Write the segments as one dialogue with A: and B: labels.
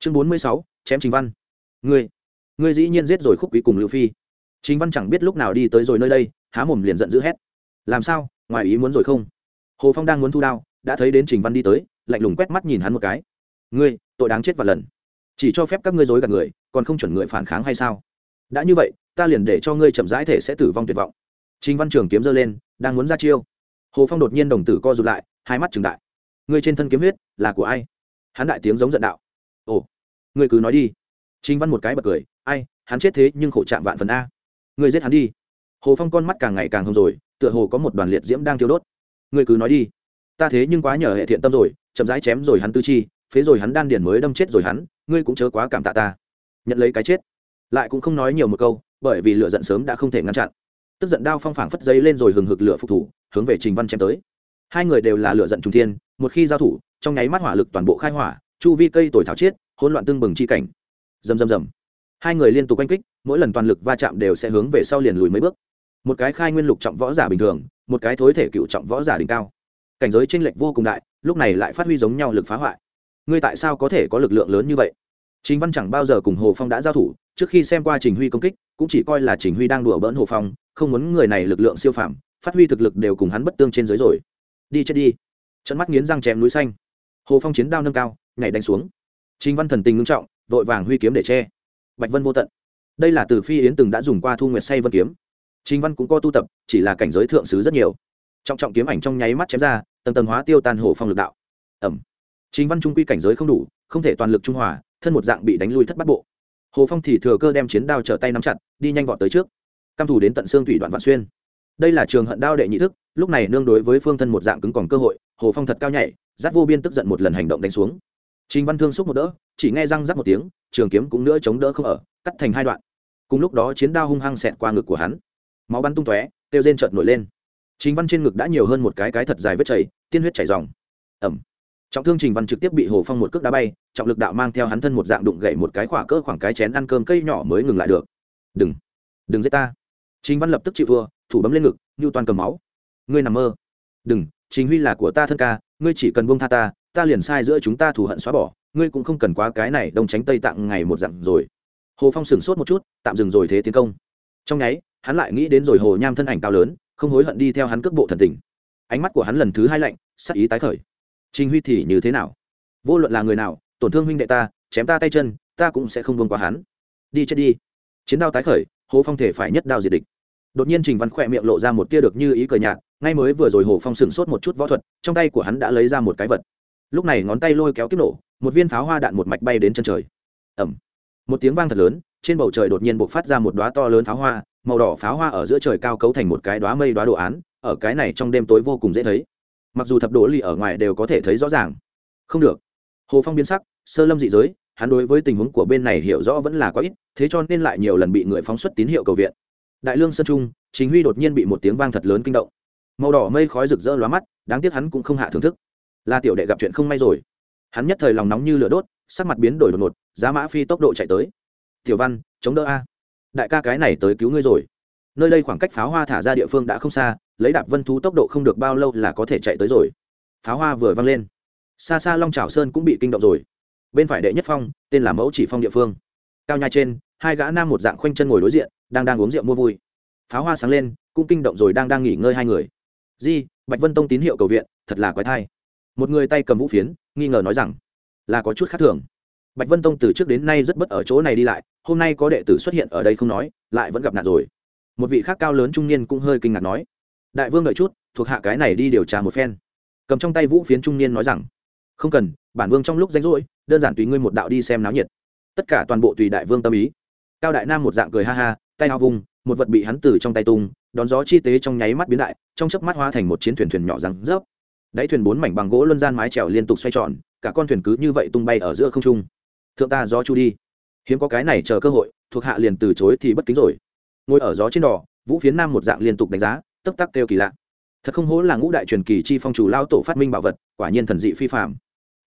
A: chương bốn mươi sáu, chém trình văn. Ngươi ngươi dĩ nhiên giết rồi khúc quý cùng lưu phi. Chính văn chẳng biết lúc nào đi tới rồi nơi đây, há mồm liền giận dữ hét. Làm sao, ngoài ý muốn rồi không? Hồ phong đang muốn thu đao, đã thấy đến trình văn đi tới, lạnh lùng quét mắt nhìn hắn một cái. Ngươi, tội đáng chết và lần. Chỉ cho phép các ngươi dối gạt người, còn không chuẩn người phản kháng hay sao? Đã như vậy, ta liền để cho ngươi chậm rãi thể sẽ tử vong tuyệt vọng. Trình văn trường kiếm giơ lên, đang muốn ra chiêu. Hồ phong đột nhiên đồng tử co rụt lại, hai mắt trừng đại. Ngươi trên thân kiếm huyết, là của ai? Hắn đại tiếng giống giận đạo ngươi cứ nói đi. Trình văn một cái bật cười, ai, hắn chết thế nhưng khổ chạm vạn phần a. Ngươi giết hắn đi. Hồ phong con mắt càng ngày càng hồng rồi, tựa hồ có một đoàn liệt diễm đang thiêu đốt. Ngươi cứ nói đi. Ta thế nhưng quá nhờ hệ thiện tâm rồi, chậm rãi chém rồi hắn tư chi, phế rồi hắn đan điền mới đâm chết rồi hắn, ngươi cũng chớ quá cảm tạ ta. Nhận lấy cái chết. Lại cũng không nói nhiều một câu, bởi vì lửa giận sớm đã không thể ngăn chặn. Tức giận đao phong phảng phất giấy lên rồi hừng hực lửa phục thủ, hướng về trình văn chém tới. Hai người đều là lửa giận trung thiên, một khi giao thủ, trong nháy mắt hỏa lực toàn bộ khai hỏa, chu vi cây tuổi thảo chiết hỗn loạn tương bừng chi cảnh. Rầm rầm rầm. Hai người liên tục oanh kích, mỗi lần toàn lực va chạm đều sẽ hướng về sau liền lùi mấy bước. Một cái khai nguyên lục trọng võ giả bình thường, một cái thối thể cựu trọng võ giả đỉnh cao. Cảnh giới tranh lệch vô cùng đại, lúc này lại phát huy giống nhau lực phá hoại. Ngươi tại sao có thể có lực lượng lớn như vậy? Chính văn chẳng bao giờ cùng hồ phong đã giao thủ, trước khi xem qua trình huy công kích, cũng chỉ coi là trình huy đang đùa bỡn hồ phong, không muốn người này lực lượng siêu phạm phát huy thực lực đều cùng hắn bất tương trên dưới rồi. Đi chết đi. Trận mắt nghiến răng chém núi xanh. Hồ phong chiến đao nâng cao, nhảy đánh xuống. Trình văn thần tình nghiêm trọng vội vàng huy kiếm để che. Bạch vân vô tận. Đây là từ phi yến từng đã dùng qua thu nguyệt say vân kiếm. Trình văn cũng có tu tập chỉ là cảnh giới thượng sứ rất nhiều. Trọng trọng kiếm ảnh trong nháy mắt chém ra tầng tầng hóa tiêu tan hồ phong lực đạo. Ầm, Trình văn trung quy cảnh giới không đủ không thể toàn lực trung hòa thân một dạng bị đánh lui thất bắt bộ. Hồ phong thì thừa cơ đem chiến đao trở tay nắm chặt đi nhanh vọt tới trước. Cam thủ đến tận xương thủy đoạn vạn xuyên. Đây là trường hận đao đệ nhị thức lúc này nương đối với phương thân một dạng cứng còn cơ hội hồ phong thật cao nhảy giáp vô biên tức giận một lần hành động đánh xuống trình văn thương xúc một đỡ, chỉ nghe răng rắc một tiếng, trường kiếm cũng nữa chống đỡ không ở, cắt thành hai đoạn. Cùng lúc đó chiến đao hung hăng xẹt qua ngực của hắn. Máu bắn tung tóe tiêu rên chợt nổi lên. Trình văn trên ngực đã nhiều hơn một cái cái thật dài vết chảy, tiên huyết chảy ròng. ẩm trọng thương trình văn trực tiếp bị hồ phong một cước đá bay, trọng lực đạo mang theo hắn thân một dạng đụng gãy một cái khỏa cỡ khoảng cái chén ăn cơm cây nhỏ mới ngừng lại được. Đừng đừng giết ta. Trình văn lập tức chịu thua, thủ bấm lên ngực như toàn cầm máu. Ngươi nằm mơ. Đừng, trình huy là của ta thân ca, ngươi chỉ cần buông tha ta ta liền sai giữa chúng ta thù hận xóa bỏ, ngươi cũng không cần quá cái này đông tránh tây tặng ngày một dặn rồi. Hồ phong sửng sốt một chút, tạm dừng rồi thế tiến công. Trong nháy, hắn lại nghĩ đến rồi hồ nham thân ảnh cao lớn, không hối hận đi theo hắn cước bộ thần tình. Ánh mắt của hắn lần thứ hai lạnh, sắc ý tái khởi. Trình huy thì như thế nào? Vô luận là người nào, tổn thương huynh đệ ta, chém ta tay chân, ta cũng sẽ không vương qua hắn. Đi chết đi. Chiến đao tái khởi, hồ phong thể phải nhất đao diệt địch. Đột nhiên trình văn khỏe miệng lộ ra một tia được như ý cờ nhạt, ngay mới vừa rồi hồ phong sửng sốt một chút võ thuật, trong tay của hắn đã lấy ra một cái vật lúc này ngón tay lôi kéo kiếp nổ, một viên pháo hoa đạn một mạch bay đến chân trời. Ẩm một tiếng vang thật lớn, trên bầu trời đột nhiên b ộ c phát ra một đoá to lớn pháo hoa, màu đỏ pháo hoa ở giữa trời cao cấu thành một cái đoá mây đoá đồ án, ở cái này trong đêm tối vô cùng dễ thấy. Mặc dù thập đồ lì ở ngoài đều có thể thấy rõ ràng. Không được. Hồ phong biến sắc, sơ lâm dị giới, hắn đối với tình huống của bên này hiểu rõ vẫn là có ít, thế cho nên lại nhiều lần bị người phóng xuất tín hiệu cầu viện. Đại lương sơn trung chính huy đột nhiên bị một tiếng vang thật lớn kinh động. Màu đỏ mây khói rực rỡ lóa mắt, đáng tiếc hắn cũng không hạ thưởng thức là tiểu đệ gặp chuyện không may rồi. Hắn nhất thời lòng nóng như lửa đốt, sắc mặt biến đổi đột ngột, giá mã phi tốc độ chạy tới. Tiểu văn, chống đỡ a. Đại ca cái này tới cứu ngươi rồi. Nơi đây khoảng cách pháo hoa thả ra địa phương đã không xa, lấy đạp vân thú tốc độ không được bao lâu là có thể chạy tới rồi. Pháo hoa vừa văng lên. Xa xa long trào sơn cũng bị kinh động rồi. Bên phải đệ nhất phong, tên là mẫu chỉ phong địa phương. Cao nhai trên, hai gã nam một dạng khoanh chân ngồi đối diện, đang đang uống rượu mua vui. Pháo hoa sáng lên, cũng kinh động rồi đang đang nghỉ ngơi hai người. Di, bạch vân tông tín hiệu cầu viện, thật là quái thai một người tay cầm vũ phiến, nghi ngờ nói rằng, là có chút khác thường. Bạch vân tông từ trước đến nay rất bất ở chỗ này đi lại, hôm nay có đệ tử xuất hiện ở đây không nói, lại vẫn gặp nạn rồi. Một vị khác cao lớn trung niên cũng hơi kinh ngạc nói, đại vương đợi chút, thuộc hạ cái này đi điều tra một phen. Cầm trong tay vũ phiến trung niên nói rằng, không cần, bản vương trong lúc rảnh rỗi, đơn giản tùy ngươi một đạo đi xem náo nhiệt. Tất cả toàn bộ tùy đại vương tâm ý. Cao đại nam một dạng cười ha ha, tay hao vùng, một vật bị hắn từ trong tay tung, đón gió chi tế trong nháy mắt biến đại, trong chớp mắt hóa thành một chiến thuyền thuyền nhỏ răng rớp đáy thuyền bốn mảnh bằng gỗ luân gian mái trèo liên tục xoay tròn, cả con thuyền cứ như vậy tung bay ở giữa không trung. Thượng ta gió chu đi. Hiếm có cái này chờ cơ hội, thuộc hạ liền từ chối thì bất kính rồi. Ngồi ở gió trên đỏ vũ phiến nam một dạng liên tục đánh giá tấp tắc kêu kỳ lạ. Thật không hố là ngũ đại truyền kỳ chi phong chủ lao tổ phát minh bảo vật, quả nhiên thần dị phi phạm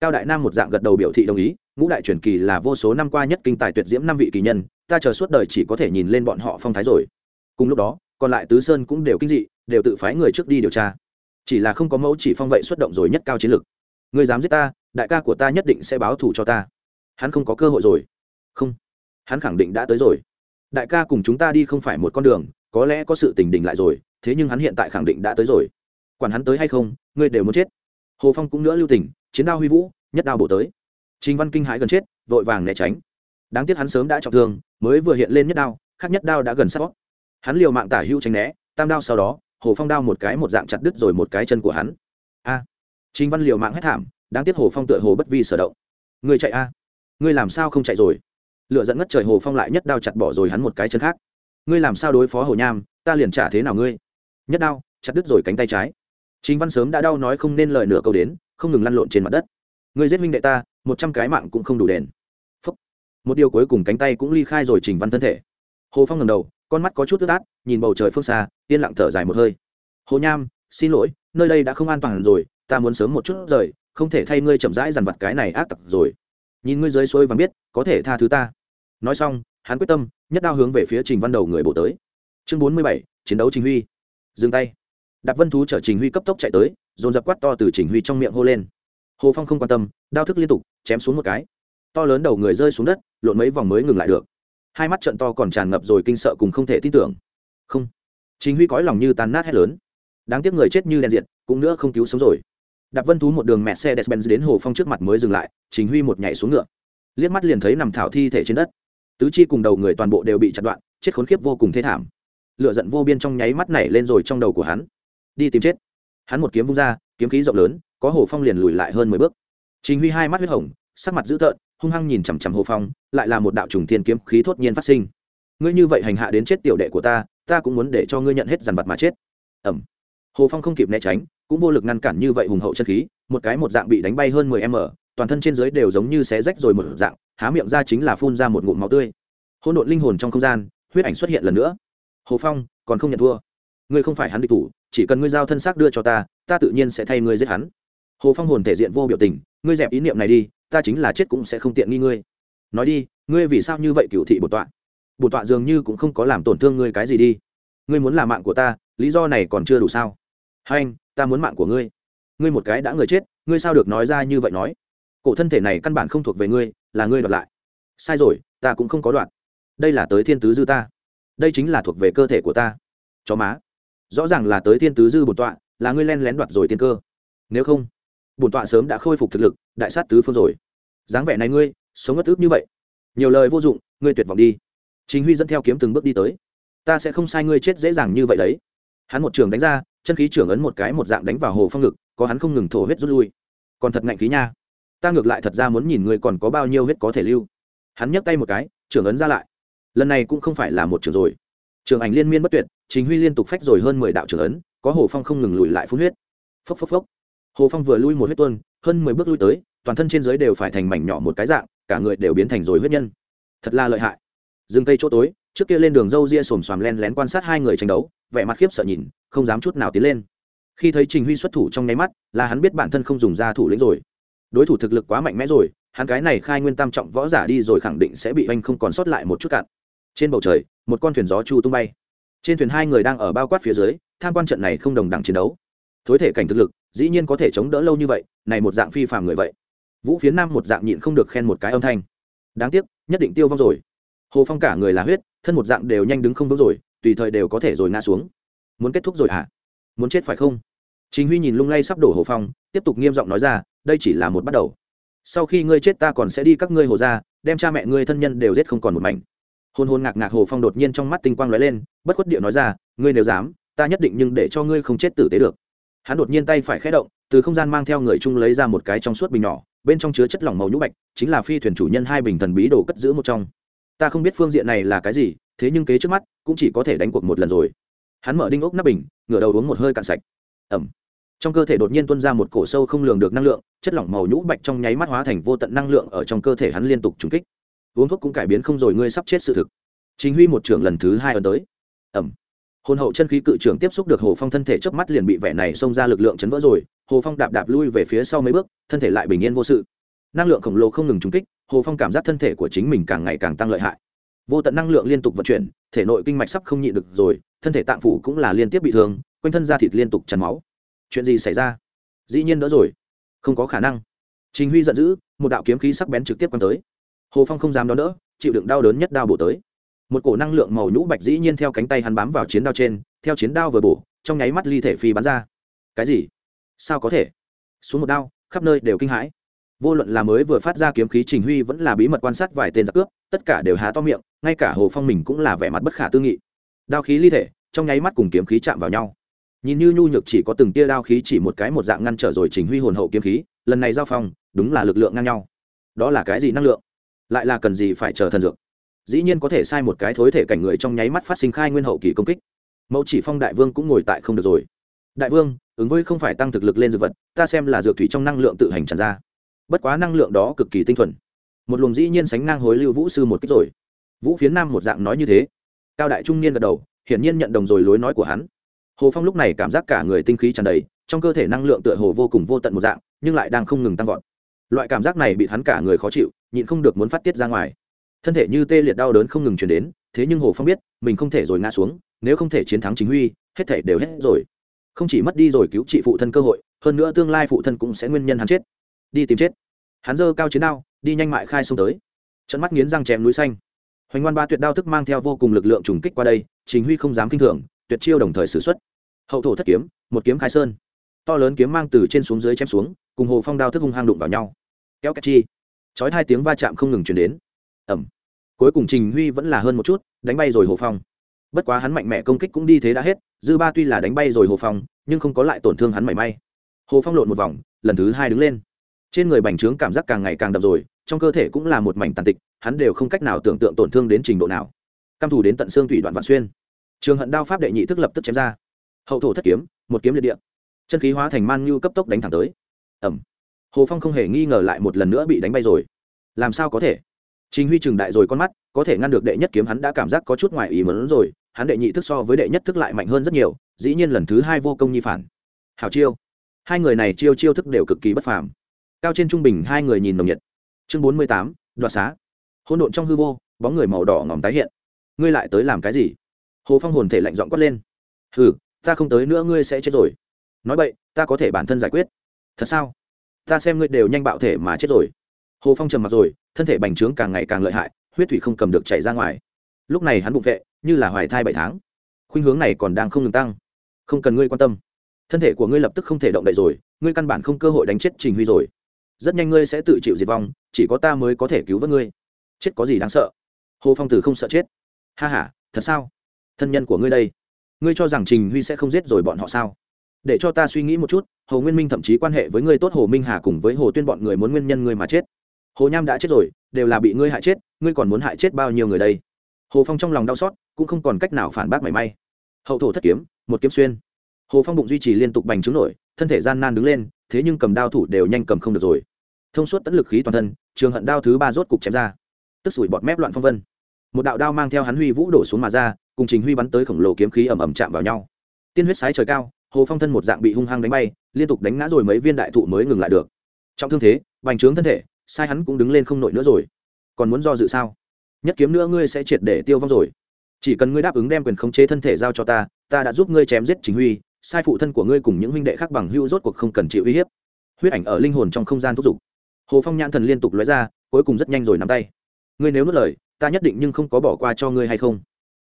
A: cao đại nam một dạng gật đầu biểu thị đồng ý, ngũ đại truyền kỳ là vô số năm qua nhất kinh tài tuyệt diễm năm vị kỳ nhân, ta chờ suốt đời chỉ có thể nhìn lên bọn họ phong thái rồi. Cùng lúc đó, còn lại tứ sơn cũng đều kinh dị, đều tự phái người trước đi điều tra chỉ là không có mẫu chỉ phong vậy xuất động rồi nhất cao chiến lực. Ngươi dám giết ta, đại ca của ta nhất định sẽ báo thù cho ta. Hắn không có cơ hội rồi. Không. Hắn khẳng định đã tới rồi. Đại ca cùng chúng ta đi không phải một con đường, có lẽ có sự tình đình lại rồi, thế nhưng hắn hiện tại khẳng định đã tới rồi. Quản hắn tới hay không, ngươi đều muốn chết. Hồ phong cũng nữa lưu tình, chiến đao huy vũ, nhất đao bổ tới. Trình văn kinh hãi gần chết, vội vàng né tránh. Đáng tiếc hắn sớm đã trọng thương, mới vừa hiện lên nhất đao, khác nhất đao đã gần sát. Hắn liều mạng tả hữu tránh né, tam đao sau đó hồ phong đao một cái một dạng chặt đứt rồi một cái chân của hắn. A. À, trình văn liều mạng hét thảm đáng tiếc hồ phong tựa hồ bất vi sở động. Ngươi chạy a. Ngươi làm sao không chạy rồi? Lựa dẫn ngất trời hồ phong lại nhất đao chặt bỏ rồi hắn một cái chân khác. Ngươi làm sao đối phó hồ nham ta liền trả thế nào ngươi. Nhất đao chặt đứt rồi cánh tay trái. Chính văn sớm đã đau nói không nên lời nửa câu đến không ngừng lăn lộn trên mặt đất. Ngươi giết minh đệ ta một trăm cái mạng cũng không đủ đền. Phúc. một điều cuối cùng cánh tay cũng ly khai rồi trình văn thân thể. Hồ phong ngầm đầu con mắt có chút ướt át, nhìn bầu trời phương xa, yên lặng thở dài một hơi. Hồ nham, xin lỗi, nơi đây đã không an toàn rồi, ta muốn sớm một chút rời, không thể thay ngươi chậm rãi dằn vặt cái này ác tặc rồi. Nhìn ngươi dưới xuôi và biết, có thể tha thứ ta. Nói xong, hắn quyết tâm, nhất đao hướng về phía trình văn đầu người bộ tới. Chương bốn mươi bảy, chiến đấu trình huy. Dừng tay. Đạp vân thú chở trình huy cấp tốc chạy tới, dồn dập quát to từ trình huy trong miệng hô lên. Hồ phong không quan tâm, đao thức liên tục, chém xuống một cái. To lớn đầu người rơi xuống đất, lộn mấy vòng mới ngừng lại được hai mắt trận to còn tràn ngập rồi kinh sợ cùng không thể tin tưởng. Không. Chính huy cõi lòng như tàn nát hết lớn. Đáng tiếc người chết như đèn diệt, cũng nữa không cứu sống rồi. Đạp vân thú một đường mẹ xe despenz đến hồ phong trước mặt mới dừng lại, chính huy một nhảy xuống ngựa. Liếc mắt liền thấy nằm thảo thi thể trên đất. Tứ chi cùng đầu người toàn bộ đều bị chặt đoạn, chết khốn khiếp vô cùng thế thảm. Lựa giận vô biên trong nháy mắt nảy lên rồi trong đầu của hắn. Đi tìm chết. Hắn một kiếm vung ra, kiếm khí rộng lớn, có hồ phong liền lùi lại hơn mười bước. Chính huy hai mắt huyết hồng, sắc mặt dữ tợn hung hăng nhìn chằm chằm hồ phong, lại là một đạo trùng thiên kiếm khí thốt nhiên phát sinh. Ngươi như vậy hành hạ đến chết tiểu đệ của ta ta cũng muốn để cho ngươi nhận hết dằn vật mà chết. Ẩm. Hồ phong không kịp né tránh, cũng vô lực ngăn cản như vậy hùng hậu chân khí, một cái một dạng bị đánh bay hơn mười m, toàn thân trên dưới đều giống như xé rách rồi một dạng, há miệng ra chính là phun ra một ngụm máu tươi. Hôn độn linh hồn trong không gian, huyết ảnh xuất hiện lần nữa. Hồ phong, còn không nhận thua. Ngươi không phải hắn địch thủ, chỉ cần ngươi giao thân xác đưa cho ta ta tự nhiên sẽ thay ngươi giết hắn. Hồ phong hồn thể diện vô biểu tình, ngươi dẹp ý niệm này đi ta chính là chết cũng sẽ không tiện nghi ngươi. Nói đi, ngươi vì sao như vậy cựu thị bổn tọa? Bổn tọa dường như cũng không có làm tổn thương ngươi cái gì đi. Ngươi muốn làm mạng của ta, lý do này còn chưa đủ sao? Hai anh ta muốn mạng của ngươi. Ngươi một cái đã người chết, ngươi sao được nói ra như vậy nói? Cổ thân thể này căn bản không thuộc về ngươi, là ngươi đoạt lại. Sai rồi, ta cũng không có đoạt. Đây là tới thiên tứ dư ta. Đây chính là thuộc về cơ thể của ta. Chó má. Rõ ràng là tới thiên tứ dư bổn tọa, là ngươi len lén đoạt rồi tiên cơ. Nếu không bổn tọa sớm đã khôi phục thực lực, đại sát tứ phương rồi. Dáng vẻ này ngươi, sống ngất ức như vậy. Nhiều lời vô dụng, ngươi tuyệt vọng đi. Chính huy dẫn theo kiếm từng bước đi tới. Ta sẽ không sai ngươi chết dễ dàng như vậy đấy. Hắn một trường đánh ra, chân khí trưởng ấn một cái một dạng đánh vào hồ phong ngực, có hắn không ngừng thổ huyết rút lui. Còn thật ngạnh khí nha. Ta ngược lại thật ra muốn nhìn ngươi còn có bao nhiêu huyết có thể lưu. Hắn nhấc tay một cái, trưởng ấn ra lại. Lần này cũng không phải là một trường rồi. Trường ảnh liên miên bất tuyệt chính huy liên tục phách rồi hơn mười đạo trưởng ấn, có hồ phong không ngừng lùi lại phun huyết. Phốc phốc phốc hồ phong vừa lui một huyết tuôn, hơn mười bước lui tới, toàn thân trên dưới đều phải thành mảnh nhỏ một cái dạng, cả người đều biến thành rồi huyết nhân. Thật là lợi hại. Dừng cây chỗ tối, trước kia lên đường dâu ria xồm xoàm len lén quan sát hai người tranh đấu, vẻ mặt khiếp sợ nhìn, không dám chút nào tiến lên. Khi thấy trình huy xuất thủ trong nháy mắt, là hắn biết bản thân không dùng ra thủ lĩnh rồi. Đối thủ thực lực quá mạnh mẽ rồi, hắn cái này khai nguyên tam trọng võ giả đi rồi khẳng định sẽ bị anh không còn sót lại một chút cạn. Trên bầu trời, một con thuyền gió chu tung bay. Trên thuyền hai người đang ở bao quát phía dưới, tham quan trận này không đồng đẳng chiến đấu. Thối thể cảnh thực lực dĩ nhiên có thể chống đỡ lâu như vậy, này một dạng phi phàm người vậy. Vũ phiến nam một dạng nhịn không được khen một cái âm thanh. Đáng tiếc, nhất định tiêu vong rồi. Hồ phong cả người là huyết, thân một dạng đều nhanh đứng không vững rồi, tùy thời đều có thể rồi ngã xuống. Muốn kết thúc rồi hả? Muốn chết phải không? Chính huy nhìn lung lay sắp đổ hồ phong, tiếp tục nghiêm giọng nói ra, đây chỉ là một bắt đầu. Sau khi ngươi chết ta còn sẽ đi các ngươi hồ ra đem cha mẹ ngươi thân nhân đều giết không còn một mảnh. Hôn hôn ngạc ngạc hồ phong đột nhiên trong mắt tinh quang lóe lên, bất khuất điệu nói ra, ngươi nếu dám, ta nhất định nhưng để cho ngươi không chết tử tế được hắn đột nhiên tay phải khé động, từ không gian mang theo người chung lấy ra một cái trong suốt bình nhỏ, bên trong chứa chất lỏng màu nhũ bạch, chính là phi thuyền chủ nhân hai bình thần bí đồ cất giữ một trong. Ta không biết phương diện này là cái gì, thế nhưng kế trước mắt, cũng chỉ có thể đánh cuộc một lần rồi. Hắn mở đinh ốc nắp bình, ngửa đầu uống một hơi cạn sạch. Ẩm. Trong cơ thể đột nhiên tuôn ra một cổ sâu không lường được năng lượng, chất lỏng màu nhũ bạch trong nháy mắt hóa thành vô tận năng lượng ở trong cơ thể hắn liên tục trúng kích. Uống thuốc cũng cải biến không rồi, ngươi sắp chết sự thực. Chính huy một trưởng lần thứ hai ấn tới. Ẩm hồn hậu chân khí cự trưởng tiếp xúc được hồ phong thân thể chớp mắt liền bị vẻ này xông ra lực lượng chấn vỡ rồi, hồ phong đạp đạp lui về phía sau mấy bước, thân thể lại bình yên vô sự. Năng lượng khổng lồ không ngừng trúng kích, hồ phong cảm giác thân thể của chính mình càng ngày càng tăng lợi hại. Vô tận năng lượng liên tục vận chuyển, thể nội kinh mạch sắp không nhịn được rồi, thân thể tạng phủ cũng là liên tiếp bị thương, quanh thân da thịt liên tục chắn máu. Chuyện gì xảy ra? Dĩ nhiên đỡ rồi. Không có khả năng. Trình huy giận dữ, một đạo kiếm khí sắc bén trực tiếp quăng tới. Hồ phong không dám đón đỡ, chịu đựng đau đớn nhất đao bổ tới một cổ năng lượng màu nhũ bạch dĩ nhiên theo cánh tay hắn bám vào chiến đao trên, theo chiến đao vừa bổ, trong nháy mắt ly thể phi bắn ra. Cái gì? Sao có thể? Xuống một đao, khắp nơi đều kinh hãi. Vô luận là mới vừa phát ra kiếm khí trình huy vẫn là bí mật quan sát vài tên giặc cướp, tất cả đều há to miệng, ngay cả hồ phong mình cũng là vẻ mặt bất khả tư nghị. Đao khí ly thể, trong nháy mắt cùng kiếm khí chạm vào nhau. Nhìn như nhu nhược chỉ có từng tia đao khí chỉ một cái một dạng ngăn trở rồi trình huy hồn hậu kiếm khí, lần này giao phong, đúng là lực lượng ngang nhau. Đó là cái gì năng lượng? Lại là cần gì phải chờ thần dược? Dĩ nhiên có thể sai một cái thối thể cảnh người trong nháy mắt phát sinh khai nguyên hậu kỳ công kích. Mẫu chỉ phong đại vương cũng ngồi tại không được rồi. Đại vương, ứng với không phải tăng thực lực lên dược vật, ta xem là dược thủy trong năng lượng tự hành tràn ra. Bất quá năng lượng đó cực kỳ tinh thuần. Một luồng dĩ nhiên sánh ngang hối lưu vũ sư một kích rồi. Vũ phiến nam một dạng nói như thế. Cao đại trung niên gật đầu, hiển nhiên nhận đồng rồi lối nói của hắn. Hồ phong lúc này cảm giác cả người tinh khí tràn đầy, trong cơ thể năng lượng tựa hồ vô cùng vô tận một dạng, nhưng lại đang không ngừng tăng vọt. Loại cảm giác này bị hắn cả người khó chịu, nhịn không được muốn phát tiết ra ngoài thân thể như tê liệt đau đớn không ngừng chuyển đến, thế nhưng hồ phong biết, mình không thể rồi ngã xuống, nếu không thể chiến thắng chính huy, hết thể đều hết rồi. Không chỉ mất đi rồi cứu trị phụ thân cơ hội, hơn nữa tương lai phụ thân cũng sẽ nguyên nhân hắn chết. Đi tìm chết. Hắn giơ cao chiến đao, đi nhanh mại khai xông tới. Trận mắt nghiến răng chém núi xanh. Hoành ngoan ba tuyệt đao thức mang theo vô cùng lực lượng trùng kích qua đây, chính huy không dám kinh thường, tuyệt chiêu đồng thời xử x u ấ t hậu thổ thất kiếm, một kiếm khai sơn. To lớn kiếm mang từ trên xuống dưới chém xuống, cùng hồ phong đao thức hung hang đụng vào nhau. Kéo cách chi. Chói hai tiếng va chạm không ngừng chuyển đến ẩm. Cuối cùng trình huy vẫn là hơn một chút, đánh bay rồi hồ phong. Bất quá hắn mạnh mẽ công kích cũng đi thế đã hết, dư ba tuy là đánh bay rồi hồ phong, nhưng không có lại tổn thương hắn mảy may. Hồ phong lộn một vòng, lần thứ hai đứng lên. Trên người bành trướng cảm giác càng ngày càng đậm rồi, trong cơ thể cũng là một mảnh tàn tịch, hắn đều không cách nào tưởng tượng tổn thương đến trình độ nào. Căm thù đến tận xương thủy đoạn vạn xuyên. Trường hận đao pháp đệ nhị thức lập tức chém ra. Hậu thổ thất kiếm, một kiếm liệt địa. Chân khí hóa thành man như cấp tốc đánh thẳng tới. Ẩm. Hồ phong không hề nghi ngờ lại một lần nữa bị đánh bay rồi. Làm sao có thể? Trình huy trừng đại rồi con mắt, có thể ngăn được đệ nhất kiếm hắn đã cảm giác có chút ngoài ý muốn rồi, hắn đệ nhị thức so với đệ nhất thức lại mạnh hơn rất nhiều, dĩ nhiên lần thứ hai vô công nhi phản. Hảo chiêu. Hai người này chiêu chiêu thức đều cực kỳ bất phàm. Cao trên trung bình hai người nhìn nồng nhiệt. Chương bốn mươi tám, đoạt xá. Hỗn độn trong hư vô, bóng người màu đỏ ngòm tái hiện. Ngươi lại tới làm cái gì? Hồ phong hồn thể lạnh dọn quát lên. Hừ, ta không tới nữa ngươi sẽ chết rồi. Nói vậy ta có thể bản thân giải quyết. Thật sao? Ta xem ngươi đều nhanh bạo thể mà chết rồi hồ phong trầm mặt rồi, thân thể bành trướng càng ngày càng lợi hại, huyết thủy không cầm được chảy ra ngoài. Lúc này hắn bụng vệ, như là hoài thai bảy tháng. Khuynh hướng này còn đang không ngừng tăng. Không cần ngươi quan tâm. Thân thể của ngươi lập tức không thể động đậy rồi, ngươi căn bản không cơ hội đánh chết trình huy rồi. Rất nhanh ngươi sẽ tự chịu diệt vong, chỉ có ta mới có thể cứu vớt ngươi. Chết có gì đáng sợ? Hồ phong tử không sợ chết. Ha h a thật sao? Thân nhân của ngươi đây. Ngươi cho rằng trình huy sẽ không giết rồi bọn họ sao? Để cho ta suy nghĩ một chút, hồ nguyên minh thậm chí quan hệ với ngươi tốt, hồ minh hà cùng với hồ tuyên bọn người muốn nguyên nhân ngươi mà chết hồ nham đã chết rồi, đều là bị ngươi hại chết, ngươi còn muốn hại chết bao nhiêu người đây? Hồ phong trong lòng đau xót, cũng không còn cách nào phản bác mảy may. Hậu thổ thất kiếm, một kiếm xuyên. Hồ phong bụng duy trì liên tục bành trướng nổi, thân thể gian nan đứng lên, thế nhưng cầm đao thủ đều nhanh cầm không được rồi. Thông suốt tẫn lực khí toàn thân, trường hận đao thứ ba rốt cục chém ra. Tức sủi bọt mép loạn phong vân. Một đạo đao mang theo hắn huy vũ đổ xuống mà ra, cùng trình huy bắn tới khổng lồ kiếm khí ầm ầm chạm vào nhau. Tiên huyết sái trời cao, hồ phong thân một dạng bị hung hăng đánh bay, liên tục đánh ngã rồi mấy viên đại thụ mới ngừng lại được. Trong thương thế, bành trướng thân thể sai hắn cũng đứng lên không nổi nữa rồi. Còn muốn do dự sao? Nhất kiếm nữa ngươi sẽ triệt để tiêu vong rồi. Chỉ cần ngươi đáp ứng đem quyền khống chế thân thể giao cho ta ta đã giúp ngươi chém giết chính huy, sai phụ thân của ngươi cùng những huynh đệ khác bằng hưu rốt cuộc không cần chịu uy hiếp. Huyết ảnh ở linh hồn trong không gian thúc giục. Hồ phong nhãn thần liên tục lóe ra, cuối cùng rất nhanh rồi nắm tay. Ngươi nếu nuốt lời, ta nhất định nhưng không có bỏ qua cho ngươi hay không?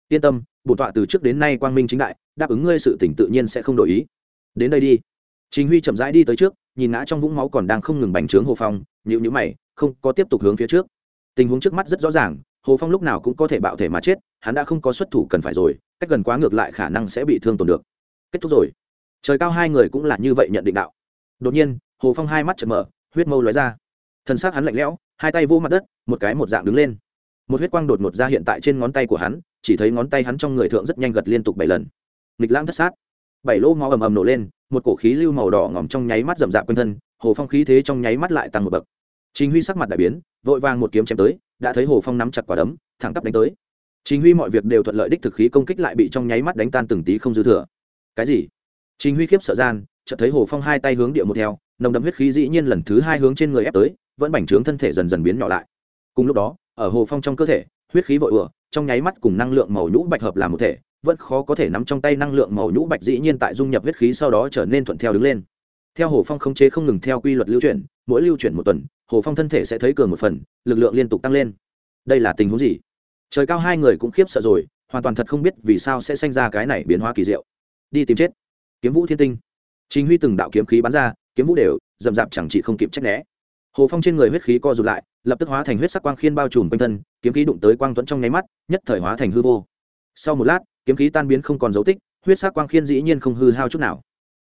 A: Yên tâm, bổn tọa từ trước đến nay quang minh chính đại, đáp ứng ngươi sự tỉnh tự nhiên sẽ không đổi ý. Đến đây đi. Chính huy chậm rãi đi tới trước nhìn ngã trong vũng máu còn đang không ngừng bành trướng hồ phong nhịu nhữ mày, không có tiếp tục hướng phía trước. Tình huống trước mắt rất rõ ràng, hồ phong lúc nào cũng có thể bạo thể mà chết, hắn đã không có xuất thủ cần phải rồi, cách gần quá ngược lại khả năng sẽ bị thương tổn được. Kết thúc rồi. Trời cao hai người cũng là như vậy nhận định đạo. Đột nhiên, hồ phong hai mắt chợt mở, huyết mâu lóe ra. Thân xác hắn lạnh lẽo, hai tay vô mặt đất, một cái một dạng đứng lên. Một huyết quang đột ngột ra hiện tại trên ngón tay của hắn, chỉ thấy ngón tay hắn trong người thượng rất nhanh gật liên tục bảy lần. Nghịch lãng thất sát bảy lỗ máu ầm ầm nổ lên, một cổ khí lưu màu đỏ ngỏm trong nháy mắt rậm rạp quanh thân, hồ phong khí thế trong nháy mắt lại tăng một bậc. Chính huy sắc mặt đại biến, vội vàng một kiếm chém tới, đã thấy hồ phong nắm chặt quả đấm, thẳng tắp đánh tới. Chính huy mọi việc đều thuận lợi đích thực khí công kích lại bị trong nháy mắt đánh tan từng tí không dư thừa. Cái gì? Chính huy khiếp sợ gian, chợt thấy hồ phong hai tay hướng địa một theo, nồng đậm huyết khí dĩ nhiên lần thứ hai hướng trên người ép tới, vẫn bành trướng thân thể dần dần biến nhỏ lại. Cùng lúc đó, ở hồ phong trong cơ thể, huyết khí vội ùa, trong nháy mắt cùng năng lượng màu nhũ bạch hợp làm một thể vẫn khó có thể nắm trong tay năng lượng màu nhũ bạch dĩ nhiên tại dung nhập huyết khí sau đó trở nên thuận theo đứng lên. Theo hồ phong khống chế không ngừng theo quy luật lưu chuyển, mỗi lưu chuyển một tuần, hồ phong thân thể sẽ thấy cường một phần, lực lượng liên tục tăng lên. Đây là tình huống gì? Trời cao hai người cũng khiếp sợ rồi, hoàn toàn thật không biết vì sao sẽ sinh ra cái này biến hóa kỳ diệu. Đi tìm chết. Kiếm vũ thiên tinh. Chính huy từng đạo kiếm khí bắn ra, kiếm vũ đều dầm dạp chẳng chỉ không kịp trách né. Hồ phong trên người huyết khí co rụt lại, lập tức hóa thành huyết sắc quang khiên bao trùm quanh thân, kiếm khí đụng tới quang tuấn trong nháy mắt, nhất thời hóa thành hư vô. Sau một lát kiếm khí tan biến không còn dấu tích, huyết sắc quang khiên dĩ nhiên không hư hao chút nào.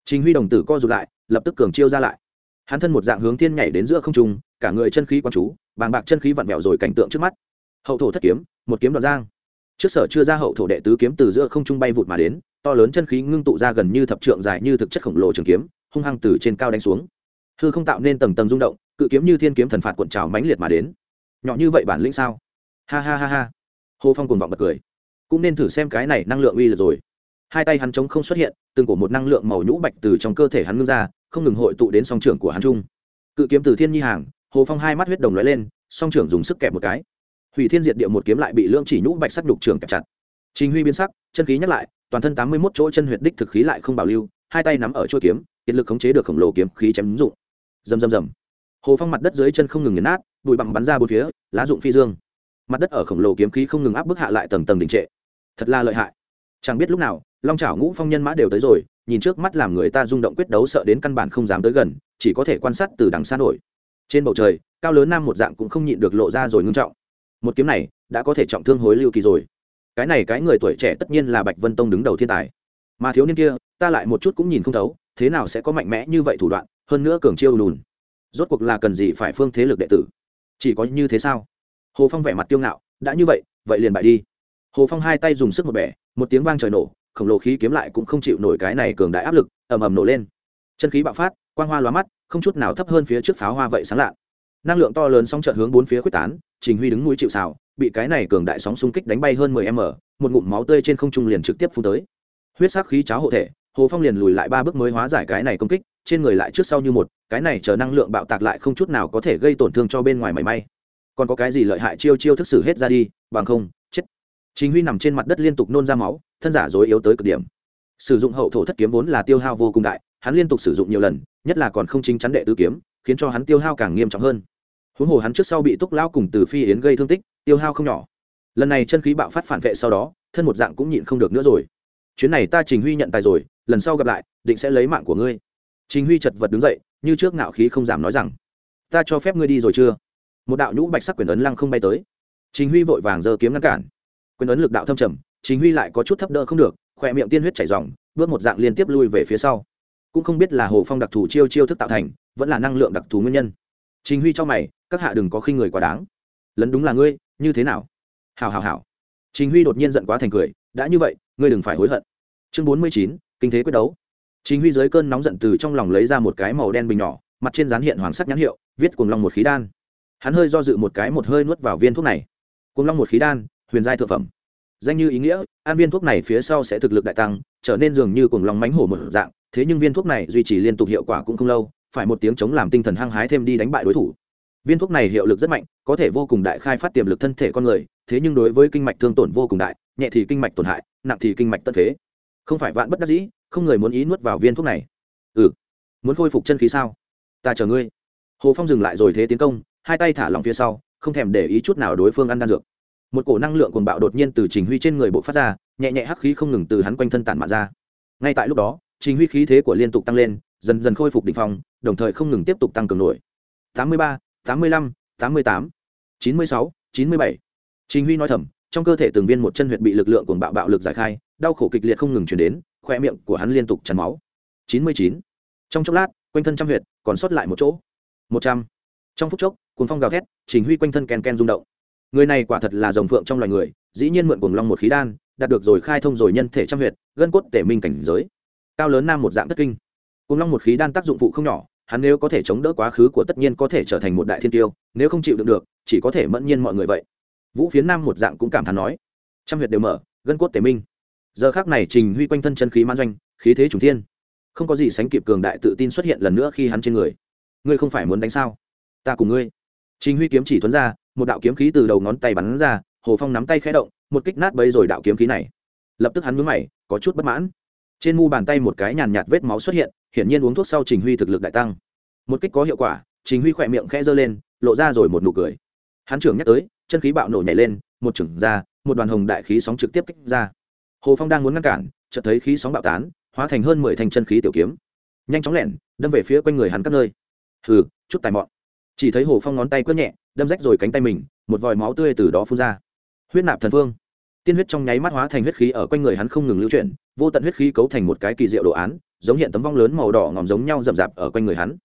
A: Chính huy đồng tử co rụt lại, lập tức cường chiêu ra lại. Hắn thân một dạng hướng thiên nhảy đến giữa không trung, cả người chân khí quang chú, bàng bạc chân khí vặn vẹo rồi cảnh tượng trước mắt. Hậu thổ thất kiếm, một kiếm đoạt giang. Trước sở chưa ra hậu thổ đệ tứ kiếm từ giữa không trung bay vụt mà đến, to lớn chân khí ngưng tụ ra gần như thập trượng dài như thực chất khổng lồ trường kiếm, hung hăng từ trên cao đánh xuống. Hư không tạo nên tầng tầng rung động, cự kiếm như thiên kiếm thần phạt cuộn trào mãnh liệt mà đến. Nhỏ như vậy bản lĩnh sao? Ha ha ha ha. Hồ phong cùng vọng bật cười cũng nên thử xem cái này năng lượng uy lực rồi. Hai tay hắn chống không xuất hiện, từng cổ một năng lượng màu nhũ bạch từ trong cơ thể hắn ngưng ra, không ngừng hội tụ đến song trưởng của hắn trung cự kiếm từ thiên nhi hàng, hồ phong hai mắt huyết đồng lóe lên, song trưởng dùng sức kẹp một cái. Hủy thiên diệt địa một kiếm lại bị lưỡng chỉ nhũ bạch sắc đục trường kẹp chặt. Trình huy biến sắc, chân khí nhắc lại, toàn thân tám mươi một chỗ chân huyệt đích thực khí lại không bảo lưu, hai tay nắm ở chuôi kiếm, kiệt lực khống chế được khổng lồ kiếm khí chém ứng dụng. Rầm rầm rầm. Hồ phong mặt đất dưới chân không ngừng nghiền nát, bụi bặm bắn ra bốn phía, lá dụng phi dương. Mặt đất ở khổng lồ kiếm khí không ngừng áp bức hạ lại tầng tầng đình trệ thật là lợi hại. Chẳng biết lúc nào, long trào ngũ phong nhân mã đều tới rồi, nhìn trước mắt làm người ta rung động quyết đấu sợ đến căn bản không dám tới gần, chỉ có thể quan sát từ đằng xa nổi. Trên bầu trời, cao lớn nam một dạng cũng không nhịn được lộ ra rồi ngưng trọng. Một kiếm này đã có thể trọng thương hối lưu kỳ rồi. Cái này cái người tuổi trẻ tất nhiên là bạch vân tông đứng đầu thiên tài. Mà thiếu niên kia, ta lại một chút cũng nhìn không thấu, thế nào sẽ có mạnh mẽ như vậy thủ đoạn, hơn nữa cường chiêu lùn. Rốt cuộc là cần gì phải phương thế lực đệ tử? Chỉ có như thế sao? Hồ phong vẻ mặt tiêu ngạo, đã như vậy vậy liền bại đi hồ phong hai tay dùng sức một bẻ, một tiếng vang trời nổ, khổng lồ khí kiếm lại cũng không chịu nổi cái này cường đại áp lực, ầm ầm nổ lên. Chân khí bạo phát, quang hoa lóa mắt, không chút nào thấp hơn phía trước pháo hoa vậy sáng lạ. Năng lượng to lớn sóng trợn hướng bốn phía quyết tán, trình huy đứng núi chịu xào bị cái này cường đại sóng xung kích đánh bay hơn mười m, một ngụm máu tươi trên không trung liền trực tiếp phun tới. Huyết sắc khí cháo hộ thể, hồ phong liền lùi lại ba bước mới hóa giải cái này công kích, trên người lại trước sau như một, cái này chờ năng lượng bạo tạc lại không chút nào có thể gây tổn thương cho bên ngoài mảy may. Còn có cái gì lợi hại chiêu chiêu thức xử hết ra đi, bằng không chính huy nằm trên mặt đất liên tục nôn ra máu, thân giả dối yếu tới cực điểm. Sử dụng hậu thổ thất kiếm vốn là tiêu hao vô cùng đại, hắn liên tục sử dụng nhiều lần, nhất là còn không chính chắn đệ tứ kiếm, khiến cho hắn tiêu hao càng nghiêm trọng hơn. Huống hồ hắn trước sau bị túc lao cùng từ phi yến gây thương tích, tiêu hao không nhỏ. Lần này chân khí bạo phát phản vệ sau đó, thân một dạng cũng nhịn không được nữa rồi. Chuyến này ta trình huy nhận tài rồi, lần sau gặp lại, định sẽ lấy mạng của ngươi. Trình huy chật vật đứng dậy, như trước ngạo khí không giảm nói rằng, ta cho phép ngươi đi rồi chưa? Một đạo nhũ bạch sắc quyền ấn lăng không bay tới. Trình huy vội vàng giơ kiếm ngăn cản quyền ấn lực đạo thâm trầm, trình huy lại có chút thấp đỡ không được, khỏe miệng tiên huyết chảy dòng, bước một dạng liên tiếp lui về phía sau. Cũng không biết là hồ phong đặc thù chiêu chiêu thức tạo thành, vẫn là năng lượng đặc thù nguyên nhân. Trình huy cho mày, các hạ đừng có khi người quá đáng. Lấn đúng là ngươi, như thế nào? Hào hào hào trình huy đột nhiên giận quá thành cười, đã như vậy, ngươi đừng phải hối hận. Chương bốn mươi chín, kinh thế quyết đấu. Trình huy dưới cơn nóng giận từ trong lòng lấy ra một cái màu đen bình nhỏ, mặt trên dán hiện hoàng sắc nhãn hiệu, viết cùng long một khí đan. Hắn hơi do dự một cái một hơi nuốt vào viên thuốc này. Cùng long một khí đan huyền giai thượng phẩm. Danh như ý nghĩa, ăn viên thuốc này phía sau sẽ thực lực đại tăng, trở nên dường như cùng lòng mánh hổ một dạng, thế nhưng viên thuốc này duy trì liên tục hiệu quả cũng không lâu, phải một tiếng chống làm tinh thần hăng hái thêm đi đánh bại đối thủ. Viên thuốc này hiệu lực rất mạnh, có thể vô cùng đại khai phát tiềm lực thân thể con người, thế nhưng đối với kinh mạch thương tổn vô cùng đại, nhẹ thì kinh mạch tổn hại, nặng thì kinh mạch tất phế. Không phải vạn bất đắc dĩ, không người muốn ý nuốt vào viên thuốc này. Ừ. Muốn khôi phục chân khí sao? Ta chờ ngươi. Hồ phong dừng lại rồi thế tiến công, hai tay thả lòng phía sau, không thèm để ý chút nào đối phương ăn đan dược một cổ năng lượng cuồng bạo đột nhiên từ trình huy trên người bộ phát ra, nhẹ nhẹ hắc khí không ngừng từ hắn quanh thân tản mạn ra. Ngay tại lúc đó, trình huy khí thế của liên tục tăng lên, dần dần khôi phục đ ỉ n h phong, đồng thời không ngừng tiếp tục tăng cường nổi. Tám mươi ba, tám mươi lăm, tám mươi tám, chín mươi sáu, chín mươi bảy. Trình huy nói thầm, trong cơ thể từng viên một chân huyệt bị lực lượng cuồng bạo bạo lực giải khai, đau khổ kịch liệt không ngừng chuyển đến, khoe miệng của hắn liên tục chắn máu. Chín mươi chín. Trong chốc lát, quanh thân trăm huyệt còn sót lại một chỗ. Một trăm. Trong phút chốc, cuồng phong gào thét, trình huy quanh thân ken ken rung động người này quả thật là rồng phượng trong loài người, dĩ nhiên mượn cuồng long một khí đan, đạt được rồi khai thông rồi nhân thể trăm huyệt, gân cốt tể minh cảnh giới. Cao lớn nam một dạng tất kinh. Cuồng long một khí đan tác dụng phụ không nhỏ, hắn nếu có thể chống đỡ quá khứ của tất nhiên có thể trở thành một đại thiên tiêu, nếu không chịu được được, chỉ có thể mẫn nhiên mọi người vậy. Vũ phiến nam một dạng cũng cảm thán nói, trăm huyệt đều mở, gân cốt tể minh. Giờ khác này trình huy quanh thân chân khí man doanh, khí thế trùng thiên. Không có gì sánh kịp cường đại tự tin xuất hiện lần nữa khi hắn trên người. Ngươi không phải muốn đánh sao? Ta cùng ngươi. Trình huy kiếm chỉ thuấn ra một đạo kiếm khí từ đầu ngón tay bắn ra, hồ phong nắm tay khẽ động, một kích nát bấy rồi đạo kiếm khí này. Lập tức hắn mướn mày, có chút bất mãn. Trên mu bàn tay một cái nhàn nhạt vết máu xuất hiện, hiển nhiên uống thuốc sau trình huy thực lực đại tăng. Một kích có hiệu quả, trình huy khỏe miệng khẽ giơ lên, lộ ra rồi một nụ cười. Hắn trưởng nhắc tới, chân khí bạo nổ nhảy lên, một trưởng ra, một đoàn hồng đại khí sóng trực tiếp kích ra. Hồ phong đang muốn ngăn cản, chợt thấy khí sóng bạo tán, hóa thành hơn mười thành chân khí tiểu kiếm. Nhanh chóng lẻn, đâm về phía quanh người hắn các nơi. Hừ, chút tài mọn. Chỉ thấy hồ phong ngón tay quất nhẹ đâm rách rồi cánh tay mình, một vòi máu tươi từ đó phun ra. Huyết nạp thần phương. Tiên huyết trong nháy mắt hóa thành huyết khí ở quanh người hắn không ngừng lưu chuyển, vô tận huyết khí cấu thành một cái kỳ diệu đồ án, giống hiện tấm vong lớn màu đỏ ngòm giống nhau rậm rạp ở quanh người hắn.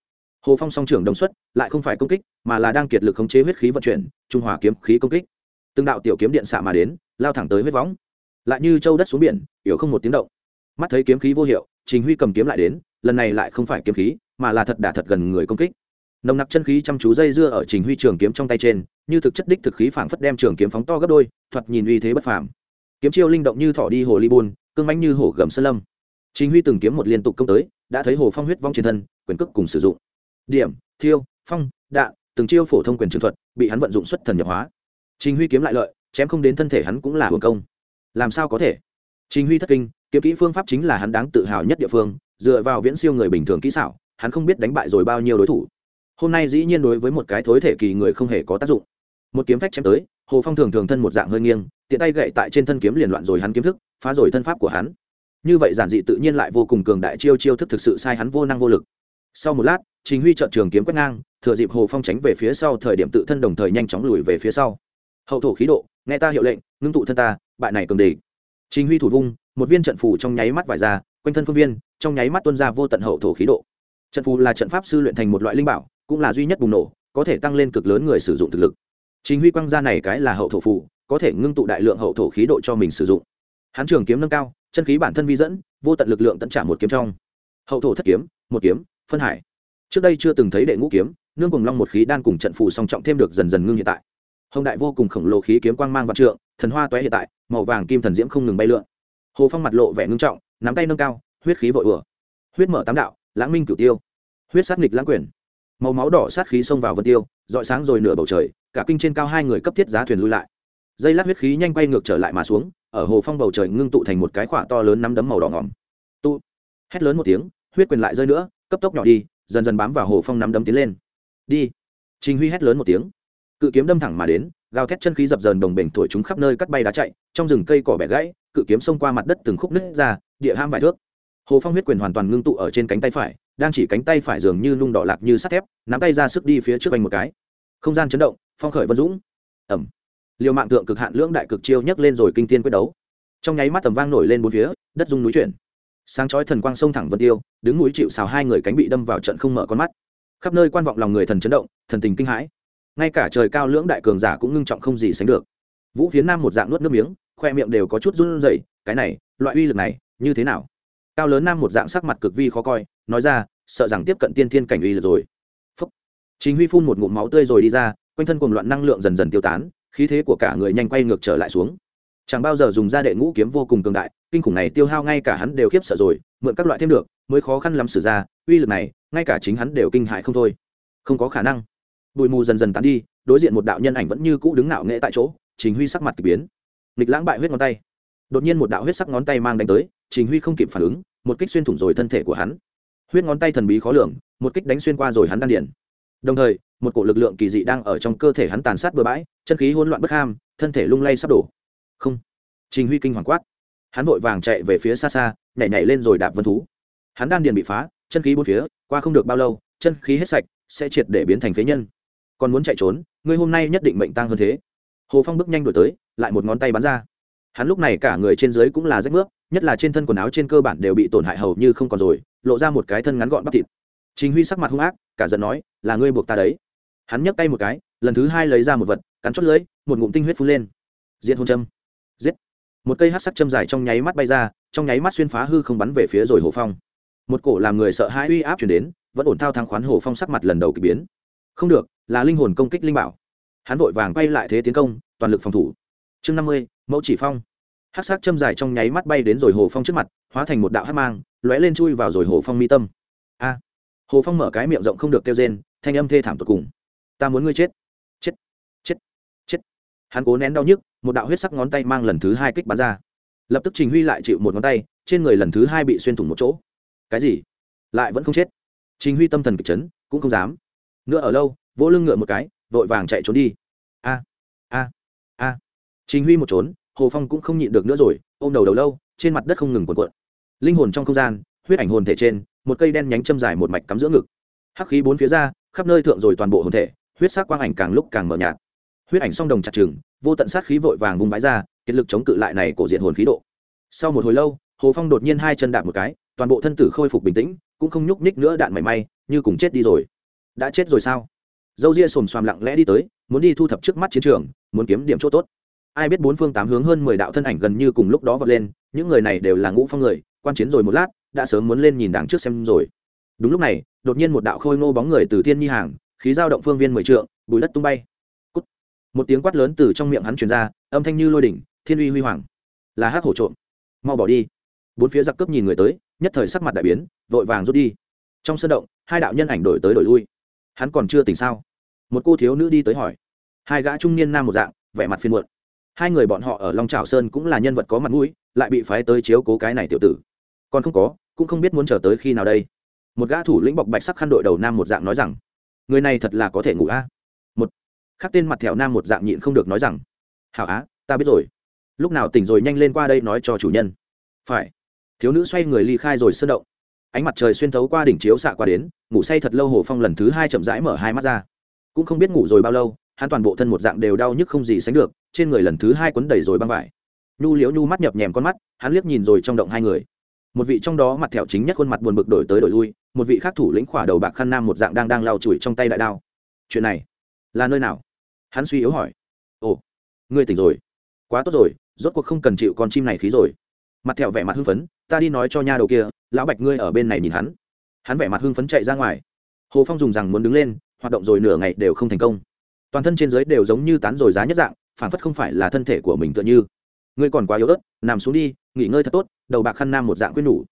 A: Hồ phong song trưởng đồng xuất, lại không phải công kích, mà là đang kiệt lực khống chế huyết khí vận chuyển, trung hòa kiếm khí công kích. Từng đạo tiểu kiếm điện xạ mà đến, lao thẳng tới huyết võng. Lại như châu đất xuống biển yểu không một tiếng động. Mắt thấy kiếm khí vô hiệu, trình huy cầm kiếm lại đến, lần này lại không phải kiếm khí, mà là thật đả thật gần người công kích nồng nặc chân khí chăm chú dây dưa ở trình huy trường kiếm trong tay trên, như thực chất đích thực khí phảng phất đem trường kiếm phóng to gấp đôi, thoạt nhìn uy thế bất phàm. Kiếm chiêu linh động như thỏ đi hồ ly bôn cương mãnh như hổ gầm sơn lâm. Trình huy từng kiếm một liên tục công tới, đã thấy hồ phong huyết vong trên thân, quyền cước cùng sử dụng. Điểm, thiêu, phong, đạn, từng chiêu phổ thông quyền trường thuật, bị hắn vận dụng xuất thần nhập hóa. Trình huy kiếm lại lợi, chém không đến thân thể hắn cũng là hưởng công. Làm sao có thể? Trình huy thất kinh, kiếm kỹ phương pháp chính là hắn đáng tự hào nhất địa phương, dựa vào viễn siêu người bình thường kỹ xảo, hắn không biết đánh bại rồi bao nhiêu đối thủ hôm nay dĩ nhiên đối với một cái thối thể kỳ người không hề có tác dụng. Một kiếm phách chém tới, hồ phong thường thường thân một dạng hơi nghiêng, tiện tay gậy tại trên thân kiếm liền loạn rồi hắn kiếm thức, phá rồi thân pháp của hắn. Như vậy giản dị tự nhiên lại vô cùng cường đại chiêu chiêu thức thực sự sai hắn vô năng vô lực. Sau một lát chính huy trợn trường kiếm quét ngang, thừa dịp hồ phong tránh về phía sau thời điểm tự thân đồng thời nhanh chóng lùi về phía sau. Hậu thổ khí độ, nghe ta hiệu lệnh, ngưng tụ thân ta, bại này cường đề chính huy thủ vung, một viên trận phù trong nháy mắt vải ra, quanh thân phương viên, trong nháy mắt tuân ra vô tận hậu thổ khí độ trận phù là trận pháp sư luyện thành một loại linh bảo, cũng là duy nhất bùng nổ, có thể tăng lên cực lớn người sử dụng thực lực. Chính huy quang gia này cái là hậu thổ phù, có thể ngưng tụ đại lượng hậu thổ khí độ cho mình sử dụng. Hán trường kiếm nâng cao, chân khí bản thân vi dẫn, vô tận lực lượng tận trả một kiếm trong. Hậu thổ thất kiếm, một kiếm, phân hải. Trước đây chưa từng thấy đệ ngũ kiếm, nương cùng long một khí đan cùng trận phù song trọng thêm được dần dần ngưng hiện tại. Hồng đại vô cùng khổng lồ khí kiếm quang mang vạn trượng, thần hoa toé hiện tại, màu vàng kim thần diễm không ngừng bay lượn. Hồ phong mặt lộ vẻ ngưng trọng, nắm tay nâng cao, huyết khí vội ửa huyết mở tám đạo lãng minh cửu tiêu. Huyết sát nghịch lãng quyền. Màu máu đỏ sát khí xông vào vân tiêu dọi sáng rồi nửa bầu trời, cả kinh trên cao hai người cấp thiết giá thuyền lui lại. Dây lát huyết khí nhanh quay ngược trở lại mà xuống, ở hồ phong bầu trời ngưng tụ thành một cái khỏa to lớn nắm đấm màu đỏ ngỏm. Tụ. Hét lớn một tiếng, huyết quyền lại rơi nữa, cấp tốc nhỏ đi, dần dần bám vào hồ phong nắm đấm tiến lên. Đi. Trình huy hét lớn một tiếng. Cự kiếm đâm thẳng mà đến, gào thét chân khí dập dờn đồng bình thổi chúng khắp nơi cắt bay đá chạy, trong rừng cây cỏ bẻ gãy, cự kiếm xông qua mặt đất từng khúc nứt ra, địa ham vài thước hồ phong huyết quyền hoàn toàn ngưng tụ ở trên cánh tay phải, đang chỉ cánh tay phải dường như nung đỏ lạc như sắt thép, nắm tay ra sức đi phía trước anh một cái. Không gian chấn động, phong khởi vân dũng. Ẩm. Liều mạng tượng cực hạn lưỡng đại cực chiêu nhấc lên rồi kinh tiên quyết đấu. Trong nháy mắt tầm vang nổi lên bốn phía, đất dung núi chuyển. Sáng chói thần quang sông thẳng vân tiêu, đứng núi chịu xào hai người cánh bị đâm vào trận không mở con mắt. Khắp nơi quan vọng lòng người thần chấn động, thần tình kinh hãi. Ngay cả trời cao lưỡng đại cường giả cũng ngưng trọng không gì sánh được. Vũ phía nam một dạng nuốt nước miếng, khoe miệng đều có chút run rẩy, cái này, loại uy lực này, như thế nào? Cao lớn nam một dạng sắc mặt cực vi khó coi, nói ra, sợ rằng tiếp cận tiên thiên cảnh uy lực rồi. Phúc. Chính huy phun một ngụm máu tươi rồi đi ra, quanh thân cuồng loạn năng lượng dần dần tiêu tán, khí thế của cả người nhanh quay ngược trở lại xuống. Chẳng bao giờ dùng ra đệ ngũ kiếm vô cùng cường đại, kinh khủng này tiêu hao ngay cả hắn đều khiếp sợ rồi, mượn các loại thêm được, mới khó khăn lắm xử ra, uy lực này, ngay cả chính hắn đều kinh hại không thôi. Không có khả năng. Bụi mù dần dần tán đi, đối diện một đạo nhân ảnh vẫn như cũ đứng ngạo nghệ tại chỗ, trình huy sắc mặt k ỳ biến. Nghịch lãng bại huyết ngón tay đột nhiên một đạo huyết sắc ngón tay mang đánh tới, trình huy không kịp phản ứng, một kích xuyên thủng rồi thân thể của hắn. Huyết ngón tay thần bí khó lường, một kích đánh xuyên qua rồi hắn đan điển đồng thời, một cổ lực lượng kỳ dị đang ở trong cơ thể hắn tàn sát bừa bãi, chân khí hỗn loạn bất ham, thân thể lung lay sắp đổ. Không. Trình huy kinh hoàng quát. Hắn vội vàng chạy về phía xa xa, nhảy nhảy lên rồi đạp vân thú. Hắn đan điền bị phá, chân khí bốn phía, qua không được bao lâu, chân khí hết sạch, sẽ triệt để biến thành phế nhân. Còn muốn chạy trốn, ngươi hôm nay nhất định mệnh tăng hơn thế. Hồ phong bước nhanh đổi tới, lại một ngón tay bắn ra hắn lúc này cả người trên dưới cũng là rách nước nhất là trên thân quần áo trên cơ bản đều bị tổn hại hầu như không còn rồi, lộ ra một cái thân ngắn gọn bắp thịt. Chính huy sắc mặt hung ác, cả giận nói, là ngươi buộc ta đấy. Hắn nhấc tay một cái, lần thứ hai lấy ra một vật, cắn chót lưỡi, một ngụm tinh huyết phun lên. Diện hôn châm. Giết. Một cây hát sắc châm dài trong nháy mắt bay ra, trong nháy mắt xuyên phá hư không bắn về phía rồi hồ phong. Một cổ làm người sợ hãi uy áp chuyển đến, vẫn ổn thao thang khoán hồ phong sắc mặt lần đầu k ỳ biến. Không được, là linh hồn công kích linh bảo. Hắn vội vàng quay lại thế tiến công, toàn lực phòng thủ. Chương năm mươi mẫu chỉ phong. Hát sắc châm dài trong nháy mắt bay đến rồi hồ phong trước mặt, hóa thành một đạo hát mang, lóe lên chui vào rồi hồ phong mi tâm. A! Hồ phong mở cái miệng rộng không được kêu rên, thanh âm thê thảm tột cùng. Ta muốn ngươi chết. Chết. Chết. Chết. Hắn cố nén đau nhức, một đạo huyết sắc ngón tay mang lần thứ hai kích bắn ra. Lập tức trình huy lại chịu một ngón tay, trên người lần thứ hai bị xuyên thủng một chỗ. Cái gì? Lại vẫn không chết. Trình huy tâm thần kịch chấn, cũng không dám. Nữa ở lâu, vỗ lưng ngựa một cái, vội vàng chạy trốn đi. A a! Trình huy một trốn, hồ phong cũng không nhịn được nữa rồi, ôm đầu đầu lâu, trên mặt đất không ngừng cuộn cuộn. Linh hồn trong không gian, huyết ảnh hồn thể trên, một cây đen nhánh châm dài một mạch cắm giữa ngực. Hắc khí bốn phía ra, khắp nơi thượng rồi toàn bộ hồn thể, huyết sắc quang ảnh càng lúc càng mờ nhạt. Huyết ảnh song đồng chặt chừng, vô tận sát khí vội vàng vung vãi ra, kiệt lực chống cự lại này cổ diện hồn khí độ. Sau một hồi lâu, hồ phong đột nhiên hai chân đạp một cái, toàn bộ thân tử khôi phục bình tĩnh, cũng không nhúc nhích nữa đạn mảy may, như cùng chết đi rồi. Đã chết rồi sao? Dâu ria sồm xoàm lặng lẽ đi tới, muốn đi thu thập trước mắt chiến trường, muốn kiếm điểm chỗ tốt ai biết bốn phương tám hướng hơn mười đạo thân ảnh gần như cùng lúc đó vọt lên, những người này đều là ngũ phong người, quan chiến rồi một lát, đã sớm muốn lên nhìn đằng trước xem rồi. Đúng lúc này, đột nhiên một đạo khôi ngô bóng người từ thiên nhi hàng, khí giao động phương viên mười trượng, bùi đất tung bay. Cút. một tiếng quát lớn từ trong miệng hắn truyền ra, âm thanh như lôi đỉnh, thiên uy huy hoàng. Là hắc hổ trộm. Mau bỏ đi. Bốn phía giặc cướp nhìn người tới, nhất thời sắc mặt đại biến, vội vàng rút đi. Trong sân động, hai đạo nhân ảnh đổi tới đổi lui. Hắn còn chưa tỉnh sao? Một cô thiếu nữ đi tới hỏi. Hai gã trung niên nam một dạng, vẻ mặt phiên muộn hai người bọn họ ở long trào sơn cũng là nhân vật có mặt mũi, lại bị phái tới chiếu cố cái này tiểu tử. Còn không có, cũng không biết muốn chờ tới khi nào đây. Một gã thủ lĩnh bọc bạch sắc khăn đội đầu nam một dạng nói rằng, người này thật là có thể ngủ a. Một khắc tên mặt thẹo nam một dạng nhịn không được nói rằng, hảo á, ta biết rồi. Lúc nào tỉnh rồi nhanh lên qua đây nói cho chủ nhân. Phải. Thiếu nữ xoay người ly khai rồi sơn động. Ánh mặt trời xuyên thấu qua đỉnh chiếu xạ qua đến, ngủ say thật lâu hồ phong lần thứ hai chậm rãi mở hai mắt ra. Cũng không biết ngủ rồi bao lâu hắn toàn bộ thân một dạng đều đau nhức không gì sánh được, trên người lần thứ hai quấn đầy rồi băng vải. Nhu liễu nhu mắt nhập nhèm con mắt, hắn liếc nhìn rồi trong động hai người. Một vị trong đó mặt thẹo chính nhất khuôn mặt buồn bực đổi tới đổi lui, một vị khác thủ lĩnh khỏa đầu bạc khăn nam một dạng đang đang lau chùi trong tay đại đao. Chuyện này là nơi nào? Hắn suy yếu hỏi. Ồ, ngươi tỉnh rồi. Quá tốt rồi, rốt cuộc không cần chịu con chim này khí rồi. Mặt thẹo vẻ mặt hưng phấn, ta đi nói cho nha đầu kia, lão bạch ngươi ở bên này nhìn hắn. Hắn vẻ mặt hưng phấn chạy ra ngoài. Hồ phong dùng rằng muốn đứng lên, hoạt động rồi nửa ngày đều không thành công toàn thân trên dưới đều giống như tán rồi giá nhất dạng phản phất không phải là thân thể của mình tựa như. Ngươi còn quá yếu ớt, nằm xuống đi, nghỉ ngơi thật tốt, đầu bạc khăn nam một dạng quyết nhủ.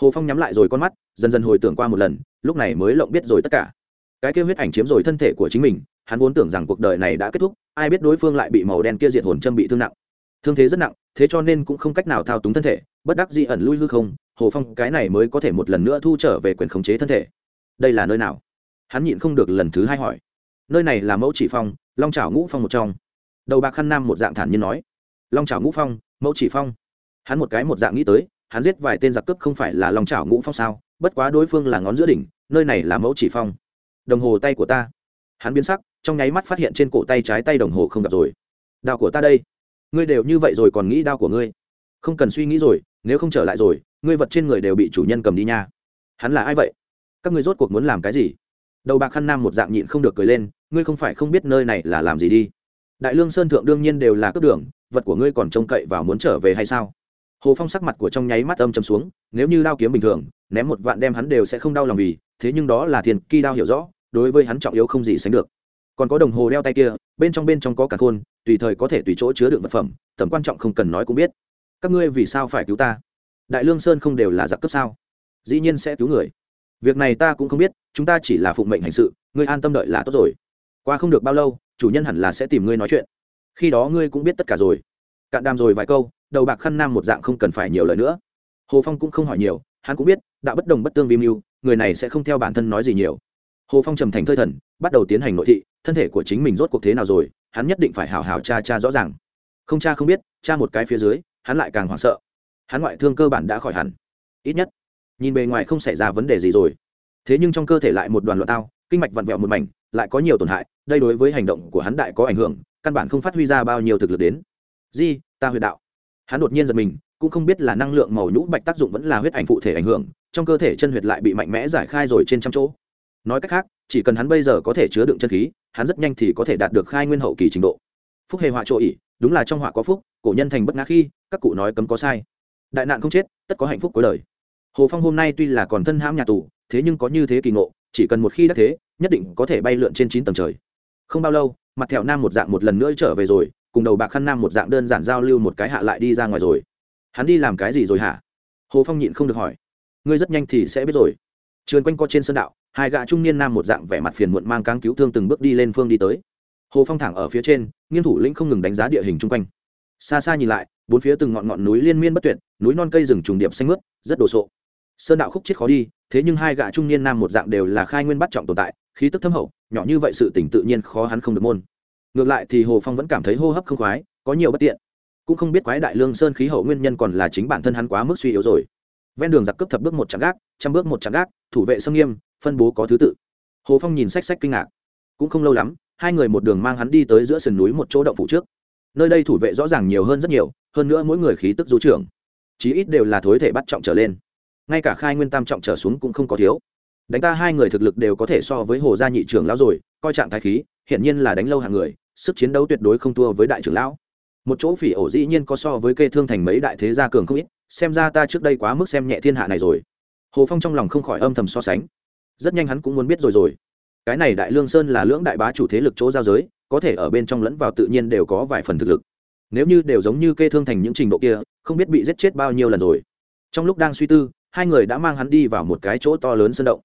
A: Hồ phong nhắm lại rồi con mắt, dần dần hồi tưởng qua một lần, lúc này mới lộng biết rồi tất cả. Cái kia huyết ảnh chiếm rồi thân thể của chính mình, hắn vốn tưởng rằng cuộc đời này đã kết thúc, ai biết đối phương lại bị màu đen kia diệt hồn châm bị thương nặng. Thương thế rất nặng, thế cho nên cũng không cách nào thao túng thân thể, bất đắc dĩ ẩn lui hư không, hồ phong cái này mới có thể một lần nữa thu trở về quyền khống chế thân thể. Đây là nơi nào? Hắn nhịn không được lần thứ hai hỏi nơi này là mẫu chỉ phong, long trào ngũ phong một trong. Đầu bạc khăn nam một dạng thản nhiên nói. Long trào ngũ phong, mẫu chỉ phong. Hắn một cái một dạng nghĩ tới, hắn giết vài tên giặc cướp không phải là long trào ngũ phong sao? Bất quá đối phương là ngón giữa đỉnh, nơi này là mẫu chỉ phong. Đồng hồ tay của ta. Hắn biến sắc, trong nháy mắt phát hiện trên cổ tay trái tay đồng hồ không gặp rồi. Đao của ta đây. Ngươi đều như vậy rồi còn nghĩ đao của ngươi? Không cần suy nghĩ rồi, nếu không trở lại rồi, ngươi vật trên người đều bị chủ nhân cầm đi nha. Hắn là ai vậy? Các ngươi rốt cuộc muốn làm cái gì? Đầu bạc khăn nam một dạng nhịn không được cười lên, ngươi không phải không biết nơi này là làm gì đi. Đại lương sơn thượng đương nhiên đều là cướp đường, vật của ngươi còn trông cậy và muốn trở về hay sao? Hồ phong sắc mặt của trong nháy mắt âm chầm xuống, nếu như đao kiếm bình thường, ném một vạn đem hắn đều sẽ không đau lòng vì, thế nhưng đó là thiền kỳ đao hiểu rõ, đối với hắn trọng yếu không gì sánh được. Còn có đồng hồ đeo tay kia, bên trong bên trong có cả khôn, tùy thời có thể tùy chỗ chứa đựng vật phẩm, tầm quan trọng không cần nói cũng biết. Các ngươi vì sao phải cứu ta? Đại lương sơn không đều là giặc cướp sao? Dĩ nhiên sẽ cứu người việc này ta cũng không biết, chúng ta chỉ là phụng mệnh hành sự, ngươi an tâm đợi là tốt rồi. Qua không được bao lâu, chủ nhân hẳn là sẽ tìm ngươi nói chuyện. Khi đó ngươi cũng biết tất cả rồi. Cạn đàm rồi vài câu, đầu bạc khăn nam một dạng không cần phải nhiều lời nữa. Hồ phong cũng không hỏi nhiều, hắn cũng biết đã bất đồng bất tương vi mưu, người này sẽ không theo bản thân nói gì nhiều. Hồ phong trầm thành thơi thần, bắt đầu tiến hành nội thị, thân thể của chính mình rốt cuộc thế nào rồi, hắn nhất định phải hào hào cha cha rõ ràng. Không cha không biết, cha một cái phía dưới, hắn lại càng hoảng sợ. Hắn ngoại thương cơ bản đã khỏi hẳn. Ít nhất nhìn bề ngoài không xảy ra vấn đề gì rồi. Thế nhưng trong cơ thể lại một đoàn loạn tao, kinh mạch vặn vẹo một mảnh, lại có nhiều tổn hại, đây đối với hành động của hắn đại có ảnh hưởng, căn bản không phát huy ra bao nhiêu thực lực đến. Di, ta huyệt đạo. Hắn đột nhiên giật mình, cũng không biết là năng lượng màu nhũ bạch tác dụng vẫn là huyết ảnh phụ thể ảnh hưởng, trong cơ thể chân huyệt lại bị mạnh mẽ giải khai rồi trên trăm chỗ. Nói cách khác, chỉ cần hắn bây giờ có thể chứa đựng chân khí, hắn rất nhanh thì có thể đạt được khai nguyên hậu kỳ trình độ. Phúc hề họa chỗ ỉ đúng là trong họa có phúc, cổ nhân thành bất ngã khi, các cụ nói cấm có sai. Đại nạn không chết, tất có hạnh phúc cuối đời hồ phong hôm nay tuy là còn thân hãm nhà tù, thế nhưng có như thế kỳ ngộ, chỉ cần một khi đắc thế, nhất định có thể bay lượn trên chín tầng trời. Không bao lâu, mặt thẹo nam một dạng một lần nữa trở về rồi, cùng đầu bạc khăn nam một dạng đơn giản giao lưu một cái hạ lại đi ra ngoài rồi. Hắn đi làm cái gì rồi hả? Hồ phong nhịn không được hỏi. Ngươi rất nhanh thì sẽ biết rồi. Trườn quanh co trên sân đạo, hai gã trung niên nam một dạng vẻ mặt phiền muộn mang cáng cứu thương từng bước đi lên phương đi tới. Hồ phong thẳng ở phía trên nghiên thủ lĩnh không ngừng đánh giá địa hình chung quanh. Xa xa nhìn lại, bốn phía từng ngọn ngọn núi liên miên bất tuyệt, núi non cây rừng trùng điệp xanh mướt, rất đồ sộ sơn đạo khúc chết khó đi, thế nhưng hai gã trung niên nam một dạng đều là khai nguyên bắt trọng tồn tại, khí tức thâm hậu, nhỏ như vậy sự tỉnh tự nhiên khó hắn không được môn. Ngược lại thì hồ phong vẫn cảm thấy hô hấp không khoái, có nhiều bất tiện. Cũng không biết quái đại lương sơn khí hậu nguyên nhân còn là chính bản thân hắn quá mức suy yếu rồi. Ven đường giặc cướp thập bước một chặng gác, trăm bước một chặng gác, thủ vệ sâm nghiêm, phân bố có thứ tự. Hồ phong nhìn sách sách kinh ngạc. Cũng không lâu lắm, hai người một đường mang hắn đi tới giữa sườn núi một chỗ động phủ trước. Nơi đây thủ vệ rõ ràng nhiều hơn rất nhiều, hơn nữa mỗi người khí tức du trưởng, chí ít đều là thối thể bắt trọng trở lên ngay cả khai nguyên tam trọng trở xuống cũng không có thiếu. Đánh ta hai người thực lực đều có thể so với hồ gia nhị trưởng lão rồi, coi trạng thái khí hiện nhiên là đánh lâu hàng người, sức chiến đấu tuyệt đối không thua với đại trưởng lão. Một chỗ phỉ ổ dĩ nhiên có so với kê thương thành mấy đại thế gia cường không ít, xem ra ta trước đây quá mức xem nhẹ thiên hạ này rồi. Hồ phong trong lòng không khỏi âm thầm so sánh. Rất nhanh hắn cũng muốn biết rồi rồi. Cái này đại lương sơn là lưỡng đại bá chủ thế lực chỗ giao giới, có thể ở bên trong lẫn vào tự nhiên đều có vài phần thực lực. Nếu như đều giống như kê thương thành những trình độ kia, không biết bị giết chết bao nhiêu lần rồi. Trong lúc đang suy tư hai người đã mang hắn đi vào một cái chỗ to lớn sơn động.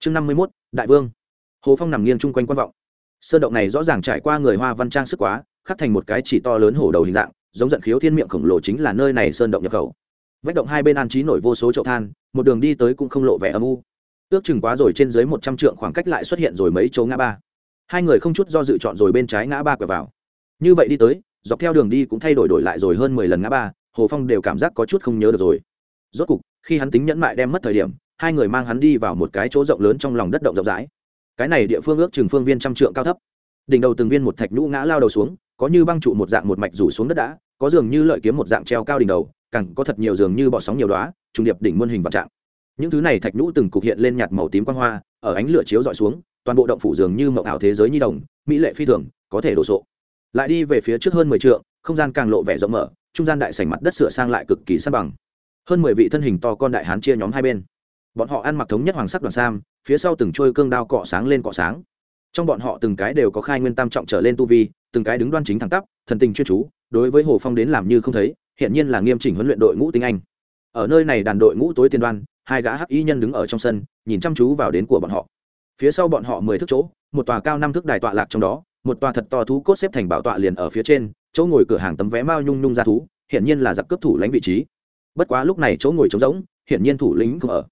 A: Chương năm mươi mốt, đại vương. Hồ phong nằm nghiêng chung quanh quan vọng. Sơn động này rõ ràng trải qua người hoa văn trang sức quá, khắc thành một cái chỉ to lớn hổ đầu hình dạng, giống giận khiếu thiên miệng khổng lồ chính là nơi này sơn động nhập khẩu. Vách động hai bên an trí nổi vô số chậu than, một đường đi tới cũng không lộ vẻ âm u. Ước chừng quá rồi trên dưới một trăm trượng khoảng cách lại xuất hiện rồi mấy chỗ ngã ba. Hai người không chút do dự chọn rồi bên trái ngã ba quẹo vào. Như vậy đi tới, dọc theo đường đi cũng thay đổi đổi lại rồi hơn mười lần ngã ba, hồ phong đều cảm giác có chút không nhớ được rồi. Rốt cục khi hắn tính nhẫn mại đem mất thời điểm, hai người mang hắn đi vào một cái chỗ rộng lớn trong lòng đất động rộng rãi. Cái này địa phương ước chừng phương viên trăm trượng cao thấp. Đỉnh đầu từng viên một thạch nhũ ngã lao đầu xuống, có như băng trụ một dạng một mạch rủ xuống đất đã, có dường như lợi kiếm một dạng treo cao đỉnh đầu, càng có thật nhiều dường như bọ sóng nhiều đoá trùng điệp đỉnh muôn hình vạn trạng. Những thứ này thạch nhũ từng cục hiện lên nhạt màu tím quang hoa, ở ánh lửa chiếu dọi xuống, toàn bộ động phủ dường như mộng ảo thế giới nhi đồng, mỹ lệ phi thường, có thể đổ sộ. Lại đi về phía trước hơn mười trượng, không gian càng lộ vẻ rộng mở, trung gian đại sảnh mặt đất sửa sang lại cực kỳ san bằng hơn mười vị thân hình to con đại hán chia nhóm hai bên. Bọn họ ăn mặc thống nhất hoàng sắc đoàn sam, phía sau từng trôi cương đao cọ sáng lên cọ sáng. Trong bọn họ từng cái đều có khai nguyên tam trọng trở lên tu vi, từng cái đứng đoan chính thẳng tắp, thần tình chuyên chú, đối với hồ phong đến làm như không thấy hiện nhiên là nghiêm chỉnh huấn luyện đội ngũ tinh anh. Ở nơi này đàn đội ngũ tối tiên đoan, hai gã hắc y nhân đứng ở trong sân, nhìn chăm chú vào đến của bọn họ. Phía sau bọn họ mười thước chỗ, một tòa cao năm thước đài tọa lạc trong đó, một tòa thật to thú cốt xếp thành bảo tọa liền ở phía trên, chỗ ngồi cửa hàng tấm vé mao nhung nhung ra thú hiện nhiên là giặc cướp thủ lãnh vị trí bất quá lúc này chỗ ngồi trống rỗng, hiển nhiên thủ lĩnh không ở.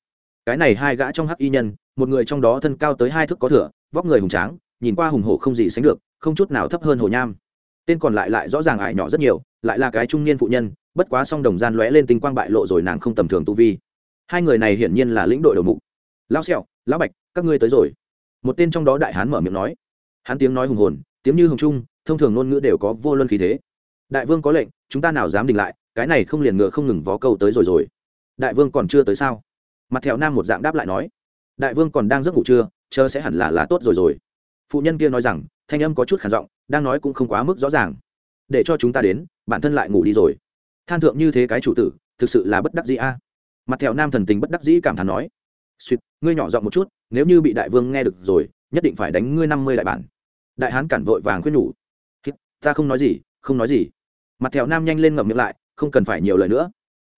A: Cái này hai gã trong hắc y nhân, một người trong đó thân cao tới hai thước có thửa vóc người hùng tráng, nhìn qua hùng hổ không gì sánh được, không chút nào thấp hơn hồ nham. Tên còn lại lại rõ ràng ải nhỏ rất nhiều, lại là cái trung niên phụ nhân, bất quá song đồng gian lóe lên tinh quang bại lộ rồi nàng không tầm thường tu vi. Hai người này hiển nhiên là lĩnh đội đầu mục. Lao sẹo, lão bạch, các ngươi tới rồi. Một tên trong đó đại hán mở miệng nói. Hắn tiếng nói hùng hồn, tiếng như hồng trung, thông thường ngôn ngữ đều có vô luân khí thế. Đại vương có lệnh, chúng ta nào dám đình lại cái này không liền ngựa không ngừng vó câu tới rồi rồi. Đại vương còn chưa tới sao? Mặt thẹo nam một dạng đáp lại nói. Đại vương còn đang giấc ngủ chưa? Chờ sẽ hẳn là là tốt rồi rồi. Phụ nhân kia nói rằng, thanh âm có chút khản giọng, đang nói cũng không quá mức rõ ràng. Để cho chúng ta đến, bản thân lại ngủ đi rồi. Than thượng như thế cái chủ tử, thực sự là bất đắc dĩ a. Mặt thẹo nam thần tình bất đắc dĩ cảm thán nói. Suýt ngươi nhỏ giọng một chút, nếu như bị đại vương nghe được rồi, nhất định phải đánh ngươi năm mươi đại bản. Đại hán cản vội vàng khuyên nhủ. Ta không nói gì, không nói gì. Mặt thẹo nam nhanh lên ngậm miệng lại không cần phải nhiều lời nữa.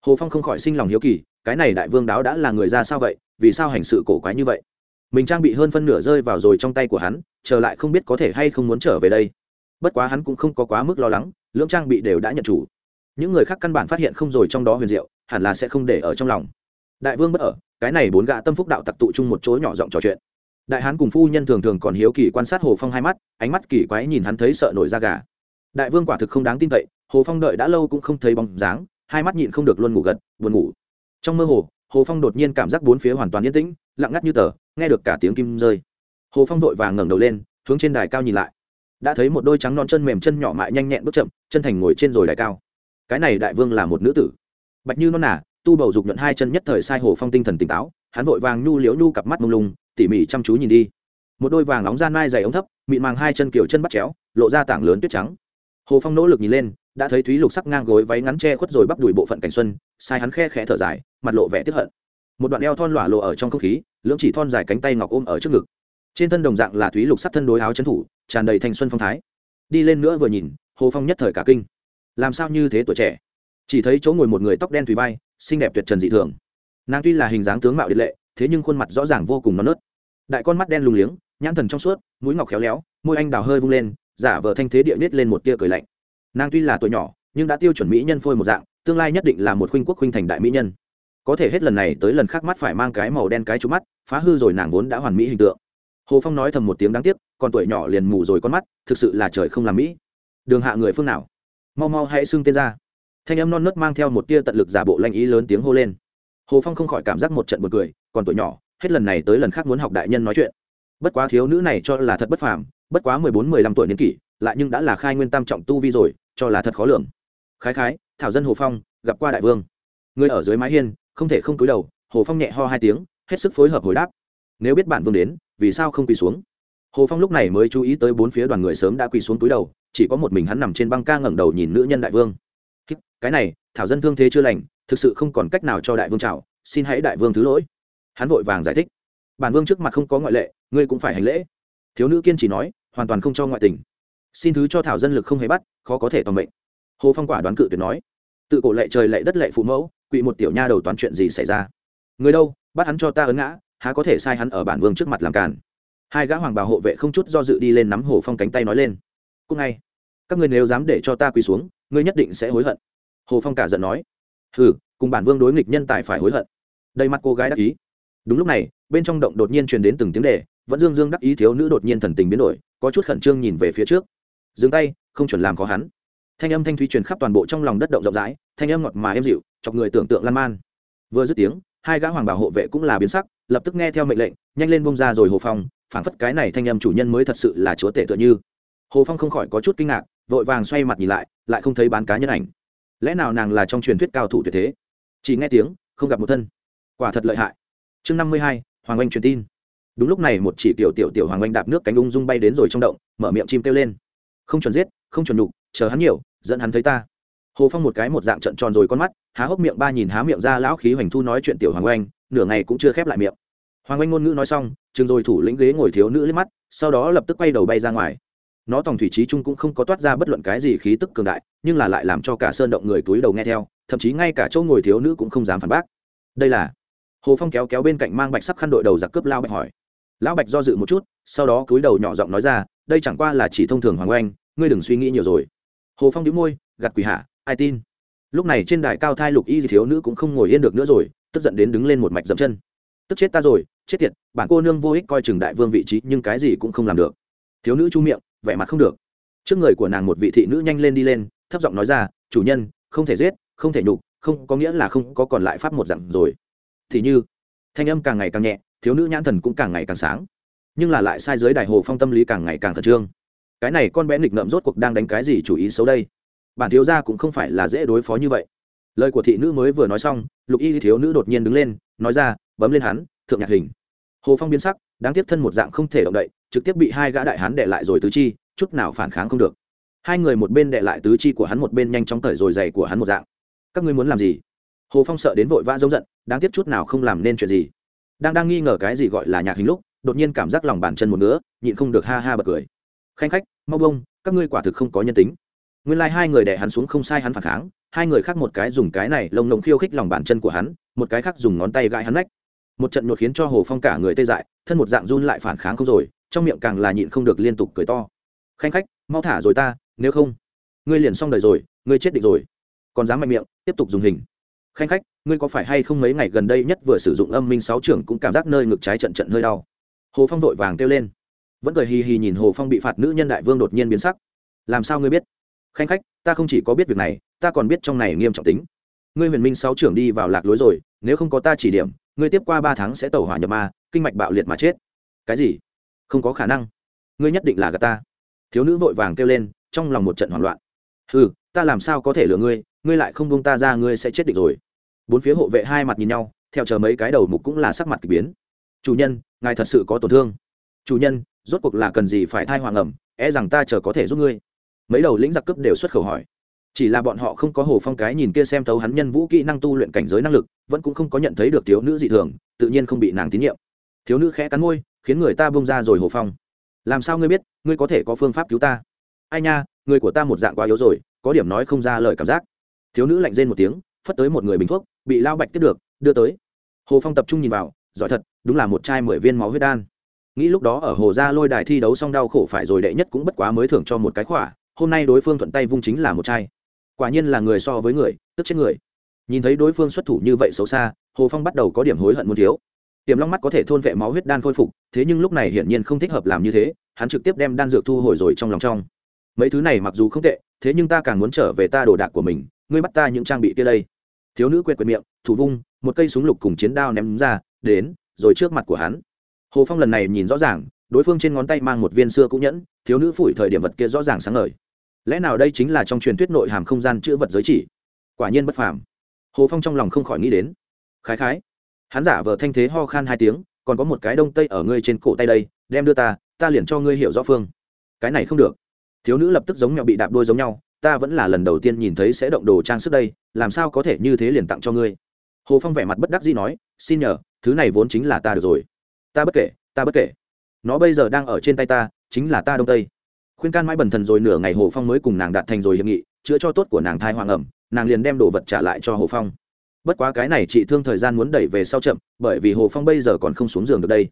A: Hồ phong không khỏi sinh lòng hiếu kỳ, cái này đại vương đáo đã là người ra sao vậy, vì sao hành sự cổ quái như vậy? Mình trang bị hơn phân nửa rơi vào rồi trong tay của hắn trở lại không biết có thể hay không muốn trở về đây. Bất quá hắn cũng không có quá mức lo lắng, lưỡng trang bị đều đã nhận chủ. Những người khác căn bản phát hiện không rồi trong đó huyền diệu, hẳn là sẽ không để ở trong lòng. Đại vương bất ở, cái này bốn gã tâm phúc đạo tặc tụ chung một chỗ nhỏ giọng trò chuyện. Đại hán cùng phu nhân thường thường còn hiếu kỳ quan sát hồ phong hai mắt, ánh mắt kỳ quái nhìn hắn thấy sợ nổi da gà. Đại vương quả thực không đáng tin cậy hồ phong đợi đã lâu cũng không thấy bóng dáng, hai mắt nhịn không được luôn ngủ gật, buồn ngủ. Trong mơ hồ hồ phong đột nhiên cảm giác bốn phía hoàn toàn yên tĩnh, lặng ngắt như tờ, nghe được cả tiếng kim rơi. Hồ phong vội vàng ngẩng đầu lên, hướng trên đài cao nhìn lại. Đã thấy một đôi trắng non chân mềm chân nhỏ mại nhanh nhẹn bước chậm, chân thành ngồi trên rồi đài cao. Cái này đại vương là một nữ tử. Bạch như non nả tu bầu dục nhuận hai chân nhất thời sai hồ phong tinh thần tỉnh táo, hắn vội vàng nhu liễu nhu cặp mắt mông lung, tỉ mỉ chăm chú nhìn đi. Một đôi vàng nóng gian mai dày ống thấp, mịn màng hai chân kiểu chân bắt chéo, lộ ra tảng lớn tuyết trắng. Hồ phong nỗ lực nhìn lên đã thấy thúy lục sắc ngang gối váy ngắn che khuất rồi bắp đùi bộ phận cảnh xuân, sai hắn khe khẽ thở dài, mặt lộ vẻ tiếp hận. Một đoạn eo thon lỏa lộ ở trong không khí, lưỡng chỉ thon dài cánh tay ngọc ôm ở trước ngực. Trên thân đồng dạng là thúy lục sắc thân đối áo trấn thủ, tràn đầy thanh xuân phong thái. Đi lên nữa vừa nhìn, hồ phong nhất thời cả kinh. Làm sao như thế tuổi trẻ? Chỉ thấy chỗ ngồi một người tóc đen thùy vai, xinh đẹp tuyệt trần dị thường. Nàng tuy là hình dáng tướng mạo điện lệ, thế nhưng khuôn mặt rõ ràng vô cùng non nớt. Đại con mắt đen lùng liếng, nhãn thần trong suốt, mũi ngọc khéo léo, môi anh đào hơi vung lên, giả vờ thanh thế địa nết lên một tia cười lạnh nàng tuy là tuổi nhỏ, nhưng đã tiêu chuẩn mỹ nhân phôi một dạng, tương lai nhất định là một khuynh quốc khuynh thành đại mỹ nhân. Có thể hết lần này tới lần khác mắt phải mang cái màu đen cái trúng mắt, phá hư rồi nàng vốn đã hoàn mỹ hình tượng. Hồ phong nói thầm một tiếng đáng tiếc, còn tuổi nhỏ liền mù rồi con mắt, thực sự là trời không làm mỹ. Đường hạ người phương nào? Mau mau hãy xưng tên ra. Thanh âm non nớt mang theo một tia tận lực giả bộ lanh ý lớn tiếng hô lên. Hồ phong không khỏi cảm giác một trận b u ồ n cười, còn tuổi nhỏ, hết lần này tới lần khác muốn học đại nhân nói chuyện. Bất quá thiếu nữ này cho là thật bất phàm, bất quá mười bốn, mười lăm tuổi niên kỷ, lại nhưng đã là khai nguyên tam trọng tu vi rồi cho là thật khó lường. Khái khái, thảo dân hồ phong, gặp qua đại vương. Người ở dưới mái hiên, không thể không cúi đầu, hồ phong nhẹ ho hai tiếng, hết sức phối hợp hồi đáp. Nếu biết bản vương đến, vì sao không quỳ xuống? Hồ phong lúc này mới chú ý tới bốn phía đoàn người sớm đã quỳ xuống túi đầu, chỉ có một mình hắn nằm trên băng ca ngẩng đầu nhìn nữ nhân đại vương. Cái này, thảo dân thương thế chưa lành, thực sự không còn cách nào cho đại vương chào, xin hãy đại vương thứ lỗi. Hắn vội vàng giải thích. Bản vương trước mặt không có ngoại lệ, ngươi cũng phải hành lễ. Thiếu nữ kiên trì nói, hoàn toàn không cho ngoại tình xin thứ cho thảo dân lực không hề bắt, khó có thể toàn mệnh. Hồ phong quả đoán cự tuyệt nói, tự cổ lệ trời lệ đất lệ phụ mẫu, quỵ một tiểu nha đầu toán chuyện gì xảy ra? Người đâu, bắt hắn cho ta ấn ngã, há có thể sai hắn ở bản vương trước mặt làm càn? Hai gã hoàng bào hộ vệ không chút do dự đi lên nắm hồ phong cánh tay nói lên cúc ngay, các người nếu dám để cho ta quỳ xuống, ngươi nhất định sẽ hối hận. Hồ phong cả giận nói, hừ, cùng bản vương đối nghịch nhân tài phải hối hận. Đầy mặt cô gái đắc ý. Đúng lúc này, bên trong động đột nhiên truyền đến từng tiếng đề, vẫn dương dương đắc ý thiếu nữ đột nhiên thần tình biến đổi, có chút khẩn trương nhìn về phía trước dừng tay, không chuẩn làm có hắn. Thanh âm thanh thúy truyền khắp toàn bộ trong lòng đất động rộng rãi, thanh âm ngọt mà êm dịu, chọc người tưởng tượng lan man. Vừa dứt tiếng, hai gã hoàng bảo hộ vệ cũng là biến sắc, lập tức nghe theo mệnh lệnh, nhanh lên bông ra rồi hồ phong, phảng phất cái này thanh âm chủ nhân mới thật sự là chúa tể tựa như. Hồ phong không khỏi có chút kinh ngạc, vội vàng xoay mặt nhìn lại lại không thấy bán cá nhân ảnh. Lẽ nào nàng là trong truyền thuyết cao thủ tuyệt thế? Chỉ nghe tiếng, không gặp một thân. Quả thật lợi hại. Chương năm mươi hai, hoàng anh truyền tin. Đúng lúc này một chỉ tiểu tiểu tiểu hoàng anh đạp nước cánh ung dung bay đến rồi trong động, mở miệng chim kêu lên không chuẩn giết, không chuẩn đục chờ hắn nhiều, dẫn hắn thấy ta. Hồ phong một cái một dạng trận tròn rồi con mắt, há hốc miệng ba nhìn há miệng ra lão khí hoành thu nói chuyện tiểu hoàng oanh, nửa ngày cũng chưa khép lại miệng. Hoàng oanh ngôn ngữ nói xong chừng rồi thủ lĩnh ghế ngồi thiếu nữ lên mắt, sau đó lập tức quay đầu bay ra ngoài. Nó tòng thủy trí trung cũng không có toát ra bất luận cái gì khí tức cường đại, nhưng là lại làm cho cả sơn động người túi đầu nghe theo, thậm chí ngay cả chỗ ngồi thiếu nữ cũng không dám phản bác. Đây là, hồ phong kéo kéo bên cạnh mang bạch sắc khăn đội đầu giặc cướp lao bạch hỏi. Lão bạch do dự một chút, sau đó cúi đầu nhỏ giọng nói ra đây chẳng qua là chỉ thông thường hoàng oanh, ngươi đừng suy nghĩ nhiều rồi. Hồ phong đĩu môi gặt quỷ hạ, ai tin? Lúc này trên đài cao thai lục y thiếu nữ cũng không ngồi yên được nữa rồi, tức giận đến đứng lên một mạch dậm chân. Tức chết ta rồi, chết tiệt, bản cô nương vô ích coi chừng đại vương vị trí, nhưng cái gì cũng không làm được. Thiếu nữ chu miệng, vẻ mặt không được. Trước người của nàng một vị thị nữ nhanh lên đi lên, thấp giọng nói ra, chủ nhân, không thể giết, không thể nhục, không có nghĩa là không có còn lại pháp một dặn rồi. Thì như, thanh âm càng ngày càng nhẹ, thiếu nữ nhãn thần cũng càng ngày càng sáng nhưng là lại sai dưới đại hồ phong tâm lý càng ngày càng khẩn trương. Cái này con bé nghịch ngợm rốt cuộc đang đánh cái gì chủ ý xấu đây? Bản thiếu gia cũng không phải là dễ đối phó như vậy. Lời của thị nữ mới vừa nói xong, lục y thiếu nữ đột nhiên đứng lên, nói ra, bấm lên hắn, thượng nhạc hình. Hồ phong biến sắc, đáng tiếc thân một dạng không thể động đậy, trực tiếp bị hai gã đại hán đệ lại rồi tứ chi, chút nào phản kháng không được. Hai người một bên đệ lại tứ chi của hắn một bên nhanh chóng cởi rồi giày của hắn một dạng. Các ngươi muốn làm gì? Hồ phong sợ đến vội vã giống giận, đáng tiếc chút nào không làm nên chuyện gì. Đang đang nghi ngờ cái gì gọi là nhạc hình lúc đột nhiên cảm giác lòng bàn chân một nữa nhịn không được ha ha bật cười. Khanh khách, mau bông các ngươi quả thực không có nhân tính. Nguyên lai、like、hai người đẻ hắn xuống không sai hắn phản kháng, hai người khác một cái dùng cái này lồng lồng khiêu khích lòng bàn chân của hắn, một cái khác dùng ngón tay gãi hắn nách. Một trận nhột khiến cho hồ phong cả người tê dại, thân một dạng run lại phản kháng không rồi, trong miệng càng là nhịn không được liên tục cười to. Khanh khách, mau thả rồi ta, nếu không, ngươi liền xong đời rồi, ngươi chết định rồi. Còn dám mạnh miệng, tiếp tục dùng hình. Khanh khách, ngươi có phải hay không mấy ngày gần đây nhất vừa sử dụng âm minh sáu trưởng cũng cảm giác nơi ngực trái trận trận hơi đau? Hồ phong vội vàng kêu lên. Vẫn cười hì hì nhìn hồ phong bị phạt nữ nhân đại vương đột nhiên biến sắc. Làm sao ngươi biết? Khanh khách, ta không chỉ có biết việc này, ta còn biết trong này nghiêm trọng tính. Ngươi huyền minh sáu trưởng đi vào lạc lối rồi, nếu không có ta chỉ điểm, ngươi tiếp qua ba tháng sẽ tẩu hỏa nhập ma, kinh mạch bạo liệt mà chết. Cái gì? Không có khả năng. Ngươi nhất định là gà ta. Thiếu nữ vội vàng kêu lên, trong lòng một trận hoảng loạn. Ừ ta làm sao có thể lừa ngươi ngươi lại không bông ta ra, ngươi sẽ chết định rồi. Bốn phía hộ vệ hai mặt nhìn nhau, theo chờ mấy cái đầu mục cũng là sắc mặt k ỳ biến chủ nhân, ngài thật sự có tổn thương. Chủ nhân, rốt cuộc là cần gì phải thai hoàng ẩm e rằng ta chờ có thể giúp ngươi. Mấy đầu lĩnh giặc cướp đều xuất khẩu hỏi. Chỉ là bọn họ không có hồ phong cái nhìn kia xem thấu hắn nhân vũ kỹ năng tu luyện cảnh giới năng lực, vẫn cũng không có nhận thấy được thiếu nữ dị thường, tự nhiên không bị nàng tín nhiệm. Thiếu nữ khẽ cắn môi, khiến người ta bông ra rồi hồ phong. Làm sao ngươi biết, ngươi có thể có phương pháp cứu ta? Ai nha, người của ta một dạng quá yếu rồi, có điểm nói không ra lời cảm giác. Thiếu nữ lạnh rên một tiếng, phất tới một người bình thuốc, bị lao bạch tiếp được, đưa tới. Hồ phong tập trung nhìn vào giỏi thật, đúng là một chai mười viên máu huyết đan. Nghĩ lúc đó ở hồ gia lôi đài thi đấu xong đau khổ phải rồi đệ nhất cũng bất quá mới thưởng cho một cái khỏa, hôm nay đối phương thuận tay vung chính là một chai. Quả nhiên là người so với người, tức chết người. Nhìn thấy đối phương xuất thủ như vậy xấu xa, hồ phong bắt đầu có điểm hối hận muốn thiếu. Tiềm long mắt có thể thôn vệ máu huyết đan khôi phục, thế nhưng lúc này hiển nhiên không thích hợp làm như thế, hắn trực tiếp đem đan dược thu hồi rồi trong lòng trong. Mấy thứ này mặc dù không tệ, thế nhưng ta càng muốn trở về ta đồ đạc của mình, ngươi bắt ta những trang bị kia đây. Thiếu nữ quẹt quẹt miệng, thủ vung, một cây súng lục cùng chiến đao ném ra đến, rồi trước mặt của hắn. Hồ phong lần này nhìn rõ ràng, đối phương trên ngón tay mang một viên xưa cũ nhẫn, thiếu nữ phủi thời điểm vật kia rõ ràng sáng ngời. Lẽ nào đây chính là trong truyền thuyết nội hàm không gian chữ vật giới chỉ? Quả nhiên bất phàm. Hồ phong trong lòng không khỏi nghĩ đến. Khái khái. Hắn giả vờ thanh thế ho khan hai tiếng, còn có một cái đông tây ở ngươi trên cổ tay đây, đem đưa ta ta liền cho ngươi hiểu rõ phương. Cái này không được. Thiếu nữ lập tức giống mẹo bị đạp đôi giống nhau, ta vẫn là lần đầu tiên nhìn thấy sẽ động đồ trang sức đây, làm sao có thể như thế liền tặng cho ngươi? Hồ phong vẻ mặt bất đắc dĩ nói, xin nhờ, thứ này vốn chính là ta được rồi. Ta bất kể, ta bất kể. Nó bây giờ đang ở trên tay ta, chính là ta đông tây. Khuyên can mãi bần thần rồi nửa ngày hồ phong mới cùng nàng đạt thành rồi hiệp nghị, chữa cho tốt của nàng thai hoàng ẩm, nàng liền đem đồ vật trả lại cho hồ phong. Bất quá cái này chị thương thời gian muốn đẩy về sau chậm, bởi vì hồ phong bây giờ còn không xuống giường được đây.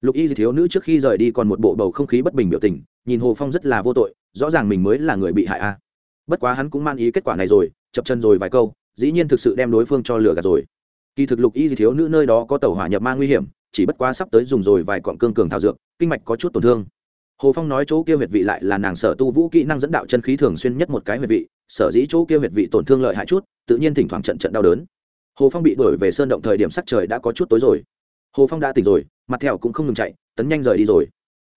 A: Lục y thiếu nữ trước khi rời đi còn một bộ bầu không khí bất bình biểu tình, nhìn hồ phong rất là vô tội, rõ ràng mình mới là người bị hại a. Bất quá hắn cũng man ý kết quả này rồi, chập chân rồi vài câu, dĩ nhiên thực sự đem đối phương cho lừa gạt rồi kỳ thực lục y thiếu nữ nơi đó có tàu hỏa nhập ma nguy hiểm, chỉ bất quá sắp tới dùng rồi vài cọn cương cường thảo dược, kinh mạch có chút tổn thương. Hồ phong nói chỗ kia huyệt vị lại là nàng sở tu vũ kỹ năng dẫn đạo chân khí thường xuyên nhất một cái huyệt vị, sở dĩ chỗ kia huyệt vị tổn thương lợi hại chút, tự nhiên thỉnh thoảng trận trận đau đớn. Hồ phong bị đuổi về sơn động thời điểm sắc trời đã có chút tối rồi. Hồ phong đã tỉnh rồi, mặt thẹo cũng không ngừng chạy, tấn nhanh rời đi rồi.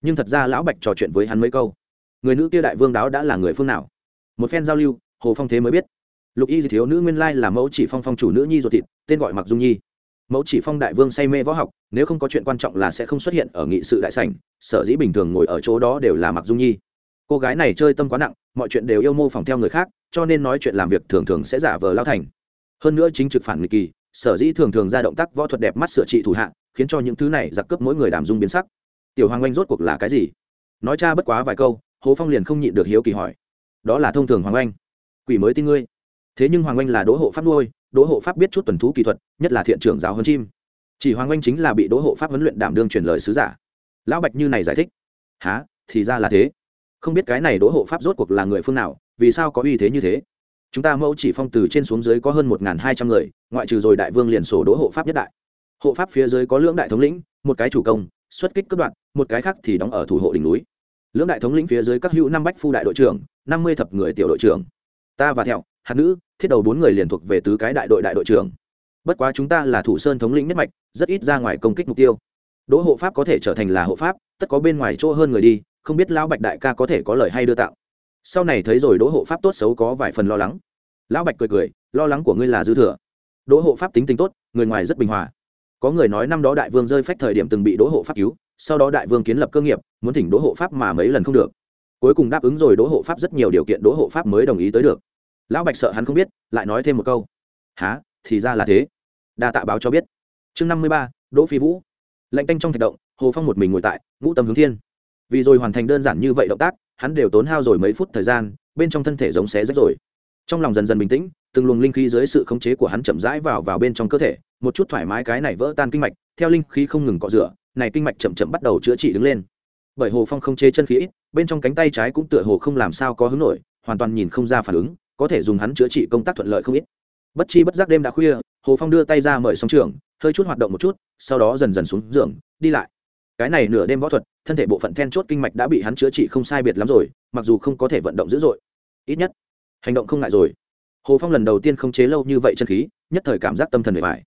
A: Nhưng thật ra lão bạch trò chuyện với hắn mấy câu. Người nữ kia đại vương đáo đã là người phương nào? Một phen giao lưu, hồ phong thế mới biết lục y thiếu nữ nguyên lai là mẫu chỉ phong phong chủ nữ nhi ruột thịt, tên gọi mặc dung nhi. Mẫu chỉ phong đại vương say mê võ học, nếu không có chuyện quan trọng là sẽ không xuất hiện ở nghị sự đại sảnh, sở dĩ bình thường ngồi ở chỗ đó đều là mặc dung nhi. Cô gái này chơi tâm quá nặng, mọi chuyện đều yêu mô phỏng theo người khác, cho nên nói chuyện làm việc thường thường sẽ giả vờ lao thành. Hơn nữa chính trực phản nghịch kỳ, sở dĩ thường thường ra động tác võ thuật đẹp mắt sửa trị thủ hạ, khiến cho những thứ này giặc cướp mỗi người đàm dung biến sắc. Tiểu hoàng oanh rốt cuộc là cái gì? Nói cha bất quá vài câu, hồ phong liền không nhịn được hiếu kỳ hỏi. Đó là thông thường hoàng oanh. Quỷ mới tin ngươi thế nhưng hoàng oanh là đỗ hộ pháp nuôi, đỗ hộ pháp biết chút tuần thú kỹ thuật, nhất là thiện trưởng giáo hơn chim. Chỉ hoàng oanh chính là bị đỗ hộ pháp huấn luyện đảm đương truyền lời sứ giả. Lão bạch như này giải thích. Há thì ra là thế. Không biết cái này đỗ hộ pháp rốt cuộc là người phương nào, vì sao có uy thế như thế? Chúng ta mẫu chỉ phong từ trên xuống dưới có hơn một hai trăm người, ngoại trừ rồi đại vương liền sổ đỗ hộ pháp nhất đại. Hộ pháp phía dưới có lưỡng đại thống lĩnh, một cái chủ công, xuất kích cấp đoạn, một cái khác thì đóng ở thủ hộ đỉnh núi. Lưỡng đại thống lĩnh phía dưới các hữu năm bách phu đại đội trưởng, năm mươi thập người tiểu đội trưởng. Ta và theo hạt nữ thiết đầu bốn người liền thuộc về tứ cái đại đội đại đội trưởng. Bất quá chúng ta là thủ sơn thống lĩnh nhất mạch, rất ít ra ngoài công kích mục tiêu. Đỗ hộ pháp có thể trở thành là hộ pháp, tất có bên ngoài chỗ hơn người đi, không biết lão bạch đại ca có thể có lời hay đưa tạo. Sau này thấy rồi đỗ hộ pháp tốt xấu có vài phần lo lắng. Lão bạch cười cười, lo lắng của ngươi là dư thừa. Đỗ hộ pháp tính tính tốt, người ngoài rất bình hòa. Có người nói năm đó đại vương rơi phách thời điểm từng bị đỗ hộ pháp cứu, sau đó đại vương kiến lập cơ nghiệp, muốn thỉnh đỗ hộ pháp mà mấy lần không được. Cuối cùng đáp ứng rồi đỗ hộ pháp rất nhiều điều kiện đỗ hộ pháp mới đồng ý tới được lão bạch sợ hắn không biết, lại nói thêm một câu. Há thì ra là thế. Đa tạ báo cho biết. Chương năm mươi ba, đỗ phi vũ. Lạnh tanh trong thạch động, hồ phong một mình ngồi tại, ngũ tâm hướng thiên. Vì rồi hoàn thành đơn giản như vậy động tác, hắn đều tốn hao rồi mấy phút thời gian, bên trong thân thể giống xé rách rồi. Trong lòng dần dần bình tĩnh, từng luồng linh khí dưới sự khống chế của hắn chậm rãi vào vào bên trong cơ thể, một chút thoải mái cái này vỡ tan kinh mạch, theo linh khí không ngừng cọ rửa, này kinh mạch chậm chậm bắt đầu chữa trị đứng lên. Bởi hồ phong không chế chân khí ít, bên trong cánh tay trái cũng tựa hồ không làm sao có hứng nổi, hoàn toàn nhìn không ra phản ứng có thể dùng hắn chữa trị công tác thuận lợi không ít. Bất chi bất giác đêm đã khuya, hồ phong đưa tay ra mời song trường hơi chút hoạt động một chút, sau đó dần dần xuống giường, đi lại. Cái này nửa đêm võ thuật, thân thể bộ phận then chốt kinh mạch đã bị hắn chữa trị không sai biệt lắm rồi, mặc dù không có thể vận động dữ dội. Ít nhất, hành động không ngại rồi. Hồ phong lần đầu tiên không chế lâu như vậy chân khí, nhất thời cảm giác tâm thần bề bài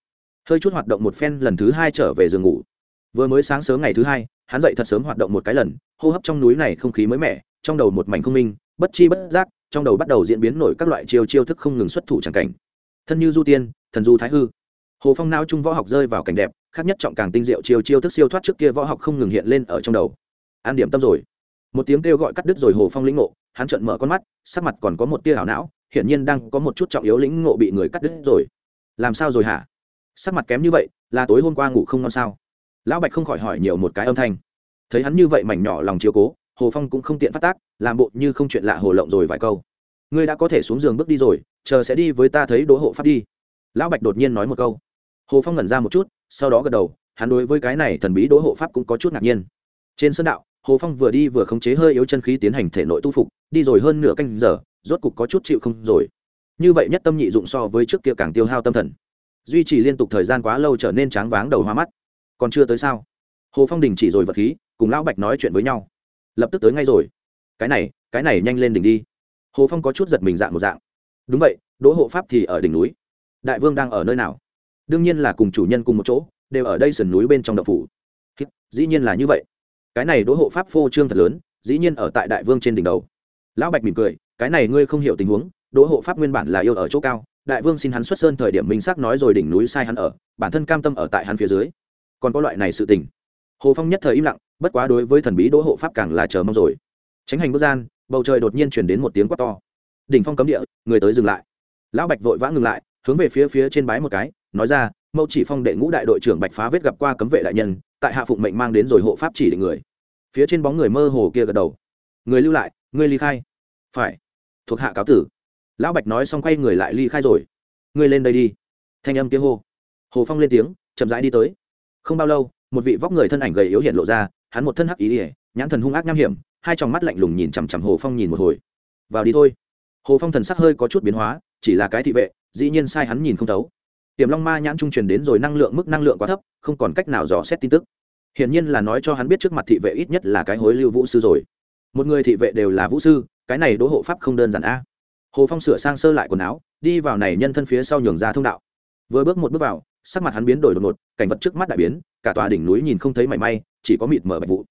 A: hơi chút hoạt động một phen, lần thứ hai trở về giường ngủ. Vừa mới sáng sớm ngày thứ hai, hắn dậy thật sớm hoạt động một cái lần, hô hấp trong núi này không khí mới mẻ, trong đầu một mảnh không minh, bất chi bất giác trong đầu bắt đầu diễn biến nổi các loại chiêu chiêu thức không ngừng xuất thủ tràng cảnh. Thân như du tiên, thần du thái hư. Hồ phong nao trung võ học rơi vào cảnh đẹp, khác nhất trọng càng tinh diệu chiêu chiêu thức siêu thoát trước kia võ học không ngừng hiện lên ở trong đầu. An điểm tâm rồi. Một tiếng kêu gọi cắt đứt rồi hồ phong lĩnh ngộ, hắn trợn mở con mắt, sắc mặt còn có một tia ảo não, hiển nhiên đang có một chút trọng yếu lĩnh ngộ bị người cắt đứt rồi. Làm sao rồi hả? Sắc mặt kém như vậy, là tối hôm qua ngủ không ngon sao? Lão bạch không khỏi hỏi nhiều một cái âm thanh. Thấy hắn như vậy mảnh nhỏ lòng chiếu cố hồ phong cũng không tiện phát tác, làm bộ như không chuyện lạ hồ lộng rồi vài câu. Ngươi đã có thể xuống giường bước đi rồi, chờ sẽ đi với ta thấy đỗ hộ pháp đi. Lão bạch đột nhiên nói một câu. Hồ phong ngẩn ra một chút, sau đó gật đầu, hắn đối với cái này thần bí đỗ hộ pháp cũng có chút ngạc nhiên. Trên sân đạo, hồ phong vừa đi vừa khống chế hơi yếu chân khí tiến hành thể nội tu phục, đi rồi hơn nửa canh giờ, rốt cục có chút chịu không rồi. Như vậy nhất tâm nhị dụng so với trước kia càng tiêu hao tâm thần. Duy trì liên tục thời gian quá lâu trở nên tráng váng đầu hoa mắt. Còn chưa tới sao? Hồ phong đình chỉ rồi vật khí, cùng lão bạch nói chuyện với nhau lập tức tới ngay rồi. Cái này cái này nhanh lên đỉnh đi. Hồ phong có chút giật mình dạng một dạng. Đúng vậy, đỗ hộ pháp thì ở đỉnh núi. Đại vương đang ở nơi nào? Đương nhiên là cùng chủ nhân cùng một chỗ, đều ở đây sườn núi bên trong đậu phủ. Dĩ nhiên là như vậy. Cái này đỗ hộ pháp phô trương thật lớn, dĩ nhiên ở tại đại vương trên đỉnh đầu. Lão bạch mỉm cười, cái này ngươi không hiểu tình huống, đỗ hộ pháp nguyên bản là yêu ở chỗ cao, đại vương xin hắn xuất sơn thời điểm minh xác nói rồi đỉnh núi sai hắn ở, bản thân cam tâm ở tại hắn phía dưới. Còn có loại này sự tình. Hồ phong nhất thời im lặng bất quá đối với thần bí đỗ hộ pháp càng là chờ mong rồi. Tránh hành bước gian, bầu trời đột nhiên chuyển đến một tiếng quát to. Đỉnh phong cấm địa, người tới dừng lại. Lão bạch vội vã ngừng lại, hướng về phía phía trên bái một cái, nói ra, mẫu chỉ phong đệ ngũ đại đội trưởng bạch phá vết gặp qua cấm vệ đại nhân, tại hạ phụng mệnh mang đến rồi hộ pháp chỉ định người. Phía trên bóng người mơ hồ kia gật đầu. Người lưu lại người ly khai. Phải. Thuộc hạ cáo tử. Lão bạch nói xong quay người lại ly khai rồi. Ngươi lên đây đi. Thanh âm kia hô. Hồ phong lên tiếng, chậm rãi đi tới. Không bao lâu, một vị vóc người thân ảnh gầy yếu hiện lộ ra hắn một thân hắc ý ỉa, nhãn thần hung ác nham hiểm, hai tròng mắt lạnh lùng nhìn chằm chằm hồ phong nhìn một hồi. Vào đi thôi. Hồ phong thần sắc hơi có chút biến hóa, chỉ là cái thị vệ, dĩ nhiên sai hắn nhìn không thấu. Tiềm long ma nhãn trung truyền đến rồi năng lượng mức năng lượng quá thấp, không còn cách nào dò xét tin tức. Hiển nhiên là nói cho hắn biết trước mặt thị vệ ít nhất là cái hối lưu vũ sư rồi. Một người thị vệ đều là vũ sư, cái này đỗ hộ pháp không đơn giản a. Hồ phong sửa sang sơ lại quần áo, đi vào này nhân thân phía sau nhường ra thông đạo. Vừa bước một bước vào, sắc mặt hắn biến đổi đột ngột, cảnh vật trước mắt đại biến, cả tòa đỉnh núi nhìn không thấy mảy may chỉ có mịt mở bạch vụ.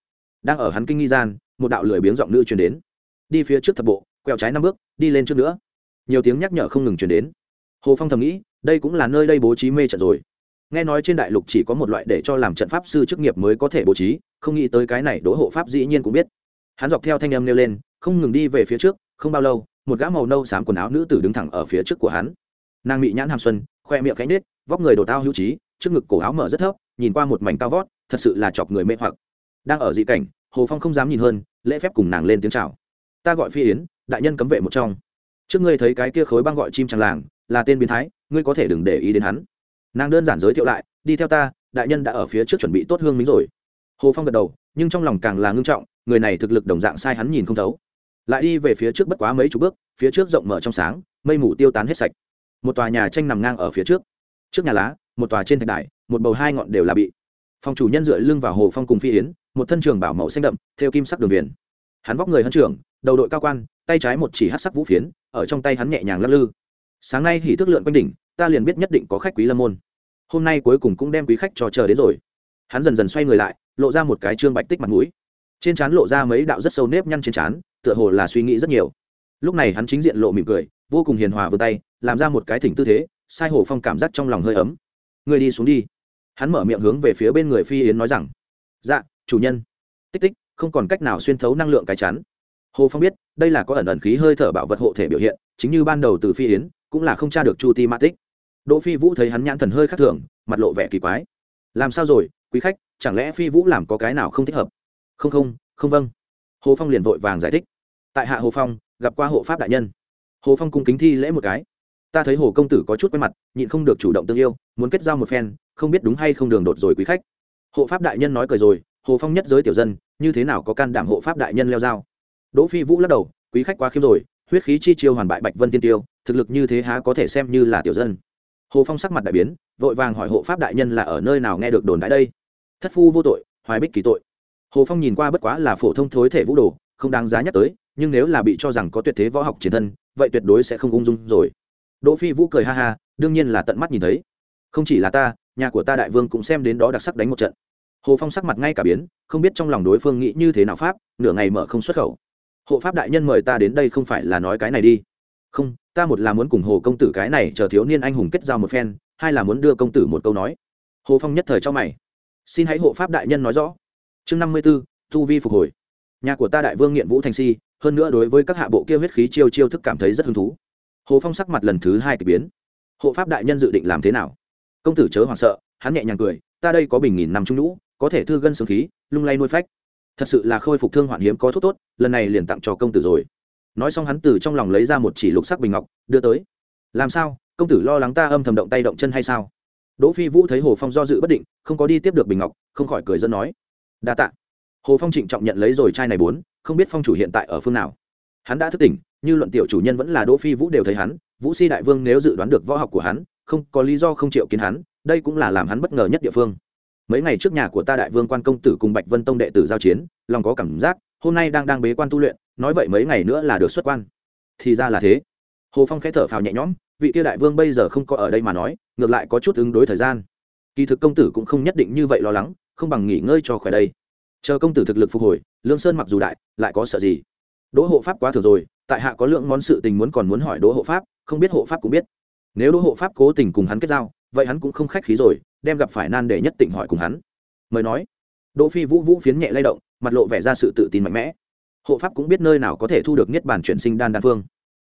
A: Đang ở hắn kinh nghi gian, một đạo lười biếng giọng nữ truyền đến. Đi phía trước thập bộ, quẹo trái năm bước, đi lên trước nữa. Nhiều tiếng nhắc nhở không ngừng truyền đến. Hồ phong thầm nghĩ, đây cũng là nơi đây bố trí mê trận rồi. Nghe nói trên đại lục chỉ có một loại để cho làm trận pháp sư chức nghiệp mới có thể bố trí, không nghĩ tới cái này đỗ hộ pháp dĩ nhiên cũng biết. Hắn dọc theo thanh âm nêu lên, không ngừng đi về phía trước, không bao lâu, một gã màu nâu xám quần áo nữ tử đứng thẳng ở phía trước của hắn. Nàng bị nhãn hàm xuân, khoe miệng cánh nết vóc người đồ tao hữu trí, trước ngực cổ áo mở rất thấp, nhìn qua một mảnh cao vót thật sự là chọc người mê hoặc. Đang ở dị cảnh, hồ phong không dám nhìn hơn, lễ phép cùng nàng lên tiếng chào. Ta gọi phi yến, đại nhân cấm vệ một trong. Trước ngươi thấy cái kia khối băng gọi chim tràng làng, là tên biến thái, ngươi có thể đừng để ý đến hắn. Nàng đơn giản giới thiệu lại, đi theo ta, đại nhân đã ở phía trước chuẩn bị tốt hương mính rồi. Hồ phong gật đầu, nhưng trong lòng càng là ngưng trọng, người này thực lực đồng dạng sai hắn nhìn không thấu. Lại đi về phía trước bất quá mấy chục bước, phía trước rộng mở trong sáng, mây mù tiêu tán hết sạch. Một tòa nhà tranh nằm ngang ở phía trước. Trước nhà lá, một tòa trên thạch đài, một bầu hai ngọn đều là bị phòng chủ nhân dựa lưng vào hồ phong cùng phi yến, một thân trường bảo mẫu xanh đậm, theo kim sắc đường viền. Hắn vóc người hân trưởng đầu đội cao quan, tay trái một chỉ hát sắc vũ phiến, ở trong tay hắn nhẹ nhàng lắc lư. Sáng nay hỉ thức lượn quanh đỉnh, ta liền biết nhất định có khách quý lâm môn. Hôm nay cuối cùng cũng đem quý khách cho chờ đến rồi. Hắn dần dần xoay người lại, lộ ra một cái trương bạch tích mặt mũi. Trên trán lộ ra mấy đạo rất sâu nếp nhăn trên trán, tựa hồ là suy nghĩ rất nhiều. Lúc này hắn chính diện lộ mỉm cười, vô cùng hiền hòa vươn tay, làm ra một cái thỉnh tư thế, sai hồ phong cảm giác trong lòng hơi ấm. Người đi xuống đi hắn mở miệng hướng về phía bên người phi yến nói rằng dạ chủ nhân. Tích tích, không còn cách nào xuyên thấu năng lượng cái chắn. Hồ phong biết, đây là có ẩn ẩn khí hơi thở bảo vật hộ thể biểu hiện, chính như ban đầu từ phi yến, cũng là không tra được chu ti ma tích. Đỗ phi vũ thấy hắn nhãn thần hơi khác thường, mặt lộ vẻ kỳ quái. Làm sao rồi, quý khách, chẳng lẽ phi vũ làm có cái nào không thích hợp? Không không không vâng. Hồ phong liền vội vàng giải thích. Tại hạ hồ phong, gặp qua hộ pháp đại nhân. Hồ phong cung kính thi lễ một cái ta thấy hồ công tử có chút quen mặt, nhịn không được chủ động tương yêu, muốn kết giao một phen, không biết đúng hay không đường đột rồi quý khách. Hộ pháp đại nhân nói cười rồi, hồ phong nhất giới tiểu dân, như thế nào có can đảm hộ pháp đại nhân leo dao? Đỗ phi vũ lắc đầu, quý khách quá khiêm rồi, huyết khí chi chiêu hoàn bại bạch vân tiên tiêu, thực lực như thế há có thể xem như là tiểu dân. Hồ phong sắc mặt đại biến, vội vàng hỏi hộ pháp đại nhân là ở nơi nào nghe được đồn đại đây? Thất phu vô tội, hoài bích kỳ tội. Hồ phong nhìn qua bất quá là phổ thông thối thể vũ đồ, không đáng giá nhắc tới, nhưng nếu là bị cho rằng có tuyệt thế võ học chiến thân, vậy tuyệt đối sẽ không ung dung rồi đỗ phi vũ cười ha ha, đương nhiên là tận mắt nhìn thấy. Không chỉ là ta, nhà của ta đại vương cũng xem đến đó đặc sắc đánh một trận. Hồ phong sắc mặt ngay cả biến, không biết trong lòng đối phương nghĩ như thế nào pháp, nửa ngày mở không xuất khẩu. Hộ pháp đại nhân mời ta đến đây không phải là nói cái này đi. Không, ta một là muốn cùng hồ công tử cái này chờ thiếu niên anh hùng kết giao một phen, hai là muốn đưa công tử một câu nói. Hồ phong nhất thời cho mày. Xin hãy hộ pháp đại nhân nói rõ. Chương năm mươi b ố tu vi phục hồi. Nhà của ta đại vương nghiện vũ thành si, hơn nữa đối với các hạ bộ kia huyết khí chiêu chiêu thức cảm thấy rất hứng thú hồ phong sắc mặt lần thứ hai k ỳ biến. Hộ pháp đại nhân dự định làm thế nào? Công tử chớ hoảng sợ, hắn nhẹ nhàng cười, ta đây có bình nghìn năm trung nhũ, có thể thư gân sương khí, lung lay nuôi phách. Thật sự là khôi phục thương hoạn hiếm có thuốc tốt, lần này liền tặng cho công tử rồi. Nói xong hắn từ trong lòng lấy ra một chỉ lục sắc bình ngọc, đưa tới. Làm sao? Công tử lo lắng ta âm thầm động tay động chân hay sao? Đỗ phi vũ thấy hồ phong do dự bất định, không có đi tiếp được bình ngọc, không khỏi cười dân nói. Đa tạ. Hồ phong trịnh trọng nhận lấy rồi chai này bốn, không biết phong chủ hiện tại ở phương nào hắn đã thức tỉnh, như luận tiểu chủ nhân vẫn là đỗ phi vũ đều thấy hắn, vũ si đại vương nếu dự đoán được võ học của hắn, không có lý do không chịu kiến hắn, đây cũng là làm hắn bất ngờ nhất địa phương. Mấy ngày trước nhà của ta đại vương quan công tử cùng bạch vân tông đệ tử giao chiến, lòng có cảm giác, hôm nay đang đang bế quan tu luyện, nói vậy mấy ngày nữa là được xuất quan. Thì ra là thế. Hồ phong khẽ thở phào nhẹ nhõm, vị kia đại vương bây giờ không có ở đây mà nói, ngược lại có chút ứng đối thời gian. Kỳ thực công tử cũng không nhất định như vậy lo lắng, không bằng nghỉ ngơi cho khỏe đây. Chờ công tử thực lực phục hồi, lương sơn mặc dù đại, lại có sợ gì? Đỗ hộ pháp quá thừa rồi, tại hạ có lượng món sự tình muốn còn muốn hỏi đỗ hộ pháp, không biết hộ pháp cũng biết. Nếu đỗ hộ pháp cố tình cùng hắn kết giao, vậy hắn cũng không khách khí rồi, đem gặp phải nan để nhất tỉnh hỏi cùng hắn. Mời nói. Đỗ phi vũ vũ phiến nhẹ lay động, mặt lộ vẻ ra sự tự tin mạnh mẽ. Hộ pháp cũng biết nơi nào có thể thu được niết bản chuyển sinh đan đan phương.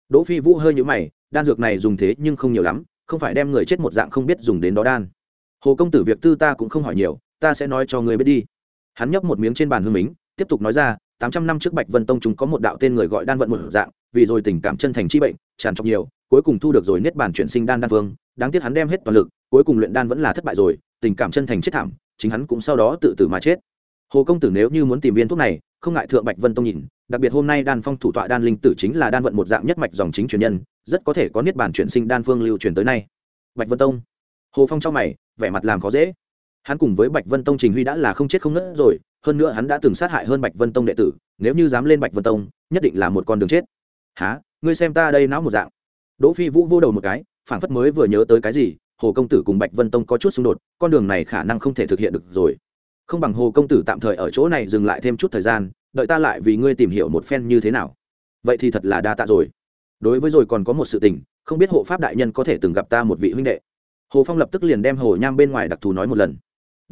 A: Đỗ phi vũ hơi nhũ mày, đan dược này dùng thế nhưng không nhiều lắm, không phải đem người chết một dạng không biết dùng đến đó đan. Hồ công tử việc tư ta cũng không hỏi nhiều, ta sẽ nói cho người biết đi. Hắn nhấp một miếng trên bàn hương mính, tiếp tục nói ra tám trăm năm trước bạch vân tông chúng có một đạo tên người gọi đan vận một dạng, vì rồi tình cảm chân thành chi bệnh, tràn trọc nhiều, cuối cùng thu được rồi niết bàn chuyển sinh đan đan vương. Đáng tiếc hắn đem hết toàn lực, cuối cùng luyện đan vẫn là thất bại rồi, tình cảm chân thành chết thảm, chính hắn cũng sau đó tự tử mà chết. Hồ công tử nếu như muốn tìm viên thuốc này, không ngại thượng bạch vân tông nhìn, đặc biệt hôm nay đan phong thủ tọa đan linh tử chính là đan vận một dạng nhất mạch dòng chính truyền nhân, rất có thể có niết bàn chuyển sinh đan phương lưu truyền tới nay. Bạch vân tông. Hồ phong trong mày, vẻ mặt làm khó dễ. Hắn cùng với bạch vân tông trình huy đã là không chết không nứt rồi hơn nữa hắn đã từng sát hại hơn bạch vân tông đệ tử, nếu như dám lên bạch vân tông, nhất định là một con đường chết. Há ngươi xem ta đây não một dạng. Đỗ phi vũ vô đầu một cái, phảng phất mới vừa nhớ tới cái gì, hồ công tử cùng bạch vân tông có chút xung đột, con đường này khả năng không thể thực hiện được rồi. Không bằng hồ công tử tạm thời ở chỗ này dừng lại thêm chút thời gian, đợi ta lại vì ngươi tìm hiểu một phen như thế nào. Vậy thì thật là đa tạ rồi. Đối với rồi còn có một sự tình, không biết hộ pháp đại nhân có thể từng gặp ta một vị huynh đệ. Hồ phong lập tức liền đem hồ nham bên ngoài đặc thù nói một lần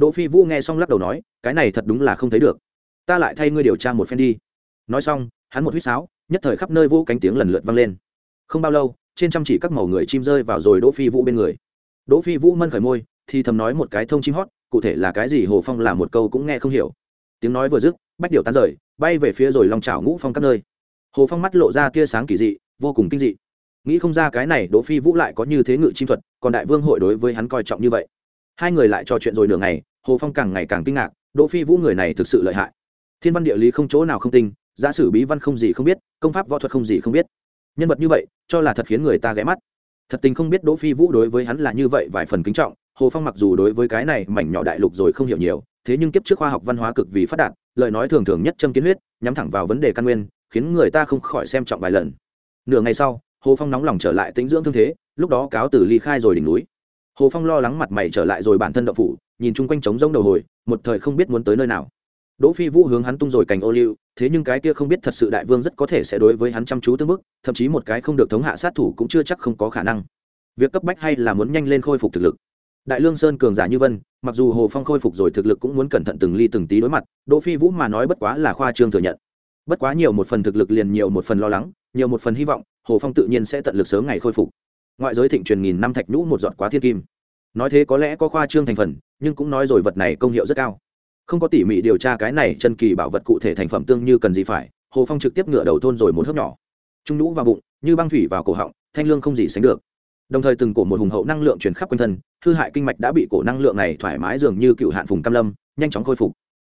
A: đỗ phi vũ nghe xong lắc đầu nói, cái này thật đúng là không thấy được. Ta lại thay ngươi điều tra một phen đi. Nói xong, hắn một huýt sáo, nhất thời khắp nơi vô cánh tiếng lần lượt vang lên. Không bao lâu, trên trăm chỉ các màu người chim rơi vào rồi đỗ phi vũ bên người. Đỗ phi vũ mân khởi môi, thì thầm nói một cái thông chim hót, cụ thể là cái gì hồ phong làm một câu cũng nghe không hiểu. Tiếng nói vừa dứt, bách điệu tán rời, bay về phía rồi lòng chảo ngũ phong các nơi. Hồ phong mắt lộ ra tia sáng kỳ dị, vô cùng kinh dị. Nghĩ không ra cái này đỗ phi vũ lại có như thế ngự chim thuật, còn đại vương hội đối với hắn coi trọng như vậy. Hai người lại trò chuyện rồi nửa ngày hồ phong càng ngày càng kinh ngạc, đỗ phi vũ người này thực sự lợi hại. Thiên văn địa lý không chỗ nào không tinh, giả sử bí văn không gì không biết, công pháp võ thuật không gì không biết. Nhân vật như vậy, cho là thật khiến người ta ghé mắt. Thật tình không biết đỗ phi vũ đối với hắn là như vậy vài phần kính trọng, hồ phong mặc dù đối với cái này mảnh nhỏ đại lục rồi không hiểu nhiều, thế nhưng kiếp trước khoa học văn hóa cực vì phát đạt, lời nói thường thường nhất châm kiến huyết, nhắm thẳng vào vấn đề căn nguyên, khiến người ta không khỏi xem trọng vài lần. Nửa ngày sau, hồ phong nóng lòng trở lại tĩnh dưỡng thương thế, lúc đó cáo từ ly khai rồi đỉnh núi. Hồ phong lo lắng mặt mày trở lại rồi bản thân đậu phủ nhìn chung quanh trống rỗng đầu hồi, một thời không biết muốn tới nơi nào. Đỗ phi vũ hướng hắn tung rồi cành ô liu, thế nhưng cái kia không biết thật sự đại vương rất có thể sẽ đối với hắn chăm chú tương bức, thậm chí một cái không được thống hạ sát thủ cũng chưa chắc không có khả năng. Việc cấp bách hay là muốn nhanh lên khôi phục thực lực? Đại lương sơn cường giả như vân, mặc dù hồ phong khôi phục rồi thực lực cũng muốn cẩn thận từng ly từng tí đối mặt, đỗ phi vũ mà nói bất quá là khoa trương thừa nhận. Bất quá nhiều một phần thực lực liền nhiều một phần lo lắng, nhiều một phần hy vọng, hồ phong tự nhiên sẽ tận lực sớm ngày khôi phục. Ngoại giới thịnh truyền nghìn năm thạch nhũ một giọt quá thiên kim. Nói thế có lẽ có khoa trương thành phần nhưng cũng nói rồi vật này công hiệu rất cao. Không có tỉ mỉ điều tra cái này chân kỳ bảo vật cụ thể thành phẩm tương như cần gì phải, hồ phong trực tiếp ngựa đầu thôn rồi một hớp nhỏ. Trung nhũ vào bụng, như băng thủy vào cổ họng, thanh lương không gì sánh được. Đồng thời từng cổ một hùng hậu năng lượng truyền khắp quanh thân, hư hại kinh mạch đã bị cổ năng lượng này thoải mái dường như cựu hạn phùng cam lâm, nhanh chóng khôi phục.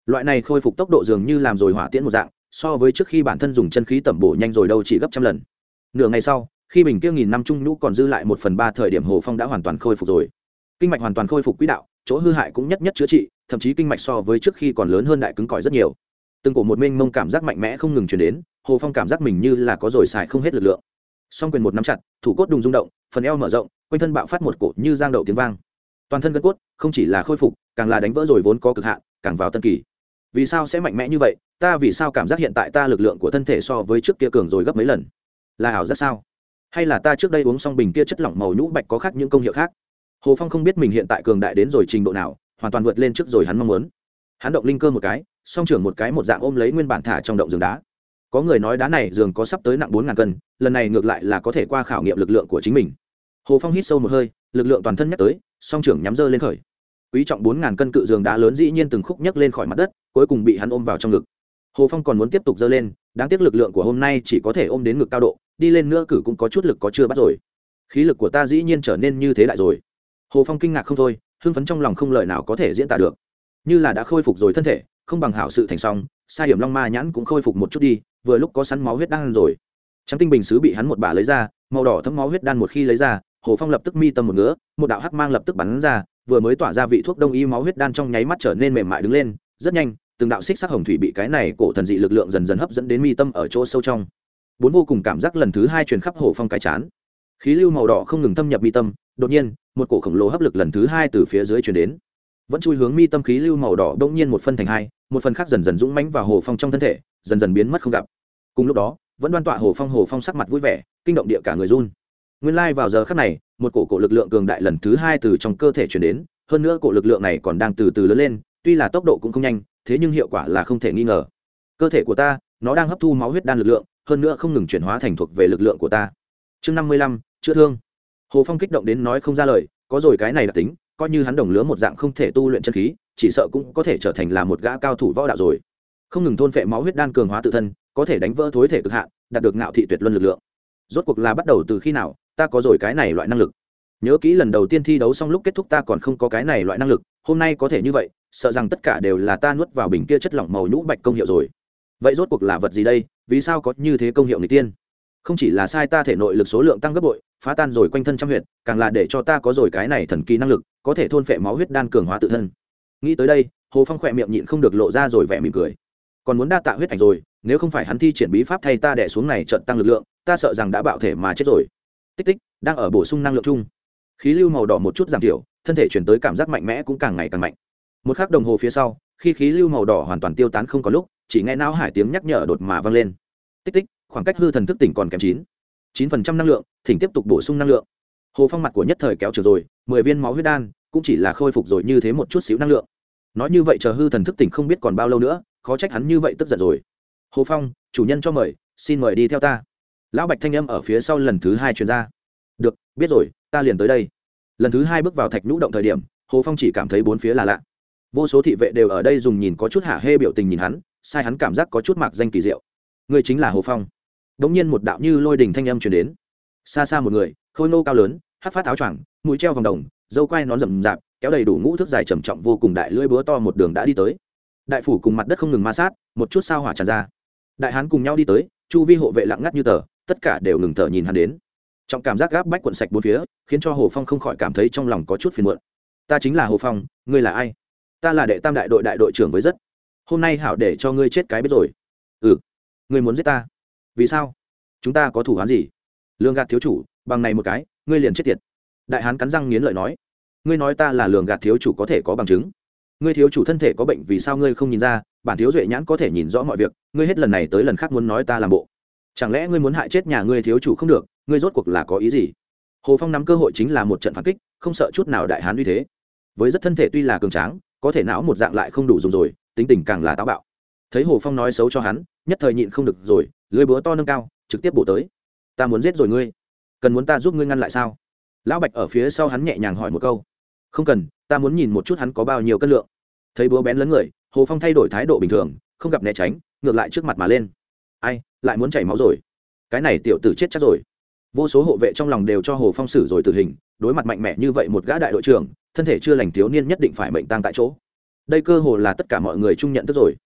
A: Loại này khôi phục tốc độ dường như làm rồi hỏa tiễn một dạng, so với trước khi bản thân dùng chân khí tẩm bổ nhanh rồi đâu chỉ gấp trăm lần. Nửa ngày sau, khi bình kia nghìn năm trung nhũ còn dư lại một phần ba thời điểm hồ phong đã hoàn toàn khôi phục rồi. Kinh mạch hoàn toàn khôi phục quỹ đạo chỗ hư hại cũng nhất nhất chữa trị, thậm chí kinh mạch so với trước khi còn lớn hơn đại cứng cỏi rất nhiều. Từng cổ một mênh mông cảm giác mạnh mẽ không ngừng chuyển đến, hồ phong cảm giác mình như là có rồi xài không hết lực lượng. Song quyền một nắm chặt, thủ cốt đùng rung động, phần eo mở rộng, quanh thân bạo phát một cổ như giang đậu tiếng vang. Toàn thân gân cốt không chỉ là khôi phục, càng là đánh vỡ rồi vốn có cực hạn, càng vào tân kỳ. Vì sao sẽ mạnh mẽ như vậy? Ta vì sao cảm giác hiện tại ta lực lượng của thân thể so với trước kia cường rồi gấp mấy lần? Là ảo rất sao? Hay là ta trước đây uống xong bình kia chất lỏng màu nhũ bạch có khác những công hiệu khác? Hồ phong không biết mình hiện tại cường đại đến rồi trình độ nào, hoàn toàn vượt lên trước rồi hắn mong muốn. Hắn động linh cơ một cái, song trưởng một cái một dạng ôm lấy nguyên bản thả trong động giường đá. Có người nói đá này giường có sắp tới nặng bốn ngàn cân, lần này ngược lại là có thể qua khảo nghiệm lực lượng của chính mình. Hồ phong hít sâu một hơi, lực lượng toàn thân nhắc tới, song trưởng nhắm dơ lên khởi. Quý trọng bốn ngàn cân cự giường đá lớn dĩ nhiên từng khúc nhấc lên khỏi mặt đất, cuối cùng bị hắn ôm vào trong ngực. Hồ phong còn muốn tiếp tục dơ lên, đáng tiếc lực lượng của hôm nay chỉ có thể ôm đến ngực cao độ, đi lên nữa cử cũng có chút lực có chưa bắt rồi. Khí lực của ta dĩ nhiên trở nên như thế lại rồi hồ phong kinh ngạc không thôi, hưng phấn trong lòng không lời nào có thể diễn tả được. Như là đã khôi phục rồi thân thể, không bằng hảo sự thành xong sai hiểm long ma nhãn cũng khôi phục một chút đi, vừa lúc có sắn máu huyết đan rồi. Trắng tinh bình xứ bị hắn một bà lấy ra, màu đỏ thấm máu huyết đan một khi lấy ra, hồ phong lập tức mi tâm một ngứa, một đạo hắc mang lập tức bắn ra, vừa mới tỏa ra vị thuốc đông y máu huyết đan trong nháy mắt trở nên mềm mại đứng lên, rất nhanh, từng đạo xích sắc hồng thủy bị cái này cổ thần dị lực lượng dần dần hấp dẫn đến mi tâm ở chỗ sâu trong. Bốn vô cùng cảm giác lần thứ hai truyền khắp hồ phong cái chán. Khí lưu màu đỏ không ngừng thâm nhập mi tâm đột nhiên, một cổ khổng lồ hấp lực lần thứ hai từ phía dưới chuyển đến. Vẫn chui hướng mi tâm khí lưu màu đỏ đông nhiên một phân thành hai, một phần khác dần dần dũng mánh vào hồ phong trong thân thể, dần dần biến mất không gặp. Cùng lúc đó, vẫn đoan tọa hồ phong hồ phong sắc mặt vui vẻ, kinh động địa cả người run. Nguyên lai vào giờ khắc này, một cổ cổ lực lượng cường đại lần thứ hai từ trong cơ thể chuyển đến, hơn nữa cổ lực lượng này còn đang từ từ lớn lên, tuy là tốc độ cũng không nhanh, thế nhưng hiệu quả là không thể nghi ngờ. Cơ thể của ta, nó đang hấp thu máu huyết đan lực lượng, hơn nữa không ngừng chuyển hóa thành thuộc về lực lượng của ta. Chương năm mươi lăm, chữa thương hồ phong kích động đến nói không ra lời, có rồi cái này đặc tính, coi như hắn đồng lứa một dạng không thể tu luyện chân khí, chỉ sợ cũng có thể trở thành là một gã cao thủ võ đạo rồi. Không ngừng thôn phệ máu huyết đan cường hóa tự thân, có thể đánh vỡ thối thể cực hạn, đạt được ngạo thị tuyệt luân lực lượng. Rốt cuộc là bắt đầu từ khi nào, ta có rồi cái này loại năng lực. Nhớ kỹ lần đầu tiên thi đấu xong lúc kết thúc ta còn không có cái này loại năng lực, hôm nay có thể như vậy, sợ rằng tất cả đều là ta nuốt vào bình kia chất lỏng màu nhũ bạch công hiệu rồi. Vậy rốt cuộc là vật gì đây, vì sao có như thế công hiệu người tiên? Không chỉ là sai ta thể nội lực số lượng tăng gấp bội phá tan rồi quanh thân trăm huyện càng là để cho ta có rồi cái này thần kỳ năng lực, có thể thôn phệ máu huyết đan cường hóa tự thân. Nghĩ tới đây, hồ phong khỏe miệng nhịn không được lộ ra rồi vẻ mỉm cười. Còn muốn đa tạ huyết ảnh rồi, nếu không phải hắn thi triển bí pháp thay ta đẻ xuống này trận tăng lực lượng, ta sợ rằng đã bạo thể mà chết rồi. Tích tích, đang ở bổ sung năng lượng chung. Khí lưu màu đỏ một chút giảm thiểu, thân thể chuyển tới cảm giác mạnh mẽ cũng càng ngày càng mạnh. Một k h ắ c đồng hồ phía sau, khi khí lưu màu đỏ hoàn toàn tiêu tán không có lúc, chỉ nghe não hải tiếng nhắc nhở đột mà vang lên. Tích tích, khoảng cách hư thần thức tỉnh còn kém chín chín phần trăm năng lượng, thỉnh tiếp tục bổ sung năng lượng. Hồ phong mặt của nhất thời kéo trừ rồi, mười viên máu huyết đan, cũng chỉ là khôi phục rồi như thế một chút xíu năng lượng. Nói như vậy chờ hư thần thức tỉnh không biết còn bao lâu nữa, khó trách hắn như vậy tức giận rồi. Hồ phong, chủ nhân cho mời, xin mời đi theo ta. Lão bạch thanh âm ở phía sau lần thứ hai chuyên gia được, biết rồi, ta liền tới đây. Lần thứ hai bước vào thạch nhũ động thời điểm, hồ phong chỉ cảm thấy bốn phía là lạ. Vô số thị vệ đều ở đây dùng nhìn có chút hạ hê biểu tình nhìn hắn, sai hắn cảm giác có chút mạc danh kỳ diệu. Người chính là hồ phong đống nhiên một đạo như lôi đình thanh âm truyền đến. Xa xa một người, khôi nô cao lớn, hát phát áo choàng, mũi treo vòng đồng, dâu quai nón rậm rạp, kéo đầy đủ ngũ thước dài trầm trọng vô cùng đại lưỡi búa to một đường đã đi tới. Đại phủ cùng mặt đất không ngừng ma sát, một chút sao hỏa tràn ra. Đại hán cùng nhau đi tới, chu vi hộ vệ lặng ngắt như tờ, tất cả đều ngừng thở nhìn hắn đến. Trọng cảm giác gáp bách quận sạch bốn phía, khiến cho hồ phong không khỏi cảm thấy trong lòng có chút phiền muộn. Ta chính là hồ phong, ngươi là ai? Ta là đệ tam đại đội đại đội trưởng với rất. Hôm nay hảo để cho ngươi chết cái biết rồi. Ừ ngươi muốn giết ta? Vì sao? Chúng ta có thủ án gì? Lường gạt thiếu chủ, bằng này một cái, ngươi liền chết tiệt. Đại hán cắn răng nghiến lợi nói, ngươi nói ta là lường gạt thiếu chủ có thể có bằng chứng. Ngươi thiếu chủ thân thể có bệnh vì sao ngươi không nhìn ra? Bản thiếu duệ nhãn có thể nhìn rõ mọi việc, ngươi hết lần này tới lần khác muốn nói ta làm bộ. Chẳng lẽ ngươi muốn hại chết nhà ngươi thiếu chủ không được? Ngươi rốt cuộc là có ý gì? Hồ phong nắm cơ hội chính là một trận phản kích, không sợ chút nào đại hán uy thế. Với rất thân thể tuy là cường tráng, có thể não một dạng lại không đủ dùng rồi, tính tình càng là táo bạo. Thấy hồ phong nói xấu cho hắn, nhất thời nhịn không được rồi lưới búa to nâng cao, trực tiếp bổ tới. Ta muốn giết rồi ngươi. Cần muốn ta giúp ngươi ngăn lại sao? Lão bạch ở phía sau hắn nhẹ nhàng hỏi một câu. Không cần, ta muốn nhìn một chút hắn có bao nhiêu cân lượng. Thấy búa bén lấn người, hồ phong thay đổi thái độ bình thường, không gặp né tránh, ngược lại trước mặt mà lên. Ai, lại muốn chảy máu rồi. Cái này tiểu tử chết chắc rồi. Vô số hộ vệ trong lòng đều cho hồ phong xử rồi tử hình, đối mặt mạnh mẽ như vậy một gã đại đội trưởng, thân thể chưa lành thiếu niên nhất định phải mệnh tăng tại chỗ. Đây cơ hồ là tất cả mọi người chung nhận thức rồi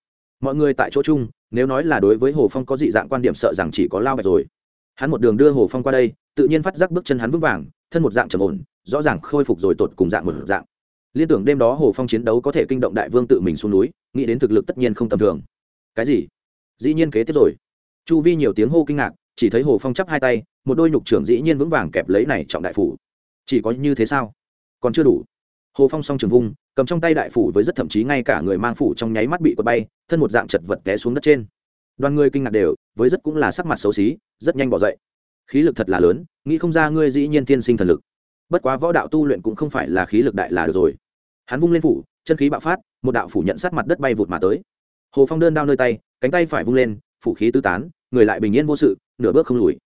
A: mọi người tại chỗ chung, nếu nói là đối với hồ phong có dị dạng quan điểm sợ rằng chỉ có lao bạch rồi. Hắn một đường đưa hồ phong qua đây, tự nhiên phát giác bước chân hắn vững vàng, thân một dạng trầm ổn, rõ ràng khôi phục rồi tột cùng dạng một dạng. Liên tưởng đêm đó hồ phong chiến đấu có thể kinh động đại vương tự mình xuống núi, nghĩ đến thực lực tất nhiên không tầm thường. Cái gì? Dĩ nhiên kế tiếp rồi. Chu vi nhiều tiếng hô kinh ngạc, chỉ thấy hồ phong chắp hai tay, một đôi nhục trưởng dĩ nhiên vững vàng kẹp lấy này trọng đại phủ. Chỉ có như thế sao? Còn chưa đủ hồ phong song trường vung, cầm trong tay đại phủ với rất thậm chí ngay cả người mang phủ trong nháy mắt bị quật bay, thân một dạng chật vật té xuống đất trên. Đoàn người kinh ngạc đều, với rất cũng là sắc mặt xấu xí, rất nhanh bỏ dậy. Khí lực thật là lớn, nghĩ không ra ngươi dĩ nhiên tiên sinh thần lực. Bất quá võ đạo tu luyện cũng không phải là khí lực đại là được rồi. Hắn vung lên phủ, chân khí bạo phát, một đạo phủ nhận sát mặt đất bay vụt mà tới. Hồ phong đơn đao nơi tay, cánh tay phải vung lên, phủ khí tứ tán, người lại bình yên vô sự, nửa bước không lùi.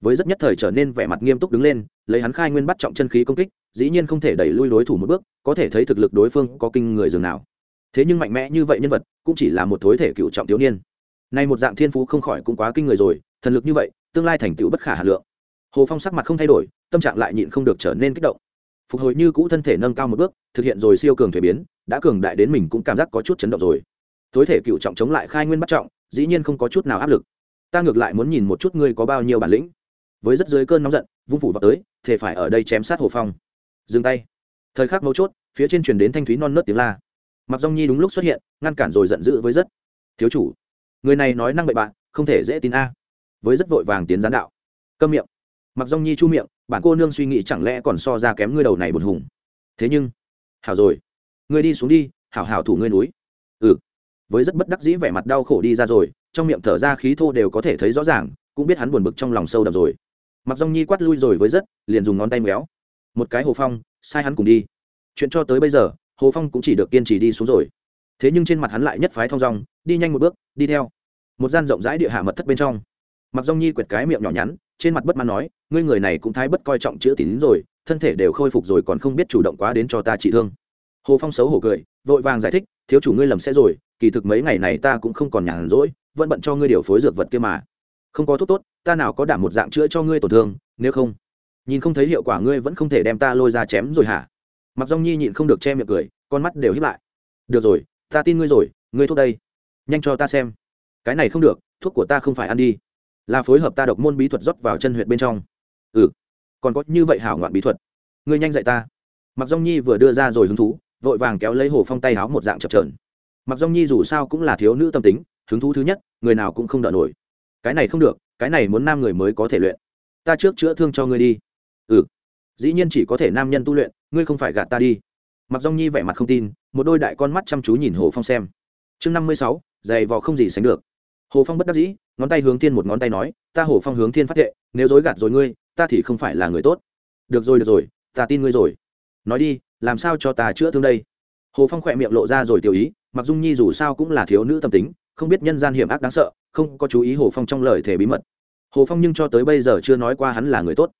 A: Với rất nhất thời trở nên vẻ mặt nghiêm túc đứng lên, lấy hắn khai nguyên bắt trọng chân khí công kích dĩ nhiên không thể đẩy lui đối thủ một bước, có thể thấy thực lực đối phương có kinh người dường nào. Thế nhưng mạnh mẽ như vậy nhân vật, cũng chỉ là một thối thể cựu trọng thiếu niên. Nay một dạng thiên phú không khỏi cũng quá kinh người rồi, thần lực như vậy, tương lai thành tựu bất khả hà lượng. Hồ phong sắc mặt không thay đổi, tâm trạng lại nhịn không được trở nên kích động. Phục hồi như cũ thân thể nâng cao một bước, thực hiện rồi siêu cường thể biến, đã cường đại đến mình cũng cảm giác có chút chấn động rồi. Thối thể cựu trọng chống lại khai nguyên bắt trọng, dĩ nhiên không có chút nào áp lực. Ta ngược lại muốn nhìn một chút ngươi có bao nhiêu bản lĩnh. Với rất dưới cơn nóng giận, vung phủ vào tới thể phải ở đây chém sát hồ phong dừng tay. Thời khắc mấu chốt, phía trên truyền đến thanh thúy non nớt tiếng la. Mặc dong nhi đúng lúc xuất hiện, ngăn cản rồi giận dữ với rất. Thiếu chủ, người này nói năng bậy bạn không thể dễ tin a. Với rất vội vàng tiến gián đạo. Câm miệng. Mặc dong nhi chu miệng, bản cô nương suy nghĩ chẳng lẽ còn so ra kém ngươi đầu này buồn hùng. Thế nhưng, hảo rồi. Ngươi đi xuống đi, hảo hảo thủ ngươi núi. Ừ. Với rất bất đắc dĩ vẻ mặt đau khổ đi ra rồi, trong miệng thở ra khí thô đều có thể thấy rõ ràng, cũng biết hắn buồn bực trong lòng sâu đậm rồi. Mặc dong nhi quát lui rồi với rất, liền dùng ngón tay méo một cái hồ phong, sai hắn cùng đi. Chuyện cho tới bây giờ, hồ phong cũng chỉ được kiên trì đi xuống rồi. Thế nhưng trên mặt hắn lại nhất phái thong dong, đi nhanh một bước, đi theo. Một gian rộng rãi địa hạ mật thất bên trong. Mặc dong nhi quệt cái miệng nhỏ nhắn, trên mặt bất mãn nói, ngươi người này cũng thái bất coi trọng chữa tín rồi, thân thể đều khôi phục rồi còn không biết chủ động quá đến cho ta trị thương. Hồ phong xấu hổ cười, vội vàng giải thích, thiếu chủ ngươi lầm sẽ rồi, kỳ thực mấy ngày này ta cũng không còn nhàn rỗi, vẫn bận cho ngươi điều phối dược vật kia mà. Không có thuốc tốt, ta nào có đảm một dạng chữa cho ngươi tổn thương, nếu không nhìn không thấy hiệu quả ngươi vẫn không thể đem ta lôi ra chém rồi hả? Mặc dong nhi nhịn không được che miệng cười, con mắt đều hiếp lại. Được rồi, ta tin ngươi rồi, ngươi thuốc đây. Nhanh cho ta xem. Cái này không được, thuốc của ta không phải ăn đi. Là phối hợp ta độc môn bí thuật rót vào chân huyệt bên trong. Ừ. Còn có như vậy hảo ngoạn bí thuật. Ngươi nhanh dạy ta. Mặc dong nhi vừa đưa ra rồi hứng thú, vội vàng kéo lấy hồ phong tay háo một dạng chập trờn mặc dong nhi dù sao cũng là thiếu nữ tâm tính, hứng thú thứ nhất, người nào cũng không đỡ nổi. Cái này không được, cái này muốn nam người mới có thể luyện. Ta trước chữa thương cho ngươi đi ừ. Dĩ nhiên chỉ có thể nam nhân tu luyện, ngươi không phải gạt ta đi. Mặc dong nhi vẻ mặt không tin, một đôi đại con mắt chăm chú nhìn hồ phong xem. Chương năm mươi sáu, giày vò không gì sánh được. Hồ phong bất đắc dĩ, ngón tay hướng thiên một ngón tay nói, ta hồ phong hướng thiên phát thệ, nếu dối gạt rồi ngươi, ta thì không phải là người tốt. Được rồi được rồi, ta tin ngươi rồi. Nói đi, làm sao cho ta chữa thương đây? Hồ phong khỏe miệng lộ ra rồi tiểu ý, mặc dung nhi dù sao cũng là thiếu nữ tâm tính, không biết nhân gian hiểm ác đáng sợ, không có chú ý hồ phong trong lời thể bí mật. Hồ phong nhưng cho tới bây giờ chưa nói qua hắn là người tốt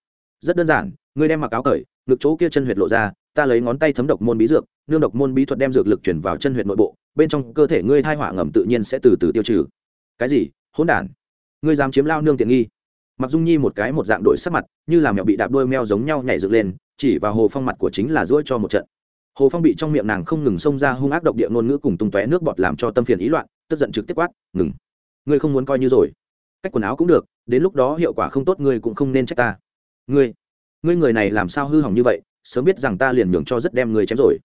A: rất đơn giản, ngươi đem mặc áo cởi, ngực chỗ kia chân huyệt lộ ra, ta lấy ngón tay thấm độc môn bí dược, nương độc môn bí thuật đem dược lực chuyển vào chân huyệt nội bộ, bên trong cơ thể ngươi thai hỏa ngầm tự nhiên sẽ từ từ tiêu trừ. Cái gì? Hỗn đản. Ngươi dám chiếm lao nương tiện nghi. Mặc dung nhi một cái một dạng đổi sắc mặt, như là mẹo bị đạp đôi meo giống nhau nhảy dựng lên, chỉ vào hồ phong mặt của chính là ruỗi cho một trận. Hồ phong bị trong miệng nàng không ngừng xông ra hung ác độc địa ngôn ngữ cùng tung tóe nước bọt làm cho tâm phiền ý loạn, tức giận trực tiếp quát, ngừng. Ngươi không muốn coi như rồi. Cách quần áo cũng được, đến lúc đó hiệu quả không tốt ngươi cũng không nên trách ta ngươi ngươi người này làm sao hư hỏng như vậy, sớm biết rằng ta liền nhường cho rất đem người chém rồi.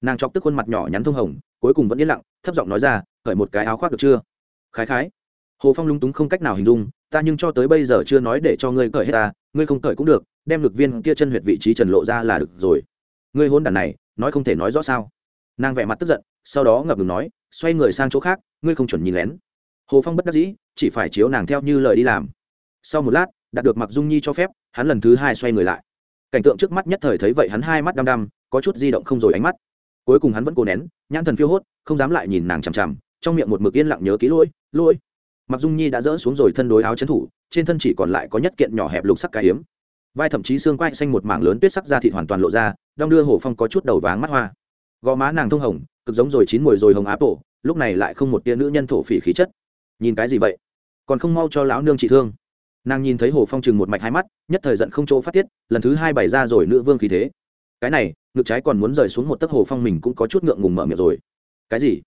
A: Nàng chọc tức khuôn mặt nhỏ nhắn thông hồng, cuối cùng vẫn yên lặng, thấp giọng nói ra, khởi một cái áo khoác được chưa? Khái khái. Hồ phong lúng túng không cách nào hình dung, ta nhưng cho tới bây giờ chưa nói để cho ngươi cởi hết ta, ngươi không cởi cũng được, đem lực viên kia chân huyệt vị trí trần lộ ra là được rồi. Ngươi hôn đàn này, nói không thể nói rõ sao? Nàng vẻ mặt tức giận, sau đó ngập ngừng nói, xoay người sang chỗ khác, ngươi không chuẩn nhìn lén. Hồ phong bất đắc dĩ, chỉ phải chiếu nàng theo như lời đi làm. Sau một lát đạt được mặc dung nhi cho phép, hắn lần thứ hai xoay người lại. Cảnh tượng trước mắt nhất thời thấy vậy hắn hai mắt đăm đăm, có chút di động không rồi ánh mắt. Cuối cùng hắn vẫn cố nén, nhãn thần phiêu hốt, không dám lại nhìn nàng chằm chằm, trong miệng một mực yên lặng nhớ kỹ lỗi lỗi. Mặc dung nhi đã dỡ xuống rồi thân đối áo trấn thủ, trên thân chỉ còn lại có nhất kiện nhỏ hẹp lục sắc cái hiếm vai thậm chí xương quai xanh một mảng lớn tuyết sắc da thịt hoàn toàn lộ ra, đong đưa hồ phong có chút đầu váng mắt hoa. Gò má nàng thông hồng, cực giống rồi chín mùi rồi hồng áp tổ, lúc này lại không một tia nữ nhân thổ phỉ khí chất. Nhìn cái gì vậy? Còn không mau cho lão nương trị thương nàng nhìn thấy hồ phong chừng một mạch hai mắt, nhất thời giận không chỗ phát tiết, lần thứ hai bày ra rồi nữ vương khí thế. Cái này, ngực trái còn muốn rời xuống một tấc hồ phong mình cũng có chút ngượng ngùng mở miệng rồi. Cái gì?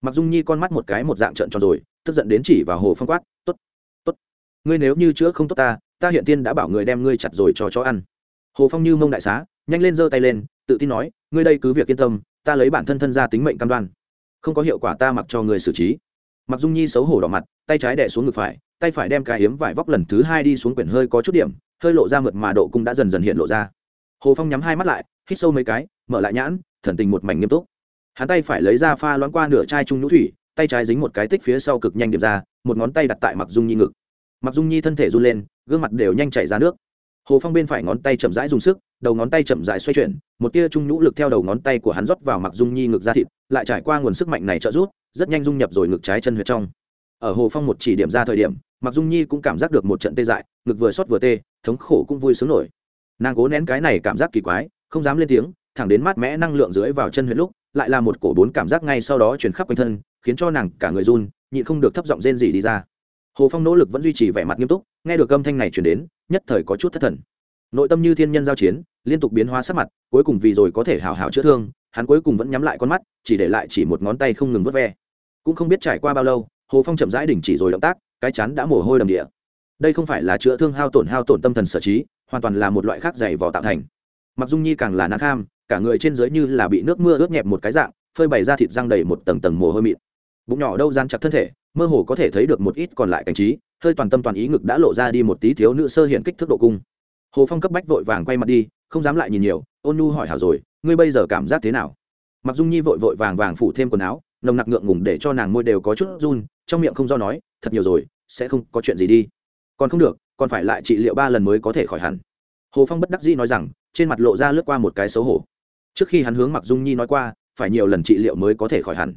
A: Mặc dung nhi con mắt một cái một dạng trợn tròn rồi, tức giận đến chỉ vào hồ phong quát t ố t t ố t ngươi nếu như chữa không tốt ta ta hiện tiên đã bảo người đem ngươi chặt rồi cho chó ăn. Hồ phong như mông đại xá, nhanh lên giơ tay lên, tự tin nói, ngươi đây cứ việc yên tâm, ta lấy bản thân thân ra tính mệnh cam đoan. Không có hiệu quả ta mặc cho người xử trí. Mặc dung nhi xấu hổ đỏ mặt, tay trái đẻ xuống ngực phải tay phải đem cái hiếm vải vóc lần thứ hai đi xuống quyển hơi có chút điểm, hơi lộ ra mượt mà độ cung đã dần dần hiện lộ ra. Hồ phong nhắm hai mắt lại, hít sâu mấy cái, mở lại nhãn, thần tình một mảnh nghiêm túc. Hắn tay phải lấy ra pha loãng qua nửa chai trung nhũ thủy, tay trái dính một cái tích phía sau cực nhanh điệp ra, một ngón tay đặt tại mặc dung nhi ngực. Mặc dung nhi thân thể run lên, gương mặt đều nhanh chảy ra nước. Hồ phong bên phải ngón tay chậm rãi dùng sức, đầu ngón tay chậm rãi xoay chuyển, một tia trung nhũ lực theo đầu ngón tay của hắn rót vào mặc dung nhi ngực ra thịt, lại trải qua nguồn sức mạnh này trợ rút rất nhanh dung nhập rồi ngực trái chân huyệt trong ở hồ phong một chỉ điểm ra thời điểm mặc dung nhi cũng cảm giác được một trận tê dại, ngực vừa xót vừa tê, thống khổ cũng vui sướng nổi. Nàng cố nén cái này cảm giác kỳ quái, không dám lên tiếng, thẳng đến mát mẽ năng lượng dưới vào chân huyệt lúc, lại là một cổ bốn cảm giác ngay sau đó chuyển khắp quanh thân, khiến cho nàng cả người run, nhịn không được thấp giọng rên gì đi ra. Hồ phong nỗ lực vẫn duy trì vẻ mặt nghiêm túc, nghe được âm thanh này chuyển đến, nhất thời có chút thất thần. Nội tâm như thiên nhân giao chiến, liên tục biến hóa sắc mặt, cuối cùng vì rồi có thể hào hào chữa thương, hắn cuối cùng vẫn nhắm lại con mắt, chỉ để lại chỉ một ngón tay không ngừng vớt ve. Cũng không biết trải qua bao lâu hồ phong chậm rãi đình chỉ rồi động tác, cái chắn đã mồ hôi đầm địa. Đây không phải là chữa thương hao tổn hao tổn tâm thần sở trí, hoàn toàn là một loại khác dày vò tạo thành. Mặc dung nhi càng là nàng kham, cả người trên dưới như là bị nước mưa ướt nhẹp một cái dạng, phơi bày ra thịt răng đầy một tầng tầng mồ hôi mịn. Bụng nhỏ đâu gian chặt thân thể, mơ hồ có thể thấy được một ít còn lại cảnh trí, hơi toàn tâm toàn ý ngực đã lộ ra đi một tí thiếu nữ sơ hiện kích thước độ cung. Hồ phong cấp bách vội vàng quay mặt đi, không dám lại nhìn nhiều, ôn nu hỏi hảo rồi, ngươi bây giờ cảm giác thế nào? Mặc dung nhi vội vội vàng vàng phủ thêm quần áo, nồng nặc ngượng ngùng để cho nàng môi đều có chút run trong miệng không do nói, thật nhiều rồi, sẽ không có chuyện gì đi. Còn không được, còn phải lại trị liệu ba lần mới có thể khỏi hẳn. Hồ phong bất đắc dĩ nói rằng, trên mặt lộ ra lướt qua một cái xấu hổ. Trước khi hắn hướng mặc dung nhi nói qua, phải nhiều lần trị liệu mới có thể khỏi hẳn.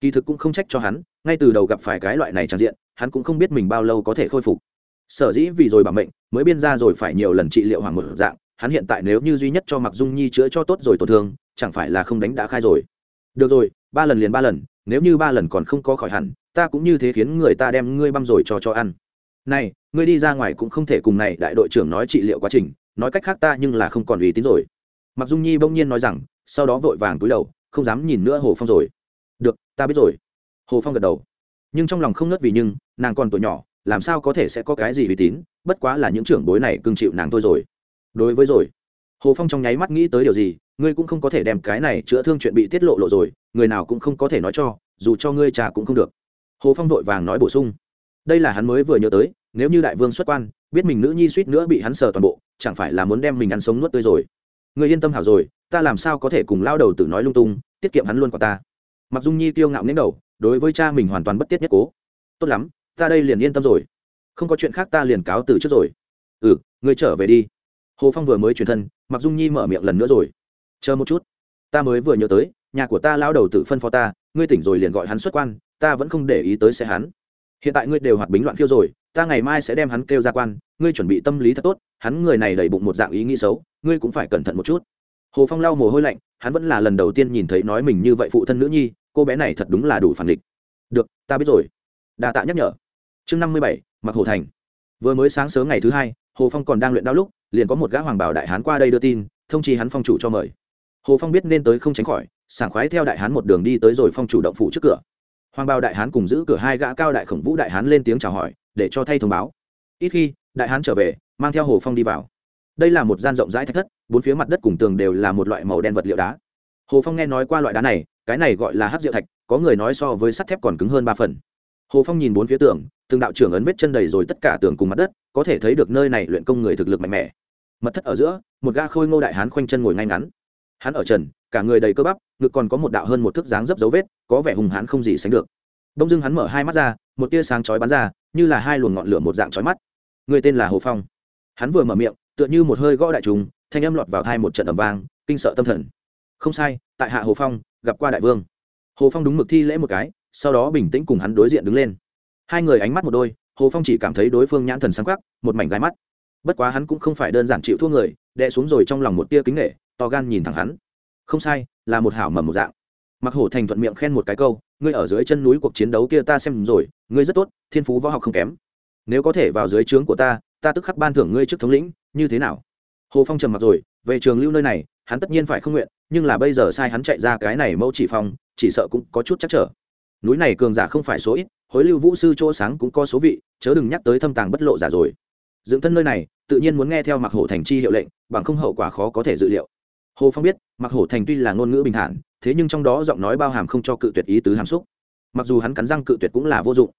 A: Kỳ thực cũng không trách cho hắn, ngay từ đầu gặp phải cái loại này trang diện, hắn cũng không biết mình bao lâu có thể khôi phục. Sở dĩ vì rồi bảo mệnh, mới biên ra rồi phải nhiều lần trị liệu hoàng một dạng, hắn hiện tại nếu như duy nhất cho mặc dung nhi chữa cho tốt rồi tổn thương, chẳng phải là không đánh đã khai rồi. Được rồi, ba lần liền ba lần nếu như ba lần còn không có khỏi hẳn, ta cũng như thế khiến người ta đem ngươi băm rồi cho cho ăn. Này, ngươi đi ra ngoài cũng không thể cùng này đại đội trưởng nói trị liệu quá trình, nói cách khác ta nhưng là không còn uy tín rồi. Mặc dung nhi bỗng nhiên nói rằng, sau đó vội vàng túi đầu, không dám nhìn nữa hồ phong rồi. Được, ta biết rồi. Hồ phong gật đầu. Nhưng trong lòng không nớt vì nhưng, nàng còn tuổi nhỏ, làm sao có thể sẽ có cái gì uy tín, bất quá là những trưởng bối này cưng chịu nàng thôi rồi. Đối với rồi. Hồ phong trong nháy mắt nghĩ tới điều gì, ngươi cũng không có thể đem cái này chữa thương chuyện bị tiết lộ lộ rồi người nào cũng không có thể nói cho, dù cho ngươi trà cũng không được. Hồ phong vội vàng nói bổ sung. Đây là hắn mới vừa nhớ tới, nếu như đại vương xuất quan, biết mình nữ nhi suýt nữa bị hắn sờ toàn bộ, chẳng phải là muốn đem mình ăn sống nuốt tươi rồi. Người yên tâm hảo rồi, ta làm sao có thể cùng lao đầu tự nói lung tung, tiết kiệm hắn luôn của ta. Mặc dung nhi kiêu ngạo nghếch đầu, đối với cha mình hoàn toàn bất tiết nhất cố. Tốt lắm, ta đây liền yên tâm rồi. Không có chuyện khác ta liền cáo từ trước rồi. Ừ ngươi trở về đi. Hồ phong vừa mới truyền thân, mặc dung nhi mở miệng lần nữa rồi. Chờ một chút. Ta mới vừa nhớ tới nhà của ta lao đầu tự phân phó ta, ngươi tỉnh rồi liền gọi hắn xuất quan, ta vẫn không để ý tới sẽ hắn. Hiện tại ngươi đều hoạt bính loạn khiêu rồi, ta ngày mai sẽ đem hắn kêu ra quan, ngươi chuẩn bị tâm lý thật tốt, hắn người này đầy bụng một dạng ý nghĩ xấu, ngươi cũng phải cẩn thận một chút. Hồ phong lau mồ hôi lạnh, hắn vẫn là lần đầu tiên nhìn thấy nói mình như vậy phụ thân nữ nhi, cô bé này thật đúng là đủ phản địch. Được, ta biết rồi. Đa tạ nhắc nhở. Chương năm mươi bảy, mặc hồ thành. Vừa mới sáng sớm ngày thứ hai, hồ phong còn đang luyện đao lúc, liền có một gã hoàng bảo đại hán qua đây đưa tin, thông chi hắn phong chủ cho mời hồ phong biết nên tới không tránh khỏi, sảng khoái theo đại hán một đường đi tới rồi phong chủ động phủ trước cửa. Hoàng bao đại hán cùng giữ cửa hai gã cao đại khổng vũ đại hán lên tiếng chào hỏi, để cho thay thông báo. Ít khi, đại hán trở về, mang theo hồ phong đi vào. Đây là một gian rộng rãi thạch thất, bốn phía mặt đất cùng tường đều là một loại màu đen vật liệu đá. Hồ phong nghe nói qua loại đá này, cái này gọi là hát rượu thạch, có người nói so với sắt thép còn cứng hơn ba phần. Hồ phong nhìn bốn phía tường, từng đạo trưởng ấn vết chân đầy rồi tất cả tường cùng mặt đất, có thể thấy được nơi này luyện công người thực lực mạnh mẽ. Mật thất ở giữa, một gã khôi ngô đại hán khoanh chân ngồi ngay ngắn hắn ở trần, cả người đầy cơ bắp, ngực còn có một đạo hơn một thước dáng dấp dấu vết, có vẻ hùng hãn không gì sánh được. Đông dưng hắn mở hai mắt ra, một tia sáng chói bắn ra, như là hai luồng ngọn lửa một dạng chói mắt. Người tên là hồ phong. Hắn vừa mở miệng, tựa như một hơi gõ đại trùng, thanh âm lọt vào thai một trận ầm vang, kinh sợ tâm thần. Không sai, tại hạ hồ phong, gặp qua đại vương. Hồ phong đúng mực thi lễ một cái, sau đó bình tĩnh cùng hắn đối diện đứng lên. Hai người ánh mắt một đôi, hồ phong chỉ cảm thấy đối phương nhãn thần sáng khắc một mảnh gai mắt. Bất quá hắn cũng không phải đơn giản chịu thua người đệ xuống rồi trong lòng một tia kính nghệ to gan nhìn thẳng hắn. Không sai, là một hảo mầm một dạng. Mặc hổ thành thuận miệng khen một cái câu, ngươi ở dưới chân núi cuộc chiến đấu kia ta xem rồi, ngươi rất tốt, thiên phú võ học không kém. Nếu có thể vào dưới trướng của ta ta tức khắc ban thưởng ngươi trước thống lĩnh, như thế nào? Hồ phong trầm mặc rồi, về trường lưu nơi này, hắn tất nhiên phải không nguyện, nhưng là bây giờ sai hắn chạy ra cái này mẫu chỉ phong, chỉ sợ cũng có chút chắc trở. Núi này cường giả không phải số ít, hối lưu vũ sư chỗ sáng cũng có số vị, chớ đừng nhắc tới thâm tàng bất lộ giả rồi. Dựng thân nơi này, tự nhiên muốn nghe theo mặc hổ thành chi hiệu lệnh, bằng không hậu quả khó có thể dự liệu hồ phong biết mặc hổ thành tuy là ngôn ngữ bình thản, thế nhưng trong đó giọng nói bao hàm không cho cự tuyệt ý tứ hàm xúc. Mặc dù hắn cắn răng cự tuyệt cũng là vô dụng.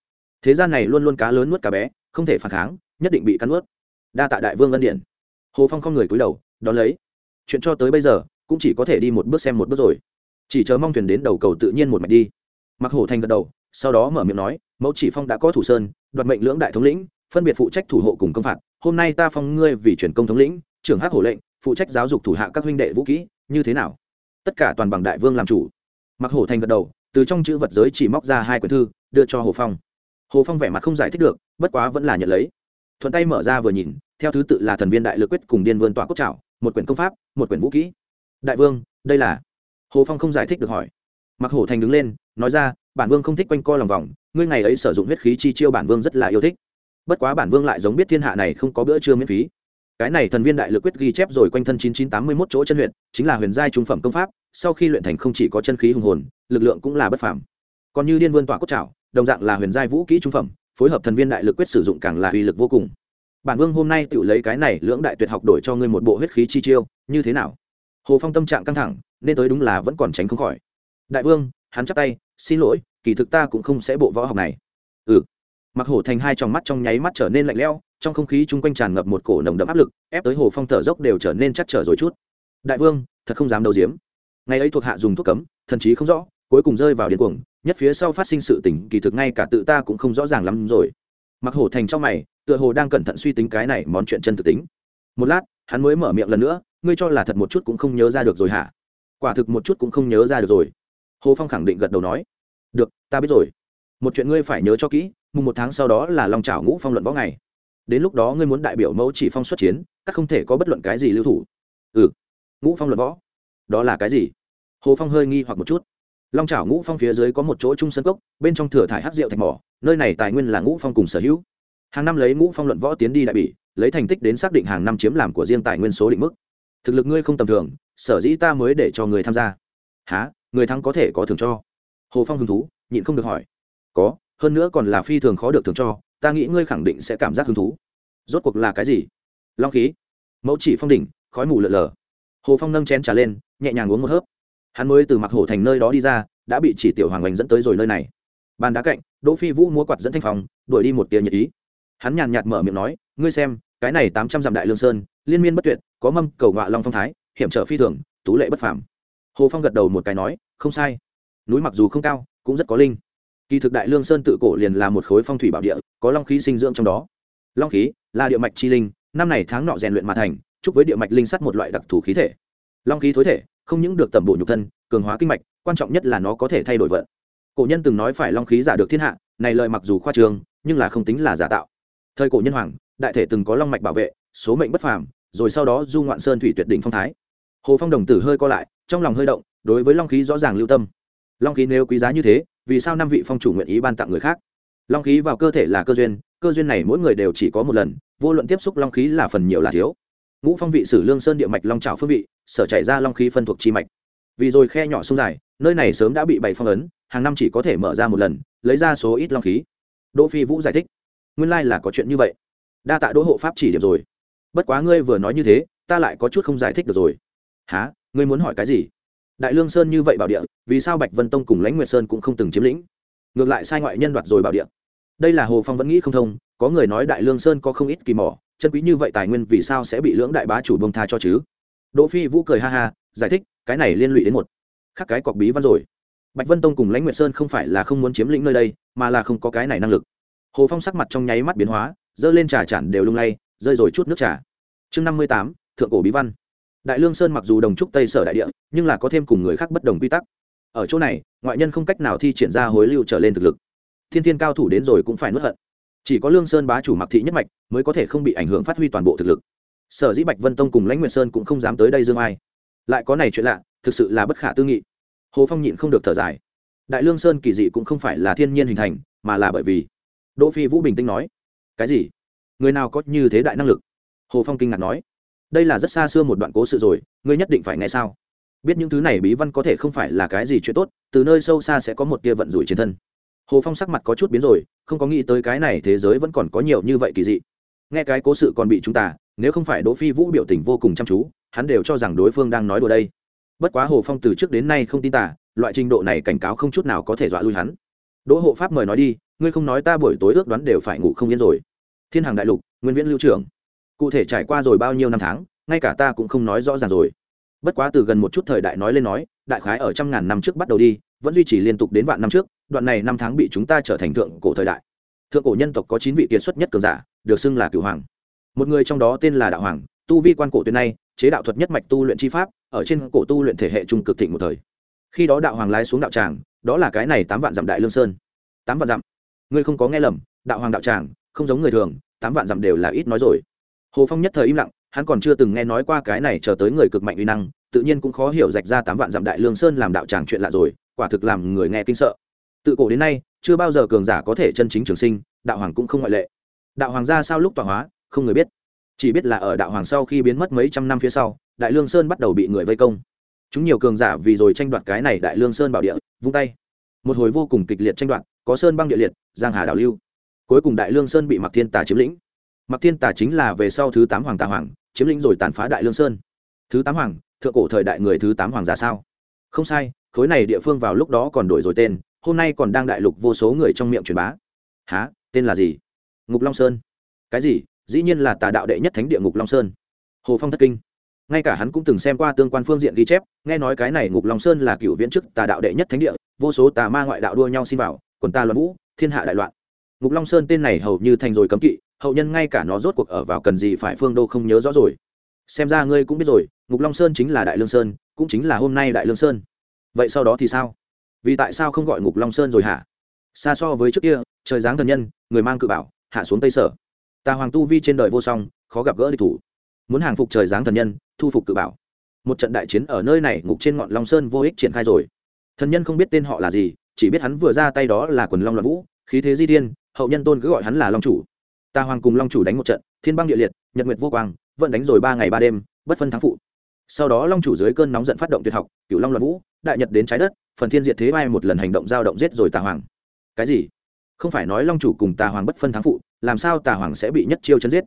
A: Thế gian này luôn luôn cá lớn nuốt cá bé, không thể phản kháng, nhất định bị cắn nuốt. Đa tạ đại vương ân điển. Hồ phong không người cúi đầu, đón lấy. Chuyện cho tới bây giờ, cũng chỉ có thể đi một bước xem một bước rồi. Chỉ chờ mong thuyền đến đầu cầu tự nhiên một mạch đi. Mặc hổ thành gật đầu, sau đó mở miệng nói, mẫu chỉ phong đã có thủ sơn, đoạt mệnh lưỡng đại thống lĩnh, phân biệt phụ trách thủ hộ cùng công phạt. Hôm nay ta phong ngươi vì chuyển công thống lĩnh, trưởng hắc hổ lệnh phụ trách giáo dục thủ hạ các huynh đệ vũ kỹ, như thế nào? Tất cả toàn bằng đại vương làm chủ. Mặc hổ thành gật đầu, từ trong chữ vật giới chỉ móc ra hai quyển thư, đưa cho hồ phong. Hồ phong vẻ mặt không giải thích được, bất quá vẫn là nhận lấy. Thuận tay mở ra vừa nhìn, theo thứ tự là thần viên đại lực quyết cùng điên vươn tỏa cốt trào một quyển công pháp, một quyển vũ kỹ. Đại vương, đây là? Hồ phong không giải thích được hỏi. Mặc hổ thành đứng lên, nói ra, bản vương không thích quanh co lòng vòng, ngươi ngày ấy sử dụng huyết khí chi chiêu bản vương rất là yêu thích. Bất quá bản vương lại giống biết thiên hạ này không có bữa trưa miễn phí cái này thần viên đại lực quyết ghi chép rồi quanh thân chín chín tám mươi mốt chỗ chân huyện chính là huyền giai trung phẩm công pháp, sau khi luyện thành không chỉ có chân khí hùng hồn, lực lượng cũng là bất phàm. Còn như điên vươn tỏa cốt trảo, đồng dạng là huyền giai vũ kỹ trung phẩm, phối hợp thần viên đại lực quyết sử dụng càng là uy lực vô cùng. Bản vương hôm nay tự lấy cái này lưỡng đại tuyệt học đổi cho ngươi một bộ huyết khí chi chiêu, như thế nào? Hồ phong tâm trạng căng thẳng, nên tới đúng là vẫn còn tránh không khỏi. Đại vương, hắn chắp tay, xin lỗi, kỳ thực ta cũng không sẽ bộ võ học này. Ừ. Mặc hổ thành hai tròng mắt trong nháy mắt trở nên lạnh lẽo trong không khí chung quanh tràn ngập một cổ nồng đậm áp lực, ép tới hồ phong thở dốc đều trở nên chắc trở rồi chút. Đại vương, thật không dám đầu diếm. Ngày ấy thuộc hạ dùng thuốc cấm, thần chí không rõ, cuối cùng rơi vào điên cuồng, nhất phía sau phát sinh sự tình, kỳ thực ngay cả tự ta cũng không rõ ràng lắm rồi. Mặc hổ thành trong mày, tựa hồ đang cẩn thận suy tính cái này món chuyện chân thực tính. Một lát, hắn mới mở miệng lần nữa, ngươi cho là thật một chút cũng không nhớ ra được rồi hả? Quả thực một chút cũng không nhớ ra được rồi. Hồ phong khẳng định gật đầu nói. Được, ta biết rồi. Một chuyện ngươi phải nhớ cho kỹ, mùng một tháng sau đó là lòng trào ngũ phong luận võ ngày đến lúc đó ngươi muốn đại biểu mẫu chỉ phong xuất chiến, các không thể có bất luận cái gì lưu thủ. Ừ. Ngũ phong luận võ. Đó là cái gì? Hồ phong hơi nghi hoặc một chút. Long trào ngũ phong phía dưới có một chỗ trung sân cốc, bên trong thừa thải hát rượu thạch mỏ, nơi này tài nguyên là ngũ phong cùng sở hữu. Hàng năm lấy ngũ phong luận võ tiến đi đại bỉ, lấy thành tích đến xác định hàng năm chiếm làm của riêng tài nguyên số định mức. Thực lực ngươi không tầm thường, sở dĩ ta mới để cho người tham gia. Há người thắng có thể có thưởng cho. Hồ phong hứng thú, nhịn không được hỏi. Có, hơn nữa còn là phi thường khó được thưởng cho ta nghĩ ngươi khẳng định sẽ cảm giác hứng thú. Rốt cuộc là cái gì? Long khí. Mẫu chỉ phong đỉnh, khói mù lợn lờ hồ phong nâng chén trà lên, nhẹ nhàng uống một hớp. Hắn mới từ mặc hổ thành nơi đó đi ra, đã bị chỉ tiểu hoàng oanh dẫn tới rồi nơi này. Bàn đá cạnh, đỗ phi vũ múa quạt dẫn thanh phòng đuổi đi một tia nhật ý. Hắn nhàn nhạt mở miệng nói, ngươi xem, cái này tám trăm dặm đại lương sơn, liên miên bất tuyệt, có mâm, cầu ngọa long phong thái, hiểm trở phi thường, tú lệ bất phàm. Hồ phong gật đầu một cái nói, không sai. Núi mặc dù không cao, cũng rất có linh kỳ thực đại lương sơn tự cổ liền là một khối phong thủy bảo địa, có long khí sinh dưỡng trong đó. Long khí là địa mạch chi linh, năm này tháng nọ rèn luyện mà thành, chúc với địa mạch linh sắt một loại đặc thù khí thể. Long khí thối thể, không những được tẩm bổ nhục thân, cường hóa kinh mạch, quan trọng nhất là nó có thể thay đổi vận. Cổ nhân từng nói phải long khí giả được thiên hạ, này lời mặc dù khoa trường nhưng là không tính là giả tạo. Thời cổ nhân hoàng, đại thể từng có long mạch bảo vệ, số mệnh bất phàm, rồi sau đó du ngoạn sơn thủy tuyệt đỉnh phong thái. Hồ phong đồng tử hơi co lại, trong lòng hơi động, đối với long khí rõ ràng lưu tâm. Long khí nếu quý giá như thế vì sao năm vị phong chủ nguyện ý ban tặng người khác? Long khí vào cơ thể là cơ duyên cơ duyên này mỗi người đều chỉ có một lần, vô luận tiếp xúc long khí là phần nhiều là thiếu. Ngũ phong vị sử lương sơn địa mạch long trào phương vị, sở chảy ra long khí phân thuộc chi mạch. Vì rồi khe nhỏ sông dài, nơi này sớm đã bị bày phong ấn, hàng năm chỉ có thể mở ra một lần, lấy ra số ít long khí. Đỗ phi vũ giải thích, nguyên lai là có chuyện như vậy. Đa tạ đỗ hộ pháp chỉ điểm rồi. Bất quá ngươi vừa nói như thế, ta lại có chút không giải thích được rồi. Há ngươi muốn hỏi cái gì? Đại lương sơn như vậy bảo địa, vì sao bạch vân tông cùng lãnh nguyệt sơn cũng không từng chiếm lĩnh? Ngược lại sai ngoại nhân đoạt rồi bảo địa. Đây là hồ phong vẫn nghĩ không thông, có người nói đại lương sơn có không ít kỳ mỏ, chân quý như vậy tài nguyên vì sao sẽ bị lưỡng đại bá chủ bông tha cho chứ? Đỗ phi vũ cười ha ha, giải thích, cái này liên lụy đến một khắc cái cọc bí văn rồi. Bạch vân tông cùng lãnh nguyệt sơn không phải là không muốn chiếm lĩnh nơi đây, mà là không có cái này năng lực. Hồ phong sắc mặt trong nháy mắt biến hóa dơ lên trà chản đều lung lay, rơi rồi chút nước trà. Chương năm mươi tám, thượng cổ bí văn đại lương sơn mặc dù đồng trúc tây sở đại địa, nhưng là có thêm cùng người khác bất đồng quy tắc. Ở chỗ này, ngoại nhân không cách nào thi triển ra hối lưu trở lên thực lực. Thiên thiên cao thủ đến rồi cũng phải nuốt hận. Chỉ có lương sơn bá chủ mặc thị nhất mạch mới có thể không bị ảnh hưởng phát huy toàn bộ thực lực. Sở dĩ bạch vân tông cùng lãnh nguyệt sơn cũng không dám tới đây dương ai. Lại có này chuyện lạ, thực sự là bất khả tư nghị. Hồ phong nhịn không được thở dài. Đại lương sơn kỳ dị cũng không phải là thiên nhiên hình thành, mà là bởi vì đỗ phi vũ bình tĩnh nói, cái gì? Người nào có như thế đại năng lực? Hồ phong kinh ngạc nói đây là rất xa xưa một đoạn cố sự rồi, ngươi nhất định phải nghe sao? Biết những thứ này bí văn có thể không phải là cái gì chuyện tốt, từ nơi sâu xa sẽ có một tia vận rủi trên thân. Hồ phong sắc mặt có chút biến rồi, không có nghĩ tới cái này thế giới vẫn còn có nhiều như vậy kỳ dị. Nghe cái cố sự còn bị chúng ta, nếu không phải đỗ phi vũ biểu tình vô cùng chăm chú, hắn đều cho rằng đối phương đang nói đùa đây. Bất quá hồ phong từ trước đến nay không tin tả loại trình độ này cảnh cáo không chút nào có thể dọa lui hắn. Đỗ hộ pháp mời nói đi, ngươi không nói ta buổi tối ước đoán đều phải ngủ không yên rồi. Thiên hàng đại lục, nguyên viễn lưu trưởng cụ thể trải qua rồi bao nhiêu năm tháng, ngay cả ta cũng không nói rõ ràng rồi. Bất quá từ gần một chút thời đại nói lên nói, đại khái ở trăm ngàn năm trước bắt đầu đi, vẫn duy trì liên tục đến vạn năm trước, đoạn này năm tháng bị chúng ta trở thành thượng cổ thời đại. Thượng cổ nhân tộc có chín vị kiệt xuất nhất cường giả, được xưng là cửu hoàng. Một người trong đó tên là đạo hoàng, tu vi quan cổ tuyến nay, chế đạo thuật nhất mạch tu luyện chi pháp, ở trên cổ tu luyện thể hệ trung cực thịnh một thời. Khi đó đạo hoàng lái xuống đạo tràng, đó là cái này tám vạn dặm đại lương sơn. Tám vạn dặm. Ngươi không có nghe lầm, đạo hoàng đạo tràng, không giống người thường, tám vạn dặm đều là ít nói rồi hồ phong nhất thời im lặng, hắn còn chưa từng nghe nói qua cái này chờ tới người cực mạnh uy năng, tự nhiên cũng khó hiểu rạch ra tám vạn dặm đại lương sơn làm đạo tràng chuyện lạ rồi, quả thực làm người nghe kinh sợ. Tự cổ đến nay, chưa bao giờ cường giả có thể chân chính trường sinh, đạo hoàng cũng không ngoại lệ. Đạo hoàng ra sao lúc tọa hóa, không người biết. Chỉ biết là ở đạo hoàng sau khi biến mất mấy trăm năm phía sau, đại lương sơn bắt đầu bị người vây công. Chúng nhiều cường giả vì rồi tranh đoạt cái này đại lương sơn bảo địa, vung tay. Một hồi vô cùng kịch liệt tranh đoạt, có sơn băng địa liệt, giang hà đảo lưu. Cuối cùng đại lương sơn bị mặc thiên tà chiếm lĩnh mặc thiên tà chính là về sau thứ tám hoàng tà hoàng, chiếm lĩnh rồi tàn phá đại lương sơn. Thứ tám hoàng, thượng cổ thời đại người thứ tám hoàng giả sao? Không sai, khối này địa phương vào lúc đó còn đổi rồi tên, hôm nay còn đang đại lục vô số người trong miệng truyền bá. Há tên là gì? Ngục long sơn. Cái gì? Dĩ nhiên là tà đạo đệ nhất thánh địa ngục long sơn. Hồ phong thất kinh. Ngay cả hắn cũng từng xem qua tương quan phương diện ghi chép, nghe nói cái này ngục long sơn là cựu viễn chức tà đạo đệ nhất thánh địa, vô số tà ma ngoại đạo đua nhau xin vào, quần ta loạn vũ, thiên hạ đại loạn. Ngục long sơn tên này hầu như thành rồi cấm kỵ hậu nhân ngay cả nó rốt cuộc ở vào cần gì phải phương đô không nhớ rõ rồi. Xem ra ngươi cũng biết rồi, ngục long sơn chính là đại lương sơn, cũng chính là hôm nay đại lương sơn. Vậy sau đó thì sao? Vì tại sao không gọi ngục long sơn rồi hả? Xa so với trước kia, trời giáng thần nhân, người mang cự bảo, hạ xuống tây sở. Tà hoàng tu vi trên đời vô song, khó gặp gỡ địch thủ. Muốn hàng phục trời giáng thần nhân, thu phục cự bảo. Một trận đại chiến ở nơi này ngục trên ngọn long sơn vô ích triển khai rồi. Thần nhân không biết tên họ là gì, chỉ biết hắn vừa ra tay đó là quần long loạn vũ, khí thế di thiên, hậu nhân tôn cứ gọi hắn là long chủ ta hoàng cùng long chủ đánh một trận, thiên băng địa liệt, nhật nguyệt vô quang, vẫn đánh rồi ba ngày ba đêm, bất phân thắng phụ. Sau đó long chủ dưới cơn nóng giận phát động tuyệt học cựu long loạn vũ, đại nhật đến trái đất, phần thiên diệt thế vai một lần hành động giao động giết rồi tà hoàng. Cái gì? Không phải nói long chủ cùng tà hoàng bất phân thắng phụ, làm sao tà hoàng sẽ bị nhất chiêu chấn giết?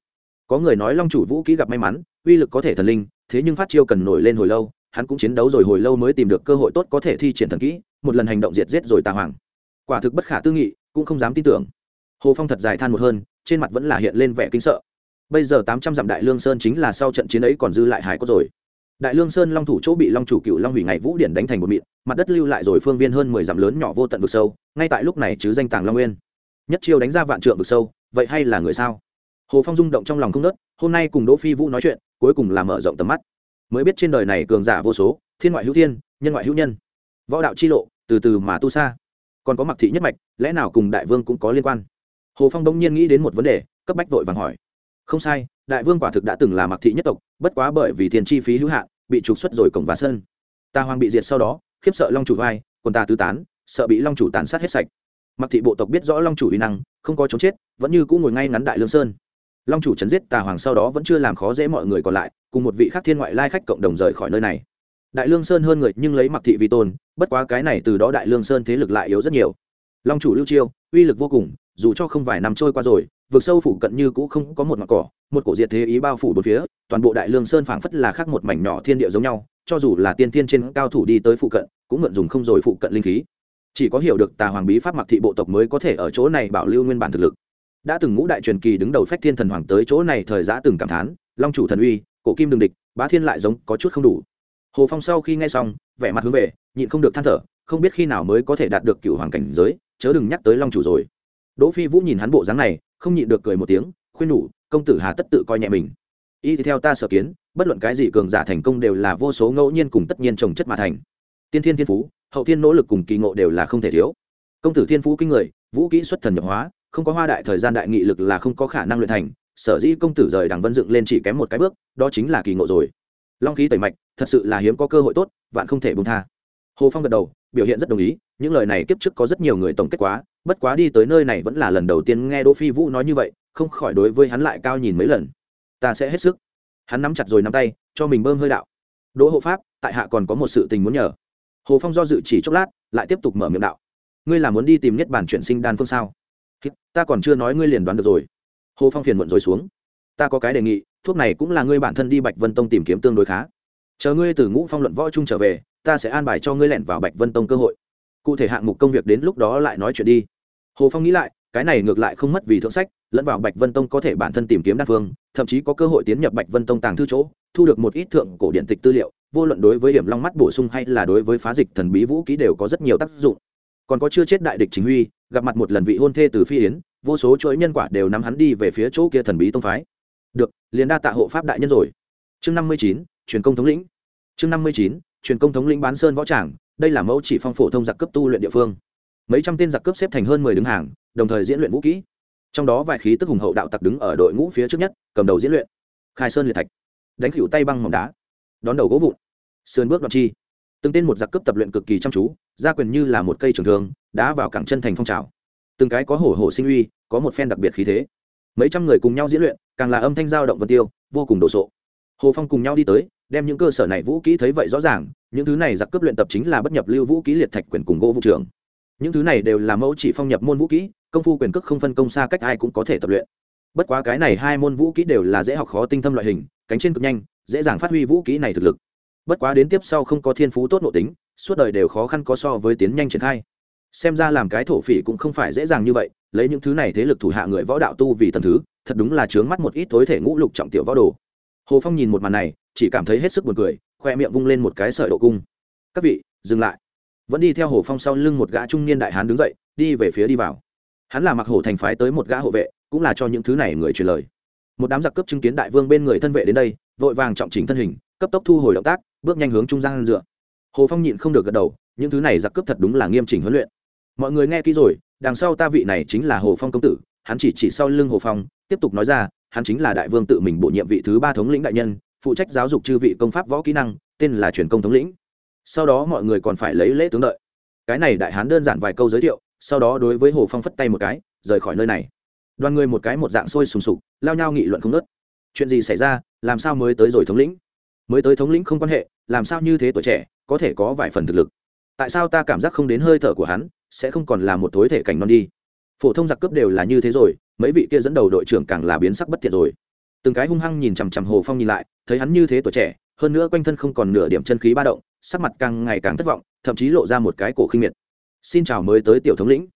A: Có người nói long chủ vũ kỹ gặp may mắn, uy lực có thể thần linh, thế nhưng phát chiêu cần nổi lên hồi lâu, hắn cũng chiến đấu rồi hồi lâu mới tìm được cơ hội tốt có thể thi triển thần kỹ, một lần hành động diệt giết rồi tà hoàng. Quả thực bất khả tư nghị, cũng không dám tin tưởng. Hồ phong thật dài than một hơn trên mặt vẫn là hiện lên vẻ kinh sợ. Bây giờ tám trăm dặm đại lương sơn chính là sau trận chiến ấy còn dư lại hải cốt rồi. Đại lương sơn long thủ chỗ bị long chủ cựu long hủy ngày vũ điển đánh thành một mịn, mặt đất lưu lại rồi phương viên hơn mười dặm lớn nhỏ vô tận vực sâu, ngay tại lúc này chứ danh tàng long nguyên. Nhất chiêu đánh ra vạn trượng vực sâu, vậy hay là người sao? Hồ phong rung động trong lòng không nớt hôm nay cùng đỗ phi vũ nói chuyện, cuối cùng là mở rộng tầm mắt. Mới biết trên đời này cường giả vô số, thiên ngoại hữu thiên, nhân ngoại hữu nhân. Võ đạo chi lộ, từ từ mà tu xa còn có mặc thị nhất mạch, lẽ nào cùng đại vương cũng có liên quan? Hồ phong đông nhiên nghĩ đến một vấn đề, cấp bách vội vàng hỏi. Không sai, đại vương quả thực đã từng là mặc thị nhất tộc, bất quá bởi vì tiền chi phí hữu hạn, bị trục xuất rồi cổng và sơn. Ta hoàng bị diệt sau đó, khiếp sợ long chủ vai còn ta tứ tán, sợ bị long chủ tàn sát hết sạch. Mặc thị bộ tộc biết rõ long chủ uy năng, không có chống chết, vẫn như cũng ngồi ngay ngắn đại lương sơn. Long chủ chấn giết tà hoàng sau đó vẫn chưa làm khó dễ mọi người còn lại, cùng một vị khác thiên ngoại lai khách cộng đồng rời khỏi nơi này. Đại lương sơn hơn người, nhưng lấy mặc thị vi tôn, bất quá cái này từ đó đại lương sơn thế lực lại yếu rất nhiều. Long chủ lưu chiêu, uy lực vô cùng dù cho không vài năm trôi qua rồi, vực sâu phủ cận như cũ không có một mặt cỏ, một cổ diệt thế ý bao phủ bốn phía, toàn bộ đại lương sơn phảng phất là khác một mảnh nhỏ thiên địa giống nhau, cho dù là tiên tiên trên cao thủ đi tới phụ cận, cũng mượn dùng không rồi phụ cận linh khí. Chỉ có hiểu được tà hoàng bí pháp mặc thị bộ tộc mới có thể ở chỗ này bảo lưu nguyên bản thực lực. Đã từng ngũ đại truyền kỳ đứng đầu phách thiên thần hoàng tới chỗ này thời giã từng cảm thán, long chủ thần uy, cổ kim đường địch, bá thiên lại giống có chút không đủ. Hồ phong sau khi nghe xong, vẻ mặt hướng về, nhịn không được than thở, không biết khi nào mới có thể đạt được cựu hoàng cảnh giới, chớ đừng nhắc tới long chủ rồi đỗ phi vũ nhìn hắn bộ dáng này, không nhịn được cười một tiếng, khuyên nhủ, công tử hà tất tự coi nhẹ mình. Y thì theo ta sở kiến, bất luận cái gì cường giả thành công đều là vô số ngẫu nhiên cùng tất nhiên trồng chất mà thành. Tiên thiên thiên phú, hậu thiên nỗ lực cùng kỳ ngộ đều là không thể thiếu. Công tử thiên phú kinh người, vũ kỹ xuất thần nhập hóa, không có hoa đại thời gian đại nghị lực là không có khả năng luyện thành, sở dĩ công tử rời đằng vân dựng lên chỉ kém một cái bước, đó chính là kỳ ngộ rồi. Long khí tẩy mạch, thật sự là hiếm có cơ hội tốt, vạn không thể buông tha. Hồ phong gật đầu, biểu hiện rất đồng ý, những lời này kiếp trước có rất nhiều người tổng kết quá bất quá đi tới nơi này vẫn là lần đầu tiên nghe đỗ phi vũ nói như vậy, không khỏi đối với hắn lại cao nhìn mấy lần. Ta sẽ hết sức. Hắn nắm chặt rồi nắm tay, cho mình bơm hơi đạo. Đỗ hộ pháp, tại hạ còn có một sự tình muốn nhờ. Hồ phong do dự chỉ chốc lát, lại tiếp tục mở miệng đạo. Ngươi là muốn đi tìm nhất bản chuyển sinh đan phương sao? Ta còn chưa nói ngươi liền đoán được rồi. Hồ phong phiền muộn rồi xuống. Ta có cái đề nghị, thuốc này cũng là ngươi bản thân đi bạch vân tông tìm kiếm tương đối khá. Chờ ngươi từ ngũ phong luận võ trung trở về, ta sẽ an bài cho ngươi lẻn vào bạch vân tông cơ hội cụ thể hạng mục công việc đến lúc đó lại nói chuyện đi. Hồ phong nghĩ lại, cái này ngược lại không mất vì thượng sách, lẫn vào bạch vân tông có thể bản thân tìm kiếm đa phương, thậm chí có cơ hội tiến nhập bạch vân tông tàng thư chỗ, thu được một ít thượng cổ điện tịch tư liệu, vô luận đối với hiểm long mắt bổ sung hay là đối với phá dịch thần bí vũ ký đều có rất nhiều tác dụng. Còn có chưa chết đại địch chính huy, gặp mặt một lần vị hôn thê từ phi yến, vô số chuỗi nhân quả đều nắm hắn đi về phía chỗ kia thần bí tông phái. Được, liền đa tạ hộ pháp đại nhân rồi. Chương năm mươi chín, truyền công thống lĩnh. Chương năm mươi chín, truyền công thống lĩnh bán sơn võ tràng đây là mẫu chỉ phong phổ thông giặc cấp tu luyện địa phương. Mấy trăm tên giặc cướp xếp thành hơn mười đứng hàng, đồng thời diễn luyện vũ kỹ. Trong đó vài khí tức hùng hậu đạo tặc đứng ở đội ngũ phía trước nhất, cầm đầu diễn luyện. Khai sơn liệt thạch. Đánh khỉu tay băng mỏng đá. Đón đầu gỗ vụn. Sườn bước đoạn chi. Từng tên một giặc cướp tập luyện cực kỳ chăm chú, gia quyền như là một cây trường thương, đá vào cẳng chân thành phong trào. Từng cái có hổ hổ sinh uy, có một phen đặc biệt khí thế. Mấy trăm người cùng nhau diễn luyện, càng là âm thanh giao động vật tiêu, vô cùng đồ sộ. Hồ phong cùng nhau đi tới đem những cơ sở này vũ kỹ thấy vậy rõ ràng, những thứ này giặc cướp luyện tập chính là bất nhập lưu vũ kỹ liệt thạch quyền cùng gỗ vũ trường những thứ này đều là mẫu chỉ phong nhập môn vũ kỹ công phu quyền cước không phân công xa cách ai cũng có thể tập luyện. Bất quá cái này hai môn vũ kỹ đều là dễ học khó tinh thâm loại hình, cánh trên cực nhanh, dễ dàng phát huy vũ kỹ này thực lực. Bất quá đến tiếp sau không có thiên phú tốt nội tính, suốt đời đều khó khăn có so với tiến nhanh triển khai. Xem ra làm cái thổ phỉ cũng không phải dễ dàng như vậy, lấy những thứ này thế lực thủ hạ người võ đạo tu vì thần thứ, thật đúng là chướng mắt một ít tối thể ngũ lục trọng tiểu võ đồ hồ phong nhìn một màn này, chỉ cảm thấy hết sức buồn cười, khoe miệng vung lên một cái sợi độ cung. Các vị, dừng lại. Vẫn đi theo hồ phong sau lưng một gã trung niên đại hán đứng dậy, đi về phía đi vào. Hắn là mặc hổ thành phái tới một gã hộ vệ, cũng là cho những thứ này người truyền lời. Một đám giặc cướp chứng kiến đại vương bên người thân vệ đến đây, vội vàng trọng chỉnh thân hình, cấp tốc thu hồi động tác, bước nhanh hướng trung gian dựa. Hồ phong nhịn không được gật đầu, những thứ này giặc cướp thật đúng là nghiêm chỉnh huấn luyện. Mọi người nghe kỹ rồi, đằng sau ta vị này chính là hồ phong công tử. Hắn chỉ chỉ sau lưng hồ phong, tiếp tục nói ra hắn chính là đại vương tự mình bổ nhiệm vị thứ ba thống lĩnh đại nhân, phụ trách giáo dục chư vị công pháp võ kỹ năng, tên là truyền công thống lĩnh. Sau đó mọi người còn phải lấy lễ tướng đợi. Cái này đại hán đơn giản vài câu giới thiệu, sau đó đối với hồ phong phất tay một cái, rời khỏi nơi này. Đoàn người một cái một dạng sôi sùng sục, lao nhau nghị luận không nớt chuyện gì xảy ra, làm sao mới tới rồi thống lĩnh? Mới tới thống lĩnh không quan hệ, làm sao như thế tuổi trẻ, có thể có vài phần thực lực? Tại sao ta cảm giác không đến hơi thở của hắn, sẽ không còn là một thối thể cảnh non đi? Phổ thông giặc cướp đều là như thế rồi mấy vị kia dẫn đầu đội trưởng càng là biến sắc bất thiện rồi. Từng cái hung hăng nhìn chằm chằm hồ phong nhìn lại, thấy hắn như thế tuổi trẻ, hơn nữa quanh thân không còn nửa điểm chân khí ba động, sắc mặt càng ngày càng thất vọng, thậm chí lộ ra một cái cổ khinh miệt. Xin chào mới tới tiểu thống lĩnh.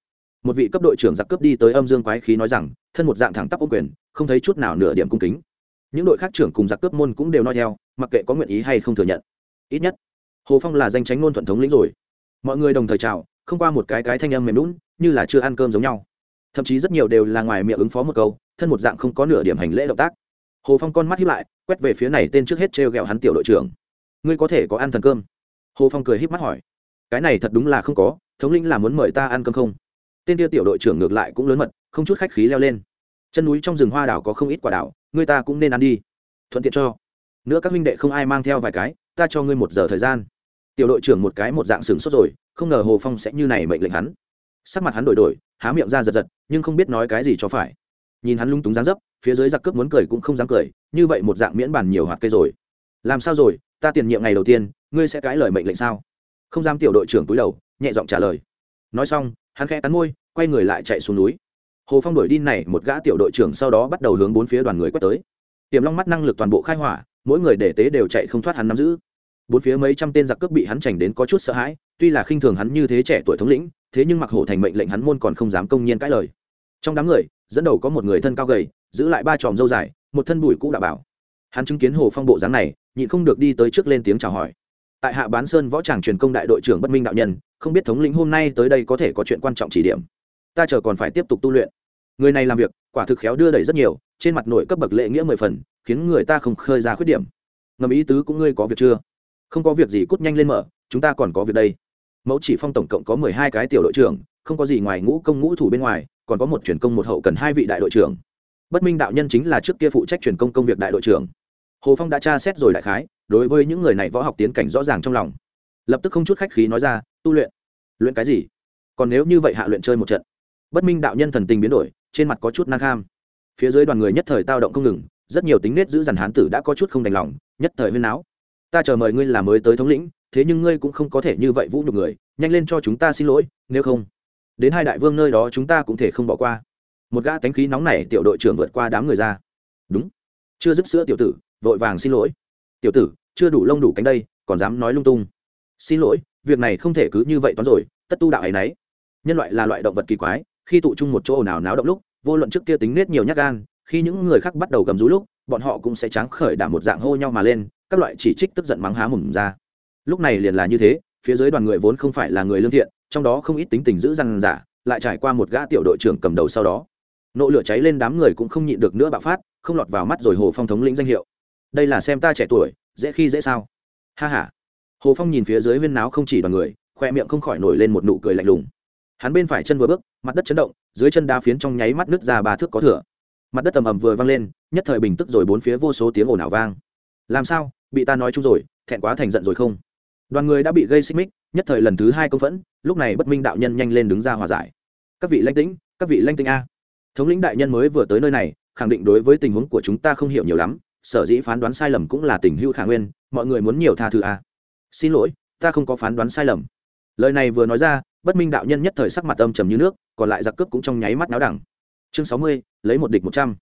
A: Một vị cấp đội trưởng giặc cướp đi tới âm dương quái khí nói rằng, thân một dạng thẳng tắp ô quyền, không thấy chút nào nửa điểm cung kính. Những đội khác trưởng cùng giặc cướp môn cũng đều nói theo, mặc kệ có nguyện ý hay không thừa nhận. Ít nhất, hồ phong là danh tránh ngôn thuận thống lĩnh rồi. Mọi người đồng thời chào, không qua một cái cái thanh âm mềm lún như là chưa ăn cơm giống nhau thậm chí rất nhiều đều là ngoài miệng ứng phó một câu, thân một dạng không có nửa điểm hành lễ động tác. Hồ phong con mắt hiếp lại, quét về phía này tên trước hết t r g ẹ o hắn tiểu đội trưởng. Ngươi có thể có ăn thần cơm? Hồ phong cười hiếp mắt hỏi. Cái này thật đúng là không có, thống lĩnh là muốn mời ta ăn cơm không? Tên tiêu tiểu đội trưởng ngược lại cũng lớn mật, không chút khách khí leo lên. Chân núi trong rừng hoa đảo có không ít quả đảo, ngươi ta cũng nên ăn đi. Thuận tiện cho. Nữa các huynh đệ không ai mang theo vài cái, ta cho ngươi một giờ thời gian. Tiểu đội trưởng một cái một dạng sừng sốt rồi, không ngờ hồ phong sẽ như này mệnh lệnh hắn sắc mặt hắn đổi đổi, há miệng ra giật giật, nhưng không biết nói cái gì cho phải. Nhìn hắn lung túng dáng dấp, phía dưới giặc cướp muốn cười cũng không dám cười, như vậy một dạng miễn bàn nhiều hoạt cây rồi. Làm sao rồi, ta tiền nhiệm ngày đầu tiên, ngươi sẽ cãi lời mệnh lệnh sao? Không dám tiểu đội trưởng túi đầu, nhẹ giọng trả lời. Nói xong, hắn khẽ cắn môi, quay người lại chạy xuống núi. Hồ phong đuổi đi này, một gã tiểu đội trưởng sau đó bắt đầu hướng bốn phía đoàn người quét tới. Tiềm long mắt năng lực toàn bộ khai hỏa, mỗi người để tế đều chạy không thoát hắn nắm giữ. Bốn phía mấy trăm tên giặc cướp bị hắn chành đến có chút sợ hãi, tuy là khinh thường hắn như thế trẻ tuổi thống lĩnh thế nhưng mặc hổ thành mệnh lệnh hắn môn còn không dám công nhiên cãi lời. Trong đám người, dẫn đầu có một người thân cao gầy, giữ lại ba tròm dâu dài, một thân bùi cũ đạo bảo. Hắn chứng kiến hồ phong bộ dáng này, nhịn không được đi tới trước lên tiếng chào hỏi. Tại hạ bán sơn võ tràng truyền công đại đội trưởng bất minh đạo nhân, không biết thống lĩnh hôm nay tới đây có thể có chuyện quan trọng chỉ điểm. Ta chờ còn phải tiếp tục tu luyện. Người này làm việc, quả thực khéo đưa đẩy rất nhiều, trên mặt nội cấp bậc lệ nghĩa mười phần, khiến người ta không khơi ra khuyết điểm. Ngầm ý tứ cũng ngươi có việc chưa? Không có việc gì cút nhanh lên mở, chúng ta còn có việc đây mẫu chỉ phong tổng cộng có mười hai cái tiểu đội trưởng, không có gì ngoài ngũ công ngũ thủ bên ngoài, còn có một truyền công một hậu cần hai vị đại đội trưởng. Bất minh đạo nhân chính là trước kia phụ trách truyền công công việc đại đội trưởng. Hồ phong đã tra xét rồi đại khái, đối với những người này võ học tiến cảnh rõ ràng trong lòng. Lập tức không chút khách khí nói ra, tu luyện. Luyện cái gì? Còn nếu như vậy hạ luyện chơi một trận. Bất minh đạo nhân thần tình biến đổi, trên mặt có chút nang kham. Phía dưới đoàn người nhất thời tao động không ngừng, rất nhiều tính nết giữ dằn hán tử đã có chút không đành lòng, nhất thời huyên áo ta chờ mời ngươi là mới tới thống lĩnh thế nhưng ngươi cũng không có thể như vậy vũ nhục người, nhanh lên cho chúng ta xin lỗi, nếu không, đến hai đại vương nơi đó chúng ta cũng thể không bỏ qua. Một gã tánh khí nóng này tiểu đội trưởng vượt qua đám người ra. Đúng. Chưa dứt sữa tiểu tử, vội vàng xin lỗi. Tiểu tử, chưa đủ lông đủ cánh đây, còn dám nói lung tung. Xin lỗi, việc này không thể cứ như vậy toán rồi, tất tu đạo ấy nấy. Nhân loại là loại động vật kỳ quái, khi tụ chung một chỗ nào náo động lúc, vô luận trước kia tính nết nhiều nhát gan, khi những người khác bắt đầu gầm rú lúc, bọn họ cũng sẽ tráng khởi đảm một dạng hô nhau mà lên, các loại chỉ trích tức giận mắng há mồm ra lúc này liền là như thế, phía dưới đoàn người vốn không phải là người lương thiện, trong đó không ít tính tình giữ răng giả, lại trải qua một gã tiểu đội trưởng cầm đầu sau đó. Nộ lửa cháy lên đám người cũng không nhịn được nữa bạo phát, không lọt vào mắt rồi hồ phong thống lĩnh danh hiệu. Đây là xem ta trẻ tuổi, dễ khi dễ sao? Ha h a hồ phong nhìn phía dưới huyên náo không chỉ đoàn người, khoe miệng không khỏi nổi lên một nụ cười lạnh lùng. Hắn bên phải chân vừa bước, mặt đất chấn động, dưới chân đá phiến trong nháy mắt nứt ra ba thước có thửa mặt đất ầm ầm vừa vang lên, nhất thời bình tức rồi bốn phía vô số tiếng ồn ào vang. Làm sao? Bị ta nói chung rồi, thẹn quá thành giận rồi không? Đoàn người đã bị gây xích mích, nhất thời lần thứ hai công phẫn, lúc này bất minh đạo nhân nhanh lên đứng ra hòa giải. Các vị lanh tĩnh, các vị lanh tĩnh a. Thống lĩnh đại nhân mới vừa tới nơi này, khẳng định đối với tình huống của chúng ta không hiểu nhiều lắm, sở dĩ phán đoán sai lầm cũng là tình hưu khả nguyên, mọi người muốn nhiều tha thứ a. Xin lỗi, ta không có phán đoán sai lầm. Lời này vừa nói ra, bất minh đạo nhân nhất thời sắc mặt âm trầm như nước, còn lại giặc cướp cũng trong nháy mắt náo đẳng. Chương sáu mươi, lấy một địch một trăm.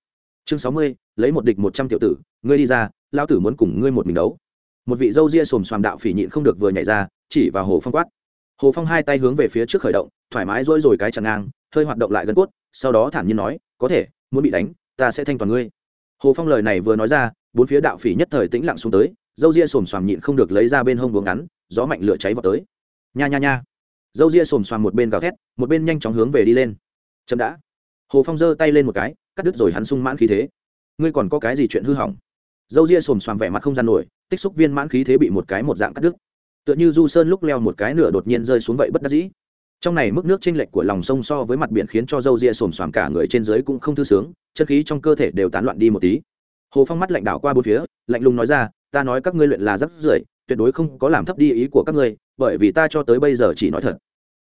A: Chương sáu mươi, lấy một địch một trăm tiểu tử, ngươi đi ra lao tử muốn cùng ngươi một mình đấu một vị dâu ria xồm xoàm đạo phỉ nhịn không được vừa nhảy ra, chỉ vào hồ phong quát. Hồ phong hai tay hướng về phía trước khởi động, thoải mái dỗi rồi cái chặt ngang, hơi hoạt động lại gân cốt, sau đó thản nhiên nói, có thể, muốn bị đánh, ta sẽ thanh toàn ngươi. Hồ phong lời này vừa nói ra, bốn phía đạo phỉ nhất thời tĩnh lặng xuống tới, dâu ria xồm xoàm nhịn không được lấy ra bên hông buồng ngắn, gió mạnh lửa cháy vào tới. Nha nha nha. Dâu ria xồm xoàm một bên gào thét, một bên nhanh chóng hướng về đi lên. Chậm đã. Hồ phong giơ tay lên một cái, cắt đứt rồi hắn sung mãn khí thế. Ngươi còn có cái gì chuyện hư hỏng? Dâu ria xồm xoàm vẻ mặt không gian nổi, tích xúc viên mãn khí thế bị một cái một dạng cắt đứt. Tựa như du sơn lúc leo một cái nửa đột nhiên rơi xuống vậy bất đắc dĩ. Trong này mức nước chênh lệch của lòng sông so với mặt biển khiến cho dâu ria xồm xoàm cả người trên dưới cũng không thư sướng, chân khí trong cơ thể đều tán loạn đi một tí. Hồ phong mắt lạnh đảo qua bốn phía, lạnh lùng nói ra, ta nói các ngươi luyện là rất rưởi, tuyệt đối không có làm thấp đi ý của các ngươi, bởi vì ta cho tới bây giờ chỉ nói thật.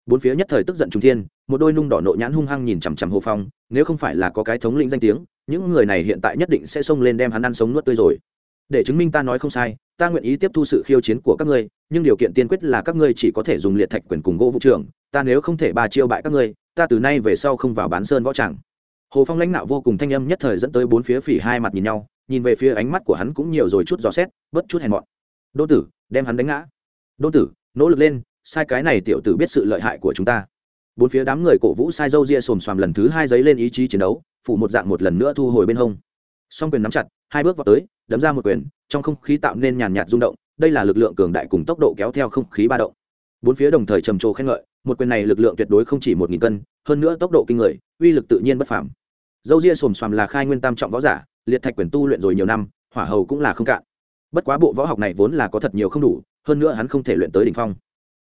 A: Bốn phía nhất thời tức giận trung thiên một đôi nung đỏ nộ nhãn hung hăng nhìn chằm chằm hồ phong, nếu không phải là có cái thống lĩnh danh tiếng, những người này hiện tại nhất định sẽ xông lên đem hắn ăn sống nuốt tươi rồi. Để chứng minh ta nói không sai, ta nguyện ý tiếp thu sự khiêu chiến của các ngươi, nhưng điều kiện tiên quyết là các ngươi chỉ có thể dùng liệt thạch quyền cùng gỗ vũ trưởng ta nếu không thể ba chiêu bại các ngươi, ta từ nay về sau không vào bán sơn võ tràng. Hồ phong lãnh đạo vô cùng thanh âm nhất thời dẫn tới bốn phía phỉ hai mặt nhìn nhau, nhìn về phía ánh mắt của hắn cũng nhiều rồi chút dò xét bất chút hèn mọn. Đô tử, đem hắn đánh ngã. Đô tử, nỗ lực lên, sai cái này tiểu tử biết sự lợi hại của chúng ta bốn phía đám người cổ vũ sai dâu ria xồm xoàm lần thứ hai giấy lên ý chí chiến đấu, phủ một dạng một lần nữa thu hồi bên hông. Song quyền nắm chặt, hai bước vào tới, đấm ra một quyền, trong không khí tạo nên nhàn nhạt rung động, đây là lực lượng cường đại cùng tốc độ kéo theo không khí ba động. Bốn phía đồng thời trầm trồ khen ngợi, một quyền này lực lượng tuyệt đối không chỉ một nghìn cân, hơn nữa tốc độ kinh người, uy lực tự nhiên bất phàm. Dâu ria xồm xoàm là khai nguyên tam trọng võ giả, liệt thạch quyền tu luyện rồi nhiều năm, hỏa hầu cũng là không cạn. Bất quá bộ võ học này vốn là có thật nhiều không đủ, hơn nữa hắn không thể luyện tới đỉnh phong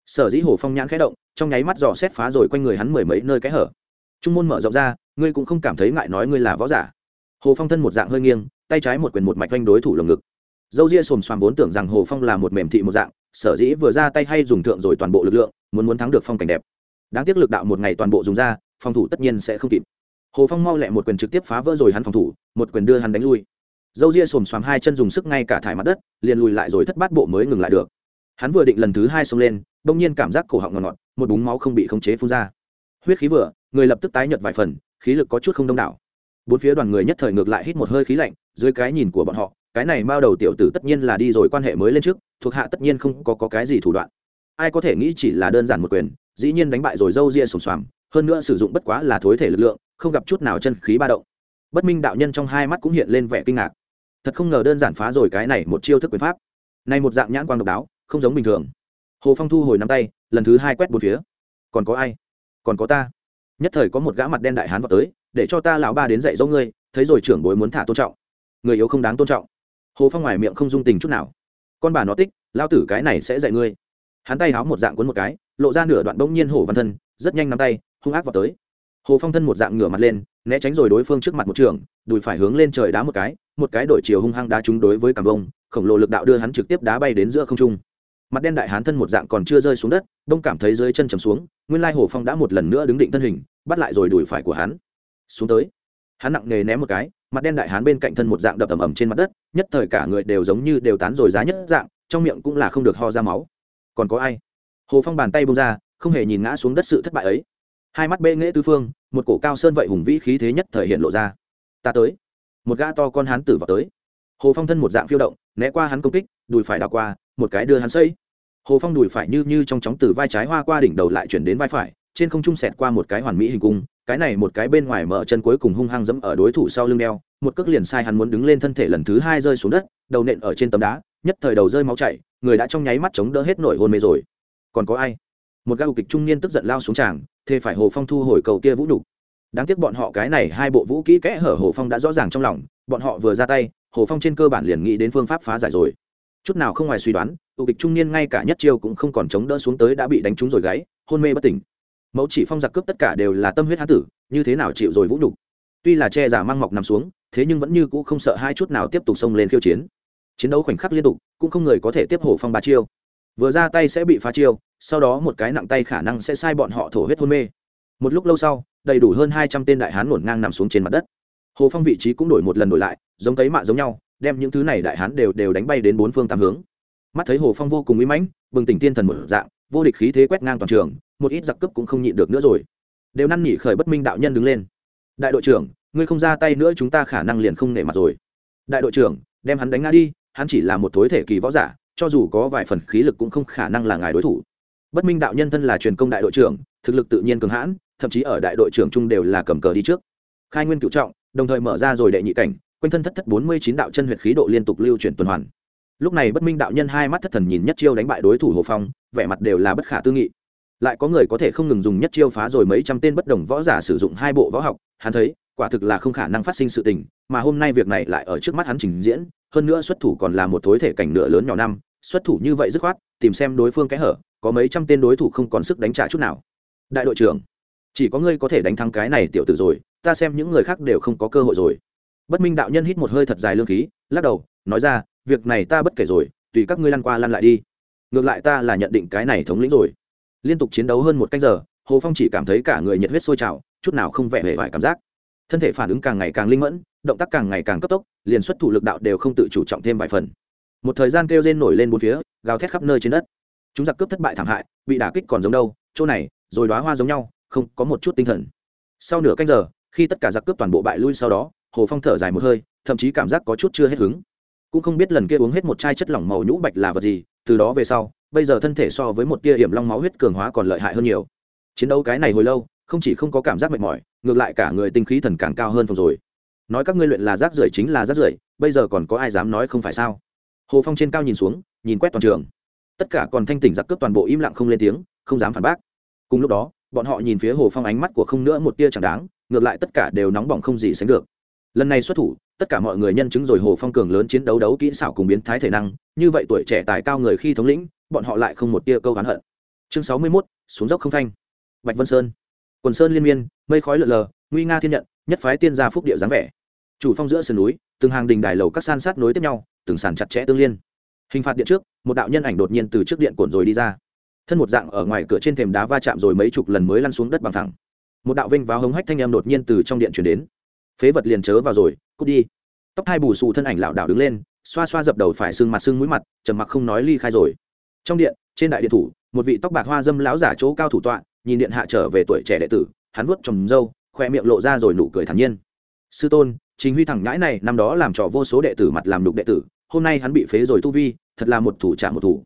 A: sở dĩ hồ phong nhãn khẽ động, trong nháy mắt dò xét phá rồi quanh người hắn mười mấy nơi cái hở. Trung môn mở rộng ra, ngươi cũng không cảm thấy ngại nói ngươi là võ giả. Hồ phong thân một dạng hơi nghiêng, tay trái một quyền một mạch vanh đối thủ lồng ngực. Dâu ria xồm xoàm vốn tưởng rằng hồ phong là một mềm thị một dạng, sở dĩ vừa ra tay hay dùng thượng rồi toàn bộ lực lượng, muốn muốn thắng được phong cảnh đẹp. Đáng tiếc lực đạo một ngày toàn bộ dùng ra, phòng thủ tất nhiên sẽ không kịp. Hồ phong mau lẹ một quyền trực tiếp phá vỡ rồi hắn phòng thủ, một quyền đưa hắn đánh lui. Dâu ria xồm xoàm hai chân dùng sức ngay cả thải mặt đất, liền lùi lại rồi thất bát bộ mới ngừng lại được hắn vừa định lần thứ hai xông lên bỗng nhiên cảm giác cổ họng ngọt ngọt một búng máu không bị khống chế phun ra. Huyết khí vừa người lập tức tái nhợt vài phần khí lực có chút không đông đảo. Bốn phía đoàn người nhất thời ngược lại hít một hơi khí lạnh dưới cái nhìn của bọn họ cái này mao đầu tiểu tử tất nhiên là đi rồi quan hệ mới lên trước thuộc hạ tất nhiên không có, có cái gì thủ đoạn. Ai có thể nghĩ chỉ là đơn giản một quyền dĩ nhiên đánh bại rồi dâu ria sùng xoàm hơn nữa sử dụng bất quá là thối thể lực lượng không gặp chút nào chân khí ba động. Bất minh đạo nhân trong hai mắt cũng hiện lên vẻ kinh ngạc. Thật không ngờ đơn giản phá rồi cái này một chiêu thức quyền pháp. Này một dạng nhãn quang độc đáo không giống bình thường. Hồ phong thu hồi nắm tay, lần thứ hai quét bốn phía. Còn có ai? Còn có ta. Nhất thời có một gã mặt đen đại hán vào tới, để cho ta lão ba đến dạy dỗ ngươi, thấy rồi trưởng bối muốn thả tôn trọng. Người yếu không đáng tôn trọng. Hồ phong ngoài miệng không dung tình chút nào. Con bà nó tích lao tử cái này sẽ dạy ngươi. Hắn tay háo một dạng cuốn một cái, lộ ra nửa đoạn bỗng nhiên hổ văn thân, rất nhanh nắm tay, hung ác vào tới. Hồ phong thân một dạng ngửa mặt lên, né tránh rồi đối phương trước mặt một trường, đùi phải hướng lên trời đá một cái một cái đổi chiều hung hăng đá trúng đối với cảm vông, khổng lồ lực đạo đưa hắn trực tiếp đá bay đến giữa không trung mặt đen đại hán thân một dạng còn chưa rơi xuống đất, đông cảm thấy dưới chân chầm xuống, nguyên lai hồ phong đã một lần nữa đứng định thân hình, bắt lại rồi đùi phải của hắn. Xuống tới, hắn nặng nề ném một cái, mặt đen đại hán bên cạnh thân một dạng đập ầm ầm trên mặt đất, nhất thời cả người đều giống như đều tán rồi giá nhất dạng, trong miệng cũng là không được ho ra máu. Còn có ai? Hồ phong bàn tay bông ra, không hề nhìn ngã xuống đất sự thất bại ấy. Hai mắt bê nghễ tư phương, một cổ cao sơn vậy hùng vĩ khí thế nhất thời hiện lộ ra. Ta tới. Một gã to con hán tử vào tới. Hồ phong thân một dạng phiêu động, né qua hắn công kích, đùi phải đào qua một cái đưa hắn xây. Hồ phong đùi phải như như trong chóng từ vai trái hoa qua đỉnh đầu lại chuyển đến vai phải, trên không trung sẹt qua một cái hoàn mỹ hình cung, cái này một cái bên ngoài mở chân cuối cùng hung hăng dẫm ở đối thủ sau lưng đeo, một cước liền sai hắn muốn đứng lên thân thể lần thứ hai rơi xuống đất, đầu nện ở trên tấm đá, nhất thời đầu rơi máu chảy, người đã trong nháy mắt chống đỡ hết nổi hôn mê rồi. Còn có ai? Một gã kịch trung niên tức giận lao xuống tràng thế phải hồ phong thu hồi cầu kia vũ nhục. Đáng tiếc bọn họ cái này hai bộ vũ kỹ kẽ hở hồ phong đã rõ ràng trong lòng, bọn họ vừa ra tay, hồ phong trên cơ bản liền nghĩ đến phương pháp phá giải rồi chút nào không ngoài suy đoán, tù kịch trung niên ngay cả nhất chiêu cũng không còn chống đỡ xuống tới đã bị đánh trúng rồi gáy, hôn mê bất tỉnh. Mẫu chỉ phong giặc cướp tất cả đều là tâm huyết hán tử, như thế nào chịu rồi vũ nhục? Tuy là che giả mang mọc nằm xuống, thế nhưng vẫn như cũ không sợ hai chút nào tiếp tục xông lên khiêu chiến. Chiến đấu khoảnh khắc liên tục, cũng không người có thể tiếp hổ phong ba chiêu. Vừa ra tay sẽ bị phá chiêu, sau đó một cái nặng tay khả năng sẽ sai bọn họ thổ huyết hôn mê. Một lúc lâu sau, đầy đủ hơn hai trăm tên đại hán ngổn ngang nằm xuống trên mặt đất. Hồ phong vị trí cũng đổi một lần đổi lại, giống thấy mạ giống nhau đem những thứ này đại hán đều đều đánh bay đến bốn phương tám hướng. Mắt thấy hồ phong vô cùng uy mãnh, bừng tỉnh tiên thần một dạng, vô địch khí thế quét ngang toàn trường, một ít giặc cướp cũng không nhịn được nữa rồi. Đều năn nỉ khởi bất minh đạo nhân đứng lên. Đại đội trưởng, ngươi không ra tay nữa chúng ta khả năng liền không nể mặt rồi. Đại đội trưởng, đem hắn đánh ngã đi, hắn chỉ là một thối thể kỳ võ giả, cho dù có vài phần khí lực cũng không khả năng là ngài đối thủ. Bất minh đạo nhân thân là truyền công đại đội trưởng, thực lực tự nhiên cường hãn, thậm chí ở đại đội trưởng chung đều là cầm cờ đi trước. Khai nguyên cựu trọng, đồng thời mở ra rồi đệ nhị cảnh quanh thân thất thất bốn mươi chín đạo chân huyệt khí độ liên tục lưu chuyển tuần hoàn. Lúc này bất minh đạo nhân hai mắt thất thần nhìn nhất chiêu đánh bại đối thủ hồ phong, vẻ mặt đều là bất khả tư nghị. Lại có người có thể không ngừng dùng nhất chiêu phá rồi mấy trăm tên bất đồng võ giả sử dụng hai bộ võ học, hắn thấy, quả thực là không khả năng phát sinh sự tình, mà hôm nay việc này lại ở trước mắt hắn trình diễn, hơn nữa xuất thủ còn là một thối thể cảnh nửa lớn nhỏ năm, xuất thủ như vậy dứt khoát, tìm xem đối phương cái hở, có mấy trăm tên đối thủ không còn sức đánh trả chút nào. Đại đội trưởng, chỉ có ngươi có thể đánh thắng cái này tiểu tử rồi, ta xem những người khác đều không có cơ hội rồi bất minh đạo nhân hít một hơi thật dài lương khí, lắc đầu, nói ra, việc này ta bất kể rồi, tùy các ngươi lăn qua lăn lại đi. Ngược lại ta là nhận định cái này thống lĩnh rồi. Liên tục chiến đấu hơn một canh giờ, hồ phong chỉ cảm thấy cả người nhiệt huyết sôi trào, chút nào không vẻ hề vải cảm giác. Thân thể phản ứng càng ngày càng linh mẫn, động tác càng ngày càng cấp tốc, liền xuất thủ lực đạo đều không tự chủ trọng thêm vài phần. Một thời gian kêu rên nổi lên bốn phía, gào thét khắp nơi trên đất. Chúng giặc cướp thất bại thảm hại, bị đả kích còn giống đâu, chỗ này, rồi đoá hoa giống nhau, không có một chút tinh thần. Sau nửa canh giờ, khi tất cả giặc cướp toàn bộ bại lui sau đó hồ phong thở dài một hơi, thậm chí cảm giác có chút chưa hết hứng. Cũng không biết lần kia uống hết một chai chất lỏng màu nhũ bạch là vật gì, từ đó về sau, bây giờ thân thể so với một tia hiểm long máu huyết cường hóa còn lợi hại hơn nhiều. Chiến đấu cái này hồi lâu, không chỉ không có cảm giác mệt mỏi, ngược lại cả người tinh khí thần càng cao hơn phòng rồi. Nói các ngươi luyện là rác rưởi chính là rác rưởi, bây giờ còn có ai dám nói không phải sao? Hồ phong trên cao nhìn xuống, nhìn quét toàn trường. Tất cả còn thanh tỉnh giặc cướp toàn bộ im lặng không lên tiếng, không dám phản bác. Cùng lúc đó, bọn họ nhìn phía hồ phong ánh mắt của không nữa một tia chẳng đáng, ngược lại tất cả đều nóng bỏng không gì sánh được lần này xuất thủ tất cả mọi người nhân chứng rồi hồ phong cường lớn chiến đấu đấu kỹ xảo cùng biến thái thể năng như vậy tuổi trẻ tài cao người khi thống lĩnh bọn họ lại không một tia câu hắn hận. Chương sáu mươi 61, xuống dốc không thanh bạch vân sơn. Quần sơn liên miên mây khói lượn lờ nguy nga thiên nhận nhất phái tiên gia phúc địa dáng vẻ. Chủ phong giữa sườn núi từng hàng đình đài lầu các san sát nối tiếp nhau từng sàn chặt chẽ tương liên. Hình phạt điện trước một đạo nhân ảnh đột nhiên từ trước điện cuộn rồi đi ra. Thân một dạng ở ngoài cửa trên thềm đá va chạm rồi mấy chục lần mới lăn xuống đất bằng thẳng. Một đạo vinh vào hống hách thanh em đột nhiên từ trong điện chuyển đến phế vật liền chớ vào rồi, cút đi. Tóc hai bù xù thân ảnh lảo đảo đứng lên, xoa xoa dập đầu phải xương mặt xương mũi mặt, trầm mặc không nói ly khai rồi. Trong điện, trên đại điện thủ, một vị tóc bạc hoa dâm lão giả chỗ cao thủ tọa, nhìn điện hạ trở về tuổi trẻ đệ tử, hắn vuốt trồng râu, khoe miệng lộ ra rồi nụ cười thản nhiên. Sư tôn chính huy thẳng nhãi này năm đó làm trò vô số đệ tử mặt làm đục đệ tử, hôm nay hắn bị phế rồi tu vi, thật là một thủ trả một thủ.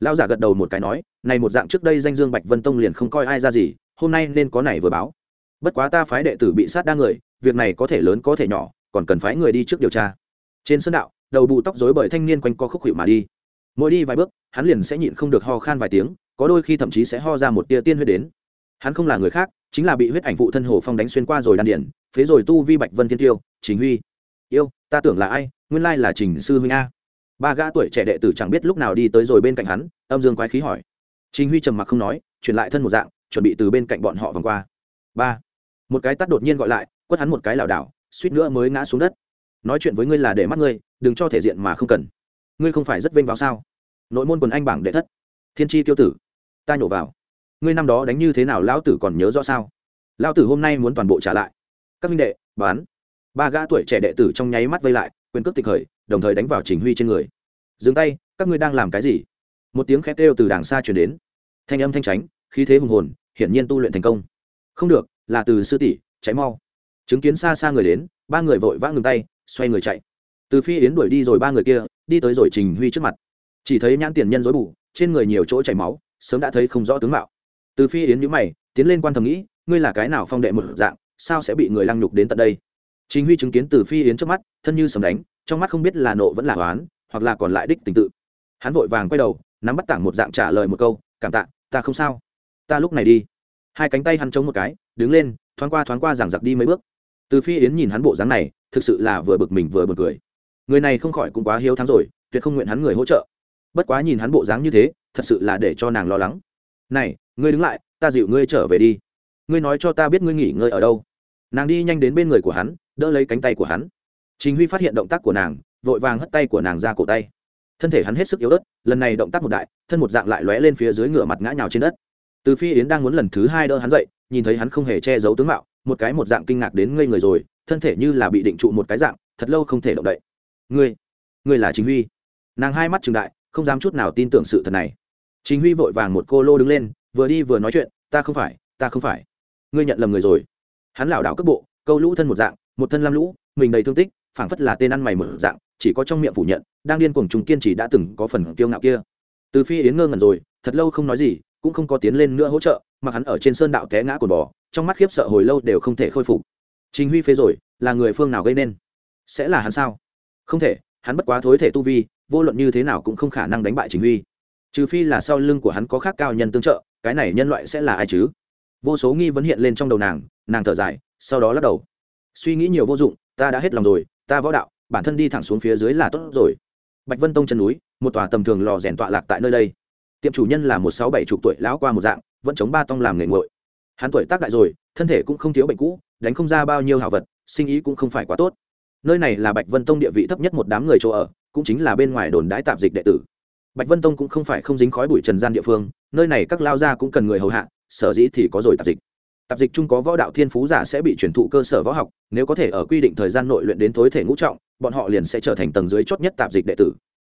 A: Lão giả gật đầu một cái nói, này một dạng trước đây danh dương bạch vân tông liền không coi ai ra gì, hôm nay nên có này vừa báo. Bất quá ta phái đệ tử bị sát đa người việc này có thể lớn có thể nhỏ, còn cần phái người đi trước điều tra. Trên sân đạo, đầu bù tóc rối bởi thanh niên quanh co khúc hiệu mà đi. Mỗi đi vài bước, hắn liền sẽ nhịn không được ho khan vài tiếng, có đôi khi thậm chí sẽ ho ra một tia tiên huyết đến. Hắn không là người khác, chính là bị huyết ảnh phụ thân hồ phong đánh xuyên qua rồi đan điển, phế rồi tu vi bạch vân thiên tiêu chính huy. Yêu, ta tưởng là ai? Nguyên lai là trình sư huynh a. Ba gã tuổi trẻ đệ tử chẳng biết lúc nào đi tới rồi bên cạnh hắn, âm dương quái khí hỏi. Chính huy trầm mặc không nói chuyển lại thân một dạng, chuẩn bị từ bên cạnh bọn họ vòng qua. Ba. Một cái tắt đột nhiên gọi lại quất hắn một cái lảo đảo, suýt nữa mới ngã xuống đất. Nói chuyện với ngươi là để mắt ngươi, đừng cho thể diện mà không cần. Ngươi không phải rất vênh vào sao? Nội môn quần anh bảng đệ thất. Thiên tri tiêu tử, ta nhổ vào. Ngươi năm đó đánh như thế nào lão tử còn nhớ rõ sao? Lão tử hôm nay muốn toàn bộ trả lại. Các minh đệ, bán. Ba gã tuổi trẻ đệ tử trong nháy mắt vây lại, quyền cước tịch khởi, đồng thời đánh vào trình huy trên người. Dừng tay, các ngươi đang làm cái gì? Một tiếng khét kêu từ đàng xa chuyển đến. Thanh âm thanh tránh, khí thế hùng hồn, hiển nhiên tu luyện thành công. Không được, là từ sư tỷ, cháy mau chứng kiến xa xa người đến, ba người vội vã ngừng tay, xoay người chạy. Từ phi yến đuổi đi rồi ba người kia, đi tới rồi trình huy trước mặt. Chỉ thấy nhãn tiền nhân dối bù, trên người nhiều chỗ chảy máu, sớm đã thấy không rõ tướng mạo. Từ phi yến nhữ mày, tiến lên quan thầm nghĩ, ngươi là cái nào phong đệ một dạng, sao sẽ bị người lăng nhục đến tận đây? Chính huy chứng kiến từ phi yến trước mắt, thân như sầm đánh, trong mắt không biết là nộ vẫn là oán, hoặc là còn lại đích tình tự. Hắn vội vàng quay đầu, nắm bắt tảng một dạng trả lời một câu, cảm tạ, ta không sao. Ta lúc này đi. Hai cánh tay hắn chống một cái, đứng lên, thoáng qua thoáng qua giảng giặc đi mấy bước từ phi yến nhìn hắn bộ dáng này, thực sự là vừa bực mình vừa bực cười. Người này không khỏi cũng quá hiếu thắng rồi, tuyệt không nguyện hắn người hỗ trợ. Bất quá nhìn hắn bộ dáng như thế, thật sự là để cho nàng lo lắng. Này, ngươi đứng lại, ta dịu ngươi trở về đi. Ngươi nói cho ta biết ngươi nghỉ ngơi ở đâu. Nàng đi nhanh đến bên người của hắn, đỡ lấy cánh tay của hắn. Chính huy phát hiện động tác của nàng, vội vàng hất tay của nàng ra cổ tay. Thân thể hắn hết sức yếu ớt, lần này động tác một đại, thân một dạng lại lóe lên phía dưới ngựa mặt ngã nhào trên đất. Từ phi yến đang muốn lần thứ hai đỡ hắn dậy, nhìn thấy hắn không hề che giấu tướng mạo một cái một dạng kinh ngạc đến ngây người rồi, thân thể như là bị định trụ một cái dạng, thật lâu không thể động đậy. Ngươi ngươi là chính huy. Nàng hai mắt trừng đại, không dám chút nào tin tưởng sự thật này. Chính huy vội vàng một cô lô đứng lên, vừa đi vừa nói chuyện, ta không phải, ta không phải. Ngươi nhận lầm người rồi. Hắn lảo đảo cước bộ, câu lũ thân một dạng, một thân lam lũ, mình đầy thương tích, phảng phất là tên ăn mày mở dạng, chỉ có trong miệng phủ nhận, đang điên cuồng chúng kiên trì đã từng có phần kiêu ngạo kia. Từ phi yến ngơ ngẩn rồi, thật lâu không nói gì cũng không có tiến lên nữa hỗ trợ, mà hắn ở trên sơn đạo té ngã cồn bò, trong mắt khiếp sợ hồi lâu đều không thể khôi phục. Trình huy phế rồi, là người phương nào gây nên? Sẽ là hắn sao? Không thể, hắn bất quá thối thể tu vi, vô luận như thế nào cũng không khả năng đánh bại chính huy. Trừ phi là sau lưng của hắn có khác cao nhân tương trợ, cái này nhân loại sẽ là ai chứ? Vô số nghi vấn hiện lên trong đầu nàng nàng thở dài, sau đó lắc đầu. Suy nghĩ nhiều vô dụng, ta đã hết lòng rồi, ta võ đạo, bản thân đi thẳng xuống phía dưới là tốt rồi. Bạch vân tông chân núi, một tòa tầm thường lò rèn tọa lạc tại nơi đây tiệm chủ nhân là một sáu bảy chục tuổi lão qua một dạng, vẫn chống ba tông làm nghề ngội hắn tuổi tác đại rồi, thân thể cũng không thiếu bệnh cũ, đánh không ra bao nhiêu hảo vật, sinh ý cũng không phải quá tốt. Nơi này là bạch vân tông địa vị thấp nhất một đám người chỗ ở, cũng chính là bên ngoài đồn đái tạp dịch đệ tử. Bạch vân tông cũng không phải không dính khói bụi trần gian địa phương, nơi này các lao gia cũng cần người hầu hạ, sở dĩ thì có rồi tạp dịch. Tạp dịch chung có võ đạo thiên phú giả sẽ bị chuyển thụ cơ sở võ học, nếu có thể ở quy định thời gian nội luyện đến tối thể ngũ trọng, bọn họ liền sẽ trở thành tầng dưới chót nhất tạp dịch đệ tử.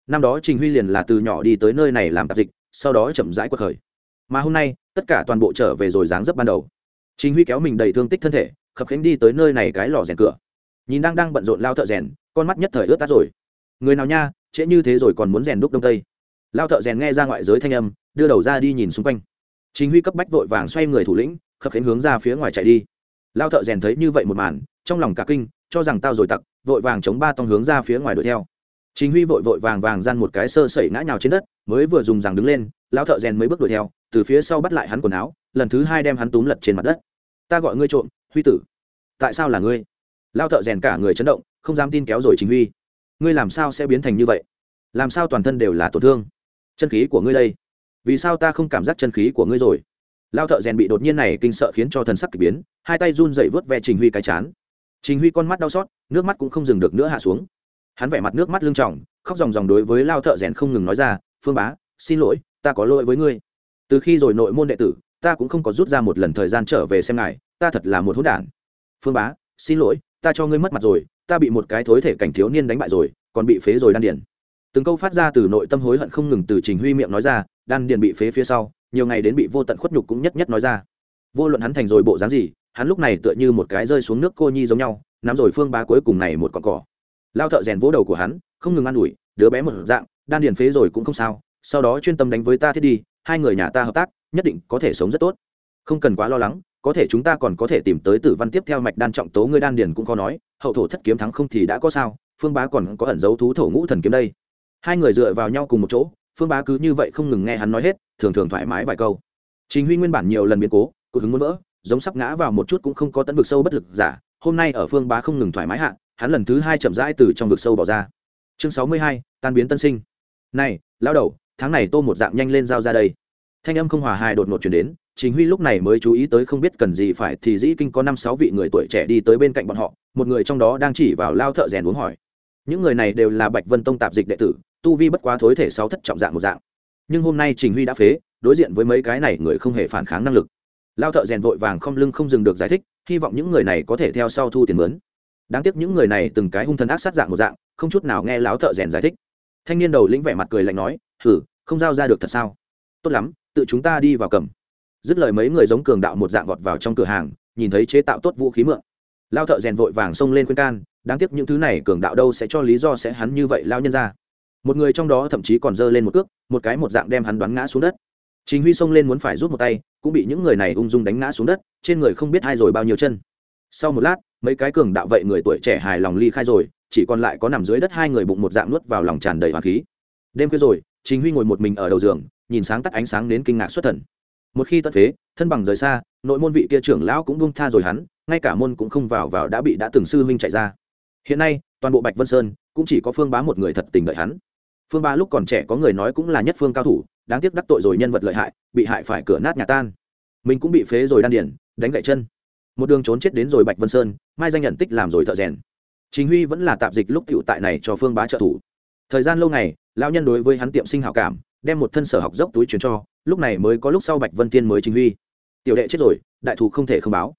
A: Năm đó trình huy liền là từ nhỏ đi tới nơi này làm tạp dịch sau đó chậm rãi quật khởi. Mà hôm nay, tất cả toàn bộ trở về rồi dáng dấp ban đầu. Chính huy kéo mình đầy thương tích thân thể, khập khánh đi tới nơi này cái lò rèn cửa. Nhìn đang đang bận rộn lao thợ rèn, con mắt nhất thời ướt tắt rồi. Người nào nha, trễ như thế rồi còn muốn rèn đúc đông tây. Lao thợ rèn nghe ra ngoại giới thanh âm, đưa đầu ra đi nhìn xung quanh. Chính huy cấp bách vội vàng xoay người thủ lĩnh, khập khiễng hướng ra phía ngoài chạy đi. Lao thợ rèn thấy như vậy một màn, trong lòng cả kinh, cho rằng tao rồi tặc, vội vàng chống ba tông hướng ra phía ngoài đuổi theo chính huy vội vội vàng vàng gian một cái sơ sẩy ngã nhào trên đất, mới vừa dùng rằng đứng lên, Lão thợ rèn mấy bước đuổi theo, từ phía sau bắt lại hắn quần áo, lần thứ hai đem hắn túm lật trên mặt đất. Ta gọi ngươi trộm, huy tử. Tại sao là ngươi? Lão thợ rèn cả người chấn động, không dám tin kéo rồi chính huy. Ngươi làm sao sẽ biến thành như vậy? Làm sao toàn thân đều là tổn thương? Chân khí của ngươi đây, vì sao ta không cảm giác chân khí của ngươi rồi? Lao thợ rèn bị đột nhiên này kinh sợ khiến cho thần sắc k ỳ biến, hai tay run dậy vớt ve trình huy cái chán. Trình huy con mắt đau xót, nước mắt cũng không dừng được nữa hạ xuống hắn vẻ mặt nước mắt lưng trọng khóc ròng ròng đối với lao thợ rèn không ngừng nói ra, phương bá, xin lỗi, ta có lỗi với ngươi. Từ khi rồi nội môn đệ tử, ta cũng không có rút ra một lần thời gian trở về xem ngài, ta thật là một hỗn đản. Phương bá, xin lỗi, ta cho ngươi mất mặt rồi, ta bị một cái thối thể cảnh thiếu niên đánh bại rồi, còn bị phế rồi đan điền. Từng câu phát ra từ nội tâm hối hận không ngừng từ trình huy miệng nói ra, đan điền bị phế phía sau, nhiều ngày đến bị vô tận khuất nhục cũng nhất nhất nói ra. Vô luận hắn thành rồi bộ dáng gì, hắn lúc này tựa như một cái rơi xuống nước cô nhi giống nhau, nắm rồi phương bá cuối cùng này một con cỏ lao thợ rèn vỗ đầu của hắn, không ngừng an ủi, đứa bé một dạng, đan điền phế rồi cũng không sao, sau đó chuyên tâm đánh với ta thiết đi, hai người nhà ta hợp tác, nhất định có thể sống rất tốt. Không cần quá lo lắng, có thể chúng ta còn có thể tìm tới tử văn tiếp theo mạch đan trọng tố, ngươi đan điền cũng khó nói, hậu thổ thất kiếm thắng không thì đã có sao, phương bá còn có ẩn dấu thú thổ ngũ thần kiếm đây. Hai người dựa vào nhau cùng một chỗ, phương bá cứ như vậy không ngừng nghe hắn nói hết, thường thường thoải mái vài câu. Chính huy nguyên bản nhiều lần biến cố cụ hứng muốn vỡ, giống sắp ngã vào một chút cũng không có tận vực sâu bất lực giả, hôm nay ở phương bá không ngừng thoải mái hạ hắn lần thứ hai chậm rãi từ trong vực sâu bỏ ra. Chương sáu mươi hai, tan biến tân sinh. Này lao đầu, tháng này tô một dạng nhanh lên giao ra đây. Thanh âm không hòa hài đột ngột chuyển đến chính huy lúc này mới chú ý tới không biết cần gì phải thì dĩ kinh có năm sáu vị người tuổi trẻ đi tới bên cạnh bọn họ, một người trong đó đang chỉ vào lao thợ rèn uống hỏi. Những người này đều là bạch vân tông tạp dịch đệ tử, tu vi bất quá thối thể sáu thất trọng dạng một dạng. Nhưng hôm nay trình huy đã phế, đối diện với mấy cái này người không hề phản kháng năng lực. Lao thợ rèn vội vàng không lưng không dừng được giải thích, hy vọng những người này có thể theo sau thu tiền mướn đáng tiếc những người này từng cái hung thần ác sát dạng một dạng, không chút nào nghe láo thợ rèn giải thích. Thanh niên đầu lĩnh vẻ mặt cười lạnh nói, hử, không giao ra được thật sao? Tốt lắm, tự chúng ta đi vào cầm. Dứt lời mấy người giống cường đạo một dạng vọt vào trong cửa hàng, nhìn thấy chế tạo tốt vũ khí mượn. Lao thợ rèn vội vàng xông lên khuyên can, đáng tiếc những thứ này cường đạo đâu sẽ cho lý do sẽ hắn như vậy lao nhân ra. Một người trong đó thậm chí còn giơ lên một cước, một cái một dạng đem hắn đoán ngã xuống đất. Chính huy xông lên muốn phải rút một tay, cũng bị những người này ung dung đánh ngã xuống đất, trên người không biết hai rồi bao nhiêu chân. Sau một lát mấy cái cường đạo vậy người tuổi trẻ hài lòng ly khai rồi, chỉ còn lại có nằm dưới đất hai người bụng một dạng nuốt vào lòng tràn đầy hoàng khí. Đêm khuya rồi chính huy ngồi một mình ở đầu giường, nhìn sáng tắt ánh sáng đến kinh ngạc xuất thần. Một khi tận phế thân bằng rời xa, nội môn vị kia trưởng lão cũng buông tha rồi hắn, ngay cả môn cũng không vào vào đã bị đã từng sư huynh chạy ra. Hiện nay, toàn bộ bạch vân sơn cũng chỉ có phương bá một người thật tình đợi hắn. Phương bá lúc còn trẻ có người nói cũng là nhất phương cao thủ, đáng tiếc đắc tội rồi nhân vật lợi hại, bị hại phải cửa nát nhà tan. Mình cũng bị phế rồi đan điển đánh gậy chân một đường trốn chết đến rồi bạch vân sơn, mai danh nhận tích làm rồi thợ rèn. Chính huy vẫn là tạp dịch lúc cựu tại này cho phương bá trợ thủ. Thời gian lâu ngày, lão nhân đối với hắn tiệm sinh hảo cảm, đem một thân sở học dốc túi truyền cho, lúc này mới có lúc sau bạch vân tiên mới chính huy. Tiểu đệ chết rồi, đại thù không thể không báo.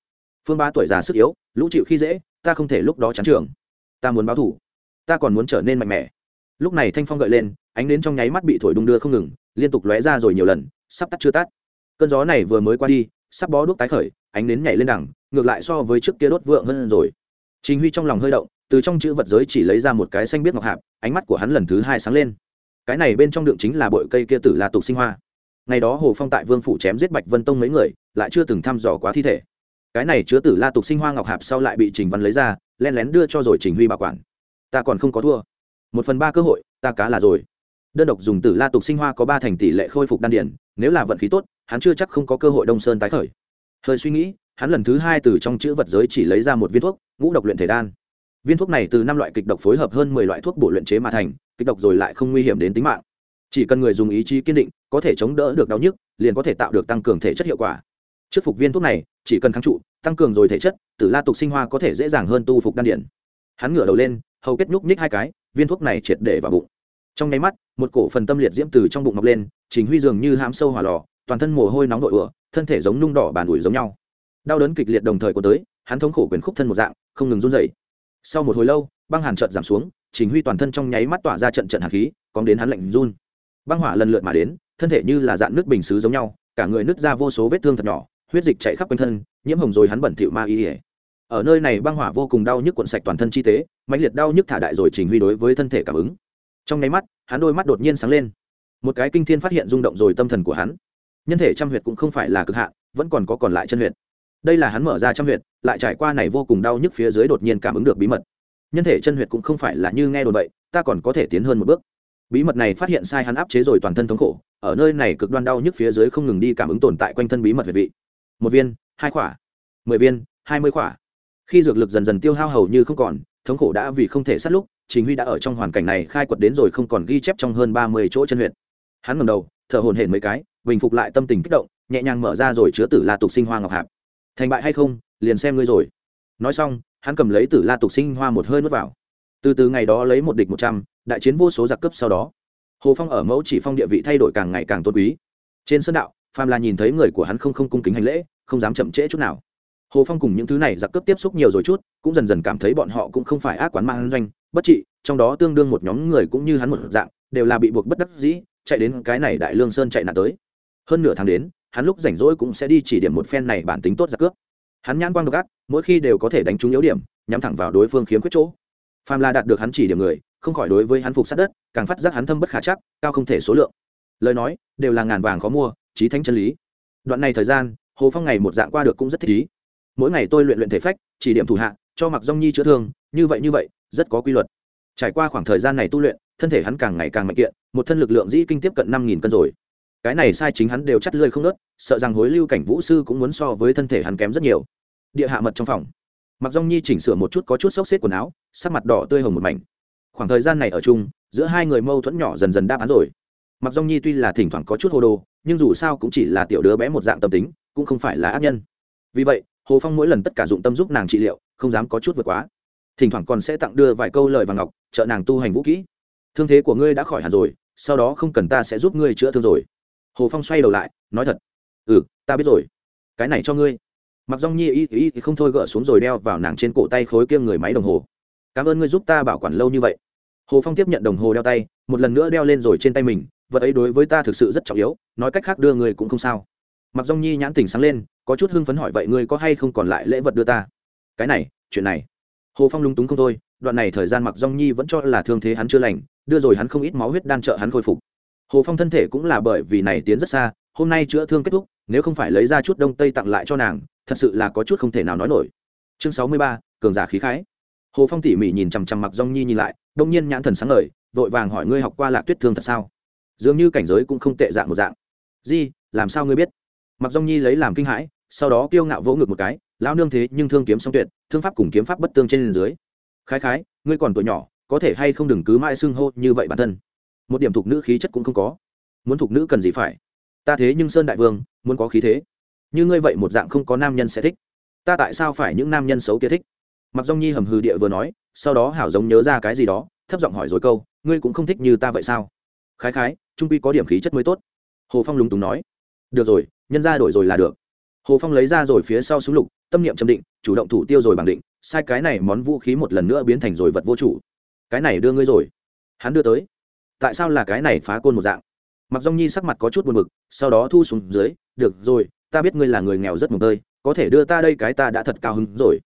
A: Phương bá tuổi già sức yếu, lũ chịu khi dễ, ta không thể lúc đó chán trường. Ta muốn báo thủ ta còn muốn trở nên mạnh mẽ. Lúc này thanh phong gợi lên, ánh đến trong nháy mắt bị thổi đung đưa không ngừng, liên tục lóe ra rồi nhiều lần, sắp tắt chưa tắt. Cơn gió này vừa mới qua đi, sắp bó đuốc tái khởi, ánh đến nhảy lên đẳng ngược lại so với trước kia đốt vượng hơn rồi. Trình huy trong lòng hơi động, từ trong chữ vật giới chỉ lấy ra một cái xanh biết ngọc hạp, ánh mắt của hắn lần thứ hai sáng lên. Cái này bên trong đựng chính là bội cây kia tử là tục sinh hoa. Ngày đó hồ phong tại vương phủ chém giết bạch vân tông mấy người, lại chưa từng thăm dò quá thi thể. Cái này chứa tử la tục sinh hoa ngọc hạp sau lại bị trình văn lấy ra len lén đưa cho rồi trình huy bảo quản. Ta còn không có thua. Một phần ba cơ hội, ta cá là rồi. Đơn độc dùng tử la tục sinh hoa có ba thành tỷ lệ khôi phục đan điển nếu là vận khí tốt, hắn chưa chắc không có cơ hội đông sơn tái khởi. Hơi suy nghĩ hắn lần thứ hai từ trong chữ vật giới chỉ lấy ra một viên thuốc, ngũ độc luyện thể đan. Viên thuốc này từ năm loại kịch độc phối hợp hơn mười loại thuốc bổ luyện chế mà thành, kịch độc rồi lại không nguy hiểm đến tính mạng. Chỉ cần người dùng ý chí kiên định, có thể chống đỡ được đau nhức, liền có thể tạo được tăng cường thể chất hiệu quả. Trước phục viên thuốc này, chỉ cần kháng trụ, tăng cường rồi thể chất, tử la tục sinh hoa có thể dễ dàng hơn tu phục đan điển. Hắn ngửa đầu lên, hầu kết nhúc nhích hai cái, viên thuốc này triệt để vào bụng. Trong nháy mắt, một cổ phần tâm liệt diễm từ trong bụng mọc lên chính huy dường như hãm sâu hỏa lò, toàn thân mồ hôi nóng nội ửa thân thể giống nung đỏ bàn ủi giống nhau đau đớn kịch liệt đồng thời có tới, hắn thống khổ quyền khúc thân một dạng, không ngừng run dậy sau một hồi lâu, băng hàn trợt giảm xuống, trình huy toàn thân trong nháy mắt tỏa ra trận trận hạt khí còn đến hắn lạnh run. Băng hỏa lần lượt mà đến, thân thể như là dạng nước bình xứ giống nhau, cả người nứt ra vô số vết thương thật nhỏ, huyết dịch chạy khắp quanh thân, nhiễm hồng rồi hắn bẩn thỉu ma y ỉa ở nơi này băng hỏa vô cùng đau nhức cuộn sạch toàn thân chi tế mạnh liệt đau nhức thả đại rồi trình huy đối với thân thể cảm ứng. Trong nháy mắt, hắn đôi mắt đột nhiên sáng lên. Một cái kinh thiên phát hiện rung động rồi tâm thần của hắn. Nhân thể trăm huyệt cũng không phải là cực hạn, vẫn còn có còn lại chân huyệt đây là hắn mở ra trăm huyệt, lại trải qua này vô cùng đau nhức phía dưới đột nhiên cảm ứng được bí mật. Nhân thể chân huyệt cũng không phải là như nghe đồn vậy, ta còn có thể tiến hơn một bước. Bí mật này phát hiện sai hắn áp chế rồi toàn thân thống khổ, ở nơi này cực đoan đau nhức phía dưới không ngừng đi cảm ứng tồn tại quanh thân bí mật huyệt vị. Một viên, hai khỏa. Mười viên, hai mươi khỏa. Khi dược lực dần dần tiêu hao hầu như không còn, thống khổ đã vì không thể sát lúc chính huy đã ở trong hoàn cảnh này khai quật đến rồi không còn ghi chép trong hơn ba mươi chỗ chân huyệt. Hắn ngầm đầu, thở hồn hển mấy cái, bình phục lại tâm tình kích động, nhẹ nhàng mở ra rồi chứa tử la tục sinh hoa ngọc hạp thành bại hay không, liền xem ngươi rồi. Nói xong, hắn cầm lấy tử la tục sinh hoa một hơi nuốt vào. Từ từ ngày đó lấy một địch một trăm, đại chiến vô số giặc cấp sau đó, hồ phong ở mẫu chỉ phong địa vị thay đổi càng ngày càng tôn quý. Trên sân đạo phàm là nhìn thấy người của hắn không không cung kính hành lễ, không dám chậm trễ chút nào. Hồ phong cùng những thứ này giặc cướp tiếp xúc nhiều rồi chút, cũng dần dần cảm thấy bọn họ cũng không phải ác quán mang doanh, bất trị, trong đó tương đương một nhóm người cũng như hắn một dạng, đều là bị buộc bất đắc dĩ, chạy đến cái này đại lương sơn chạy nạn tới. Hơn nửa tháng đến hắn lúc rảnh rỗi cũng sẽ đi chỉ điểm một phen này bản tính tốt giặc cướp. Hắn nhãn quang độc ác, mỗi khi đều có thể đánh trúng yếu điểm, nhắm thẳng vào đối phương khiếm khuyết chỗ. Phàm là đạt được hắn chỉ điểm người, không khỏi đối với hắn phục sát đất, càng phát giác hắn thâm bất khả chắc, cao không thể số lượng. Lời nói, đều là ngàn vàng khó mua trí thánh chân lý. Đoạn này thời gian, hồ phong ngày một dạng qua được cũng rất thích ý mỗi ngày tôi luyện luyện thể phách, chỉ điểm thủ hạ, cho mặc dong nhi chữa thương, như vậy như vậy, rất có quy luật. Trải qua khoảng thời gian này tu luyện, thân thể hắn càng ngày càng mạnh kiện, một thân lực lượng dĩ kinh tiếp cận năm nghìn cân rồi cái này sai chính hắn đều chắt lơi không nớt, sợ rằng hối lưu cảnh vũ sư cũng muốn so với thân thể hắn kém rất nhiều. Địa hạ mật trong phòng. Mặc dong nhi chỉnh sửa một chút có chút xốc xếp quần áo, sắc mặt đỏ tươi hồng một mảnh. Khoảng thời gian này ở chung, giữa hai người mâu thuẫn nhỏ dần dần đáp án rồi. Mặc dong nhi tuy là thỉnh thoảng có chút hồ đồ, nhưng dù sao cũng chỉ là tiểu đứa bé một dạng tâm tính, cũng không phải là ác nhân. Vì vậy, hồ phong mỗi lần tất cả dụng tâm giúp nàng trị liệu, không dám có chút vượt quá. Thỉnh thoảng còn sẽ tặng đưa vài câu lời và ngọc, trợ nàng tu hành vũ kỹ. Thương thế của ngươi đã khỏi hẳn rồi, sau đó không cần ta sẽ giúp ngươi chữa thương rồi hồ phong xoay đầu lại, nói thật ừ ta biết rồi. Cái này cho ngươi. Mặc dong nhi y y thì không thôi gỡ xuống rồi đeo vào nàng trên cổ tay khối kia người máy đồng hồ. Cảm ơn ngươi giúp ta bảo quản lâu như vậy. Hồ phong tiếp nhận đồng hồ đeo tay, một lần nữa đeo lên rồi trên tay mình, vật ấy đối với ta thực sự rất trọng yếu, nói cách khác đưa người cũng không sao. Mặc dong nhi nhãn tỉnh sáng lên, có chút hưng phấn hỏi, vậy ngươi có hay không còn lại lễ vật đưa ta? Cái này, chuyện này. Hồ phong lúng túng không thôi, đoạn này thời gian mặc dong nhi vẫn cho là thương thế hắn chưa lành, đưa rồi hắn không ít máu huyết đan trợ hắn khôi phục hồ phong thân thể cũng là bởi vì này tiến rất xa, hôm nay chữa thương kết thúc, nếu không phải lấy ra chút đông tây tặng lại cho nàng, thật sự là có chút không thể nào nói nổi. Chương sáu mươi ba, cường giả khí khái. Hồ phong tỉ mỉ nhìn chằm chằm mặc dong nhi nhìn lại, đông nhiên nhãn thần sáng lời vội vàng hỏi ngươi học qua lạc tuyết thương thật sao? Dường như cảnh giới cũng không tệ dạng một dạng. Di, làm sao ngươi biết? Mặc dong nhi lấy làm kinh hãi, sau đó kiêu ngạo vỗ ngực một cái lao nương thế nhưng thương kiếm song tuyệt, thương pháp cùng kiếm pháp bất tương trên dưới. Khái khái, ngươi còn tuổi nhỏ, có thể hay không đừng cứ mãi xưng hô như vậy bản thân? Một điểm thuộc nữ khí chất cũng không có. Muốn thuộc nữ cần gì phải? Ta thế nhưng sơn đại vương, muốn có khí thế. Như ngươi vậy một dạng không có nam nhân sẽ thích. Ta tại sao phải những nam nhân xấu kia thích? Mặc dong nhi hầm hừ địa vừa nói, sau đó hảo giống nhớ ra cái gì đó, thấp giọng hỏi rồi câu, ngươi cũng không thích như ta vậy sao? Khái khái, trung quy có điểm khí chất mới tốt. Hồ phong lúng túng nói, được rồi, nhân ra đổi rồi là được. Hồ phong lấy ra rồi phía sau súng lục, tâm niệm chấm định, chủ động thủ tiêu rồi bằng định, sai cái này món vũ khí một lần nữa biến thành rồi vật vô chủ. Cái này đưa ngươi rồi. Hắn đưa tới tại sao là cái này phá côn một dạng? Mặc dong nhi sắc mặt có chút buồn bực, sau đó thu xuống dưới, được rồi, ta biết ngươi là người nghèo rất mồm tơi, có thể đưa ta đây cái ta đã thật cao hứng rồi.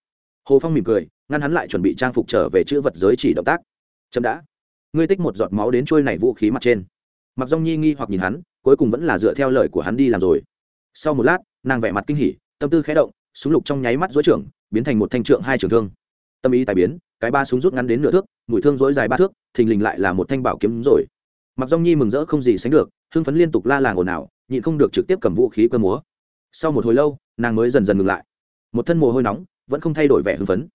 A: Hồ phong mỉm cười, ngăn hắn lại chuẩn bị trang phục trở về chữ vật giới chỉ động tác. Chậm đã, ngươi tích một giọt máu đến trôi này vũ khí mặt trên. Mặc dong nhi nghi hoặc nhìn hắn, cuối cùng vẫn là dựa theo lời của hắn đi làm rồi. Sau một lát, nàng vẻ mặt kinh hỉ, tâm tư khẽ động, súng lục trong nháy mắt dối trưởng, biến thành một thanh trượng hai trường thương tâm ý tài biến, cái ba súng rút ngắn đến nửa thước mũi thương dối dài ba thước, thình lình lại là một thanh bảo kiếm rồi. Mặc dong nhi mừng rỡ không gì sánh được, hưng phấn liên tục la làng ồn ào, nhịn không được trực tiếp cầm vũ khí cơ múa. Sau một hồi lâu, nàng mới dần dần ngừng lại. Một thân mồ hôi nóng, vẫn không thay đổi vẻ hưng phấn.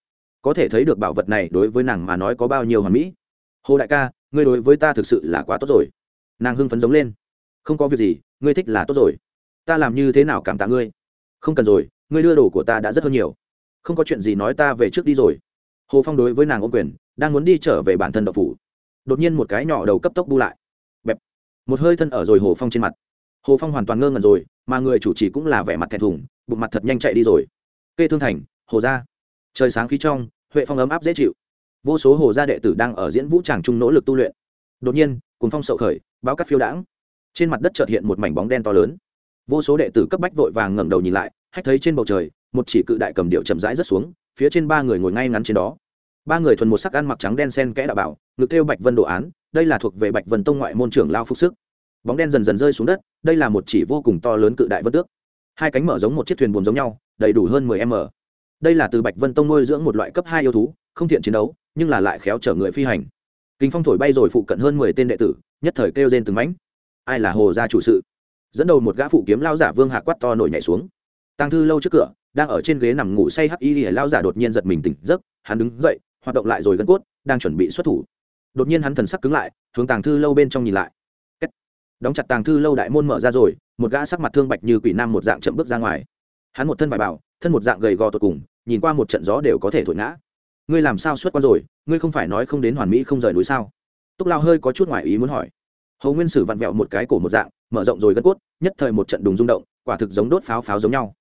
A: Có thể thấy được bảo vật này đối với nàng mà nói có bao nhiêu hoàn mỹ. Hồ đại ca, ngươi đối với ta thực sự là quá tốt rồi. Nàng hưng phấn giống lên. Không có việc gì, ngươi thích là tốt rồi. Ta làm như thế nào cảm tạ ngươi? Không cần rồi, ngươi đưa đồ của ta đã rất hơn nhiều. Không có chuyện gì nói ta về trước đi rồi hồ phong đối với nàng ô quyền, đang muốn đi trở về bản thân độc phủ. Đột nhiên một cái nhỏ đầu cấp tốc bu lại. Bẹp. Một hơi thân ở rồi hồ phong trên mặt. Hồ phong hoàn toàn ngơ ngẩn rồi, mà người chủ trì cũng là vẻ mặt thẹn thùng, bụng mặt thật nhanh chạy đi rồi. Kê thương thành, hồ gia. Trời sáng khí trong, huệ phong ấm áp dễ chịu. Vô số hồ gia đệ tử đang ở diễn vũ tràng trung nỗ lực tu luyện. Đột nhiên cùng phong sậu khởi báo cắt phiêu đãng. Trên mặt đất chợt hiện một mảnh bóng đen to lớn. Vô số đệ tử cấp bách vội vàng ngẩng đầu nhìn lại, hách thấy trên bầu trời, một chỉ cự đại cầm điệu chậm rãi rất xuống phía trên ba người ngồi ngay ngắn trên đó. Ba người thuần một sắc ăn mặc trắng đen sen kẽ đạo bảo, ngực theo bạch vân đồ án, đây là thuộc về bạch vân tông ngoại môn trưởng lao phúc sức. Bóng đen dần dần rơi xuống đất, đây là một chỉ vô cùng to lớn cự đại vân tước. Hai cánh mở giống một chiếc thuyền buồm giống nhau, đầy đủ hơn mười m. Đây là từ bạch vân tông nuôi dưỡng một loại cấp hai yêu thú, không thiện chiến đấu, nhưng là lại khéo chở người phi hành. Kinh phong thổi bay rồi phụ cận hơn mười tên đệ tử, nhất thời kêu rên từng mánh ai là hồ gia chủ sự? Dẫn đầu một gã phụ kiếm lao giả vương hạ quát to nổi nhảy xuống. Tăng thư lâu trước cửa đang ở trên ghế nằm ngủ say hắc y lìa lao giả đột nhiên giật mình tỉnh giấc, hắn đứng dậy, hoạt động lại rồi gân cốt, đang chuẩn bị xuất thủ. Đột nhiên hắn thần sắc cứng lại, hướng tàng thư lâu bên trong nhìn lại. Đóng chặt tàng thư lâu đại môn mở ra rồi, một gã sắc mặt thương bạch như quỷ nam một dạng chậm bước ra ngoài. Hắn một thân vải bảo thân một dạng gầy gò tột cùng, nhìn qua một trận gió đều có thể thổi ngã. Ngươi làm sao xuất qua rồi, ngươi không phải nói không đến hoàn mỹ không rời núi sao? Túc lao hơi có chút ngoài ý muốn hỏi. Hầu nguyên sử vặn vẹo một cái cổ một dạng, mở rộng rồi gân cốt, nhất thời một trận đùng rung động, quả thực giống đốt pháo pháo giống nhau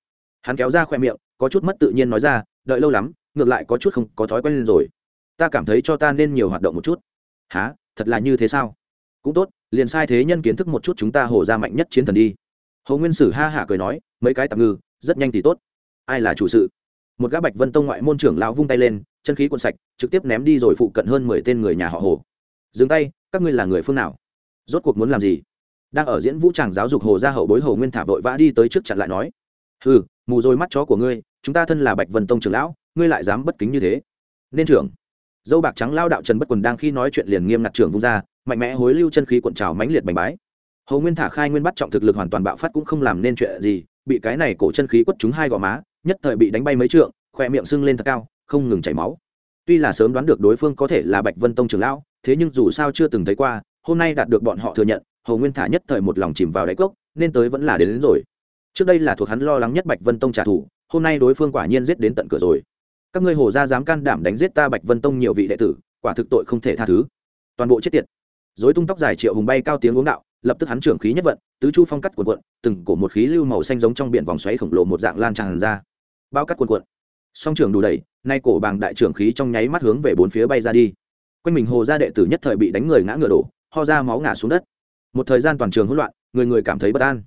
A: hắn kéo ra khoe miệng, có chút mất tự nhiên nói ra, đợi lâu lắm, ngược lại có chút không có thói quen lên rồi. Ta cảm thấy cho ta nên nhiều hoạt động một chút. Há thật là như thế sao? Cũng tốt, liền sai thế nhân kiến thức một chút chúng ta hổ ra mạnh nhất chiến thần đi. Hồ nguyên sử ha hả cười nói, mấy cái tạm ngư, rất nhanh thì tốt. Ai là chủ sự? Một gã bạch vân tông ngoại môn trưởng lão vung tay lên, chân khí cuộn sạch, trực tiếp ném đi rồi phụ cận hơn mười tên người nhà họ hồ. Dừng tay, các ngươi là người phương nào? Rốt cuộc muốn làm gì? Đang ở diễn vũ tràng giáo dục hồ gia hậu bối hồ nguyên thả vội vã đi tới trước chặn lại nói ừ mù rồi mắt chó của ngươi chúng ta thân là bạch vân tông trưởng lão ngươi lại dám bất kính như thế. Nên trưởng. Dâu bạc trắng lao đạo trần bất quần đang khi nói chuyện liền nghiêm ngặt trưởng vung ra mạnh mẽ hối lưu chân khí cuộn trào mãnh liệt bành bái. Hồ nguyên thả khai nguyên bắt trọng thực lực hoàn toàn bạo phát cũng không làm nên chuyện gì bị cái này cổ chân khí quất trúng hai gò má nhất thời bị đánh bay mấy trượng khỏe miệng sưng lên thật cao không ngừng chảy máu. Tuy là sớm đoán được đối phương có thể là bạch vân tông trưởng lão thế nhưng dù sao chưa từng thấy qua hôm nay đạt được bọn họ thừa nhận hầu nguyên thả nhất thời một lòng chìm vào đáy cốc nên tới vẫn là đến, đến rồi trước đây là thuộc hắn lo lắng nhất bạch vân tông trả thù, hôm nay đối phương quả nhiên giết đến tận cửa rồi. Các ngươi hồ gia dám can đảm đánh giết ta bạch vân tông nhiều vị đệ tử, quả thực tội không thể tha thứ. Toàn bộ chết tiệt. Dối tung tóc dài triệu hùng bay cao tiếng uống đạo, lập tức hắn trưởng khí nhất vận, tứ chu phong cắt cuộn cuộn, từng cổ một khí lưu màu xanh giống trong biển vòng xoáy khổng lồ một dạng lan tràn ra. Bao cắt cuộn cuộn. Song trưởng đủ đầy, nay cổ bàng đại trưởng khí trong nháy mắt hướng về bốn phía bay ra đi. Quanh mình hồ gia đệ tử nhất thời bị đánh người ngã ngựa đổ, ho ra máu ngã xuống đất. Một thời gian toàn trường hỗn loạn, người người cảm thấy bất an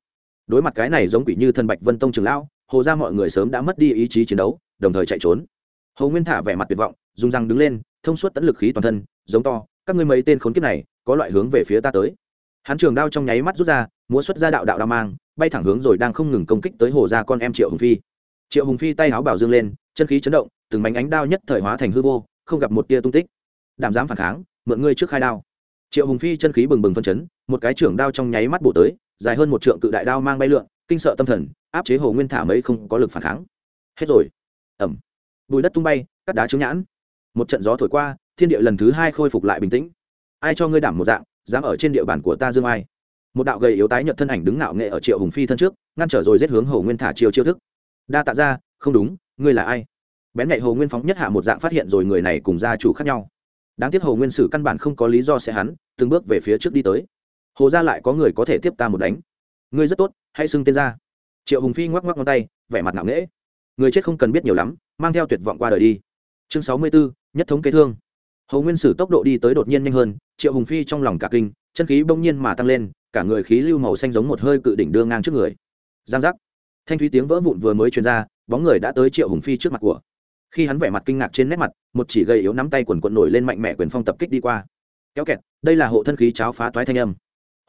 A: đối mặt cái này giống quỷ như thân bạch vân tông trường lão, hồ ra mọi người sớm đã mất đi ý chí chiến đấu, đồng thời chạy trốn. Hồ nguyên thả vẻ mặt tuyệt vọng, dùng răng đứng lên, thông suốt tẫn lực khí toàn thân, giống to, các ngươi mấy tên khốn kiếp này, có loại hướng về phía ta tới. Hắn trường đao trong nháy mắt rút ra, múa xuất ra đạo đạo đao mang, bay thẳng hướng rồi đang không ngừng công kích tới hồ ra con em triệu hùng phi. Triệu hùng phi tay áo bảo dương lên, chân khí chấn động, từng bánh ánh đao nhất thời hóa thành hư vô, không gặp một tia tung tích. Đảm dám phản kháng, mượn ngươi trước khai đao. Triệu hùng phi chân khí bừng bừng phân chấn, một cái trưởng đao trong nháy mắt bổ tới dài hơn một trượng cự đại đao mang bay lượn, kinh sợ tâm thần, áp chế hồ nguyên thả mấy không có lực phản kháng. Hết rồi. Ẩm bùi đất tung bay, cắt đá trứng nhãn. Một trận gió thổi qua, thiên địa lần thứ hai khôi phục lại bình tĩnh. Ai cho ngươi đảm một dạng, dám ở trên địa bàn của ta dương ai? Một đạo gầy yếu tái nhợt thân ảnh đứng ngạo nghệ ở triệu hùng phi thân trước, ngăn trở rồi giết hướng hồ nguyên thả chiêu chiêu thức. Đa tạ ra, không đúng, ngươi là ai? Bén nhạy hồ nguyên phóng nhất hạ một dạng phát hiện rồi người này cùng gia chủ khác nhau. Đáng tiếc hồ nguyên sử căn bản không có lý do sẽ hắn, từng bước về phía trước đi tới hồ ra lại có người có thể tiếp ta một đánh. Ngươi rất tốt, hãy xưng tên ra. Triệu hùng phi ngoắc ngoắc ngón tay, vẻ mặt nặng nễ người chết không cần biết nhiều lắm, mang theo tuyệt vọng qua đời đi. Chương sáu mươi bốn nhất thống kế thương. Hầu nguyên sử tốc độ đi tới đột nhiên nhanh hơn, triệu hùng phi trong lòng cả kinh, chân khí bỗng nhiên mà tăng lên, cả người khí lưu màu xanh giống một hơi cự đỉnh đưa ngang trước người. Giang giác. Thanh thúy tiếng vỡ vụn vừa mới truyền ra, bóng người đã tới triệu hùng phi trước mặt của. Khi hắn vẻ mặt kinh ngạc trên nét mặt, một chỉ gầy yếu nắm tay quần quần nổi lên mạnh mẽ quyền phong tập kích đi qua. Kéo kẹt, đây là hộ thân khí cháo phá toái thanh âm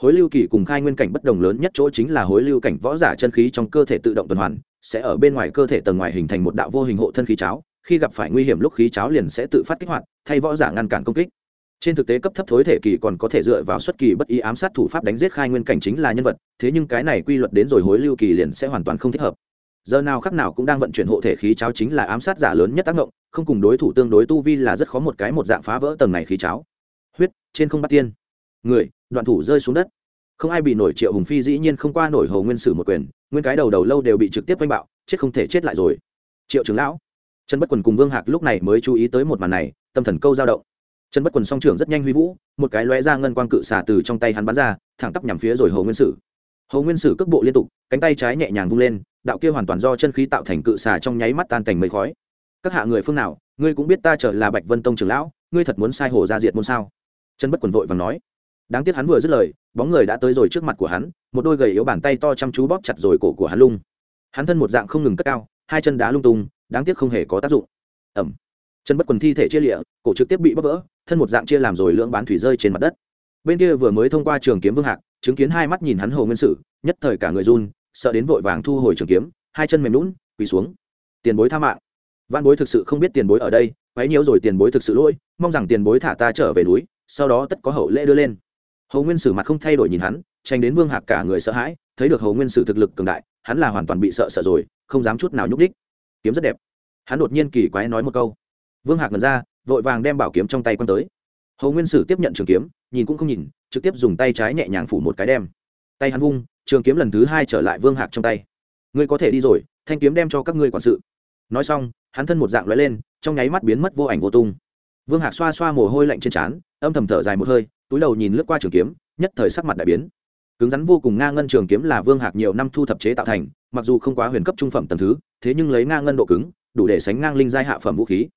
A: hối lưu kỳ cùng khai nguyên cảnh bất đồng lớn nhất chỗ chính là hối lưu cảnh võ giả chân khí trong cơ thể tự động tuần hoàn, sẽ ở bên ngoài cơ thể tầng ngoài hình thành một đạo vô hình hộ thân khí cháo, khi gặp phải nguy hiểm lúc khí cháo liền sẽ tự phát kích hoạt, thay võ giả ngăn cản công kích. Trên thực tế cấp thấp thối thể kỳ còn có thể dựa vào xuất kỳ bất ý ám sát thủ pháp đánh giết khai nguyên cảnh chính là nhân vật, thế nhưng cái này quy luật đến rồi hối lưu kỳ liền sẽ hoàn toàn không thích hợp. Giờ nào khắc nào cũng đang vận chuyển hộ thể khí cháo chính là ám sát giả lớn nhất tác động, không cùng đối thủ tương đối tu vi là rất khó một cái một dạng phá vỡ tầng này khí cháo. Huyết, trên không bắt tiên người, đoạn thủ rơi xuống đất. Không ai bị nổi triệu hùng phi dĩ nhiên không qua nổi hầu nguyên sử một quyền, nguyên cái đầu đầu lâu đều bị trực tiếp oanh bạo, chết không thể chết lại rồi. Triệu trưởng lão, trần bất quần cùng vương hạc lúc này mới chú ý tới một màn này, tâm thần câu dao động. Trần bất quần song trưởng rất nhanh huy vũ, một cái lóe ra ngân quang cự xả từ trong tay hắn bắn ra, thẳng tắp nhằm phía rồi hầu nguyên sử. Hầu nguyên sử cước bộ liên tục, cánh tay trái nhẹ nhàng vung lên, đạo kia hoàn toàn do chân khí tạo thành cự xả trong nháy mắt tan thành mây khói. Các hạ người phương nào, ngươi cũng biết ta trở là bạch vân tông trưởng lão, ngươi thật muốn sai hồ ra diệt môn sao? Trần bất quần vội và nói đáng tiếc hắn vừa dứt lời, bóng người đã tới rồi trước mặt của hắn, một đôi gầy yếu bàn tay to chăm chú bóp chặt rồi cổ của hắn lung. Hắn thân một dạng không ngừng cất cao, hai chân đá lung tung, đáng tiếc không hề có tác dụng. Ẩm. Chân bất quần thi thể chia lịa, cổ trực tiếp bị bóp vỡ, thân một dạng chia làm rồi lưỡng bán thủy rơi trên mặt đất. Bên kia vừa mới thông qua trường kiếm vương hạc, chứng kiến hai mắt nhìn hắn hồ nguyên sử, nhất thời cả người run, sợ đến vội vàng thu hồi trường kiếm, hai chân mềm lún quỳ xuống. Tiền bối tha mạng. Văn bối thực sự không biết tiền bối ở đây, quấy nhiễu rồi tiền bối thực sự lỗi, mong rằng tiền bối thả ta trở về núi, sau đó tất có hậu lễ đưa lên hầu nguyên sử mặt không thay đổi nhìn hắn tranh đến vương hạc cả người sợ hãi, thấy được hầu nguyên sử thực lực cường đại, hắn là hoàn toàn bị sợ sợ rồi, không dám chút nào nhúc đích kiếm rất đẹp. Hắn đột nhiên kỳ quái nói một câu. Vương hạc ngần ra, vội vàng đem bảo kiếm trong tay quăng tới. Hầu nguyên sử tiếp nhận trường kiếm, nhìn cũng không nhìn, trực tiếp dùng tay trái nhẹ nhàng phủ một cái đem. Tay hắn vung, trường kiếm lần thứ hai trở lại vương hạc trong tay. Ngươi có thể đi rồi, thanh kiếm đem cho các ngươi quản sự. Nói xong, hắn thân một dạng lóe lên, trong nháy mắt biến mất vô ảnh vô tung. Vương hạc xoa xoa mồ hôi lạnh trên trán, âm thầm thở dài một hơi túi đầu nhìn lướt qua trường kiếm, nhất thời sắc mặt đại biến. Cứng rắn vô cùng nga ngân trường kiếm là vương hạc nhiều năm thu thập chế tạo thành, mặc dù không quá huyền cấp trung phẩm tầm thứ, thế nhưng lấy nga ngân độ cứng, đủ để sánh ngang linh giai hạ phẩm vũ khí.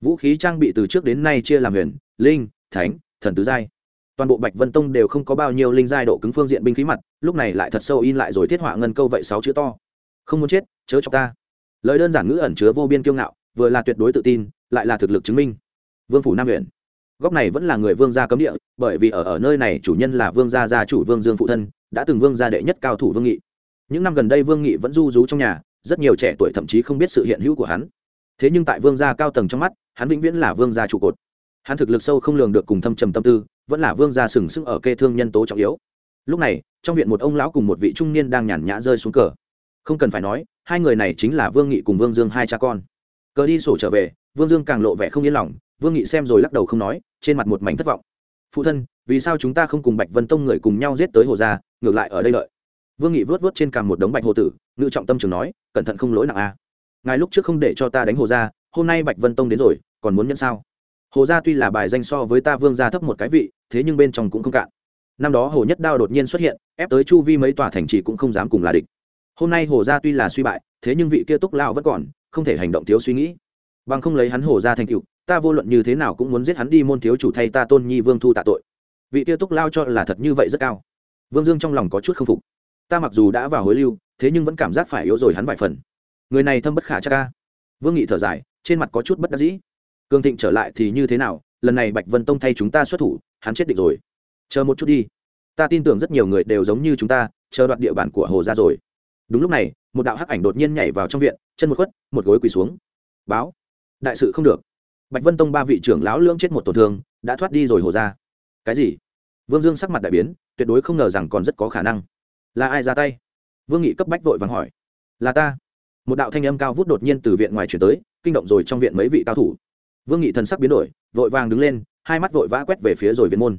A: Vũ khí trang bị từ trước đến nay chia làm huyền, linh, thánh, thần tứ giai. Toàn bộ bạch vân tông đều không có bao nhiêu linh giai độ cứng phương diện binh khí mặt, lúc này lại thật sâu in lại rồi thiết họa ngân câu vậy sáu chữ to. Không muốn chết, chớ cho ta. Lời đơn giản ngữ ẩn chứa vô biên kiêu ngạo, vừa là tuyệt đối tự tin, lại là thực lực chứng minh. Vương phủ nam huyện góc này vẫn là người vương gia cấm địa, bởi vì ở ở nơi này chủ nhân là vương gia gia chủ vương dương phụ thân, đã từng vương gia đệ nhất cao thủ vương nghị. Những năm gần đây vương nghị vẫn du rú trong nhà, rất nhiều trẻ tuổi thậm chí không biết sự hiện hữu của hắn. Thế nhưng tại vương gia cao tầng trong mắt, hắn vĩnh viễn là vương gia trụ cột. Hắn thực lực sâu không lường được cùng thâm trầm tâm tư, vẫn là vương gia sừng sững ở kê thương nhân tố trọng yếu. Lúc này, trong viện một ông lão cùng một vị trung niên đang nhàn nhã rơi xuống cờ. Không cần phải nói, hai người này chính là vương nghị cùng vương dương hai cha con. Cờ đi sổ trở về, vương dương càng lộ vẻ không yên lòng, vương nghị xem rồi lắc đầu không nói trên mặt một mảnh thất vọng. Phụ thân, vì sao chúng ta không cùng bạch vân tông người cùng nhau giết tới hồ gia, ngược lại ở đây đợi vương nghị vớt vớt trên cằm một đống bạch hồ tử, ngự trọng tâm trường nói, cẩn thận không lỗi nặng a. Ngài lúc trước không để cho ta đánh hồ gia, hôm nay bạch vân tông đến rồi, còn muốn nhận sao? Hồ gia tuy là bài danh so với ta vương gia thấp một cái vị, thế nhưng bên trong cũng không cạn. Năm đó hồ nhất đao đột nhiên xuất hiện, ép tới chu vi mấy tòa thành trì cũng không dám cùng là địch. Hôm nay hồ gia tuy là suy bại, thế nhưng vị kia túc lao vẫn còn, không thể hành động thiếu suy nghĩ. Bằng không lấy hắn hồ gia thành cựu ta vô luận như thế nào cũng muốn giết hắn đi, môn thiếu chủ thay ta tôn nhi vương thu tạ tội. Vị tiêu túc lao cho là thật như vậy rất cao. Vương dương trong lòng có chút k phục. Ta mặc dù đã vào hối lưu, thế nhưng vẫn cảm giác phải yếu rồi hắn vài phần. Người này thâm bất khả chắc ca vương nghị thở dài, trên mặt có chút bất đắc dĩ. Cường thịnh trở lại thì như thế nào? Lần này bạch vân tông thay chúng ta xuất thủ, hắn chết định rồi. Chờ một chút đi. Ta tin tưởng rất nhiều người đều giống như chúng ta, chờ đoạt địa bàn của hồ ra rồi. Đúng lúc này, một đạo hắc ảnh đột nhiên nhảy vào trong viện, chân một khuất, một gối quỳ xuống. Báo. Đại sự không được bạch vân tông ba vị trưởng lão lưỡng chết một tổn thương, đã thoát đi rồi hồ ra. Cái gì? Vương dương sắc mặt đại biến, tuyệt đối không ngờ rằng còn rất có khả năng. Là ai ra tay? Vương nghị cấp bách vội vàng hỏi. Là ta. Một đạo thanh âm cao vút đột nhiên từ viện ngoài chuyển tới, kinh động rồi trong viện mấy vị cao thủ. Vương nghị thần sắc biến đổi, vội vàng đứng lên, hai mắt vội vã quét về phía rồi viện môn.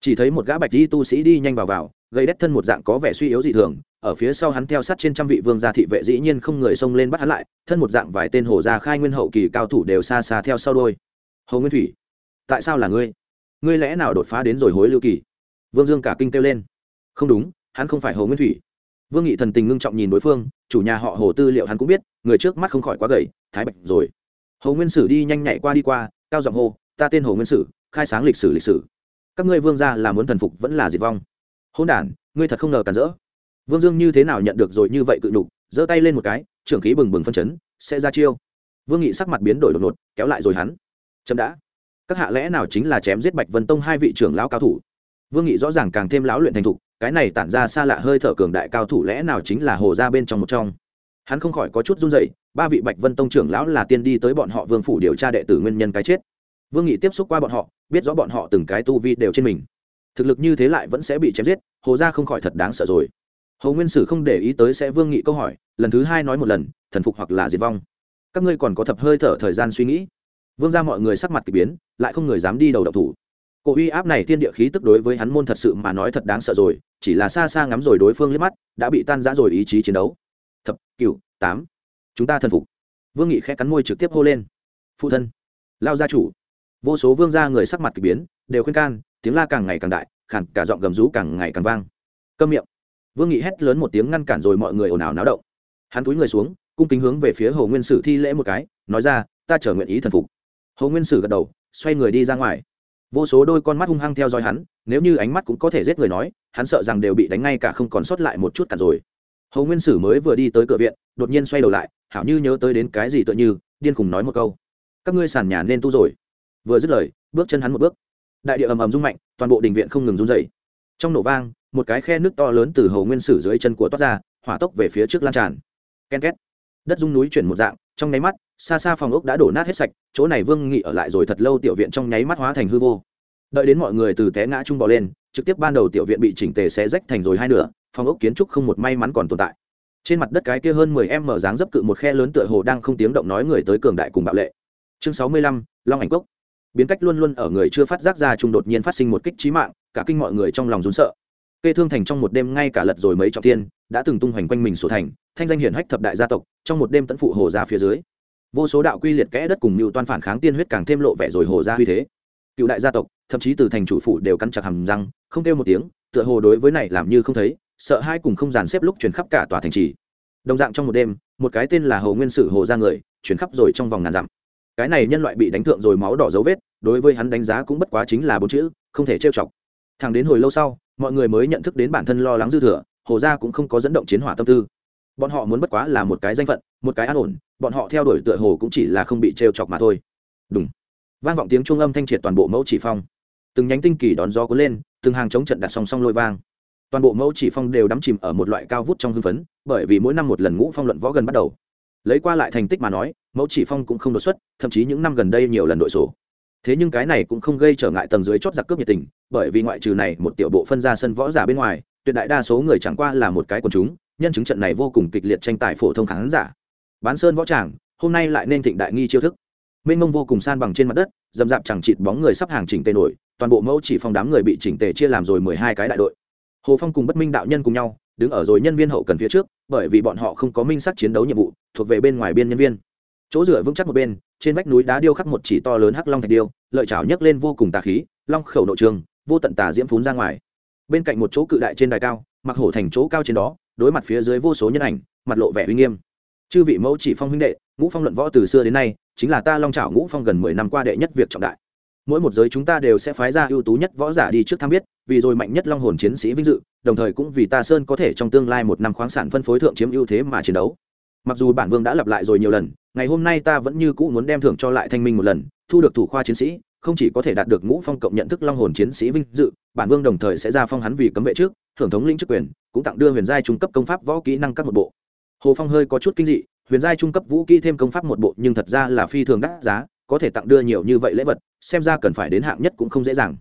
A: Chỉ thấy một gã bạch di tu sĩ đi nhanh vào vào gây đét thân một dạng có vẻ suy yếu dị thường ở phía sau hắn theo sát trên trăm vị vương gia thị vệ dĩ nhiên không người xông lên bắt hắn lại, thân một dạng vài tên hồ gia khai nguyên hậu kỳ cao thủ đều xa xa theo sau đôi hồ nguyên thủy, tại sao là ngươi? Ngươi lẽ nào đột phá đến rồi hối lưu kỳ? Vương dương cả kinh kêu lên. Không đúng, hắn không phải hồ nguyên thủy. Vương nghị thần tình ngưng trọng nhìn đối phương, chủ nhà họ hồ tư liệu hắn cũng biết, người trước mắt không khỏi quá gầy, thái bạch rồi. Hồ nguyên sử đi nhanh nhạy qua đi qua, cao giọng hô, ta tên hồ nguyên sử, khai sáng lịch sử lịch sử. Các ngươi vương gia là muốn thần phục vẫn là diệt vong. Hôn đản, ngươi thật không ngờ cản rỡ vương dương như thế nào nhận được rồi như vậy cự nhục, giơ tay lên một cái, trưởng khí bừng bừng phân chấn, sẽ ra chiêu. Vương nghị sắc mặt biến đổi đột ngột, kéo lại rồi hắn. Chậm đã. Các hạ lẽ nào chính là chém giết bạch vân tông hai vị trưởng lão cao thủ? Vương nghị rõ ràng càng thêm lão luyện thành thục, cái này tản ra xa lạ hơi thở cường đại cao thủ lẽ nào chính là hồ ra bên trong một trong? Hắn không khỏi có chút run dậy ba vị bạch vân tông trưởng lão là tiên đi tới bọn họ vương phủ điều tra đệ tử nguyên nhân cái chết. Vương nghị tiếp xúc qua bọn họ, biết rõ bọn họ từng cái tu vi đều trên mình. Thực lực như thế lại vẫn sẽ bị chém giết, hồ ra không khỏi thật đáng sợ rồi hồ nguyên sử không để ý tới sẽ vương nghị câu hỏi, lần thứ hai nói một lần, thần phục hoặc là diệt vong. Các ngươi còn có thập hơi thở thời gian suy nghĩ. Vương ra mọi người sắc mặt k ỳ biến, lại không người dám đi đầu độc thủ. Cổ uy áp này thiên địa khí tức đối với hắn môn thật sự mà nói thật đáng sợ rồi, chỉ là xa xa ngắm rồi đối phương liếc mắt, đã bị tan rã rồi ý chí chiến đấu. Thập cựu tám. Chúng ta thần phục. Vương nghị khẽ cắn môi trực tiếp hô lên. Phụ thân, lao gia chủ. Vô số vương gia người sắc mặt k ỳ biến, đều khuyên can, tiếng la càng ngày càng đại khản cả giọng gầm rú càng ngày càng vang. Câm miệng vương nghị hét lớn một tiếng ngăn cản rồi mọi người ồn ào náo động. Hắn túi người xuống, cung kính hướng về phía hồ nguyên sử thi lễ một cái, nói ra, ta trở nguyện ý thần phục. Hồ nguyên sử gật đầu, xoay người đi ra ngoài. Vô số đôi con mắt hung hăng theo dõi hắn, nếu như ánh mắt cũng có thể giết người nói, hắn sợ rằng đều bị đánh ngay cả không còn sót lại một chút cả rồi. Hồ nguyên sử mới vừa đi tới cửa viện, đột nhiên xoay đầu lại, hảo như nhớ tới đến cái gì tựa như, điên cùng nói một câu, các ngươi sàn nhà nên tu rồi. Vừa dứt lời, bước chân hắn một bước. Đại địa ầm ầm rung mạnh, toàn bộ đình viện không ngừng rung dậy trong nổ vang một cái khe nước to lớn từ hầu nguyên sử dưới chân của toát ra, hỏa tốc về phía trước lan tràn. Ken két. Đất dung núi chuyển một dạng, trong nháy mắt, xa xa phòng ốc đã đổ nát hết sạch, chỗ này vương nghị ở lại rồi thật lâu tiểu viện trong nháy mắt hóa thành hư vô. Đợi đến mọi người từ té ngã trung bò lên, trực tiếp ban đầu tiểu viện bị chỉnh tề xé rách thành rồi hai nửa, phòng ốc kiến trúc không một may mắn còn tồn tại. Trên mặt đất cái kia hơn mười em mở dáng dấp cự một khe lớn tựa hồ đang không tiếng động nói người tới cường đại cùng bạo lệ. Chương sáu mươi lăm, long ảnh cốc. Biến cách luôn luôn ở người chưa phát giác ra trung đột nhiên phát sinh một kích trí mạng, cả kinh mọi người trong lòng rún sợ kê thương thành trong một đêm ngay cả lật rồi mấy trọng thiên, đã từng tung hoành quanh mình sổ thành, thanh danh hiển hách thập đại gia tộc, trong một đêm tận phụ hồ ra phía dưới. Vô số đạo quy liệt kẽ đất cùng mưu toan phản kháng tiên huyết càng thêm lộ vẻ rồi hồ ra uy thế. Cựu đại gia tộc, thậm chí từ thành chủ phủ đều cắn chặt hầm răng, không kêu một tiếng, tựa hồ đối với này làm như không thấy, sợ hai cùng không dàn xếp lúc chuyển khắp cả tòa thành trì. Đồng dạng trong một đêm, một cái tên là hồ nguyên sử hồ ra người chuyển khắp rồi trong vòng ngàn dặm. Cái này nhân loại bị đánh thượng rồi máu đỏ dấu vết, đối với hắn đánh giá cũng bất quá chính là bốn chữ, không thể trêu chọc. Thẳng đến hồi lâu sau mọi người mới nhận thức đến bản thân lo lắng dư thừa, hồ gia cũng không có dẫn động chiến hỏa tâm tư. Bọn họ muốn bất quá là một cái danh phận, một cái an ổn, bọn họ theo đuổi tựa hồ cũng chỉ là không bị trêu chọc mà thôi. Đúng vang vọng tiếng trung âm thanh triệt toàn bộ mẫu chỉ phong. Từng nhánh tinh kỳ đón gió cuốn lên, từng hàng chống trận đặt song song lôi vang. Toàn bộ mẫu chỉ phong đều đắm chìm ở một loại cao vút trong hưng phấn, bởi vì mỗi năm một lần ngũ phong luận võ gần bắt đầu. Lấy qua lại thành tích mà nói, mẫu chỉ phong cũng không đột xuất, thậm chí những năm gần đây nhiều lần đội sổ. Thế nhưng cái này cũng không gây trở ngại tầng dưới chót giặc cướp nhiệt tình bởi vì ngoại trừ này một tiểu bộ phân ra sân võ giả bên ngoài, tuyệt đại đa số người chẳng qua là một cái quần chúng, nhân chứng trận này vô cùng kịch liệt tranh tài phổ thông khán giả. Bán sơn võ tràng, hôm nay lại nên thịnh đại nghi chiêu thức. Mênh mông vô cùng san bằng trên mặt đất, dầm dạp chẳng chịt bóng người sắp hàng chỉnh tề nổi, toàn bộ mẫu chỉ phong đám người bị chỉnh tề chia làm rồi mười hai cái đại đội. Hồ phong cùng bất minh đạo nhân cùng nhau, đứng ở rồi nhân viên hậu cần phía trước, bởi vì bọn họ không có minh sắc chiến đấu nhiệm vụ, thuộc về bên ngoài biên nhân viên. Chỗ dựa vững chắc một bên, trên vách núi đá điêu khắc một chỉ to lớn hắc long thạch điêu, lợi chảo nhấc lên vô cùng tà khí, long khẩu nội trường vô tận tà diễm phún ra ngoài. Bên cạnh một chỗ cự đại trên đài cao mặc hổ thành chỗ cao trên đó, đối mặt phía dưới vô số nhân ảnh, mặt lộ vẻ uy nghiêm. Chư vị mẫu chỉ phong huynh đệ, ngũ phong luận võ từ xưa đến nay, chính là ta long trào ngũ phong gần mười năm qua đệ nhất việc trọng đại. Mỗi một giới chúng ta đều sẽ phái ra ưu tú nhất võ giả đi trước tham biết, vì rồi mạnh nhất long hồn chiến sĩ vinh dự, đồng thời cũng vì ta sơn có thể trong tương lai một năm khoáng sản phân phối thượng chiếm ưu thế mà chiến đấu. Mặc dù bản vương đã lặp lại rồi nhiều lần, ngày hôm nay ta vẫn như cũ muốn đem thưởng cho lại thanh minh một lần thu được thủ khoa chiến sĩ, không chỉ có thể đạt được ngũ phong cộng nhận thức long hồn chiến sĩ vinh dự, bản vương đồng thời sẽ ra phong hắn vì cấm vệ trước, thưởng thống lĩnh chức quyền, cũng tặng đưa huyền giai trung cấp công pháp võ kỹ năng các một bộ. Hồ phong hơi có chút kinh dị, huyền giai trung cấp vũ kỹ thêm công pháp một bộ nhưng thật ra là phi thường đắt giá, có thể tặng đưa nhiều như vậy lễ vật, xem ra cần phải đến hạng nhất cũng không dễ dàng.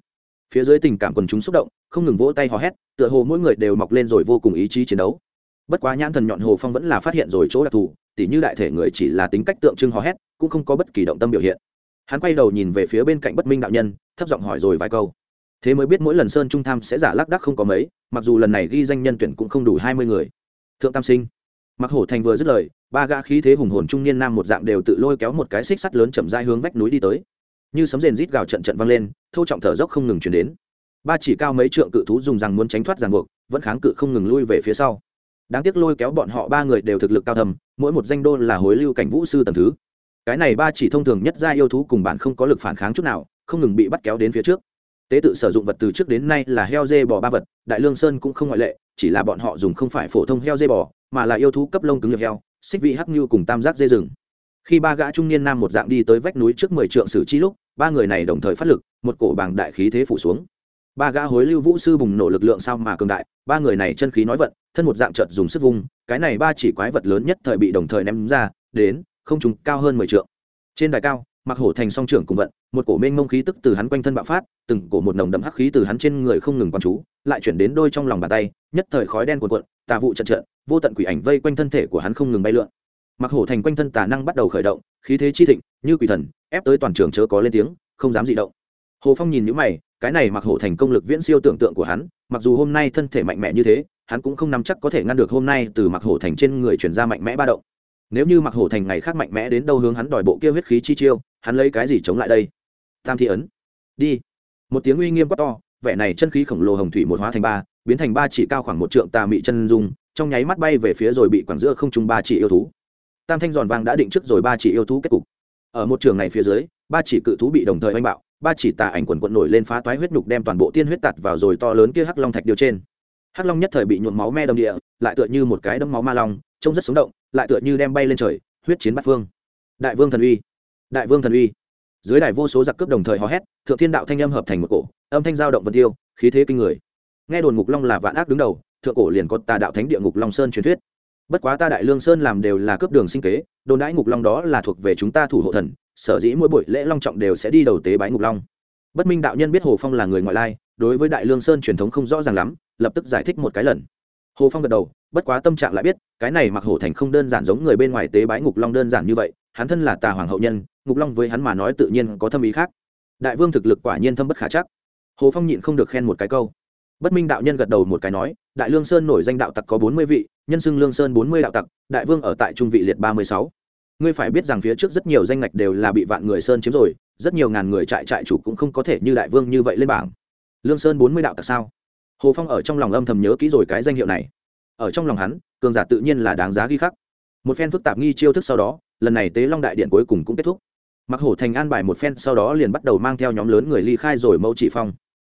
A: Phía dưới tình cảm quần chúng xúc động, không ngừng vỗ tay hò hét, tựa hồ mỗi người đều mọc lên rồi vô cùng ý chí chiến đấu. Bất quá nhãn thần nhọn hồ phong vẫn là phát hiện rồi chỗ đặc thù, tỉ như đại thể người chỉ là tính cách tượng trưng hò hét, cũng không có bất kỳ động tâm biểu hiện hắn quay đầu nhìn về phía bên cạnh bất minh đạo nhân, thấp giọng hỏi rồi vài câu. Thế mới biết mỗi lần sơn trung tham sẽ giả lác đắc không có mấy, mặc dù lần này ghi danh nhân tuyển cũng không đủ hai mươi người. Thượng tam sinh. Mặc hổ thành vừa dứt lời, ba gã khí thế hùng hồn trung niên nam một dạng đều tự lôi kéo một cái xích sắt lớn chậm dai hướng vách núi đi tới. Như sấm rền rít gào trận trận vang lên thâu trọng thở dốc không ngừng chuyển đến. Ba chỉ cao mấy trượng cự thú dùng rằng muốn tránh thoát ràng buộc, vẫn kháng cự không ngừng lui về phía sau. Đáng tiếc lôi kéo bọn họ ba người đều thực lực cao thầm, mỗi một danh đô là hối lưu cảnh vũ sư tầm thứ cái này ba chỉ thông thường nhất ra yêu thú cùng bạn không có lực phản kháng chút nào, không ngừng bị bắt kéo đến phía trước. Tế tự sử dụng vật từ trước đến nay là heo dê bò ba vật, đại lương sơn cũng không ngoại lệ, chỉ là bọn họ dùng không phải phổ thông heo dê bò, mà là yêu thú cấp lông cứng liệp heo, xích vị hắc như cùng tam giác dê rừng. Khi ba gã trung niên nam một dạng đi tới vách núi trước mười trượng sử chi lúc, ba người này đồng thời phát lực, một cổ bảng đại khí thế phủ xuống. Ba gã hối lưu vũ sư bùng nổ lực lượng sao mà cường đại, ba người này chân khí nói vận, thân một dạng trợt dùng sức vung, cái này ba chỉ quái vật lớn nhất thời bị đồng thời ném ra, đến không trùng cao hơn mười t trên đài cao mặc hổ thành song trưởng cùng vận, một cổ mênh mông khí tức từ hắn quanh thân bạo phát, từng cổ một nồng đậm hắc khí từ hắn trên người không ngừng quán chú, lại chuyển đến đôi trong lòng bàn tay, nhất thời khói đen cuộn cuộn, tà vụ trận trận, vô tận quỷ ảnh vây quanh thân thể của hắn không ngừng bay lượn. Mặc hổ thành quanh thân tà năng bắt đầu khởi động, khí thế chi thịnh, như quỷ thần, ép tới toàn trường chớ có lên tiếng, không dám dị động. Hồ phong nhìn những mày, cái này mặc hổ thành công lực viễn siêu tưởng tượng của hắn, mặc dù hôm nay thân thể mạnh mẽ như thế, hắn cũng không nắm chắc có thể ngăn được hôm nay từ mặc hổ thành trên người chuyển ra mạnh mẽ ba động nếu như mặc hổ thành ngày khác mạnh mẽ đến đâu hướng hắn đòi bộ kia huyết khí chi chiêu, hắn lấy cái gì chống lại đây? Tam thi ấn. Đi. Một tiếng uy nghiêm quá to, vẻ này chân khí khổng lồ hồng thủy một hóa thành ba, biến thành ba chỉ cao khoảng một trượng tà mị chân dung, trong nháy mắt bay về phía rồi bị quảng giữa không trung ba chỉ yêu thú. Tam thanh giòn vàng đã định trước rồi ba chỉ yêu thú kết cục. Ở một trường này phía dưới, ba chỉ cự thú bị đồng thời oanh bạo, ba chỉ tà ảnh quần quận nổi lên phá toái huyết nhục đem toàn bộ tiên huyết tạt vào rồi to lớn kia hắc long thạch điều trên. Hắc long nhất thời bị nhuộm máu me đồng địa, lại tựa như một cái đấm máu ma long, trông rất sống động lại tựa như đem bay lên trời, huyết chiến bát phương. Đại vương thần uy, đại vương thần uy. Dưới đài vô số giặc cướp đồng thời hò hét, thượng thiên đạo thanh âm hợp thành một cổ, âm thanh giao động vân tiêu, khí thế kinh người. Nghe đồn ngục long là vạn ác đứng đầu, thượng cổ liền có tà đạo thánh địa ngục long sơn truyền thuyết. Bất quá ta đại lương sơn làm đều là cướp đường sinh kế, đồn đãi ngục long đó là thuộc về chúng ta thủ hộ thần, sở dĩ mỗi buổi lễ long trọng đều sẽ đi đầu tế bái ngục long. Bất minh đạo nhân biết hồ phong là người ngoại lai, đối với đại lương sơn truyền thống không rõ ràng lắm, lập tức giải thích một cái lần hồ phong gật đầu, bất quá tâm trạng lại biết, cái này mặc hổ thành không đơn giản giống người bên ngoài tế bái ngục long đơn giản như vậy, hắn thân là tà hoàng hậu nhân, ngục long với hắn mà nói tự nhiên có thâm ý khác. Đại vương thực lực quả nhiên thâm bất khả chắc. Hồ phong nhịn không được khen một cái câu. Bất minh đạo nhân gật đầu một cái nói, đại lương sơn nổi danh đạo tặc có bốn mươi vị, nhân xưng lương sơn bốn mươi đạo tặc, đại vương ở tại trung vị liệt ba mươi sáu. Ngươi phải biết rằng phía trước rất nhiều danh ngạch đều là bị vạn người sơn chiếm rồi, rất nhiều ngàn người trại trại chủ cũng không có thể như đại vương như vậy lên bảng. Lương sơn bốn mươi đạo tặc sao? Hồ phong ở trong lòng âm thầm nhớ kỹ rồi cái danh hiệu này. Ở trong lòng hắn, cường giả tự nhiên là đáng giá ghi khắc. Một phen phức tạp nghi chiêu thức sau đó, lần này tế long đại điện cuối cùng cũng kết thúc. Mặc hổ thành an bài một phen sau đó liền bắt đầu mang theo nhóm lớn người ly khai rồi mẫu chỉ phong.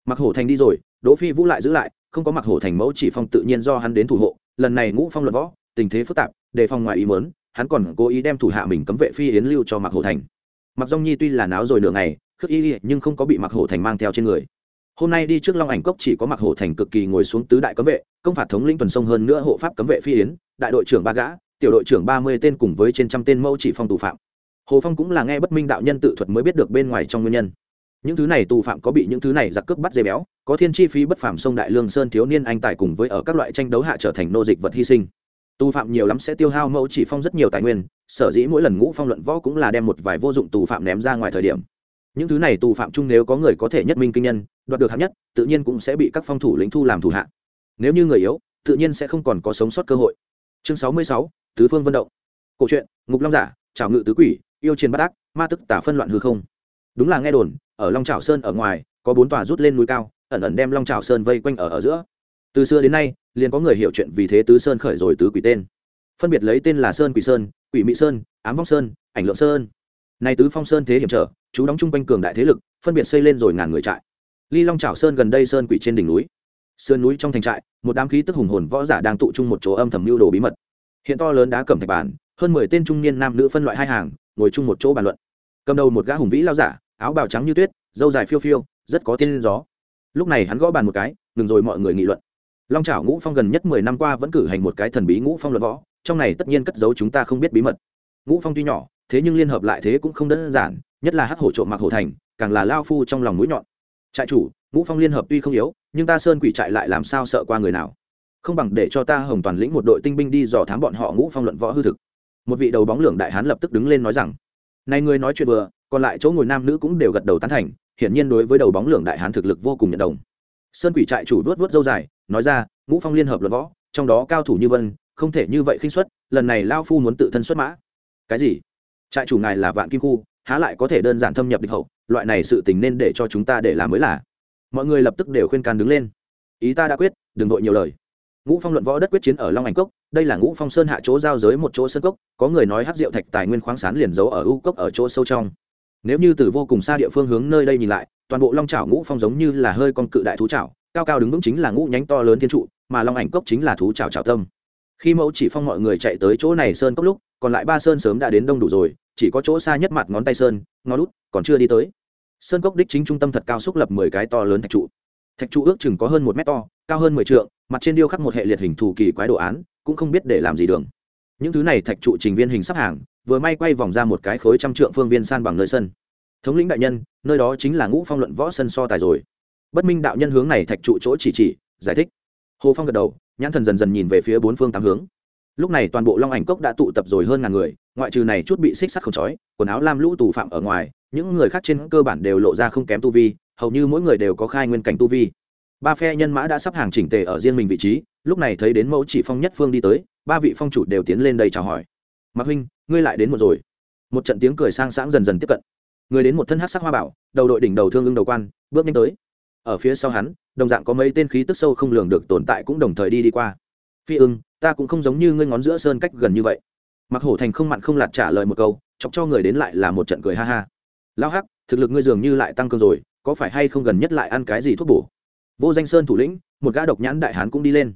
A: Mặc hổ thành đi rồi, đỗ phi vũ lại giữ lại, không có mặc hổ thành mẫu chỉ phong tự nhiên do hắn đến thủ hộ. Lần này ngũ phong luận võ, tình thế phức tạp, đề phòng ngoài ý mớn hắn còn cố ý đem thủ hạ mình cấm vệ phi yến lưu cho mặc hổ thành. Mặc dong nhi tuy là náo rồi nửa ngày, khước y nhưng không có bị mặc hổ thành mang theo trên người hôm nay đi trước long ảnh cốc chỉ có mặc hổ thành cực kỳ ngồi xuống tứ đại cấm vệ, công phạt thống lĩnh tuần sông hơn nữa hộ pháp cấm vệ phi yến, đại đội trưởng ba gã, tiểu đội trưởng ba mươi tên cùng với trên trăm tên mẫu chỉ phong tù phạm. Hồ phong cũng là nghe bất minh đạo nhân tự thuật mới biết được bên ngoài trong nguyên nhân. Những thứ này tù phạm có bị những thứ này giặc cướp bắt dây béo, có thiên chi phí bất phàm sông đại lương sơn thiếu niên anh tài cùng với ở các loại tranh đấu hạ trở thành nô dịch vật hy sinh. Tù phạm nhiều lắm sẽ tiêu hao mẫu chỉ phong rất nhiều tài nguyên, sở dĩ mỗi lần ngũ phong luận võ cũng là đem một vài vô dụng tù phạm ném ra ngoài thời điểm những thứ này tù phạm chung nếu có người có thể nhất minh kinh nhân, đoạt được hạng nhất, tự nhiên cũng sẽ bị các phong thủ lĩnh thu làm thủ hạ. Nếu như người yếu, tự nhiên sẽ không còn có sống sót cơ hội. Chương sáu mươi sáu, tứ phương vận động. Cổ truyện, ngục long giả trào ngự tứ quỷ, yêu chiến bát ác, ma tức tả phân loạn hư không. Đúng là nghe đồn, ở long trào sơn ở ngoài, có bốn tòa rút lên núi cao, ẩn ẩn đem long trào sơn vây quanh ở ở giữa. Từ xưa đến nay, liền có người hiểu chuyện vì thế tứ sơn khởi rồi tứ quỷ tên. Phân biệt lấy tên là sơn quỷ sơn, quỷ mỹ sơn, ám vong sơn, ảnh lượng sơn này tứ phong sơn thế hiểm trở, chú đóng chung quanh cường đại thế lực, phân biệt xây lên rồi ngàn người trại. Ly long trào sơn gần đây sơn quỷ trên đỉnh núi. Sơn núi trong thành trại, một đám khí tức hùng hồn võ giả đang tụ trung một chỗ âm thầm lưu đồ bí mật. Hiện to lớn đá cẩm thạch bản hơn mười tên trung niên nam nữ phân loại hai hàng, ngồi chung một chỗ bàn luận. Cầm đầu một gã hùng vĩ lao giả, áo bào trắng như tuyết dâu dài phiêu phiêu, rất có tiên gió. Lúc này hắn gõ bàn một cái, ngừng rồi mọi người nghị luận. Long trào ngũ phong gần nhất mười năm qua vẫn cử hành một cái thần bí ngũ phong luận võ, trong này tất nhiên cất giấu chúng ta không biết bí mật. Ngũ phong tuy nhỏ thế nhưng liên hợp lại thế cũng không đơn giản, nhất là hắc hổ trộm mặc hổ thành, càng là lao phu trong lòng mũi nhọn. Trại chủ, ngũ phong liên hợp tuy không yếu, nhưng ta sơn quỷ trại lại làm sao sợ qua người nào? Không bằng để cho ta hồng toàn lĩnh một đội tinh binh đi dò thám bọn họ ngũ phong luận võ hư thực. Một vị đầu bóng lưỡng đại hán lập tức đứng lên nói rằng, này người nói chuyện vừa, còn lại chỗ ngồi nam nữ cũng đều gật đầu tán thành, hiển nhiên đối với đầu bóng lưỡng đại hán thực lực vô cùng nhận đồng. Sơn quỷ trại chủ vuốt vuốt dâu dài, nói ra, ngũ phong liên hợp luận võ, trong đó cao thủ như vân, không thể như vậy khinh xuất lần này lao phu muốn tự thân xuất mã. Cái gì? Trại chủ ngài là vạn kim khu, há lại có thể đơn giản thâm nhập địch hậu, loại này sự tình nên để cho chúng ta để làm mới là. Mọi người lập tức đều khuyên can đứng lên. Ý ta đã quyết, đừng vội nhiều lời. Ngũ phong luận võ đất quyết chiến ở long ảnh cốc, đây là ngũ phong sơn hạ chỗ giao giới một chỗ sơn cốc, có người nói hát rượu thạch tài nguyên khoáng sán liền giấu ở u cốc ở chỗ sâu trong. Nếu như từ vô cùng xa địa phương hướng nơi đây nhìn lại, toàn bộ long trào ngũ phong giống như là hơi con cự đại thú trào cao cao đứng vững chính là ngũ nhánh to lớn thiên trụ, mà long ảnh cốc chính là thú trào trào tâm khi mẫu chỉ phong mọi người chạy tới chỗ này sơn cốc lúc, còn lại ba sơn sớm đã đến đông đủ rồi, chỉ có chỗ xa nhất mặt ngón tay sơn ngón út còn chưa đi tới. Sơn cốc đích chính trung tâm thật cao xúc lập mười cái to lớn thạch trụ. Thạch trụ ước chừng có hơn một mét to, cao hơn mười t mặt trên điêu khắc một hệ liệt hình thù kỳ quái đồ án, cũng không biết để làm gì đường. Những thứ này thạch trụ trình viên hình sắp hàng, vừa may quay vòng ra một cái khối trăm trượng phương viên san bằng nơi sân. Thống lĩnh đại nhân, nơi đó chính là ngũ phong luận võ sân so tài rồi. Bất minh đạo nhân hướng này thạch trụ chỗ chỉ chỉ, giải thích hồ phong gật đầu, nhãn thần dần dần nhìn về phía bốn phương tám hướng. Lúc này toàn bộ long ảnh cốc đã tụ tập rồi hơn ngàn người, ngoại trừ này chút bị xích sắt không chói, quần áo lam lũ tù phạm ở ngoài, những người khác trên cơ bản đều lộ ra không kém tu vi, hầu như mỗi người đều có khai nguyên cảnh tu vi. Ba phe nhân mã đã sắp hàng chỉnh tề ở riêng mình vị trí, lúc này thấy đến mẫu chỉ phong nhất phương đi tới, ba vị phong chủ đều tiến lên đây chào hỏi. Mạc huynh, ngươi lại đến một rồi. Một trận tiếng cười sang sáng dần dần tiếp cận. Người đến một thân hát sắc hoa bảo, đầu đội đỉnh đầu thương ưng đầu quan, bước nhanh tới. Ở phía sau hắn đồng dạng có mấy tên khí tức sâu không lường được tồn tại cũng đồng thời đi đi qua. Phi ưng, ta cũng không giống như ngươi ngón giữa sơn cách gần như vậy. Mặc hổ thành không mặn không lạt trả lời một câu, chọc cho người đến lại là một trận cười ha ha. Lao hắc, thực lực ngươi dường như lại tăng cường rồi, có phải hay không gần nhất lại ăn cái gì thuốc bổ? Vô danh sơn thủ lĩnh, một gã độc nhãn đại hán cũng đi lên.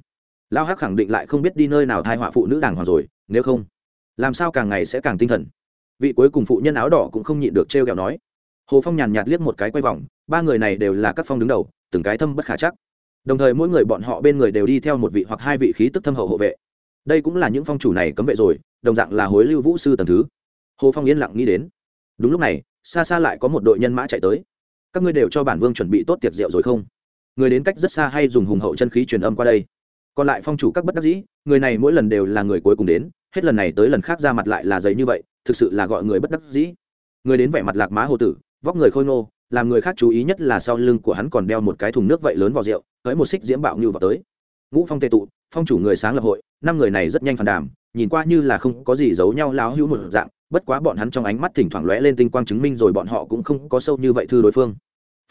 A: Lao hắc khẳng định lại không biết đi nơi nào thai họa phụ nữ đàng hoàng rồi, nếu không, làm sao càng ngày sẽ càng tinh thần? Vị cuối cùng phụ nhân áo đỏ cũng không nhịn được trêu ghẹo nói. Hồ phong nhàn nhạt liếc một cái quay vòng, ba người này đều là các phong đứng đầu từng cái thâm bất khả chắc. Đồng thời mỗi người bọn họ bên người đều đi theo một vị hoặc hai vị khí tức thâm hậu hộ vệ. Đây cũng là những phong chủ này cấm vệ rồi, đồng dạng là hối lưu vũ sư tầm thứ. Hồ phong yên lặng nghĩ đến. Đúng lúc này, xa xa lại có một đội nhân mã chạy tới. Các ngươi đều cho bản vương chuẩn bị tốt tiệc rượu rồi không? Người đến cách rất xa hay dùng hùng hậu chân khí truyền âm qua đây? Còn lại phong chủ các bất đắc dĩ, người này mỗi lần đều là người cuối cùng đến, hết lần này tới lần khác ra mặt lại là giấy như vậy, thực sự là gọi người bất đắc dĩ. Người đến vẻ mặt lạc má hồ tử, vóc người khôi ngô làm người khác chú ý nhất là sau lưng của hắn còn đeo một cái thùng nước vậy lớn vào rượu, tới một xích diễm bạo như vào tới. Ngũ phong tề tụ, phong chủ người sáng lập hội, năm người này rất nhanh phản đàm, nhìn qua như là không có gì giấu nhau láo hữu một dạng, bất quá bọn hắn trong ánh mắt thỉnh thoảng lóe lên tinh quang chứng minh rồi bọn họ cũng không có sâu như vậy thư đối phương.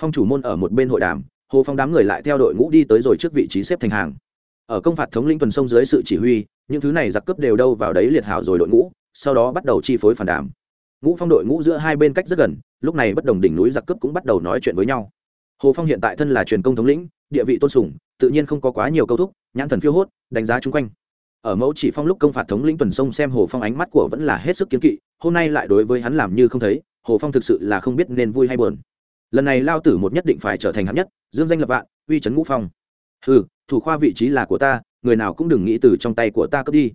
A: Phong chủ môn ở một bên hội đàm, hồ phong đám người lại theo đội ngũ đi tới rồi trước vị trí xếp thành hàng. Ở công phạt thống lĩnh tuần sông dưới sự chỉ huy, những thứ này giặc cướp đều đâu vào đấy liệt hảo rồi đội ngũ, sau đó bắt đầu chi phối phản đàm ngũ phong đội ngũ giữa hai bên cách rất gần, lúc này bất đồng đỉnh núi giặc cướp cũng bắt đầu nói chuyện với nhau. Hồ phong hiện tại thân là truyền công thống lĩnh, địa vị tôn sùng, tự nhiên không có quá nhiều câu thúc, nhãn thần phiêu hốt, đánh giá chung quanh. Ở mẫu chỉ phong lúc công phạt thống lĩnh tuần sông xem hồ phong ánh mắt của vẫn là hết sức kiến kỵ, hôm nay lại đối với hắn làm như không thấy, hồ phong thực sự là không biết nên vui hay buồn. Lần này lao tử một nhất định phải trở thành hạng nhất, dương danh lập vạn, uy c ngũ phong. Ừ thủ khoa vị trí là của ta, người nào cũng đừng nghĩ từ trong tay của ta cướp đi.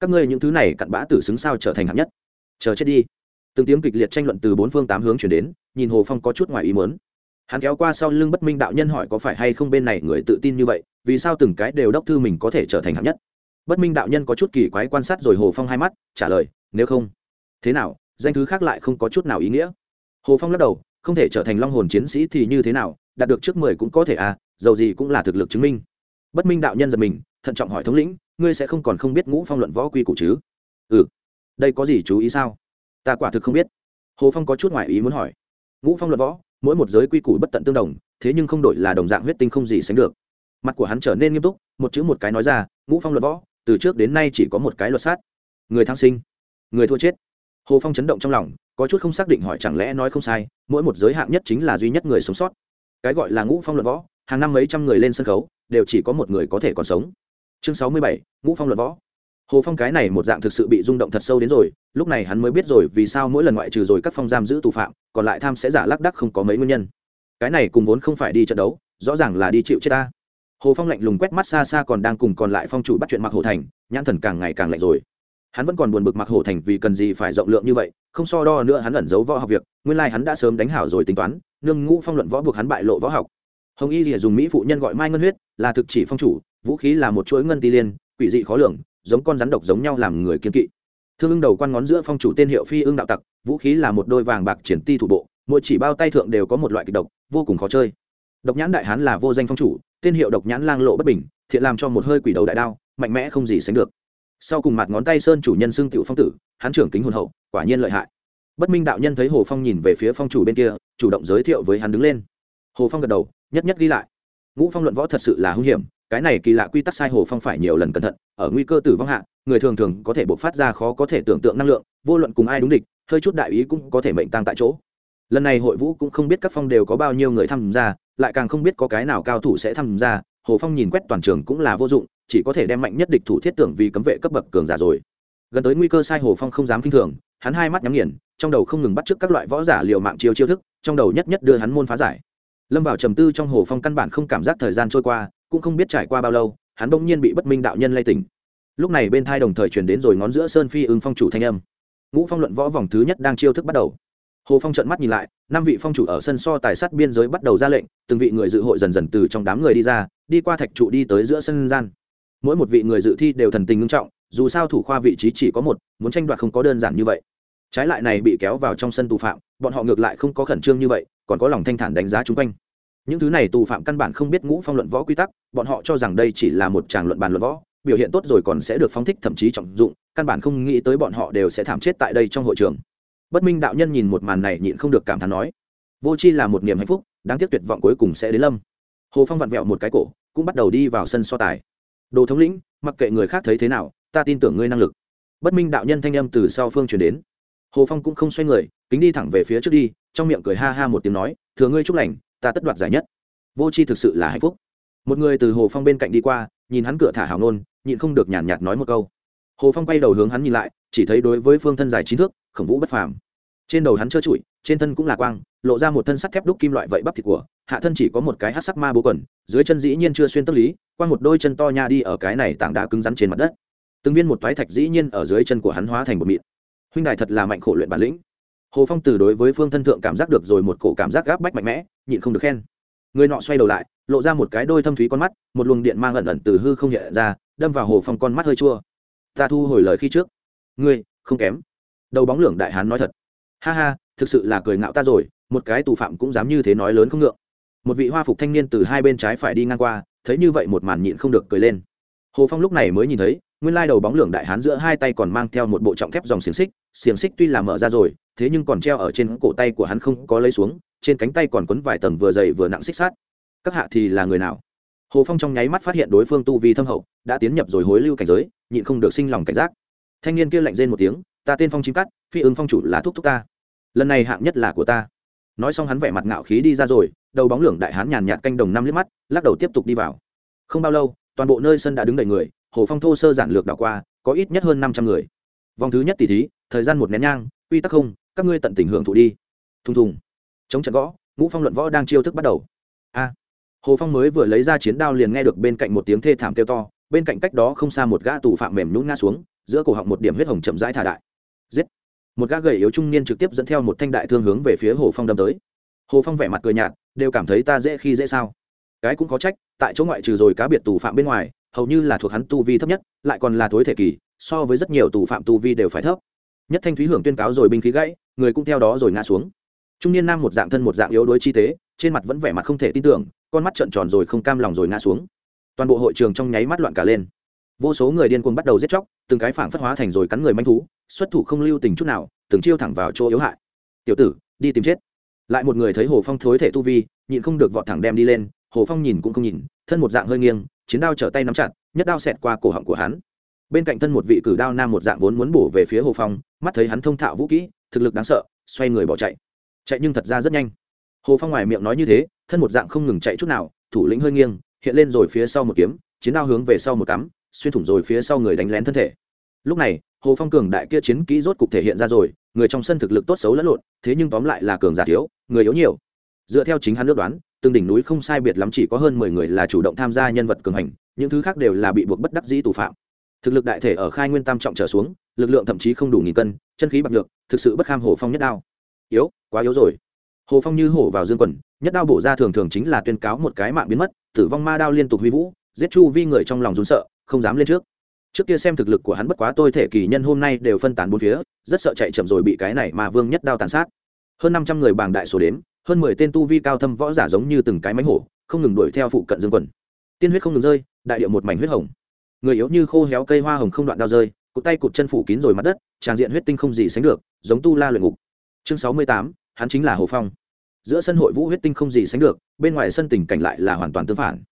A: Các ngươi những thứ này cặn bã tử xứng sao trở thành hạng nhất. Chờ chết đi từng tiếng kịch liệt tranh luận từ bốn phương tám hướng chuyển đến, nhìn hồ phong có chút ngoài ý muốn. Hắn kéo qua sau lưng bất minh đạo nhân hỏi có phải hay không bên này người tự tin như vậy, vì sao từng cái đều đốc thư mình có thể trở thành hạng nhất. Bất minh đạo nhân có chút kỳ quái quan sát rồi hồ phong hai mắt, trả lời, nếu không, thế nào, danh thứ khác lại không có chút nào ý nghĩa? Hồ phong lắc đầu, không thể trở thành long hồn chiến sĩ thì như thế nào, đạt được trước mười cũng có thể à dầu gì cũng là thực lực chứng minh. Bất minh đạo nhân giật mình, thận trọng hỏi thống lĩnh, ngươi sẽ không còn không biết ngũ phong luận võ quy củ chứ? Ừ. Đây có gì chú ý sao? Ta quả thực không biết. Hồ phong có chút ngoại ý muốn hỏi. Ngũ phong luận võ, mỗi một giới quy củ bất tận tương đồng, thế nhưng không đổi là đồng dạng huyết tinh không gì sánh được. Mặt của hắn trở nên nghiêm túc, một chữ một cái nói ra, ngũ phong luận võ, từ trước đến nay chỉ có một cái luật sát. Người thăng sinh, người thua chết. Hồ phong chấn động trong lòng, có chút không xác định hỏi chẳng lẽ nói không sai, mỗi một giới hạng nhất chính là duy nhất người sống sót. Cái gọi là ngũ phong luận võ, hàng năm mấy trăm người lên sân khấu, đều chỉ có một người có thể còn sống. Chương sáu mươi bảy, ngũ phong luận võ hồ phong cái này một dạng thực sự bị rung động thật sâu đến rồi, lúc này hắn mới biết rồi vì sao mỗi lần ngoại trừ rồi các phong giam giữ tù phạm, còn lại tham sẽ giả lác đắc không có mấy nguyên nhân. Cái này cùng vốn không phải đi trận đấu, rõ ràng là đi chịu chết ta. Hồ phong lạnh lùng quét mắt xa xa còn đang cùng còn lại phong chủ bắt chuyện mặc hồ thành, nhãn thần càng ngày càng lạnh rồi. Hắn vẫn còn buồn bực mặc hồ thành vì cần gì phải rộng lượng như vậy, không so đo nữa hắn ẩn giấu võ học việc, nguyên lai、like、hắn đã sớm đánh hảo rồi tính toán, nương ngũ phong luận võ buộc hắn bại lộ võ học. Hồng y rìa dùng mỹ phụ nhân gọi mai ngân huyết, là thực chỉ phong chủ, vũ khí là một chuỗi ngân ti liên, quỷ dị khó lường giống con rắn độc giống nhau làm người kiên kỵ. Thương ưng đầu quan ngón giữa phong chủ tên hiệu phi ưng đạo tặc, vũ khí là một đôi vàng bạc triển ti thủ bộ, mỗi chỉ bao tay thượng đều có một loại kịch độc, vô cùng khó chơi. Độc nhãn đại hán là vô danh phong chủ, tên hiệu độc nhãn lang lộ bất bình, thiện làm cho một hơi quỷ đầu đại đao, mạnh mẽ không gì sánh được. Sau cùng mặt ngón tay sơn chủ nhân xưng tiểu phong tử, hán trưởng kính hồn hậu, quả nhiên lợi hại. Bất minh đạo nhân thấy hồ phong nhìn về phía phong chủ bên kia, chủ động giới thiệu với hắn đứng lên. Hồ phong gật đầu, nhất nhất ghi lại. Ngũ phong luận võ thật sự là hung hiểm, cái này kỳ lạ quy tắc sai hồ phong phải nhiều lần cẩn thận ở nguy cơ tử vong hạ, người thường thường có thể bộc phát ra khó có thể tưởng tượng năng lượng, vô luận cùng ai đúng địch, hơi chút đại ý cũng có thể mệnh tăng tại chỗ. Lần này hội vũ cũng không biết các phong đều có bao nhiêu người tham gia, lại càng không biết có cái nào cao thủ sẽ tham gia, hồ phong nhìn quét toàn trường cũng là vô dụng, chỉ có thể đem mạnh nhất địch thủ thiết tưởng vì cấm vệ cấp bậc cường giả rồi. Gần tới nguy cơ sai hồ phong không dám kinh thường, hắn hai mắt nhắm nghiền, trong đầu không ngừng bắt chước các loại võ giả liều mạng chiêu chiêu thức, trong đầu nhất nhất đưa hắn môn phá giải. Lâm vào trầm tư trong hồ phong căn bản không cảm giác thời gian trôi qua, cũng không biết trải qua bao lâu hắn bỗng nhiên bị bất minh đạo nhân lay tỉnh. Lúc này bên thai đồng thời chuyển đến rồi ngón giữa sơn phi ưng phong chủ thanh âm. Ngũ phong luận võ vòng thứ nhất đang chiêu thức bắt đầu. Hồ phong trợn mắt nhìn lại, năm vị phong chủ ở sân so tài sát biên giới bắt đầu ra lệnh, từng vị người dự hội dần dần từ trong đám người đi ra, đi qua thạch trụ đi tới giữa sân gian. Mỗi một vị người dự thi đều thần tình nghiêm trọng, dù sao thủ khoa vị trí chỉ có một, muốn tranh đoạt không có đơn giản như vậy. Trái lại này bị kéo vào trong sân tù phạm, bọn họ ngược lại không có khẩn trương như vậy, còn có lòng thanh thản đánh giá chung quanh những thứ này tù phạm căn bản không biết ngũ phong luận võ quy tắc, bọn họ cho rằng đây chỉ là một tràng luận bàn luận võ, biểu hiện tốt rồi còn sẽ được phóng thích thậm chí trọng dụng, căn bản không nghĩ tới bọn họ đều sẽ thảm chết tại đây trong hội trường. Bất minh đạo nhân nhìn một màn này nhịn không được cảm thán nói, vô c h i là một niềm hạnh phúc, đáng tiếc tuyệt vọng cuối cùng sẽ đến lâm. Hồ phong vặn vẹo một cái cổ, cũng bắt đầu đi vào sân so tài. Đồ thống lĩnh, mặc kệ người khác thấy thế nào, ta tin tưởng ngươi năng lực. Bất minh đạo nhân thanh âm từ sau phương chuyển đến. Hồ phong cũng không xoay người, kính đi thẳng về phía trước đi, trong miệng cười ha ha một tiếng nói, thừa ngươi chúc lành ta tất đoạt giải nhất. Vô c h i thực sự là hạnh phúc. Một người từ hồ phong bên cạnh đi qua, nhìn hắn cửa thả hào nôn, nhịn không được nhàn nhạt nói một câu. Hồ phong quay đầu hướng hắn nhìn lại, chỉ thấy đối với phương thân dài chín thước, khổng vũ bất phàm. Trên đầu hắn trơ trụi, trên thân cũng là quang, lộ ra một thân sắt thép đúc kim loại vậy bắp thịt của, hạ thân chỉ có một cái hát sắc ma bố quần, dưới chân dĩ nhiên chưa xuyên tâm lý qua một đôi chân to nha đi ở cái này tảng đá cứng rắn trên mặt đất. Từng viên một toái thạch dĩ nhiên ở dưới chân của hắn hóa thành một mịn. Huynh đài thật là mạnh khổ luyện bản lĩnh hồ phong từ đối với phương thân thượng cảm giác được rồi một cổ cảm giác gáp bách mạnh mẽ, nhịn không được khen. Người nọ xoay đầu lại, lộ ra một cái đôi thâm thúy con mắt, một luồng điện mang ẩn ẩn từ hư không hiện ra, đâm vào hồ phong con mắt hơi chua. Ta thu hồi lời khi trước. Ngươi, không kém. Đầu bóng lưỡng đại hán nói thật. Ha ha, thực sự là cười ngạo ta rồi, một cái tù phạm cũng dám như thế nói lớn không ngượng. Một vị hoa phục thanh niên từ hai bên trái phải đi ngang qua, thấy như vậy một màn nhịn không được cười lên. Hồ phong lúc này mới nhìn thấy nguyên lai đầu bóng lưỡng đại hán giữa hai tay còn mang theo một bộ trọng thép dòng xiềng xích xiềng xích tuy là mở ra rồi, thế nhưng còn treo ở trên cổ tay của hắn không có lấy xuống, trên cánh tay còn quấn vài tầng vừa dày vừa nặng xích sát các hạ thì là người nào? Hồ phong trong nháy mắt phát hiện đối phương tu vi thâm hậu, đã tiến nhập rồi hối lưu cảnh giới, nhịn không được sinh lòng cảnh giác. Thanh niên kia lạnh rên một tiếng, ta tên phong chim cắt, phi ứng phong chủ là thúc thúc ta. Lần này hạng nhất là của ta. Nói xong hắn vẻ mặt ngạo khí đi ra rồi, đầu bóng lưỡng đại hán nhàn nhạt canh đồng năm liếc mắt, lắc đầu tiếp tục đi vào. Không bao lâu, toàn bộ nơi sân đã đứng đầy người hồ phong thô sơ giản lược đảo qua, có ít nhất hơn năm trăm người. Vòng thứ nhất tỷ thí, thời gian một nén nhang, quy tắc không, các ngươi tận tình hưởng thụ đi. Thùng thùng. Chống trận gõ, ngũ phong luận võ đang chiêu thức bắt đầu. A. Hồ phong mới vừa lấy ra chiến đao liền nghe được bên cạnh một tiếng thê thảm kêu to, bên cạnh cách đó không xa một gã tù phạm mềm nhún ngã xuống, giữa cổ họng một điểm huyết hồng chậm rãi thả đại. Giết. Một gã gầy yếu trung niên trực tiếp dẫn theo một thanh đại thương hướng về phía hồ phong đâm tới. Hồ phong vẻ mặt cười nhạt, đều cảm thấy ta dễ khi dễ sao. Cái cũng có trách, tại chỗ ngoại trừ rồi cá biệt tù phạm bên ngoài hầu như là thuộc hắn tu vi thấp nhất, lại còn là thối thể kỳ, so với rất nhiều tù phạm tu vi đều phải thấp. Nhất thanh thúy hưởng tuyên cáo rồi binh khí gãy, người cũng theo đó rồi ngã xuống. Trung niên nam một dạng thân một dạng yếu đuối chi tế, trên mặt vẫn vẻ mặt không thể tin tưởng, con mắt trợn tròn rồi không cam lòng rồi ngã xuống. Toàn bộ hội trường trong nháy mắt loạn cả lên. Vô số người điên cuồng bắt đầu giết chóc, từng cái phảng phất hóa thành rồi cắn người manh thú, xuất thủ không lưu tình chút nào, từng chiêu thẳng vào chỗ yếu hại. Tiểu tử, đi tìm chết. Lại một người thấy hồ phong thối thể tu vi, nhịn không được vọt thẳng đem đi lên, hồ phong nhìn cũng không nhìn, thân một dạng hơi nghiêng chiến đao trở tay nắm chặt, nhất đao xẹt qua cổ họng của hắn. Bên cạnh thân một vị cử đao nam một dạng vốn muốn bổ về phía hồ phong, mắt thấy hắn thông thạo vũ kỹ, thực lực đáng sợ, xoay người bỏ chạy. Chạy nhưng thật ra rất nhanh. Hồ phong ngoài miệng nói như thế, thân một dạng không ngừng chạy chút nào, thủ lĩnh hơi nghiêng, hiện lên rồi phía sau một kiếm, chiến đao hướng về sau một cắm, xuyên thủng rồi phía sau người đánh lén thân thể. Lúc này, hồ phong cường đại kia chiến kỹ rốt cục thể hiện ra rồi, người trong sân thực lực tốt xấu lẫn lộn, thế nhưng tóm lại là cường giả thiếu, người yếu nhiều. Dựa theo chính hắn ước đoán từng đỉnh núi không sai biệt lắm chỉ có hơn mười người là chủ động tham gia nhân vật cường hành, những thứ khác đều là bị buộc bất đắc dĩ tù phạm. Thực lực đại thể ở khai nguyên tam trọng trở xuống, lực lượng thậm chí không đủ nghìn cân, chân khí bạc được thực sự bất kham hồ phong nhất đao. Yếu, quá yếu rồi. Hồ phong như hổ vào dương quần, nhất đao bổ ra thường thường chính là tuyên cáo một cái mạng biến mất, tử vong ma đao liên tục huy vũ, giết chu vi người trong lòng run sợ, không dám lên trước. Trước kia xem thực lực của hắn bất quá tôi thể kỳ nhân hôm nay đều phân tán bốn phía, rất sợ chạy chậm rồi bị cái này mà vương nhất đao tàn sát. Hơn năm trăm người bàng đại số đến hơn mười tên tu vi cao thâm võ giả giống như từng cái mánh hổ, không ngừng đuổi theo phụ cận dương quần. Tiên huyết không ngừng rơi, đại điệu một mảnh huyết hồng. Người yếu như khô héo cây hoa hồng không đoạn đao rơi, cụt tay cụt chân phủ kín rồi mặt đất tràng diện huyết tinh không gì sánh được, giống tu la luyện ngục. Chương sáu mươi tám, hắn chính là hồ phong. Giữa sân hội vũ huyết tinh không gì sánh được, bên ngoài sân tình cảnh lại là hoàn toàn tương phản.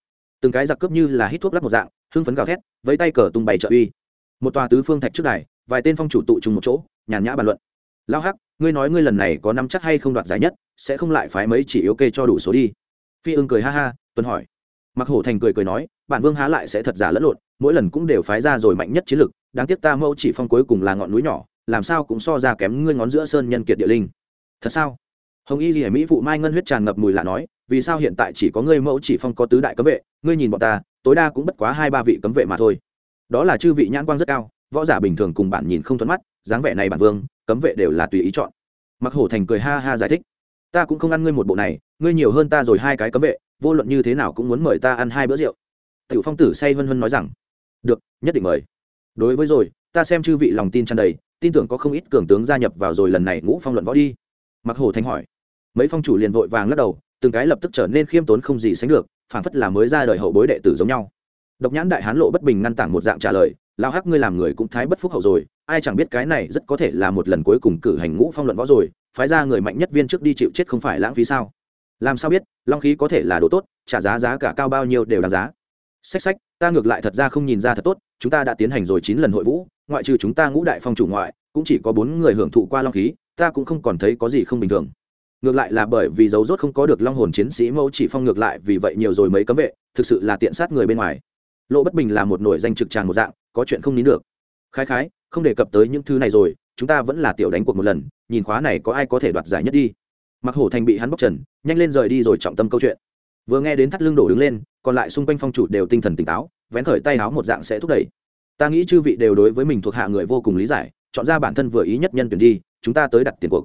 A: Từng cái giặc cướp như là hít thuốc lắc một dạng, hưng phấn gào thét với tay cờ tung bày trợ uy. Một tòa tứ phương thạch trước đài, vài tên phong chủ tụ trùng một chỗ, nhàn nhã bàn luận lao hắc, ngươi nói ngươi lần này có nắm chắc hay không đoạt giải nhất, sẽ không lại phái mấy chỉ yếu kê cho đủ số đi. Phi ưng cười ha ha, tuấn hỏi. Mặc hổ thành cười cười nói, bản vương há lại sẽ thật giả lẫn lộn, mỗi lần cũng đều phái ra rồi mạnh nhất chiến lực, đáng tiếc ta mẫu chỉ phong cuối cùng là ngọn núi nhỏ, làm sao cũng so ra kém ngươi ngón giữa sơn nhân kiệt địa linh. Thật sao? Hồng y ghi mỹ phụ mai ngân huyết tràn ngập mùi lạ nói, vì sao hiện tại chỉ có ngươi mẫu chỉ phong có tứ đại cấm vệ, ngươi nhìn bọn ta, tối đa cũng bất quá hai ba vị cấm vệ mà thôi. Đó là chư vị nhãn quang rất cao võ giả bình thường cùng bạn nhìn không thuận mắt, dáng vẻ này bản vương, cấm vệ đều là tùy ý chọn. Mặc hổ thành cười ha ha giải thích, ta cũng không ăn ngươi một bộ này, ngươi nhiều hơn ta rồi hai cái cấm vệ, vô luận như thế nào cũng muốn mời ta ăn hai bữa rượu. Tiểu phong tử say vân vân nói rằng, được, nhất định mời. Đối với rồi, ta xem chư vị lòng tin tràn đầy, tin tưởng có không ít cường tướng gia nhập vào rồi lần này ngũ phong luận võ đi. Mặc hổ thành hỏi. Mấy phong chủ liền vội vàng lắc đầu, từng cái lập tức trở nên khiêm tốn không gì sánh được phản phất là mới ra đời hậu bối đệ tử giống nhau. Độc nhãn đại hán lộ bất bình ngăn tảng một dạng trả lời lao hắc, ngươi làm người cũng thái bất phúc hậu rồi, ai chẳng biết cái này rất có thể là một lần cuối cùng cử hành ngũ phong luận võ rồi, phái ra người mạnh nhất viên trước đi chịu chết không phải lãng phí sao? Làm sao biết, long khí có thể là đồ tốt, trả giá giá cả cao bao nhiêu đều đáng giá. Sách sách ta ngược lại thật ra không nhìn ra thật tốt, chúng ta đã tiến hành rồi chín lần hội vũ, ngoại trừ chúng ta ngũ đại phong chủ ngoại, cũng chỉ có bốn người hưởng thụ qua long khí, ta cũng không còn thấy có gì không bình thường. Ngược lại là bởi vì dấu rốt không có được long hồn chiến sĩ mẫu chỉ phong ngược lại vì vậy nhiều rồi mấy cấm vệ, thực sự là tiện sát người bên ngoài. Lộ bất bình là một nổi danh trực tràng một dạng có chuyện không nín được. Khái khái, không đề cập tới những thứ này rồi, chúng ta vẫn là tiểu đánh cuộc một lần, nhìn khóa này có ai có thể đoạt giải nhất đi. Mặc hổ thành bị hắn bóc trần, nhanh lên rời đi rồi trọng tâm câu chuyện. Vừa nghe đến thắt lưng đổ đứng lên, còn lại xung quanh phong chủ đều tinh thần tỉnh táo, vén khởi tay áo một dạng sẽ thúc đẩy. Ta nghĩ chư vị đều đối với mình thuộc hạ người vô cùng lý giải, chọn ra bản thân vừa ý nhất nhân tuyển đi, chúng ta tới đặt tiền cuộc.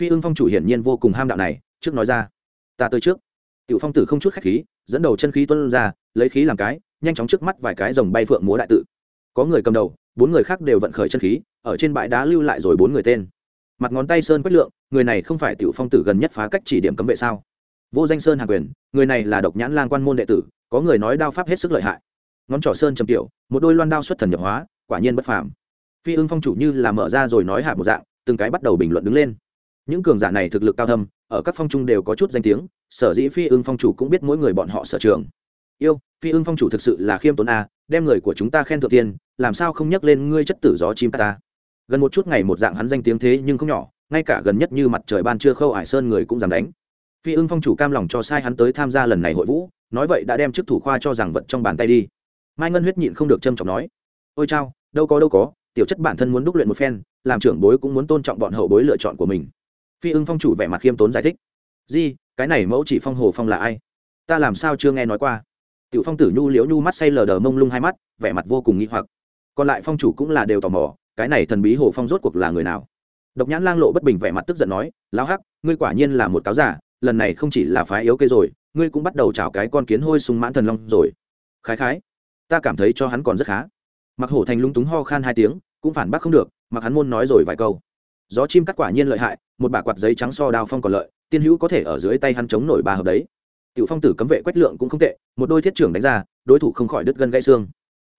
A: Phi ưng phong chủ hiển nhiên vô cùng ham đạo này, trước nói ra. Ta tới trước. Tiểu phong tử không chút khách khí, dẫn đầu chân khí tuân ra, lấy khí làm cái, nhanh chóng trước mắt vài cái dòng bay phượng múa đại tự có người cầm đầu, bốn người khác đều vận khởi chân khí, ở trên bãi đá lưu lại rồi bốn người tên. Mặt ngón tay sơn quách lượng, người này không phải tiểu phong tử gần nhất phá cách chỉ điểm cấm vệ sao? Vô danh sơn hà quyền, người này là độc nhãn lang quan môn đệ tử, có người nói đao pháp hết sức lợi hại. Ngón trỏ sơn trầm tiểu, một đôi loan đao xuất thần nhập hóa, quả nhiên bất phàm. Phi ưng phong chủ như là mở ra rồi nói hạ một dạng, từng cái bắt đầu bình luận đứng lên. Những cường giả này thực lực cao thâm, ở các phong trung đều có chút danh tiếng, sở dĩ phi ưng phong chủ cũng biết mỗi người bọn họ sở trường yêu, phi ưng phong chủ thực sự là khiêm tốn a đem người của chúng ta khen thượng tiên làm sao không nhắc lên ngươi chất tử gió chim ta? Gần một chút ngày một dạng hắn danh tiếng thế nhưng không nhỏ, ngay cả gần nhất như mặt trời ban trưa khâu ải sơn người cũng dám đánh. Phi ưng phong chủ cam lòng cho sai hắn tới tham gia lần này hội vũ, nói vậy đã đem chức thủ khoa cho rằng vật trong bàn tay đi. Mai ngân huyết nhịn không được trâm trọng nói, ôi chao, đâu có đâu có, tiểu chất bản thân muốn đúc luyện một phen, làm trưởng bối cũng muốn tôn trọng bọn hậu bối lựa chọn của mình. Phi ưng phong chủ vẻ mặt khiêm tốn giải thích, di, cái này mẫu chỉ phong hồ phong là ai? Ta làm sao chưa nghe nói qua? Tiểu phong tử nhu liễu nhu mắt say lờ đờ mông lung hai mắt, vẻ mặt vô cùng nghi hoặc. Còn lại phong chủ cũng là đều tò mò, cái này thần bí hồ phong rốt cuộc là người nào? Độc nhãn lang lộ bất bình vẻ mặt tức giận nói, lão hắc, ngươi quả nhiên là một cáo giả, lần này không chỉ là phái yếu cây rồi, ngươi cũng bắt đầu chảo cái con kiến hôi sung mãn thần long rồi. Khái khái, ta cảm thấy cho hắn còn rất khá. Mặc hổ thành lung túng ho khan hai tiếng, cũng phản bác không được mặc hắn môn nói rồi vài câu. Gió chim cắt quả nhiên lợi hại, một bả quạt giấy trắng so đao phong còn lợi, tiên hữu có thể ở dưới tay hắn chống nổi ba hợp đấy tiểu phong tử cấm vệ quách lượng cũng không tệ, một đôi thiết trưởng đánh ra, đối thủ không khỏi đứt gân gãy xương.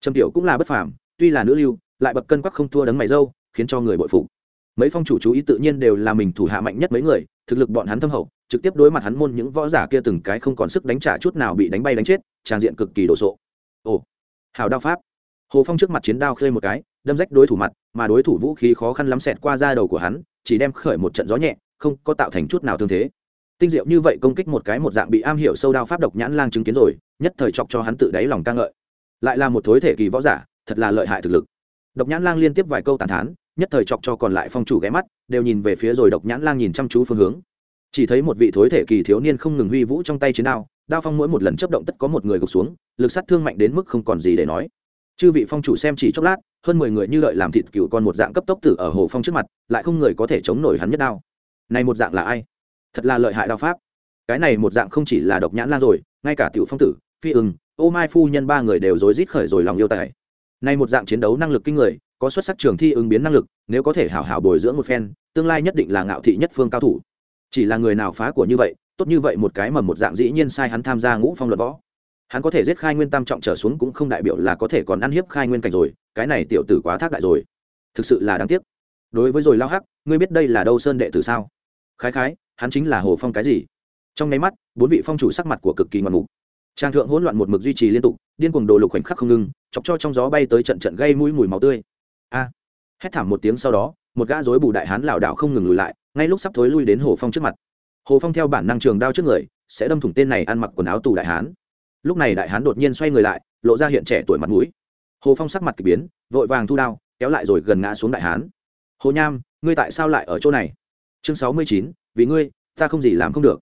A: Trầm tiểu cũng là bất phàm, tuy là nữ lưu, lại bậc cân quắc không thua đấng mày dâu, khiến cho người bội phục. Mấy phong chủ chú ý tự nhiên đều là mình thủ hạ mạnh nhất mấy người, thực lực bọn hắn thâm hậu, trực tiếp đối mặt hắn môn những võ giả kia từng cái không còn sức đánh trả chút nào bị đánh bay đánh chết, trang diện cực kỳ đồ sộ. Ồ, hào đao pháp. Hồ phong trước mặt chiến đao khơi một cái, đâm rách đối thủ mặt, mà đối thủ vũ khí khó khăn lắm xẹt qua da đầu của hắn, chỉ đem khởi một trận gió nhẹ, không có tạo thành chút nào thương thế tinh diệu như vậy công kích một cái một dạng bị am hiểu sâu đao pháp độc nhãn lang chứng kiến rồi, nhất thời chọc cho hắn tự đáy lòng ca ngợi. Lại là một thối thể kỳ võ giả, thật là lợi hại thực lực. Độc nhãn lang liên tiếp vài câu tàn thán, nhất thời chọc cho còn lại phong chủ ghé mắt, đều nhìn về phía rồi độc nhãn lang nhìn chăm chú phương hướng. Chỉ thấy một vị thối thể kỳ thiếu niên không ngừng huy vũ trong tay chiến đao đao phong mỗi một lần chấp động tất có một người gục xuống, lực sát thương mạnh đến mức không còn gì để nói. Chư vị phong chủ xem chỉ chốc lát, hơn mười người như lợi làm thịt cựu con một dạng cấp tốc tử ở hồ phong trước mặt, lại không người có thể chống nổi hắn nhất đao. Này một dạng là ai? Thật là lợi hại đao pháp. Cái này một dạng không chỉ là độc nhãn lan rồi, ngay cả tiểu phong tử, phi ưng, ô mai phu nhân ba người đều rối rít khởi rồi lòng yêu tài. Nay một dạng chiến đấu năng lực kinh người, có xuất sắc trường thi ứng biến năng lực, nếu có thể hảo hảo bồi dưỡng một phen, tương lai nhất định là ngạo thị nhất phương cao thủ. Chỉ là người nào phá của như vậy, tốt như vậy một cái mà một dạng dĩ nhiên sai hắn tham gia ngũ phong luật võ. Hắn có thể giết khai nguyên tam trọng trở xuống cũng không đại biểu là có thể còn ăn hiếp khai nguyên cảnh rồi, cái này tiểu tử quá thác đại rồi. Thực sự là đáng tiếc. Đối với rồi lao hắc, ngươi biết đây là đâu sơn đệ tử sao? Khái khái hắn chính là hồ phong cái gì? Trong nháy mắt bốn vị phong chủ sắc mặt của cực kỳ ngoạn mục. Trang thượng hỗn loạn một mực duy trì liên tục điên cuồng đồ lục khoảnh khắc không ngừng, chọc cho trong gió bay tới trận trận gây mũi mùi máu tươi. A! Hét thảm một tiếng sau đó một gã rối bù đại hán lảo đảo không ngừng lùi lại ngay lúc sắp thối lui đến hồ phong trước mặt. Hồ phong theo bản năng trường đao trước người sẽ đâm thủng tên này ăn mặc quần áo tù đại hán. Lúc này đại hán đột nhiên xoay người lại lộ ra hiện trẻ tuổi mặt mũi. Hồ phong sắc mặt k ỳ biến vội vàng thu đao kéo lại rồi gần ngã xuống đại hán. Hồ nham ngươi tại sao lại ở chỗ này? Chương sáu mươi chín, vì ngươi, ta không gì làm không được.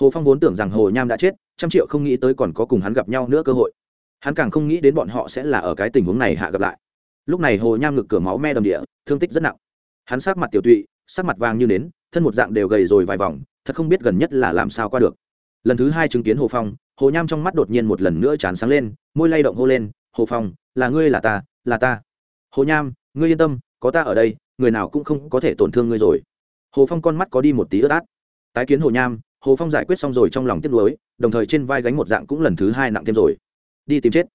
A: Hồ phong vốn tưởng rằng hồ nham đã chết, trăm triệu không nghĩ tới còn có cùng hắn gặp nhau nữa cơ hội. Hắn càng không nghĩ đến bọn họ sẽ là ở cái tình huống này hạ gặp lại. Lúc này hồ nham ngực cửa máu me đầm địa, thương tích rất nặng. Hắn sát mặt tiểu tụy, sắc mặt vàng như nến, thân một dạng đều gầy rồi vài vòng, thật không biết gần nhất là làm sao qua được. Lần thứ hai chứng kiến hồ phong, hồ nham trong mắt đột nhiên một lần nữa chán sáng lên, môi lay động hô lên, hồ phong, là ngươi là ta là ta. Hồ nham, ngươi yên tâm, có ta ở đây, người nào cũng không có thể tổn thương ngươi rồi hồ phong con mắt có đi một tí ướt át. Tái kiến hồ nham, hồ phong giải quyết xong rồi trong lòng tiếc nuối, đồng thời trên vai gánh một dạng cũng lần thứ hai nặng thêm rồi. Đi tìm chết.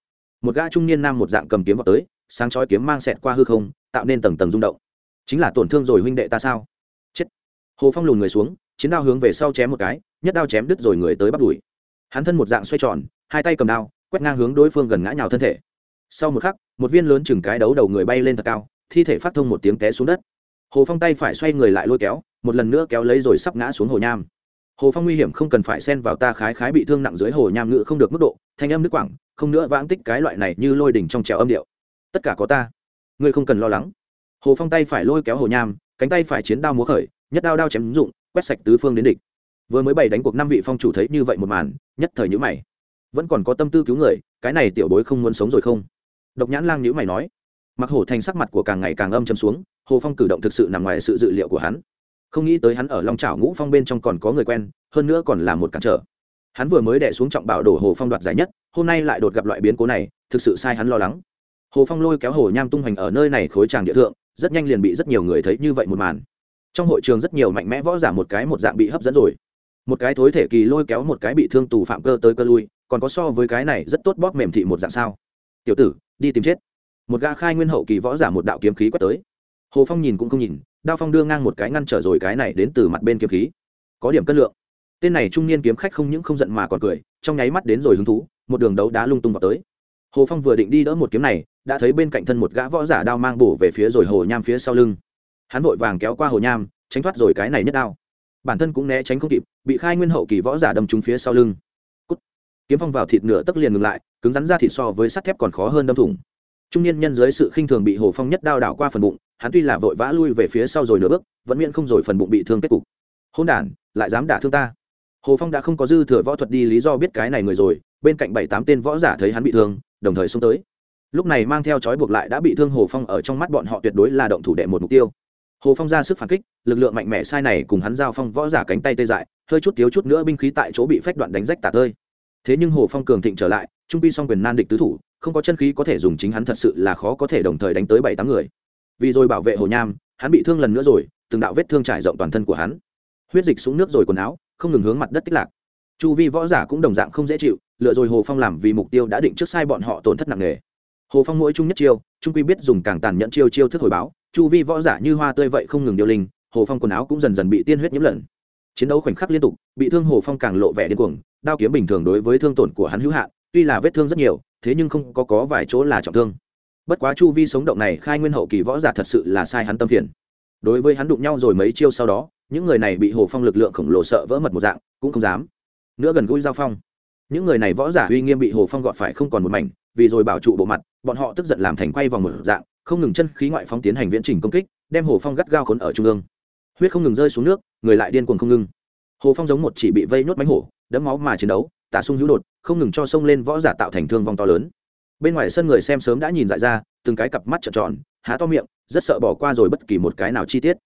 A: Một gã trung niên nam một dạng cầm kiếm vào tới, sáng chói kiếm mang xẹt qua hư không, tạo nên tầng tầng rung động. Chính là tổn thương rồi huynh đệ ta sao? Chết. Hồ phong lùn người xuống, chiến đao hướng về sau chém một cái, nhất đao chém đứt rồi người tới bắt đuổi. Hắn thân một dạng xoay tròn, hai tay cầm đao, quét ngang hướng đối phương gần ngã nhào thân thể. Sau một khắc, một viên lớn chừng cái đấu đầu người bay lên thật cao, thi thể phát thông một tiếng té xuống đất hồ phong tay phải xoay người lại lôi kéo, một lần nữa kéo lấy rồi sắp ngã xuống hồ nham. Hồ phong nguy hiểm không cần phải xen vào ta khái khái bị thương nặng dưới hồ nham ngự không được mức độ, thanh âm nước quảng, không nữa vãng tích cái loại này như lôi đỉnh trong trèo âm điệu. Tất cả có ta. Ngươi không cần lo lắng. Hồ phong tay phải lôi kéo hồ nham, cánh tay phải chiến đao múa khởi, nhất đao đao chém ứng dụng, quét sạch tứ phương đến địch. Vừa mới bày đánh cuộc năm vị phong chủ thấy như vậy một màn, nhất thời nhữ mày. Vẫn còn có tâm tư cứu người, cái này tiểu bối không muốn sống rồi không? Độc nhãn lang nhữ mày nói mặc hổ thành sắc mặt của càng ngày càng âm châm xuống, hồ phong cử động thực sự nằm ngoài sự dự liệu của hắn. Không nghĩ tới hắn ở long trào ngũ phong bên trong còn có người quen, hơn nữa còn là một cản trở. Hắn vừa mới đẻ xuống trọng bảo đổ hồ phong đoạt giải nhất, hôm nay lại đột gặp loại biến cố này, thực sự sai hắn lo lắng. Hồ phong lôi kéo hồ nham tung hoành ở nơi này khối tràng địa thượng, rất nhanh liền bị rất nhiều người thấy như vậy một màn. Trong hội trường rất nhiều mạnh mẽ võ giả một cái một dạng bị hấp dẫn rồi. Một cái thối thể kỳ lôi kéo một cái bị thương tù phạm cơ tới cơ lui, còn có so với cái này rất tốt bóp mềm thị một dạng sao. Tiểu tử, đi tìm chết một gã khai nguyên hậu kỳ võ giả một đạo kiếm khí quét tới. Hồ phong nhìn cũng không nhìn, đao phong đưa ngang một cái ngăn trở rồi cái này đến từ mặt bên kiếm khí. Có điểm cân lượng. Tên này trung niên kiếm khách không những không giận mà còn cười, trong nháy mắt đến rồi hứng thú, một đường đấu đá lung tung vào tới. Hồ phong vừa định đi đỡ một kiếm này, đã thấy bên cạnh thân một gã võ giả đao mang bổ về phía rồi hồ nham phía sau lưng. Hắn vội vàng kéo qua hồ nham, tránh thoát rồi cái này nhất đao. Bản thân cũng né tránh không kịp, bị khai nguyên hậu kỳ võ giả đâm trúng phía sau lưng. Cút. kiếm phong vào thịt nửa tấc liền ngừng lại, cứng rắn ra thịt so với sắt thép còn khó hơn đâm thủng trung niên nhân dưới sự khinh thường bị hồ phong nhất đao đảo qua phần bụng, hắn tuy là vội vã lui về phía sau rồi nửa bước, vẫn miễn không rồi phần bụng bị thương kết cục. Hôn đản, lại dám đả thương ta? Hồ phong đã không có dư thừa võ thuật đi lý do biết cái này người rồi, bên cạnh bảy tám tên võ giả thấy hắn bị thương, đồng thời xông tới. Lúc này mang theo trói buộc lại đã bị thương hồ phong ở trong mắt bọn họ tuyệt đối là động thủ đệ một mục tiêu. Hồ phong ra sức phản kích, lực lượng mạnh mẽ sai này cùng hắn giao phong võ giả cánh tay tê dại, hơi chút thiếu chút nữa binh khí tại chỗ bị phách đoạn đánh rách tả tơi. Thế nhưng hồ phong cường thịnh trở lại, trung pi song quyền nan địch tứ thủ không có chân khí có thể dùng chính hắn thật sự là khó có thể đồng thời đánh tới bảy tám người. Vì rồi bảo vệ hồ nham, hắn bị thương lần nữa rồi, từng đạo vết thương trải rộng toàn thân của hắn. Huyết dịch xuống nước rồi quần áo, không ngừng hướng mặt đất tích lạc. Chu vi võ giả cũng đồng dạng không dễ chịu, lựa rồi hồ phong làm vì mục tiêu đã định trước sai bọn họ tổn thất nặng nề. Hồ phong mỗi chung nhất chiêu trung quy biết dùng càng tàn nhẫn chiêu chiêu thức hồi báo, chu vi võ giả như hoa tươi vậy không ngừng điêu linh, hồ phong quần áo cũng dần dần bị tiên huyết nhiễm lần. Chiến đấu khoảnh khắc liên tục, bị thương hồ phong càng lộ vẻ điên cuồng, đao kiếm bình thường đối với thương tổn của hắn hữu hạn tuy là vết thương rất nhiều, thế nhưng không có có vài chỗ là trọng thương. Bất quá chu vi sống động này khai nguyên hậu kỳ võ giả thật sự là sai hắn tâm phiền. Đối với hắn đụng nhau rồi mấy chiêu sau đó, những người này bị hồ phong lực lượng khổng lồ sợ vỡ mật một dạng, cũng không dám. Nữa gần gũi giao phong. Những người này võ giả uy nghiêm bị hồ phong gọt phải không còn một mảnh, vì rồi bảo trụ bộ mặt, bọn họ tức giận làm thành quay vòng một dạng, không ngừng chân khí ngoại phong tiến hành viễn trình công kích, đem hồ phong gắt gao khốn ở trung ương. Huyết không ngừng rơi xuống nước, người lại điên cuồng không ngưng hồ phong giống một chỉ bị vây nhốt bánh hổ, đẫm máu mà chiến đấu, tả sung hữu đột không ngừng cho sông lên võ giả tạo thành thương vong to lớn. Bên ngoài sân người xem sớm đã nhìn dại ra, từng cái cặp mắt trợn tròn, há to miệng, rất sợ bỏ qua rồi bất kỳ một cái nào chi tiết.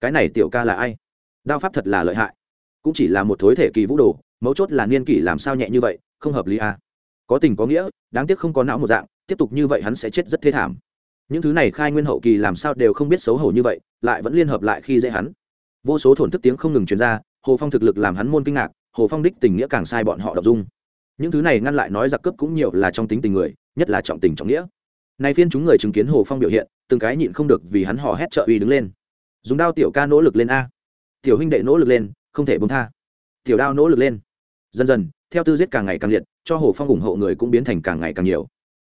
A: Cái này tiểu ca là ai? Đao pháp thật là lợi hại. Cũng chỉ là một thối thể kỳ vũ đồ, mấu chốt là niên kỷ làm sao nhẹ như vậy, không hợp lý à. có tình có nghĩa, đáng tiếc không có não một dạng, tiếp tục như vậy hắn sẽ chết rất thê thảm. Những thứ này khai nguyên hậu kỳ làm sao đều không biết xấu hổ như vậy, lại vẫn liên hợp lại khi dễ hắn. Vô số thổn thức tiếng không ngừng truyền ra, hồ phong thực lực làm hắn môn kinh ngạc, hồ phong đích tình nghĩa càng sai bọn họ đọc dung những thứ này ngăn lại nói giặc cướp cũng nhiều là trong tính tình người, nhất là trọng tình trọng nghĩa. Nay phiên chúng người chứng kiến hồ phong biểu hiện, từng cái nhịn không được vì hắn hò hét trợ uy đứng lên. Dùng đao tiểu ca nỗ lực lên a. Tiểu huynh đệ nỗ lực lên, không thể bông tha. Tiểu đao nỗ lực lên. Dần dần, theo tư giết càng ngày càng liệt, cho hồ phong ủng hộ người cũng biến thành càng ngày càng nhiều.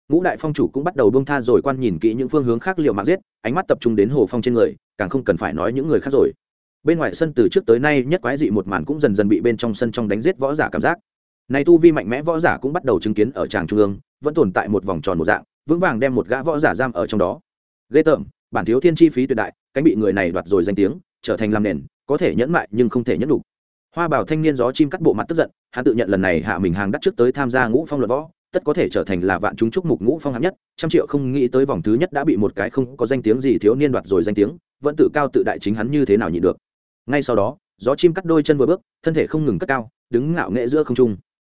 A: Ngũ đại phong chủ cũng bắt đầu bông tha rồi quan nhìn kỹ những phương hướng khác liệu mạng giết, ánh mắt tập trung đến hồ phong trên người, càng không cần phải nói những người khác rồi. Bên ngoài sân từ trước tới nay nhất quái dị một màn cũng dần dần bị bên trong sân trong đánh giết võ giả cảm giác nay tu vi mạnh mẽ võ giả cũng bắt đầu chứng kiến ở tràng trung ương, vẫn tồn tại một vòng tròn một dạng, vững vàng đem một gã võ giả giam ở trong đó. Ghê tởm, bản thiếu thiên chi phí tuyệt đại, cánh bị người này đoạt rồi danh tiếng, trở thành làm nền, có thể nhẫn mại nhưng không thể nhẫn đủ hoa bảo thanh niên gió chim cắt bộ mặt tức giận, hắn tự nhận lần này hạ mình hàng đắt trước tới tham gia ngũ phong luật võ, tất có thể trở thành là vạn chúng chúc mục ngũ phong hạng nhất, trăm triệu không nghĩ tới vòng thứ nhất đã bị một cái không có danh tiếng gì thiếu niên đoạt rồi danh tiếng, vẫn tự cao tự đại chính hắn như thế nào nhịn được. Ngay sau đó, gió chim cắt đôi chân vừa bước, thân thể không ngừng cất cao, đứng ngạo nghệ giữa không trung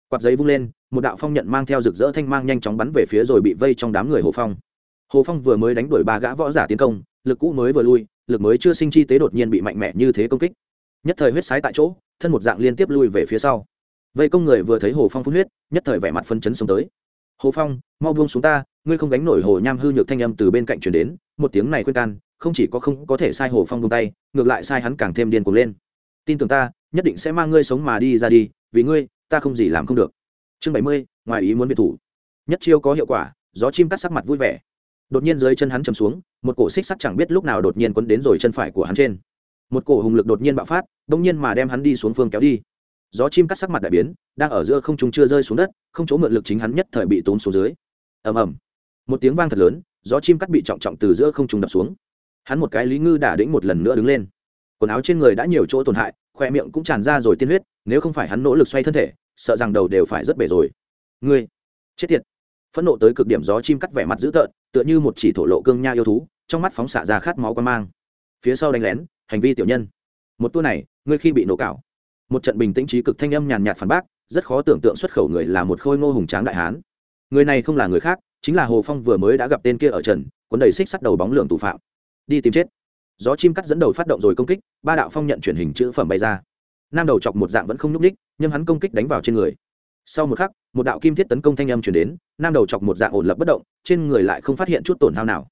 A: quạt giấy vung lên, một đạo phong nhận mang theo rực rỡ thanh mang nhanh chóng bắn về phía rồi bị vây trong đám người hồ phong. Hồ phong vừa mới đánh đuổi ba gã võ giả tiến công, lực cũ mới vừa lui, lực mới chưa sinh chi tế đột nhiên bị mạnh mẽ như thế công kích. Nhất thời huyết sái tại chỗ, thân một dạng liên tiếp lui về phía sau. Vây công người vừa thấy hồ phong phun huyết, nhất thời vẻ mặt phân chấn xuống tới. Hồ phong, mau buông xuống ta, ngươi không gánh nổi hồ nham hư nhược thanh âm từ bên cạnh chuyển đến, một tiếng này khuyên can, không chỉ có không có thể sai hồ phong buông tay, ngược lại sai hắn càng thêm điên cuồng lên. Tin tưởng ta, nhất định sẽ mang ngươi sống mà đi ra đi, vì ngươi ta không gì làm không được. Chương bảy mươi, ngoài ý muốn biệt thủ. Nhất chiêu có hiệu quả, gió chim cắt sắc mặt vui vẻ. Đột nhiên dưới chân hắn chầm xuống, một cổ xích sắt chẳng biết lúc nào đột nhiên quấn đến rồi chân phải của hắn trên. Một cổ hùng lực đột nhiên bạo phát, đông nhiên mà đem hắn đi xuống phương kéo đi. Gió chim cắt sắc mặt đại biến, đang ở giữa không trung chưa rơi xuống đất, không chỗ mượn lực chính hắn nhất thời bị tốn xuống dưới. Ầm ầm. Một tiếng vang thật lớn, gió chim cắt bị trọng trọng từ giữa không trung đập xuống. Hắn một cái lý ngư đả đĩnh một lần nữa đứng lên. Quần áo trên người đã nhiều chỗ tổn hại, khoe miệng cũng tràn ra rồi tiên huyết, nếu không phải hắn nỗ lực xoay thân thể sợ rằng đầu đều phải rất bể rồi. Ngươi, chết tiệt. Phẫn nộ tới cực điểm gió chim cắt vẻ mặt dữ tợn, tựa như một chỉ thổ lộ cương nha yêu thú, trong mắt phóng xạ ra khát máu quan mang. Phía sau đánh lén, hành vi tiểu nhân. Một tour này, ngươi khi bị nổ cạo một trận bình tĩnh trí cực thanh âm nhàn nhạt phản bác, rất khó tưởng tượng xuất khẩu người là một khôi ngô hùng tráng đại hán. Người này không là người khác, chính là hồ phong vừa mới đã gặp tên kia ở trần, cuốn đầy xích sắt đầu bóng lượng tù phạm. Đi tìm chết. Gió chim cắt dẫn đầu phát động rồi công kích, ba đạo phong nhận chuyển hình chữ phẩm bay ra nam đầu chọc một dạng vẫn không nhúc ních nhưng hắn công kích đánh vào trên người. Sau một khắc, một đạo kim thiết tấn công thanh âm chuyển đến, nam đầu chọc một dạng ổn lập bất động, trên người lại không phát hiện chút tổn hao nào.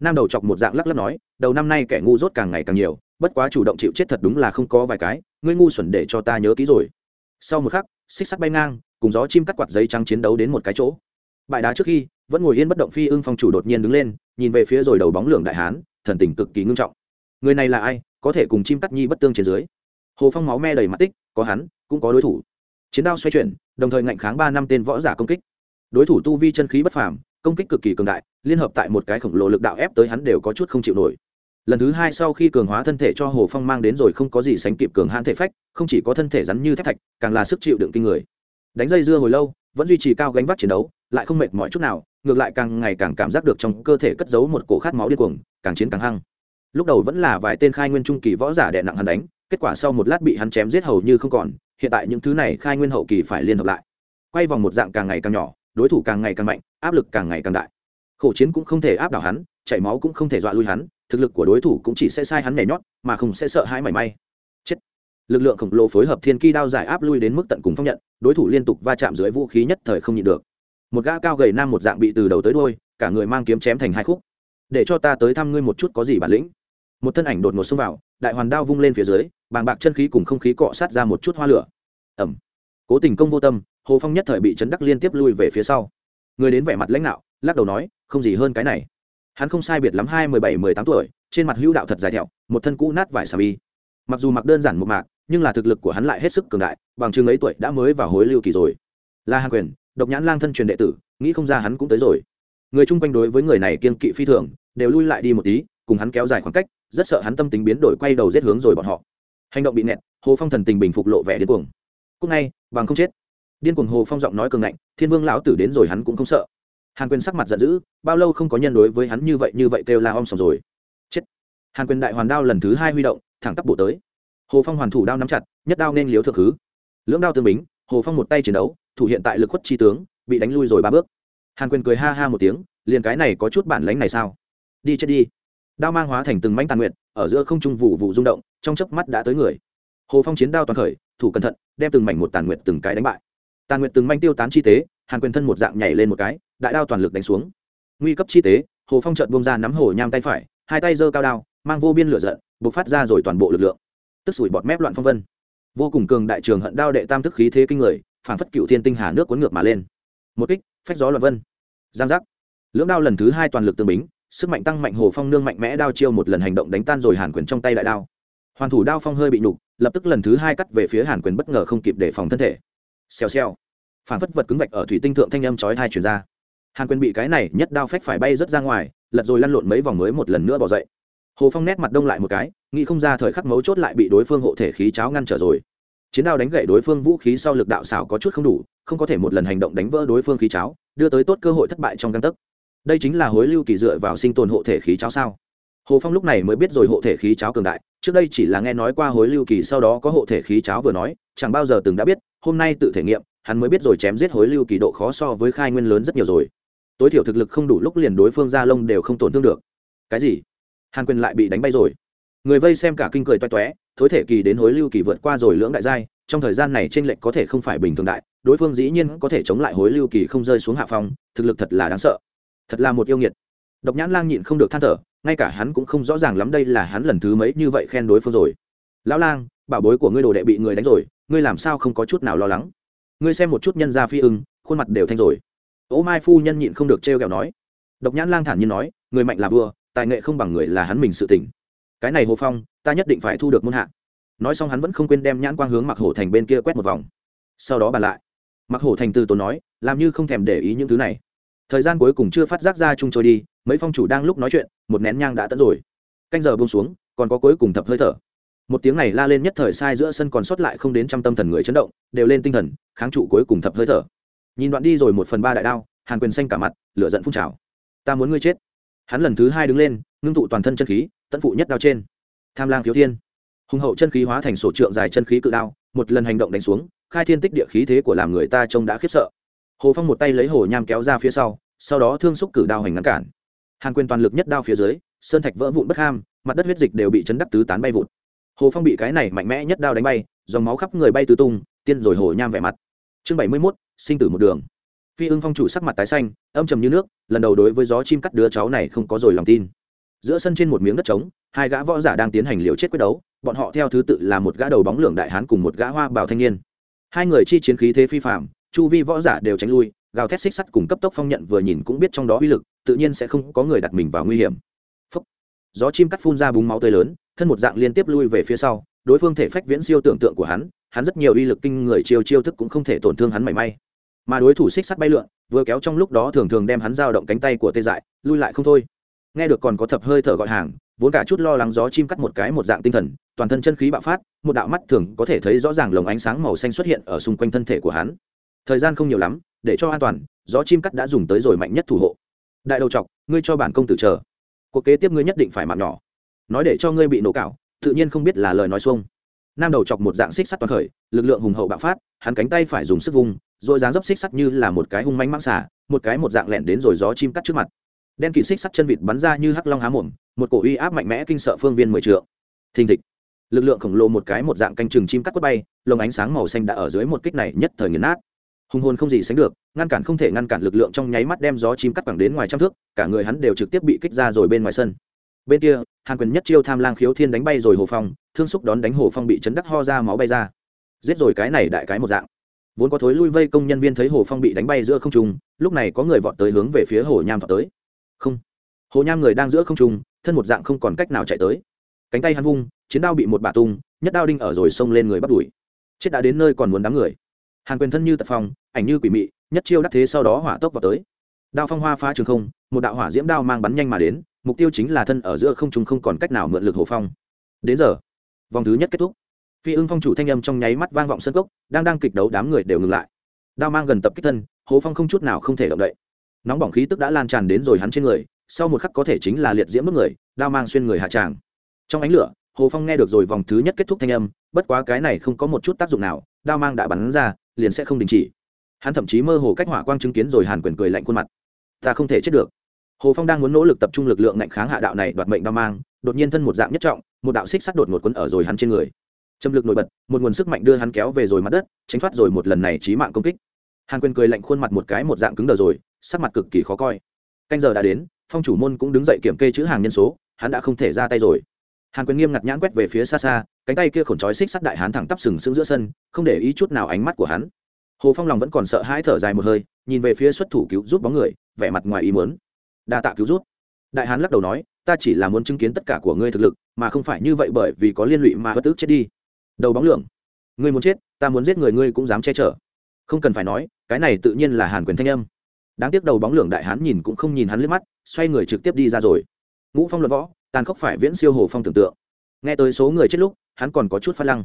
A: Nam đầu chọc một dạng lắc lắc nói, đầu năm nay kẻ ngu dốt càng ngày càng nhiều, bất quá chủ động chịu chết thật đúng là không có vài cái, ngươi ngu xuẩn để cho ta nhớ kỹ rồi. Sau một khắc, xích sắt bay ngang, cùng gió chim cắt quạt giấy trắng chiến đấu đến một cái chỗ. Bại đá trước khi, vẫn ngồi yên bất động phi ưng phong chủ đột nhiên đứng lên, nhìn về phía rồi đầu bóng lưỡng đại hán, thần tình cực kỳ ngưng trọng. Người này là ai, có thể cùng chim cắt nhi bất tương trên dưới? Hồ phong máu me đầy mặt tích, có hắn, cũng có đối thủ. Chiến đao xoay chuyển, đồng thời ngạnh kháng ba năm tên võ giả công kích. Đối thủ tu vi chân khí bất phàm, công kích cực kỳ cường đại, liên hợp tại một cái khổng lồ lực đạo ép tới hắn đều có chút không chịu nổi. Lần thứ hai sau khi cường hóa thân thể cho hồ phong mang đến rồi không có gì sánh kịp cường hãn thể phách, không chỉ có thân thể rắn như thép thạch, càng là sức chịu đựng kinh người. Đánh dây dưa hồi lâu, vẫn duy trì cao gánh vác chiến đấu, lại không mệt mỏi chút nào, ngược lại càng ngày càng cảm giác được trong cơ thể cất giấu một cổ khát máu điên cuồng, càng chiến càng hăng. Lúc đầu vẫn là vài tên khai nguyên trung kỳ võ giả đè nặng hắn đánh kết quả sau một lát bị hắn chém giết hầu như không còn, hiện tại những thứ này khai nguyên hậu kỳ phải liên hợp lại. Quay vòng một dạng càng ngày càng nhỏ, đối thủ càng ngày càng mạnh, áp lực càng ngày càng đại. Khổ chiến cũng không thể áp đảo hắn, chảy máu cũng không thể dọa lui hắn, thực lực của đối thủ cũng chỉ sẽ sai hắn nhảy nhót, mà không sẽ sợ hãi mảy may. Chết. Lực lượng khổng lồ phối hợp thiên ki đao giải áp lui đến mức tận cùng phong nhận, đối thủ liên tục va chạm dưới vũ khí nhất thời không nhịn được. Một gã cao gầy nam một dạng bị từ đầu tới đôi cả người mang kiếm chém thành hai khúc. Để cho ta tới thăm ngươi một chút có gì bản lĩnh. Một thân ảnh đột ngột xông vào, đại hoàn đao vung lên phía dưới bàng bạc chân khí cùng không khí cọ sát ra một chút hoa lửa. Ẩm cố tình công vô tâm, hồ phong nhất thời bị chấn đắc liên tiếp lui về phía sau. Người đến vẻ mặt lãnh đạo lắc đầu nói, không gì hơn cái này. Hắn không sai biệt lắm hai mười bảy, mười tám tuổi, trên mặt hữu đạo thật dài thẹo, một thân cũ nát vải xà bi mặc dù mặc đơn giản một mạc, nhưng là thực lực của hắn lại hết sức cường đại, bằng chừng ấy tuổi đã mới vào hối lưu kỳ rồi. La hàn quyền, độc nhãn lang thân truyền đệ tử, nghĩ không ra hắn cũng tới rồi. Người chung quanh đối với người này kiên kỵ phi thường, đều lui lại đi một tí, cùng hắn kéo dài khoảng cách, rất sợ hắn tâm tính biến đổi quay đầu giết hướng rồi bọn họ hành động bị nẹt hồ phong thần tình bình phục lộ vẻ điên cuồng. Cúc ngay, bằng không chết. Điên cuồng hồ phong giọng nói cường ngạnh, thiên vương lão tử đến rồi hắn cũng không sợ. Hàn quyền sắc mặt giận dữ, bao lâu không có nhân đối với hắn như vậy như vậy kêu la om sòng rồi. Chết. Hàn quyền đại hoàn đao lần thứ hai huy động, thẳng tắp bổ tới. Hồ phong hoàn thủ đao nắm chặt, nhất đao nên liếu thượng thứ. Lưỡng đao tương bính, hồ phong một tay chiến đấu, thủ hiện tại lực khuất chi tướng, bị đánh lui rồi ba bước. Hàn quyền cười ha ha một tiếng, liền cái này có chút bản lãnh này sao? Đi chết đi đao mang hóa thành từng mảnh tàn nguyện ở giữa không trung vụ vụ rung động, trong chớp mắt đã tới người. Hồ phong chiến đao toàn khởi, thủ cẩn thận, đem từng mảnh một tàn nguyện từng cái đánh bại. Tàn nguyện từng manh tiêu tán chi tế, hàn quyền thân một dạng nhảy lên một cái, đại đao toàn lực đánh xuống. Nguy cấp chi tế, hồ phong trợn buông ra nắm hồ nham tay phải, hai tay giơ cao đao, mang vô biên lửa giận buộc phát ra rồi toàn bộ lực lượng. Tức sủi bọt mép loạn phong vân. Vô cùng cường đại trường hận đao đệ tam thức khí thế kinh người, phản phất cựu thiên tinh hà nước cuốn ngược mà lên. Một kích, phách gió loạn vân. Giang giác. Lưỡng đao lần thứ hai toàn lực tương bính sức mạnh tăng mạnh hồ phong nương mạnh mẽ đao chiêu một lần hành động đánh tan rồi hàn quyền trong tay đại đao. Hoàn thủ đao phong hơi bị nhục, lập tức lần thứ hai cắt về phía hàn quyền bất ngờ không kịp đề phòng thân thể. Xèo xèo. Phản phất vật cứng vạch ở thủy tinh thượng thanh âm chói thai chuyển ra. Hàn quyền bị cái này nhất đao phách phải bay rớt ra ngoài, lật rồi lăn lộn mấy vòng mới một lần nữa bỏ dậy. Hồ phong nét mặt đông lại một cái, nghĩ không ra thời khắc mấu chốt lại bị đối phương hộ thể khí cháo ngăn trở rồi. Chiến đao đánh gậy đối phương vũ khí sau lực đạo xảo có chút không đủ, không có thể một lần hành động đánh vỡ đối phương khí cháo, đưa tới tốt cơ hội thất bại trong găng tấc đây chính là hối lưu kỳ dựa vào sinh tồn hộ thể khí cháo sao? Hồ phong lúc này mới biết rồi hộ thể khí cháo cường đại, trước đây chỉ là nghe nói qua hối lưu kỳ, sau đó có hộ thể khí cháo vừa nói, chẳng bao giờ từng đã biết, hôm nay tự thể nghiệm, hắn mới biết rồi chém giết hối lưu kỳ độ khó so với khai nguyên lớn rất nhiều rồi. Tối thiểu thực lực không đủ lúc liền đối phương ra lông đều không tổn thương được. Cái gì? Hàn quyền lại bị đánh bay rồi. Người vây xem cả kinh cười toe toé, thối thể kỳ đến hối lưu kỳ vượt qua rồi lưỡng đại giai, trong thời gian này trên lệnh có thể không phải bình thường đại, đối phương dĩ nhiên có thể chống lại hối lưu kỳ không rơi xuống hạ phong, thực lực thật là đáng sợ thật là một yêu nghiệt. Độc nhãn lang nhịn không được than thở, ngay cả hắn cũng không rõ ràng lắm đây là hắn lần thứ mấy như vậy khen đối phương rồi. Lão lang, bảo bối của ngươi đồ đệ bị người đánh rồi, ngươi làm sao không có chút nào lo lắng? Ngươi xem một chút nhân gia phi ưng, khuôn mặt đều thanh rồi. Ô mai phu nhân nhịn không được trêu ghẹo nói. Độc nhãn lang thản nhiên nói, người mạnh là vua, tài nghệ không bằng người là hắn mình sự tỉnh cái này hồ phong, ta nhất định phải thu được môn hạ. Nói xong hắn vẫn không quên đem nhãn quang hướng mặc hổ thành bên kia quét một vòng. Sau đó bàn lại. Mặc hổ thành từ tốn nói, làm như không thèm để ý những thứ này thời gian cuối cùng chưa phát giác ra chung trôi đi, mấy phong chủ đang lúc nói chuyện, một nén nhang đã tận rồi. Canh giờ bông xuống, còn có cuối cùng thập hơi thở. Một tiếng này la lên nhất thời sai giữa sân còn sót lại không đến trăm tâm thần người chấn động, đều lên tinh thần, kháng trụ cuối cùng thập hơi thở. Nhìn đoạn đi rồi một phần ba đại đao, hàn quyền xanh cả mặt, lửa giận phun trào. Ta muốn ngươi chết. Hắn lần thứ hai đứng lên, ngưng tụ toàn thân chân khí, tận phụ nhất đao trên. Tham lang thiếu thiên. Hùng hậu chân khí hóa thành sổ trượng dài chân khí cự đao, một lần hành động đánh xuống, khai thiên tích địa khí thế của làm người ta trông đã khiếp sợ. Hồ phong một tay lấy hồ nham kéo ra phía sau sau đó thương xúc cử đao hành ngăn cản. Hàn quyền toàn lực nhất đao phía dưới, sơn thạch vỡ vụn bất ham, mặt đất huyết dịch đều bị chấn đắc tứ tán bay vụt. Hồ phong bị cái này mạnh mẽ nhất đao đánh bay, dòng máu khắp người bay tứ tung, tiên rồi hồ nham vẻ mặt. Chương bảy mươi mốt, sinh tử một đường. Phi ưng phong chủ sắc mặt tái xanh, âm trầm như nước, lần đầu đối với gió chim cắt đứa cháu này không có rồi lòng tin. Giữa sân trên một miếng đất trống, hai gã võ giả đang tiến hành liều chết quyết đấu, bọn họ theo thứ tự là một gã đầu bóng lượng đại hán cùng một gã hoa bảo thanh niên. Hai người chi chiến khí thế phi phạm chu vi võ giả đều tránh lui gào thét xích sắt cùng cấp tốc phong nhận vừa nhìn cũng biết trong đó uy lực, tự nhiên sẽ không có người đặt mình vào nguy hiểm. Phúc. gió chim cắt phun ra búng máu tươi lớn, thân một dạng liên tiếp lui về phía sau, đối phương thể phách viễn siêu tưởng tượng của hắn hắn rất nhiều uy lực kinh người chiêu chiêu thức cũng không thể tổn thương hắn mảy may. Mà đối thủ xích sắt bay lượn, vừa kéo trong lúc đó thường thường đem hắn dao động cánh tay của tê dại, lui lại không thôi. Nghe được còn có thập hơi thở gọi hàng, vốn cả chút lo lắng gió chim cắt một cái một dạng tinh thần, toàn thân chân khí bạo phát, một đạo mắt thường có thể thấy rõ ràng lồng ánh sáng màu xanh xuất hiện ở xung quanh thân thể của hắn. Thời gian không nhiều lắm để cho an toàn, gió chim cắt đã dùng tới rồi mạnh nhất thủ hộ. Đại đầu trọc ngươi cho bản công tử chờ. Cuộc kế tiếp ngươi nhất định phải mạng nhỏ. Nói để cho ngươi bị nổ cạo, tự nhiên không biết là lời nói xuông. Nam đầu chọc một dạng xích sắt toàn khởi, lực lượng hùng hậu bạo phát, hắn cánh tay phải dùng sức vùng rồi dáng dấp xích sắt như là một cái hung manh mang xả một cái một dạng lẹn đến rồi gió chim cắt trước mặt. Đen kỵ xích sắt chân vịt bắn ra như hắc long há mồm, một cổ uy áp mạnh mẽ kinh sợ phương viên mười trượng. Thình thịch. Lực lượng khổng lồ một cái một dạng canh chừng chim cắt quất bay, lồng ánh sáng màu xanh đã ở dưới một kích này nhất thời nghiền nát hùng hồn không gì sánh được, ngăn cản không thể ngăn cản lực lượng trong nháy mắt đem gió chim cắt bằng đến ngoài trăm thước, cả người hắn đều trực tiếp bị kích ra rồi bên ngoài sân. Bên kia, hàn quyền nhất chiêu tham lang khiếu thiên đánh bay rồi hồ phong, thương xúc đón đánh hồ phong bị chấn đắc ho ra máu bay ra. Giết rồi cái này đại cái một dạng. Vốn có thối lui vây công nhân viên thấy hồ phong bị đánh bay giữa không trung, lúc này có người vọt tới hướng về phía hồ nham vọt tới. Không. Hồ nham người đang giữa không trung, thân một dạng không còn cách nào chạy tới. Cánh tay hắn vung, chiến đao bị một bà tung, nhất đao đinh ở rồi xông lên người bắt đuổi. Chết đã đến nơi còn muốn đám người hàn quyền thân như tật phong, ảnh như quỷ mị, nhất chiêu đắc thế sau đó hỏa tốc vào tới. Đao phong hoa phá trường không, một đạo hỏa diễm đao mang bắn nhanh mà đến, mục tiêu chính là thân ở giữa không trung không còn cách nào mượn lực hồ phong. Đến giờ, vòng thứ nhất kết thúc. Phi ưng phong chủ thanh âm trong nháy mắt vang vọng sân cốc, đang đang kịch đấu đám người đều ngừng lại. Đao mang gần tập kích thân, hồ phong không chút nào không thể động đậy. Nóng bỏng khí tức đã lan tràn đến rồi hắn trên người, sau một khắc có thể chính là liệt diễm mất người, đao mang xuyên người hạ tràng. Trong ánh lửa, hồ phong nghe được rồi vòng thứ nhất kết thúc thanh âm, bất quá cái này không có một chút tác dụng nào, đao mang đã bắn ra liền sẽ không đình chỉ. Hắn thậm chí mơ hồ cách hỏa quang chứng kiến rồi hàn quyền cười lạnh khuôn mặt. Ta không thể chết được. Hồ phong đang muốn nỗ lực tập trung lực lượng ngạnh kháng hạ đạo này đoạt mệnh đao mang, đột nhiên thân một dạng nhất trọng, một đạo xích sắt đột một quấn ở rồi hắn trên người. Châm lực nổi bật, một nguồn sức mạnh đưa hắn kéo về rồi mặt đất, tránh thoát rồi một lần này trí mạng công kích. Hàn quyền cười lạnh khuôn mặt một cái một dạng cứng đờ rồi, sắc mặt cực kỳ khó coi. Canh giờ đã đến, phong chủ môn cũng đứng dậy kiểm kê chữ hàng nhân số, hắn đã không thể ra tay rồi hàn quyền nghiêm ngặt nhãn quét về phía xa xa cánh tay kia khổn trói xích sắt đại hán thẳng tắp sừng sững giữa sân không để ý chút nào ánh mắt của hắn. Hồ phong lòng vẫn còn sợ hãi thở dài một hơi nhìn về phía xuất thủ cứu giúp bóng người vẻ mặt ngoài ý muốn. Đa tạ cứu rút, đại hán lắc đầu nói ta chỉ là muốn chứng kiến tất cả của ngươi thực lực mà không phải như vậy bởi vì có liên lụy mà bất tức chết đi. Đầu bóng lượng. Ngươi muốn chết ta muốn giết người ngươi cũng dám che chở. Không cần phải nói cái này tự nhiên là hàn quyền thanh âm. Đáng tiếc đầu bóng lượng đại hán nhìn cũng không nhìn hắn liếc mắt xoay người trực tiếp đi ra rồi. Ngũ phong luận võ tàn khốc phải viễn siêu hồ phong tưởng tượng. Nghe tới số người chết lúc, hắn còn có chút phát lăng.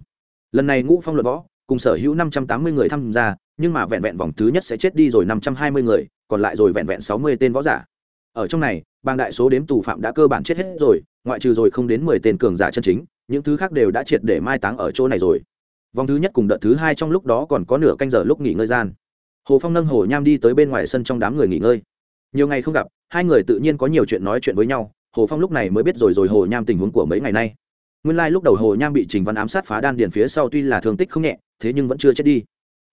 A: Lần này ngũ phong luận võ, cùng sở hữu năm trăm tám mươi người tham gia, nhưng mà vẹn vẹn vòng thứ nhất sẽ chết đi rồi năm trăm hai mươi người, còn lại rồi vẹn vẹn sáu mươi tên võ giả. Ở trong này, bang đại số đếm tù phạm đã cơ bản chết hết rồi, ngoại trừ rồi không đến mười tên cường giả chân chính, những thứ khác đều đã triệt để mai táng ở chỗ này rồi. Vòng thứ nhất cùng đợt thứ hai trong lúc đó còn có nửa canh giờ lúc nghỉ ngơi gian. Hồ phong nâng hồ nham đi tới bên ngoài sân trong đám người nghỉ ngơi. Nhiều ngày không gặp, hai người tự nhiên có nhiều chuyện nói chuyện với nhau hồ phong lúc này mới biết rồi rồi hồ nham tình huống của mấy ngày nay. Nguyên lai lúc đầu hồ nham bị trình văn ám sát phá đan điền phía sau tuy là thương tích không nhẹ, thế nhưng vẫn chưa chết đi.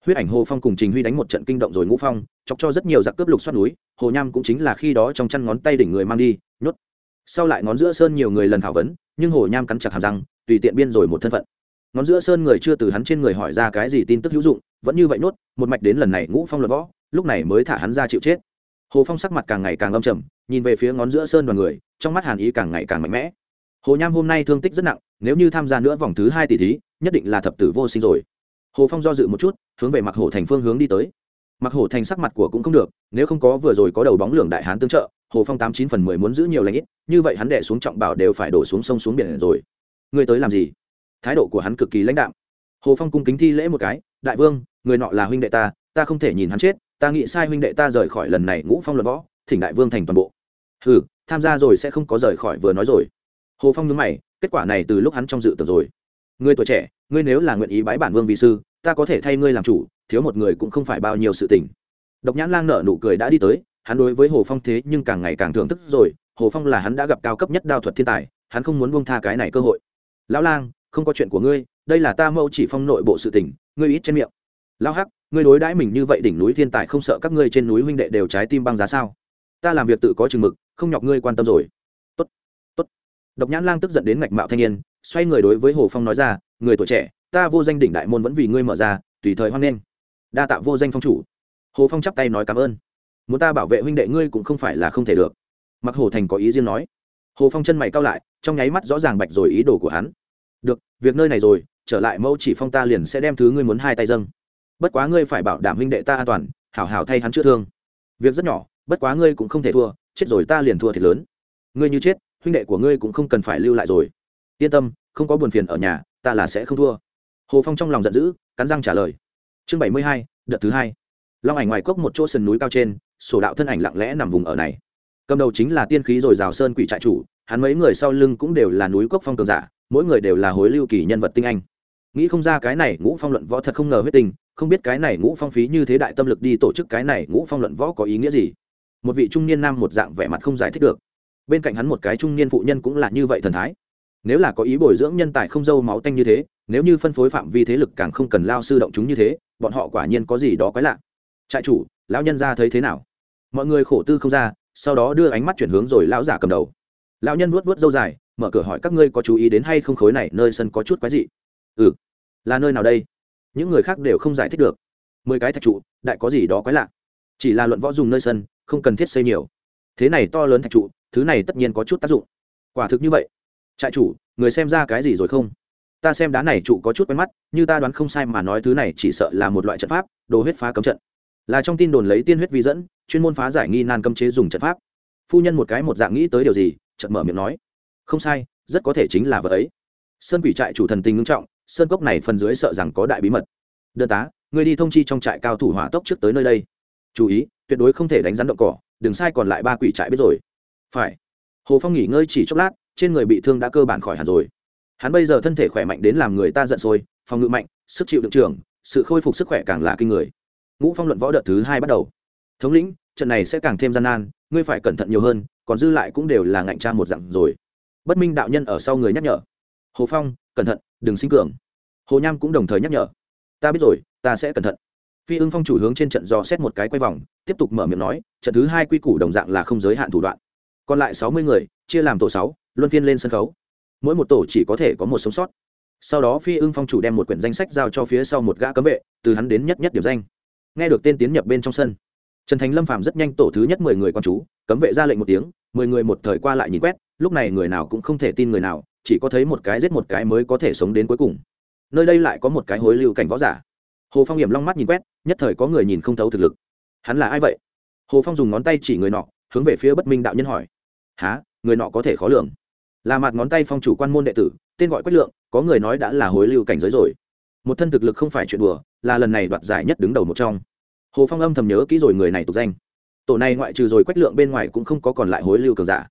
A: Huyết ảnh hồ phong cùng trình huy đánh một trận kinh động rồi ngũ phong, chọc cho rất nhiều giặc cướp lục xoát núi, hồ nham cũng chính là khi đó trong chăn ngón tay đỉnh người mang đi, nhốt. Sau lại ngón giữa sơn nhiều người lần thảo vấn, nhưng hồ nham cắn chặt hàm răng, tùy tiện biên rồi một thân phận. Ngón giữa sơn người chưa từ hắn trên người hỏi ra cái gì tin tức hữu dụng, vẫn như vậy nhốt, một mạch đến lần này ngũ phong luật võ, lúc này mới thả hắn ra chịu chết. Hồ phong sắc mặt càng ngày càng âm trầm, nhìn về phía ngón giữa sơn đoàn người trong mắt hàn ý càng ngày càng mạnh mẽ. Hồ nham hôm nay thương tích rất nặng, nếu như tham gia nữa vòng thứ hai tỷ thí, nhất định là thập tử vô sinh rồi. Hồ phong do dự một chút, hướng về mặc hổ thành phương hướng đi tới. Mặc hổ thành sắc mặt của cũng không được, nếu không có vừa rồi có đầu bóng lường đại hán tương trợ, hồ phong tám chín phần mười muốn giữ nhiều lãnh ít, như vậy hắn đẻ xuống trọng bảo đều phải đổ xuống sông xuống biển rồi. Ngươi tới làm gì? Thái độ của hắn cực kỳ lãnh đạm. Hồ phong cung kính thi lễ một cái, đại vương, người nọ là huynh đệ ta ta không thể nhìn hắn chết, ta nghĩ sai huynh đệ ta rời khỏi lần này ngũ phong luận võ, thỉnh đại vương thành toàn bộ. Ừ tham gia rồi sẽ không có rời khỏi vừa nói rồi. Hồ phong nhớ mày, kết quả này từ lúc hắn trong dự tưởng rồi. Người tuổi trẻ, ngươi nếu là nguyện ý bái bản vương vị sư, ta có thể thay ngươi làm chủ, thiếu một người cũng không phải bao nhiêu sự tình. Độc nhãn lang nở nụ cười đã đi tới, hắn đối với hồ phong thế nhưng càng ngày càng thưởng thức rồi, hồ phong là hắn đã gặp cao cấp nhất đao thuật thiên tài, hắn không muốn buông tha cái này cơ hội. Lão lang, không có chuyện của ngươi, đây là ta mâu chỉ phong nội bộ sự tình, ngươi ít trên miệng. Lão hắc, ngươi đối đãi mình như vậy đỉnh núi thiên tài không sợ các ngươi trên núi huynh đệ đều trái tim băng giá sao? Ta làm việc tự có chừng mực, không nhọc ngươi quan tâm rồi. Tốt tốt. Độc nhãn lang tức giận đến ngạch mạo thanh niên, xoay người đối với hồ phong nói ra, người tuổi trẻ, ta vô danh đỉnh đại môn vẫn vì ngươi mở ra, tùy thời hoan nghênh. Đa tạ vô danh phong chủ. Hồ phong chắp tay nói cảm ơn. Muốn ta bảo vệ huynh đệ ngươi cũng không phải là không thể được. Mặc hồ thành có ý riêng nói. Hồ phong chân mày cao lại, trong nháy mắt rõ ràng bạch rồi ý đồ của hắn. Được, việc nơi này rồi, trở lại mẫu chỉ phong ta liền sẽ đem thứ ngươi muốn hai tay dâng. Bất quá ngươi phải bảo đảm huynh đệ ta an toàn, hảo hảo thay hắn chữa thương. Việc rất nhỏ bất quá ngươi cũng không thể thua, chết rồi ta liền thua thiệt lớn. Ngươi như chết, huynh đệ của ngươi cũng không cần phải lưu lại rồi. Yên tâm, không có buồn phiền ở nhà, ta là sẽ không thua. Hồ phong trong lòng giận dữ, cắn răng trả lời. Chương bảy mươi hai, đợt thứ hai. Long ảnh ngoài cốc một chỗ sườn núi cao trên, sổ đạo thân ảnh lặng lẽ nằm vùng ở này. Cầm đầu chính là tiên khí rồi rào sơn quỷ trại chủ, hắn mấy người sau lưng cũng đều là núi cốc phong cường giả, mỗi người đều là hối lưu kỳ nhân vật tinh anh. Nghĩ không ra cái này ngũ phong luận võ thật không ngờ huyết tình không biết cái này ngũ phong phí như thế đại tâm lực đi tổ chức cái này ngũ phong luận võ có ý nghĩa gì một vị trung niên nam một dạng vẻ mặt không giải thích được. Bên cạnh hắn một cái trung niên phụ nhân cũng là như vậy thần thái. Nếu là có ý bồi dưỡng nhân tài không dâu máu tanh như thế, nếu như phân phối phạm vi thế lực càng không cần lao sư động chúng như thế, bọn họ quả nhiên có gì đó quái lạ. Trại chủ, lão nhân ra thấy thế nào? Mọi người khổ tư không ra, sau đó đưa ánh mắt chuyển hướng rồi lão giả cầm đầu. Lão nhân vuốt vuốt dâu dài, mở cửa hỏi các ngươi có chú ý đến hay không khối này, nơi sân có chút quái dị. Ừ. Là nơi nào đây? Những người khác đều không giải thích được. Mười cái thạch trụ, đại có gì đó quái lạ. Chỉ là luận võ dùng nơi sân không cần thiết xây nhiều. Thế này to lớn thạch trụ, thứ này tất nhiên có chút tác dụng. Quả thực như vậy. Trại chủ, người xem ra cái gì rồi không? Ta xem đá này trụ có chút quen mắt, như ta đoán không sai mà nói thứ này chỉ sợ là một loại trận pháp, đồ huyết phá cấm trận. Là trong tin đồn lấy tiên huyết vi dẫn, chuyên môn phá giải nghi nan cấm chế dùng trận pháp. Phu nhân một cái một dạng nghĩ tới điều gì, chợt mở miệng nói. Không sai, rất có thể chính là vợ ấy. Sơn quỷ trại chủ thần tình ngưng trọng, sơn cốc này phần dưới sợ rằng có đại bí mật. Đơn tá, người đi thông chi trong trại cao thủ hỏa tốc trước tới nơi đây. Chú ý tuyệt đối không thể đánh rắn động cỏ, đừng sai còn lại ba quỷ trại biết rồi. Phải. Hồ phong nghỉ ngơi chỉ chốc lát, trên người bị thương đã cơ bản khỏi hẳn rồi. Hắn bây giờ thân thể khỏe mạnh đến làm người ta giận sôi, phòng ngự mạnh, sức chịu đựng trưởng, sự khôi phục sức khỏe càng là kinh người. Ngũ phong luận võ đợt thứ hai bắt đầu. Thống lĩnh, trận này sẽ càng thêm gian nan, ngươi phải cẩn thận nhiều hơn, còn dư lại cũng đều là ngạnh tra một dặn rồi. Bất minh đạo nhân ở sau người nhắc nhở. Hồ phong, cẩn thận, đừng sinh cường. Hồ nham cũng đồng thời nhắc nhở. Ta biết rồi, ta sẽ cẩn thận phi ưng phong chủ hướng trên trận dò xét một cái quay vòng, tiếp tục mở miệng nói, trận thứ hai quy củ đồng dạng là không giới hạn thủ đoạn. Còn lại sáu mươi người, chia làm tổ sáu, luân phiên lên sân khấu. Mỗi một tổ chỉ có thể có một sống sót. Sau đó phi ưng phong chủ đem một quyển danh sách giao cho phía sau một gã cấm vệ, từ hắn đến nhất nhất điểm danh. Nghe được tên tiến nhập bên trong sân, trần thành lâm phạm rất nhanh tổ thứ nhất mười người con chú, cấm vệ ra lệnh một tiếng, mười người một thời qua lại nhìn quét, lúc này người nào cũng không thể tin người nào, chỉ có thấy một cái giết một cái mới có thể sống đến cuối cùng. Nơi đây lại có một cái hối lưu cảnh võ giả hồ phong hiểm long mắt nhìn quét, nhất thời có người nhìn không thấu thực lực. Hắn là ai vậy? Hồ phong dùng ngón tay chỉ người nọ, hướng về phía bất minh đạo nhân hỏi. Há người nọ có thể khó lường. Là mặt ngón tay phong chủ quan môn đệ tử, tên gọi quách lượng, có người nói đã là hối lưu cảnh giới rồi. Một thân thực lực không phải chuyện đùa, là lần này đoạt giải nhất đứng đầu một trong. Hồ phong âm thầm nhớ kỹ rồi người này tục danh. Tổ này ngoại trừ rồi quách lượng bên ngoài cũng không có còn lại hối lưu cường giả.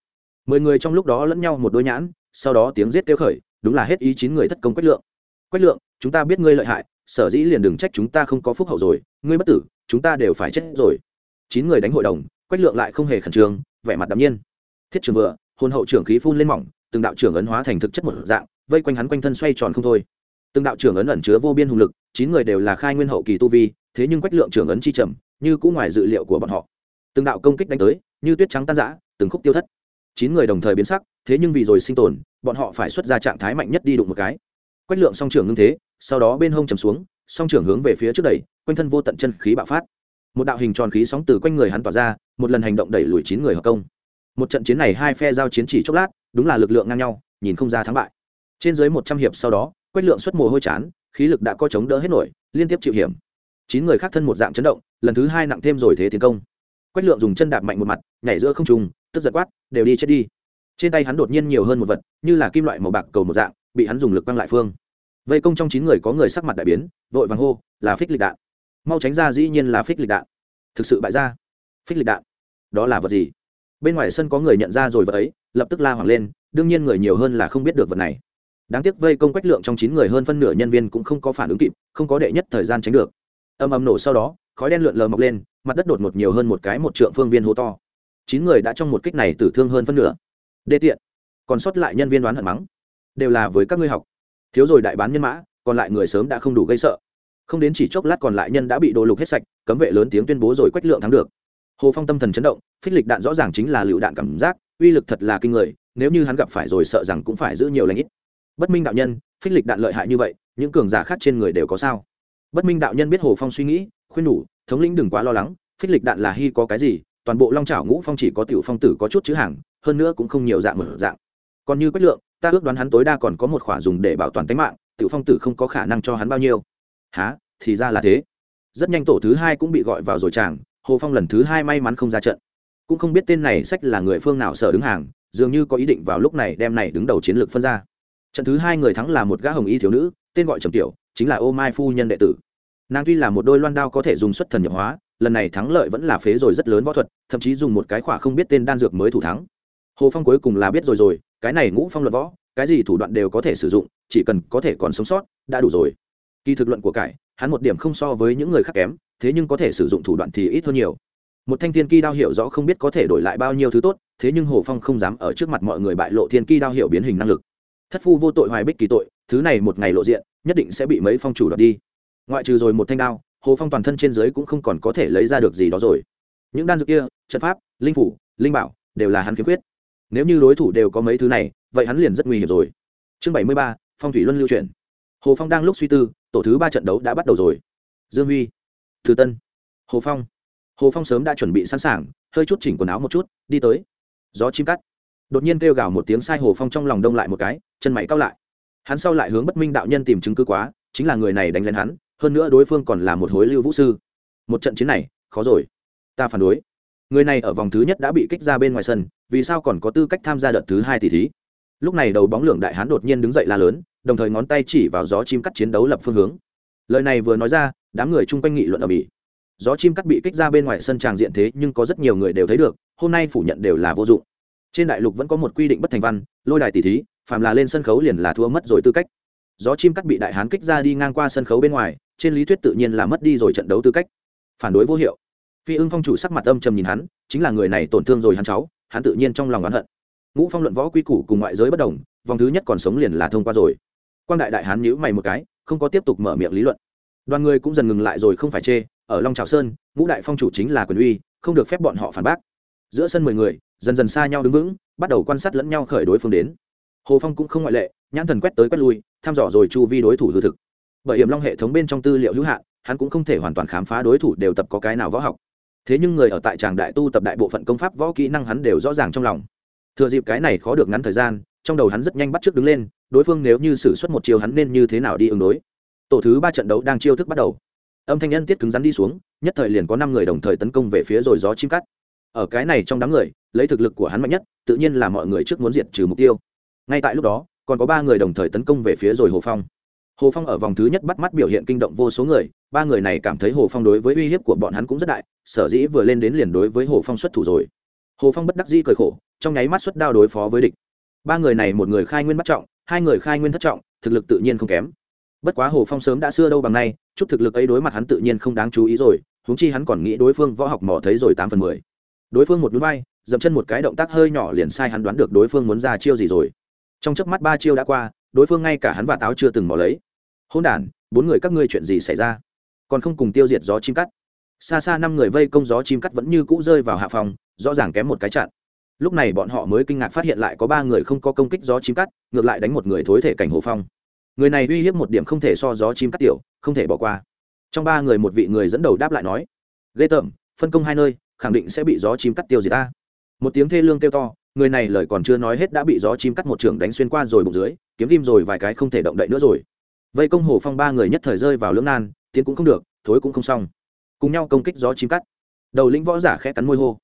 A: Mười người trong lúc đó lẫn nhau một đôi nhãn, sau đó tiếng giết kêu khởi, đúng là hết ý chín người thất công quách lượng. Quách lượng, chúng ta biết ngươi lợi hại sở dĩ liền đừng trách chúng ta không có phúc hậu rồi, ngươi bất tử, chúng ta đều phải chết rồi. Chín người đánh hội đồng, quách lượng lại không hề khẩn trương, vẻ mặt đ nhiên. Thiết trường vừa, hồn hậu trưởng khí phun lên mỏng, từng đạo trưởng ấn hóa thành thực chất một dạng, vây quanh hắn quanh thân xoay tròn không thôi. Từng đạo trưởng ấn ẩn chứa vô biên hùng lực, chín người đều là khai nguyên hậu kỳ tu vi, thế nhưng quách lượng trưởng ấn chi trầm, như cũng ngoài dự liệu của bọn họ. Từng đạo công kích đánh tới, như tuyết trắng tan rã, từng khúc tiêu thất. Chín người đồng thời biến sắc, thế nhưng vì rồi sinh tồn, bọn họ phải xuất ra trạng thái mạnh nhất đi đụng một cái. Quách lượng song trưởng ngưng thế sau đó bên hông chầm xuống, song trưởng hướng về phía trước đẩy, quanh thân vô tận chân khí bạo phát. Một đạo hình tròn khí sóng từ quanh người hắn tỏa ra, một lần hành động đẩy lùi chín người hợp công. Một trận chiến này hai phe giao chiến chỉ chốc lát, đúng là lực lượng ngang nhau, nhìn không ra thắng bại. Trên dưới một trăm hiệp sau đó, quách lượng xuất mồ hôi chán, khí lực đã có chống đỡ hết nổi, liên tiếp chịu hiểm. Chín người khác thân một dạng chấn động, lần thứ hai nặng thêm rồi thế tiến công. Quách lượng dùng chân đạp mạnh một mặt, nhảy giữa không trùng tức giật quát, đều đi chết đi. Trên tay hắn đột nhiên nhiều hơn một vật, như là kim loại màu bạc cầu một dạng, bị hắn dùng lực quăng lại phương vây công trong chín người có người sắc mặt đại biến, vội vàng hô, là phích lịch đạn. Mau tránh ra dĩ nhiên là phích lịch đạn. Thực sự bại ra phích lịch đạn. Đó là vật gì? Bên ngoài sân có người nhận ra rồi vật ấy, lập tức la hoảng lên, đương nhiên người nhiều hơn là không biết được vật này. Đáng tiếc vây công quách lượng trong chín người hơn phân nửa nhân viên cũng không có phản ứng kịp, không có đệ nhất thời gian tránh được. Âm âm nổ sau đó, khói đen lượn lờ mọc lên, mặt đất đột ngột nhiều hơn một cái một trượng phương viên hô to. Chín người đã trong một kích này tử thương hơn phân nửa. Đê tiện. Còn sót lại nhân viên đoán hận mắng. Đều là với các ngươi học thiếu rồi đại bán nhân mã, còn lại người sớm đã không đủ gây sợ. Không đến chỉ chốc lát còn lại nhân đã bị đồ lục hết sạch, cấm vệ lớn tiếng tuyên bố rồi quách lượng thắng được. Hồ phong tâm thần chấn động, phích lịch đạn rõ ràng chính là lựu đạn cảm giác, uy lực thật là kinh người, nếu như hắn gặp phải rồi sợ rằng cũng phải giữ nhiều lãnh ít. Bất minh đạo nhân, phích lịch đạn lợi hại như vậy, những cường giả khác trên người đều có sao? Bất minh đạo nhân biết hồ phong suy nghĩ, khuyên nhủ, thống lĩnh đừng quá lo lắng, phích lịch đạn là hy có cái gì, toàn bộ long trào ngũ phong chỉ có tiểu phong tử có chút chữ hàng, hơn nữa cũng không nhiều dạng mở dạng còn như quách lượng, ta ước đoán hắn tối đa còn có một khỏa dùng để bảo toàn tính mạng, tiểu phong tử không có khả năng cho hắn bao nhiêu. Há thì ra là thế. Rất nhanh tổ thứ hai cũng bị gọi vào rồi chàng, hồ phong lần thứ hai may mắn không ra trận. Cũng không biết tên này sách là người phương nào sở đứng hàng, dường như có ý định vào lúc này đem này đứng đầu chiến lược phân ra. Trận thứ hai người thắng là một gã hồng y thiếu nữ, tên gọi trầm tiểu, chính là ô mai phu nhân đệ tử. Nàng tuy là một đôi loan đao có thể dùng xuất thần nhập hóa, lần này thắng lợi vẫn là phế rồi rất lớn võ thuật, thậm chí dùng một cái khỏa không biết tên đan dược mới thủ thắng. Hồ phong cuối cùng là biết rồi rồi cái này ngũ phong luận võ, cái gì thủ đoạn đều có thể sử dụng, chỉ cần có thể còn sống sót, đã đủ rồi. Kỳ thực luận của cải, hắn một điểm không so với những người khác kém, thế nhưng có thể sử dụng thủ đoạn thì ít hơn nhiều. Một thanh thiên kỳ đao hiểu rõ không biết có thể đổi lại bao nhiêu thứ tốt, thế nhưng hồ phong không dám ở trước mặt mọi người bại lộ thiên kỳ đao hiểu biến hình năng lực. Thất phu vô tội hoài bích kỳ tội, thứ này một ngày lộ diện, nhất định sẽ bị mấy phong chủ đoạt đi. Ngoại trừ rồi một thanh đao, hồ phong toàn thân trên dưới cũng không còn có thể lấy ra được gì đó rồi. Những đan dược kia, trận pháp, linh phủ, linh bảo, đều là hắn khiếm khuyết nếu như đối thủ đều có mấy thứ này, vậy hắn liền rất nguy hiểm rồi. Chương bảy mươi ba, phong thủy luân lưu chuyển hồ phong đang lúc suy tư, tổ thứ ba trận đấu đã bắt đầu rồi. Dương huy thứ tân, hồ phong. Hồ phong sớm đã chuẩn bị sẵn sàng, hơi chút chỉnh quần áo một chút, đi tới. Gió chim cắt. Đột nhiên kêu gào một tiếng sai hồ phong trong lòng đông lại một cái, chân mày cao lại. Hắn sau lại hướng bất minh đạo nhân tìm chứng cứ quá, chính là người này đánh lên hắn, hơn nữa đối phương còn là một hối lưu vũ sư. Một trận chiến này, khó rồi. Ta phản đối người này ở vòng thứ nhất đã bị kích ra bên ngoài sân, vì sao còn có tư cách tham gia đợt thứ hai tỷ thí? Lúc này đầu bóng lượng đại hán đột nhiên đứng dậy la lớn, đồng thời ngón tay chỉ vào gió chim cắt chiến đấu lập phương hướng. Lời này vừa nói ra, đám người chung quanh nghị luận ở bỉ. Gió chim cắt bị kích ra bên ngoài sân tràng diện thế nhưng có rất nhiều người đều thấy được, hôm nay phủ nhận đều là vô dụng. Trên đại lục vẫn có một quy định bất thành văn, lôi đài tỷ thí, phàm là lên sân khấu liền là thua mất rồi tư cách. Gió chim cắt bị đại hán kích ra đi ngang qua sân khấu bên ngoài, trên lý thuyết tự nhiên là mất đi rồi trận đấu tư cách. Phản đối vô hiệu phi ưng phong chủ sắc mặt âm trầm nhìn hắn, chính là người này tổn thương rồi hắn cháu, hắn tự nhiên trong lòng oán hận. Ngũ phong luận võ quy củ cùng ngoại giới bất đồng, vòng thứ nhất còn sống liền là thông qua rồi. Quan đại đại hán nhíu mày một cái, không có tiếp tục mở miệng lý luận. Đoàn người cũng dần ngừng lại rồi không phải chê, ở long trào sơn, ngũ đại phong chủ chính là quyền uy, không được phép bọn họ phản bác. Giữa sân mười người, dần dần xa nhau đứng vững, bắt đầu quan sát lẫn nhau khởi đối phương đến. Hồ phong cũng không ngoại lệ, nhãn thần quét tới quét lui, thăm dò rồi chu vi đối thủ hư thực. Bởi hiểm long hệ thống bên trong tư liệu hữu hạn, hắn cũng không thể hoàn toàn khám phá đối thủ đều tập có cái nào võ học thế nhưng người ở tại tràng đại tu tập đại bộ phận công pháp võ kỹ năng hắn đều rõ ràng trong lòng. Thừa dịp cái này khó được ngắn thời gian, trong đầu hắn rất nhanh bắt trước đứng lên, đối phương nếu như xử suất một chiều hắn nên như thế nào đi ứng đối? Tổ thứ ba trận đấu đang chiêu thức bắt đầu. Âm thanh nhân tiết cứng rắn đi xuống, nhất thời liền có năm người đồng thời tấn công về phía rồi gió chim cắt. Ở cái này trong đám người, lấy thực lực của hắn mạnh nhất, tự nhiên là mọi người trước muốn diệt trừ mục tiêu. Ngay tại lúc đó, còn có ba người đồng thời tấn công về phía rồi hồ phong hồ phong ở vòng thứ nhất bắt mắt biểu hiện kinh động vô số người, ba người này cảm thấy hồ phong đối với uy hiếp của bọn hắn cũng rất đại, sở dĩ vừa lên đến liền đối với hồ phong xuất thủ rồi. Hồ phong bất đắc dĩ cười khổ, trong nháy mắt xuất đao đối phó với địch. Ba người này một người khai nguyên bắt trọng, hai người khai nguyên thất trọng, thực lực tự nhiên không kém. Bất quá hồ phong sớm đã xưa đâu bằng nay, chút thực lực ấy đối mặt hắn tự nhiên không đáng chú ý rồi, huống chi hắn còn nghĩ đối phương võ học mỏ thấy rồi tám phần mười. Đối phương một núi vai, dậm chân một cái động tác hơi nhỏ liền sai hắn đoán được đối phương muốn ra chiêu gì rồi. Trong chớp mắt ba chiêu đã qua đối phương ngay cả hắn và táo chưa từng mò lấy. Hôn đản, bốn người các ngươi chuyện gì xảy ra? Còn không cùng tiêu diệt gió chim cắt. Xa xa năm người vây công gió chim cắt vẫn như cũ rơi vào hạ phòng, rõ ràng kém một cái chặn. Lúc này bọn họ mới kinh ngạc phát hiện lại có ba người không có công kích gió chim cắt, ngược lại đánh một người thối thể cảnh hồ phong. Người này uy hiếp một điểm không thể so gió chim cắt tiểu, không thể bỏ qua. Trong ba người một vị người dẫn đầu đáp lại nói, ghê tởm, phân công hai nơi, khẳng định sẽ bị gió chim cắt tiêu gì ta. Một tiếng thê lương kêu to người này lời còn chưa nói hết đã bị gió chim cắt một trường đánh xuyên qua rồi bụng dưới, kiếm kim rồi vài cái không thể động đậy nữa rồi. Vây công hồ phong ba người nhất thời rơi vào lưỡng nan, tiến cũng không được, thối cũng không xong. Cùng nhau công kích gió chim cắt. Đầu lĩnh võ giả khẽ cắn môi hô.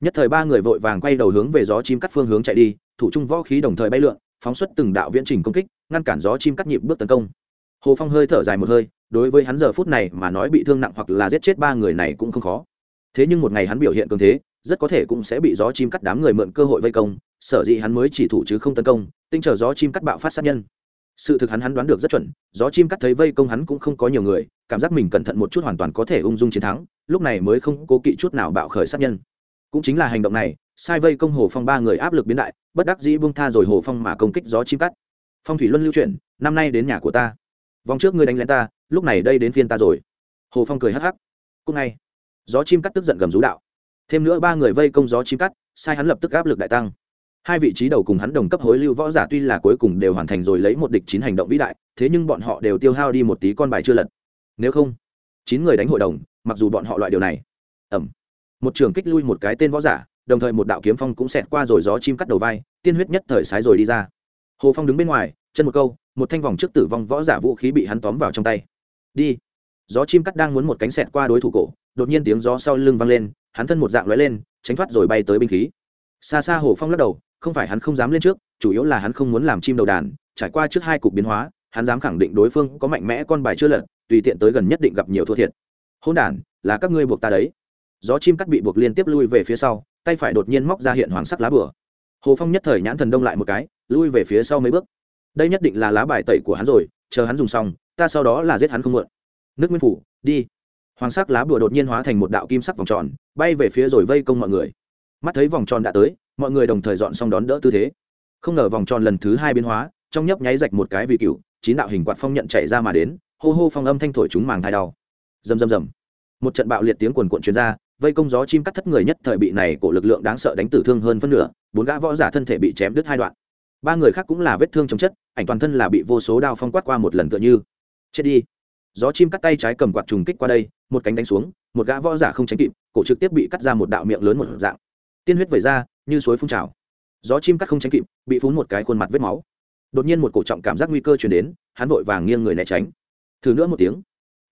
A: Nhất thời ba người vội vàng quay đầu hướng về gió chim cắt phương hướng chạy đi, thủ trung võ khí đồng thời bay lượn, phóng xuất từng đạo viễn trình công kích, ngăn cản gió chim cắt nhịp bước tấn công. Hồ phong hơi thở dài một hơi, đối với hắn giờ phút này mà nói bị thương nặng hoặc là giết chết ba người này cũng không khó. Thế nhưng một ngày hắn biểu hiện cường thế rất có thể cũng sẽ bị gió chim cắt đám người mượn cơ hội vây công, sở dĩ hắn mới chỉ thủ chứ không tấn công, tinh chờ gió chim cắt bạo phát sát nhân. Sự thực hắn hắn đoán được rất chuẩn, gió chim cắt thấy vây công hắn cũng không có nhiều người, cảm giác mình cẩn thận một chút hoàn toàn có thể ung dung chiến thắng, lúc này mới không cố kỵ chút nào bạo khởi sát nhân. Cũng chính là hành động này, sai vây công hồ phong ba người áp lực biến đại, bất đắc dĩ buông tha rồi hồ phong mà công kích gió chim cắt. Phong thủy luân lưu chuyển, năm nay đến nhà của ta. Vòng trước ngươi đánh lén ta, lúc này đây đến phiên ta rồi. Hồ phong cười hắc hắc. Cúc ngay gió chim cắt tức giận gầm rú đạo thêm nữa ba người vây công gió chim cắt, sai hắn lập tức áp lực đại tăng. Hai vị trí đầu cùng hắn đồng cấp hối lưu võ giả tuy là cuối cùng đều hoàn thành rồi lấy một địch chín hành động vĩ đại, thế nhưng bọn họ đều tiêu hao đi một tí con bài chưa lật. Nếu không, chín người đánh hội đồng, mặc dù bọn họ loại điều này. Ẩm một trường kích lui một cái tên võ giả, đồng thời một đạo kiếm phong cũng xẹt qua rồi gió chim cắt đầu vai, tiên huyết nhất thời sái rồi đi ra. Hồ phong đứng bên ngoài, chân một câu, một thanh vòng trước tử vong võ giả vũ khí bị hắn tóm vào trong tay. Đi. Gió chim cắt đang muốn một cánh xẹt qua đối thủ cổ, đột nhiên tiếng gió sau lưng vang lên hắn thân một dạng lóe lên, tránh thoát rồi bay tới binh khí. Xa xa hồ phong lắc đầu, không phải hắn không dám lên trước, chủ yếu là hắn không muốn làm chim đầu đàn, trải qua trước hai cục biến hóa, hắn dám khẳng định đối phương có mạnh mẽ con bài chưa lật, tùy tiện tới gần nhất định gặp nhiều thua thiệt. Hôn đản, là các ngươi buộc ta đấy. Gió chim cắt bị buộc liên tiếp lui về phía sau, tay phải đột nhiên móc ra hiện hoàng sắc lá bửa hồ phong nhất thời nhãn thần đông lại một cái, lui về phía sau mấy bước. Đây nhất định là lá bài tẩy của hắn rồi, chờ hắn dùng xong, ta sau đó là giết hắn không mượn nước nguyên phủ, đi. Hoàng sắc lá bùa đột nhiên hóa thành một đạo kim sắc vòng tròn bay về phía rồi vây công mọi người. Mắt thấy vòng tròn đã tới, mọi người đồng thời dọn xong đón đỡ tư thế. Không ngờ vòng tròn lần thứ hai biến hóa, trong nhấp nháy rạch một cái vị cựu, chín đạo hình quạt phong nhận chạy ra mà đến, hô hô phong âm thanh thổi chúng màng thai đau. Rầm rầm rầm. Một trận bạo liệt tiếng quần cuộn truyền ra, vây công gió chim cắt thất người nhất thời bị này của lực lượng đáng sợ đánh tử thương hơn phân nửa, bốn gã võ giả thân thể bị chém đứt hai đoạn. Ba người khác cũng là vết thương trong chất, ảnh toàn thân là bị vô số đao phong quát qua một lần tựa như. Chết đi gió chim cắt tay trái cầm quạt trùng kích qua đây, một cánh đánh xuống, một gã võ giả không tránh kịp, cổ trực tiếp bị cắt ra một đạo miệng lớn một dạng. Tiên huyết vẩy ra, như suối phun trào. Gió chim cắt không tránh kịp, bị phun một cái khuôn mặt vết máu. Đột nhiên một cổ trọng cảm giác nguy cơ chuyển đến, hắn vội vàng nghiêng người né tránh. Thử nữa một tiếng,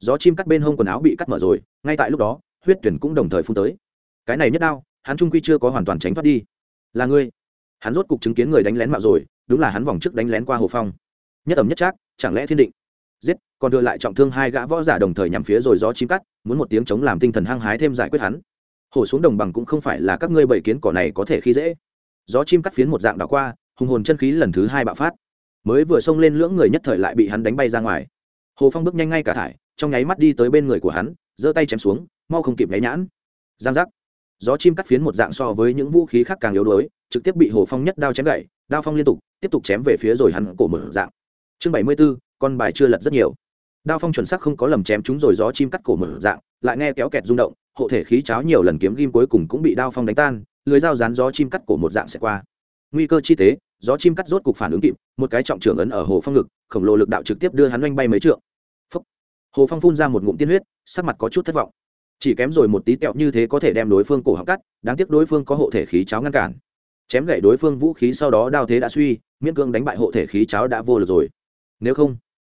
A: gió chim cắt bên hông quần áo bị cắt mở rồi, ngay tại lúc đó, huyết tuyển cũng đồng thời phun tới. Cái này nhất đao, hắn trung quy chưa có hoàn toàn tránh thoát đi. Là ngươi. Hắn rốt cục chứng kiến người đánh lén mạo rồi, đúng là hắn vòng trước đánh lén qua hồ phong. Nhất ẩm nhất trác, chẳng lẽ thiên định? Giết, còn đưa lại trọng thương hai gã võ giả đồng thời nhằm phía rồi gió chim cắt, muốn một tiếng chống làm tinh thần hăng hái thêm giải quyết hắn. Hổ xuống đồng bằng cũng không phải là các ngươi bảy kiến cỏ này có thể khi dễ. Gió chim cắt phiến một dạng đảo qua, hùng hồn chân khí lần thứ hai bạo phát. Mới vừa xông lên lưỡng người nhất thời lại bị hắn đánh bay ra ngoài. Hồ phong bước nhanh ngay cả thải, trong nháy mắt đi tới bên người của hắn, giơ tay chém xuống, mau không kịp nháy nhãn. Giang giác. Gió chim cắt phiến một dạng so với những vũ khí khác càng yếu đuối, trực tiếp bị hồ phong nhất đao chém gậy đao phong liên tục, tiếp tục chém về phía rồi hắn cổ mở dạng. Chương bảy mươi b ố con bài chưa lật rất nhiều. Đao phong chuẩn sắc không có lầm chém chúng rồi gió chim cắt cổ mở dạng, lại nghe kéo kẹt rung động, hộ thể khí cháo nhiều lần kiếm ghim cuối cùng cũng bị đao phong đánh tan, lưới dao rán gió chim cắt cổ một dạng sẽ qua. Nguy cơ chi tế, gió chim cắt rốt cục phản ứng kịp, một cái trọng trưởng ấn ở hồ phong ngực, khổng lồ lực đạo trực tiếp đưa hắn oanh bay mấy trượng. Phúc. hồ phong phun ra một ngụm tiên huyết, sắc mặt có chút thất vọng. Chỉ kém rồi một tí tẹo như thế có thể đem đối phương cổ họng cắt, đáng tiếc đối phương có hộ thể khí cháo ngăn cản. Chém gậy đối phương vũ khí sau đó đao thế đã suy, miễn cương đánh bại hộ thể khí cháo đã vô lực rồi. Nếu không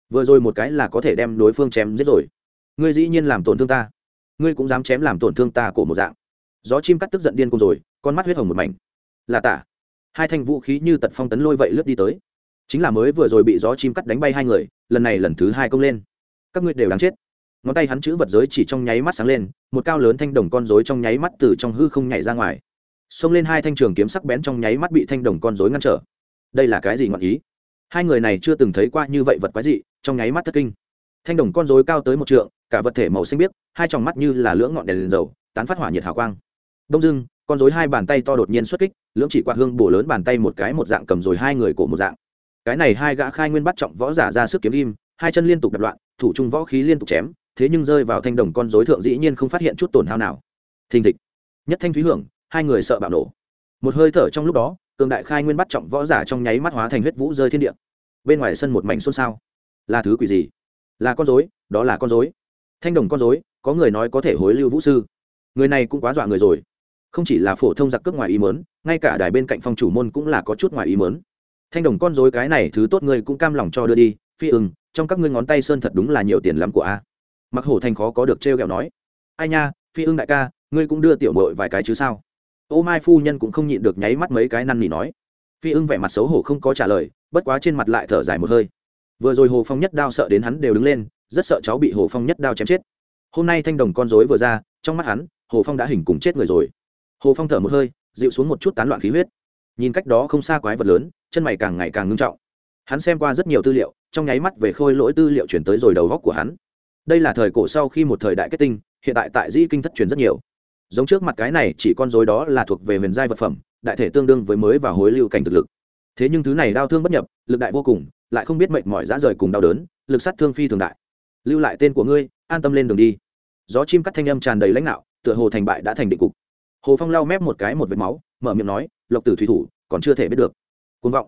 A: vừa rồi một cái là có thể đem đối phương chém giết rồi. Ngươi dĩ nhiên làm tổn thương ta. Ngươi cũng dám chém làm tổn thương ta cổ một dạng. Gió chim cắt tức giận điên cùng rồi, con mắt huyết hồng một mảnh. Là tả. Hai thanh vũ khí như tật phong tấn lôi vậy lướt đi tới. Chính là mới vừa rồi bị gió chim cắt đánh bay hai người, lần này lần thứ hai công lên. Các ngươi đều đáng chết. Ngón tay hắn chữ vật giới chỉ trong nháy mắt sáng lên, một cao lớn thanh đồng con rối trong nháy mắt từ trong hư không nhảy ra ngoài. Xông lên hai thanh trường kiếm sắc bén trong nháy mắt bị thanh đồng con rối ngăn trở. Đây là cái gì ngọn ý? Hai người này chưa từng thấy qua như vậy vật quái dị trong nháy mắt thất kinh. Thanh đồng con rối cao tới một trượng cả vật thể màu xanh biếc hai tròng mắt như là lưỡng ngọn đèn, đèn dầu tán phát hỏa nhiệt hào quang. Đông dưng con rối hai bàn tay to đột nhiên xuất kích lưỡng chỉ quạt hương bổ lớn bàn tay một cái một dạng cầm rồi hai người cổ một dạng. Cái này hai gã khai nguyên bắt trọng võ giả ra sức kiếm im hai chân liên tục đập loạn thủ trung võ khí liên tục chém thế nhưng rơi vào thanh đồng con rối thượng dĩ nhiên không phát hiện chút tổn hao nào. Thình thịch. Nhất thanh thúy hưởng hai người sợ bạo nổ. Một hơi thở trong lúc đó cường đại khai nguyên bắt trọng võ giả trong nháy mắt hóa thành huyết vũ rơi thiên địa. Bên ngoài sân một mảnh xôn xao là thứ quỷ gì? Là con dối đó là con dối thanh đồng con dối có người nói có thể hối lưu vũ sư. Người này cũng quá dọa người rồi. Không chỉ là phổ thông giặc cướp ngoài ý mớn ngay cả đài bên cạnh phòng chủ môn cũng là có chút ngoài ý mớn thanh đồng con dối cái này thứ tốt người cũng cam lòng cho đưa đi, phi ưng, trong các ngươi ngón tay sơn thật đúng là nhiều tiền lắm của a. Mặc hổ thành khó có được trêu ghẹo nói. Ai nha, phi ưng đại ca, ngươi cũng đưa tiểu mội vài cái chứ sao? Ô mai phu nhân cũng không nhịn được nháy mắt mấy cái năn nỉ nói. Phi ưng vẻ mặt xấu hổ không có trả lời, bất quá trên mặt lại thở dài một hơi vừa rồi hồ phong nhất đao sợ đến hắn đều đứng lên, rất sợ cháu bị hồ phong nhất đao chém chết. Hôm nay thanh đồng con dối vừa ra, trong mắt hắn, hồ phong đã hình cùng chết người rồi. Hồ phong thở một hơi, dịu xuống một chút tán loạn khí huyết. Nhìn cách đó không xa quái vật lớn, chân mày càng ngày càng ngưng trọng. Hắn xem qua rất nhiều tư liệu, trong nháy mắt về khôi lỗi tư liệu chuyển tới rồi đầu góc của hắn. Đây là thời cổ sau khi một thời đại kết tinh, hiện tại tại di kinh thất truyền rất nhiều. Giống trước mặt cái này, chỉ con dối đó là thuộc về huyền giai vật phẩm, đại thể tương đương với mới và hối lưu cảnh thực lực. Thế nhưng thứ này đau thương bất nhập, lực đại vô cùng lại không biết mệnh mỏi dã rời cùng đau đớn, lực sát thương phi thường đại. Lưu lại tên của ngươi, an tâm lên đường đi. Gió chim cắt thanh âm tràn đầy lãnh đạo, tựa hồ thành bại đã thành định cục. Hồ phong lau mép một cái một vệt máu, mở miệng nói, lộc tử thủy thủ, còn chưa thể biết được. Côn vọng.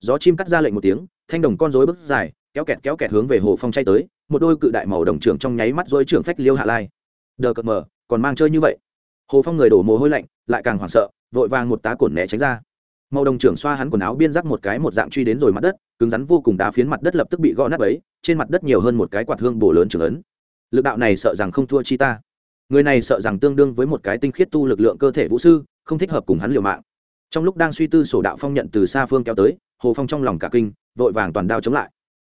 A: Gió chim cắt ra lệnh một tiếng, thanh đồng con rối bước dài, kéo kẹt kéo kẹt hướng về hồ phong chay tới, một đôi cự đại màu đồng trưởng trong nháy mắt dối trưởng phách liêu hạ lai. Đờ cợt mờ, còn mang chơi như vậy. Hồ phong người đổ mồ hôi lạnh, lại càng hoảng sợ, vội vàng một tá cổn né tránh ra màu đồng trưởng xoa hắn quần áo biên rắc một cái một dạng truy đến rồi mặt đất, cứng rắn vô cùng đá phiến mặt đất lập tức bị gõ nát ấy trên mặt đất nhiều hơn một cái quạt hương bổ lớn trưởng ấn. Lực đạo này sợ rằng không thua chi ta. Người này sợ rằng tương đương với một cái tinh khiết tu lực lượng cơ thể vũ sư, không thích hợp cùng hắn liều mạng. Trong lúc đang suy tư sổ đạo phong nhận từ xa phương kéo tới, hồ phong trong lòng cả kinh, vội vàng toàn đao chống lại.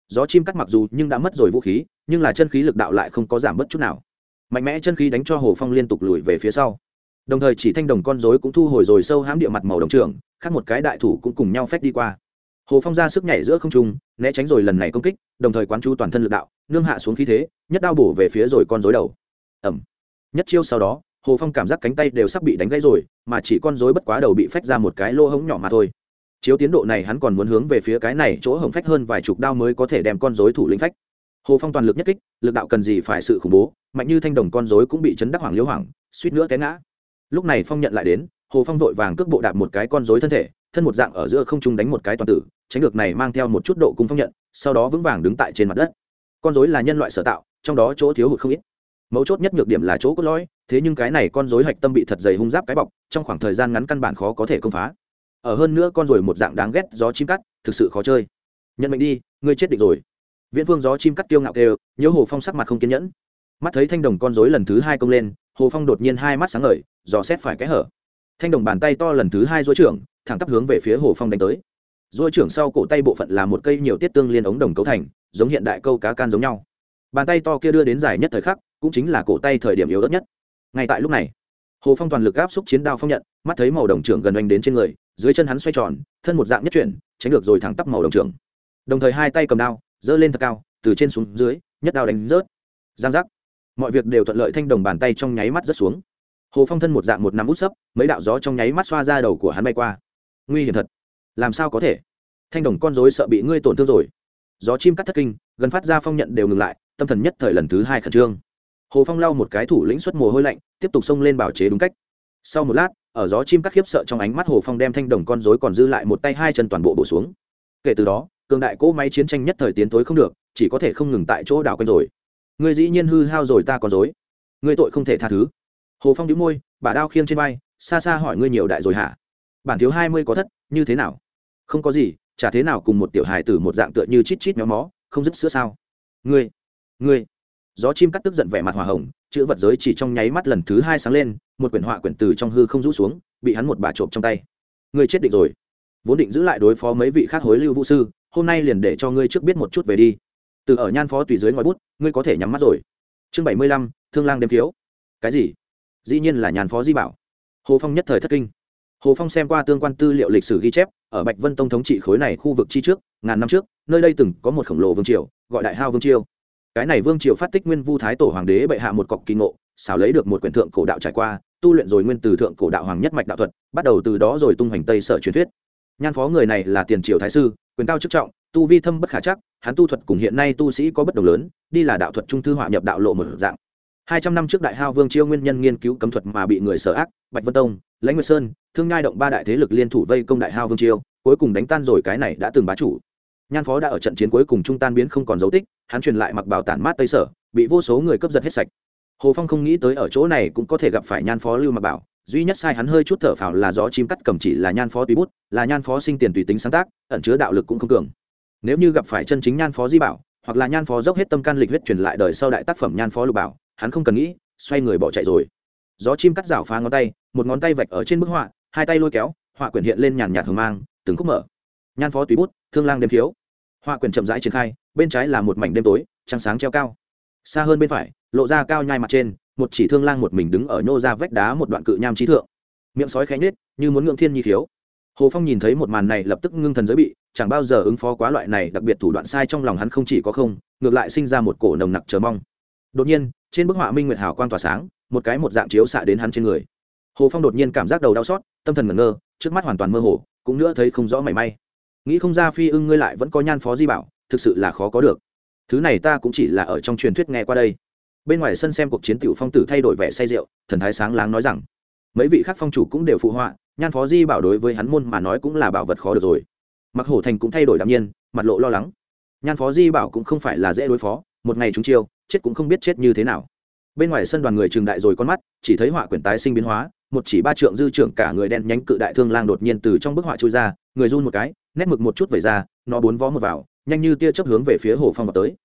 A: Gió chim cắt mặc dù nhưng đã mất rồi vũ khí, nhưng là chân khí lực đạo lại không có giảm bất chút nào. Mạnh mẽ chân khí đánh cho hồ phong liên tục lùi về phía sau đồng thời chỉ thanh đồng con rối cũng thu hồi rồi sâu hãm địa mặt màu đồng trưởng, khác một cái đại thủ cũng cùng nhau phép đi qua. Hồ phong ra sức nhảy giữa không trung né tránh rồi lần này công kích đồng thời quán chú toàn thân lực đạo nương hạ xuống khí thế nhất đao bổ về phía rồi con rối đầu. Ẩm nhất chiêu sau đó hồ phong cảm giác cánh tay đều sắp bị đánh gãy rồi mà chỉ con rối bất quá đầu bị phách ra một cái lỗ hống nhỏ mà thôi. Chiếu tiến độ này hắn còn muốn hướng về phía cái này chỗ hồng phách hơn vài chục đao mới có thể đem con rối thủ lĩnh phách. Hồ phong toàn lực nhất kích lực đạo cần gì phải sự khủng bố mạnh như thanh đồng con rối cũng bị chấn đắc hoàng liễu hoàng suýt nữa té ngã lúc này phong nhận lại đến, hồ phong vội vàng cước bộ đạp một cái con dối thân thể, thân một dạng ở giữa không trung đánh một cái toàn tử, tránh được này mang theo một chút độ cung phong nhận, sau đó vững vàng đứng tại trên mặt đất. Con dối là nhân loại sở tạo, trong đó chỗ thiếu hụt không ít. Mấu chốt nhất nhược điểm là chỗ cốt lõi, thế nhưng cái này con dối hạch tâm bị thật dày hung giáp cái bọc, trong khoảng thời gian ngắn căn bản khó có thể công phá. Ở hơn nữa con rồi một dạng đáng ghét gió chim cắt, thực sự khó chơi. Nhận mệnh đi, ngươi chết định rồi. Viễn vương gió chim cắt tiêu ngạo kêu, nhớ hồ phong sắc mặt không kiên nhẫn. Mắt thấy thanh đồng con dối lần thứ hai công lên hồ phong đột nhiên hai mắt sáng ngời, dò xét phải cái hở. Thanh đồng bàn tay to lần thứ hai dối trưởng, thẳng tắp hướng về phía hồ phong đánh tới. Dối trưởng sau cổ tay bộ phận là một cây nhiều tiết tương liên ống đồng cấu thành, giống hiện đại câu cá can giống nhau. Bàn tay to kia đưa đến dài nhất thời khắc, cũng chính là cổ tay thời điểm yếu ớt nhất. Ngay tại lúc này, hồ phong toàn lực áp xúc chiến đao phong nhận, mắt thấy màu đồng trưởng gần oanh đến trên người, dưới chân hắn xoay tròn, thân một dạng nhất chuyển, tránh được rồi thẳng tắp màu đồng trưởng. Đồng thời hai tay cầm đao, giơ lên thật cao, từ trên xuống dưới, nhất đao đánh rớt. Giang giác mọi việc đều thuận lợi thanh đồng bàn tay trong nháy mắt rớt xuống. Hồ phong thân một dạng một nắm út sấp, mấy đạo gió trong nháy mắt xoa ra đầu của hắn bay qua. Nguy hiểm thật. Làm sao có thể? Thanh đồng con dối sợ bị ngươi tổn thương rồi. Gió chim cắt thất kinh, gần phát ra phong nhận đều ngừng lại, tâm thần nhất thời lần thứ hai khẩn trương. Hồ phong lau một cái thủ lĩnh xuất mồ hôi lạnh, tiếp tục xông lên bảo chế đúng cách. Sau một lát, ở gió chim cắt khiếp sợ trong ánh mắt hồ phong đem thanh đồng con dối còn dư lại một tay hai chân toàn bộ bổ xuống. Kể từ đó, cường đại cỗ máy chiến tranh nhất thời tiến tối không được, chỉ có thể không ngừng tại chỗ đảo quanh rồi. Ngươi dĩ nhiên hư hao rồi ta còn dối. Ngươi tội không thể tha thứ. Hồ phong đĩu môi bà đao khiêng trên vai, xa xa hỏi ngươi nhiều đại rồi hả? Bản thiếu hai mươi có thất, như thế nào? Không có gì, chả thế nào cùng một tiểu hài tử một dạng tựa như chít chít méo mó, không dứt sữa sao? Ngươi ngươi. Gió chim cắt tức giận vẻ mặt hòa hồng, chữ vật giới chỉ trong nháy mắt lần thứ hai sáng lên, một quyển họa quyển từ trong hư không rũ xuống, bị hắn một bà trộm trong tay. Ngươi chết định rồi. Vốn định giữ lại đối phó mấy vị khác hối lưu vũ sư, hôm nay liền để cho ngươi trước biết một chút về đi từ ở nhan phó tùy dưới ngoài bút, ngươi có thể nhắm mắt rồi. Chương bảy mươi lăm, thương lang đêm thiếu. Cái gì? Dĩ nhiên là nhàn phó di bảo. Hồ phong nhất thời thất kinh. Hồ phong xem qua tương quan tư liệu lịch sử ghi chép, ở bạch vân tông thống trị khối này khu vực chi trước, ngàn năm trước, nơi đây từng có một khổng lồ vương triều, gọi đại hao vương triều. Cái này vương triều phát tích nguyên vu thái tổ hoàng đế bệ hạ một cọc kỳ ngộ, xảo lấy được một quyển thượng cổ đạo trải qua, tu luyện rồi nguyên từ thượng cổ đạo hoàng nhất mạch đạo thuật, bắt đầu từ đó rồi tung hoành tây sở truyền thuyết. Nhan phó người này là tiền triều thái sư, quyền cao chức trọng, tu vi thâm bất khả chắc hắn tu thuật cùng hiện nay tu sĩ có bất đồng lớn, đi là đạo thuật trung thư họa nhập đạo lộ một dạng. Hai trăm năm trước đại hao vương chiêu nguyên nhân nghiên cứu cấm thuật mà bị người sở ác, bạch vân tông, lãnh nguyệt sơn, thương ngai động ba đại thế lực liên thủ vây công đại hao vương chiêu, cuối cùng đánh tan rồi cái này đã từng bá chủ. Nhan phó đã ở trận chiến cuối cùng trung tan biến không còn dấu tích, hắn truyền lại mặc bảo tản mát tây sở, bị vô số người cướp giật hết sạch. Hồ phong không nghĩ tới ở chỗ này cũng có thể gặp phải nhan phó lưu mặc bảo, duy nhất sai hắn hơi chút thở phào là gió chim cắt cầm chỉ là nhan phó tùy bút, là nhan phó sinh tiền tùy tính sáng tác, ẩn chứa đạo lực cũng không cường nếu như gặp phải chân chính nhan phó di bảo, hoặc là nhan phó dốc hết tâm can lịch huyết truyền lại đời sau đại tác phẩm nhan phó lục bảo, hắn không cần nghĩ, xoay người bỏ chạy rồi. Gió chim cắt rào phá ngón tay, một ngón tay vạch ở trên bức họa, hai tay lôi kéo, họa quyển hiện lên nhàn nhạt thường mang, từng khúc mở. Nhan phó tùy bút, thương lang đêm thiếu. Họa quyển chậm rãi triển khai, bên trái là một mảnh đêm tối, trăng sáng treo cao. Xa hơn bên phải, lộ ra cao nhai mặt trên, một chỉ thương lang một mình đứng ở nhô ra vách đá một đoạn cự nham trí thượng. Miệng sói khẽ nhết như muốn ngưỡng thiên nhi thiếu. Hồ phong nhìn thấy một màn này lập tức ngưng thần giới bị chẳng bao giờ ứng phó quá loại này, đặc biệt thủ đoạn sai trong lòng hắn không chỉ có không, ngược lại sinh ra một cổ nồng nặc chờ mong. Đột nhiên, trên bức họa minh nguyệt hào quang tỏa sáng, một cái một dạng chiếu xạ đến hắn trên người. Hồ phong đột nhiên cảm giác đầu đau xót, tâm thần ngẩn ngơ, trước mắt hoàn toàn mơ hồ, cũng nữa thấy không rõ mảy may. Nghĩ không ra phi ưng ngươi lại vẫn có nhan phó di bảo, thực sự là khó có được. Thứ này ta cũng chỉ là ở trong truyền thuyết nghe qua đây. Bên ngoài sân xem cuộc chiến tiểu phong tử thay đổi vẻ say rượu, thần thái sáng láng nói rằng, mấy vị khác phong chủ cũng đều phụ họa, nhan phó di bảo đối với hắn môn mà nói cũng là bảo vật khó được rồi mặc hổ thành cũng thay đổi đạm nhiên, mặt lộ lo lắng. Nhan phó di bảo cũng không phải là dễ đối phó, một ngày chúng chiêu, chết cũng không biết chết như thế nào. Bên ngoài sân đoàn người trường đại rồi con mắt, chỉ thấy họa quyển tái sinh biến hóa, một chỉ ba trượng dư trưởng cả người đen nhánh cự đại thương lang đột nhiên từ trong bức họa trôi ra, người run một cái, nét mực một chút về ra, nó bốn vó một vào, nhanh như tia chớp hướng về phía hồ phong vào tới.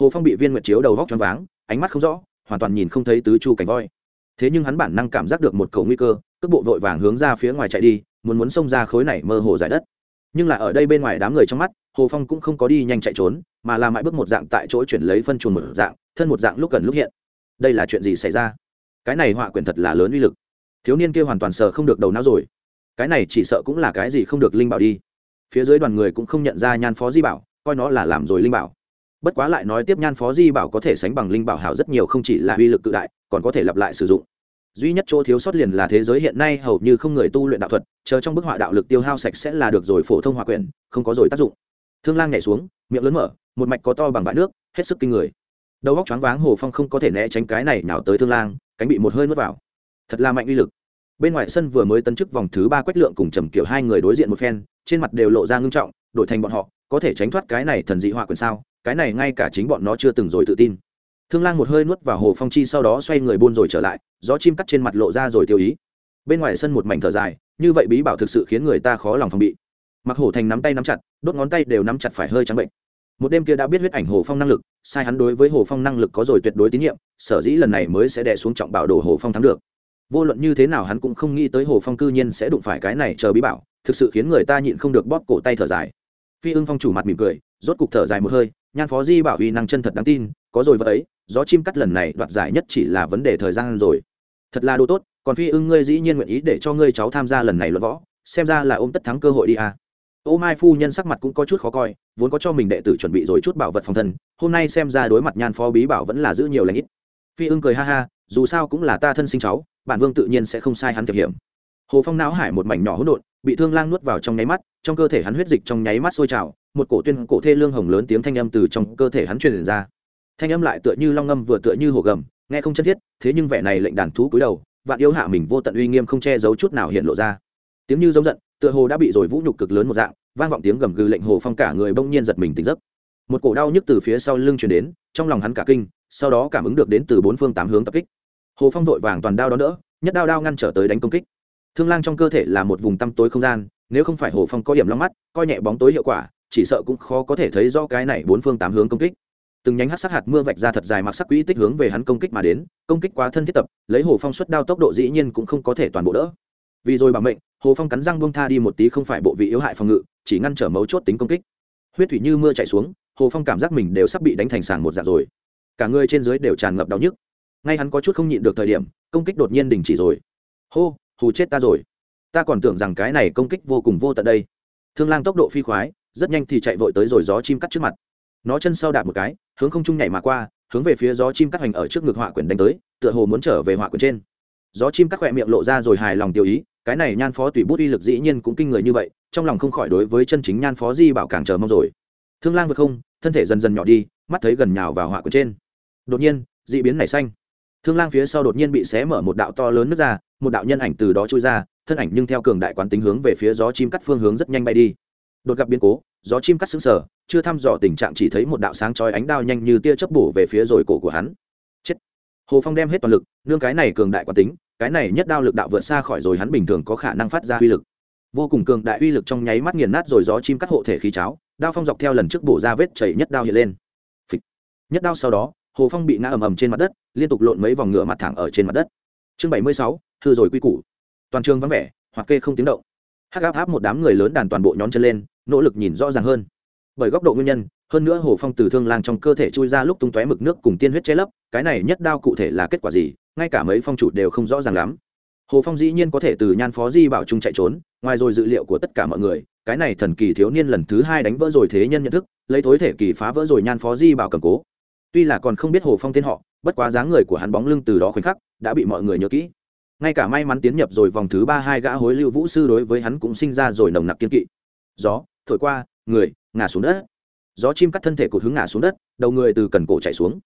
A: Hồ phong bị viên nguyệt chiếu đầu vóc choáng váng, ánh mắt không rõ, hoàn toàn nhìn không thấy tứ chu cảnh voi. Thế nhưng hắn bản năng cảm giác được một cầu nguy cơ, cước bộ vội vàng hướng ra phía ngoài chạy đi, muốn muốn xông ra khối này mơ hồ giải đất nhưng là ở đây bên ngoài đám người trong mắt, hồ phong cũng không có đi nhanh chạy trốn, mà là mãi bước một dạng tại chỗ chuyển lấy phân chuồn một dạng, thân một dạng lúc cần lúc hiện. Đây là chuyện gì xảy ra? Cái này họa quyển thật là lớn uy lực. Thiếu niên kia hoàn toàn sợ không được đầu não rồi. Cái này chỉ sợ cũng là cái gì không được linh bảo đi. Phía dưới đoàn người cũng không nhận ra nhan phó di bảo, coi nó là làm rồi linh bảo. Bất quá lại nói tiếp nhan phó di bảo có thể sánh bằng linh bảo hảo rất nhiều không chỉ là uy lực cự đại, còn có thể lặp lại sử dụng duy nhất chỗ thiếu sót liền là thế giới hiện nay hầu như không người tu luyện đạo thuật, chờ trong bức họa đạo lực tiêu hao sạch sẽ là được rồi phổ thông hòa quyển, không có rồi tác dụng. Thương lang nhảy xuống, miệng lớn mở, một mạch có to bằng vại nước, hết sức kinh người. Đầu góc choáng váng, hồ phong không có thể né tránh cái này nào tới thương lang, cánh bị một hơi nuốt vào. Thật là mạnh uy lực. Bên ngoài sân vừa mới tấn chức vòng thứ ba quách lượng cùng trầm kiểu hai người đối diện một phen, trên mặt đều lộ ra ngưng trọng, đổi thành bọn họ, có thể tránh thoát cái này thần dị họa quyền sao? Cái này ngay cả chính bọn nó chưa từng rồi tự tin thương lang một hơi nuốt vào hồ phong chi sau đó xoay người buôn rồi trở lại, gió chim cắt trên mặt lộ ra rồi tiêu ý. Bên ngoài sân một mảnh thở dài, như vậy bí bảo thực sự khiến người ta khó lòng phòng bị. Mặc hổ thành nắm tay nắm chặt, đốt ngón tay đều nắm chặt phải hơi trắng bệnh. Một đêm kia đã biết huyết ảnh hồ phong năng lực, sai hắn đối với hồ phong năng lực có rồi tuyệt đối tín nhiệm, sở dĩ lần này mới sẽ đè xuống trọng bảo đồ hồ phong thắng được. Vô luận như thế nào hắn cũng không nghĩ tới hồ phong cư nhiên sẽ đụng phải cái này chờ bí bảo, thực sự khiến người ta nhịn không được bóp cổ tay thở dài. Phi ưng phong chủ mặt mỉm cười, rốt cục thở dài một hơi, nhan phó di bảo uy năng chân thật đáng tin có rồi vật ấy, gió chim cắt lần này đoạt giải nhất chỉ là vấn đề thời gian rồi. Thật là đồ tốt, còn phi ưng ngươi dĩ nhiên nguyện ý để cho ngươi cháu tham gia lần này luận võ, xem ra là ôm tất thắng cơ hội đi à. ô mai phu nhân sắc mặt cũng có chút khó coi, vốn có cho mình đệ tử chuẩn bị rồi chút bảo vật phòng thân, hôm nay xem ra đối mặt nhan phó bí bảo vẫn là giữ nhiều lãnh ít. Phi ưng cười ha ha, dù sao cũng là ta thân sinh cháu, bản vương tự nhiên sẽ không sai hắn thiệp hiểm. Hồ phong não hải một mảnh nhỏ hỗn độn, bị thương lang nuốt vào trong nháy mắt, trong cơ thể hắn huyết dịch trong nháy mắt sôi trào, một cổ tuyên cổ thê lương hồng lớn tiếng thanh âm từ trong cơ thể hắn truyền ra thanh âm lại tựa như long ngâm vừa tựa như hồ gầm, nghe không chân thiết, thế nhưng vẻ này lệnh đàn thú cúi đầu, vạn yêu hạ mình vô tận uy nghiêm không che giấu chút nào hiện lộ ra. Tiếng như giống giận, tựa hồ đã bị rồi vũ nhục cực lớn một dạng, vang vọng tiếng gầm gừ lệnh hồ phong cả người bỗng nhiên giật mình tỉnh giấc. Một cổ đau nhức từ phía sau lưng truyền đến, trong lòng hắn cả kinh, sau đó cảm ứng được đến từ bốn phương tám hướng tập kích. Hồ phong vội vàng toàn đao đó đỡ, nhất đao đao ngăn trở tới đánh công kích. Thương lang trong cơ thể là một vùng tăm tối không gian, nếu không phải hồ phong có điểm long mắt, coi nhẹ bóng tối hiệu quả, chỉ sợ cũng khó có thể thấy rõ cái này bốn phương tám hướng công kích từng nhánh hát sắc hạt mưa vạch ra thật dài mặc sắc quỹ tích hướng về hắn công kích mà đến, công kích quá thân thiết tập, lấy hồ phong xuất đao tốc độ dĩ nhiên cũng không có thể toàn bộ đỡ. Vì rồi bảo mệnh, hồ phong cắn răng bông tha đi một tí không phải bộ vị yếu hại phòng ngự, chỉ ngăn trở mấu chốt tính công kích. Huyết thủy như mưa chảy xuống, hồ phong cảm giác mình đều sắp bị đánh thành sàng một dạng rồi. Cả người trên dưới đều tràn ngập đau nhức. Ngay hắn có chút không nhịn được thời điểm, công kích đột nhiên đình chỉ rồi. Hô, hù chết ta rồi. Ta còn tưởng rằng cái này công kích vô cùng vô tận đây. Thương lang tốc độ phi khoái, rất nhanh thì chạy vội tới rồi gió chim cắt trước mặt nó chân sau đạp một cái, hướng không trung nhảy mà qua, hướng về phía gió chim cắt hoành ở trước ngực họa quyển đánh tới, tựa hồ muốn trở về họa quyển trên. Gió chim cắt khỏe miệng lộ ra rồi hài lòng tiêu ý, cái này nhan phó tùy bút uy lực dĩ nhiên cũng kinh người như vậy, trong lòng không khỏi đối với chân chính nhan phó di bảo càng chờ mong rồi. Thương lang vượt không, thân thể dần dần nhỏ đi, mắt thấy gần nhào vào họa quyển trên. Đột nhiên d ị biến nảy xanh. Thương lang phía sau đột nhiên bị xé mở một đạo to lớn nước ra, một đạo nhân ảnh từ đó trôi ra, thân ảnh nhưng theo cường đại quán tính hướng về phía gió chim cắt phương hướng rất nhanh bay đi. Đột gặp biến cố, gió chim cắt xứng sở chưa thăm dò tình trạng chỉ thấy một đạo sáng chói ánh đao nhanh như tia chớp bổ về phía rồi cổ của hắn. Chết. Hồ phong đem hết toàn lực, nương cái này cường đại quán tính, cái này nhất đao lực đạo vượt xa khỏi rồi hắn bình thường có khả năng phát ra uy lực. Vô cùng cường đại uy lực trong nháy mắt nghiền nát rồi gió chim cắt hộ thể khí cháo, đao phong dọc theo lần trước bổ ra vết chảy nhất đao hiện lên. Phịch. nhất đao sau đó, hồ phong bị ngã ầm ầm trên mặt đất, liên tục lộn mấy vòng ngựa mặt thẳng ở trên mặt đất. Chương bảy mươi sáu, hư rồi quy củ. Toàn trường vắng vẻ, hoặc kê không tiếng động. Hắc áp áp một đám người lớn đàn toàn bộ nhón chân lên, nỗ lực nhìn rõ ràng hơn bởi góc độ nguyên nhân, hơn nữa hồ phong từ thương lang trong cơ thể chui ra lúc tung tóe mực nước cùng tiên huyết che lấp, cái này nhất đao cụ thể là kết quả gì, ngay cả mấy phong chủ đều không rõ ràng lắm. Hồ phong dĩ nhiên có thể từ nhan phó di bảo trung chạy trốn, ngoài rồi dự liệu của tất cả mọi người, cái này thần kỳ thiếu niên lần thứ hai đánh vỡ rồi thế nhân nhận thức, lấy thối thể kỳ phá vỡ rồi nhan phó di bảo cầm cố. Tuy là còn không biết hồ phong tên họ, bất quá dáng người của hắn bóng lưng từ đó khoảnh khắc, đã bị mọi người nhớ kỹ. Ngay cả may mắn tiến nhập rồi vòng thứ ba hai gã hối lưu vũ sư đối với hắn cũng sinh ra rồi nồng nặc kiên kỵ. Gió, thổi qua, người ngả xuống đất. Gió chim cắt thân thể cụt hướng ngả xuống đất, đầu người từ cần cổ chạy xuống.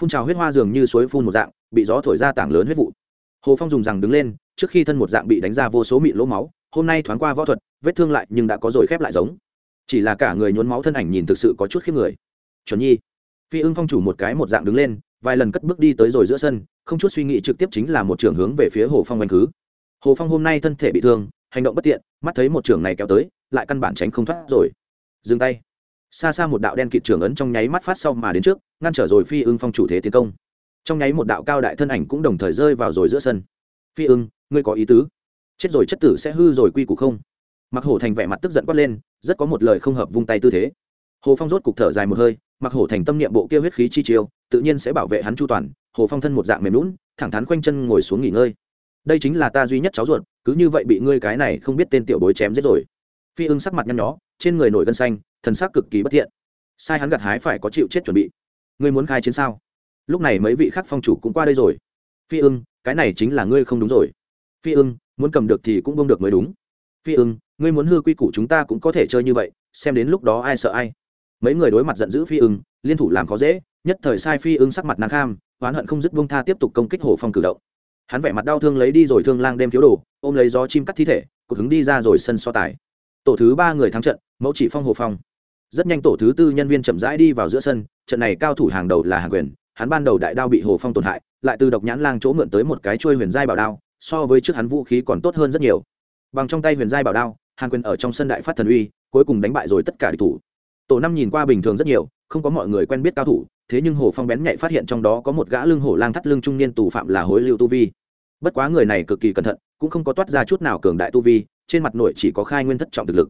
A: Phun trào huyết hoa dường như suối phun một dạng, bị gió thổi ra tảng lớn huyết vụ. Hồ phong dùng rằng đứng lên, trước khi thân một dạng bị đánh ra vô số mịn lỗ máu, hôm nay thoáng qua võ thuật, vết thương lại nhưng đã có rồi khép lại giống. Chỉ là cả người nhuốm máu thân ảnh nhìn thực sự có chút khiếp người. Chuẩn nhi. Phi ưng phong chủ một cái một dạng đứng lên, vài lần cất bước đi tới rồi giữa sân, không chút suy nghĩ trực tiếp chính là một trường hướng về phía hồ phong oanh khứ. Hồ phong hôm nay thân thể bị thương, hành động bất tiện, mắt thấy một trường này kéo tới, lại căn bản tránh không thoát rồi dừng tay. Xa xa một đạo đen kịt trưởng ấn trong nháy mắt phát sau mà đến trước, ngăn trở rồi phi ưng phong chủ thế tiến công. Trong nháy một đạo cao đại thân ảnh cũng đồng thời rơi vào rồi giữa sân. Phi ưng, ngươi có ý tứ? Chết rồi chất tử sẽ hư rồi quy củ không? Mặc hổ thành vẻ mặt tức giận quát lên, rất có một lời không hợp vung tay tư thế. Hồ phong rốt cục thở dài một hơi mặc hổ thành tâm niệm bộ kia huyết khí chi chiêu, tự nhiên sẽ bảo vệ hắn chu toàn, hồ phong thân một dạng mềm lún thẳng thắn khoanh chân ngồi xuống nghỉ ngơi. Đây chính là ta duy nhất cháu ruột, cứ như vậy bị ngươi cái này không biết tên tiểu bối chém giết rồi. Phi ưng sắc mặt nhăn nhó trên người nổi gân xanh, thần sắc cực kỳ bất thiện. Sai hắn gặt hái phải có chịu chết chuẩn bị. Ngươi muốn khai chiến sao? Lúc này mấy vị khác phong chủ cũng qua đây rồi. Phi ưng, cái này chính là ngươi không đúng rồi. Phi ưng, muốn cầm được thì cũng bông được mới đúng. Phi ưng, ngươi muốn hư quy củ chúng ta cũng có thể chơi như vậy, xem đến lúc đó ai sợ ai. Mấy người đối mặt giận dữ phi ưng, liên thủ làm khó dễ, nhất thời sai phi ưng sắc mặt nàng kham, oán hận không dứt bông tha tiếp tục công kích hồ phong cử động. Hắn vẻ mặt đau thương lấy đi rồi thương lang đem thiếu đồ, ôm lấy gió chim cắt thi thể, cột hứng đi ra rồi sân so tài tổ thứ ba người thắng trận, mẫu chỉ phong hồ phong. Rất nhanh tổ thứ tư nhân viên chậm rãi đi vào giữa sân, trận này cao thủ hàng đầu là hàng quyền, hắn ban đầu đại đao bị hồ phong tổn hại, lại từ độc nhãn lang chỗ mượn tới một cái chuôi huyền giai bảo đao, so với trước hắn vũ khí còn tốt hơn rất nhiều. Bằng trong tay huyền giai bảo đao, hàng quyền ở trong sân đại phát thần uy, cuối cùng đánh bại rồi tất cả địch thủ. Tổ năm nhìn qua bình thường rất nhiều, không có mọi người quen biết cao thủ, thế nhưng hồ phong bén nhạy phát hiện trong đó có một gã lưng hổ lang thắt lưng trung niên tù phạm là hối lưu tu vi. Bất quá người này cực kỳ cẩn thận, cũng không có toát ra chút nào cường đại tu vi trên mặt nội chỉ có khai nguyên thất trọng thực lực.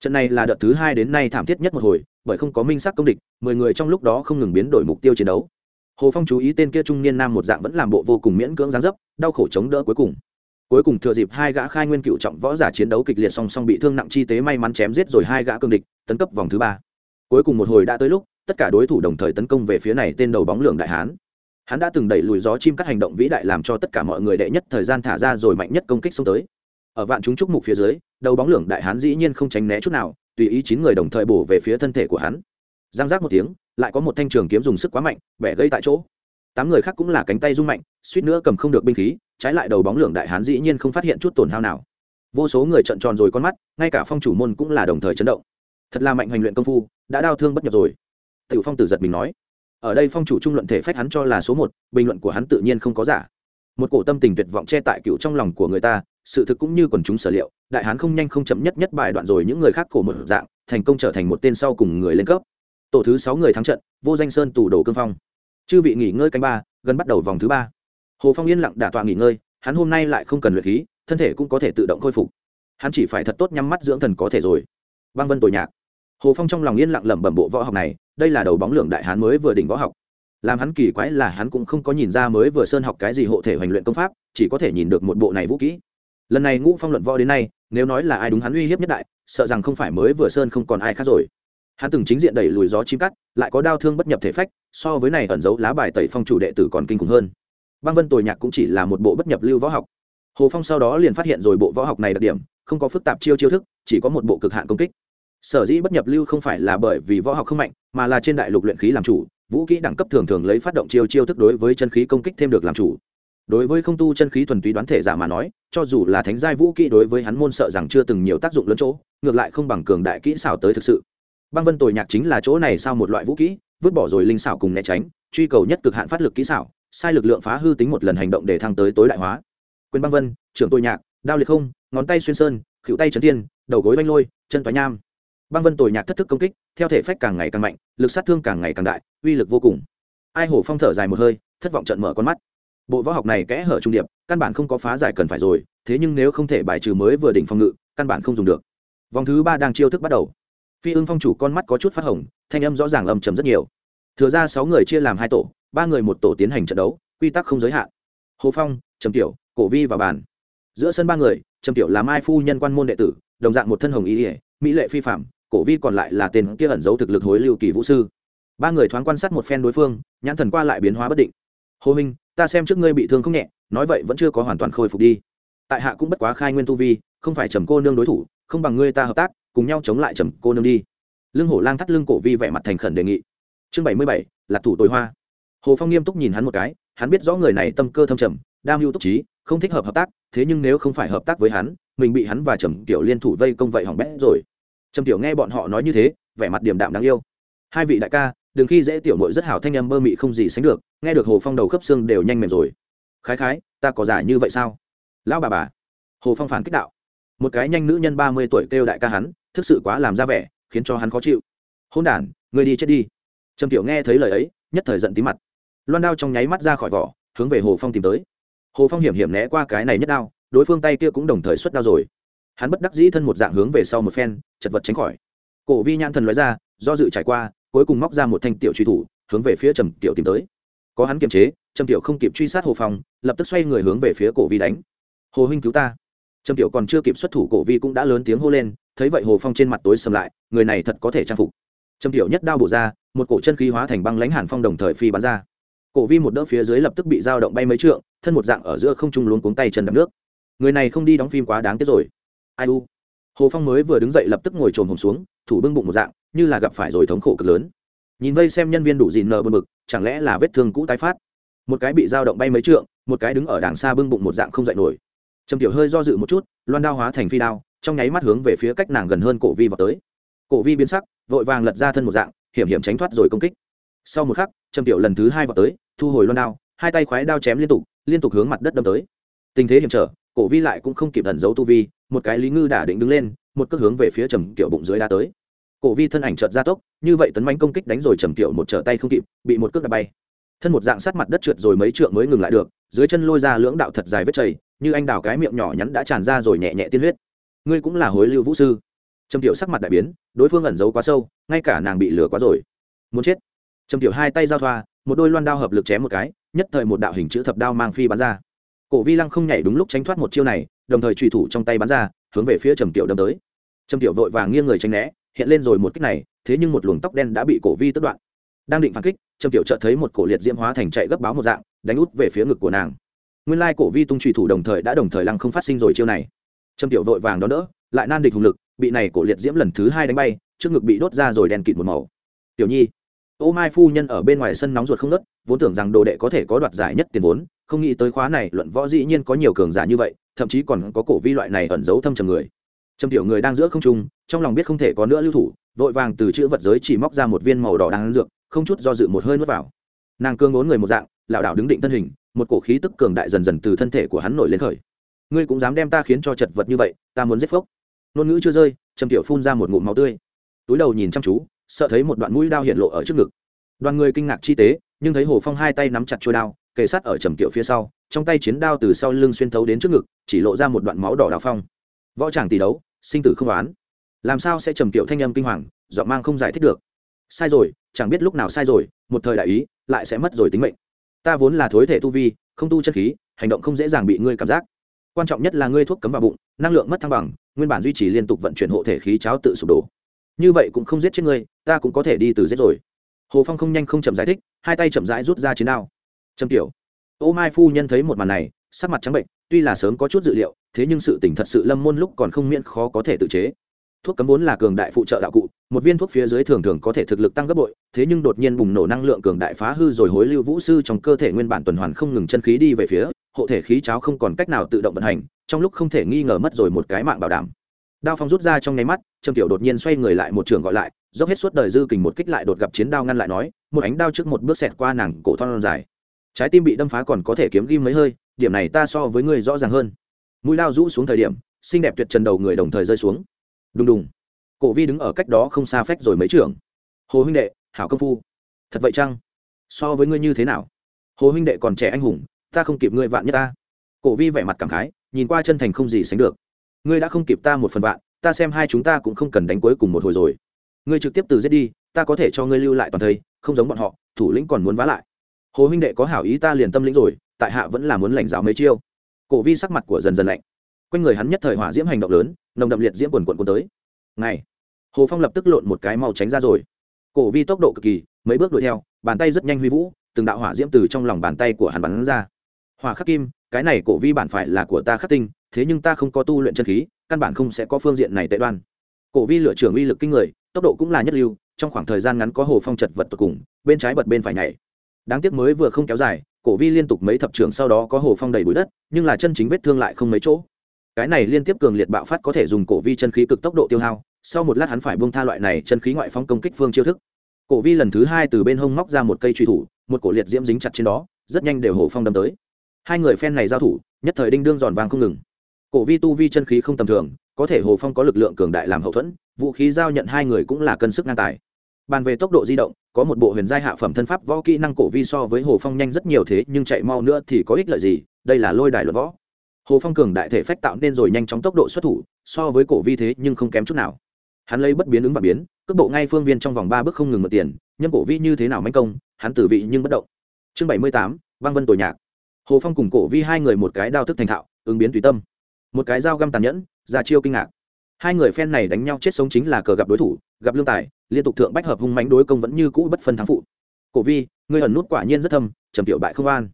A: Trận này là đợt thứ hai đến nay thảm thiết nhất một hồi, bởi không có minh sắc công địch, mười người trong lúc đó không ngừng biến đổi mục tiêu chiến đấu. Hồ phong chú ý tên kia trung niên nam một dạng vẫn làm bộ vô cùng miễn cưỡng gián dấp, đau khổ chống đỡ cuối cùng. Cuối cùng thừa dịp hai gã khai nguyên cựu trọng võ giả chiến đấu kịch liệt song song bị thương nặng chi tế may mắn chém giết rồi hai gã cương địch, tấn cấp vòng thứ ba. Cuối cùng một hồi đã tới lúc, tất cả đối thủ đồng thời tấn công về phía này tên đầu bóng lượng đại hán. Hắn đã từng đẩy lùi gió chim cắt hành động vĩ đại làm cho tất cả mọi người đệ nhất thời gian thả ra rồi mạnh nhất công kích xông tới ở vạn chúng trúc mục phía dưới, đầu bóng lượng đại hán dĩ nhiên không tránh né chút nào, tùy ý chín người đồng thời bổ về phía thân thể của hắn. Giang giác một tiếng, lại có một thanh trường kiếm dùng sức quá mạnh, bẻ gây tại chỗ. Tám người khác cũng là cánh tay rung mạnh, suýt nữa cầm không được binh khí, trái lại đầu bóng lượng đại hán dĩ nhiên không phát hiện chút tổn hao nào. Vô số người trợn tròn rồi con mắt, ngay cả phong chủ môn cũng là đồng thời chấn động. Thật là mạnh hành luyện công phu, đã đau thương bất nhập rồi. Tiểu phong tử giật mình nói, ở đây phong chủ trung luận thể phách hắn cho là số một, bình luận của hắn tự nhiên không có giả. Một cổ tâm tình tuyệt vọng che tại cựu trong lòng của người ta sự thực cũng như quần chúng sở liệu, đại hán không nhanh không chậm nhất nhất bài đoạn rồi những người khác cổ một dạng, thành công trở thành một tên sau cùng người lên cấp. Tổ thứ sáu người thắng trận, vô danh sơn tù đồ cương phong. Chư vị nghỉ ngơi canh ba, gần bắt đầu vòng thứ ba. Hồ phong yên lặng đả tọa nghỉ ngơi, hắn hôm nay lại không cần luyện khí, thân thể cũng có thể tự động khôi phục. Hắn chỉ phải thật tốt nhắm mắt dưỡng thần có thể rồi. Băng vân tội nhạc. Hồ phong trong lòng yên lặng lẩm bẩm bộ võ học này, đây là đầu bóng lượng đại hán mới vừa đỉnh võ học. Làm hắn kỳ quái là hắn cũng không có nhìn ra mới vừa sơn học cái gì hộ thể hoành luyện công pháp, chỉ có thể nhìn được một bộ này vũ kỹ lần này ngũ phong luận võ đến nay, nếu nói là ai đúng hắn uy hiếp nhất đại, sợ rằng không phải mới vừa sơn không còn ai khác rồi. Hắn từng chính diện đẩy lùi gió chim cắt, lại có đau thương bất nhập thể phách, so với này ẩn giấu lá bài tẩy phong chủ đệ tử còn kinh khủng hơn. Băng vân tồi nhạc cũng chỉ là một bộ bất nhập lưu võ học. Hồ phong sau đó liền phát hiện rồi bộ võ học này đặc điểm, không có phức tạp chiêu chiêu thức, chỉ có một bộ cực hạn công kích. Sở dĩ bất nhập lưu không phải là bởi vì võ học không mạnh, mà là trên đại lục luyện khí làm chủ, vũ kỹ đẳng cấp thường thường lấy phát động chiêu chiêu thức đối với chân khí công kích thêm được làm chủ đối với không tu chân khí thuần túy đoán thể giả mà nói, cho dù là thánh giai vũ kỹ đối với hắn môn sợ rằng chưa từng nhiều tác dụng lớn chỗ, ngược lại không bằng cường đại kỹ xảo tới thực sự. Băng vân tồi nhạc chính là chỗ này sau một loại vũ kỹ, vứt bỏ rồi linh xảo cùng né tránh, truy cầu nhất cực hạn phát lực kỹ xảo, sai lực lượng phá hư tính một lần hành động để thăng tới tối đại hóa. Quyền băng vân, trưởng tôi nhạc, đao liệt không, ngón tay xuyên sơn khựu tay trấn tiên đầu gối oanh lôi, chân toái nham. Băng vân tồi nhạc thất thức công kích, theo thể phách càng ngày càng mạnh, lực sát thương càng ngày càng đại, uy lực vô cùng. Ai hổ phong thở dài một hơi, thất vọng trận mở con mắt bộ võ học này kẽ hở trung điệp, căn bản không có phá giải cần phải rồi, thế nhưng nếu không thể bài trừ mới vừa đỉnh phong ngự, căn bản không dùng được. Vòng thứ ba đang chiêu thức bắt đầu. Phi ưng phong chủ con mắt có chút phát hồng, thanh âm rõ ràng âm trầm rất nhiều. Thừa ra sáu người chia làm hai tổ, ba người một tổ tiến hành trận đấu, quy tắc không giới hạn. Hồ phong, trầm tiểu, cổ vi và bàn. Giữa sân ba người, trầm tiểu là mai phu nhân quan môn đệ tử, đồng dạng một thân hồng ý ỉa mỹ lệ phi phạm cổ vi còn lại là tên kia ẩn giấu thực lực hối lưu kỳ vũ sư. Ba người thoáng quan sát một phen đối phương, nhãn thần qua lại biến hóa bất định. Hồ minh ta xem trước ngươi bị thương không nhẹ, nói vậy vẫn chưa có hoàn toàn khôi phục đi. Tại hạ cũng bất quá khai nguyên tu vi, không phải trầm cô nương đối thủ, không bằng ngươi ta hợp tác, cùng nhau chống lại trầm cô nương đi. Lưng hổ lang thắt lưng cổ vi vẻ mặt thành khẩn đề nghị. Chương bảy mươi bảy, là thủ tối hoa. Hồ phong nghiêm túc nhìn hắn một cái, hắn biết rõ người này tâm cơ thâm trầm, đam mưu túc trí, không thích hợp hợp tác, thế nhưng nếu không phải hợp tác với hắn, mình bị hắn và trầm tiểu liên thủ vây công vậy hỏng bét rồi. Trầm tiểu nghe bọn họ nói như thế, vẻ mặt điềm đạm đáng yêu. Hai vị đại ca đừng khi dễ tiểu mội rất hảo thanh âm bơ mị không gì sánh được, nghe được hồ phong đầu khớp xương đều nhanh mềm rồi. Khái khái, ta có giải như vậy sao? Lão bà bà. Hồ phong phản kích đạo. Một cái nhanh nữ nhân ba mươi tuổi kêu đại ca hắn thực sự quá làm ra vẻ, khiến cho hắn khó chịu. Hôn đ người đi chết đi. Trầm tiểu nghe thấy lời ấy, nhất thời giận tí mặt. Loan đao trong nháy mắt ra khỏi vỏ, hướng về hồ phong tìm tới. Hồ phong hiểm hiểm né qua cái này nhất đao, đối phương tay kia cũng đồng thời xuất đao rồi. Hắn bất đắc dĩ thân một dạng hướng về sau một phen, chật vật tránh khỏi. Cổ vi nhãn thần nói ra, do dự trải qua cuối cùng móc ra một thanh tiểu truy thủ, hướng về phía trầm tiểu tìm tới. Có hắn kiềm chế, trầm tiểu không kịp truy sát hồ phong, lập tức xoay người hướng về phía cổ vi đánh. Hồ huynh cứu ta. Trầm tiểu còn chưa kịp xuất thủ, cổ vi cũng đã lớn tiếng hô lên, thấy vậy hồ phong trên mặt tối sầm lại, người này thật có thể trang phục. Trầm tiểu nhất đao bổ ra, một cổ chân khí hóa thành băng lãnh hàn phong đồng thời phi bắn ra. Cổ vi một đỡ phía dưới lập tức bị dao động bay mấy trượng, thân một dạng ở giữa không trung luống cuống tay chân đập nước. Người này không đi đóng phim quá đáng tiếc rồi. Ai u. Hồ phong mới vừa đứng dậy lập tức ngồi trồm hồng xuống, thủ bưng bụng một dạng như là gặp phải rồi thống khổ cực lớn. Nhìn vây xem nhân viên đủ dìn nờ bờ mực chẳng lẽ là vết thương cũ tái phát? Một cái bị dao động bay mấy trượng, một cái đứng ở đàng xa bưng bụng một dạng không dậy nổi. Trầm tiểu hơi do dự một chút, loan đao hóa thành phi đao, trong nháy mắt hướng về phía cách nàng gần hơn cổ vi vào tới. Cổ vi biến sắc, vội vàng lật ra thân một dạng, hiểm hiểm tránh thoát rồi công kích. Sau một khắc, trầm tiểu lần thứ hai vào tới, thu hồi loan đao, hai tay khoái đao chém liên tục liên tục hướng mặt đất đâm tới. Tình thế hiểm trở, cổ vi lại cũng không kịp thần giấu tu vi, một cái lý ngư đã định đứng lên, một cước hướng về phía trầm kiểu bụng dưới đá tới cổ vi thân ảnh chợt ra tốc, như vậy tấn manh công kích đánh rồi trầm tiểu một trở tay không kịp, bị một cước đập bay. Thân một dạng sát mặt đất trượt rồi mấy trượng mới ngừng lại được, dưới chân lôi ra lưỡng đạo thật dài vết chảy như anh đào cái miệng nhỏ nhắn đã tràn ra rồi nhẹ nhẹ tiên huyết. Ngươi cũng là hối lưu vũ sư. Trầm tiểu sắc mặt đại biến, đối phương ẩn giấu quá sâu, ngay cả nàng bị lừa quá rồi. Muốn chết. Trầm tiểu hai tay giao thoa, một đôi loan đao hợp lực chém một cái, nhất thời một đạo hình chữ thập đao mang phi bắn ra. Cổ vi lăng không nhảy đúng lúc tránh thoát một chiêu này, đồng thời trùy thủ trong tay bắn ra, hướng về phía trầm tiểu đâm tới. Trầm tiểu vội vàng nghiêng người tránh né hiện lên rồi một kích này, thế nhưng một luồng tóc đen đã bị cổ vi tất đoạn. Đang định phản kích, trầm tiểu chợt thấy một cổ liệt diễm hóa thành chạy gấp báo một dạng, đánh út về phía ngực của nàng. Nguyên lai cổ vi tung trùy thủ đồng thời đã đồng thời lăng không phát sinh rồi chiêu này. Trầm tiểu vội vàng đón đỡ, lại nan địch hùng lực, bị này cổ liệt diễm lần thứ hai đánh bay, trước ngực bị đốt ra rồi đèn kịt một màu. Tiểu nhi, ô mai phu nhân ở bên ngoài sân nóng ruột không nớt, vốn tưởng rằng đồ đệ có thể có đoạt giải nhất tiền vốn, không nghĩ tới khóa này luận võ dĩ nhiên có nhiều cường giả như vậy, thậm chí còn có cổ vi loại này ẩn giấu thâm trầm người. Trầm tiểu người đang giữa không trung trong lòng biết không thể có nữa lưu thủ, vội vàng từ chữ vật giới chỉ móc ra một viên màu đỏ đang dược, không chút do dự một hơi nuốt vào. Nàng cương ngốn người một dạng, lảo đảo đứng định thân hình, một cổ khí tức cường đại dần dần từ thân thể của hắn nổi lên khởi. Ngươi cũng dám đem ta khiến cho chật vật như vậy, ta muốn giết phốc. Ngôn ngữ chưa rơi, trầm tiểu phun ra một ngụm máu tươi. Túi đầu nhìn chăm chú, sợ thấy một đoạn mũi đao hiện lộ ở trước ngực. Đoàn người kinh ngạc chi tế, nhưng thấy hồ phong hai tay nắm chặt trôi đao, kề sát ở trầm tiểu phía sau, trong tay chiến đao từ sau lưng xuyên thấu đến trước ngực, chỉ lộ ra một đoạn máu đỏ đào phong. Võ tràng tỷ đấu, sinh tử không oán làm sao sẽ trầm tiểu thanh âm kinh hoàng, giọng mang không giải thích được. Sai rồi, chẳng biết lúc nào sai rồi, một thời đại ý, lại sẽ mất rồi tính mệnh. Ta vốn là thối thể tu vi, không tu chân khí, hành động không dễ dàng bị ngươi cảm giác. Quan trọng nhất là ngươi thuốc cấm vào bụng, năng lượng mất thăng bằng, nguyên bản duy trì liên tục vận chuyển hộ thể khí cháo tự sụp đổ. Như vậy cũng không giết chết ngươi, ta cũng có thể đi từ giết rồi. Hồ phong không nhanh không chậm giải thích, hai tay chậm rãi rút ra chiến đao. Trầm tiểu, ô mai phu nhân thấy một màn này, sắc mặt trắng bệnh, tuy là sớm có chút dự liệu, thế nhưng sự tỉnh thật sự lâm môn lúc còn không miễn khó có thể tự chế thuốc cấm vốn là cường đại phụ trợ đạo cụ, một viên thuốc phía dưới thường thường có thể thực lực tăng gấp bội, thế nhưng đột nhiên bùng nổ năng lượng cường đại phá hư rồi hối lưu vũ sư trong cơ thể nguyên bản tuần hoàn không ngừng chân khí đi về phía, hộ thể khí cháo không còn cách nào tự động vận hành, trong lúc không thể nghi ngờ mất rồi một cái mạng bảo đảm. Đao phong rút ra trong nháy mắt, trầm tiểu đột nhiên xoay người lại một trường gọi lại, dốc hết suốt đời dư kình một kích lại đột gặp chiến đao ngăn lại nói, một ánh đao trước một bước xẹt qua nàng cổ thon dài. Trái tim bị đâm phá còn có thể kiếm ghim mấy hơi, điểm này ta so với người rõ ràng hơn. Mũi lao rũ xuống thời điểm, xinh đẹp tuyệt trần đầu người đồng thời rơi xuống đùng đùng. Cổ vi đứng ở cách đó không xa phách rồi mấy trưởng. Hồ huynh đệ, hảo công phu. Thật vậy chăng? So với ngươi như thế nào? Hồ huynh đệ còn trẻ anh hùng, ta không kịp ngươi vạn nhất ta. Cổ vi vẻ mặt cảm khái, nhìn qua chân thành không gì sánh được. Ngươi đã không kịp ta một phần vạn, ta xem hai chúng ta cũng không cần đánh cuối cùng một hồi rồi. Ngươi trực tiếp từ giết đi, ta có thể cho ngươi lưu lại toàn thây, không giống bọn họ, thủ lĩnh còn muốn vá lại. Hồ huynh đệ có hảo ý ta liền tâm lĩnh rồi, tại hạ vẫn là muốn lãnh giáo mấy chiêu. Cổ vi sắc mặt của dần dần lạnh. Quanh người hắn nhất thời hỏa diễm hành động lớn nồng đậm liệt diễm quần quần quần tới. Ngày, hồ phong lập tức lộn một cái mau tránh ra rồi. Cổ vi tốc độ cực kỳ, mấy bước đuổi theo, bàn tay rất nhanh huy vũ, từng đạo hỏa diễm từ trong lòng bàn tay của hắn bắn ra. Hỏa khắc kim, cái này cổ vi bản phải là của ta khắc tinh, thế nhưng ta không có tu luyện chân khí, căn bản không sẽ có phương diện này tệ đoan. Cổ vi lựa trưởng uy lực kinh người, tốc độ cũng là nhất lưu, trong khoảng thời gian ngắn có hồ phong chật vật tột cùng, bên trái bật bên phải nhảy. Đáng tiếc mới vừa không kéo dài, cổ vi liên tục mấy thập trường sau đó có hồ phong đầy bụi đất, nhưng là chân chính vết thương lại không mấy chỗ cái này liên tiếp cường liệt bạo phát có thể dùng cổ vi chân khí cực tốc độ tiêu hao, sau một lát hắn phải bông tha loại này chân khí ngoại phóng công kích phương chiêu thức. Cổ vi lần thứ hai từ bên hông móc ra một cây truy thủ, một cổ liệt diễm dính chặt trên đó, rất nhanh đều hồ phong đâm tới. Hai người phen này giao thủ, nhất thời đinh đương giòn vàng không ngừng. Cổ vi tu vi chân khí không tầm thường, có thể hồ phong có lực lượng cường đại làm hậu thuẫn, vũ khí giao nhận hai người cũng là cân sức ngang tài. Bàn về tốc độ di động, có một bộ huyền giai hạ phẩm thân pháp võ kỹ năng cổ vi so với hồ phong nhanh rất nhiều thế, nhưng chạy mau nữa thì có ích lợi gì? Đây là lôi đài luật võ hồ phong cường đại thể phách tạo nên rồi nhanh chóng tốc độ xuất thủ, so với cổ vi thế nhưng không kém chút nào. Hắn lấy bất biến ứng và biến, cước bộ ngay phương viên trong vòng ba bước không ngừng mượn tiền nhân cổ vi như thế nào manh công, hắn tử vị nhưng bất động. Chương bảy mươi tám văn vân tội nhạc. Hồ phong cùng cổ vi hai người một cái đao thức thành thạo, ứng biến tùy tâm. Một cái dao găm tàn nhẫn, ra chiêu kinh ngạc. Hai người phen này đánh nhau chết sống chính là cờ gặp đối thủ, gặp lương tài, liên tục thượng bách hợp hung mánh đối công vẫn như cũ bất phân thắng phụ. Cổ vi, ngươi ẩn nút quả nhiên rất thâm, trầm tiểu bại không an.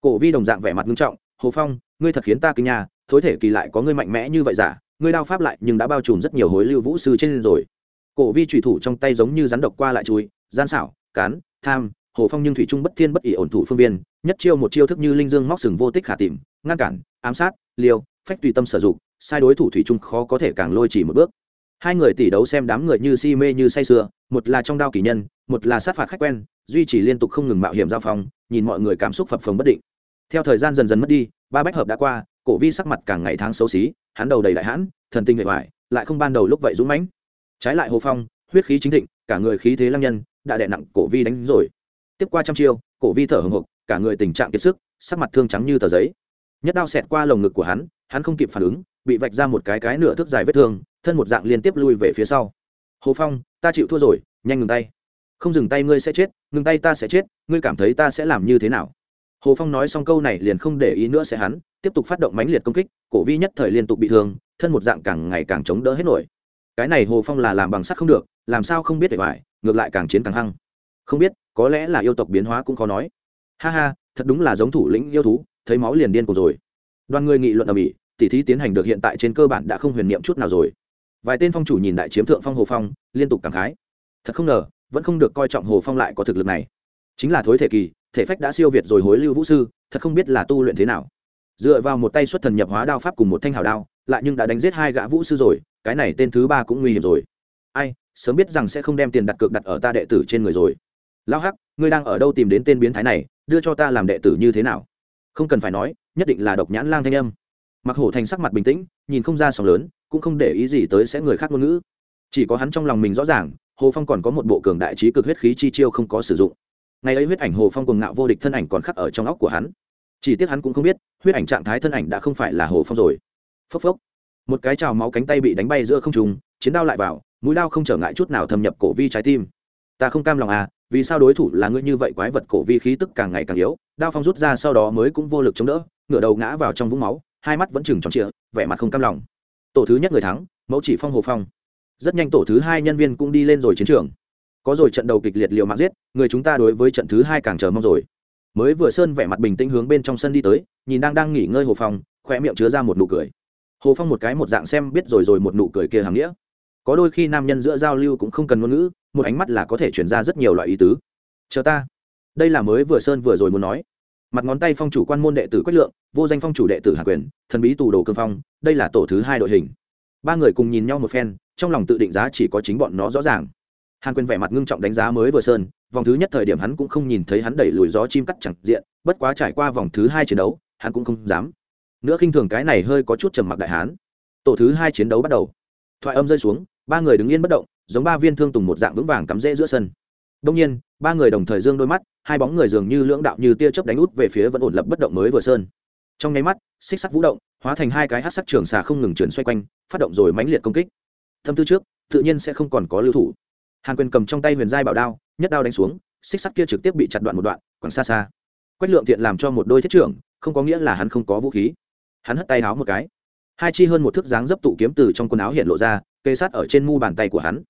A: Cổ vi đồng dạng vẻ mặt nghiêm trọng, hồ phong ngươi thật khiến ta kinh nhà thối thể kỳ lại có ngươi mạnh mẽ như vậy giả ngươi đao pháp lại nhưng đã bao trùm rất nhiều hối lưu vũ sư trên rồi. Cổ vi trùy thủ trong tay giống như rắn độc qua lại chui gian xảo cán tham hồ phong nhưng thủy trung bất thiên bất ỷ ổn thủ phương viên nhất chiêu một chiêu thức như linh dương móc sừng vô tích khả tìm ngăn cản ám sát liều, phách tùy tâm sử dụng sai đối thủ thủy trung khó có thể càng lôi chỉ một bước. Hai người tỷ đấu xem đám người như si mê như say sưa một là trong đao kỳ nhân một là sát phạt khách quen duy trì liên tục không ngừng mạo hiểm giao phong nhìn mọi người cảm xúc phập phồng bất định theo thời gian dần dần mất đi, ba bách hợp đã qua, cổ vi sắc mặt càng ngày tháng xấu xí, hắn đầu đầy đại hãn, thần tinh nguyện hoài lại không ban đầu lúc vậy dũng mãnh. Trái lại hồ phong, huyết khí chính thịnh, cả người khí thế lăng nhân, đã đè nặng cổ vi đánh rồi. Tiếp qua trăm chiêu, cổ vi thở hồng hộc cả người tình trạng kiệt sức, sắc mặt thương trắng như tờ giấy. Nhất đao xẹt qua lồng ngực của hắn hắn không kịp phản ứng, bị vạch ra một cái cái nửa thước dài vết thương, thân một dạng liên tiếp lui về phía sau. Hồ phong, ta chịu thua rồi, nhanh ngừng tay. Không dừng tay ngươi sẽ chết, ngừng tay ta sẽ chết, ngươi cảm thấy ta sẽ làm như thế nào? Hồ phong nói xong câu này liền không để ý nữa sẽ hắn, tiếp tục phát động mãnh liệt công kích, cổ vi nhất thời liên tục bị thương, thân một dạng càng ngày càng chống đỡ hết nổi. Cái này hồ phong là làm bằng sắt không được, làm sao không biết để phải ngược lại càng chiến càng hăng. Không biết, có lẽ là yêu tộc biến hóa cũng khó nói. Ha ha, thật đúng là giống thủ lĩnh yêu thú, thấy máu liền điên cuồng rồi. Đoàn người nghị luận ở mỹ tỉ thí tiến hành được hiện tại trên cơ bản đã không huyền niệm chút nào rồi. Vài tên phong chủ nhìn đại chiếm thượng phong hồ phong, liên tục cảm khái. Thật không ngờ, vẫn không được coi trọng hồ phong lại có thực lực này. Chính là thối thể kỳ thể phách đã siêu việt rồi hối lưu vũ sư, thật không biết là tu luyện thế nào. Dựa vào một tay xuất thần nhập hóa đao pháp cùng một thanh hào đao, lại nhưng đã đánh giết hai gã vũ sư rồi, cái này tên thứ ba cũng nguy hiểm rồi. Ai, sớm biết rằng sẽ không đem tiền đặt cược đặt ở ta đệ tử trên người rồi. Lao hắc, ngươi đang ở đâu tìm đến tên biến thái này, đưa cho ta làm đệ tử như thế nào? Không cần phải nói, nhất định là độc nhãn lang thanh âm. Mặc hổ thành sắc mặt bình tĩnh, nhìn không ra sóng lớn, cũng không để ý gì tới sẽ người khác ngôn ngữ. Chỉ có hắn trong lòng mình rõ ràng, hồ phong còn có một bộ cường đại trí cực huyết khí chi chiêu không có sử dụng ngày ấy huyết ảnh hồ phong cùng ngạo vô địch thân ảnh còn khắc ở trong óc của hắn. Chỉ tiếc hắn cũng không biết, huyết ảnh trạng thái thân ảnh đã không phải là hồ phong rồi. Phốc phốc. Một cái trào máu cánh tay bị đánh bay giữa không trùng chiến đao lại vào, mũi đao không trở ngại chút nào thâm nhập cổ vi trái tim. Ta không cam lòng à vì sao đối thủ là ngươi như vậy quái vật cổ vi khí tức càng ngày càng yếu, đao phong rút ra sau đó mới cũng vô lực chống đỡ, ngửa đầu ngã vào trong vũng máu, hai mắt vẫn chừng tròn trịa, vẻ mặt không cam lòng. Tổ thứ nhất người thắng, mẫu chỉ phong hồ phong. Rất nhanh tổ thứ hai nhân viên cũng đi lên rồi chiến trường có rồi trận đầu kịch liệt liều mạng giết, người chúng ta đối với trận thứ hai càng chờ mong rồi. Mới vừa sơn vẻ mặt bình tĩnh hướng bên trong sân đi tới, nhìn đang đang nghỉ ngơi hồ phong khoe miệng chứa ra một nụ cười. Hồ phong một cái một dạng xem biết rồi rồi một nụ cười kia hàm nghĩa. Có đôi khi nam nhân giữa giao lưu cũng không cần ngôn ngữ, một ánh mắt là có thể chuyển ra rất nhiều loại ý tứ. Chờ ta. Đây là mới vừa sơn vừa rồi muốn nói. Mặt ngón tay phong chủ quan môn đệ tử quách lượng, vô danh phong chủ đệ tử hà quyền, thần bí tù đồ cương phong, đây là tổ thứ hai đội hình. Ba người cùng nhìn nhau một phen, trong lòng tự định giá chỉ có chính bọn nó rõ ràng hàn quyền vẻ mặt ngưng trọng đánh giá mới vừa sơn, vòng thứ nhất thời điểm hắn cũng không nhìn thấy hắn đẩy lùi gió chim cắt chẳng diện, bất quá trải qua vòng thứ hai chiến đấu, hắn cũng không dám. Nữa khinh thường cái này hơi có chút trầm mặc đại hán. Tổ thứ hai chiến đấu bắt đầu. Thoại âm rơi xuống, ba người đứng yên bất động, giống ba viên thương tùng một dạng vững vàng cắm rễ giữa sân. Đông nhiên, ba người đồng thời dương đôi mắt, hai bóng người dường như lưỡng đạo như tia chớp đánh út về phía vẫn ổn lập bất động mới vừa sơn. Trong nháy mắt, xích sắt vũ động, hóa thành hai cái hát sắc trường xà không ngừng chuyển xoay quanh, phát động rồi mãnh liệt công kích. Thâm tư trước, tự nhiên sẽ không còn có lưu thủ hàn quyền cầm trong tay huyền giai bảo đao, nhất đao đánh xuống, xích sắt kia trực tiếp bị chặt đoạn một đoạn còn xa xa. Quách lượng thiện làm cho một đôi thiết trưởng, không có nghĩa là hắn không có vũ khí. Hắn hất tay háo một cái. Hai chi hơn một thước dáng dấp tụ kiếm từ trong quần áo hiện lộ ra, kê sát ở trên mu bàn tay của hắn.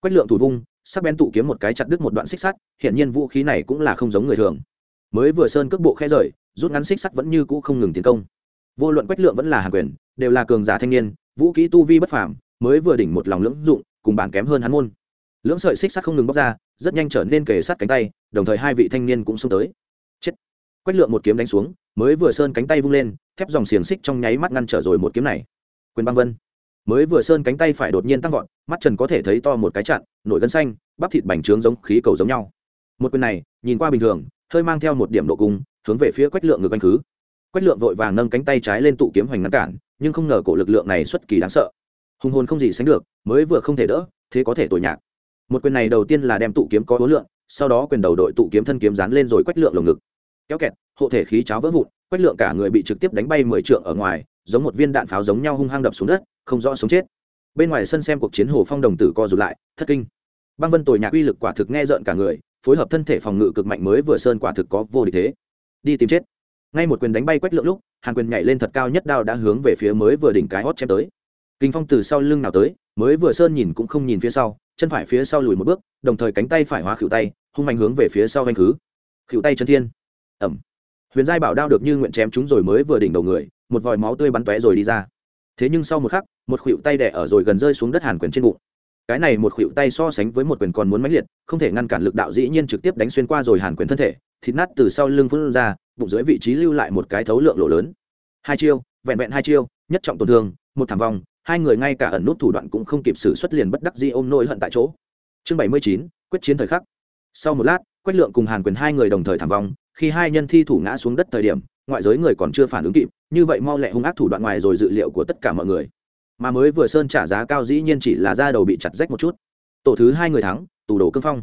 A: Quách lượng thủ vung, sắc bén tụ kiếm một cái chặt đứt một đoạn xích sắt hiện nhiên vũ khí này cũng là không giống người thường. Mới vừa sơn cước bộ khe rời, rút ngắn xích sắt vẫn như cũ không ngừng tiến công. Vô luận quách lượng vẫn là Hàn quyền, đều là cường giả thanh niên, vũ khí tu vi bất phàm, mới vừa đỉnh một lòng lưỡng dụng, cùng bản kém hơn hắn môn lưỡng sợi xích sắt không ngừng bóc ra, rất nhanh trở nên kề sát cánh tay, đồng thời hai vị thanh niên cũng xông tới. Chết. Quách lượng một kiếm đánh xuống, mới vừa sơn cánh tay vung lên, thép dòng xiềng xích trong nháy mắt ngăn trở rồi một kiếm này. Quyền băng vân. Mới vừa sơn cánh tay phải đột nhiên tăng vọt, mắt trần có thể thấy to một cái chặn nổi gân xanh, bắp thịt bành trướng giống khí cầu giống nhau. Một quyền này, nhìn qua bình thường, hơi mang theo một điểm độ cung, hướng về phía quách lượng ngược anh khứ. Quách lượng vội vàng nâng cánh tay trái lên tụ kiếm hoành ngăn cản, nhưng không ngờ cổ lực lượng này xuất kỳ đáng sợ. Hùng hồn không gì sánh được, mới vừa không thể đỡ, thế có thể tội nhạc một quyền này đầu tiên là đem tụ kiếm có hối lượng, sau đó quyền đầu đội tụ kiếm thân kiếm dán lên rồi quách lượng lồng ngực. Kéo kẹt, hộ thể khí cháo vỡ vụn, quách lượng cả người bị trực tiếp đánh bay mười trượng ở ngoài, giống một viên đạn pháo giống nhau hung hăng đập xuống đất, không rõ sống chết. Bên ngoài sân xem cuộc chiến hồ phong đồng tử co rụt lại, thất kinh. Băng vân tồi nhạc uy lực quả thực nghe rợn cả người, phối hợp thân thể phòng ngự cực mạnh mới vừa sơn quả thực có vô địch thế. Đi tìm chết. Ngay một quyền đánh bay quách lượng lúc, hàn quyền nhảy lên thật cao nhất đao đã hướng về phía mới vừa đỉnh cái hót chém tới. Kinh phong từ sau lưng nào tới, mới vừa sơn nhìn cũng không nhìn phía sau chân phải phía sau lùi một bước, đồng thời cánh tay phải hóa khỉu tay, hung mạnh hướng về phía sau vanh khứ. Khỉu tay chân thiên. Ẩm. Huyền giai bảo đao được như nguyện chém chúng rồi mới vừa đỉnh đầu người, một vòi máu tươi bắn tóe rồi đi ra. Thế nhưng sau một khắc, một khuỵu tay đẻ ở rồi gần rơi xuống đất hàn quyền trên bụng. Cái này một khuỵu tay so sánh với một quyền còn muốn mãnh liệt, không thể ngăn cản lực đạo dĩ nhiên trực tiếp đánh xuyên qua rồi hàn quyền thân thể, thịt nát từ sau lưng phun ra, bụng dưới vị trí lưu lại một cái thấu lượng lộ lớn. Hai chiêu, vẹn vẹn hai chiêu, nhất trọng tổn thương, một thảm vòng hai người ngay cả ẩn nút thủ đoạn cũng không kịp xử xuất liền bất đắc dĩ ôm nỗi hận tại chỗ. Chương bảy mươi chín, quyết chiến thời khắc. Sau một lát, quách lượng cùng hàn quyền hai người đồng thời thảm vong khi hai nhân thi thủ ngã xuống đất thời điểm, ngoại giới người còn chưa phản ứng kịp, như vậy mau lẹ hung ác thủ đoạn ngoài rồi dự liệu của tất cả mọi người. Mà mới vừa sơn trả giá cao dĩ nhiên chỉ là da đầu bị chặt rách một chút. Tổ thứ hai người thắng, tù đồ cương phong.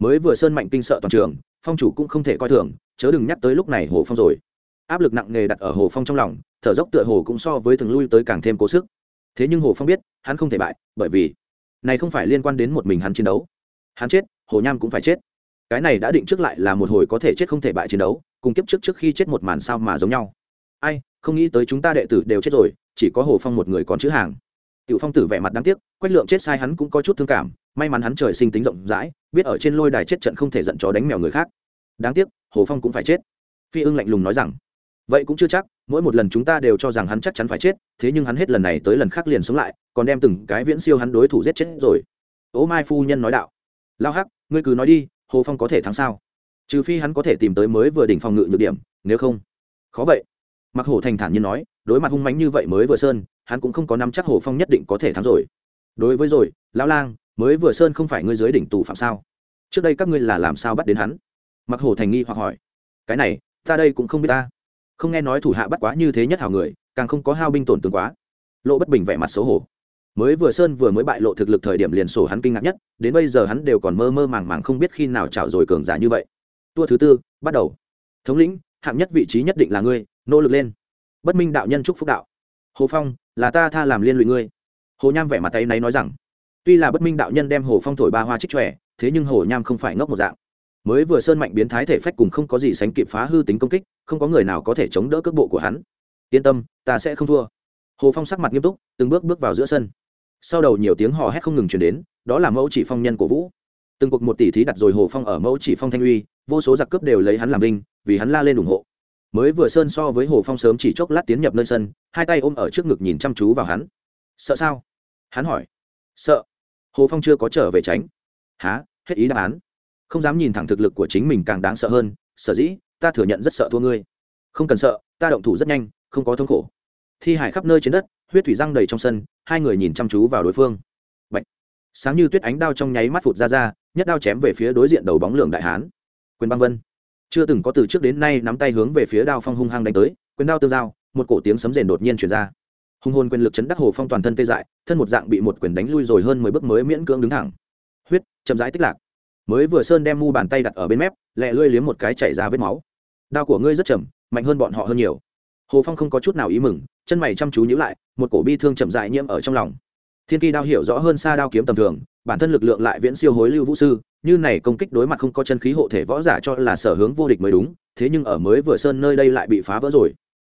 A: Mới vừa sơn mạnh kinh sợ toàn trường, phong chủ cũng không thể coi thường, chớ đừng nhắc tới lúc này hồ phong rồi. Áp lực nặng nề đặt ở hồ phong trong lòng, thở dốc tựa hồ cũng so với thường lui tới càng thêm cố sức thế nhưng hồ phong biết hắn không thể bại bởi vì này không phải liên quan đến một mình hắn chiến đấu hắn chết hồ nham cũng phải chết cái này đã định trước lại là một hồi có thể chết không thể bại chiến đấu cùng kiếp trước trước khi chết một màn sao mà giống nhau ai không nghĩ tới chúng ta đệ tử đều chết rồi chỉ có hồ phong một người còn chữ hàng tiểu phong tử vẻ mặt đáng tiếc quách lượng chết sai hắn cũng có chút thương cảm may mắn hắn trời sinh tính rộng rãi biết ở trên lôi đài chết trận không thể giận chó đánh mèo người khác đáng tiếc hồ phong cũng phải chết phi ưng lạnh lùng nói rằng vậy cũng chưa chắc, mỗi một lần chúng ta đều cho rằng hắn chắc chắn phải chết, thế nhưng hắn hết lần này tới lần khác liền sống lại, còn đem từng cái viễn siêu hắn đối thủ giết chết rồi. Ố mai phu nhân nói đạo. Lao hắc, ngươi cứ nói đi, hồ phong có thể thắng sao? Trừ phi hắn có thể tìm tới mới vừa đỉnh phòng ngự nhược điểm, nếu không. Khó vậy. Mặc hổ thành thản nhiên nói, đối mặt hung mánh như vậy mới vừa sơn, hắn cũng không có nắm chắc hồ phong nhất định có thể thắng rồi. Đối với rồi, lão lang, mới vừa sơn không phải ngươi dưới đỉnh tù phạm sao? Trước đây các ngươi là làm sao bắt đến hắn? Mặc hổ thành nghi hoặc hỏi. Cái này, ta đây cũng không biết ta không nghe nói thủ hạ bắt quá như thế nhất hào người, càng không có hao binh tổn tướng quá. Lộ bất bình vẻ mặt xấu hổ. Mới vừa sơn vừa mới bại lộ thực lực thời điểm liền sổ hắn kinh ngạc nhất, đến bây giờ hắn đều còn mơ mơ màng màng không biết khi nào trào rồi cường giả như vậy. Tua thứ tư, bắt đầu. Thống lĩnh, hạng nhất vị trí nhất định là ngươi, nỗ lực lên. Bất minh đạo nhân trúc phúc đạo. Hồ phong, là ta tha làm liên lụy ngươi. Hồ nham vẻ mặt tay náy nói rằng. Tuy là bất minh đạo nhân đem hồ phong thổi ba hoa trích tròe thế nhưng hồ nham không phải ngốc một dạng. Mới vừa sơn mạnh biến thái thể phách cùng không có gì sánh kịp phá hư tính công kích không có người nào có thể chống đỡ cước bộ của hắn. Yên tâm, ta sẽ không thua. Hồ phong sắc mặt nghiêm túc, từng bước bước vào giữa sân. Sau đầu nhiều tiếng hò hét không ngừng chuyển đến, đó là mẫu chỉ phong nhân của vũ. Từng cuộc một tỷ thí đặt rồi hồ phong ở mẫu chỉ phong thanh uy, vô số giặc cướp đều lấy hắn làm vinh, vì hắn la lên ủng hộ. Mới vừa sơn so với hồ phong sớm chỉ chốc lát tiến nhập nơi sân, hai tay ôm ở trước ngực nhìn chăm chú vào hắn. Sợ sao? hắn hỏi. Sợ. Hồ phong chưa có trở về tránh. Há hết ý đáp án. Không dám nhìn thẳng thực lực của chính mình càng đáng sợ hơn, sở dĩ ta thừa nhận rất sợ thua ngươi. Không cần sợ, ta động thủ rất nhanh, không có thống khổ. Thi hải khắp nơi trên đất, huyết thủy răng đầy trong sân, hai người nhìn chăm chú vào đối phương. Bạch. sáng như tuyết ánh đao trong nháy mắt phụt ra ra, nhất đao chém về phía đối diện đầu bóng lượng đại hán. Quyền băng vân. Chưa từng có từ trước đến nay nắm tay hướng về phía đao phong hung hăng đánh tới, quyền đao tương giao, một cổ tiếng sấm rền đột nhiên chuyển ra. Hung hồn quyền lực chấn đắc hồ phong toàn thân tê dại, thân một dạng bị một quyền đánh lui rồi hơn mười bước mới miễn cưỡng đứng thẳng. Huyết, chậm rãi tích lạc. Mới vừa sơn đem mu bàn tay đặt ở bên mép, lẹ lưỡi liếm một cái chảy ra vết máu đao của ngươi rất chậm, mạnh hơn bọn họ hơn nhiều. Hồ phong không có chút nào ý mừng, chân mày chăm chú nhữ lại, một cổ bi thương chậm dại nhiễm ở trong lòng. Thiên kỳ đao hiểu rõ hơn xa đao kiếm tầm thường, bản thân lực lượng lại viễn siêu hối lưu vũ sư, như này công kích đối mặt không có chân khí hộ thể võ giả cho là sở hướng vô địch mới đúng, thế nhưng ở mới vừa sơn nơi đây lại bị phá vỡ rồi.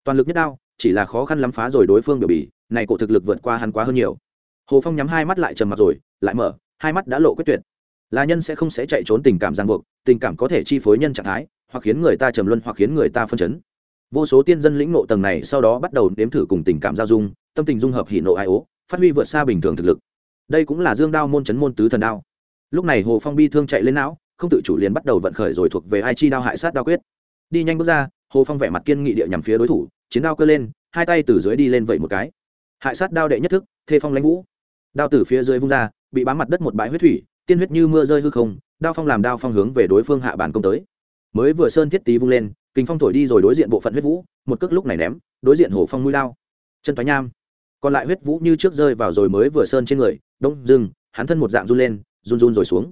A: Toàn lực nhất đao, chỉ là khó khăn lắm phá rồi đối phương biểu bì, này cổ thực lực vượt qua hắn quá hơn nhiều. Hồ phong nhắm hai mắt lại trầm mặt rồi, lại mở, hai mắt đã lộ quyết tuyệt. Là nhân sẽ không sẽ chạy trốn tình cảm ràng buộc, tình cảm có thể chi phối nhân trạng thái hoặc khiến người ta trầm luân hoặc khiến người ta phân chấn. Vô số tiên dân lĩnh nộ tầng này sau đó bắt đầu nếm thử cùng tình cảm giao dung, tâm tình dung hợp hỉ nộ ai ố, phát huy vượt xa bình thường thực lực. Đây cũng là dương đao môn chấn môn tứ thần đao. Lúc này hồ phong bi thương chạy lên não, không tự chủ liền bắt đầu vận khởi rồi thuộc về ai chi đao hại sát đao quyết. Đi nhanh bước ra, hồ phong vẻ mặt kiên nghị địa nhằm phía đối thủ, chiến đao cơ lên, hai tay từ dưới đi lên vậy một cái. Hại sát đao đệ nhất thức, thê phong lãnh vũ. Đao từ phía dưới vung ra, bị bám mặt đất một bãi huyết thủy, tiên huyết như mưa rơi hư không, đao phong làm đao phong hướng về đối phương hạ bản công tới mới vừa sơn thiết tý vung lên kinh phong thổi đi rồi đối diện bộ phận huyết vũ một cước lúc này ném đối diện hồ phong mũi lao, chân thoái nham. Còn lại huyết vũ như trước rơi vào rồi mới vừa sơn trên người đông dừng hắn thân một dạng run lên run run rồi xuống.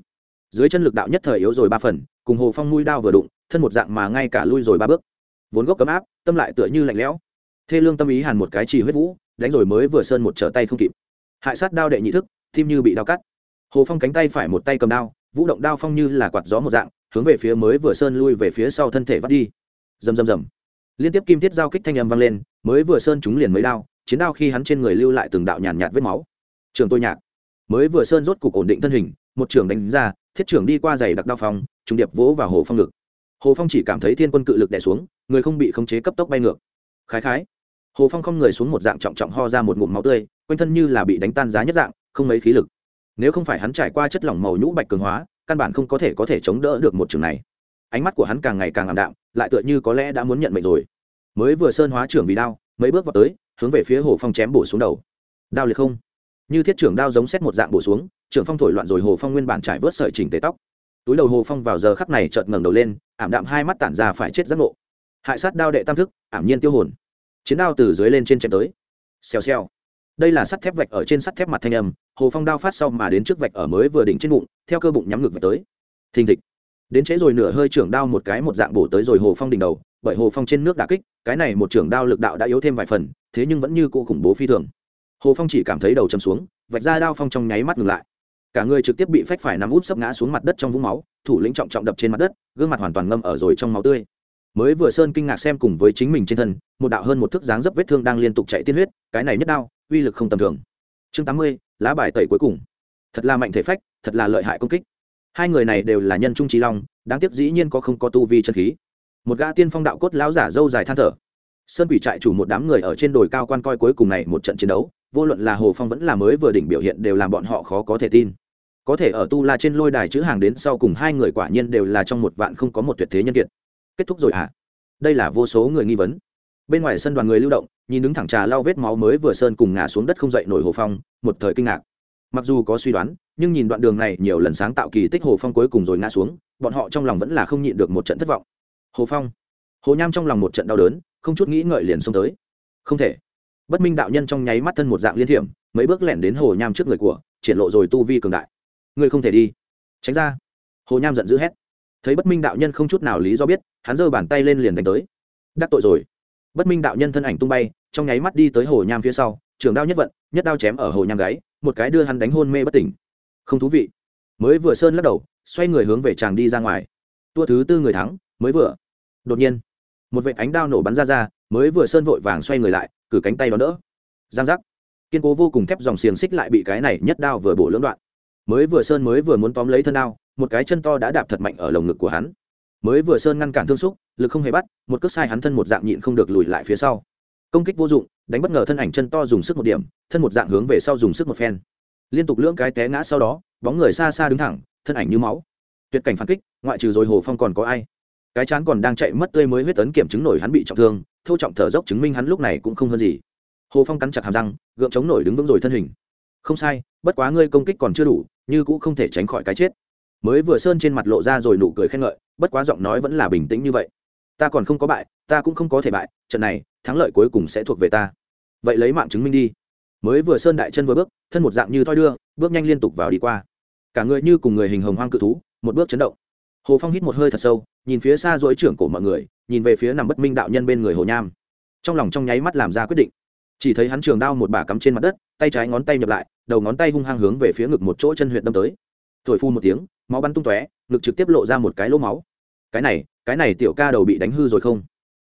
A: Dưới chân lực đạo nhất thời yếu rồi ba phần cùng hồ phong mũi đao vừa đụng thân một dạng mà ngay cả lui rồi ba bước. Vốn gốc cấm áp tâm lại tựa như lạnh lẽo. Thê lương tâm ý hàn một cái chỉ huyết vũ đánh rồi mới vừa sơn một trở tay không kịp. Hại sát đao đệ nhị thức tim như bị đao cắt. Hồ phong cánh tay phải một tay cầm đao vũ động đao phong như là quạt gió một dạng hướng về phía mới vừa sơn lui về phía sau thân thể vắt đi. Rầm rầm rầm. Liên tiếp kim thiết giao kích thanh âm vang lên mới vừa sơn chúng liền mấy đao chiến đao khi hắn trên người lưu lại từng đạo nhàn nhạt, vết máu. Trường tôi nhạt mới vừa sơn rốt cục ổn định thân hình một trường đánh ra thiết trưởng đi qua giày đặc đao phong trùng điệp vỗ vào hồ phong ngực. Hồ phong chỉ cảm thấy thiên quân cự lực đè xuống người không bị khống chế cấp tốc bay ngược. Khái khái. Hồ phong không người xuống một dạng trọng trọng ho ra một ngụm máu tươi quanh thân như là bị đánh tan giá nhất dạng không mấy khí lực. Nếu không phải hắn trải qua chất lỏng màu nhũ bạch cường hóa căn bản không có thể có thể chống đỡ được một trường này. Ánh mắt của hắn càng ngày càng ảm đạm, lại tựa như có lẽ đã muốn nhận mệnh rồi. Mới vừa sơn hóa trưởng vì đao, mấy bước vào tới, hướng về phía hồ phong chém bổ xuống đầu. Đao liệt không. Như thiết trưởng đao giống xét một dạng bổ xuống, trưởng phong thổi loạn rồi hồ phong nguyên bản trải vớt sợi chỉnh tế tóc. Túi đầu hồ phong vào giờ khắc này chợt ngẩng đầu lên, ảm đạm hai mắt tản ra phải chết giác ngộ. Hại sát đao đệ tam thức, ảm nhiên tiêu hồn. Chiến đao từ dưới lên trên chém tới. Xèo xèo. Đây là sắt thép vạch ở trên sắt thép mặt thanh âm hồ phong đao phát sau mà đến trước vạch ở mới vừa đỉnh trên bụng, theo cơ bụng nhắm ngực vạch tới. Thình thịch. Đến trễ rồi nửa hơi trưởng đao một cái một dạng bổ tới rồi hồ phong đỉnh đầu, bởi hồ phong trên nước đà kích, cái này một trưởng đao lực đạo đã yếu thêm vài phần, thế nhưng vẫn như cụ khủng bố phi thường. Hồ phong chỉ cảm thấy đầu chầm xuống, vạch ra đao phong trong nháy mắt ngừng lại. Cả người trực tiếp bị phách phải nằm úp sấp ngã xuống mặt đất trong vũng máu, thủ lĩnh trọng trọng đập trên mặt đất, gương mặt hoàn toàn ngâm ở rồi trong máu tươi. Mới vừa sơn kinh ngạc xem cùng với chính mình trên thân, một đạo hơn một thước dáng dấp vết thương đang liên tục chạy tiên huyết, cái này nhất đao, uy lực không tầm thường. Chương tám mươi lá bài tẩy cuối cùng. Thật là mạnh thể phách, thật là lợi hại công kích. Hai người này đều là nhân trung trí long, đáng tiếc dĩ nhiên có không có tu vi chân khí. Một gã tiên phong đạo cốt lão giả dâu dài than thở. Sơn quỷ trại chủ một đám người ở trên đồi cao quan coi cuối cùng này một trận chiến đấu, vô luận là hồ phong vẫn là mới vừa đỉnh biểu hiện đều làm bọn họ khó có thể tin. Có thể ở tu la trên lôi đài chữ hàng đến sau cùng hai người quả nhiên đều là trong một vạn không có một tuyệt thế nhân kiệt. Kết thúc rồi à đây là vô số người nghi vấn bên ngoài sân đoàn người lưu động, nhìn đứng thẳng trà lau vết máu mới vừa sơn cùng ngã xuống đất không dậy nổi hồ phong, một thời kinh ngạc. Mặc dù có suy đoán, nhưng nhìn đoạn đường này, nhiều lần sáng tạo kỳ tích hồ phong cuối cùng rồi ngã xuống, bọn họ trong lòng vẫn là không nhịn được một trận thất vọng. Hồ phong, hồ nham trong lòng một trận đau đớn, không chút nghĩ ngợi liền xông tới. Không thể. Bất minh đạo nhân trong nháy mắt thân một dạng liên thiểm, mấy bước lẻn đến hồ nham trước người của, triển lộ rồi tu vi cường đại. Ngươi không thể đi. Tránh ra. Hồ nham giận dữ hét. Thấy bất minh đạo nhân không chút nào lý do biết, hắn giơ bàn tay lên liền đánh tới. Đắc tội rồi bất minh đạo nhân thân ảnh tung bay, trong nháy mắt đi tới hồ nham phía sau, trường đao nhất vận, nhất đao chém ở hồ nham gáy, một cái đưa hắn đánh hôn mê bất tỉnh. Không thú vị. Mới vừa sơn lắc đầu, xoay người hướng về chàng đi ra ngoài. Tua thứ tư người thắng, mới vừa. Đột nhiên, một vệ ánh đao nổ bắn ra ra, mới vừa sơn vội vàng xoay người lại, cử cánh tay đón đỡ. Giang giác. Kiên cố vô cùng thép dòng xiềng xích lại bị cái này nhất đao vừa bổ lưỡng đoạn. Mới vừa sơn mới vừa muốn tóm lấy thân đao, một cái chân to đã đạp thật mạnh ở lồng ngực của hắn mới vừa sơn ngăn cản thương xúc, lực không hề bắt, một cước sai hắn thân một dạng nhịn không được lùi lại phía sau. Công kích vô dụng, đánh bất ngờ thân ảnh chân to dùng sức một điểm, thân một dạng hướng về sau dùng sức một phen. Liên tục lưỡng cái té ngã sau đó, bóng người xa xa đứng thẳng, thân ảnh như máu. Tuyệt cảnh phản kích, ngoại trừ rồi hồ phong còn có ai? Cái chán còn đang chạy mất tươi mới huyết tấn kiểm chứng nổi hắn bị trọng thương thâu trọng thở dốc chứng minh hắn lúc này cũng không hơn gì. Hồ phong cắn chặt hàm răng, gượng chống nổi đứng vững rồi thân hình. Không sai, bất quá ngươi công kích còn chưa đủ, như cũng không thể tránh khỏi cái chết mới vừa sơn trên mặt lộ ra rồi nụ cười khen ngợi, bất quá giọng nói vẫn là bình tĩnh như vậy. Ta còn không có bại, ta cũng không có thể bại, trận này, thắng lợi cuối cùng sẽ thuộc về ta. Vậy lấy mạng chứng minh đi. Mới vừa sơn đại chân vừa bước, thân một dạng như thoi đưa, bước nhanh liên tục vào đi qua. Cả người như cùng người hình hồng hoang cự thú, một bước chấn động. Hồ phong hít một hơi thật sâu, nhìn phía xa dối trưởng của mọi người, nhìn về phía nằm bất minh đạo nhân bên người hồ nham. Trong lòng trong nháy mắt làm ra quyết định. Chỉ thấy hắn trường đao một bà cắm trên mặt đất, tay trái ngón tay nhập lại, đầu ngón tay hung hăng hướng về phía ngực một chỗ chân huyện đâm tới. Thổi phu một tiếng máu bắn tung tóe, ngực trực tiếp lộ ra một cái lỗ máu. Cái này cái này tiểu ca đầu bị đánh hư rồi không?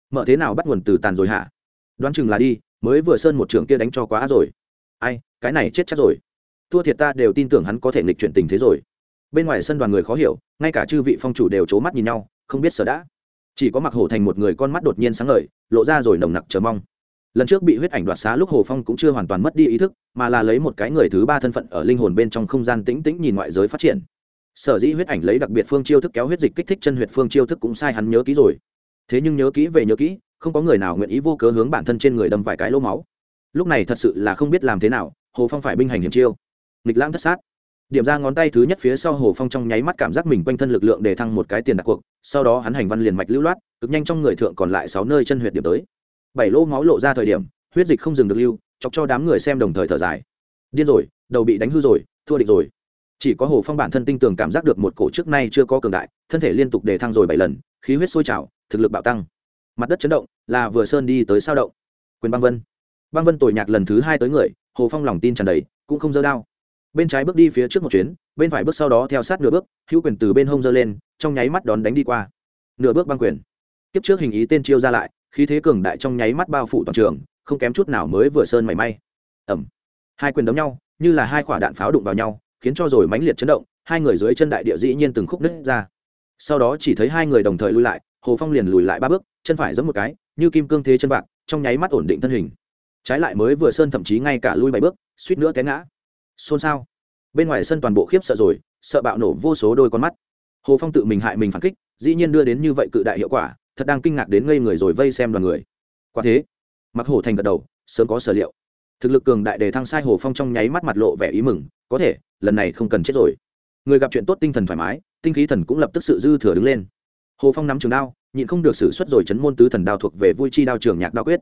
A: Mở thế nào bắt nguồn từ tàn rồi hả? Đoán chừng là đi, mới vừa sơn một trường kia đánh cho quá rồi. Ai, cái này chết chắc rồi. Thua thiệt ta đều tin tưởng hắn có thể nghịch chuyển tình thế rồi. Bên ngoài sân đoàn người khó hiểu, ngay cả chư vị phong chủ đều c h ố mắt nhìn nhau, không biết sở đã. Chỉ có mặc hổ thành một người con mắt đột nhiên sáng ngời, lộ ra rồi nồng nặc chờ mong. Lần trước bị huyết ảnh đoạt xá lúc hồ phong cũng chưa hoàn toàn mất đi ý thức, mà là lấy một cái người thứ ba thân phận ở linh hồn bên trong không gian tĩnh tĩnh nhìn ngoại giới phát triển sở dĩ huyết ảnh lấy đặc biệt phương chiêu thức kéo huyết dịch kích thích chân huyệt phương chiêu thức cũng sai hắn nhớ kỹ rồi. Thế nhưng nhớ kỹ về nhớ kỹ, không có người nào nguyện ý vô cớ hướng bản thân trên người đâm vài cái lỗ máu. Lúc này thật sự là không biết làm thế nào, hồ phong phải binh hành hiểm chiêu. Nghịch lãng thất sát. Điểm ra ngón tay thứ nhất phía sau hồ phong trong nháy mắt cảm giác mình quanh thân lực lượng để thăng một cái tiền đặt cuộc, sau đó hắn hành văn liền mạch lưu loát, cực nhanh trong người thượng còn lại sáu nơi chân huyệt điểm tới. Bảy lỗ máu lộ ra thời điểm, huyết dịch không dừng được lưu, chọc cho đám người xem đồng thời thở dài. Điên rồi, đầu bị đánh hư rồi, thua địch rồi chỉ có hồ phong bản thân tinh tường cảm giác được một cổ trước nay chưa có cường đại, thân thể liên tục đề thăng rồi bảy lần, khí huyết sôi trào, thực lực bạo tăng. Mặt đất chấn động, là vừa sơn đi tới sao động. Quyền băng vân. Băng vân tội nhạc lần thứ hai tới người, hồ phong lòng tin tràn đầy, cũng không dơ đao. Bên trái bước đi phía trước một chuyến, bên phải bước sau đó theo sát nửa bước, hữu quyền từ bên hông dơ lên, trong nháy mắt đón đánh đi qua. Nửa bước băng quyền. Kiếp trước hình ý tên chiêu ra lại, khí thế cường đại trong nháy mắt bao phủ toàn trường, không kém chút nào mới vừa sơn mảy may. Ẩm hai quyền đấm nhau, như là hai quả đạn pháo đụng vào nhau khiến cho rồi mãnh liệt chấn động, hai người dưới chân đại địa dĩ nhiên từng khúc nứt ra. Sau đó chỉ thấy hai người đồng thời lui lại, hồ phong liền lùi lại ba bước, chân phải giẫm một cái, như kim cương thế chân vạc, trong nháy mắt ổn định thân hình. Trái lại mới vừa sơn thậm chí ngay cả lui bảy bước, suýt nữa té ngã. Xôn xao. Bên ngoài sân toàn bộ khiếp sợ rồi, sợ bạo nổ vô số đôi con mắt. Hồ phong tự mình hại mình phản kích, dĩ nhiên đưa đến như vậy cự đại hiệu quả, thật đang kinh ngạc đến ngây người rồi vây xem đoàn người. Quả thế mặc hồ thành gật đầu, sớm có sở liệu thực lực cường đại đề thăng sai hồ phong trong nháy mắt mặt lộ vẻ ý mừng, có thể, lần này không cần chết rồi. Người gặp chuyện tốt tinh thần thoải mái, tinh khí thần cũng lập tức sự dư thừa đứng lên. Hồ phong nắm trường đao, nhịn không được xử suất rồi chấn môn tứ thần đao thuộc về vui chi đao trường nhạc đao quyết.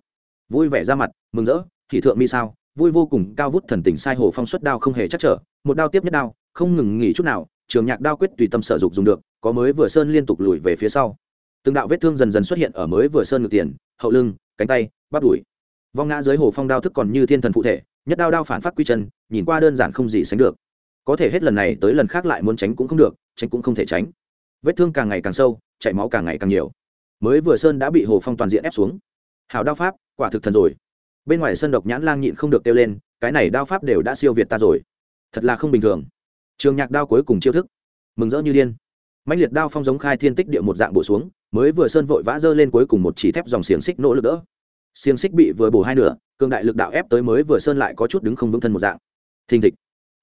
A: Vui vẻ ra mặt, mừng rỡ thị thượng mi sao? Vui vô cùng, cao vút thần tình sai hồ phong xuất đao không hề chắc trở, một đao tiếp nhất đao, không ngừng nghỉ chút nào, trường nhạc đao quyết tùy tâm sở dục dùng được, có mới vừa sơn liên tục lùi về phía sau. Từng đạo vết thương dần dần xuất hiện ở mới vừa sơn ngược tiền, hậu lưng, cánh tay, bắp đùi vong ngã dưới hồ phong đao thức còn như thiên thần phụ thể, nhất đao đao phản phát quy chân, nhìn qua đơn giản không gì sánh được. Có thể hết lần này tới lần khác lại muốn tránh cũng không được, tránh cũng không thể tránh. Vết thương càng ngày càng sâu, chảy máu càng ngày càng nhiều. Mới vừa sơn đã bị hồ phong toàn diện ép xuống. Hào đao pháp, quả thực thần rồi. Bên ngoài sân độc nhãn lang nhịn không được kêu lên, cái này đao pháp đều đã siêu việt ta rồi. Thật là không bình thường. Trường nhạc đao cuối cùng chiêu thức. Mừng rỡ như điên. Mạnh liệt đao phong giống khai thiên tích địa một dạng bổ xuống, mới vừa sơn vội vã dơ lên cuối cùng một chỉ thép dòng xiềng xích nỗ lực đỡ xiềng xích bị vừa bổ hai nửa, cường đại lực đạo ép tới mới vừa sơn lại có chút đứng không vững thân một dạng. Thình thịch.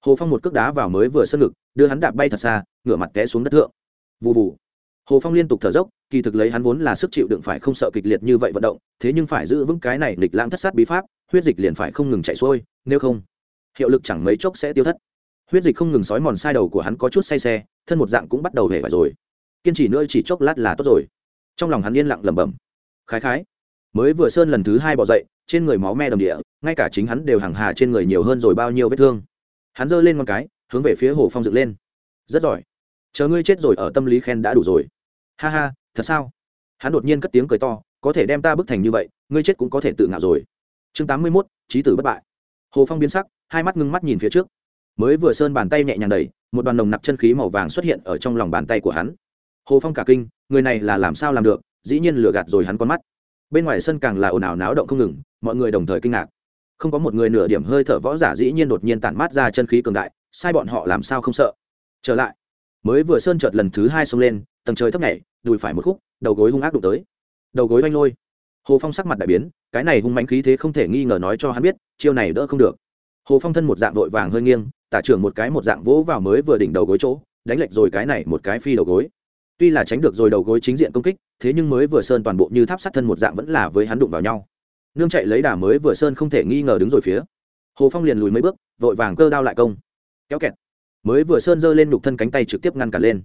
A: Hồ phong một cước đá vào mới vừa sơn ngực, đưa hắn đạp bay thật xa, ngửa mặt té xuống đất thượng. Vụ vụ hồ phong liên tục thở dốc, kỳ thực lấy hắn vốn là sức chịu đựng phải không sợ kịch liệt như vậy vận động, thế nhưng phải giữ vững cái này lịch lãng thất sát bí pháp, huyết dịch liền phải không ngừng chạy xuôi, nếu không, hiệu lực chẳng mấy chốc sẽ tiêu thất. Huyết dịch không ngừng sói mòn sai đầu của hắn có chút say xe, thân một dạng cũng bắt đầu hề phải rồi. Kiên trì nữa chỉ chốc lát là tốt rồi. Trong lòng hắn yên lặng lẩm bẩm. Khái khái mới vừa sơn lần thứ hai bỏ dậy, trên người máu me đầm địa, ngay cả chính hắn đều hàng hà trên người nhiều hơn rồi bao nhiêu vết thương. Hắn giơ lên một cái, hướng về phía hồ phong dựng lên. Rất giỏi. Chờ ngươi chết rồi ở tâm lý khen đã đủ rồi. Ha ha, thật sao? Hắn đột nhiên cất tiếng cười to, có thể đem ta bức thành như vậy, ngươi chết cũng có thể tự ngạo rồi. Chương tám mươi mốt trí tử bất bại. Hồ phong biến sắc, hai mắt ngưng mắt nhìn phía trước. Mới vừa sơn bàn tay nhẹ nhàng đẩy, một đoàn nồng nặc chân khí màu vàng xuất hiện ở trong lòng bàn tay của hắn. Hồ phong cả kinh, người này là làm sao làm được, dĩ nhiên lừa gạt rồi hắn con mắt bên ngoài sân càng là ồn ào náo động không ngừng, mọi người đồng thời kinh ngạc. Không có một người nửa điểm hơi thở võ giả dĩ nhiên đột nhiên tản mát ra chân khí cường đại, sai bọn họ làm sao không sợ. Trở lại, mới vừa sơn chợt lần thứ hai xông lên, tầng trời thấp nhảy, đùi phải một khúc, đầu gối hung ác đụng tới. Đầu gối oanh lôi. Hồ phong sắc mặt đại biến, cái này hung mạnh khí thế không thể nghi ngờ nói cho hắn biết, chiêu này đỡ không được. Hồ phong thân một dạng vội vàng hơi nghiêng, tả trưởng một cái một dạng vỗ vào mới vừa đỉnh đầu gối chỗ, đánh lệch rồi cái này một cái phi đầu gối tuy là tránh được rồi đầu gối chính diện công kích, thế nhưng mới vừa sơn toàn bộ như tháp sắt thân một dạng vẫn là với hắn đụng vào nhau. Nương chạy lấy đà mới vừa sơn không thể nghi ngờ đứng rồi phía. Hồ phong liền lùi mấy bước, vội vàng cơ đao lại công. Kéo kẹt. Mới vừa sơn giơ lên đục thân cánh tay trực tiếp ngăn cản lên.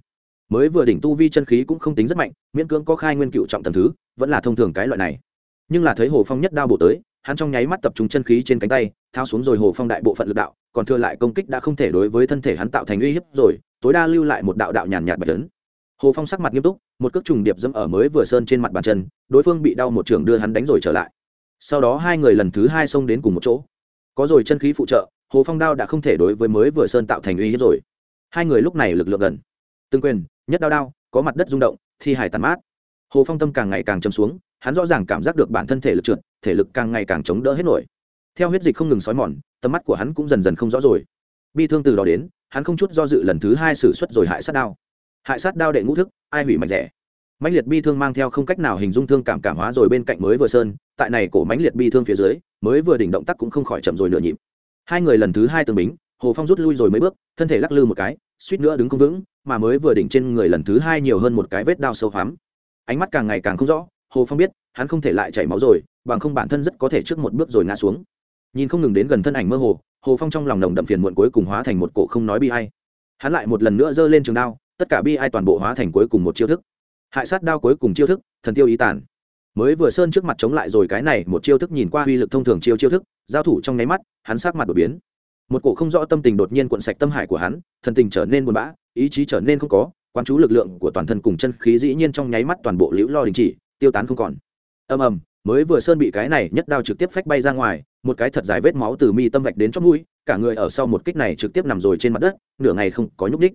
A: Mới vừa đỉnh tu vi chân khí cũng không tính rất mạnh, miễn cưỡng có khai nguyên cựu trọng thần thứ, vẫn là thông thường cái loại này. Nhưng là thấy hồ phong nhất đao bổ tới, hắn trong nháy mắt tập trung chân khí trên cánh tay thao xuống rồi hồ phong đại bộ phận lực đạo, còn thừa lại công kích đã không thể đối với thân thể hắn tạo thành uy hiếp rồi, tối đa lưu lại một đạo đạo nhàn nhạt bạch lớn hồ phong sắc mặt nghiêm túc, một cước trùng điệp dẫm ở mới vừa sơn trên mặt bàn chân, đối phương bị đau một trường đưa hắn đánh rồi trở lại. Sau đó hai người lần thứ hai xông đến cùng một chỗ. Có rồi chân khí phụ trợ, hồ phong đao đã không thể đối với mới vừa sơn tạo thành uy hiếp rồi. Hai người lúc này lực lượng gần. Tương quyền, nhất đao đao, có mặt đất rung động, thi hải tàn mát. Hồ phong tâm càng ngày càng chấm xuống, hắn rõ ràng cảm giác được bản thân thể lực trượt, thể lực càng ngày càng chống đỡ hết nổi. Theo huyết dịch không ngừng xói mòn, tầm mắt của hắn cũng dần dần không rõ rồi. Bi thương từ đó đến, hắn không chút do dự lần thứ hai xử suất rồi hại sát đao hại sát đao đệ ngũ thức, ai hủy mạch rẻ. Mãnh liệt bi thương mang theo không cách nào hình dung thương cảm cảm hóa rồi bên cạnh mới vừa sơn, tại này cổ mãnh liệt bi thương phía dưới, mới vừa đỉnh động tác cũng không khỏi chậm rồi nửa nhịp. Hai người lần thứ hai tương bính, hồ phong rút lui rồi mấy bước, thân thể lắc lư một cái, suýt nữa đứng không vững, mà mới vừa đỉnh trên người lần thứ hai nhiều hơn một cái vết đao sâu hoắm. Ánh mắt càng ngày càng không rõ, hồ phong biết, hắn không thể lại chảy máu rồi, bằng không bản thân rất có thể trước một bước rồi ngã xuống. Nhìn không ngừng đến gần thân ảnh mơ hồ hồ phong trong lòng nồng đậm phiền muộn cuối cùng hóa thành một cổ không nói bi ai. Hắn lại một lần nữa giơ lên trường đao tất cả bi ai toàn bộ hóa thành cuối cùng một chiêu thức. Hại sát đao cuối cùng chiêu thức, thần tiêu ý tản mới vừa sơn trước mặt chống lại rồi cái này, một chiêu thức nhìn qua uy lực thông thường chiêu chiêu thức, giao thủ trong nháy mắt, hắn sát mặt đột biến. Một cổ không rõ tâm tình đột nhiên cuộn sạch tâm hải của hắn, thần tình trở nên buồn bã, ý chí trở nên không có quan chú lực lượng của toàn thân cùng chân khí dĩ nhiên trong nháy mắt toàn bộ liễu lo đình chỉ, tiêu tán không còn. Ầm ầm, mới vừa sơn bị cái này nhất đao trực tiếp phách bay ra ngoài, một cái thật dài vết máu từ mi tâm vạch đến chót mũi, cả người ở sau một kích này trực tiếp nằm rồi trên mặt đất, nửa ngày không có nhúc ních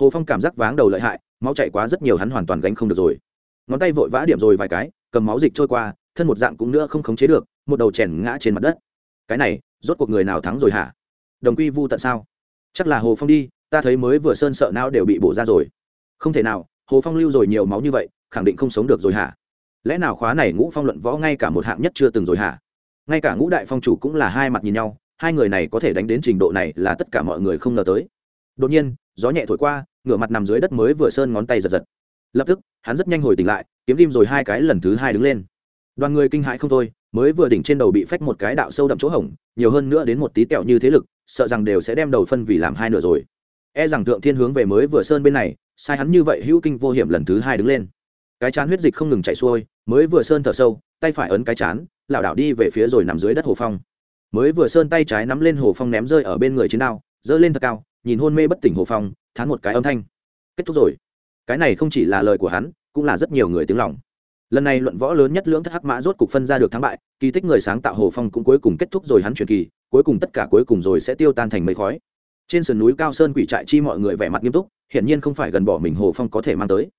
A: hồ phong cảm giác váng đầu lợi hại, máu chạy quá rất nhiều hắn hoàn toàn gánh không được rồi. Ngón tay vội vã điểm rồi vài cái, cầm máu dịch trôi qua, thân một dạng cũng nữa không khống chế được, một đầu chèn ngã trên mặt đất. Cái này, rốt cuộc người nào thắng rồi hả? Đồng quy vu tận sao? Chắc là hồ phong đi, ta thấy mới vừa sơn sợ não đều bị bổ ra rồi. Không thể nào, hồ phong lưu rồi nhiều máu như vậy, khẳng định không sống được rồi hả? Lẽ nào khóa này ngũ phong luận võ ngay cả một hạng nhất chưa từng rồi hả? Ngay cả ngũ đại phong chủ cũng là hai mặt nhìn nhau, hai người này có thể đánh đến trình độ này là tất cả mọi người không ngờ tới. Đột nhiên gió nhẹ thổi qua, ngửa mặt nằm dưới đất mới vừa sơn ngón tay giật giật. Lập tức, hắn rất nhanh hồi tỉnh lại, kiếm tim rồi hai cái lần thứ hai đứng lên. Đoàn người kinh hãi không thôi, mới vừa đỉnh trên đầu bị phách một cái đạo sâu đậm chỗ hổng, nhiều hơn nữa đến một tí tẹo như thế lực, sợ rằng đều sẽ đem đầu phân vì làm hai nửa rồi. E rằng thượng thiên hướng về mới vừa sơn bên này, sai hắn như vậy hữu kinh vô hiểm lần thứ hai đứng lên. Cái chán huyết dịch không ngừng chạy xuôi, mới vừa sơn thở sâu, tay phải ấn cái chán, lảo đảo đi về phía rồi nằm dưới đất hồ phong. Mới vừa sơn tay trái nắm lên hồ phong ném rơi ở bên người chiến đao, giơ lên thật cao nhìn hôn mê bất tỉnh hồ phong, thán một cái âm thanh. Kết thúc rồi. Cái này không chỉ là lời của hắn, cũng là rất nhiều người tiếng lòng. Lần này luận võ lớn nhất lưỡng thất hắc mã rốt cục phân ra được thắng bại, kỳ tích người sáng tạo hồ phong cũng cuối cùng kết thúc rồi hắn truyền kỳ, cuối cùng tất cả cuối cùng rồi sẽ tiêu tan thành mây khói. Trên sườn núi cao sơn quỷ trại chi mọi người vẻ mặt nghiêm túc, hiển nhiên không phải gần bỏ mình hồ phong có thể mang tới.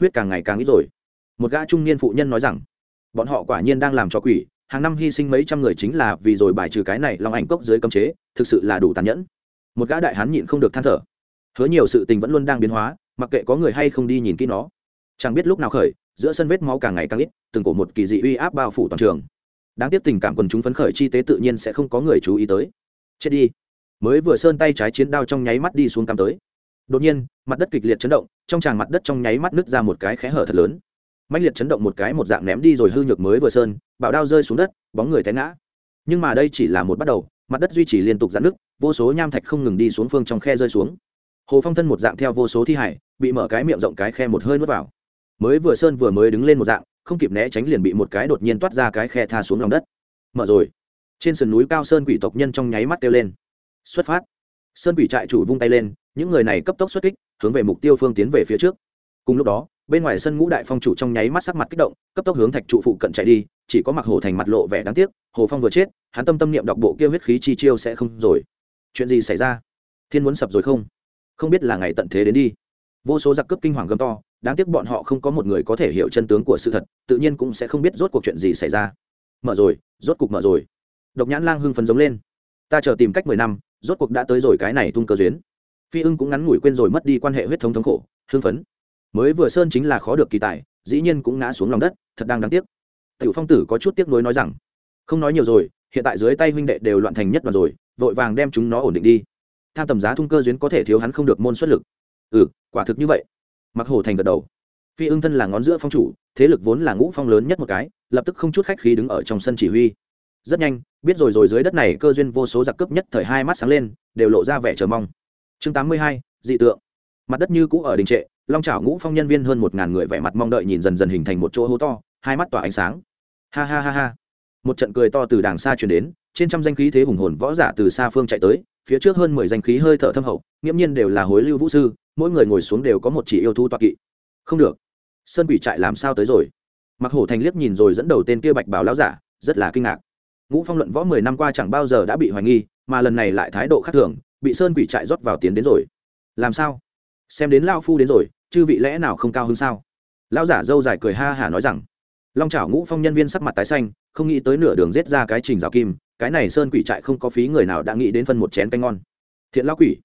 A: Huyết càng ngày càng ít rồi. Một gã trung niên phụ nhân nói rằng, bọn họ quả nhiên đang làm cho quỷ, hàng năm hy sinh mấy trăm người chính là vì rồi bài trừ cái này long ảnh cốc dưới cấm chế, thực sự là đủ tàn nhẫn một gã đại hán nhịn không được than thở. Hứa nhiều sự tình vẫn luôn đang biến hóa, mặc kệ có người hay không đi nhìn kỹ nó. Chẳng biết lúc nào khởi, giữa sân vết máu càng ngày càng ít, từng cổ một kỳ dị uy áp bao phủ toàn trường. Đáng tiếc tình cảm quần chúng phấn khởi chi tế tự nhiên sẽ không có người chú ý tới. Chết đi. Mới vừa sơn tay trái chiến đao trong nháy mắt đi xuống cam tới. Đột nhiên, mặt đất kịch liệt chấn động, trong tràng mặt đất trong nháy mắt nứt ra một cái khẽ hở thật lớn. Mạnh liệt chấn động một cái một dạng ném đi rồi hư nhược mới vừa sơn bảo đao rơi xuống đất, bóng người té ngã. Nhưng mà đây chỉ là một bắt đầu, mặt đất duy trì liên tục giãn nước vô số nham thạch không ngừng đi xuống phương trong khe rơi xuống. Hồ phong thân một dạng theo vô số thi hải, bị mở cái miệng rộng cái khe một hơi nuốt vào. Mới vừa sơn vừa mới đứng lên một dạng, không kịp né tránh liền bị một cái đột nhiên toát ra cái khe tha xuống lòng đất. Mở rồi. Trên sườn núi cao sơn quỷ tộc nhân trong nháy mắt kêu lên. Xuất phát. Sơn quỷ trại chủ vung tay lên, những người này cấp tốc xuất kích, hướng về mục tiêu phương tiến về phía trước. Cùng lúc đó, bên ngoài sân ngũ đại phong chủ trong nháy mắt sắc mặt kích động, cấp tốc hướng thạch trụ phụ cận chạy đi, chỉ có mặc hồ thành mặt lộ vẻ đáng tiếc, hồ phong vừa chết, hắn tâm tâm niệm đọc bộ kia huyết khí chi chiêu sẽ không rồi chuyện gì xảy ra? Thiên muốn sập rồi không? Không biết là ngày tận thế đến đi. Vô số giặc cướp kinh hoàng gầm to, đáng tiếc bọn họ không có một người có thể hiểu chân tướng của sự thật, tự nhiên cũng sẽ không biết rốt cuộc chuyện gì xảy ra. Mở rồi, rốt cuộc mở rồi. Độc nhãn lang hưng phấn giống lên. Ta chờ tìm cách mười năm, rốt cuộc đã tới rồi cái này tung cơ duyến phi ưng cũng ngắn ngủi quên rồi mất đi quan hệ huyết thống thống khổ, hưng phấn. Mới vừa sơn chính là khó được kỳ tài, dĩ nhiên cũng ngã xuống lòng đất, thật đang đáng tiếc. Tiểu phong tử có chút tiếc nuối nói rằng, không nói nhiều rồi, hiện tại dưới tay huynh đệ đều loạn thành nhất đoàn rồi vội vàng đem chúng nó ổn định đi. Tham tầm giá thung cơ duyên có thể thiếu hắn không được môn xuất lực. Ừ quả thực như vậy. Mặc Hồ thành gật đầu. Phi ưng thân là ngón giữa phong chủ, thế lực vốn là ngũ phong lớn nhất một cái, lập tức không chút khách khí đứng ở trong sân chỉ huy. Rất nhanh, biết rồi rồi dưới đất này cơ duyên vô số giặc cướp nhất thời hai mắt sáng lên, đều lộ ra vẻ chờ mong. Chương tám mươi hai, dị tượng. Mặt đất như cũ ở đình trệ, long trào ngũ phong nhân viên hơn một ngàn người vẻ mặt mong đợi nhìn dần dần hình thành một chỗ hố to, hai mắt tỏa ánh sáng. Ha ha ha ha. Một trận cười to từ đàng xa chuyển đến trên trăm danh khí thế hùng hồn võ giả từ xa phương chạy tới, phía trước hơn mười danh khí hơi thở thâm hậu, nghiễm nhiên đều là hối lưu vũ sư, mỗi người ngồi xuống đều có một chỉ yêu thú toa kỵ. Không được. Sơn quỷ trại làm sao tới rồi? Mặc hổ thành liếc nhìn rồi dẫn đầu tên kia bạch bảo lão giả, rất là kinh ngạc. Ngũ phong luận võ mười năm qua chẳng bao giờ đã bị hoài nghi, mà lần này lại thái độ khác thường, bị sơn quỷ trại rót vào tiến đến rồi. Làm sao? Xem đến lao phu đến rồi, chư vị lẽ nào không cao hơn sao? Lão giả dâu dài cười ha hả nói rằng. Long trào ngũ phong nhân viên sắc mặt tái xanh, không nghĩ tới nửa đường rết ra cái trình rào kim cái này sơn quỷ trại không có phí người nào đã nghĩ đến phân một chén canh ngon. Thiện lão quỷ,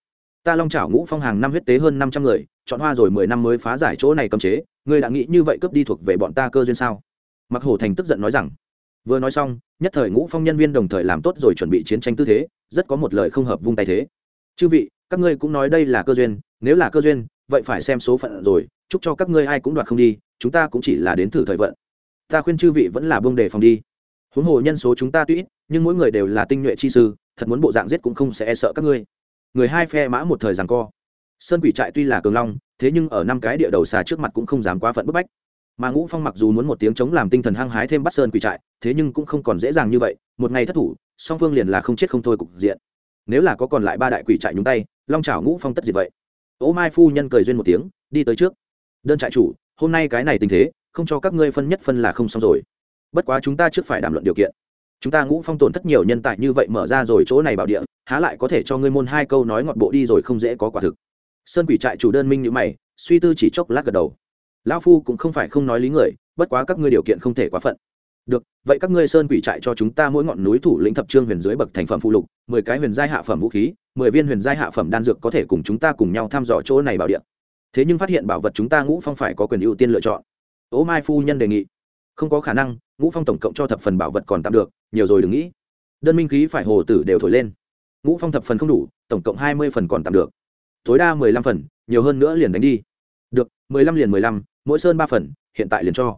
A: ta long trảo ngũ phong hàng năm huyết tế hơn năm trăm người, chọn hoa rồi mười năm mới phá giải chỗ này cấm chế, ngươi đã nghĩ như vậy cướp đi thuộc về bọn ta cơ duyên sao? Mặc hổ thành tức giận nói rằng, vừa nói xong, nhất thời ngũ phong nhân viên đồng thời làm tốt rồi chuẩn bị chiến tranh tư thế, rất có một lời không hợp vung tay thế. Chư vị, các ngươi cũng nói đây là cơ duyên, nếu là cơ duyên, vậy phải xem số phận rồi, chúc cho các ngươi ai cũng đoạt không đi, chúng ta cũng chỉ là đến thử thời vận. Ta khuyên chư vị vẫn là bông đề phòng đi. Huống hồ nhân số chúng ta tuy ít nhưng mỗi người đều là tinh nhuệ chi sư, thật muốn bộ dạng giết cũng không sẽ e sợ các ngươi. Người hai phe mã một thời rằng co. Sơn quỷ trại tuy là cường long, thế nhưng ở năm cái địa đầu xà trước mặt cũng không dám quá phận bức bách. Mà ngũ phong mặc dù muốn một tiếng chống làm tinh thần hăng hái thêm bắt sơn quỷ trại, thế nhưng cũng không còn dễ dàng như vậy, một ngày thất thủ, song phương liền là không chết không thôi cục diện. Nếu là có còn lại ba đại quỷ trại nhúng tay, long trào ngũ phong tất diệt vậy. Ô mai phu nhân cười duyên một tiếng, đi tới trước. Đơn trại chủ, hôm nay cái này tình thế, không cho các ngươi phân nhất phân là không xong rồi. Bất quá chúng ta trước phải đàm luận điều kiện chúng ta ngũ phong tổn thất nhiều nhân tài như vậy mở ra rồi chỗ này bảo địa, há lại có thể cho ngươi môn hai câu nói ngọt bộ đi rồi không dễ có quả thực. Sơn quỷ trại chủ đơn minh như mày, suy tư chỉ chốc lát gật đầu. Lão phu cũng không phải không nói lý người, bất quá các ngươi điều kiện không thể quá phận. Được, vậy các ngươi sơn quỷ trại cho chúng ta mỗi ngọn núi thủ lĩnh thập trương huyền dưới bậc thành phẩm phụ lục, mười cái huyền giai hạ phẩm vũ khí, mười viên huyền giai hạ phẩm đan dược có thể cùng chúng ta cùng nhau thăm dò chỗ này bảo địa. Thế nhưng phát hiện bảo vật chúng ta ngũ phong phải có quyền ưu tiên lựa chọn. Ố mai phu nhân đề nghị không có khả năng, ngũ phong tổng cộng cho thập phần bảo vật còn tạm được, nhiều rồi đừng nghĩ. Đơn minh khí phải hồ tử đều thổi lên. Ngũ phong thập phần không đủ, tổng cộng hai mươi phần còn tạm được. Tối đa mười lăm phần, nhiều hơn nữa liền đánh đi. Được, mười lăm liền mười lăm, mỗi sơn ba phần, hiện tại liền cho.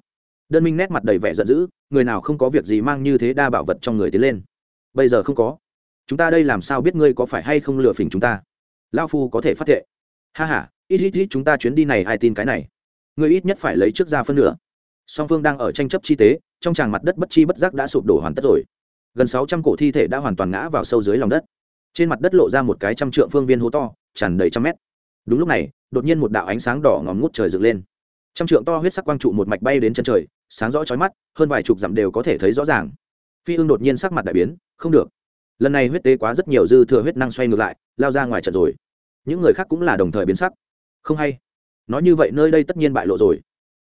A: Đơn minh nét mặt đầy vẻ giận dữ, người nào không có việc gì mang như thế đa bảo vật trong người tiến lên. Bây giờ không có. Chúng ta đây làm sao biết ngươi có phải hay không lừa phỉnh chúng ta? Lao phu có thể phát thệ. Ha h a ít ít ít, chúng ta chuyến đi này ai tin cái này? Ngươi ít nhất phải lấy trước ra phân nửa song phương đang ở tranh chấp chi tế, trong tràng mặt đất bất chi bất giác đã sụp đổ hoàn tất rồi. Gần sáu trăm cổ thi thể đã hoàn toàn ngã vào sâu dưới lòng đất. Trên mặt đất lộ ra một cái trăm trượng phương viên hố to, tràn đầy trăm mét. Đúng lúc này, đột nhiên một đạo ánh sáng đỏ ngòm ngút trời dựng lên. Trăm trượng to huyết sắc quang trụ một mạch bay đến chân trời, sáng rõ chói mắt, hơn vài chục dặm đều có thể thấy rõ ràng. Phi ưng đột nhiên sắc mặt đại biến, không được. Lần này huyết tế quá rất nhiều dư thừa huyết năng xoay ngược lại, lao ra ngoài trận rồi. Những người khác cũng là đồng thời biến sắc. Không hay. Nói như vậy nơi đây tất nhiên bại lộ rồi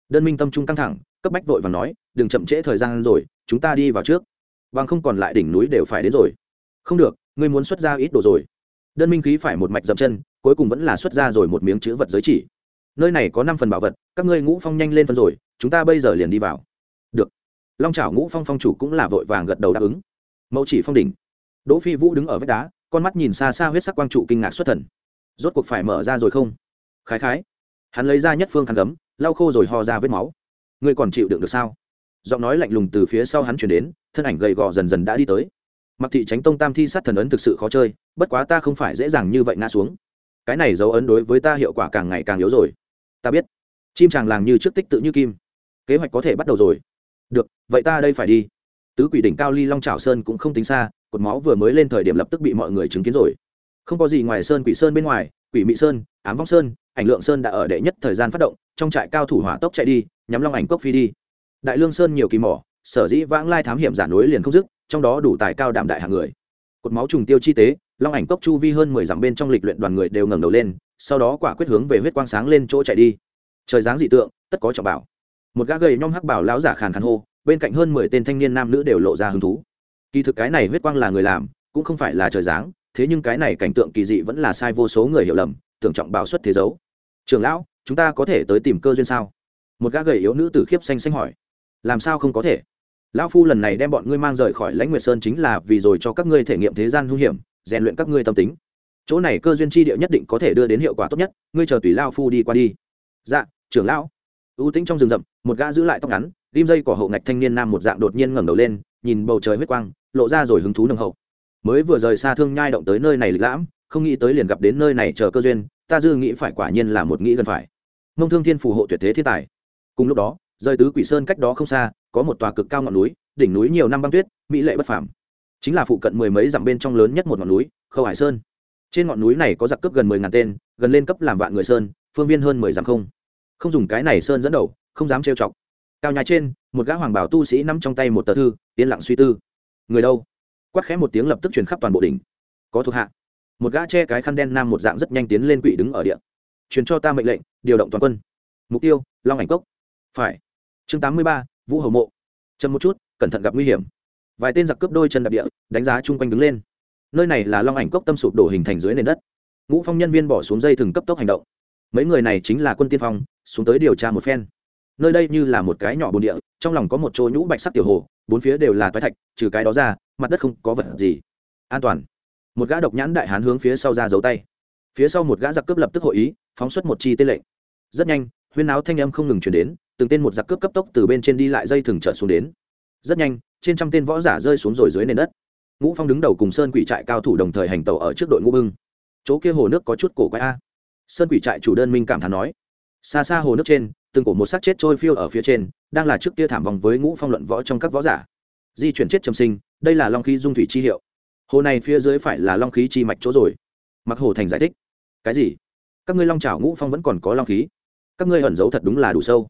A: đơn minh tâm trung căng thẳng, cấp bách vội và nói, đừng chậm trễ thời gian rồi, chúng ta đi vào trước. Bằng không còn lại đỉnh núi đều phải đến rồi. Không được, ngươi muốn xuất ra ít đồ rồi. Đơn minh khí phải một mạch dậm chân, cuối cùng vẫn là xuất ra rồi một miếng chữ vật giới chỉ. Nơi này có năm phần bảo vật, các ngươi ngũ phong nhanh lên phần rồi, chúng ta bây giờ liền đi vào. Được. Long trào ngũ phong phong chủ cũng là vội vàng gật đầu đáp ứng. Mẫu chỉ phong đỉnh. Đỗ phi vũ đứng ở vách đá, con mắt nhìn xa xa huyết sắc quang trụ kinh ngạc xuất thần. Rốt cuộc phải mở ra rồi không? Khái khái. Hắn lấy ra nhất phương khăn gấm lau khô rồi ho ra vết máu. Ngươi còn chịu đựng được sao? Giọng nói lạnh lùng từ phía sau hắn chuyển đến, thân ảnh gầy gò dần dần đã đi tới. Mặc thị tránh tông tam thi sát thần ấn thực sự khó chơi, bất quá ta không phải dễ dàng như vậy ngã xuống. Cái này dấu ấn đối với ta hiệu quả càng ngày càng yếu rồi. Ta biết. Chim chàng làng như trước tích tự như kim. Kế hoạch có thể bắt đầu rồi. Được, vậy ta đây phải đi. Tứ quỷ đỉnh cao ly long trào sơn cũng không tính xa, cột máu vừa mới lên thời điểm lập tức bị mọi người chứng kiến rồi. Không có gì ngoài sơn quỷ sơn bên ngoài, quỷ mị sơn, ám vong sơn ảnh lượng sơn đã ở đệ nhất thời gian phát động, trong trại cao thủ hỏa tốc chạy đi, nhắm long ảnh cốc phi đi. Đại lương sơn nhiều kỳ mỏ, sở dĩ vãng lai thám hiểm giả núi liền không dứt, trong đó đủ tài cao đảm đại hàng người. Cột máu trùng tiêu chi tế, long ảnh cốc chu vi hơn mười dặm bên trong lịch luyện đoàn người đều ngẩng đầu lên, sau đó quả quyết hướng về huyết quang sáng lên chỗ chạy đi. Trời dáng dị tượng, tất có trọng bảo. Một gã gầy nhom hắc bảo lão giả khàn khàn hô, bên cạnh hơn mười tên thanh niên nam nữ đều lộ ra hứng thú. Kỳ thực cái này huyết quang là người làm, cũng không phải là trời dáng, thế nhưng cái này cảnh tượng kỳ dị vẫn là sai vô số người hiểu lầm, tưởng trọng bảo xuất thế giấu trường lão, chúng ta có thể tới tìm cơ duyên sao? Một gã gầy yếu nữ tử khiếp xanh xanh hỏi. Làm sao không có thể? Lão phu lần này đem bọn ngươi mang rời khỏi lãnh nguyệt sơn chính là vì rồi cho các ngươi thể nghiệm thế gian hung hiểm, rèn luyện các ngươi tâm tính. Chỗ này cơ duyên chi địa nhất định có thể đưa đến hiệu quả tốt nhất, ngươi chờ tùy lao phu đi qua đi. Dạ trưởng lão. Ưu tĩnh trong rừng rậm, một gã giữ lại tóc ngắn ghim dây của hậu ngạch thanh niên nam một dạng đột nhiên ngẩng đầu lên, nhìn bầu trời huyết quang, lộ ra rồi hứng thú nồng hậu mới vừa rời xa thương nhai động tới nơi này lịch lãm, không nghĩ tới liền gặp đến nơi này chờ cơ duyên, ta dư nghĩ phải quả nhiên là một nghĩ gần phải. Mông thương thiên phù hộ tuyệt thế thiên tài. Cùng lúc đó, rời tứ quỷ sơn cách đó không xa, có một tòa cực cao ngọn núi, đỉnh núi nhiều năm băng tuyết, mỹ lệ bất phàm. Chính là phụ cận mười mấy dặm bên trong lớn nhất một ngọn núi, khâu hải sơn. Trên ngọn núi này có giặc cướp gần mười ngàn tên, gần lên cấp làm vạn người sơn, phương viên hơn mười dặm không. Không dùng cái này sơn dẫn đầu, không dám trêu chọc. Cao nhai trên, một gã hoàng bảo tu sĩ nắm trong tay một tờ thư, yên lặng suy tư. Người đâu? Quát khẽ một tiếng lập tức truyền khắp toàn bộ đỉnh. Có thuộc hạ. Một gã che cái khăn đen nam một dạng rất nhanh tiến lên quỷ đứng ở địa. Truyền cho ta mệnh lệnh, điều động toàn quân. Mục tiêu, long ảnh cốc. Phải. Chương tám mươi ba, vũ hầu mộ. Chân một chút, cẩn thận gặp nguy hiểm. Vài tên giặc cướp đôi chân đạp địa, đánh giá chung quanh đứng lên. Nơi này là long ảnh cốc tâm sụp đổ hình thành dưới nền đất. Ngũ phong nhân viên bỏ xuống dây thừng cấp tốc hành động. Mấy người này chính là quân tiên phong, xuống tới điều tra một phen. Nơi đây như là một cái nhỏ bồn địa, trong lòng có một chỗ nhũ bạch sắc tiểu hồ, bốn phía đều là toái thạch, trừ cái đó ra mặt đất không có vật gì. An toàn. Một gã độc nhãn đại hán hướng phía sau ra giấu tay. Phía sau một gã giặc cướp lập tức hội ý, phóng xuất một chi tên lệnh. Rất nhanh, huyên áo thanh âm không ngừng chuyển đến, từng tên một giặc cướp cấp tốc từ bên trên đi lại dây thừng trở xuống đến. Rất nhanh, trên trăm tên võ giả rơi xuống rồi dưới nền đất. Ngũ phong đứng đầu cùng sơn quỷ trại cao thủ đồng thời hành tàu ở trước đội ngũ bưng. Chỗ kia hồ nước có chút cổ quái a. Sơn quỷ trại chủ đơn minh cảm thán nói. Xa xa hồ nước trên, từng cổ một xác chết trôi phiêu ở phía trên, đang là trước kia thảm vòng với ngũ phong luận võ trong các võ giả. Di chuyển chết trầm sinh đây là long khí dung thủy chi hiệu. Hồ này phía dưới phải là long khí chi mạch chỗ rồi. Mặc hồ thành giải thích. Cái gì? Các ngươi long trào ngũ phong vẫn còn có long khí? Các ngươi ẩn giấu thật đúng là đủ sâu.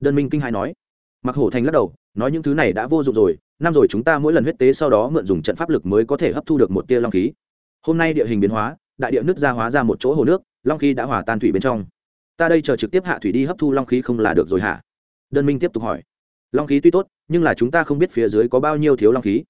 A: Đơn minh kinh hai nói. Mặc hổ thành lắc đầu, nói những thứ này đã vô dụng rồi, năm rồi chúng ta mỗi lần huyết tế sau đó mượn dùng trận pháp lực mới có thể hấp thu được một tia long khí. Hôm nay địa hình biến hóa, đại địa nước ra hóa ra một chỗ hồ nước, long khí đã hòa tan thủy bên trong. Ta đây chờ trực tiếp hạ thủy đi hấp thu long khí không là được rồi hả? Đơn minh tiếp tục hỏi. Long khí tuy tốt, nhưng là chúng ta không biết phía dưới có bao nhiêu thiếu long khí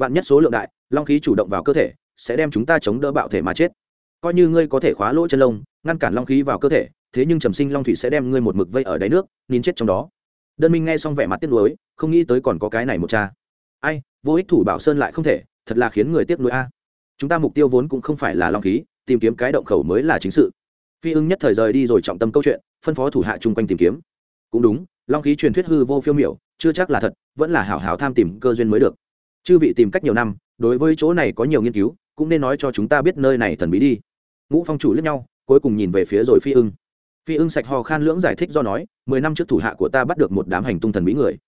A: vạn nhất số lượng đại, long khí chủ động vào cơ thể, sẽ đem chúng ta chống đỡ bạo thể mà chết. Coi như ngươi có thể khóa lỗ chân lông, ngăn cản long khí vào cơ thể, thế nhưng trầm sinh long thủy sẽ đem ngươi một mực vây ở đáy nước, nín chết trong đó. Đơn minh nghe xong vẻ mặt tiếc nuối, không nghĩ tới còn có cái này một cha. Ai, vô ích thủ bảo sơn lại không thể, thật là khiến người tiếc nuối a. À. Chúng ta mục tiêu vốn cũng không phải là long khí, tìm kiếm cái động khẩu mới là chính sự. Phi ưng nhất thời rời đi rồi trọng tâm câu chuyện, phân phó thủ hạ chung quanh tìm kiếm. Cũng đúng, long khí truyền thuyết hư vô phiêu miểu, chưa chắc là thật, vẫn là hảo hảo tham tìm cơ duyên mới được chư vị tìm cách nhiều năm, đối với chỗ này có nhiều nghiên cứu, cũng nên nói cho chúng ta biết nơi này thần bí đi. Ngũ phong chủ lướt nhau, cuối cùng nhìn về phía rồi phi ưng. Phi ưng sạch hò khan lưỡng giải thích do nói, mười năm trước thủ hạ của ta bắt được một đám hành tung thần bí người.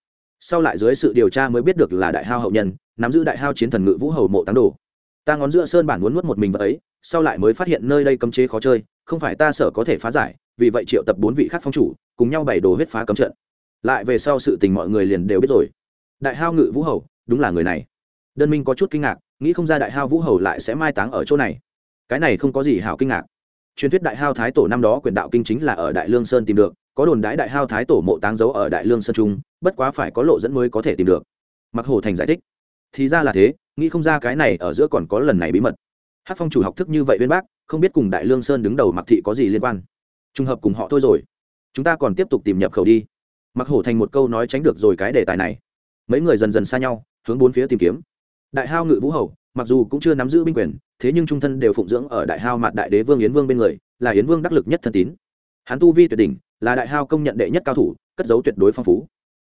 A: Sau lại dưới sự điều tra mới biết được là đại hao hậu nhân, nắm giữ đại hao chiến thần ngự vũ hầu mộ táng đồ. Ta ngón giữa sơn bản muốn nuốt một mình vật ấy, sau lại mới phát hiện nơi đây cấm chế khó chơi, không phải ta sở có thể phá giải, vì vậy triệu tập bốn vị khác phong chủ, cùng nhau bày đồ huyết phá cấm trận. Lại về sau sự tình mọi người liền đều biết rồi. Đại hao ngự vũ hầu đúng là người này. Đơn minh có chút kinh ngạc, nghĩ không ra đại hao vũ hầu lại sẽ mai táng ở chỗ này. Cái này không có gì hảo kinh ngạc. Truyền thuyết đại hao thái tổ năm đó quyền đạo kinh chính là ở đại lương sơn tìm được, có đồn đái đại hao thái tổ mộ táng giấu ở đại lương sơn trung, bất quá phải có lộ dẫn mới có thể tìm được. Mặc hồ thành giải thích. Thì ra là thế, nghĩ không ra cái này ở giữa còn có lần này bí mật. Hát phong chủ học thức như vậy bên bác, không biết cùng đại lương sơn đứng đầu mặc thị có gì liên quan. Trùng hợp cùng họ thôi rồi. Chúng ta còn tiếp tục tìm nhập khẩu đi. Mặc hổ thành một câu nói tránh được rồi cái đề tài này. Mấy người dần dần xa nhau hướng bốn phía tìm kiếm. Đại hao ngự vũ hầu, mặc dù cũng chưa nắm giữ binh quyền, thế nhưng trung thân đều phụng dưỡng ở đại hao mặt đại đế vương yến vương bên người, là yến vương đắc lực nhất thân tín. Hắn tu vi tuyệt đỉnh, là đại hao công nhận đệ nhất cao thủ, cất dấu tuyệt đối phong phú.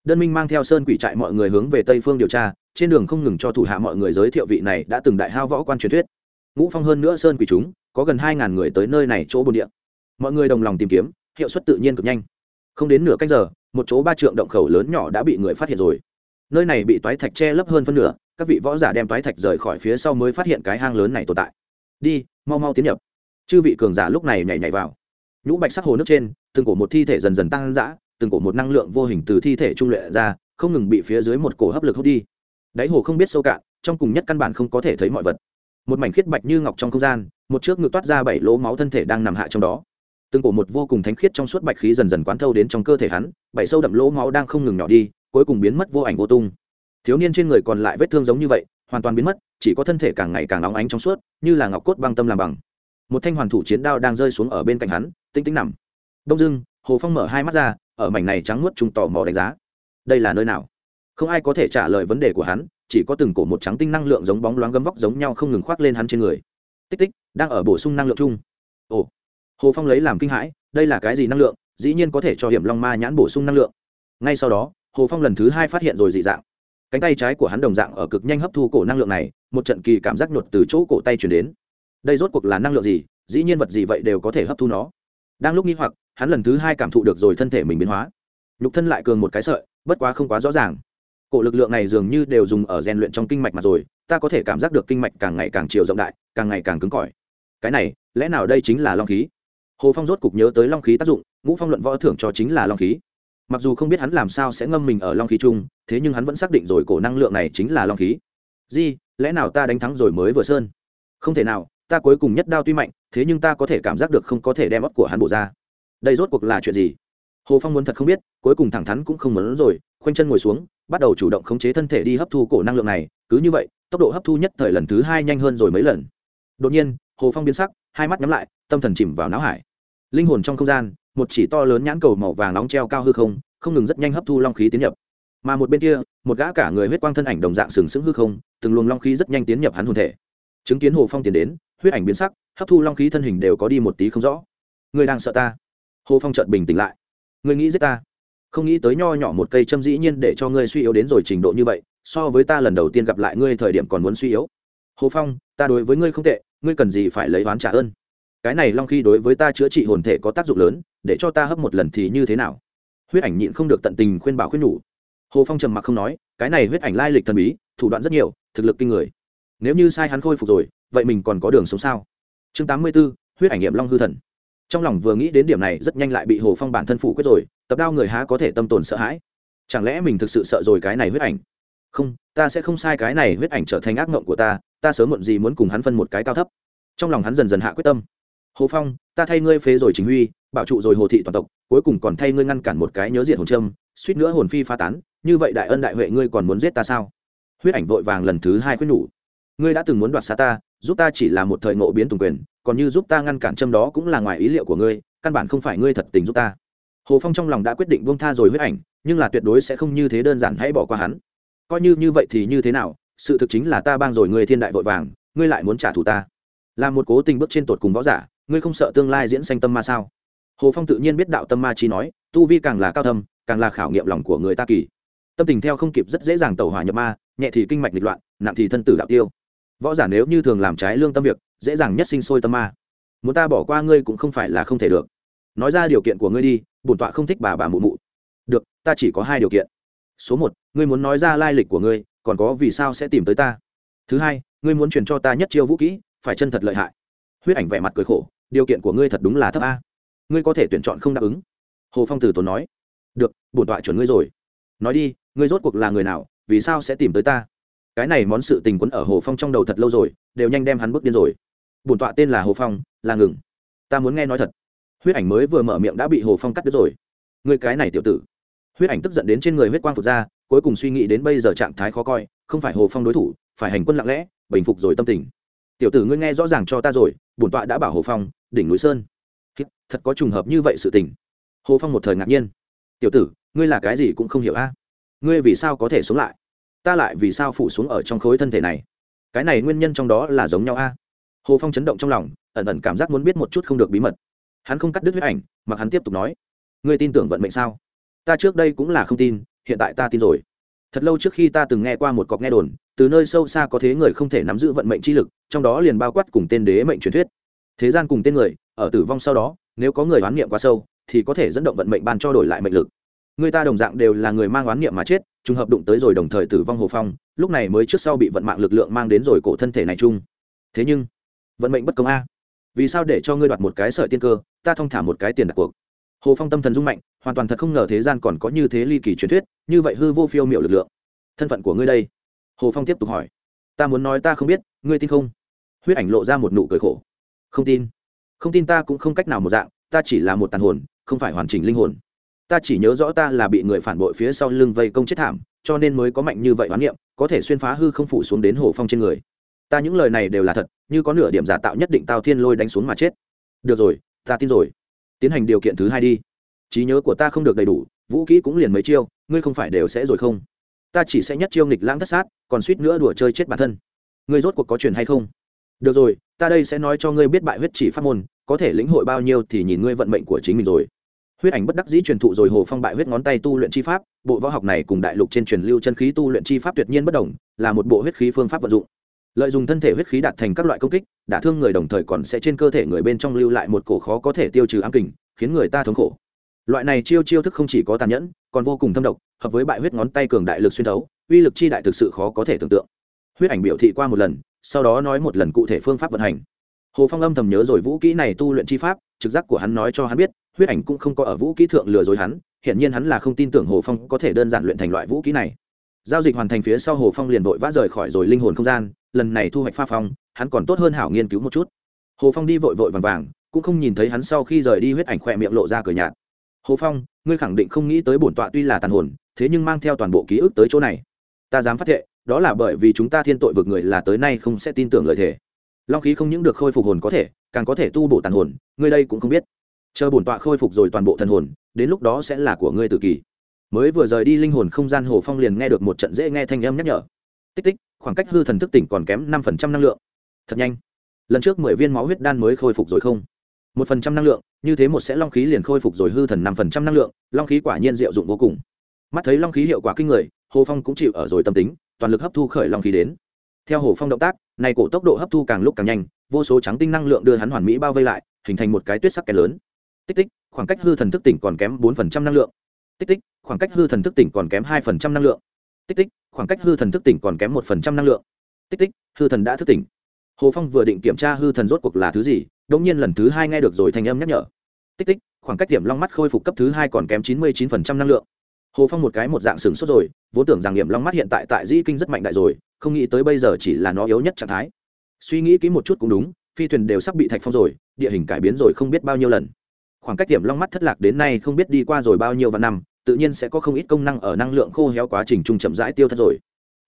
A: Đơn minh mang theo sơn quỷ trại mọi người hướng về tây phương điều tra, trên đường không ngừng cho thủ hạ mọi người giới thiệu vị này đã từng đại hao võ quan truyền thuyết. Ngũ phong hơn nữa sơn quỷ chúng, có gần hai ngàn người tới nơi này chỗ bồn địa. Mọi người đồng lòng tìm kiếm, hiệu suất tự nhiên cực nhanh. Không đến nửa cách giờ, một chỗ ba trượng động khẩu lớn nhỏ đã bị người phát hiện rồi nơi này bị toái thạch che lấp hơn phân nửa, các vị võ giả đem toái thạch rời khỏi phía sau mới phát hiện cái hang lớn này tồn tại. Đi, mau mau tiến nhập. Chư vị cường giả lúc này nhảy nhảy vào. Nhũ bạch sắc hồ nước trên, từng cổ một thi thể dần dần tăng dã, từng cổ một năng lượng vô hình từ thi thể trung luyện ra, không ngừng bị phía dưới một cổ hấp lực hút đi. Đáy hồ không biết sâu cạn, trong cùng nhất căn bản không có thể thấy mọi vật. Một mảnh khiết bạch như ngọc trong không gian, một trước ngực toát ra bảy lỗ máu thân thể đang nằm hạ trong đó. Từng cổ một vô cùng thánh khiết trong suốt bạch khí dần dần quán thâu đến trong cơ thể hắn, bảy sâu đậm lỗ máu đang không ngừng nhỏ đi cuối cùng biến mất vô ảnh vô tung. Thiếu niên trên người còn lại vết thương giống như vậy, hoàn toàn biến mất, chỉ có thân thể càng ngày càng nóng ánh trong suốt, như là ngọc cốt băng tâm làm bằng. Một thanh hoàn thủ chiến đao đang rơi xuống ở bên cạnh hắn tinh tinh nằm. Đông dưng hồ phong mở hai mắt ra, ở mảnh này trắng nuốt trùng tò mò đánh giá. Đây là nơi nào? Không ai có thể trả lời vấn đề của hắn, chỉ có từng cổ một trắng tinh năng lượng giống bóng loáng gấm vóc giống nhau không ngừng khoác lên hắn trên người. Tích tích, đang ở bổ sung năng lượng chung. Ồ. Hồ phong lấy làm kinh hãi, đây là cái gì năng lượng? Dĩ nhiên có thể cho hiểm long ma nhãn bổ sung năng lượng. Ngay sau đó hồ phong lần thứ hai phát hiện rồi dị dạng. Cánh tay trái của hắn đồng dạng ở cực nhanh hấp thu cổ năng lượng này, một trận kỳ cảm giác nhột từ chỗ cổ tay chuyển đến. Đây rốt cuộc là năng lượng gì? Dĩ nhiên vật gì vậy đều có thể hấp thu nó. Đang lúc nghi hoặc, hắn lần thứ hai cảm thụ được rồi thân thể mình biến hóa. Nhục thân lại cường một cái sợi, bất quá không quá rõ ràng. Cổ lực lượng này dường như đều dùng ở rèn luyện trong kinh mạch mà rồi, ta có thể cảm giác được kinh mạch càng ngày càng chiều rộng đại, càng ngày càng cứng cỏi. Cái này, lẽ nào đây chính là long khí? Hồ phong rốt cục nhớ tới long khí tác dụng, ngũ phong luận võ thưởng cho chính là long khí mặc dù không biết hắn làm sao sẽ ngâm mình ở long khí chung, thế nhưng hắn vẫn xác định rồi cổ năng lượng này chính là long khí. Di, lẽ nào ta đánh thắng rồi mới vừa sơn? Không thể nào, ta cuối cùng nhất đao tuy mạnh, thế nhưng ta có thể cảm giác được không có thể đem ấp của hắn bổ ra. Đây rốt cuộc là chuyện gì? Hồ phong muốn thật không biết, cuối cùng thẳng thắn cũng không muốn rồi, khoanh chân ngồi xuống, bắt đầu chủ động khống chế thân thể đi hấp thu cổ năng lượng này. Cứ như vậy, tốc độ hấp thu nhất thời lần thứ hai nhanh hơn rồi mấy lần. Đột nhiên, hồ phong biến sắc, hai mắt nhắm lại, tâm thần chìm vào não hải. Linh hồn trong không gian một chỉ to lớn nhãn cầu màu vàng nóng treo cao hư không không ngừng rất nhanh hấp thu long khí tiến nhập. Mà một bên kia, một gã cả người huyết quang thân ảnh đồng dạng sừng sững hư không, từng luồng long khí rất nhanh tiến nhập hắn hồn thể. Chứng kiến hồ phong tiến đến, huyết ảnh biến sắc, hấp thu long khí thân hình đều có đi một tí không rõ. Người đang sợ ta. Hồ phong trợt bình tĩnh lại. Người nghĩ giết ta? Không nghĩ tới nho nhỏ một cây châm dĩ nhiên để cho ngươi suy yếu đến rồi trình độ như vậy, so với ta lần đầu tiên gặp lại ngươi thời điểm còn muốn suy yếu. Hồ phong, ta đối với ngươi không tệ, ngươi cần gì phải lấy oán trả ơn? Cái này long khi đối với ta chữa trị hồn thể có tác dụng lớn để cho ta hấp một lần thì như thế nào? Huyết ảnh nhịn không được tận tình khuyên bảo khuyên nhủ. Hồ phong trầm mặc không nói, cái này huyết ảnh lai lịch thần bí, thủ đoạn rất nhiều, thực lực kinh người. Nếu như sai hắn khôi phục rồi, vậy mình còn có đường sống sao? Chương tám mươi b ố huyết ảnh nghiệm long hư thần. Trong lòng vừa nghĩ đến điểm này, rất nhanh lại bị hồ phong bản thân phủ quyết rồi, tập đao người há có thể tâm tồn sợ hãi. Chẳng lẽ mình thực sự sợ rồi cái này huyết ảnh? Không, ta sẽ không sai cái này huyết ảnh trở thành ác mộng của ta ta sớm muộn gì muốn cùng hắn phân một cái cao thấp. Trong lòng hắn dần dần hạ quyết tâm. Hồ phong, ta thay ngươi phế rồi chính huy bảo trụ rồi hồ thị toàn tộc, cuối cùng còn thay ngươi ngăn cản một cái nhớ diện hồn trâm suýt nữa hồn phi pha tán, như vậy đại ân đại huệ ngươi còn muốn giết ta sao? Huyết ảnh vội vàng lần thứ hai quyết nhủ. Ngươi đã từng muốn đoạt xa ta, giúp ta chỉ là một thời ngộ biến tùng quyền, còn như giúp ta ngăn cản châm đó cũng là ngoài ý liệu của ngươi, căn bản không phải ngươi thật tình giúp ta. Hồ phong trong lòng đã quyết định buông tha rồi huyết ảnh, nhưng là tuyệt đối sẽ không như thế đơn giản hãy bỏ qua hắn. Coi như như vậy thì như thế nào? Sự thực chính là ta bang rồi ngươi thiên đại vội vàng, ngươi lại muốn trả thù ta. Là một cố tình bước trên tột cùng võ giả, ngươi không sợ tương lai diễn sanh tâm ma sao? Hồ phong tự nhiên biết đạo tâm ma chi nói, tu vi càng là cao thâm, càng là khảo nghiệm lòng của người ta kỳ. Tâm tình theo không kịp rất dễ dàng tẩu hỏa nhập ma, nhẹ thì kinh mạch nghịch loạn, nặng thì thân tử đạo tiêu. Võ giả nếu như thường làm trái lương tâm việc, dễ dàng nhất sinh sôi tâm ma. Muốn ta bỏ qua ngươi cũng không phải là không thể được. Nói ra điều kiện của ngươi đi, bổn tọa không thích bà bà mụ mụ. Được, ta chỉ có hai điều kiện. Số một, ngươi muốn nói ra lai lịch của ngươi, còn có vì sao sẽ tìm tới ta? Thứ hai, ngươi muốn truyền cho ta nhất chiêu vũ kỹ, phải chân thật lợi hại. Huyết ảnh vẻ mặt cười khổ, điều kiện của ngươi thật đúng là thấp a ngươi có thể tuyển chọn không đáp ứng. Hồ phong tử tốn nói. Được, bổn tọa chuẩn ngươi rồi. Nói đi, ngươi rốt cuộc là người nào, vì sao sẽ tìm tới ta? Cái này món sự tình quấn ở hồ phong trong đầu thật lâu rồi, đều nhanh đem hắn bước điên rồi. Bổn tọa tên là hồ phong, là ngừng. Ta muốn nghe nói thật. Huyết ảnh mới vừa mở miệng đã bị hồ phong cắt đứt rồi. Người cái này tiểu tử. Huyết ảnh tức giận đến trên người huyết quang phục ra, cuối cùng suy nghĩ đến bây giờ trạng thái khó coi, không phải hồ phong đối thủ, phải hành quân lặng lẽ, bình phục rồi tâm tình. Tiểu tử ngươi nghe rõ ràng cho ta rồi, bổn tọa đã bảo hồ phong, đỉnh núi sơn thật có trùng hợp như vậy sự tình. Hồ phong một thời ngạc nhiên. Tiểu tử, ngươi là cái gì cũng không hiểu a? Ngươi vì sao có thể sống lại? Ta lại vì sao phủ xuống ở trong khối thân thể này? Cái này nguyên nhân trong đó là giống nhau a? Hồ phong chấn động trong lòng, ẩn ẩn cảm giác muốn biết một chút không được bí mật. Hắn không cắt đứt huyết ảnh mà hắn tiếp tục nói. Ngươi tin tưởng vận mệnh sao? Ta trước đây cũng là không tin, hiện tại ta tin rồi. Thật lâu trước khi ta từng nghe qua một cọc nghe đồn, từ nơi sâu xa có thế người không thể nắm giữ vận mệnh chi lực, trong đó liền bao quát cùng tên đế mệnh truyền thuyết. Thế gian cùng tên người, ở tử vong sau đó nếu có người oán niệm quá sâu, thì có thể dẫn động vận mệnh ban cho đổi lại mệnh lực. Người ta đồng dạng đều là người mang oán niệm mà chết, trùng hợp đụng tới rồi đồng thời tử vong hồ phong, lúc này mới trước sau bị vận mạng lực lượng mang đến rồi cổ thân thể này chung. Thế nhưng, vận mệnh bất công a. Vì sao để cho ngươi đoạt một cái sợi tiên cơ, ta thong thả một cái tiền đặt cuộc? Hồ phong tâm thần dung mạnh, hoàn toàn thật không ngờ thế gian còn có như thế ly kỳ truyền thuyết, như vậy hư vô phiêu m i ệ u lực lượng. Thân phận của ngươi đây? Hồ phong tiếp tục hỏi. Ta muốn nói ta không biết, ngươi tin không? Huyết ảnh lộ ra một nụ cười khổ. Không tin không tin ta cũng không cách nào một dạng, ta chỉ là một tàn hồn, không phải hoàn chỉnh linh hồn. Ta chỉ nhớ rõ ta là bị người phản bội phía sau lưng vây công chết thảm, cho nên mới có mạnh như vậy oán niệm, có thể xuyên phá hư không phủ xuống đến hồ phong trên người. Ta những lời này đều là thật, như có nửa điểm giả tạo nhất định tao thiên lôi đánh xuống mà chết. Được rồi, ta tin rồi. Tiến hành điều kiện thứ hai đi. Trí nhớ của ta không được đầy đủ, vũ kỹ cũng liền mấy chiêu, ngươi không phải đều sẽ rồi không? Ta chỉ sẽ nhất chiêu nghịch lãng thất sát, còn suýt nữa đùa chơi chết bản thân. Ngươi rốt cuộc có chuyện hay không? Được rồi ta đây sẽ nói cho ngươi biết bại huyết chỉ pháp môn, có thể lĩnh hội bao nhiêu thì nhìn ngươi vận mệnh của chính mình rồi. Huyết ảnh bất đắc dĩ truyền thụ rồi hồ phong bại huyết ngón tay tu luyện chi pháp, bộ võ học này cùng đại lục trên truyền lưu chân khí tu luyện chi pháp tuyệt nhiên bất đồng, là một bộ huyết khí phương pháp vận dụng. Lợi dụng thân thể huyết khí đạt thành các loại công kích, đả thương người đồng thời còn sẽ trên cơ thể người bên trong lưu lại một cổ khó có thể tiêu trừ ám kình, khiến người ta thống khổ. Loại này chiêu chiêu thức không chỉ có tàn nhẫn, còn vô cùng thâm độc, hợp với bại huyết ngón tay cường đại lực xuyên thấu, uy lực chi đại thực sự khó có thể tưởng tượng huyết ảnh biểu thị qua một lần, sau đó nói một lần cụ thể phương pháp vận hành. Hồ phong âm thầm nhớ rồi vũ kỹ này tu luyện chi pháp, trực giác của hắn nói cho hắn biết, huyết ảnh cũng không có ở vũ kỹ thượng lừa dối hắn, hiển nhiên hắn là không tin tưởng hồ phong có thể đơn giản luyện thành loại vũ kỹ này. Giao dịch hoàn thành phía sau hồ phong liền vội vã rời khỏi rồi linh hồn không gian, lần này thu hoạch pha phong, hắn còn tốt hơn hảo nghiên cứu một chút. Hồ phong đi vội vội vàng vàng, cũng không nhìn thấy hắn sau khi rời đi huyết ảnh khỏe miệng lộ ra cửa nhạt. Hồ phong, ngươi khẳng định không nghĩ tới bổn tọa tuy là tàn hồn, thế nhưng mang theo toàn bộ ký ức tới chỗ này. Ta dám phát thệ đó là bởi vì chúng ta thiên tội vực người là tới nay không sẽ tin tưởng lời thề. Long khí không những được khôi phục hồn có thể, càng có thể tu bổ tàn hồn, ngươi đây cũng không biết. Chờ bổn tọa khôi phục rồi toàn bộ thần hồn, đến lúc đó sẽ là của ngươi tự kỷ mới vừa rời đi linh hồn không gian hồ phong liền nghe được một trận dễ nghe thanh âm nhắc nhở. Tích tích, khoảng cách hư thần thức tỉnh còn kém năm phần trăm năng lượng. Thật nhanh. Lần trước mười viên máu huyết đan mới khôi phục rồi không? một phần trăm năng lượng, như thế một sẽ long khí liền khôi phục rồi hư thần năm phần trăm năng lượng, long khí quả nhiên diệu dụng vô cùng. Mắt thấy long khí hiệu quả kinh người, hồ phong cũng chịu ở rồi tâm tính toàn lực hấp thu khởi lòng khí đến. Theo hồ phong động tác, này cổ tốc độ hấp thu càng lúc càng nhanh, vô số trắng tinh năng lượng đưa hắn hoàn mỹ bao vây lại, hình thành một cái tuyết sắc kén lớn. Tích tích, khoảng cách hư thần thức tỉnh còn kém bốn phần trăm năng lượng. Tích tích, khoảng cách hư thần thức tỉnh còn kém hai phần trăm năng lượng. Tích tích, khoảng cách hư thần thức tỉnh còn kém một phần trăm năng lượng. Tích tích, hư thần đã thức tỉnh. Hồ phong vừa định kiểm tra hư thần rốt cuộc là thứ gì đông nhiên lần thứ hai nghe được rồi thành âm nhắc nhở. Tích tích, khoảng cách điểm long mắt khôi phục cấp thứ hai còn kém chín mươi chín phần trăm năng lượng hồ phong một cái một dạng sừng sốt rồi, vốn tưởng rằng điểm long mắt hiện tại tại dĩ kinh rất mạnh đại rồi, không nghĩ tới bây giờ chỉ là nó yếu nhất trạng thái. Suy nghĩ kỹ một chút cũng đúng, phi thuyền đều sắp bị thạch phong rồi, địa hình cải biến rồi không biết bao nhiêu lần. Khoảng cách điểm long mắt thất lạc đến nay không biết đi qua rồi bao nhiêu vạn năm, tự nhiên sẽ có không ít công năng ở năng lượng khô héo quá trình trung chậm rãi tiêu thất rồi.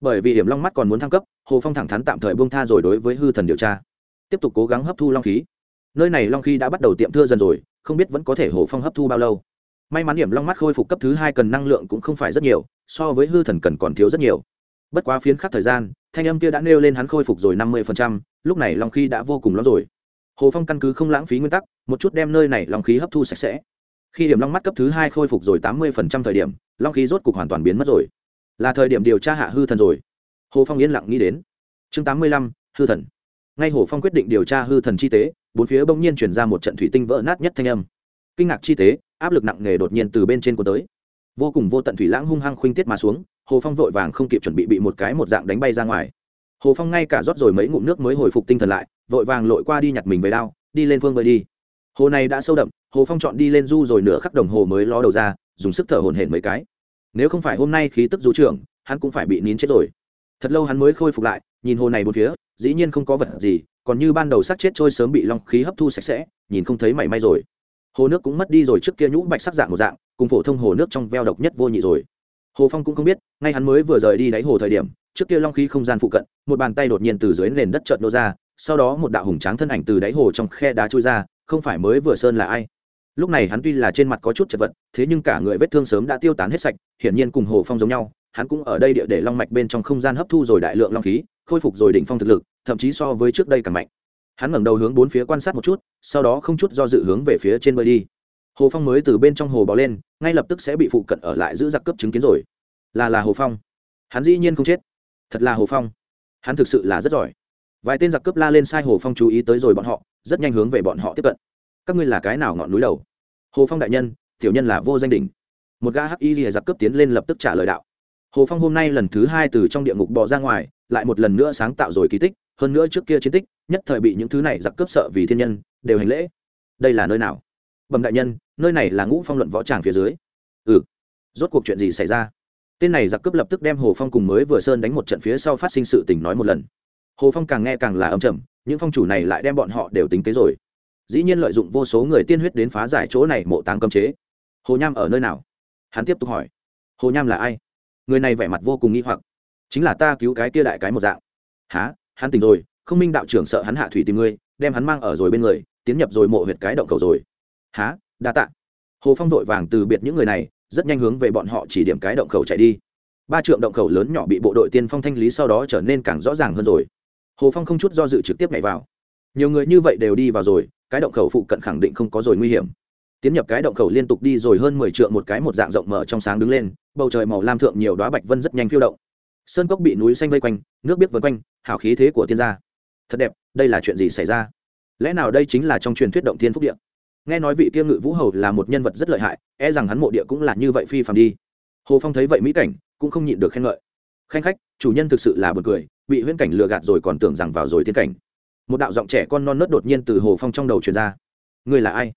A: Bởi vì hiểm long mắt còn muốn thăng cấp, hồ phong thẳng thắn tạm thời buông tha rồi đối với hư thần điều tra. Tiếp tục cố gắng hấp thu long khí. Nơi này long khí đã bắt đầu tiệm thưa dần rồi, không biết vẫn có thể hồ phong hấp thu bao lâu may mắn điểm long mắt khôi phục cấp thứ hai cần năng lượng cũng không phải rất nhiều, so với hư thần cần còn thiếu rất nhiều. Bất quá phiến khắc thời gian, thanh âm kia đã nêu lên hắn khôi phục rồi năm mươi lúc này long khí đã vô cùng lo rồi. Hồ phong căn cứ không lãng phí nguyên tắc, một chút đem nơi này long khí hấp thu sạch sẽ. Khi điểm long mắt cấp thứ hai khôi phục rồi tám mươi thời điểm, long khí rốt cục hoàn toàn biến mất rồi. Là thời điểm điều tra hạ hư thần rồi. Hồ phong yên lặng nghĩ đến. Chương tám mươi lăm, hư thần. Ngay hồ phong quyết định điều tra hư thần chi tế, bốn phía bỗng nhiên chuyển ra một trận thủy tinh vỡ nát nhất thanh âm. Kinh ngạc chi tế áp lực nặng nề đột nhiên từ bên trên cuốn tới. Vô cùng vô tận thủy lãng hung hăng khuynh tiết mà xuống, hồ phong vội vàng không kịp chuẩn bị bị một cái một dạng đánh bay ra ngoài. Hồ phong ngay cả rót rồi mấy ngụm nước mới hồi phục tinh thần lại, vội vàng lội qua đi nhặt mình về đao, đi lên phương bơi đi. Hồ này đã sâu đậm, hồ phong chọn đi lên du rồi nửa khắc đồng hồ mới ló đầu ra, dùng sức thở hồn hển mấy cái. Nếu không phải hôm nay khí tức du trưởng, hắn cũng phải bị nín chết rồi. Thật lâu hắn mới khôi phục lại, nhìn hồ này bốn phía, dĩ nhiên không có vật gì, còn như ban đầu xác chết trôi sớm bị long khí hấp thu sạch sẽ, nhìn không thấy mảy may rồi hồ nước cũng mất đi rồi trước kia nhũ bạch sắc dạng một dạng, cùng phổ thông hồ nước trong veo độc nhất vô nhị rồi. Hồ phong cũng không biết, ngay hắn mới vừa rời đi đáy hồ thời điểm, trước kia long khí không gian phụ cận, một bàn tay đột nhiên từ dưới nền đất trợn nô ra, sau đó một đạo hùng tráng thân ảnh từ đáy hồ trong khe đá trôi ra, không phải mới vừa sơn là ai? Lúc này hắn tuy là trên mặt có chút chật vật, thế nhưng cả người vết thương sớm đã tiêu tán hết sạch, hiển nhiên cùng hồ phong giống nhau, hắn cũng ở đây địa để long mạch bên trong không gian hấp thu rồi đại lượng long khí, khôi phục rồi đỉnh phong thực lực, thậm chí so với trước đây càng mạnh hắn ngẩng đầu hướng bốn phía quan sát một chút, sau đó không chút do dự hướng về phía trên bơi đi. Hồ phong mới từ bên trong hồ bò lên, ngay lập tức sẽ bị phụ cận ở lại giữ giặc cấp chứng kiến rồi. Là là hồ phong. Hắn dĩ nhiên không chết. Thật là hồ phong. Hắn thực sự là rất giỏi. Vài tên giặc cướp la lên sai hồ phong chú ý tới rồi bọn họ, rất nhanh hướng về bọn họ tiếp cận. Các ngươi là cái nào ngọn núi đầu? Hồ phong đại nhân, tiểu nhân là vô danh đỉnh. Một gã hắc y rìa giặc cướp tiến lên lập tức trả lời đạo. Hồ phong hôm nay lần thứ hai từ trong địa ngục bò ra ngoài, lại một lần nữa sáng tạo rồi kỳ tích hơn nữa trước kia chiến tích, nhất thời bị những thứ này giặc cướp sợ vì thiên nhân, đều hành lễ. Đây là nơi nào? Bẩm đại nhân, nơi này là ngũ phong luận võ tràng phía dưới. Ừ. Rốt cuộc chuyện gì xảy ra? Tên này giặc cướp lập tức đem hồ phong cùng mới vừa sơn đánh một trận phía sau phát sinh sự tình nói một lần. Hồ phong càng nghe càng là âm trầm, những phong chủ này lại đem bọn họ đều tính kế rồi. Dĩ nhiên lợi dụng vô số người tiên huyết đến phá giải chỗ này mộ táng cấm chế. Hồ nham ở nơi nào? Hắn tiếp tục hỏi. Hồ nham là ai? Người này vẻ mặt vô cùng nghi hoặc. Chính là ta cứu cái kia đại cái một dạng. Há hắn tỉnh rồi, không minh đạo trưởng sợ hắn hạ thủy tìm ngươi, đem hắn mang ở rồi bên người, tiến nhập rồi mộ huyệt cái động cầu rồi. Há đa tạ. Hồ phong vội vàng từ biệt những người này, rất nhanh hướng về bọn họ chỉ điểm cái động khẩu chạy đi. Ba trượng động khẩu lớn nhỏ bị bộ đội tiên phong thanh lý sau đó trở nên càng rõ ràng hơn rồi. Hồ phong không chút do dự trực tiếp nhảy vào. Nhiều người như vậy đều đi vào rồi, cái động khẩu phụ cận khẳng định không có rồi nguy hiểm. Tiến nhập cái động khẩu liên tục đi rồi hơn mười trượng một cái một dạng rộng mở trong sáng đứng lên, bầu trời màu lam thượng nhiều đoá bạch vân rất nhanh phiêu động sơn cốc bị núi xanh vây quanh, nước biết vân quanh hảo khí thế của tiên gia. Thật đẹp, đây là chuyện gì xảy ra? Lẽ nào đây chính là trong truyền thuyết động thiên phúc điện nghe nói vị Tiêu ngự vũ hầu là một nhân vật rất lợi hại e rằng hắn mộ địa cũng là như vậy phi phàm đi. Hồ phong thấy vậy mỹ cảnh, cũng không nhịn được khen ngợi. Khanh khách, chủ nhân thực sự là bật cười, bị huyễn cảnh lừa gạt rồi còn tưởng rằng vào rồi tiên cảnh. Một đạo giọng trẻ con non nớt đột nhiên từ hồ phong trong đầu truyền ra. Ngươi là ai?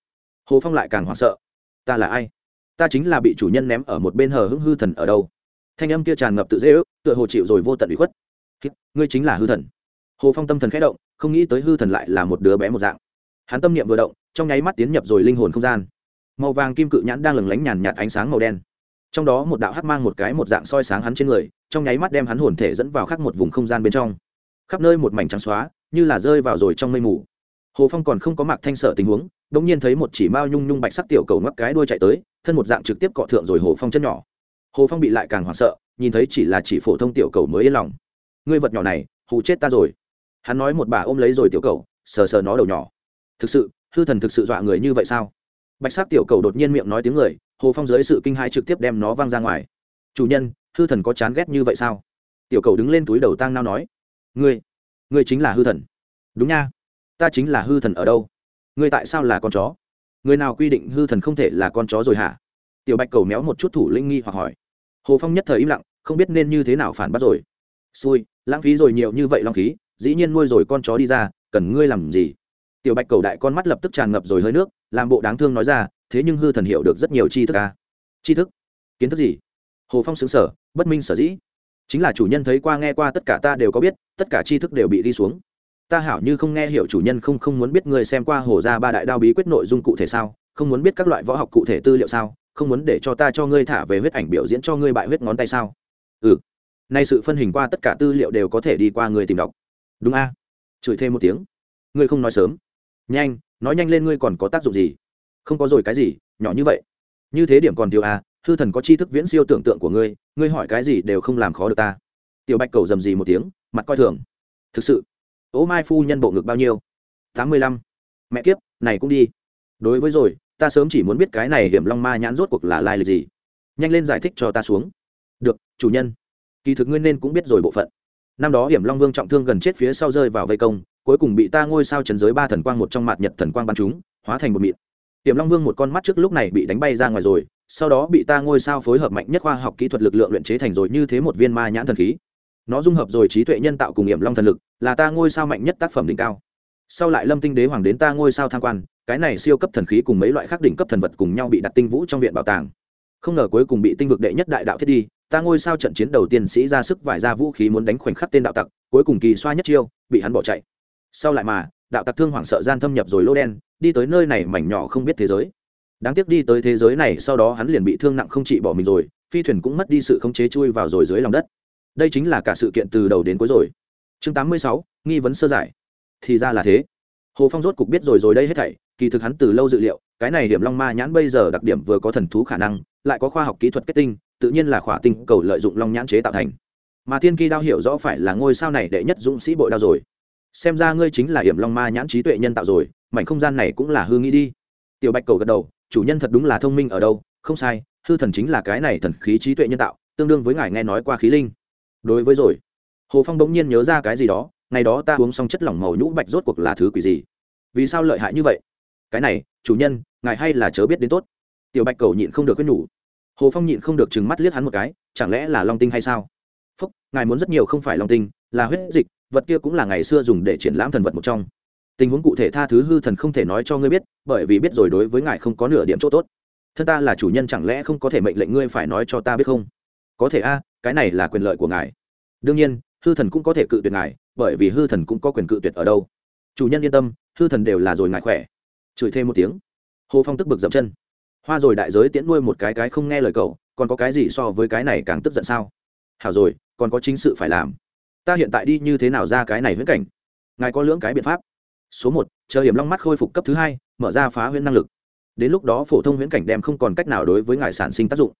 A: Hồ phong lại càng hoảng sợ. Ta là ai? Ta chính là bị chủ nhân ném ở một bên hờ hững hư thần ở đâu? Thanh âm kia tràn ngập tự dễ ước, tựa hồ chịu rồi vô tận bị khuất. Ngươi chính là hư thần. Hồ phong tâm thần khẽ động, không nghĩ tới hư thần lại là một đứa bé một dạng. Hắn tâm niệm vừa động, trong nháy mắt tiến nhập rồi linh hồn không gian. Màu vàng kim cự nhãn đang lừng lánh nhàn nhạt ánh sáng màu đen. Trong đó một đạo hắc mang một cái một dạng soi sáng hắn trên người, trong nháy mắt đem hắn hồn thể dẫn vào khắc một vùng không gian bên trong. Khắp nơi một mảnh trắng xóa, như là rơi vào rồi trong mây mù. Hồ phong còn không có mặc thanh sợ tình huống đ ỗ n g nhiên thấy một chỉ mao nhung nhung bạch sắc tiểu cầu mắc cái đuôi chạy tới, thân một dạng trực tiếp cọ thượng rồi hồ phong chân nhỏ hồ phong bị lại càng hoảng sợ, nhìn thấy chỉ là chỉ phổ thông tiểu cầu mới yên lòng. Ngươi vật nhỏ này, hù chết ta rồi. Hắn nói một bà ôm lấy rồi tiểu cầu, sờ sờ nó đầu nhỏ. Thực sự, hư thần thực sự dọa người như vậy sao? Bạch sắc tiểu cầu đột nhiên miệng nói tiếng người, hồ phong dưới sự kinh hãi trực tiếp đem nó văng ra ngoài. Chủ nhân, hư thần có chán ghét như vậy sao? Tiểu cầu đứng lên túi đầu tang nao nói. Ngươi ngươi chính là hư thần. Đúng nha, ta chính là hư thần ở đâu? Ngươi tại sao là con chó? Người nào quy định hư thần không thể là con chó rồi hả? Tiểu bạch cầu méo một chút thủ linh nghi hoặc hỏi hồ phong nhất thời im lặng, không biết nên như thế nào phản bác rồi. Xui, lãng phí rồi nhiều như vậy long khí, dĩ nhiên nuôi rồi con chó đi ra, cần ngươi làm gì? Tiểu bạch cầu đại con mắt lập tức tràn ngập rồi hơi nước, làm bộ đáng thương nói ra, thế nhưng hư thần hiểu được rất nhiều tri thức à? tri thức? Kiến thức gì? Hồ phong xứng sở bất minh sở dĩ. Chính là chủ nhân thấy qua nghe qua tất cả ta đều có biết, tất cả tri thức đều bị đi xuống. Ta hảo như không nghe hiểu chủ nhân không không muốn biết người xem qua hồ ra ba đại đao bí quyết nội dung cụ thể sao, không muốn biết các loại võ học cụ thể tư liệu sao không muốn để cho ta cho ngươi thả về huyết ảnh biểu diễn cho ngươi bại huyết ngón tay sao? Ừ. Nay sự phân hình qua tất cả tư liệu đều có thể đi qua người tìm đọc. Đúng a. Chửi thêm một tiếng. Ngươi không nói sớm. Nhanh, nói nhanh lên ngươi còn có tác dụng gì? Không có rồi cái gì, nhỏ như vậy. Như thế điểm còn thiếu à hư thần có tri thức viễn siêu tưởng tượng của ngươi ngươi hỏi cái gì đều không làm khó được ta. Tiểu bạch cầu dầm gì một tiếng, mặt coi thường. Thực sự ố mai phu nhân bộ ngực bao nhiêu? Tám mươi lăm. Mẹ kiếp, này cũng đi. Đối với rồi ta sớm chỉ muốn biết cái này hiểm long ma nhãn rốt cuộc là lai lịch gì. Nhanh lên giải thích cho ta xuống. Được, chủ nhân. Kỳ thực ngươi nên cũng biết rồi bộ phận. Năm đó hiểm long vương trọng thương gần chết phía sau rơi vào vây công, cuối cùng bị ta ngôi sao trần giới ba thần quang một trong mặt nhật thần quang bắn chúng hóa thành một mịn. Hiểm long vương một con mắt trước lúc này bị đánh bay ra ngoài rồi, sau đó bị ta ngôi sao phối hợp mạnh nhất khoa học kỹ thuật lực lượng luyện chế thành rồi như thế một viên ma nhãn thần khí. Nó dung hợp rồi trí tuệ nhân tạo cùng hiểm long thần lực, là ta ngôi sao mạnh nhất tác phẩm đỉnh cao sau lại lâm tinh đế hoàng đến ta ngôi sao tham quan cái này siêu cấp thần khí cùng mấy loại khác đỉnh cấp thần vật cùng nhau bị đặt tinh vũ trong viện bảo tàng. Không ngờ cuối cùng bị tinh vực đệ nhất đại đạo thiết đi ta ngôi sao trận chiến đầu tiên sĩ ra sức vải ra vũ khí muốn đánh khoảnh khắc tên đạo tặc cuối cùng kỳ xoa nhất chiêu bị hắn bỏ chạy. Sau lại mà đạo tặc thương hoảng sợ gian thâm nhập rồi lô đen đi tới nơi này mảnh nhỏ không biết thế giới. Đáng tiếc đi tới thế giới này sau đó hắn liền bị thương nặng không trị bỏ mình rồi phi thuyền cũng mất đi sự khống chế chui vào rồi dưới lòng đất. Đây chính là cả sự kiện từ đầu đến cuối rồi. Chương 86, nghi vấn sơ giải thì ra là thế. Hồ phong rốt cục biết rồi rồi đây hết thảy, kỳ thực hắn từ lâu dự liệu, cái này điểm long ma nhãn bây giờ đặc điểm vừa có thần thú khả năng, lại có khoa học kỹ thuật kết tinh, tự nhiên là khỏa tinh cầu lợi dụng long nhãn chế tạo thành. Mà thiên kỳ đao hiểu rõ phải là ngôi sao này đệ nhất dũng sĩ bội đao rồi. Xem ra ngươi chính là hiểm long ma nhãn trí tuệ nhân tạo rồi, mảnh không gian này cũng là hư nghĩ đi. Tiểu bạch cầu gật đầu, chủ nhân thật đúng là thông minh ở đâu, không sai, hư thần chính là cái này thần khí trí tuệ nhân tạo, tương đương với ngài nghe nói qua khí linh. Đối với rồi. Hồ phong bỗng nhiên nhớ ra cái gì đó ngày đó ta uống xong chất lỏng màu nhũ bạch rốt cuộc là thứ quỷ gì? Vì sao lợi hại như vậy? Cái này, chủ nhân, ngài hay là chớ biết đến tốt. Tiểu bạch cầu nhịn không được quyết nhủ. Hồ phong nhịn không được chừng mắt liếc hắn một cái, chẳng lẽ là long tinh hay sao? Phúc, ngài muốn rất nhiều không phải long tinh, là huyết dịch, vật kia cũng là ngày xưa dùng để triển lãm thần vật một trong. Tình huống cụ thể tha thứ hư thần không thể nói cho ngươi biết, bởi vì biết rồi đối với ngài không có nửa điểm chỗ tốt. Thân ta là chủ nhân chẳng lẽ không có thể mệnh lệnh ngươi phải nói cho ta biết không? Có thể a, cái này là quyền lợi của ngài. Đương nhiên, hư thần cũng có thể cự tuyệt ngài bởi vì hư thần cũng có quyền cự tuyệt ở đâu. Chủ nhân yên tâm, hư thần đều là rồi ngại khỏe. Chửi thêm một tiếng. Hồ phong tức bực dậm chân. Hoa rồi đại giới tiễn nuôi một cái cái không nghe lời cậu, còn có cái gì so với cái này càng tức giận sao? Hảo rồi, còn có chính sự phải làm. Ta hiện tại đi như thế nào ra cái này huyễn cảnh? Ngài có lưỡng cái biện pháp. Số một, chờ hiểm long mắt khôi phục cấp thứ hai, mở ra phá huyễn năng lực. Đến lúc đó phổ thông huyễn cảnh đem không còn cách nào đối với ngài sản sinh tác dụng.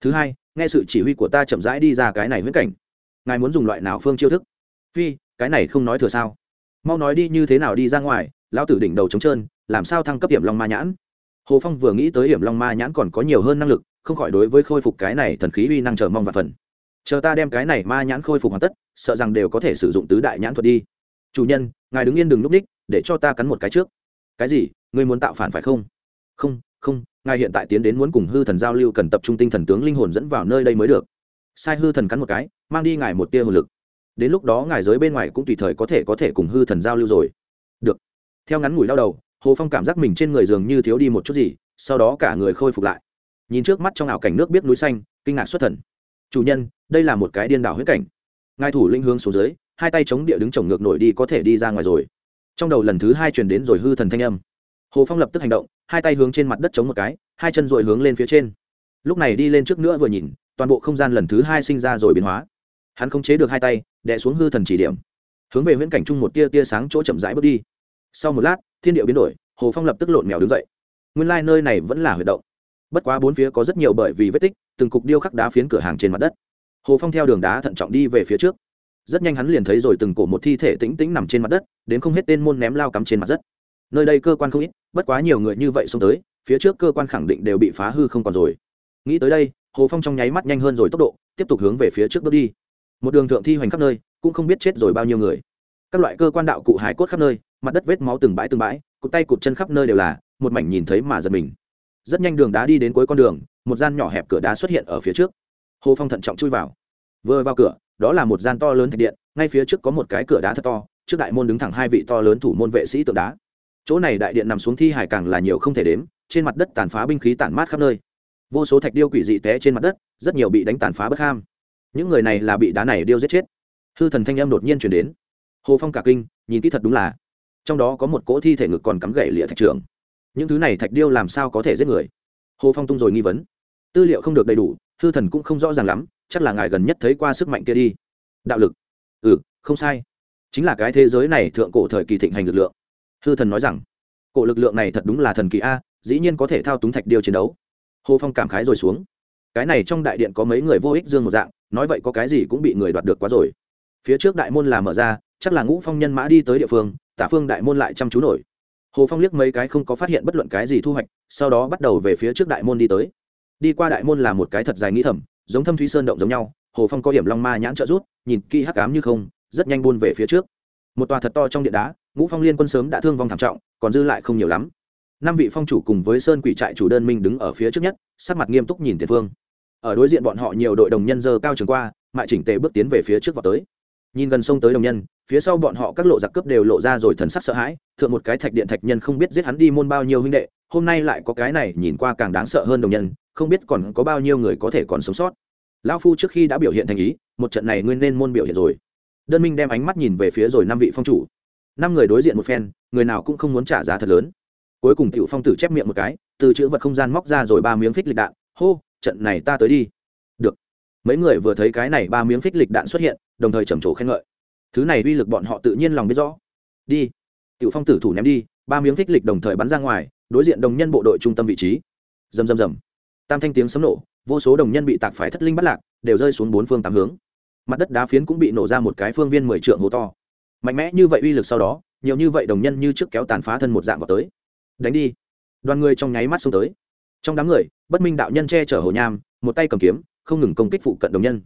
A: Thứ hai, nghe sự chỉ huy của ta chậm rãi đi ra cái này huyễn cảnh. Ngài muốn dùng loại nào phương chiêu thức? Phi cái này không nói thừa sao? Mau nói đi, như thế nào đi ra ngoài, lão tử đỉnh đầu trống trơn, làm sao thăng cấp hiểm long ma nhãn? Hồ phong vừa nghĩ tới hiểm long ma nhãn còn có nhiều hơn năng lực, không khỏi đối với khôi phục cái này thần khí uy năng chờ mong và phần. Chờ ta đem cái này ma nhãn khôi phục hoàn tất, sợ rằng đều có thể sử dụng tứ đại nhãn thuật đi. Chủ nhân, ngài đứng yên đừng núp ních, để cho ta cắn một cái trước. Cái gì? Ngươi muốn tạo phản phải không? Không không, ngài hiện tại tiến đến muốn cùng hư thần giao lưu cần tập trung tinh thần tướng linh hồn dẫn vào nơi đây mới được. Sai hư thần cắn một cái, mang đi ngài một tia hồn lực đến lúc đó ngài giới bên ngoài cũng tùy thời có thể có thể cùng hư thần giao lưu rồi. Được. Theo ngắn ngủi đau đầu, hồ phong cảm giác mình trên người dường như thiếu đi một chút gì, sau đó cả người khôi phục lại. Nhìn trước mắt trong ảo cảnh nước biết núi xanh, kinh ngạc xuất thần. Chủ nhân, đây là một cái điên đảo huyết cảnh. Ngài thủ linh hướng xuống dưới, hai tay chống địa đứng chồng ngược nổi đi có thể đi ra ngoài rồi. Trong đầu lần thứ hai truyền đến rồi hư thần thanh âm. Hồ phong lập tức hành động, hai tay hướng trên mặt đất chống một cái, hai chân rồi hướng lên phía trên. Lúc này đi lên trước nữa vừa nhìn, toàn bộ không gian lần thứ hai sinh ra rồi biến hóa hắn không chế được hai tay, đè xuống hư thần chỉ điểm. Hướng về huyễn cảnh chung một tia tia sáng chỗ chậm rãi bước đi. Sau một lát, thiên điệu biến đổi, hồ phong lập tức lộn mèo đứng dậy. Nguyên lai、like、nơi này vẫn là huyệt động. Bất quá bốn phía có rất nhiều bởi vì vết tích, từng cục điêu khắc đá phiến cửa hàng trên mặt đất. Hồ phong theo đường đá thận trọng đi về phía trước. Rất nhanh hắn liền thấy rồi từng cổ một thi thể tĩnh tĩnh nằm trên mặt đất, đến không hết tên môn ném lao cắm trên mặt đất. Nơi đây cơ quan không ít, bất quá nhiều người như vậy xông tới, phía trước cơ quan khẳng định đều bị phá hư không còn rồi. Nghĩ tới đây, hồ phong trong nháy mắt nhanh hơn rồi tốc độ, tiếp tục hướng về phía trước bước đi một đường thượng thi hoành khắp nơi, cũng không biết chết rồi bao nhiêu người. Các loại cơ quan đạo cụ hải cốt khắp nơi, mặt đất vết máu từng bãi từng bãi, cụt tay cụt chân khắp nơi đều là, một mảnh nhìn thấy mà giật mình. Rất nhanh đường đá đi đến cuối con đường, một gian nhỏ hẹp cửa đá xuất hiện ở phía trước. Hồ phong thận trọng chui vào. Vừa vào cửa, đó là một gian to lớn thạch điện, ngay phía trước có một cái cửa đá thật to, trước đại môn đứng thẳng hai vị to lớn thủ môn vệ sĩ tượng đá. Chỗ này đại điện nằm xuống thi hải càng là nhiều không thể đếm, trên mặt đất tàn phá binh khí tản mát khắp nơi. Vô số thạch điêu quỷ dị té trên mặt đất, rất nhiều bị đánh tàn phá bất ham những người này là bị đá này điêu giết chết. Hư thần thanh âm đột nhiên chuyển đến. Hồ phong cả kinh, nhìn kỹ thật đúng là, trong đó có một cỗ thi thể ngực còn cắm gậy lịa thạch trưởng. Những thứ này thạch điêu làm sao có thể giết người? Hồ phong tung rồi nghi vấn. Tư liệu không được đầy đủ, hư thần cũng không rõ ràng lắm, chắc là ngài gần nhất thấy qua sức mạnh kia đi. Đạo lực. Ừ không sai. Chính là cái thế giới này thượng cổ thời kỳ thịnh hành lực lượng. Hư thần nói rằng, cổ lực lượng này thật đúng là thần kỳ a, dĩ nhiên có thể thao túng thạch điêu chiến đấu. Hồ phong cảm khái rồi xuống cái này trong đại điện có mấy người vô ích dương một dạng, nói vậy có cái gì cũng bị người đoạt được quá rồi. Phía trước đại môn là mở ra, chắc là ngũ phong nhân mã đi tới địa phương, tả phương đại môn lại chăm chú nổi. Hồ phong liếc mấy cái không có phát hiện bất luận cái gì thu hoạch, sau đó bắt đầu về phía trước đại môn đi tới. Đi qua đại môn là một cái thật dài nghĩ thầm, giống thâm thúy sơn động giống nhau, hồ phong có hiểm long ma nhãn trợ rút nhìn kỹ hắc cám như không, rất nhanh buôn về phía trước. Một tòa thật to trong điện đá, ngũ phong liên quân sớm đã thương vong thảm trọng, còn dư lại không nhiều lắm. Năm vị phong chủ cùng với sơn quỷ trại chủ đơn minh đứng ở phía trước nhất, sắc mặt nghiêm túc nhìn tiền phương ở đối diện bọn họ nhiều đội đồng nhân dơ cao trường qua, mại chỉnh tề bước tiến về phía trước vào tới. Nhìn gần sông tới đồng nhân, phía sau bọn họ các lộ giặc cướp đều lộ ra rồi thần sắc sợ hãi, thượng một cái thạch điện thạch nhân không biết giết hắn đi môn bao nhiêu huynh đệ, hôm nay lại có cái này nhìn qua càng đáng sợ hơn đồng nhân, không biết còn có bao nhiêu người có thể còn sống sót. Lão phu trước khi đã biểu hiện thành ý, một trận này nguyên nên môn biểu hiện rồi. Đơn minh đem ánh mắt nhìn về phía rồi năm vị phong chủ. Năm người đối diện một phen, người nào cũng không muốn trả giá thật lớn. Cuối cùng tiểu phong tử chép miệng một cái, từ chữ vật không gian móc ra rồi ba miếng phích lịch đạn, hô trận này ta tới đi. Được. Mấy người vừa thấy cái này ba miếng phích lịch đạn xuất hiện, đồng thời trầm trồ khen ngợi. Thứ này uy lực bọn họ tự nhiên lòng biết rõ. Đi. Tiểu phong tử thủ ném đi, ba miếng phích lịch đồng thời bắn ra ngoài, đối diện đồng nhân bộ đội trung tâm vị trí. Rầm rầm rầm. Tam thanh tiếng sấm nổ, vô số đồng nhân bị tạc phải thất linh bắt lạc, đều rơi xuống bốn phương tám hướng. Mặt đất đá phiến cũng bị nổ ra một cái phương viên mười trượng hố to. Mạnh mẽ như vậy uy lực sau đó, nhiều như vậy đồng nhân như trước kéo tàn phá thân một dạng vào tới. Đánh đi. Đoàn người trong nháy mắt xông tới trong đám người, bất minh đạo nhân che chở hồ nham, một tay cầm kiếm, không ngừng công kích phụ cận đồng nhân.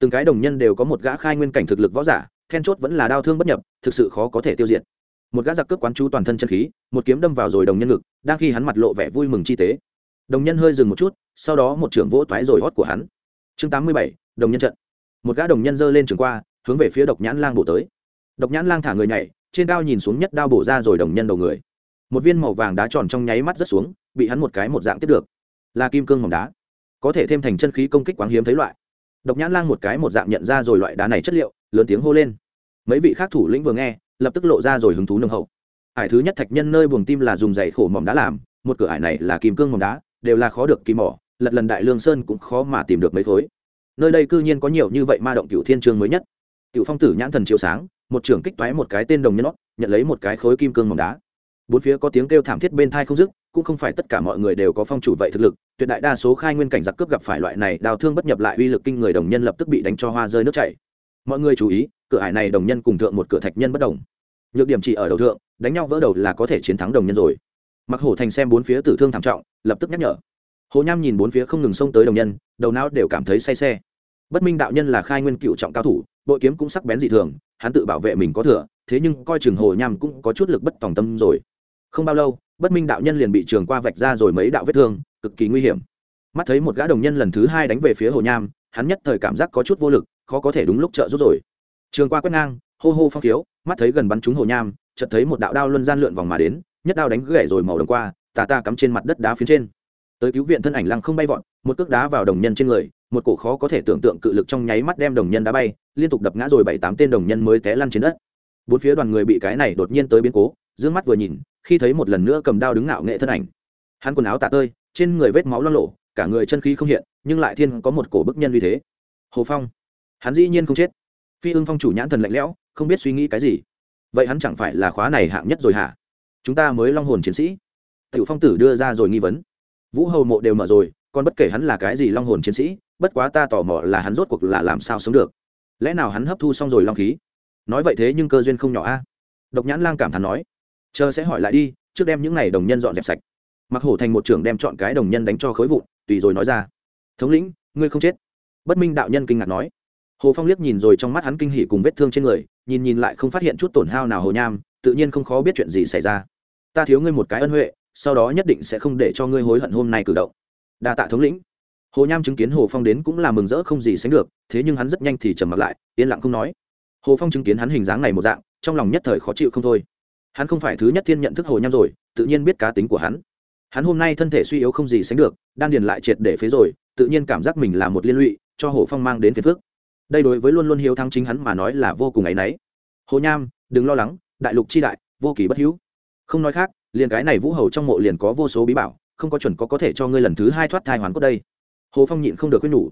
A: Từng cái đồng nhân đều có một gã khai nguyên cảnh thực lực võ giả, then chốt vẫn là đau thương bất nhập, thực sự khó có thể tiêu diệt. Một gã giặc cướp quán chú toàn thân chân khí, một kiếm đâm vào rồi đồng nhân ngực, đang khi hắn mặt lộ vẻ vui mừng chi tế. Đồng nhân hơi dừng một chút, sau đó một trưởng vỗ toái rồi hót của hắn. Chương tám mươi bảy, đồng nhân trận. Một gã đồng nhân giơ lên trường qua, hướng về phía độc nhãn lang bổ tới. Độc nhãn lang thả người nhảy, trên cao nhìn xuống nhất đao bổ ra rồi đồng nhân đầu người. Một viên màu vàng đá tròn trong nháy mắt rớt xuống bị hắn một cái một dạng tiếp được. Là kim cương mỏng đá. Có thể thêm thành chân khí công kích quáng hiếm thấy loại. Độc nhãn lang một cái một dạng nhận ra rồi loại đá này chất liệu, lớn tiếng hô lên. Mấy vị khác thủ lĩnh vừa nghe, lập tức lộ ra rồi hứng thú nâng hậu. Ải thứ nhất thạch nhân nơi buồng tim là dùng dày khổ mỏm đá làm, một cửa ải này là kim cương mỏm đá, đều là khó được kỳ mỏ, lật lần đại lương sơn cũng khó mà tìm được mấy khối. Nơi đây cư nhiên có nhiều như vậy ma động cựu thiên trường mới nhất. Cựu phong tử nhãn thần chiếu sáng, một trưởng kích toái một cái tên đồng nhân nót nhận lấy một cái khối kim cương mỏng đá. Bốn phía có tiếng kêu thảm thiết bên thai không dứt cũng không phải tất cả mọi người đều có phong chủ vậy thực lực, tuyệt đại đa số khai nguyên cảnh giặc cướp gặp phải loại này đào thương bất nhập lại uy lực kinh người đồng nhân lập tức bị đánh cho hoa rơi nước chảy. Mọi người chú ý, cửa ải này đồng nhân cùng thượng một cửa thạch nhân bất đồng. Nhược điểm chỉ ở đầu thượng, đánh nhau vỡ đầu là có thể chiến thắng đồng nhân rồi. Mặc hổ thành xem bốn phía tử thương thảm trọng, lập tức nhắc nhở. Hồ nham nhìn bốn phía không ngừng xông tới đồng nhân, đầu não đều cảm thấy say xe. Bất minh đạo nhân là khai nguyên cựu trọng cao thủ, bội kiếm cũng sắc bén dị thường, hắn tự bảo vệ mình có thừa, thế nhưng coi chừng hồ nham cũng có chút lực bất tòng tâm rồi. Không bao lâu bất minh đạo nhân liền bị trường qua vạch ra rồi mấy đạo vết thương, cực kỳ nguy hiểm. Mắt thấy một gã đồng nhân lần thứ hai đánh về phía hồ nham, hắn nhất thời cảm giác có chút vô lực, khó có thể đúng lúc trợ rút rồi. Trường qua quét ngang, hô hô phong khiếu, mắt thấy gần bắn trúng hồ nham, chợt thấy một đạo đao luân gian lượn vòng mà đến, nhất đao đánh gãy rồi màu đồng qua, tà ta cắm trên mặt đất đá phía trên. Tới cứu viện thân ảnh lăng không bay vọt, một cước đá vào đồng nhân trên người, một cổ khó có thể tưởng tượng cự lực trong nháy mắt đem đồng nhân đá bay, liên tục đập ngã rồi bảy tám tên đồng nhân mới té lăn trên đất. Bốn phía đoàn người bị cái này đột nhiên tới biến cố d mắt vừa nhìn khi thấy một lần nữa cầm đao đứng ngạo nghệ thân ảnh. Hắn quần áo tạ tơi, trên người vết máu lo lộ cả người chân khí không hiện, nhưng lại thiên có một cổ bức nhân vì thế. Hồ phong. Hắn dĩ nhiên không chết. Phi ưng phong chủ nhãn thần lạnh lẽo, không biết suy nghĩ cái gì. Vậy hắn chẳng phải là khóa này hạng nhất rồi hả? Chúng ta mới long hồn chiến sĩ. Tiểu phong tử đưa ra rồi nghi vấn. Vũ hầu mộ đều mở rồi, còn bất kể hắn là cái gì long hồn chiến sĩ, bất quá ta tò mò là hắn rốt cuộc là làm sao sống được. Lẽ nào hắn hấp thu xong rồi long khí? Nói vậy thế nhưng cơ duyên không nhỏ a. Độc nhãn lang cảm thán nói chờ sẽ hỏi lại đi, trước đem những n à y đồng nhân dọn dẹp sạch. Mặc hổ thành một trưởng đem chọn cái đồng nhân đánh cho khối vụn, tùy rồi nói ra. Thống lĩnh, ngươi không chết. Bất minh đạo nhân kinh ngạc nói. Hồ phong liếc nhìn rồi trong mắt hắn kinh hỉ cùng vết thương trên người, nhìn nhìn lại không phát hiện chút tổn hao nào hồ nham, tự nhiên không khó biết chuyện gì xảy ra. Ta thiếu ngươi một cái ân huệ, sau đó nhất định sẽ không để cho ngươi hối hận hôm nay cử động. Đa tạ thống lĩnh. Hồ nham chứng kiến hồ phong đến cũng là mừng rỡ không gì sánh được, thế nhưng hắn rất nhanh thì trầm mặt lại, yên lặng không nói. Hồ phong chứng kiến hắn hình dáng này một dạng, trong lòng nhất thời khó chịu không thôi hắn không phải thứ nhất thiên nhận thức hồ nham rồi, tự nhiên biết cá tính của hắn. Hắn hôm nay thân thể suy yếu không gì sánh được, đan điền lại triệt để phế rồi, tự nhiên cảm giác mình là một liên lụy, cho hồ phong mang đến phiền phước đây đối với luôn luôn hiếu thắng chính hắn mà nói là vô cùng áy náy. Hồ nham, đừng lo lắng, đại lục chi đại, vô kỳ bất hữu. Không nói khác, liền cái này vũ hầu trong mộ liền có vô số bí bảo, không có chuẩn có có thể cho ngươi lần thứ hai thoát thai hoàn cốt đây. Hồ phong nhịn không được quyết nhủ.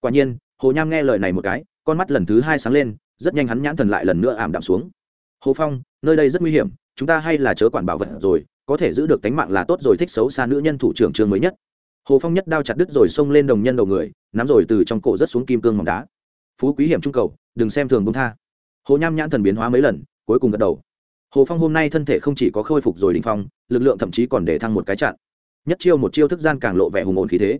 A: Quả nhiên, hồ nham nghe lời này một cái, con mắt lần thứ hai sáng lên, rất nhanh hắn nhãn thần lại lần nữa ảm đạm xuống. Hồ phong nơi đây rất nguy hiểm, chúng ta hay là chớ quản bảo vật rồi, có thể giữ được tánh mạng là tốt rồi, thích xấu xa nữ nhân thủ trưởng trường mới nhất. Hồ phong nhất đao chặt đứt rồi xông lên đồng nhân đầu người, nắm rồi từ trong cổ rất xuống kim cương mỏng đá. Phú quý hiểm trung cầu, đừng xem thường bông tha. Hồ nham nhãn thần biến hóa mấy lần, cuối cùng gật đầu. Hồ phong hôm nay thân thể không chỉ có khôi phục rồi đình phong, lực lượng thậm chí còn để thăng một cái chặn. Nhất chiêu một chiêu thức gian càng lộ vẻ hùng ổn khí thế.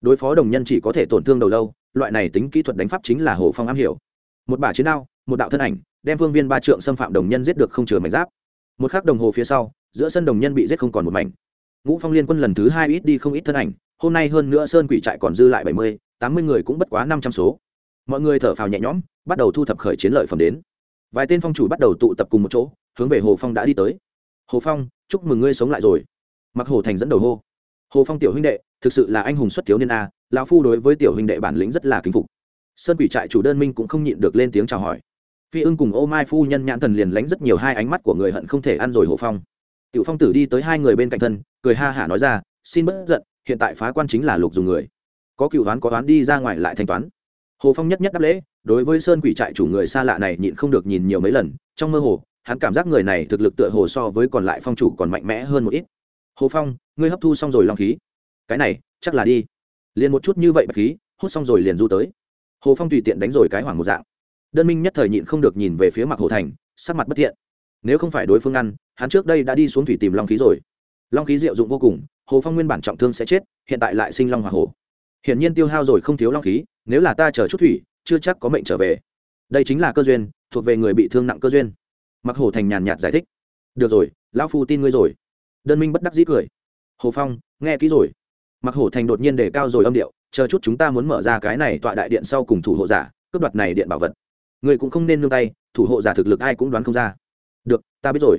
A: Đối phó đồng nhân chỉ có thể tổn thương đầu lâu, loại này tính kỹ thuật đánh pháp chính là hồ phong am hiểu. Một bả chiến đao, một đạo thân ảnh đem phương viên ba trượng xâm phạm đồng nhân giết được không chừa mảnh giáp. Một khắc đồng hồ phía sau, giữa sân đồng nhân bị giết không còn một mảnh. Ngũ phong liên quân lần thứ hai ít đi không ít thân ảnh, hôm nay hơn nữa sơn quỷ trại còn dư lại bảy mươi, tám mươi người cũng bất quá năm trăm số. Mọi người thở phào nhẹ nhõm, bắt đầu thu thập khởi chiến lợi phẩm đến. Vài tên phong chủ bắt đầu tụ tập cùng một chỗ, hướng về hồ phong đã đi tới. Hồ phong, chúc mừng ngươi sống lại rồi. Mặc hồ thành dẫn đầu hô. Hồ phong tiểu huynh đệ, thực sự là anh hùng xuất thiếu niên a, lão phu đối với tiểu huynh đệ bản lĩnh rất là kính phục. Sơn quỷ trại chủ đơn minh cũng không nhịn được lên tiếng chào hỏi phi ưng cùng ô mai phu nhân nhãn thần liền lánh rất nhiều hai ánh mắt của người hận không thể ăn rồi hồ phong. Tiểu phong tử đi tới hai người bên cạnh thân, cười ha hả nói ra, xin bất giận, hiện tại phá quan chính là lục dùng người. Có cựu đoán có đoán đi ra ngoài lại thanh toán. Hồ phong nhất nhất đáp lễ, đối với sơn quỷ trại chủ người xa lạ này nhịn không được nhìn nhiều mấy lần, trong mơ hồ, hắn cảm giác người này thực lực tựa hồ so với còn lại phong chủ còn mạnh mẽ hơn một ít. Hồ phong, ngươi hấp thu xong rồi long khí. Cái này, chắc là đi. Liền một chút như vậy bạch khí, hút xong rồi liền du tới. Hồ phong tùy tiện đánh rồi cái hoảng một dạng đơn minh nhất thời nhịn không được nhìn về phía mặt hồ thành, sắc mặt bất thiện. Nếu không phải đối phương ăn, hắn trước đây đã đi xuống thủy tìm long khí rồi. Long khí diệu dụng vô cùng, hồ phong nguyên bản trọng thương sẽ chết, hiện tại lại sinh long hoa hồ hiển nhiên tiêu hao rồi không thiếu long khí, nếu là ta chờ chút thủy, chưa chắc có mệnh trở về. Đây chính là cơ duyên, thuộc về người bị thương nặng cơ duyên. Mặc hồ thành nhàn nhạt giải thích. Được rồi, lão phu tin ngươi rồi. Đơn minh bất đắc dĩ cười. Hồ phong, nghe kỹ rồi. Mặc hổ thành đột nhiên đề cao rồi âm điệu, chờ chút chúng ta muốn mở ra cái này tọa đại điện sau cùng thủ hộ giả, cướp đoạt này điện bảo vật người cũng không nên nương tay, thủ hộ giả thực lực ai cũng đoán không ra. Được, ta biết rồi.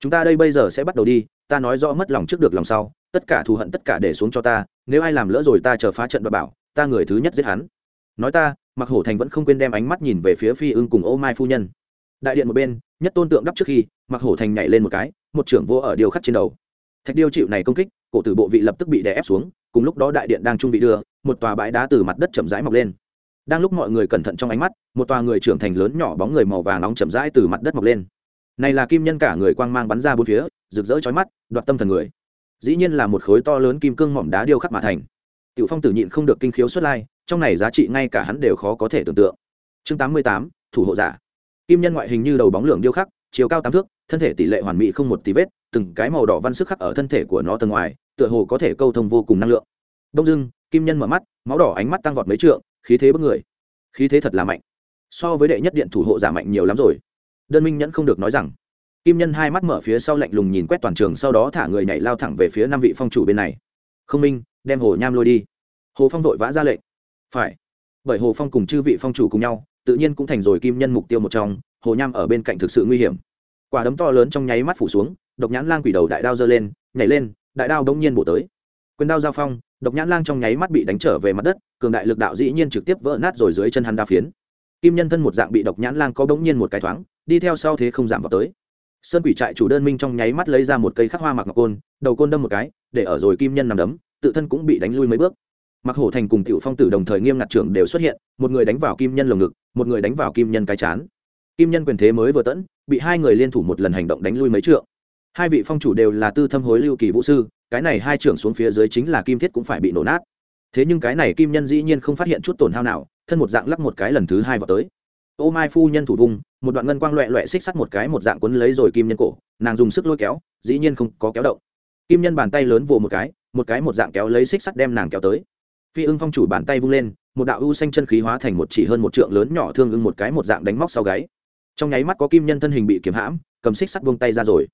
A: Chúng ta đây bây giờ sẽ bắt đầu đi, ta nói rõ mất lòng trước được lòng sau, tất cả thù hận tất cả để xuống cho ta, nếu ai làm lỡ rồi ta chờ phá trận và bảo, ta người thứ nhất giết hắn. Nói ta mặc hổ thành vẫn không quên đem ánh mắt nhìn về phía phi ưng cùng ô mai phu nhân. Đại điện một bên, nhất tôn tượng đắp trước khi mặc hổ thành nhảy lên một cái, một trưởng vô ở điều khắc trên đầu. Thạch điêu chịu này công kích, cổ tử bộ vị lập tức bị đè ép xuống, cùng lúc đó đại điện đang trung vị đưa, một tòa bãi đá từ mặt đất chậm rãi mọc lên đang lúc mọi người cẩn thận trong ánh mắt, một tòa người trưởng thành lớn nhỏ bóng người màu vàng nóng chậm rãi từ mặt đất mọc lên. Này là kim nhân cả người quang mang bắn ra bốn phía, rực rỡ chói mắt, đoạt tâm thần người. Dĩ nhiên là một khối to lớn kim cương mỏm đá điêu khắc mà thành. Tiểu phong tử nhịn không được kinh khiếu xuất lai, trong này giá trị ngay cả hắn đều khó có thể tưởng tượng. Chương tám mươi tám, thủ hộ giả. Kim nhân ngoại hình như đầu bóng lượng điêu khắc, chiều cao tám thước, thân thể tỷ lệ hoàn mỹ không một tí vết, từng cái màu đỏ văn sức khắc ở thân thể của nó tầng ngoài, tựa hồ có thể câu thông vô cùng năng lượng. Đông dưng kim nhân mở mắt, máu đỏ ánh mắt tăng vọt mấy trượng khí thế bức người. Khí thế thật là mạnh. So với đệ nhất điện thủ hộ giả mạnh nhiều lắm rồi. Đơn minh nhẫn không được nói rằng. Kim nhân hai mắt mở phía sau lạnh lùng nhìn quét toàn trường, sau đó thả người nhảy lao thẳng về phía năm vị phong chủ bên này. Không minh, đem hồ nham lôi đi. Hồ phong vội vã ra lệnh. Phải. Bởi hồ phong cùng chư vị phong chủ cùng nhau, tự nhiên cũng thành rồi kim nhân mục tiêu một trong, hồ nham ở bên cạnh thực sự nguy hiểm. Quả đấm to lớn trong nháy mắt phủ xuống, độc nhãn lang quỷ đầu đại đao giơ lên, nhảy lên, đại đao đống nhiên bổ tới quyền đao giao phong, độc nhãn lang trong nháy mắt bị đánh trở về mặt đất, cường đại lực đạo dĩ nhiên trực tiếp vỡ nát rồi dưới chân hắn đa phiến. Kim nhân thân một dạng bị độc nhãn lang có đống nhiên một cái thoáng, đi theo sau thế không giảm vào tới. Sơn quỷ trại chủ đơn minh trong nháy mắt lấy ra một cây khắc hoa mặc ngọc côn, đầu côn đâm một cái, để ở rồi kim nhân nằm đấm, tự thân cũng bị đánh lui mấy bước. Mặc hổ thành cùng tiểu phong tử đồng thời nghiêm ngặt trưởng đều xuất hiện, một người đánh vào kim nhân lồng ngực, một người đánh vào kim nhân cái chán. Kim nhân quyền thế mới vừa tẫn bị hai người liên thủ một lần hành động đánh lui mấy trượng. Hai vị phong chủ đều là tư thâm hối lưu kỳ vũ sư cái này hai trưởng xuống phía dưới chính là kim thiết cũng phải bị nổ nát. Thế nhưng cái này kim nhân dĩ nhiên không phát hiện chút tổn hao nào, thân một dạng lắc một cái lần thứ hai vào tới. Ô mai phu nhân thủ vùng một đoạn ngân quang loẹ loẹ xích sắt một cái một dạng quấn lấy rồi kim nhân cổ, nàng dùng sức lôi kéo, dĩ nhiên không có kéo động. Kim nhân bàn tay lớn vồ một cái một cái một dạng kéo lấy xích sắt đem nàng kéo tới. Phi ưng phong chủ bàn tay vung lên, một đạo ưu xanh chân khí hóa thành một chỉ hơn một trượng lớn nhỏ thương ưng một cái một dạng đánh móc sau gáy. Trong nháy mắt có kim nhân thân hình bị kiếm hãm, cầm xích sắt buông tay ra rồi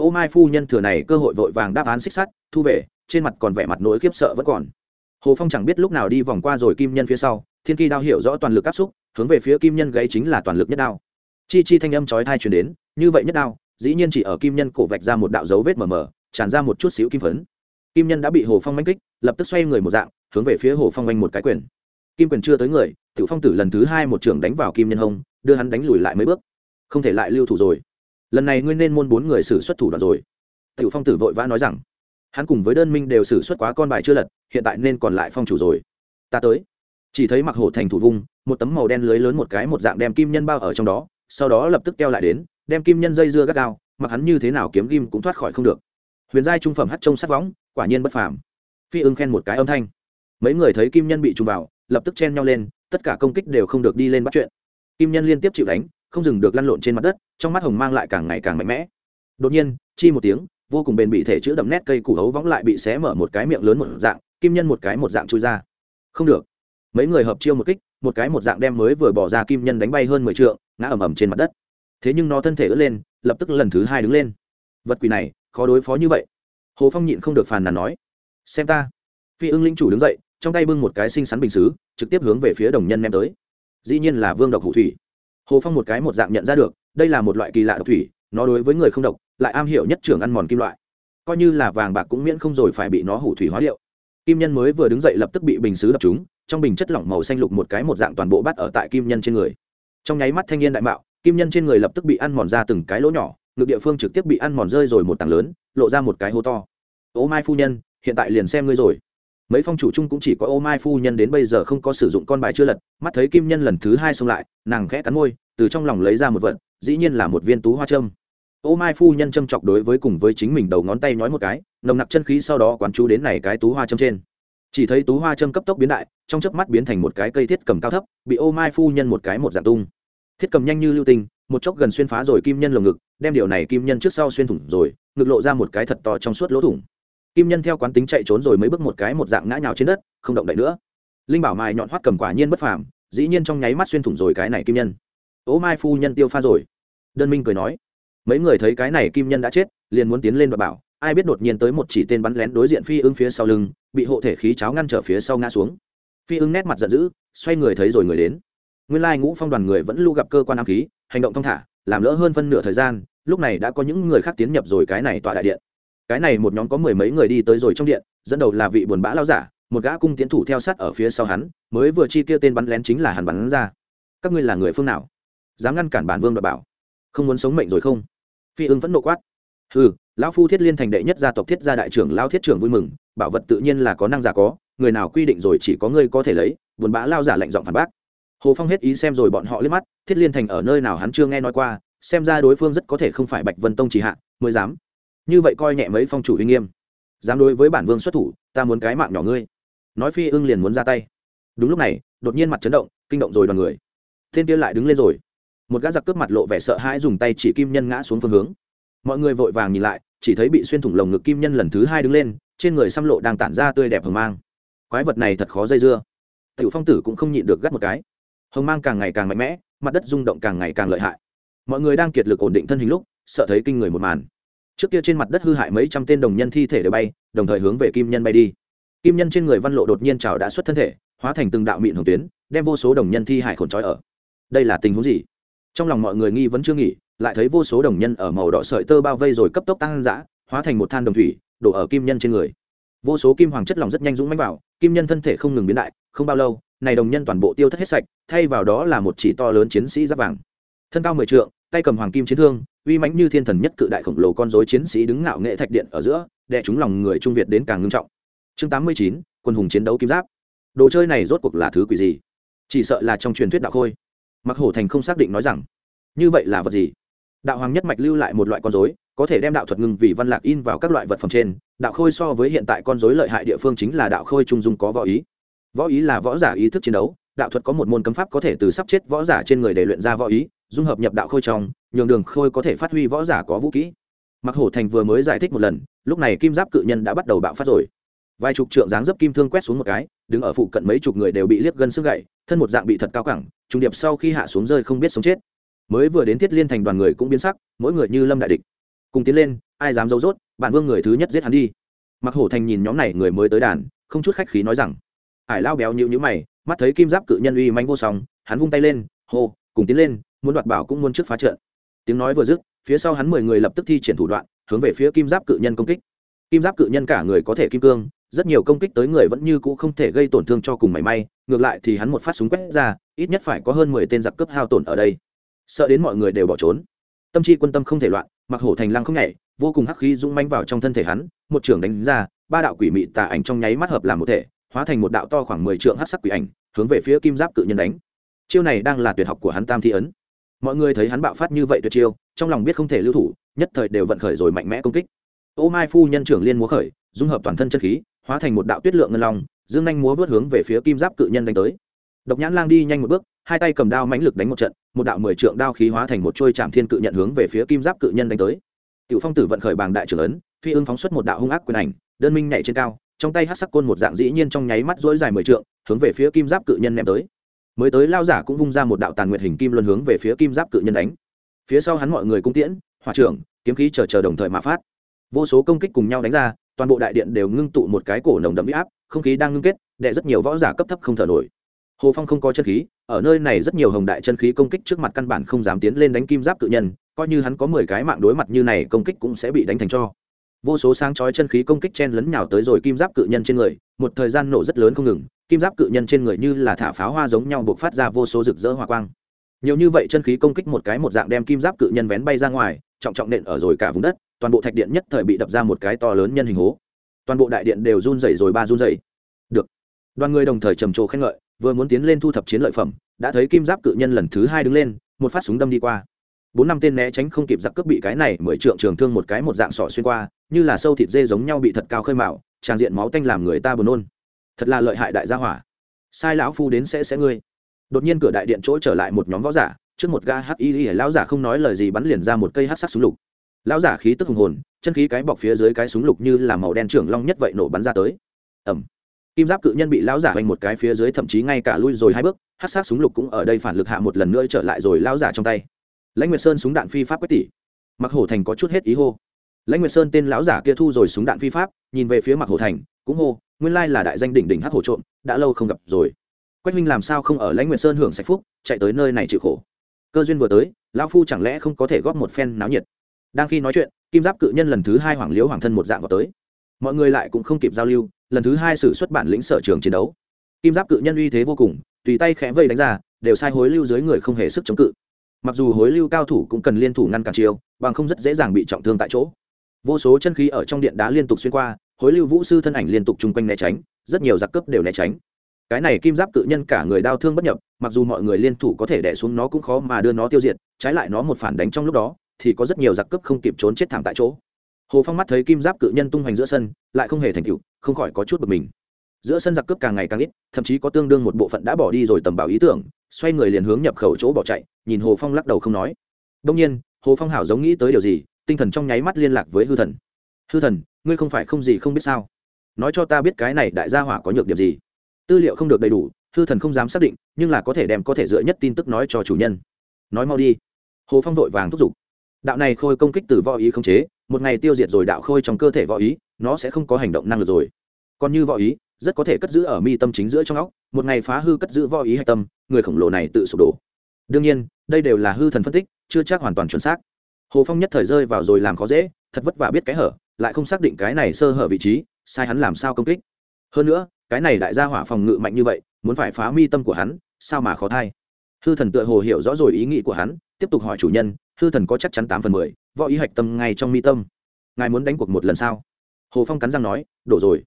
A: ô mai phu nhân thừa này cơ hội vội vàng đáp án xích sắt, thu về, trên mặt còn vẻ mặt nỗi khiếp sợ vẫn còn. Hồ phong chẳng biết lúc nào đi vòng qua rồi kim nhân phía sau, thiên kỳ đao hiểu rõ toàn lực áp xúc, hướng về phía kim nhân gáy chính là toàn lực nhất đao. Chi chi thanh âm chói thai truyền đến, như vậy nhất đao, dĩ nhiên chỉ ở kim nhân cổ vạch ra một đạo dấu vết mờ mờ, tràn ra một chút xíu kim phấn. Kim nhân đã bị hồ phong manh kích, lập tức xoay người một dạng, hướng về phía hồ phong đánh một cái quyền. Kim quyền chưa tới người, tiểu phong tử lần thứ hai một trưởng đánh vào kim nhân hông, đưa hắn đánh lùi lại mấy bước. Không thể lại lưu thủ rồi lần này ngươi nên môn bốn người xử xuất thủ đoạn rồi. Tiểu phong tử vội vã nói rằng, hắn cùng với đơn minh đều xử xuất quá con bài chưa lật, hiện tại nên còn lại phong chủ rồi. Ta tới. Chỉ thấy mặc hổ thành thủ vung, một tấm màu đen lưới lớn một cái một dạng đem kim nhân bao ở trong đó, sau đó lập tức keo lại đến, đem kim nhân dây dưa gắt gao, mặc hắn như thế nào kiếm ghim cũng thoát khỏi không được. Huyền giai trung phẩm hắt trông sắc võng, quả nhiên bất phàm. Phi ưng khen một cái âm thanh. Mấy người thấy kim nhân bị trùng vào, lập tức chen nhau lên, tất cả công kích đều không được đi lên bắt chuyện. Kim nhân liên tiếp chịu đánh không dừng được lăn lộn trên mặt đất, trong mắt hồng mang lại càng ngày càng mạnh mẽ. Đột nhiên, chi một tiếng, vô cùng bền bị thể chữ đậm nét cây củ hấu võng lại bị xé mở một cái miệng lớn một dạng, kim nhân một cái một dạng chui ra. Không được. Mấy người hợp chiêu một kích, một cái một dạng đem mới vừa bỏ ra kim nhân đánh bay hơn mười t ngã ầm ầm trên mặt đất. Thế nhưng nó thân thể ướt lên, lập tức lần thứ hai đứng lên. Vật quỷ này, khó đối phó như vậy. Hồ phong nhịn không được phàn nàn nói, xem ta. Phi ưng linh chủ đứng dậy, trong tay bưng một cái xinh xắn bình xứ, trực tiếp hướng về phía đồng nhân ném tới. Dĩ nhiên là vương độc hủ thủy hồ phong một cái một dạng nhận ra được, đây là một loại kỳ lạ độc thủy, nó đối với người không độc, lại am hiểu nhất trưởng ăn mòn kim loại. Coi như là vàng bạc cũng miễn không rồi phải bị nó hủ thủy hóa liệu kim nhân mới vừa đứng dậy lập tức bị bình xứ đập chúng trong bình chất lỏng màu xanh lục một cái một dạng toàn bộ bắt ở tại kim nhân trên người. Trong nháy mắt thanh niên đại mạo, kim nhân trên người lập tức bị ăn mòn ra từng cái lỗ nhỏ, ngực địa phương trực tiếp bị ăn mòn rơi rồi một tảng lớn, lộ ra một cái hố to. Ô mai phu nhân, hiện tại liền xem ngươi rồi mấy phong chủ chung cũng chỉ có ô mai phu nhân đến bây giờ không có sử dụng con bài chưa lật, mắt thấy kim nhân lần thứ hai xông lại, nàng khẽ cắn môi, từ trong lòng lấy ra một vật, dĩ nhiên là một viên tú hoa trâm ô mai phu nhân châm chọc đối với cùng với chính mình đầu ngón tay nói một cái, nồng nặc chân khí sau đó quán chú đến này cái tú hoa châm trên. Chỉ thấy tú hoa châm cấp tốc biến đại, trong chớp mắt biến thành một cái cây thiết cầm cao thấp, bị ô mai phu nhân một cái một dạng tung. Thiết cầm nhanh như lưu tinh, một chốc gần xuyên phá rồi kim nhân lồng ngực, đem điều này kim nhân trước sau xuyên thủng rồi, ngực lộ ra một cái thật to trong suốt lỗ thủng kim nhân theo quán tính chạy trốn rồi mới bước một cái một dạng ngã nhào trên đất, không động đậy nữa. Linh bảo mài nhọn hoắt cầm quả nhiên bất phàm, dĩ nhiên trong nháy mắt xuyên thủng rồi cái này kim nhân. Ố mai phu nhân tiêu pha rồi. Đơn minh cười nói. Mấy người thấy cái này kim nhân đã chết, liền muốn tiến lên và bảo, ai biết đột nhiên tới một chỉ tên bắn lén đối diện phi ưng phía sau lưng, bị hộ thể khí cháo ngăn trở phía sau ngã xuống. Phi ưng nét mặt giận dữ, xoay người thấy rồi người đến. Nguyên lai ngũ phong đoàn người vẫn lưu gặp cơ quan ám khí, hành động thong thả, làm lỡ hơn phân nửa thời gian, lúc này đã có những người khác tiến nhập rồi cái này tọa đại điện cái này một nhóm có mười mấy người đi tới rồi trong điện, dẫn đầu là vị buồn bã lao giả, một gã cung tiến thủ theo sát ở phía sau hắn, mới vừa chi kia tên bắn lén chính là hắn bắn ra. Các ngươi là người phương nào? Dám ngăn cản bản vương đ bảo. Không muốn sống mệnh rồi không? Phi ưng vẫn nộ quát. Ừ lão phu thiết liên thành đệ nhất gia tộc thiết gia đại trưởng lao thiết trưởng vui mừng, bảo vật tự nhiên là có năng giả có, người nào quy định rồi chỉ có ngươi có thể lấy, buồn bã lao giả lạnh giọng phản bác. Hồ phong hết ý xem rồi bọn họ liếc mắt, thiết liên thành ở nơi nào hắn chưa nghe nói qua, xem ra đối phương rất có thể không phải bạch vân tông chỉ hạ, mới dám như vậy coi nhẹ mấy phong chủ uy nghiêm. Dám đối với bản vương xuất thủ, ta muốn cái mạng nhỏ ngươi. Nói phi ưng liền muốn ra tay. Đúng lúc này, đột nhiên mặt chấn động, kinh động rồi đoàn người. Thiên kia lại đứng lên rồi. Một gã giặc cướp mặt lộ vẻ sợ hãi dùng tay chỉ kim nhân ngã xuống phương hướng. Mọi người vội vàng nhìn lại, chỉ thấy bị xuyên thủng lồng ngực kim nhân lần thứ hai đứng lên, trên người xăm lộ đang tản ra tươi đẹp hờ mang. Quái vật này thật khó dây dưa. Tiểu phong tử cũng không nhịn được gắt một cái. Hồng mang càng ngày càng mạnh mẽ, mặt đất rung động càng ngày càng lợi hại. Mọi người đang kiệt lực ổn định thân hình lúc, sợ thấy kinh người một màn trước kia trên mặt đất hư hại mấy trăm tên đồng nhân thi thể đều bay, đồng thời hướng về kim nhân bay đi. Kim nhân trên người văn lộ đột nhiên trào đã xuất thân thể, hóa thành từng đạo mịn hồng tuyến, đem vô số đồng nhân thi hải khổn trói ở. Đây là tình huống gì? Trong lòng mọi người nghi vẫn chưa nghỉ, lại thấy vô số đồng nhân ở màu đỏ sợi tơ bao vây rồi cấp tốc tăng dã, hóa thành một than đồng thủy, đổ ở kim nhân trên người. Vô số kim hoàng chất lỏng rất nhanh dũng mánh vào, kim nhân thân thể không ngừng biến đại, không bao lâu, này đồng nhân toàn bộ tiêu thất hết sạch, thay vào đó là một chỉ to lớn chiến sĩ giáp vàng. Thân cao mười trượng, tay cầm hoàng kim chiến thương uy mãnh như thiên thần nhất cự đại khổng lồ con dối chiến sĩ đứng ngạo nghệ thạch điện ở giữa, đè chúng lòng người trung việt đến càng ngưng trọng. Chương tám mươi chín, quân hùng chiến đấu kim giáp. Đồ chơi này rốt cuộc là thứ quỷ gì? Chỉ sợ là trong truyền thuyết đạo khôi. Mặc hổ thành không xác định nói rằng, như vậy là vật gì? Đạo hoàng nhất mạch lưu lại một loại con dối có thể đem đạo thuật ngưng vì văn lạc in vào các loại vật phẩm trên. Đạo khôi so với hiện tại con dối lợi hại địa phương chính là đạo khôi trung dung có võ ý. Võ ý là võ giả ý thức chiến đấu, đạo thuật có một môn cấm pháp có thể từ sắp chết võ giả trên người để luyện ra võ ý dung hợp nhập đạo khôi trong, nhường đường khôi có thể phát huy võ giả có vũ kỹ. Mặc hổ thành vừa mới giải thích một lần, lúc này kim giáp cự nhân đã bắt đầu bạo phát rồi. Vài chục trượng dáng dấp kim thương quét xuống một cái, đứng ở phụ cận mấy chục người đều bị liếc gân sức gậy, thân một dạng bị thật cao cẳng, trùng điệp sau khi hạ xuống rơi không biết sống chết. Mới vừa đến thiết liên thành đoàn người cũng biến sắc, mỗi người như lâm đại địch. Cùng tiến lên, ai dám giấu rốt, bản vương người thứ nhất giết hắn đi. Mặc hổ thành nhìn nhóm này người mới tới đàn, không chút khách khí nói rằng, ải lao béo nhịu nhữ mày, mắt thấy kim giáp cự nhân uy manh vô song, hắn vung tay lên, hô, cùng tiến lên muốn đoạt bảo cũng muốn trước phá trận. Tiếng nói vừa dứt, phía sau hắn mười người lập tức thi triển thủ đoạn, hướng về phía kim giáp cự nhân công kích. Kim giáp cự nhân cả người có thể kim cương, rất nhiều công kích tới người vẫn như cũ không thể gây tổn thương cho cùng mảy may, ngược lại thì hắn một phát súng quét ra, ít nhất phải có hơn mười tên giặc cướp hao tổn ở đây. Sợ đến mọi người đều bỏ trốn. Tâm chi quân tâm không thể loạn, mặc hổ thành lăng không nhảy, vô cùng hắc khí rung manh vào trong thân thể hắn, một trưởng đánh ra, ba đạo quỷ mị tà ảnh trong nháy mắt hợp làm một thể, hóa thành một đạo to khoảng mười trượng hắc sắc quỷ ảnh, hướng về phía kim giáp cự nhân đánh. Chiêu này đang là tuyệt học của hắn tam thi ấn mọi người thấy hắn bạo phát như vậy tuyệt chiêu, trong lòng biết không thể lưu thủ, nhất thời đều vận khởi rồi mạnh mẽ công kích. Ô mai phu nhân trưởng liên múa khởi, dung hợp toàn thân chân khí, hóa thành một đạo tuyết lượng ngân long, dương nhanh múa vớt hướng về phía kim giáp cự nhân đánh tới. Độc nhãn lang đi nhanh một bước, hai tay cầm đao mãnh lực đánh một trận, một đạo mười trượng đao khí hóa thành một trôi trạm thiên cự nhận hướng về phía kim giáp cự nhân đánh tới. Tiểu phong tử vận khởi bàng đại trưởng ấn, phi ưng phóng xuất một đạo hung ác quyền ảnh, đơn minh nhảy trên cao, trong tay hát sắc côn một dạng dĩ nhiên trong nháy mắt dỗi dài mười trượng, hướng về phía kim giáp cự nhân ném tới mới tới lao giả cũng vung ra một đạo tàn nguyệt hình kim luân hướng về phía kim giáp cự nhân đánh. Phía sau hắn mọi người cung tiễn, hỏa trưởng, kiếm khí chờ chờ đồng thời mà phát. Vô số công kích cùng nhau đánh ra, toàn bộ đại điện đều ngưng tụ một cái cổ nồng đậm huy áp, không khí đang ngưng kết, đệ rất nhiều võ giả cấp thấp không thở nổi. Hồ phong không có chân khí, ở nơi này rất nhiều hồng đại chân khí công kích trước mặt căn bản không dám tiến lên đánh kim giáp cự nhân, coi như hắn có mười cái mạng đối mặt như này, công kích cũng sẽ bị đánh thành cho vô số sáng chói chân khí công kích chen lấn nhào tới rồi kim giáp cự nhân trên người, một thời gian nổ rất lớn không ngừng, kim giáp cự nhân trên người như là thả pháo hoa giống nhau buộc phát ra vô số rực rỡ hoa quang. Nhiều như vậy chân khí công kích một cái một dạng đem kim giáp cự nhân vén bay ra ngoài, trọng trọng nện ở rồi cả vùng đất, toàn bộ thạch điện nhất thời bị đập ra một cái to lớn nhân hình hố. Toàn bộ đại điện đều run rẩy rồi ba run rẩy. Được. Đoàn người đồng thời trầm trồ khen ngợi, vừa muốn tiến lên thu thập chiến lợi phẩm, đã thấy kim giáp cự nhân lần thứ hai đứng lên, một phát súng đâm đi qua bốn năm tên né tránh không kịp giặc cướp bị cái này mười trượng trường thương một cái một dạng sọ xuyên qua, như là sâu thịt dê giống nhau bị thật cao khơi mạo, tràn diện máu tanh làm người ta buồn nôn. Thật là lợi hại đại gia hỏa. Sai lão phu đến sẽ sẽ ngươi. Đột nhiên cửa đại điện chỗ trở lại một nhóm võ giả, trước một ga hắc y y lão giả không nói lời gì bắn liền ra một cây hắc sắc súng lục. Lão giả khí tức hùng hồn, chân khí cái bọc phía dưới cái súng lục như là màu đen trưởng long nhất vậy nổ bắn ra tới. Ẩm kim giáp cự nhân bị lão giả hoành một cái phía dưới thậm chí ngay cả lui rồi hai bước, hắc sắc súng lục cũng ở đây phản lực hạ một lần nữa trở lại rồi lão giả trong tay lãnh nguyệt sơn súng đạn phi pháp quét tỷ mặc hổ thành có chút hết ý hô. Lãnh nguyệt sơn tên lão giả kia thu rồi súng đạn phi pháp, nhìn về phía mặc hổ thành, cũng hô, nguyên lai là đại danh đỉnh đỉnh hắc hổ trộm, đã lâu không gặp rồi. Quách minh làm sao không ở lãnh nguyệt sơn hưởng sạch phúc, chạy tới nơi này chịu khổ. Cơ duyên vừa tới, lão phu chẳng lẽ không có thể góp một phen náo nhiệt? Đang khi nói chuyện, kim giáp cự nhân lần thứ hai hoàng liếu hoàng thân một dạng vào tới. Mọi người lại cũng không kịp giao lưu, lần thứ hai xử xuất bản lĩnh sở trường chiến đấu. Kim giáp cự nhân uy thế vô cùng, tùy tay khẽ vây đánh ra, đều sai hối lưu dưới người không hề sức chống cự mặc dù hối lưu cao thủ cũng cần liên thủ ngăn cản chiêu, bằng không rất dễ dàng bị trọng thương tại chỗ. Vô số chân khí ở trong điện đá liên tục xuyên qua, hối lưu vũ sư thân ảnh liên tục chung quanh né tránh, rất nhiều giặc cướp đều né tránh. Cái này kim giáp cự nhân cả người đau thương bất nhập, mặc dù mọi người liên thủ có thể đẻ xuống nó cũng khó mà đưa nó tiêu diệt, trái lại nó một phản đánh trong lúc đó, thì có rất nhiều giặc cướp không kịp trốn chết thảm tại chỗ. Hồ phong mắt thấy kim giáp cự nhân tung hoành giữa sân, lại không hề thành cựu không khỏi có chút bực mình. Giữa sân giặc cướp càng ngày càng ít, thậm chí có tương đương một bộ phận đã bỏ đi rồi tầm bảo ý tưởng xoay người liền hướng nhập khẩu chỗ bỏ chạy, nhìn hồ phong lắc đầu không nói. Đông nhiên, hồ phong hảo giống nghĩ tới điều gì, tinh thần trong nháy mắt liên lạc với hư thần. Hư thần, ngươi không phải không gì không biết sao? Nói cho ta biết cái này đại gia hỏa có nhược điểm gì? Tư liệu không được đầy đủ, hư thần không dám xác định, nhưng là có thể đem có thể dựa nhất tin tức nói cho chủ nhân. Nói mau đi. Hồ phong vội vàng thúc giục. Đạo này khôi công kích từ võ ý không chế, một ngày tiêu diệt rồi đạo khôi trong cơ thể võ ý, nó sẽ không có hành động năng lực rồi. Còn như võ ý, rất có thể cất giữ ở mi tâm chính giữa trong óc, một ngày phá hư cất giữ võ ý hạch tâm người khổng lồ này tự sụp đổ. Đương nhiên, đây đều là hư thần phân tích, chưa chắc hoàn toàn chuẩn xác. Hồ phong nhất thời rơi vào rồi làm khó dễ, thật vất vả biết cái hở, lại không xác định cái này sơ hở vị trí, sai hắn làm sao công kích. Hơn nữa, cái này đại gia hỏa phòng ngự mạnh như vậy, muốn phải phá mi tâm của hắn, sao mà khó thay? Hư thần tựa hồ hiểu rõ rồi ý nghĩ của hắn, tiếp tục hỏi chủ nhân, hư thần có chắc chắn tám phần mười, võ ý hạch tâm ngay trong mi tâm. Ngài muốn đánh cuộc một lần sao? Hồ phong cắn răng nói, đổ rồi.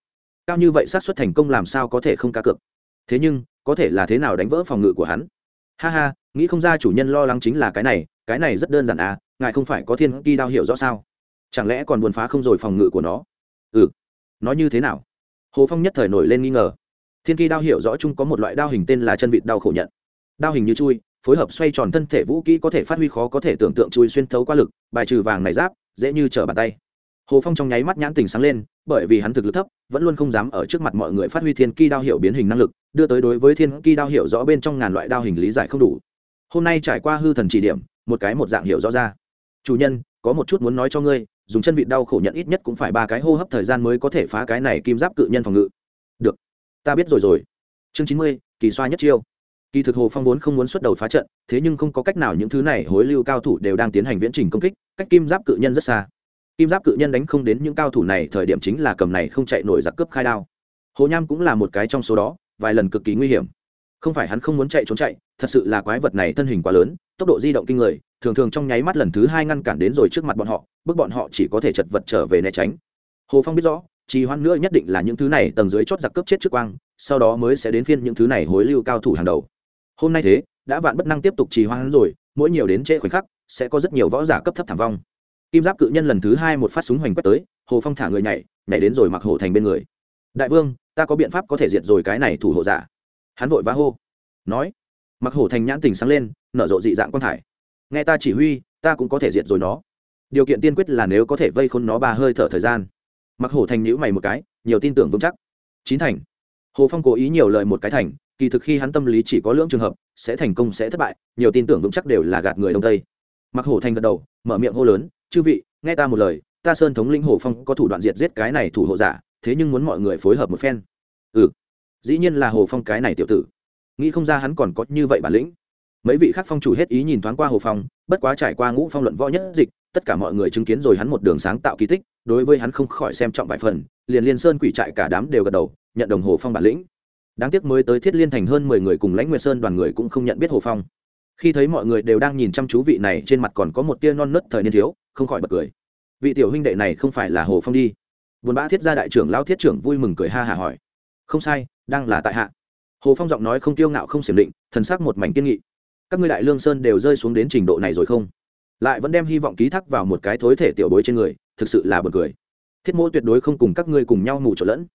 A: Cao như vậy xác suất thành công làm sao có thể không cá cược? Thế nhưng có thể là thế nào đánh vỡ phòng ngự của hắn. Ha ha, nghĩ không ra chủ nhân lo lắng chính là cái này cái này rất đơn giản à ngài không phải có thiên kỳ đao hiểu rõ sao? Chẳng lẽ còn buồn phá không rồi phòng ngự của nó? Ừ. Nó như thế nào? Hồ phong nhất thời nổi lên nghi ngờ. Thiên kỳ đao hiểu rõ chung có một loại đao hình tên là chân vịt đau khổ nhận. Đao hình như chui, phối hợp xoay tròn thân thể vũ kỹ có thể phát huy khó có thể tưởng tượng chui xuyên thấu qua lực, bài trừ vàng này giáp, dễ như trở bàn tay. Hồ phong trong nháy mắt nhãn tình sáng lên, bởi vì hắn thực lực thấp, vẫn luôn không dám ở trước mặt mọi người phát huy thiên kỳ đao hiệu biến hình năng lực đưa tới đối với thiên kỳ đao hiểu rõ bên trong ngàn loại đao hình lý giải không đủ. Hôm nay trải qua hư thần chỉ điểm, một cái một dạng hiểu rõ ra. Chủ nhân, có một chút muốn nói cho ngươi, dùng chân vịt đau khổ nhận ít nhất cũng phải ba cái hô hấp thời gian mới có thể phá cái này kim giáp cự nhân phòng ngự. Được. Ta biết rồi rồi. Chương chín mươi, kỳ xoa nhất chiêu. Kỳ thực hồ phong vốn không muốn xuất đầu phá trận, thế nhưng không có cách nào những thứ này hối lưu cao thủ đều đang tiến hành viễn trình công kích, cách kim giáp cự nhân rất xa. Kim giáp cự nhân đánh không đến những cao thủ này, thời điểm chính là cầm này không chạy nổi giặc cướp khai đao. Hồ nham cũng là một cái trong số đó vài lần cực kỳ nguy hiểm. Không phải hắn không muốn chạy trốn chạy, thật sự là quái vật này thân hình quá lớn, tốc độ di động kinh người, thường thường trong nháy mắt lần thứ hai ngăn cản đến rồi trước mặt bọn họ, bước bọn họ chỉ có thể chật vật trở về né tránh. Hồ phong biết rõ, trì hoãn nữa nhất định là những thứ này tầng dưới chót giặc cướp chết trước quang, sau đó mới sẽ đến phiên những thứ này hối lưu cao thủ hàng đầu. Hôm nay thế, đã vạn bất năng tiếp tục trì hoãn rồi, mỗi nhiều đến trễ khoảnh khắc, sẽ có rất nhiều võ giả cấp thấp thảm vong. Kim giáp cự nhân lần thứ hai một phát súng hoành quét tới, hồ phong thả người nhảy nhảy đến rồi mặc hổ thành bên người. Đại vương ta có biện pháp có thể diệt rồi cái này thủ hộ giả. Hắn vội vã hô, nói mặc hổ thành nhãn tình sáng lên, nở rộ dị dạng quang thải. Nghe ta chỉ huy, ta cũng có thể diệt rồi nó. Điều kiện tiên quyết là nếu có thể vây khôn nó ba hơi thở thời gian. Mặc hổ thành nhữ mày một cái, nhiều tin tưởng vững chắc. Chín thành. Hồ phong cố ý nhiều lời một cái thành, kỳ thực khi hắn tâm lý chỉ có lưỡng trường hợp, sẽ thành công sẽ thất bại, nhiều tin tưởng vững chắc đều là gạt người đông tây. Mặc hổ thành gật đầu, mở miệng hô lớn, chư vị, nghe ta một lời, ta sơn thống linh hồ phong có thủ đoạn diệt giết cái này thủ hộ giả thế nhưng muốn mọi người phối hợp một phen. Ừ dĩ nhiên là hồ phong cái này tiểu tử. Nghĩ không ra hắn còn có như vậy bản lĩnh. Mấy vị khác phong chủ hết ý nhìn thoáng qua hồ phong, bất quá trải qua ngũ phong luận võ nhất dịch, tất cả mọi người chứng kiến rồi hắn một đường sáng tạo kỳ tích, đối với hắn không khỏi xem trọng vài phần, liền liên sơn quỷ trại cả đám đều gật đầu, nhận đồng hồ phong bản lĩnh. Đáng tiếc mới tới thiết liên thành hơn mười người cùng lãnh nguyệt sơn đoàn người cũng không nhận biết hồ phong. Khi thấy mọi người đều đang nhìn chăm chú vị này, trên mặt còn có một tia non nớt thời niên thiếu, không khỏi bật cười. Vị tiểu huynh đệ này không phải là hồ phong đi buồn bã thiết gia đại trưởng lao thiết trưởng vui mừng cười ha hả hỏi. Không sai, đang là tại hạ. Hồ phong giọng nói không tiêu ngạo không xiểm định, thần sắc một mảnh kiên nghị. Các ngươi đại lương sơn đều rơi xuống đến trình độ này rồi không? Lại vẫn đem hy vọng ký thác vào một cái thối thể tiểu bối trên người, thực sự là bật cười. Thiết mô tuyệt đối không cùng các ngươi cùng nhau mù trộn lẫn.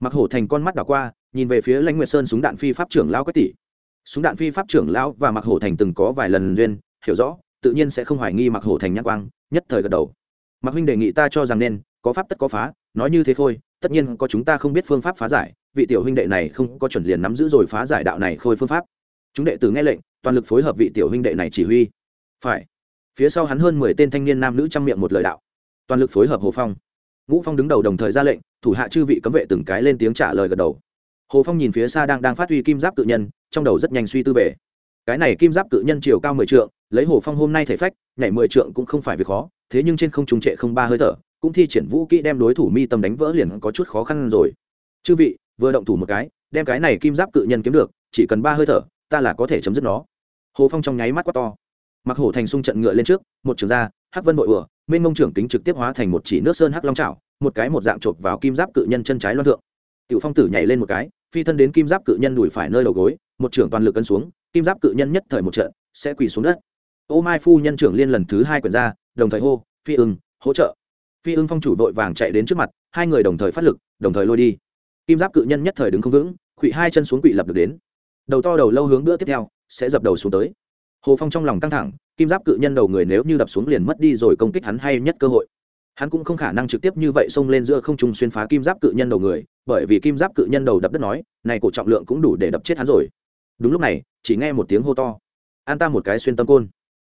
A: Mặc hổ thành con mắt đảo qua, nhìn về phía lãnh nguyệt sơn súng đạn phi pháp trưởng lao quách tỷ. Súng đạn phi pháp trưởng lao và mặc hổ thành từng có vài lần duyên, hiểu rõ, tự nhiên sẽ không hoài nghi mặc hổ thành nhắc quang, nhất thời gật đầu. Mặc huynh đề nghị ta cho rằng nên, có pháp tất có phá nói như thế thôi tất nhiên có chúng ta không biết phương pháp phá giải, vị tiểu huynh đệ này không có chuẩn liền nắm giữ rồi phá giải đạo này khôi phương pháp. Chúng đệ tử nghe lệnh, toàn lực phối hợp vị tiểu huynh đệ này chỉ huy. Phải. Phía sau hắn hơn mười tên thanh niên nam nữ trăm miệng một lời đạo. Toàn lực phối hợp hồ phong. Ngũ phong đứng đầu đồng thời ra lệnh, thủ hạ chư vị cấm vệ từng cái lên tiếng trả lời gật đầu. Hồ phong nhìn phía xa đang đang phát huy kim giáp tự nhân, trong đầu rất nhanh suy tư về. Cái này kim giáp cự nhân chiều cao mười trượng, lấy hồ phong hôm nay thể phách, nhảy mười trượng cũng không phải việc khó, thế nhưng trên không trung trệ không ba hơi thở cũng thi triển vũ kỹ đem đối thủ mi tâm đánh vỡ liền có chút khó khăn rồi. Chư vị, vừa động thủ một cái, đem cái này kim giáp cự nhân kiếm được, chỉ cần ba hơi thở, ta là có thể chấm dứt nó. Hồ phong trong nháy mắt quá to. Mặc hổ thành sung trận ngựa lên trước, một trường ra, hắc vân bội ửa mênh mông trưởng kính trực tiếp hóa thành một chỉ nước sơn hắc long trào một cái một dạng chộp vào kim giáp cự nhân chân trái loan thượng. Tiểu phong tử nhảy lên một cái, phi thân đến kim giáp cự nhân đùi phải nơi đầu gối, một trưởng toàn lực cân xuống, kim giáp cự nhân nhất thời một trận, sẽ quỳ xuống đất. Ô mai phu nhân trưởng liên lần thứ hai quyển ra, đồng thời hô, phi ưng, hỗ trợ phi ưng phong chủ vội vàng chạy đến trước mặt, hai người đồng thời phát lực, đồng thời lôi đi. Kim giáp cự nhân nhất thời đứng không vững quỵ hai chân xuống quỵ lập được đến. Đầu to đầu lâu hướng bữa tiếp theo, sẽ dập đầu xuống tới. Hồ phong trong lòng căng thẳng, kim giáp cự nhân đầu người nếu như đập xuống liền mất đi rồi công kích hắn hay nhất cơ hội. Hắn cũng không khả năng trực tiếp như vậy xông lên giữa không trung xuyên phá kim giáp cự nhân đầu người, bởi vì kim giáp cự nhân đầu đập đất nói, này cổ trọng lượng cũng đủ để đập chết hắn rồi. Đúng lúc này, chỉ nghe một tiếng hô to. An ta một cái xuyên tâm côn.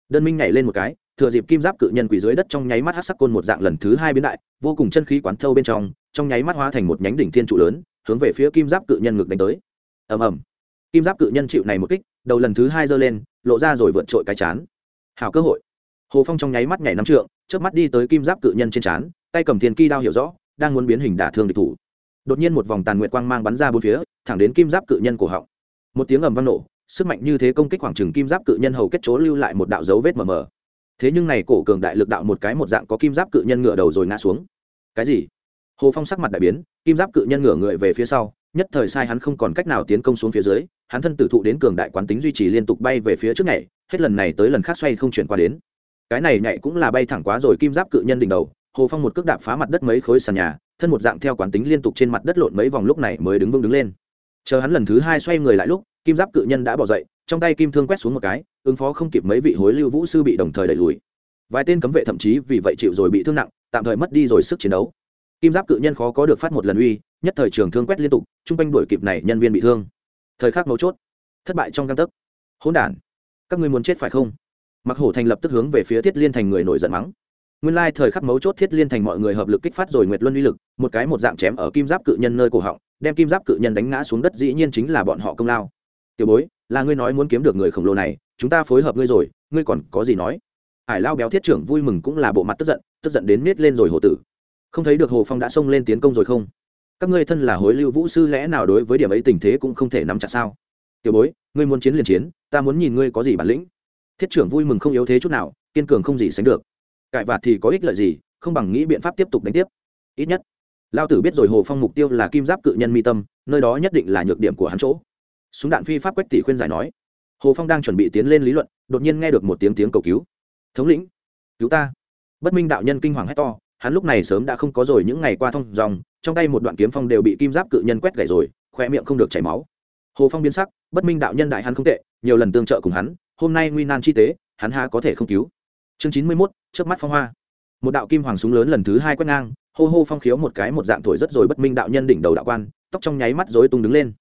A: Đơn minh nhảy lên một cái thừa dịp kim giáp cự nhân quỷ dưới đất trong nháy mắt hát sắc côn một dạng lần thứ hai biến đại, vô cùng chân khí quán thâu bên trong trong nháy mắt hóa thành một nhánh đỉnh thiên trụ lớn, hướng về phía kim giáp cự nhân ngực đánh tới. Ầm ầm. Kim giáp cự nhân chịu này một kích, đầu lần thứ hai giơ lên, lộ ra rồi vượt trội cái chán. Hào cơ hội. Hồ phong trong nháy mắt nhảy năm trượng trước mắt đi tới kim giáp cự nhân trên chán, tay cầm thiên kỳ đao hiểu rõ, đang muốn biến hình đả thương địch thủ. Đột nhiên một vòng tàn nguyệt quang mang bắn ra bốn phía, thẳng đến kim giáp cự nhân cổ họng. Một tiếng ầm vang nổ, sức mạnh như thế công kích khoảng trừng kim giáp cự nhân hầu kết chỗ lưu lại một đạo dấu vết mờ mờ thế nhưng này cổ cường đại lực đạo một cái một dạng có kim giáp cự nhân ngựa đầu rồi ngã xuống. Cái gì? Hồ phong sắc mặt đại biến, kim giáp cự nhân ngửa người về phía sau, nhất thời sai hắn không còn cách nào tiến công xuống phía dưới, hắn thân tử thụ đến cường đại quán tính duy trì liên tục bay về phía trước nhảy, hết lần này tới lần khác xoay không chuyển qua đến. Cái này nhảy cũng là bay thẳng quá rồi kim giáp cự nhân đỉnh đầu, hồ phong một cước đạp phá mặt đất mấy khối sàn nhà, thân một dạng theo quán tính liên tục trên mặt đất lộn mấy vòng lúc này mới đứng vững đứng lên. Chờ hắn lần thứ hai xoay người lại lúc, kim giáp cự nhân đã bỏ dậy, trong tay kim thương quét xuống một cái ứng phó không kịp mấy vị hối lưu vũ sư bị đồng thời đẩy lùi. Vài tên cấm vệ thậm chí vì vậy chịu rồi bị thương nặng, tạm thời mất đi rồi sức chiến đấu. Kim giáp cự nhân khó có được phát một lần uy, nhất thời trường thương quét liên tục chung quanh đuổi kịp này nhân viên bị thương. Thời khắc mấu chốt, thất bại trong căng tấc. Hỗn đản, các ngươi muốn chết phải không? Mặc hổ thành lập tức hướng về phía thiết liên thành người nổi giận mắng. Nguyên lai thời khắc mấu chốt thiết liên thành mọi người hợp lực kích phát rồi nguyệt luân uy lực, một cái một dạng chém ở kim giáp cự nhân nơi cổ họng, đem kim giáp cự nhân đánh ngã xuống đất dĩ nhiên chính là bọn họ công lao. Tiểu bối, là ngươi nói muốn kiếm được người khổng lồ này chúng ta phối hợp ngươi rồi, ngươi còn có gì nói? Ải lao béo thiết trưởng vui mừng cũng là bộ mặt tức giận tức giận đến nết lên rồi hồ tử. Không thấy được hồ phong đã xông lên tiến công rồi không? Các ngươi thân là hối lưu vũ sư lẽ nào đối với điểm ấy tình thế cũng không thể nắm chặt sao? Tiểu bối, ngươi muốn chiến liền chiến, ta muốn nhìn ngươi có gì bản lĩnh. Thiết trưởng vui mừng không yếu thế chút nào, kiên cường không gì sánh được. Cãi vạt thì có ích lợi gì, không bằng nghĩ biện pháp tiếp tục đánh tiếp. Ít nhất, lao tử biết rồi hồ phong mục tiêu là kim giáp cự nhân mi tâm, nơi đó nhất định là nhược điểm của hắn chỗ. Súng đạn phi pháp quách tỷ khuyên giải nói hồ phong đang chuẩn bị tiến lên lý luận, đột nhiên nghe được một tiếng tiếng cầu cứu. Thống lĩnh, cứu ta. Bất minh đạo nhân kinh hoàng hét to, hắn lúc này sớm đã không có rồi, những ngày qua thông dòng, trong tay một đoạn kiếm phong đều bị kim giáp cự nhân quét gãy rồi, khoe miệng không được chảy máu. Hồ phong biến sắc, bất minh đạo nhân đại hắn không tệ, nhiều lần tương trợ cùng hắn, hôm nay nguy nan chi tế, hắn há có thể không cứu. Chương chín mươi mốt trước mắt phong hoa. Một đạo kim hoàng súng lớn lần thứ hai quét ngang, hô hô phong khiếu một cái một dạng thổi rất rồi bất minh đạo nhân đỉnh đầu đạo quan, tóc trong nháy mắt rối tung đứng lên.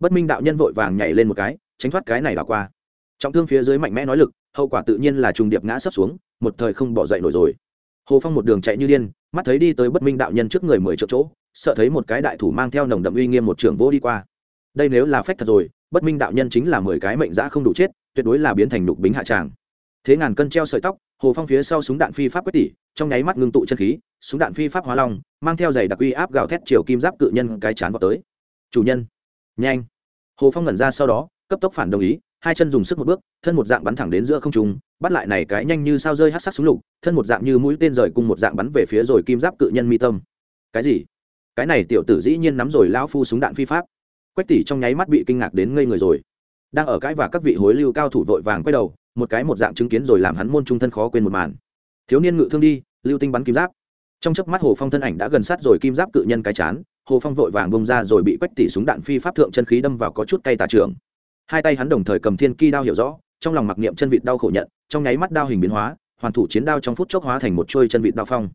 A: Bất minh đạo nhân vội vàng nhảy lên một cái tránh thoát cái này đảo qua. Trọng thương phía dưới mạnh mẽ nói lực, hậu quả tự nhiên là trùng điệp ngã sấp xuống, một thời không bỏ dậy nổi rồi. Hồ phong một đường chạy như điên, mắt thấy đi tới bất minh đạo nhân trước người mười triệu chỗ, sợ thấy một cái đại thủ mang theo nồng đậm uy nghiêm một trưởng vô đi qua. Đây nếu là phách thật rồi, bất minh đạo nhân chính là mười cái mệnh giã không đủ chết, tuyệt đối là biến thành đục bính hạ tràng. Thế ngàn cân treo sợi tóc, hồ phong phía sau súng đạn phi pháp quyết tỷ trong nháy mắt ngưng tụ chân khí, súng đạn phi pháp hóa long, mang theo giày đặc uy áp gào thét chiều kim giáp cự nhân cái chán vào tới. Chủ nhân, nhanh. Hồ phong ngẩn ra sau đó cấp tốc phản đồng ý, hai chân dùng sức một bước, thân một dạng bắn thẳng đến giữa không trung, bắt lại này cái nhanh như sao rơi hát sắc súng lục, thân một dạng như mũi tên rời cùng một dạng bắn về phía rồi kim giáp cự nhân mi tâm. Cái gì? Cái này tiểu tử dĩ nhiên nắm rồi lão phu súng đạn phi pháp. Quách tỷ trong nháy mắt bị kinh ngạc đến ngây người rồi. Đang ở cái và các vị hối lưu cao thủ vội vàng quay đầu, một cái một dạng chứng kiến rồi làm hắn môn trung thân khó quên một màn. Thiếu niên ngự thương đi, lưu tinh bắn kim giáp. Trong chớp mắt hồ phong thân ảnh đã gần sát rồi kim giáp cự nhân cái chán, hồ phong vội vàng bông ra rồi bị quách tỷ súng đạn phi pháp thượng chân khí đâm vào có chút cay tà trường hai tay hắn đồng thời cầm thiên ki đao hiểu rõ, trong lòng mặc niệm chân vịt đau khổ nhận, trong nháy mắt đao hình biến hóa, hoàn thủ chiến đao trong phút chốc hóa thành một trôi chân vịt đao phong.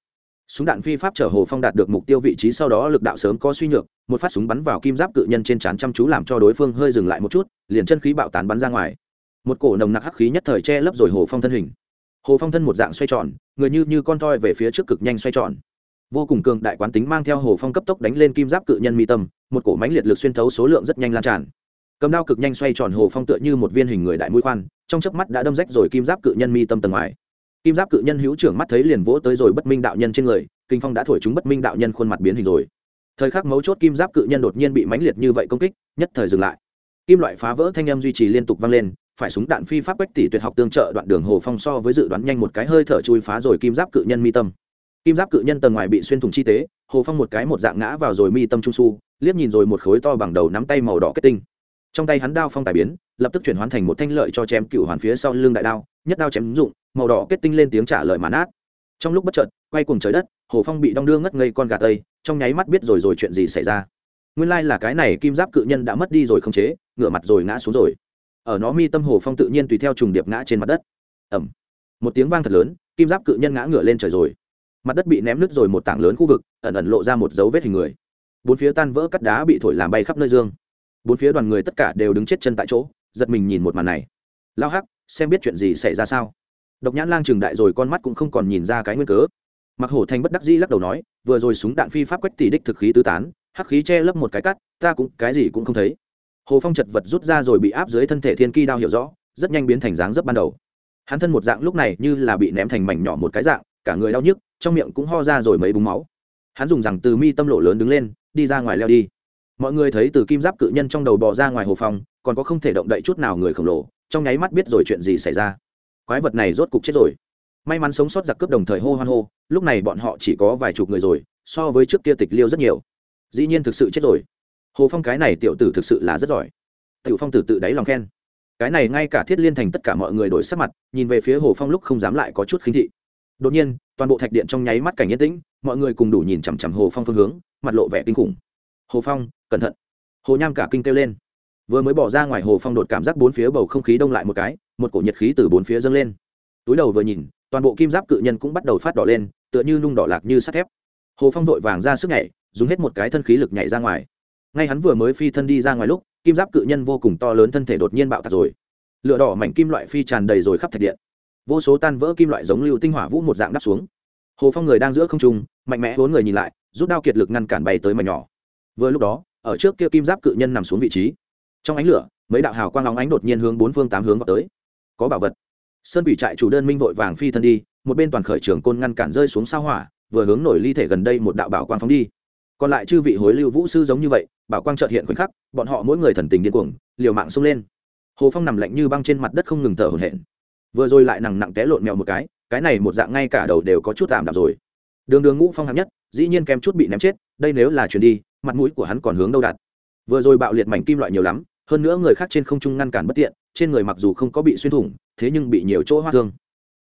A: Súng đạn phi pháp chở hồ phong đạt được mục tiêu vị trí sau đó lực đạo sớm có suy nhược, một phát súng bắn vào kim giáp cự nhân trên trán chăm chú làm cho đối phương hơi dừng lại một chút, liền chân khí bạo tán bắn ra ngoài. Một cổ nồng nặc hắc khí nhất thời che lấp rồi hồ phong thân hình. Hồ phong thân một dạng xoay tròn, người như như con toi về phía trước cực nhanh xoay tròn. Vô cùng cường đại quán tính mang theo hồ phong cấp tốc đánh lên kim giáp cự nhân mi tâm, một cổ mánh liệt lực xuyên thấu số lượng rất nhanh lan tràn cầm đao cực nhanh xoay tròn hồ phong tựa như một viên hình người đại mũi khoan, trong chớp mắt đã đâm rách rồi kim giáp cự nhân mi tâm tầng ngoài. Kim giáp cự nhân hữu trưởng mắt thấy liền vỗ tới rồi bất minh đạo nhân trên người, kinh phong đã thổi chúng bất minh đạo nhân khuôn mặt biến hình rồi. Thời khắc mấu chốt kim giáp cự nhân đột nhiên bị mãnh liệt như vậy công kích, nhất thời dừng lại. Kim loại phá vỡ thanh âm duy trì liên tục vang lên, phải súng đạn phi pháp quách tỷ tuyệt học tương trợ đoạn đường hồ phong so với dự đoán nhanh một cái hơi thở chui phá rồi kim giáp cự nhân mi tâm. Kim giáp cự nhân tầng ngoài bị xuyên thủng chi tế, hồ phong một cái một dạng ngã vào rồi mi tâm trung su, liếc nhìn rồi một khối to bằng đầu nắm tay màu đỏ kết tinh trong tay hắn đao phong tài biến, lập tức chuyển hoán thành một thanh lợi cho chém cựu hoàn phía sau lưng đại đao, nhất đao chém dụng, màu đỏ kết tinh lên tiếng trả lời mãn át. Trong lúc bất chợt, quay cùng trời đất, hồ phong bị đong đưa ngất ngây con gà tây, trong nháy mắt biết rồi rồi chuyện gì xảy ra. Nguyên lai là cái này kim giáp cự nhân đã mất đi rồi không chế, ngửa mặt rồi ngã xuống rồi. Ở nó mi tâm hồ phong tự nhiên tùy theo trùng điệp ngã trên mặt đất. Ẩm một tiếng vang thật lớn, kim giáp cự nhân ngã ngửa lên trời rồi. Mặt đất bị ném nứt rồi một tảng lớn khu vực, ẩn ẩn lộ ra một dấu vết hình người. Bốn phía tan vỡ cắt đá bị thổi làm bay khắp nơi dương bốn phía đoàn người tất cả đều đứng chết chân tại chỗ, giật mình nhìn một màn này. Lao hắc, xem biết chuyện gì xảy ra sao? Độc nhãn lang trường đại rồi con mắt cũng không còn nhìn ra cái nguyên cớ. Mặc hổ thành bất đắc dĩ lắc đầu nói, vừa rồi súng đạn phi pháp quách tỷ đích thực khí tứ tán, hắc khí che lấp một cái cắt, ta cũng cái gì cũng không thấy. Hồ phong chật vật rút ra rồi bị áp dưới thân thể thiên ki đao hiểu rõ, rất nhanh biến thành dáng dấp ban đầu. Hắn thân một dạng lúc này như là bị ném thành mảnh nhỏ một cái dạng, cả người đau nhức, trong miệng cũng ho ra rồi mấy búng máu. Hắn dùng rằng từ mi tâm lộ lớn đứng lên, đi ra ngoài leo đi mọi người thấy từ kim giáp cự nhân trong đầu bò ra ngoài hồ phong còn có không thể động đậy chút nào người khổng lồ, trong nháy mắt biết rồi chuyện gì xảy ra. Quái vật này rốt cục chết rồi. May mắn sống sót giặc cướp đồng thời hô hoan hô, lúc này bọn họ chỉ có vài chục người rồi, so với trước kia tịch liêu rất nhiều. Dĩ nhiên thực sự chết rồi. Hồ phong cái này tiểu tử thực sự là rất giỏi. Tiểu phong tử tự đáy lòng khen. Cái này ngay cả thiết liên thành tất cả mọi người đổi sắc mặt, nhìn về phía hồ phong lúc không dám lại có chút khinh thị. Đột nhiên, toàn bộ thạch điện trong nháy mắt cảnh yên tĩnh, mọi người cùng đủ nhìn chằm chằm hồ phong phương hướng, mặt lộ vẻ kinh khủng hồ phong, cẩn thận. Hồ nham cả kinh kêu lên. Vừa mới bỏ ra ngoài hồ phong đột cảm giác bốn phía bầu không khí đông lại một cái, một cổ nhiệt khí từ bốn phía dâng lên. Túi đầu vừa nhìn, toàn bộ kim giáp cự nhân cũng bắt đầu phát đỏ lên, tựa như nung đỏ lạc như sắt thép. Hồ phong vội vàng ra sức nhảy, dùng hết một cái thân khí lực nhảy ra ngoài. Ngay hắn vừa mới phi thân đi ra ngoài lúc, kim giáp cự nhân vô cùng to lớn thân thể đột nhiên bạo tạc rồi. Lửa đỏ mảnh kim loại phi tràn đầy rồi khắp thạch điện. Vô số tan vỡ kim loại giống lưu tinh hỏa vũ một dạng đắp xuống. Hồ phong người đang giữa không trung, mạnh mẽ bốn người nhìn lại, rút đao kiệt lực ngăn cản bay tới mảnh nhỏ vừa lúc đó, ở trước kia kim giáp cự nhân nằm xuống vị trí. Trong ánh lửa, mấy đạo hào quang lóng ánh đột nhiên hướng bốn phương tám hướng vào tới. Có bảo vật. Sơn quỷ trại chủ đơn minh vội vàng phi thân đi, một bên toàn khởi trường côn ngăn cản rơi xuống sao hỏa, vừa hướng nổi ly thể gần đây một đạo bảo quang phóng đi. Còn lại chư vị hối lưu vũ sư giống như vậy, bảo quang trợt hiện khoảnh khắc, bọn họ mỗi người thần tình điên cuồng, liều mạng xông lên. Hồ phong nằm lạnh như băng trên mặt đất không ngừng thở hổn hển. Vừa rồi lại nặng nặng té lộn mèo một cái cái này một dạng ngay cả đầu đều có chút tạm đạm rồi. Đường đường ngũ phong hạng nhất, dĩ nhiên kém chút bị ném chết đây nếu là chuyển đi, mặt mũi của hắn còn hướng đâu đạt vừa rồi bạo liệt mảnh kim loại nhiều lắm, hơn nữa người khác trên không trung ngăn cản bất tiện, trên người mặc dù không có bị xuyên thủng, thế nhưng bị nhiều chỗ hoa thương.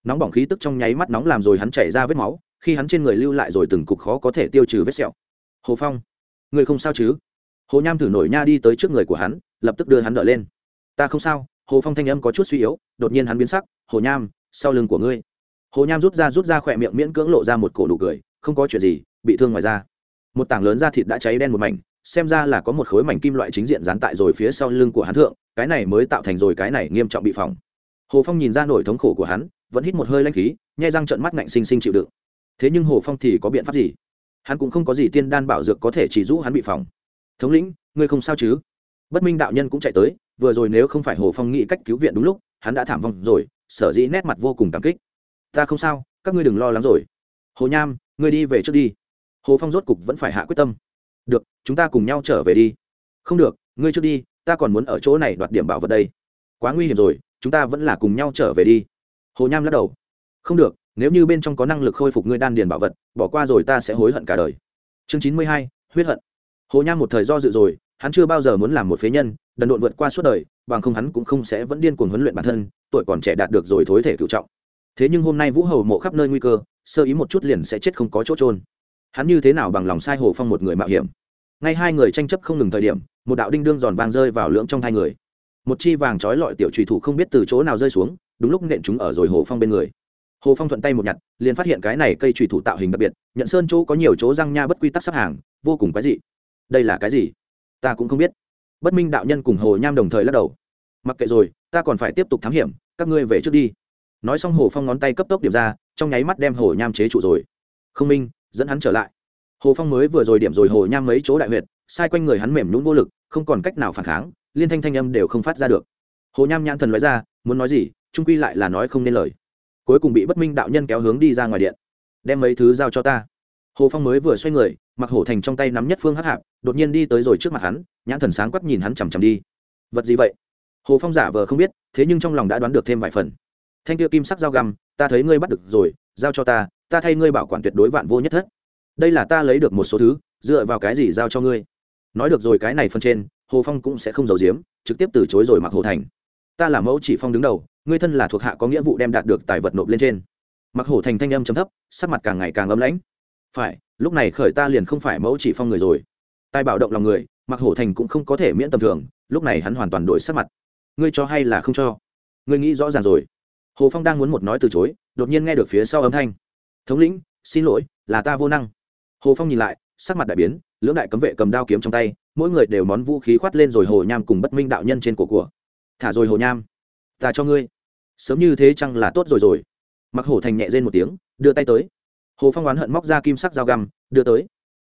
A: Nóng bỏng khí tức trong nháy mắt nóng làm rồi hắn chảy ra vết máu, khi hắn trên người lưu lại rồi từng cục khó có thể tiêu trừ vết sẹo. Hồ phong, người không sao chứ? Hồ nham thử nổi nha đi tới trước người của hắn, lập tức đưa hắn đỡ lên. Ta không sao, hồ phong thanh âm có chút suy yếu, đột nhiên hắn biến sắc, hồ nham, sau lưng của ngươi. Hồ nham rút ra rút ra khỏe miệng miễn cưỡng lộ ra một cổ đủ cười, không có chuyện gì, bị thương ngoài ra một tảng lớn da thịt đã cháy đen một mảnh, xem ra là có một khối mảnh kim loại chính diện dán tại rồi phía sau lưng của hắn thượng, cái này mới tạo thành rồi cái này nghiêm trọng bị phỏng. Hồ phong nhìn ra nổi thống khổ của hắn, vẫn hít một hơi lanh khí, nhai răng trận mắt ngạnh xinh xinh chịu đựng. Thế nhưng hồ phong thì có biện pháp gì? Hắn cũng không có gì tiên đan bảo dược có thể chỉ giúp hắn bị phỏng. Thống lĩnh, ngươi không sao chứ? Bất minh đạo nhân cũng chạy tới, vừa rồi nếu không phải hồ phong nghĩ cách cứu viện đúng lúc, hắn đã thảm vong rồi, sở dĩ nét mặt vô cùng cảm kích. Ta không sao, các ngươi đừng lo lắng rồi. Hồ nham, ngươi đi về trước đi hồ phong rốt cục vẫn phải hạ quyết tâm. Được, chúng ta cùng nhau trở về đi. Không được, ngươi trước đi, ta còn muốn ở chỗ này đoạt điểm bảo vật đây. Quá nguy hiểm rồi, chúng ta vẫn là cùng nhau trở về đi. Hồ nham lắc đầu. Không được, nếu như bên trong có năng lực khôi phục ngươi đan điền bảo vật, bỏ qua rồi ta sẽ hối hận cả đời. Chương chín mươi hai, huyết hận. Hồ nham một thời do dự rồi, hắn chưa bao giờ muốn làm một phế nhân, đần độn vượt qua suốt đời, bằng không hắn cũng không sẽ vẫn điên cuồng huấn luyện bản thân, tuổi còn trẻ đạt được rồi thối thể cựu trọng. Thế nhưng hôm nay vũ hầu mộ khắp nơi nguy cơ, sơ ý một chút liền sẽ chết không có chỗ trôn hắn như thế nào bằng lòng sai hồ phong một người mạo hiểm ngay hai người tranh chấp không ngừng thời điểm một đạo đinh đương giòn vàng rơi vào lưỡng trong hai người một chi vàng trói lọi tiểu trùy thủ không biết từ chỗ nào rơi xuống đúng lúc nện chúng ở rồi hồ phong bên người hồ phong thuận tay một nhặt liền phát hiện cái này cây trùy thủ tạo hình đặc biệt nhận sơn chỗ có nhiều chỗ răng nha bất quy tắc sắp hàng vô cùng quái dị đây là cái gì ta cũng không biết bất minh đạo nhân cùng hồ nham đồng thời lắc đầu mặc kệ rồi ta còn phải tiếp tục thám hiểm các ngươi về trước đi nói xong hồ phong ngón tay cấp tốc điểm ra trong nháy mắt đem hồ nham chế trụ rồi không minh dẫn hắn trở lại. Hồ phong mới vừa rồi điểm rồi hồ nham mấy chỗ đại huyệt, sai quanh người hắn mềm nhún vô lực, không còn cách nào phản kháng, liên thanh thanh âm đều không phát ra được. Hồ nham nhãn thần nói ra, muốn nói gì, trung quy lại là nói không nên lời. Cuối cùng bị bất minh đạo nhân kéo hướng đi ra ngoài điện. Đem mấy thứ giao cho ta. Hồ phong mới vừa xoay người, mặc hổ thành trong tay nắm nhất phương hắc hạp, đột nhiên đi tới rồi trước mặt hắn, nhãn thần sáng quắc nhìn hắn chằm chằm đi. Vật gì vậy? Hồ phong giả vờ không biết, thế nhưng trong lòng đã đoán được thêm vài phần thanh kia kim sắc dao găm, ta thấy ngươi bắt được rồi, giao cho ta ta thay ngươi bảo quản tuyệt đối vạn vô nhất thất. Đây là ta lấy được một số thứ, dựa vào cái gì giao cho ngươi? Nói được rồi cái này phân trên, hồ phong cũng sẽ không giấu giếm, trực tiếp từ chối rồi mặc hồ thành. Ta là mẫu chỉ phong đứng đầu, ngươi thân là thuộc hạ có nghĩa vụ đem đạt được tài vật nộp lên trên. Mặc hổ thành thanh âm chấm thấp, sắc mặt càng ngày càng ấm lãnh. Phải, lúc này khởi ta liền không phải mẫu chỉ phong người rồi. Tài bảo động lòng người, mặc hổ thành cũng không có thể miễn tầm thường, lúc này hắn hoàn toàn đổi sắc mặt. Ngươi cho hay là không cho? Ngươi nghĩ rõ ràng rồi hồ phong đang muốn một nói từ chối đột nhiên nghe được phía sau âm thanh thống lĩnh xin lỗi là ta vô năng hồ phong nhìn lại sắc mặt đại biến lưỡng đại cấm vệ cầm đao kiếm trong tay mỗi người đều món vũ khí khoát lên rồi hồ nham cùng bất minh đạo nhân trên cổ của thả rồi hồ nham ta cho ngươi sớm như thế chăng là tốt rồi rồi mặc hổ thành nhẹ rên một tiếng đưa tay tới hồ phong oán hận móc ra kim sắc dao găm đưa tới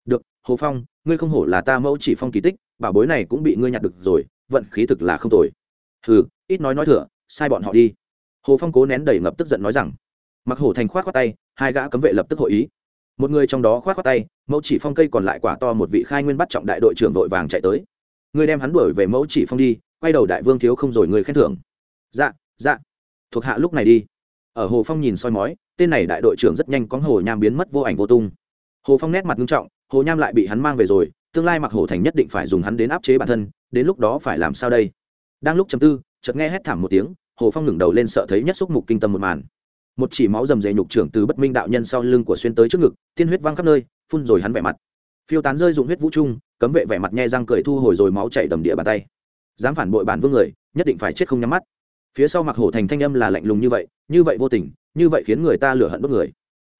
A: được hồ phong ngươi không hổ là ta mẫu chỉ phong kỳ tích bảo bối này cũng bị ngươi nhặt được rồi vận khí thực là không tồi hừ ít nói nói thừa sai bọn họ đi hồ phong cố nén đầy ngập tức giận nói rằng mặc hổ thành khoát khoát tay, hai gã cấm vệ lập tức hội ý. Một người trong đó khoát khoát tay, mẫu chỉ phong cây còn lại quả to một vị khai nguyên bắt trọng đại đội trưởng vội vàng chạy tới. Người đem hắn đuổi về mẫu chỉ phong đi, quay đầu đại vương thiếu không rồi người khen thưởng. Dạ dạ. Thuộc hạ lúc này đi. Ở hồ phong nhìn soi mói, tên này đại đội trưởng rất nhanh có hồ nham biến mất vô ảnh vô tung. Hồ phong nét mặt nghiêm trọng, hồ nham lại bị hắn mang về rồi, tương lai mặc hồ thành nhất định phải dùng hắn đến áp chế bản thân, đến lúc đó phải làm sao đây? Đang lúc chầm tư, chợt nghe hét thảm một tiếng hồ phong ngẩng đầu lên sợ thấy nhất xúc mục kinh tâm một màn. Một chỉ máu rầm rề nhục trưởng từ bất minh đạo nhân sau lưng của xuyên tới trước ngực, tiên huyết văng khắp nơi, phun rồi hắn vẻ mặt. Phiêu tán rơi dụng huyết vũ trung, cấm vệ vẻ mặt nhe răng cười thu hồi rồi máu chảy đầm địa bàn tay. Dám phản bội bản vương người, nhất định phải chết không nhắm mắt. Phía sau mặc hổ thành thanh âm là lạnh lùng như vậy như vậy vô tình, như vậy khiến người ta lửa hận bất người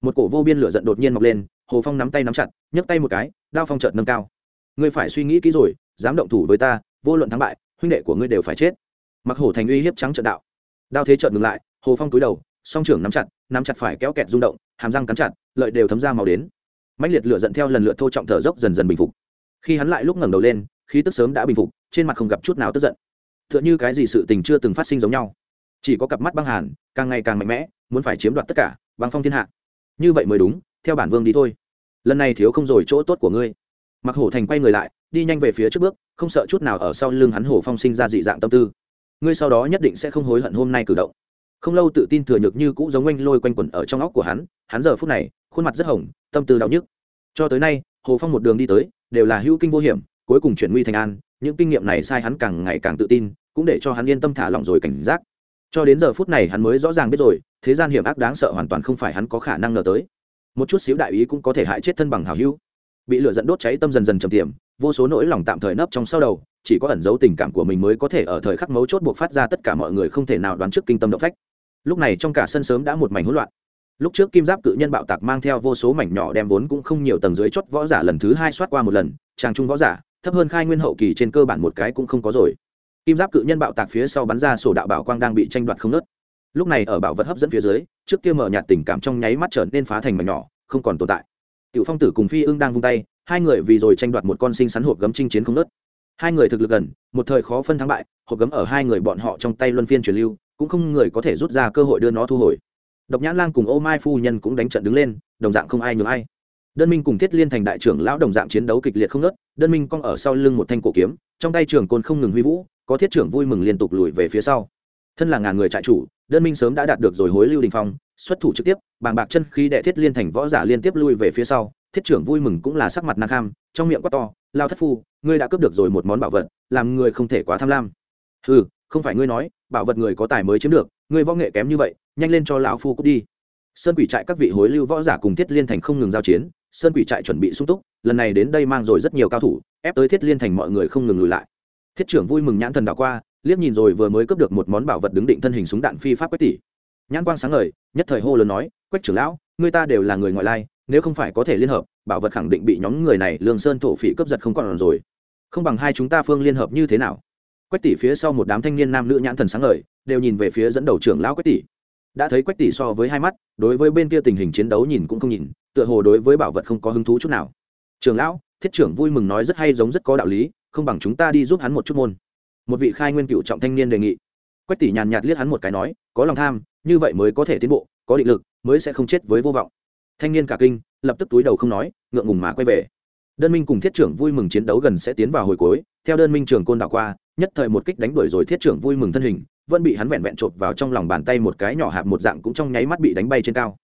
A: một cổ vô biên lửa giận đột nhiên mọc lên, hồ phong nắm tay nắm chặt, nhấc tay một cái, đao phong trợt nâng cao. Ngươi phải suy nghĩ kỹ rồi, dám động thủ với ta, vô luận thắng bại, huynh đệ của ngươi đều phải chết mặc hổ thành uy hiếp trắng trận đạo. Đao thế trợn ngừng lại, hồ phong túi đầu, song trưởng nắm chặt nắm chặt phải kéo kẹt rung động, hàm răng cắn chặt, lợi đều thấm ra màu đến. Mạnh liệt lửa giận theo lần lượt thô trọng thở dốc dần dần bình phục. Khi hắn lại lúc ngẩng đầu lên, khí tức sớm đã bình phục, trên mặt không gặp chút nào tức giận. Tựa như cái gì sự tình chưa từng phát sinh giống nhau. Chỉ có cặp mắt băng hàn, càng ngày càng mạnh mẽ, muốn phải chiếm đoạt tất cả băng phong thiên hạ. Như vậy mới đúng, theo bản vương đi thôi. Lần này thiếu không rồi chỗ tốt của ngươi. Mặc hổ thành quay người lại, đi nhanh về phía trước bước, không sợ chút nào ở sau lưng hắn hổ phong sinh ra dị dạng tâm tư ngươi sau đó nhất định sẽ không hối hận hôm nay cử động. Không lâu tự tin thừa nhược như cũ giống oanh lôi quanh quẩn ở trong óc của hắn hắn giờ phút này, khuôn mặt rất hồng, tâm tư đau nhức. Cho tới nay, hồ phong một đường đi tới, đều là hữu kinh vô hiểm, cuối cùng chuyển nguy thành an, những kinh nghiệm này sai hắn càng ngày càng tự tin, cũng để cho hắn yên tâm thả lỏng rồi cảnh giác. Cho đến giờ phút này hắn mới rõ ràng biết rồi, thế gian hiểm ác đáng sợ hoàn toàn không phải hắn có khả năng ngờ tới. Một chút xíu đại ý cũng có thể hại chết thân bằng hào hữu. Bị lửa dẫn đốt cháy tâm dần dần trầm tiềm vô số nỗi lòng tạm thời nấp trong sau đầu, chỉ có ẩn giấu tình cảm của mình mới có thể ở thời khắc mấu chốt buộc phát ra tất cả mọi người không thể nào đoán trước kinh tâm động phách. Lúc này trong cả sân sớm đã một mảnh hỗn loạn. Lúc trước kim giáp cự nhân bạo tạc mang theo vô số mảnh nhỏ đem vốn cũng không nhiều tầng dưới chót võ giả lần thứ hai soát qua một lần tràng trung võ giả, thấp hơn khai nguyên hậu kỳ trên cơ bản một cái cũng không có rồi. Kim giáp cự nhân bạo tạc phía sau bắn ra sổ đạo bảo quang đang bị tranh đoạt không nớt. Lúc này ở bảo vật hấp dẫn phía dưới, trước kia mở nhạt tình cảm trong nháy mắt trở nên phá thành mảnh nhỏ, không còn tồn tại. Tiểu phong tử cùng phi ưng đang vung tay hai người vì rồi tranh đoạt một con sinh sắn hộp gấm chinh chiến không nớt. Hai người thực lực gần, một thời khó phân thắng bại, hộp gấm ở hai người bọn họ trong tay luân phiên truyền lưu, cũng không người có thể rút ra cơ hội đưa nó thu hồi. Độc nhãn lang cùng ô mai phu nhân cũng đánh trận đứng lên, đồng dạng không ai nhường ai. Đơn minh cùng thiết liên thành đại trưởng lão đồng dạng chiến đấu kịch liệt không nớt, đơn minh cong ở sau lưng một thanh cổ kiếm, trong tay trưởng côn không ngừng huy vũ, có thiết trưởng vui mừng liên tục lùi về phía sau. Thân là ngàn người trại chủ, đơn minh sớm đã đạt được rồi hối lưu đình phong, xuất thủ trực tiếp, bàng bạc chân khi đệ thiết liên thành võ giả liên tiếp lui về phía sau thiết trưởng vui mừng cũng là sắc mặt nang kham, trong miệng quát to, lao thất phu, ngươi đã cướp được rồi một món bảo vật, làm người không thể quá tham lam. Ừ không phải ngươi nói, bảo vật người có tài mới chiếm được, ngươi võ nghệ kém như vậy, nhanh lên cho lão phu cút đi. Sơn quỷ trại các vị hối lưu võ giả cùng thiết liên thành không ngừng giao chiến, sơn quỷ trại chuẩn bị sung túc, lần này đến đây mang rồi rất nhiều cao thủ, ép tới thiết liên thành mọi người không ngừng lùi lại. Thiết trưởng vui mừng nhãn thần đạo qua, liếc nhìn rồi vừa mới cướp được một món bảo vật đứng định thân hình súng đạn phi pháp quách tỷ. Nhãn quang sáng ngời, nhất thời hô lớn nói, quách trưởng lão người ta đều là người ngoại lai nếu không phải có thể liên hợp, bảo vật khẳng định bị nhóm người này lương sơn thổ phỉ cướp giật không còn rồi. Không bằng hai chúng ta phương liên hợp như thế nào? Quách tỷ phía sau một đám thanh niên nam nữ nhãn thần sáng ngời, đều nhìn về phía dẫn đầu trưởng lão quách tỷ. Đã thấy quách tỷ so với hai mắt, đối với bên kia tình hình chiến đấu nhìn cũng không nhìn, tựa hồ đối với bảo vật không có hứng thú chút nào. Trưởng lão, thiết trưởng vui mừng nói rất hay giống rất có đạo lý, không bằng chúng ta đi giúp hắn một chút môn. Một vị khai nguyên cựu trọng thanh niên đề nghị. Quách tỷ nhàn nhạt liếc hắn một cái nói, có lòng tham, như vậy mới có thể tiến bộ, có định lực, mới sẽ không chết với vô vọng thanh niên cả kinh, lập tức túi đầu không nói, ngượng ngùng mà quay về. Đơn minh cùng thiết trưởng vui mừng chiến đấu gần sẽ tiến vào hồi cuối, theo đơn minh trường côn đảo qua, nhất thời một kích đánh đuổi rồi thiết trưởng vui mừng thân hình, vẫn bị hắn vẹn vẹn chộp vào trong lòng bàn tay một cái nhỏ hạp một dạng cũng trong nháy mắt bị đánh bay trên cao.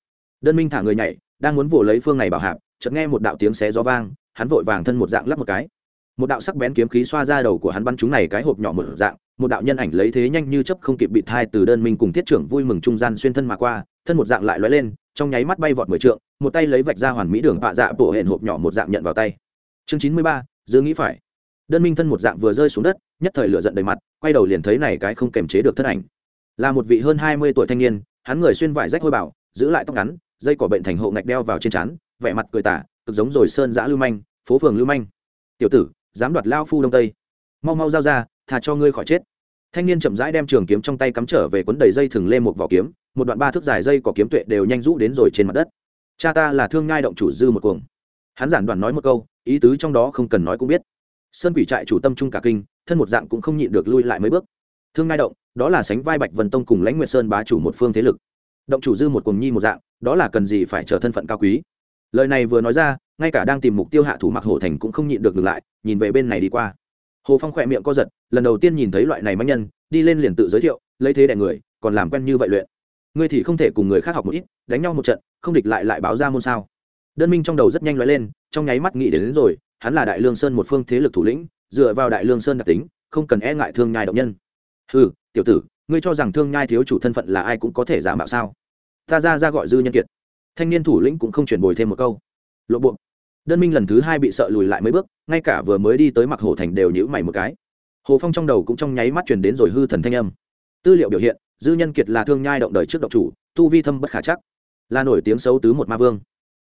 A: Đơn minh thả người nhảy, đang muốn vồ lấy phương này bảo hạp, chợt nghe một đạo tiếng xé gió vang, hắn vội vàng thân một dạng lắp một cái. Một đạo sắc bén kiếm khí xoa ra đầu của hắn bắn chúng này cái hộp nhỏ một dạng, một đạo nhân ảnh lấy thế nhanh như chấp không kịp bị thai từ đơn minh cùng thiết trưởng vui mừng trung gian xuyên thân mà qua, thân một dạng lại lóe lên, trong nháy mắt bay vọt mười trượng một tay lấy vạch ra hoàn mỹ đường vạ dạ bộ hẹn hộp nhỏ một dạng nhận vào tay. Chương chín mươi ba dư nghĩ phải. Đơn minh thân một dạng vừa rơi xuống đất, nhất thời lửa giận đầy mặt, quay đầu liền thấy này cái không kềm chế được thân ảnh. Là một vị hơn hai mươi tuổi thanh niên, hắn người xuyên vải rách hôi bảo giữ lại tóc ngắn, dây cỏ bệnh thành hộ ngạch đeo vào trên trán, vẻ mặt cười tả cực giống rồi sơn giã lưu manh, phố phường lưu manh. Tiểu tử, dám đoạt lao phu đông tây. Mau mau giao ra thà cho ngươi khỏi chết. Thanh niên chậm rãi đem trường kiếm trong tay cắm trở về cuốn đầy dây thừng lê một vỏ kiếm, một đoạn ba thước dài dây có kiếm tuệ đều nhanh rũ đến rồi trên mặt đất cha ta là thương ngai động chủ dư một cuồng. Hắn giản đoàn nói một câu, ý tứ trong đó không cần nói cũng biết. Sơn quỷ trại chủ tâm trung cả kinh, thân một dạng cũng không nhịn được lui lại mấy bước. Thương ngai động, đó là sánh vai bạch vân tông cùng lãnh nguyệt sơn bá chủ một phương thế lực. Động chủ dư một cuồng nhi một dạng, đó là cần gì phải chờ thân phận cao quý. Lời này vừa nói ra, ngay cả đang tìm mục tiêu hạ thủ mặc hổ thành cũng không nhịn được ngừng lại, nhìn về bên này đi qua. Hồ phong khỏe miệng co giật, lần đầu tiên nhìn thấy loại này manh nhân, đi lên liền tự giới thiệu, lấy thế đẻ người, còn làm quen như vậy luyện ngươi thì không thể cùng người khác học một ít đánh nhau một trận không địch lại lại báo ra môn sao? Đơn minh trong đầu rất nhanh l lên trong nháy mắt nghĩ đến, đến rồi hắn là đại lương sơn một phương thế lực thủ lĩnh dựa vào đại lương sơn đặc tính không cần e ngại thương nhai động nhân. Ừ tiểu tử ngươi cho rằng thương nhai thiếu chủ thân phận là ai cũng có thể giả mạo sao? Ta ra ra gọi dư nhân kiệt. Thanh niên thủ lĩnh cũng không chuyển bồi thêm một câu. Lộ buộc đơn minh lần thứ hai bị sợ lùi lại mấy bước ngay cả vừa mới đi tới mặc hồ thành đều nhữ mày một cái. Hồ phong trong đầu cũng trong nháy mắt chuyển đến rồi hư thần thanh âm. Tư liệu biểu hiện dư nhân kiệt là thương nhai động đời trước độc chủ, tu vi thâm bất khả chắc, là nổi tiếng xấu tứ một ma vương.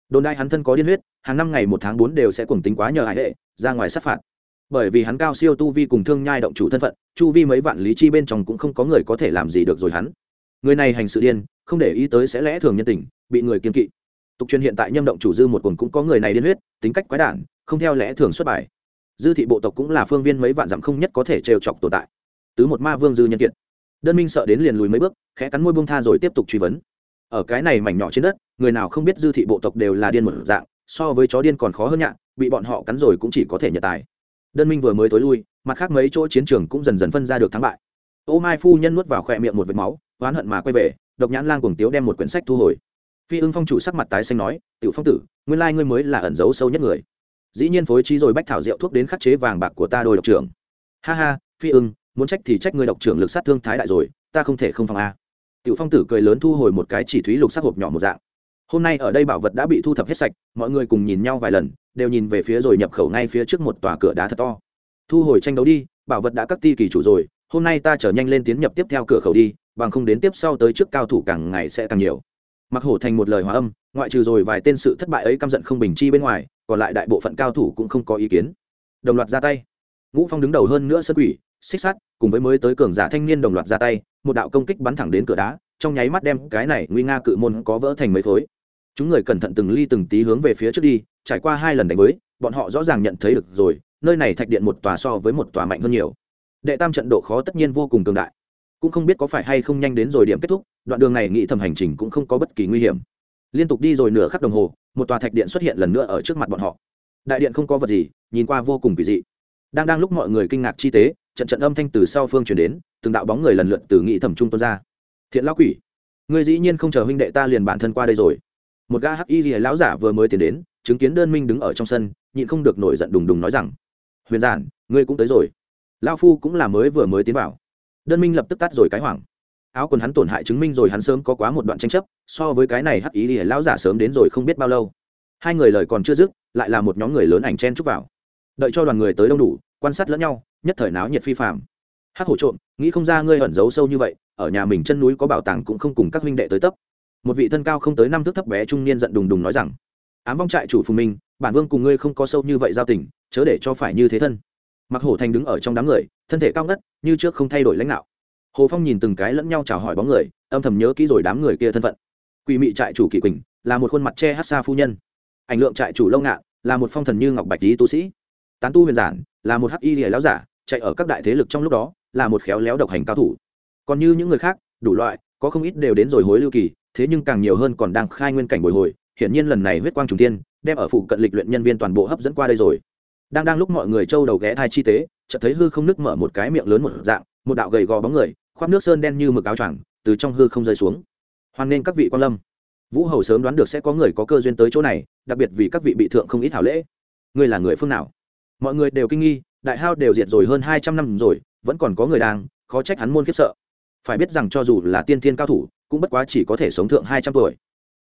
A: Đồn đại hắn thân có điên huyết, hàng năm ngày một tháng bốn đều sẽ cùng tính quá nhờ hải hệ, ra ngoài sát phạt. Bởi vì hắn cao siêu tu vi cùng thương nhai động chủ thân phận, chu vi mấy vạn lý chi bên trong cũng không có người có thể làm gì được rồi hắn. Người này hành sự điên, không để ý tới sẽ lẽ thường nhân tình, bị người kiên kỵ. Tục truyền hiện tại nhâm động chủ dư một quần cũng có người này điên huyết, tính cách quái đản, không theo lẽ thường xuất bài. Dư thị bộ tộc cũng là phương viên mấy vạn dặm không nhất có thể trêu chọc tồn tại. Tứ một ma vương dư nhân kiệt đơn minh sợ đến liền lùi mấy bước, khẽ cắn môi bông tha rồi tiếp tục truy vấn. Ở cái này mảnh nhỏ trên đất, người nào không biết dư thị bộ tộc đều là điên một dạng, so với chó điên còn khó hơn nhạ, bị bọn họ cắn rồi cũng chỉ có thể nhận tài. Đơn minh vừa mới tối lui, mặt khác mấy chỗ chiến trường cũng dần dần phân ra được thắng bại. Ô mai phu nhân nuốt vào khỏe miệng một vệt máu, oán hận mà quay về, độc nhãn lang cùng tiếu đem một quyển sách thu hồi. Phi ưng phong chủ sắc mặt tái xanh nói, tiểu phong tử, nguyên lai ngươi mới là ẩn giấu sâu nhất người. Dĩ nhiên phối trí rồi bách thảo rượu thuốc đến khắc chế vàng bạc của ta đôi độc trưởng. Ha ha, phi ưng muốn trách thì trách ngươi độc trưởng lực sát thương thái đại rồi, ta không thể không phòng a. Tiểu phong tử cười lớn thu hồi một cái chỉ thúy lục sắc hộp nhỏ một dạng. Hôm nay ở đây bảo vật đã bị thu thập hết sạch, mọi người cùng nhìn nhau vài lần, đều nhìn về phía rồi nhập khẩu ngay phía trước một tòa cửa đá thật to. Thu hồi tranh đấu đi, bảo vật đã cấp ti kỳ chủ rồi, hôm nay ta trở nhanh lên tiến nhập tiếp theo cửa khẩu đi, bằng không đến tiếp sau tới trước cao thủ càng ngày sẽ càng nhiều. Mặc hổ thành một lời hòa âm, ngoại trừ rồi vài tên sự thất bại ấy căm giận không bình chi bên ngoài, còn lại đại bộ phận cao thủ cũng không có ý kiến. Đồng loạt ra tay. Ngũ phong đứng đầu hơn nữa sân quỷ xích sắt, cùng với mới tới cường giả thanh niên đồng loạt ra tay, một đạo công kích bắn thẳng đến cửa đá, trong nháy mắt đem cái này nguy nga cự môn có vỡ thành mấy thối chúng người cẩn thận từng ly từng tí hướng về phía trước đi, trải qua hai lần đánh với, bọn họ rõ ràng nhận thấy được rồi, nơi này thạch điện một tòa so với một tòa mạnh hơn nhiều. Đệ tam trận độ khó tất nhiên vô cùng cường đại. Cũng không biết có phải hay không nhanh đến rồi điểm kết thúc, đoạn đường này nghĩ thầm hành trình cũng không có bất kỳ nguy hiểm. Liên tục đi rồi nửa khắc đồng hồ, một tòa thạch điện xuất hiện lần nữa ở trước mặt bọn họ. Đại điện không có vật gì, nhìn qua vô cùng kỳ dị đang đang lúc mọi người kinh ngạc chi tế, trận trận âm thanh từ sau phương chuyển đến, từng đạo bóng người lần lượt từ nghị thẩm trung tuân ra. Thiện lão quỷ người dĩ nhiên không chờ huynh đệ ta liền bản thân qua đây rồi. Một gã hắc y gì lão giả vừa mới tiến đến, chứng kiến đơn minh đứng ở trong sân, nhịn không được nổi giận đùng đùng nói rằng, huyền giản, ngươi cũng tới rồi. Lao phu cũng là mới vừa mới tiến vào. Đơn minh lập tức tắt rồi cái hoảng. Áo quần hắn tổn hại chứng minh rồi hắn sớm có quá một đoạn tranh chấp, so với cái này hắc ý thì lão giả sớm đến rồi không biết bao lâu. Hai người lời còn chưa dứt, lại là một nhóm người lớn ảnh chen chúc vào đợi cho đoàn người tới đông đủ, quan sát lẫn nhau, nhất thời náo nhiệt phi phạm hát hổ trộm, nghĩ không ra ngươi ẩn giấu sâu như vậy, ở nhà mình chân núi có bảo tàng cũng không cùng các huynh đệ tới tấp. Một vị thân cao không tới năm thước thấp bé trung niên giận đùng đùng nói rằng, ám vong trại chủ phùng minh, bản vương cùng ngươi không có sâu như vậy giao tình, chớ để cho phải như thế thân. Mặc hổ thành đứng ở trong đám người, thân thể cao ngất, như trước không thay đổi lãnh đạo. Hồ phong nhìn từng cái lẫn nhau chào hỏi bóng người, âm thầm nhớ kỹ rồi đám người kia thân phận. Quỷ mị trại chủ kỷ quỳnh, là một khuôn mặt che hát xa phu nhân. Ảnh lượng trại chủ lâu ngạn, là một phong thần như ngọc bạch lý tu sĩ tán tu huyền giản là một hắc y lìa láo giả, chạy ở các đại thế lực trong lúc đó, là một khéo léo độc hành cao thủ. Còn như những người khác, đủ loại, có không ít đều đến rồi hối lưu kỳ, thế nhưng càng nhiều hơn còn đang khai nguyên cảnh bồi hồi, hiển nhiên lần này huyết quang trùng tiên đem ở phụ cận lịch luyện nhân viên toàn bộ hấp dẫn qua đây rồi. Đang đang lúc mọi người trâu đầu ghé thai chi tế, chợt thấy hư không nước mở một cái miệng lớn một dạng, một đạo gầy gò bóng người, khoác nước sơn đen như mực áo choàng, từ trong hư không rơi xuống. Hoan nên các vị quan lâm. Vũ hầu sớm đoán được sẽ có người có cơ duyên tới chỗ này, đặc biệt vì các vị bị thượng không ít hảo lễ. Ngươi là người phương nào? Mọi người đều kinh nghi, đại hao đều diệt rồi hơn hai trăm năm rồi, vẫn còn có người đang, khó trách hắn môn khiếp sợ. Phải biết rằng cho dù là tiên thiên cao thủ, cũng bất quá chỉ có thể sống thượng hai trăm tuổi.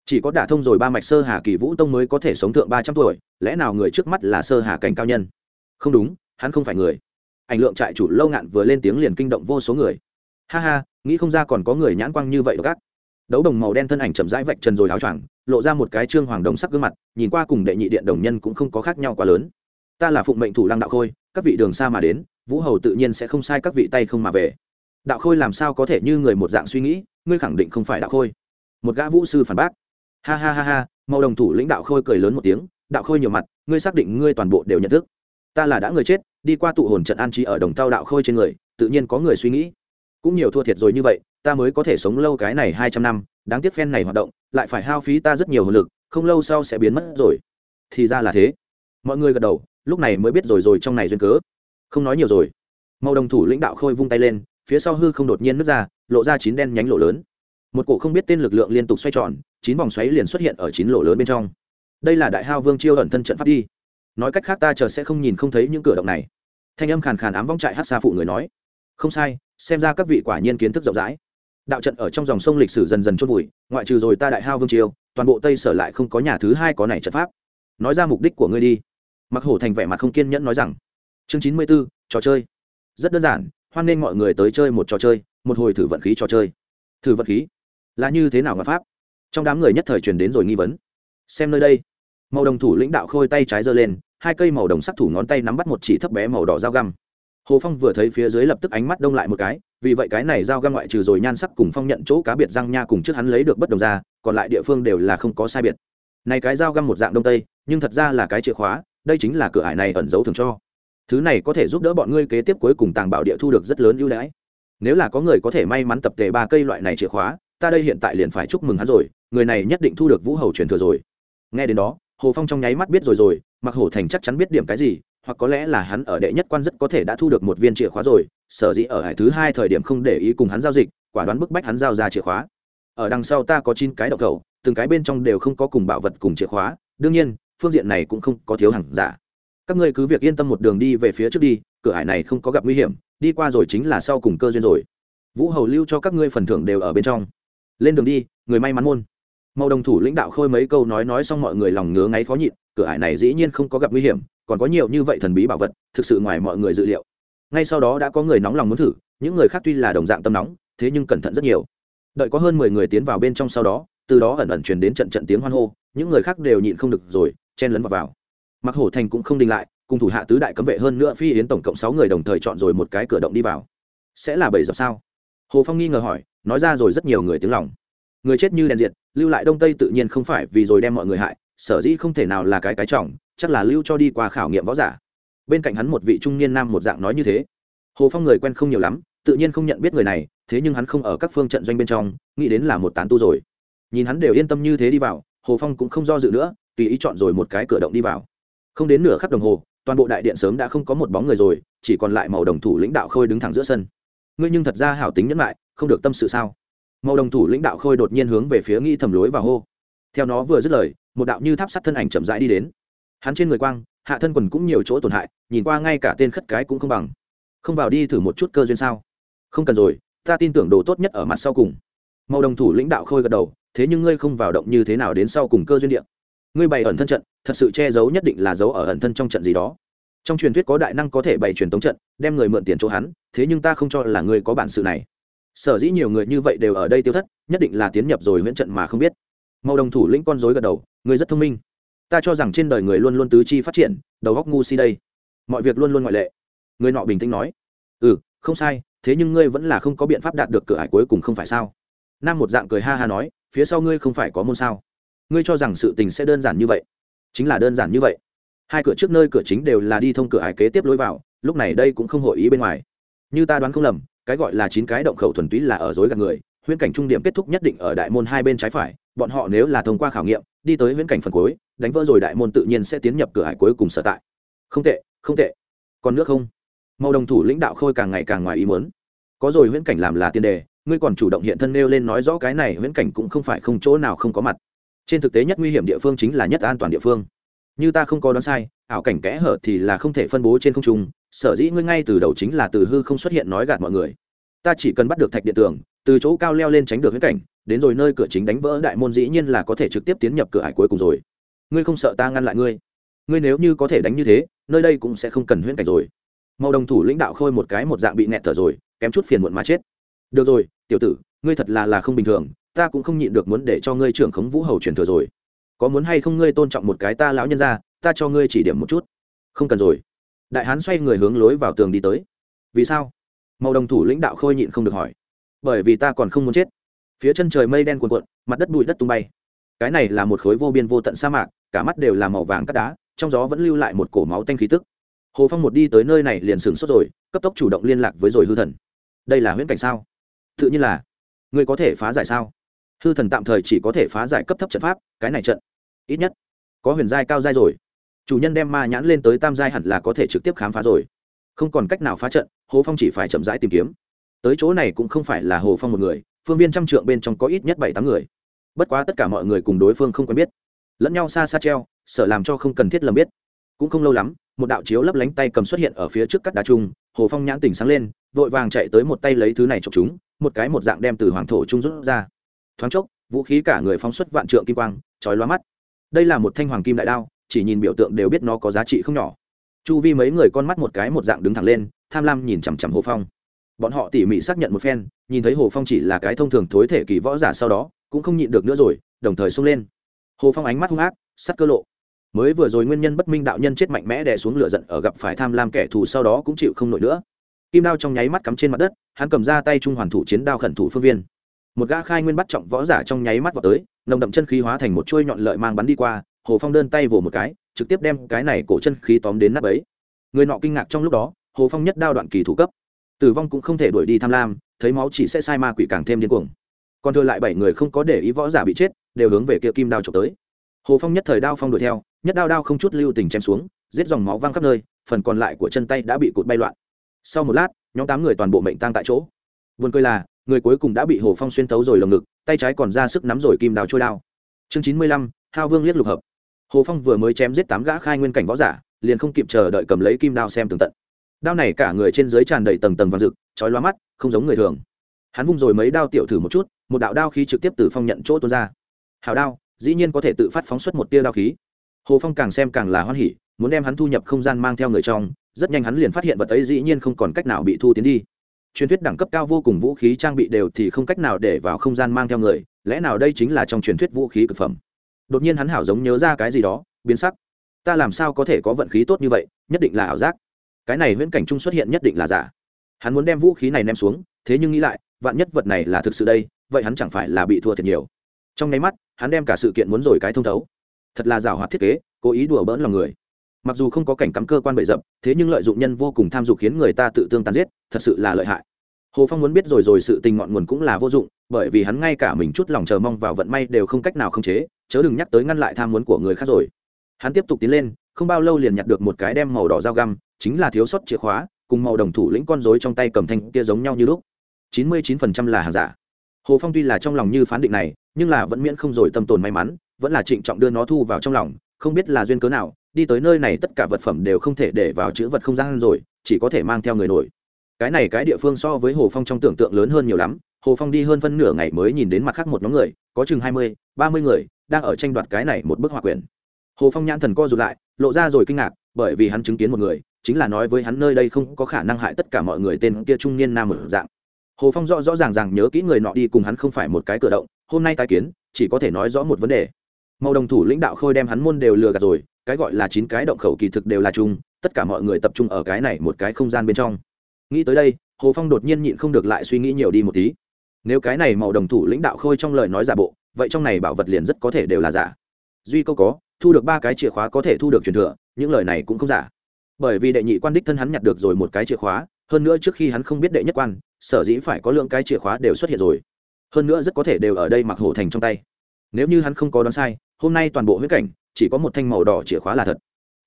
A: Chỉ có đả thông rồi ba mạch sơ hà kỳ vũ tông mới có thể sống thượng ba trăm tuổi, lẽ nào người trước mắt là sơ hà cảnh cao nhân? Không đúng, hắn không phải người. Ảnh lượng trại chủ lâu ngạn vừa lên tiếng liền kinh động vô số người. Ha ha, nghĩ không ra còn có người nhãn quang như vậy gác. Đấu đồng màu đen thân ảnh chậm rãi vạch trần rồi áo choàng, lộ ra một cái trương hoàng đồng sắc gương mặt, nhìn qua cùng đệ nhị điện đồng nhân cũng không có khác nhau quá lớn ta là phụng mệnh thủ lăng đạo khôi, các vị đường xa mà đến, vũ hầu tự nhiên sẽ không sai các vị tay không mà về. Đạo khôi làm sao có thể như người một dạng suy nghĩ, ngươi khẳng định không phải đạo khôi. Một gã vũ sư phản bác. Ha ha ha ha, màu đồng thủ lĩnh đạo khôi cười lớn một tiếng, đạo khôi nhiều mặt, ngươi xác định ngươi toàn bộ đều nhận thức. Ta là đã người chết, đi qua tụ hồn trận an trí ở đồng tao đạo khôi trên người, tự nhiên có người suy nghĩ. Cũng nhiều thua thiệt rồi như vậy, ta mới có thể sống lâu cái này hai trăm năm, đáng tiếc phen này hoạt động, lại phải hao phí ta rất nhiều hồn lực, không lâu sau sẽ biến mất rồi. Thì ra là thế. Mọi người gật đầu lúc này mới biết rồi rồi trong này duyên cớ. Không nói nhiều rồi. Màu đồng thủ lãnh đạo khôi vung tay lên, phía sau hư không đột nhiên nứt ra, lộ ra chín đen nhánh lộ lớn. Một cổ không biết tên lực lượng liên tục xoay tròn, chín vòng xoáy liền xuất hiện ở chín lộ lớn bên trong. Đây là đại hao vương chiêu ẩn thân trận pháp đi. Nói cách khác ta chờ sẽ không nhìn không thấy những cửa động này. Thanh âm khàn khàn ám vong trại hát xa phụ người nói. Không sai, xem ra các vị quả nhiên kiến thức rộng rãi. Đạo trận ở trong dòng sông lịch sử dần dần chôn vùi, ngoại trừ rồi ta đại hao vương chiêu, toàn bộ tây sở lại không có nhà thứ hai có này trận pháp. Nói ra mục đích của ngươi đi mặc hổ thành vẻ mặt không kiên nhẫn nói rằng, chương chín mươi b ố trò chơi. Rất đơn giản, hoan nghênh mọi người tới chơi một trò chơi, một hồi thử vận khí trò chơi. Thử vận khí? Là như thế nào mà pháp? Trong đám người nhất thời truyền đến rồi nghi vấn. Xem nơi đây. Màu đồng thủ lãnh đạo khôi tay trái giơ lên, hai cây màu đồng sắc thủ ngón tay nắm bắt một chỉ thấp bé màu đỏ dao găm. Hồ phong vừa thấy phía dưới lập tức ánh mắt đông lại một cái, vì vậy cái này dao găm ngoại trừ rồi nhan sắc cùng phong nhận chỗ cá biệt răng nha cùng trước hắn lấy được bất đồng ra, còn lại địa phương đều là không có sai biệt. Này cái dao găm một dạng đông tây, nhưng thật ra là cái chìa khóa đây chính là cửa ải này ẩn giấu thường cho. Thứ này có thể giúp đỡ bọn ngươi kế tiếp cuối cùng tàng bảo địa thu được rất lớn ưu đãi. Nếu là có người có thể may mắn tập tề ba cây loại này chìa khóa, ta đây hiện tại liền phải chúc mừng hắn rồi, người này nhất định thu được vũ hầu truyền thừa rồi. Nghe đến đó, hồ phong trong nháy mắt biết rồi rồi, mặc hổ thành chắc chắn biết điểm cái gì, hoặc có lẽ là hắn ở đệ nhất quan rất có thể đã thu được một viên chìa khóa rồi, sở dĩ ở hải thứ hai thời điểm không để ý cùng hắn giao dịch, quả đoán bức bách hắn giao ra chìa khóa. Ở đằng sau ta có chín cái đậu cầu từng cái bên trong đều không có cùng bảo vật cùng chìa khóa, đương nhiên phương diện này cũng không có thiếu hàng giả. Các ngươi cứ việc yên tâm một đường đi về phía trước đi, cửa hải này không có gặp nguy hiểm, đi qua rồi chính là sau cùng cơ duyên rồi. Vũ hầu lưu cho các ngươi phần thưởng đều ở bên trong. Lên đường đi, người may mắn môn màu đồng thủ lãnh đạo khôi mấy câu nói nói xong mọi người lòng ngứa ngáy khó nhịn, cửa ải này dĩ nhiên không có gặp nguy hiểm, còn có nhiều như vậy thần bí bảo vật, thực sự ngoài mọi người dự liệu. Ngay sau đó đã có người nóng lòng muốn thử, những người khác tuy là đồng dạng tâm nóng, thế nhưng cẩn thận rất nhiều. Đợi có hơn mười người tiến vào bên trong sau đó, từ đó ẩn ẩn truyền đến trận trận tiếng hoan hô, những người khác đều nhịn không được rồi chen lấn vào vào. Mặc hổ thành cũng không đình lại, cùng thủ hạ tứ đại cấm vệ hơn nữa phi yến tổng cộng sáu người đồng thời chọn rồi một cái cửa động đi vào. Sẽ là bảy giờ sao? Hồ phong nghi ngờ hỏi, nói ra rồi rất nhiều người tiếng lòng. Người chết như đèn diệt, lưu lại đông tây tự nhiên không phải vì rồi đem mọi người hại, sở dĩ không thể nào là cái cái trọng, chắc là lưu cho đi qua khảo nghiệm võ giả. Bên cạnh hắn một vị trung niên nam một dạng nói như thế. Hồ phong người quen không nhiều lắm, tự nhiên không nhận biết người này, thế nhưng hắn không ở các phương trận doanh bên trong, nghĩ đến là một tán tu rồi. Nhìn hắn đều yên tâm như thế đi vào hồ phong cũng không do dự nữa, tùy ý chọn rồi một cái cửa động đi vào. Không đến nửa khắc đồng hồ, toàn bộ đại điện sớm đã không có một bóng người rồi, chỉ còn lại màu đồng thủ lãnh đạo khôi đứng thẳng giữa sân. Ngươi nhưng thật ra hảo tính nhẫn lại, không được tâm sự sao? Màu đồng thủ lãnh đạo khôi đột nhiên hướng về phía nghi thầm lối và hô. Theo nó vừa dứt lời, một đạo như tháp sắt thân ảnh chậm rãi đi đến. Hắn trên người quang, hạ thân quần cũng nhiều chỗ tổn hại, nhìn qua ngay cả tên khất cái cũng không bằng. Không vào đi thử một chút cơ duyên sao? Không cần rồi, ta tin tưởng đồ tốt nhất ở mặt sau cùng. Màu đồng thủ lãnh đạo khôi gật đầu thế nhưng ngươi không vào động như thế nào đến sau cùng cơ duyên địa, ngươi bày ẩn thân trận thật sự che giấu nhất định là giấu ở ẩn thân trong trận gì đó. Trong truyền thuyết có đại năng có thể bày truyền tống trận đem người mượn tiền chỗ hắn thế nhưng ta không cho là ngươi có bản sự này. Sở dĩ nhiều người như vậy đều ở đây tiêu thất nhất định là tiến nhập rồi huyễn trận mà không biết. Màu đồng thủ lĩnh con dối gật đầu ngươi rất thông minh. Ta cho rằng trên đời người luôn luôn tứ chi phát triển đầu góc ngu si đây. Mọi việc luôn luôn ngoại lệ. Người nọ bình tĩnh nói. Ừ không sai thế nhưng ngươi vẫn là không có biện pháp đạt được cửa ải cuối cùng không phải sao? Nam một dạng cười ha ha nói, phía sau ngươi không phải có môn sao? Ngươi cho rằng sự tình sẽ đơn giản như vậy? Chính là đơn giản như vậy. Hai cửa trước nơi cửa chính đều là đi thông cửa ải kế tiếp lối vào, lúc này đây cũng không hội ý bên ngoài. Như ta đoán không lầm, cái gọi là chín cái động khẩu thuần túy là ở dối gạt người, huyễn cảnh trung điểm kết thúc nhất định ở đại môn hai bên trái phải, bọn họ nếu là thông qua khảo nghiệm, đi tới huyễn cảnh phần cuối, đánh vỡ rồi đại môn tự nhiên sẽ tiến nhập cửa hải cuối cùng sở tại. Không tệ không tệ. Còn nước không? Màu đồng thủ lãnh đạo khôi càng ngày càng ngoài ý muốn. Có rồi huyễn cảnh làm là tiền đề ngươi còn chủ động hiện thân nêu lên nói rõ cái này huyễn cảnh cũng không phải không chỗ nào không có mặt. Trên thực tế nhất nguy hiểm địa phương chính là nhất an toàn địa phương. Như ta không có đoán sai, ảo cảnh kẽ hở thì là không thể phân bố trên không trung, sở dĩ ngươi ngay từ đầu chính là từ hư không xuất hiện nói gạt mọi người. Ta chỉ cần bắt được thạch điện tường, từ chỗ cao leo lên tránh được huyễn cảnh, đến rồi nơi cửa chính đánh vỡ đại môn dĩ nhiên là có thể trực tiếp tiến nhập cửa hải cuối cùng rồi. Ngươi không sợ ta ngăn lại ngươi? Ngươi nếu như có thể đánh như thế, nơi đây cũng sẽ không cần huyễn cảnh rồi. Màu đồng thủ lãnh đạo khôi một cái một dạng bị nẹt thở rồi, kém chút phiền muộn mà chết. Được rồi tiểu tử, ngươi thật là là không bình thường, ta cũng không nhịn được muốn để cho ngươi trưởng khống vũ hầu truyền thừa rồi. Có muốn hay không ngươi tôn trọng một cái ta lão nhân ra, ta cho ngươi chỉ điểm một chút. Không cần rồi. Đại hán xoay người hướng lối vào tường đi tới. Vì sao? Màu đồng thủ lãnh đạo khôi nhịn không được hỏi. Bởi vì ta còn không muốn chết. Phía chân trời mây đen cuồn cuộn, mặt đất bụi đất tung bay. Cái này là một khối vô biên vô tận sa mạc, cả mắt đều là màu vàng cắt đá, trong gió vẫn lưu lại một cổ máu tanh khí tức. Hồ phong một đi tới nơi này liền sửng sốt rồi, cấp tốc chủ động liên lạc với rồi hư thần. Đây là huyễn cảnh sao? Tự nhiên là, ngươi có thể phá giải sao? Hư thần tạm thời chỉ có thể phá giải cấp thấp trận pháp, cái này trận, ít nhất, có huyền giai cao giai rồi. Chủ nhân đem ma nhãn lên tới tam giai hẳn là có thể trực tiếp khám phá rồi. Không còn cách nào phá trận, hồ phong chỉ phải chậm rãi tìm kiếm. Tới chỗ này cũng không phải là hồ phong một người, phương viên trăm trượng bên trong có ít nhất bảy tám người. Bất quá tất cả mọi người cùng đối phương không quen biết. Lẫn nhau xa xa treo, sợ làm cho không cần thiết lầm biết. Cũng không lâu lắm, một đạo chiếu lấp lánh tay cầm xuất hiện ở phía trước các đá trung hồ phong nhãn tỉnh sáng lên vội vàng chạy tới một tay lấy thứ này chọc chúng, một cái một dạng đem từ hoàng thổ trung rút ra. Thoáng chốc, vũ khí cả người phóng xuất vạn trượng kim quang, chói lóa mắt. Đây là một thanh hoàng kim đại đao, chỉ nhìn biểu tượng đều biết nó có giá trị không nhỏ. Chu vi mấy người con mắt một cái một dạng đứng thẳng lên, tham lam nhìn chằm chằm hồ phong. Bọn họ tỉ mỉ xác nhận một phen, nhìn thấy hồ phong chỉ là cái thông thường thối thể kỳ võ giả sau đó, cũng không nhịn được nữa rồi, đồng thời xông lên. Hồ phong ánh mắt hung ác, sắt cơ lộ. Mới vừa rồi nguyên nhân bất minh đạo nhân chết mạnh mẽ đè xuống lửa giận ở gặp phải tham lam kẻ thù sau đó cũng chịu không nổi nữa kim đao trong nháy mắt cắm trên mặt đất, hắn cầm ra tay trung hoàn thủ chiến đao khẩn thủ phương viên. Một gã khai nguyên bắt trọng võ giả trong nháy mắt vào tới, nồng đậm chân khí hóa thành một chuôi nhọn lợi mang bắn đi qua, hồ phong đơn tay vồ một cái, trực tiếp đem cái này cổ chân khí tóm đến nắp ấy. Người nọ kinh ngạc trong lúc đó, hồ phong nhất đao đoạn kỳ thủ cấp. Tử vong cũng không thể đuổi đi tham lam, thấy máu chỉ sẽ sai ma quỷ càng thêm điên cuồng. Còn thừa lại bảy người không có để ý võ giả bị chết, đều hướng về kia kim đao trộm tới. Hồ phong nhất thời đao phong đuổi theo, nhất đao đao không chút lưu tình chém xuống, giết dòng máu văng khắp nơi, phần còn lại của chân tay đã bị cụt bay loạn sau một lát, nhóm tám người toàn bộ mệnh tăng tại chỗ. Vườn cười là, người cuối cùng đã bị hồ phong xuyên tấu rồi lồng ngực, tay trái còn ra sức nắm rồi kim đào trôi đao. Chương chín mươi lăm, hao vương liếc lục hợp. Hồ phong vừa mới chém giết tám gã khai nguyên cảnh võ giả, liền không kịp chờ đợi cầm lấy kim đao xem tường tận. Đao này cả người trên dưới tràn đầy tầng tầng vàng rực, chói loa mắt, không giống người thường. Hắn vung rồi mấy đao tiểu thử một chút, một đạo đao khí trực tiếp từ phong nhận chỗ tuôn ra. Hào đao, dĩ nhiên có thể tự phát phóng xuất một tia đao khí. Hồ phong càng xem càng là hoan hỉ, muốn đem hắn thu nhập không gian mang theo người trong rất nhanh hắn liền phát hiện vật ấy dĩ nhiên không còn cách nào bị thu tiến đi. Truyền thuyết đẳng cấp cao vô cùng vũ khí trang bị đều thì không cách nào để vào không gian mang theo người, lẽ nào đây chính là trong truyền thuyết vũ khí cực phẩm? Đột nhiên hắn hảo giống nhớ ra cái gì đó, biến sắc. Ta làm sao có thể có vận khí tốt như vậy, nhất định là ảo giác. Cái này viễn cảnh trung xuất hiện nhất định là giả. Hắn muốn đem vũ khí này ném xuống, thế nhưng nghĩ lại, vạn nhất vật này là thực sự đây, vậy hắn chẳng phải là bị thua thiệt nhiều. Trong nháy mắt, hắn đem cả sự kiện muốn rồi cái thông thấu. Thật là giảo hoạt thiết kế, cố ý đùa bỡn lòng người mặc dù không có cảnh cắm cơ quan bậy dập, thế nhưng lợi dụng nhân vô cùng tham dục khiến người ta tự tương tàn giết, thật sự là lợi hại. Hồ phong muốn biết rồi rồi sự tình ngọn nguồn cũng là vô dụng, bởi vì hắn ngay cả mình chút lòng chờ mong vào vận may đều không cách nào khống chế, chớ đừng nhắc tới ngăn lại tham muốn của người khác rồi. Hắn tiếp tục tiến lên, không bao lâu liền nhặt được một cái đem màu đỏ dao găm, chính là thiếu sót chìa khóa, cùng màu đồng thủ lĩnh con rối trong tay cầm thanh kia giống nhau như lúc. Chín mươi chín phần trăm là hàng giả. Hồ phong tuy là trong lòng như phán định này, nhưng là vẫn miễn không rồi tâm tồn may mắn, vẫn là trịnh trọng đưa nó thu vào trong lòng, không biết là duyên cớ nào đi tới nơi này tất cả vật phẩm đều không thể để vào chữ vật không gian rồi, chỉ có thể mang theo người nổi. Cái này cái địa phương so với hồ phong trong tưởng tượng lớn hơn nhiều lắm. Hồ phong đi hơn phân nửa ngày mới nhìn đến mặt khác một nhóm người, có chừng hai mươi, ba mươi người đang ở tranh đoạt cái này một bức họa quyển. Hồ phong nhãn thần co rụt lại, lộ ra rồi kinh ngạc, bởi vì hắn chứng kiến một người, chính là nói với hắn nơi đây không có khả năng hại tất cả mọi người tên kia trung niên nam ở dạng. Hồ phong rõ rõ ràng ràng nhớ kỹ người nọ đi cùng hắn không phải một cái cửa động, hôm nay tái kiến, chỉ có thể nói rõ một vấn đề màu đồng thủ lãnh đạo khôi đem hắn môn đều lừa gạt rồi, cái gọi là chín cái động khẩu kỳ thực đều là chung, tất cả mọi người tập trung ở cái này một cái không gian bên trong. Nghĩ tới đây, hồ phong đột nhiên nhịn không được lại suy nghĩ nhiều đi một tí. Nếu cái này màu đồng thủ lãnh đạo khôi trong lời nói giả bộ, vậy trong này bảo vật liền rất có thể đều là giả. Duy câu có, thu được ba cái chìa khóa có thể thu được truyền thừa, những lời này cũng không giả. Bởi vì đệ nhị quan đích thân hắn nhặt được rồi một cái chìa khóa, hơn nữa trước khi hắn không biết đệ nhất quan, sở dĩ phải có lượng cái chìa khóa đều xuất hiện rồi. Hơn nữa rất có thể đều ở đây mặc hổ thành trong tay. Nếu như hắn không có đoán sai hôm nay toàn bộ huyết cảnh chỉ có một thanh màu đỏ chìa khóa là thật.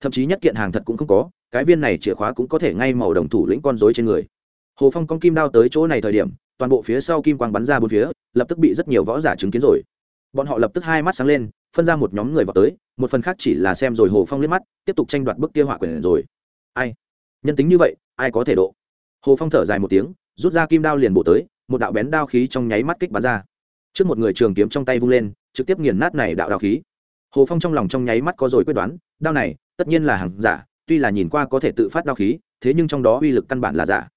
A: Thậm chí nhất kiện hàng thật cũng không có, cái viên này chìa khóa cũng có thể ngay màu đồng thủ lĩnh con dối trên người. Hồ phong con kim đao tới chỗ này thời điểm, toàn bộ phía sau kim quang bắn ra bốn phía, lập tức bị rất nhiều võ giả chứng kiến rồi. Bọn họ lập tức hai mắt sáng lên, phân ra một nhóm người vào tới, một phần khác chỉ là xem rồi hồ phong liếc mắt, tiếp tục tranh đoạt bức kia họa quyển rồi. Ai? Nhân tính như vậy, ai có thể độ? Hồ phong thở dài một tiếng, rút ra kim đao liền bổ tới, một đạo bén đao khí trong nháy mắt kích bắn ra trước một người trường kiếm trong tay vung lên, trực tiếp nghiền nát này đạo đạo khí. Hồ phong trong lòng trong nháy mắt có rồi quyết đoán, đao này, tất nhiên là hàng giả, tuy là nhìn qua có thể tự phát đao khí, thế nhưng trong đó uy lực căn bản là giả.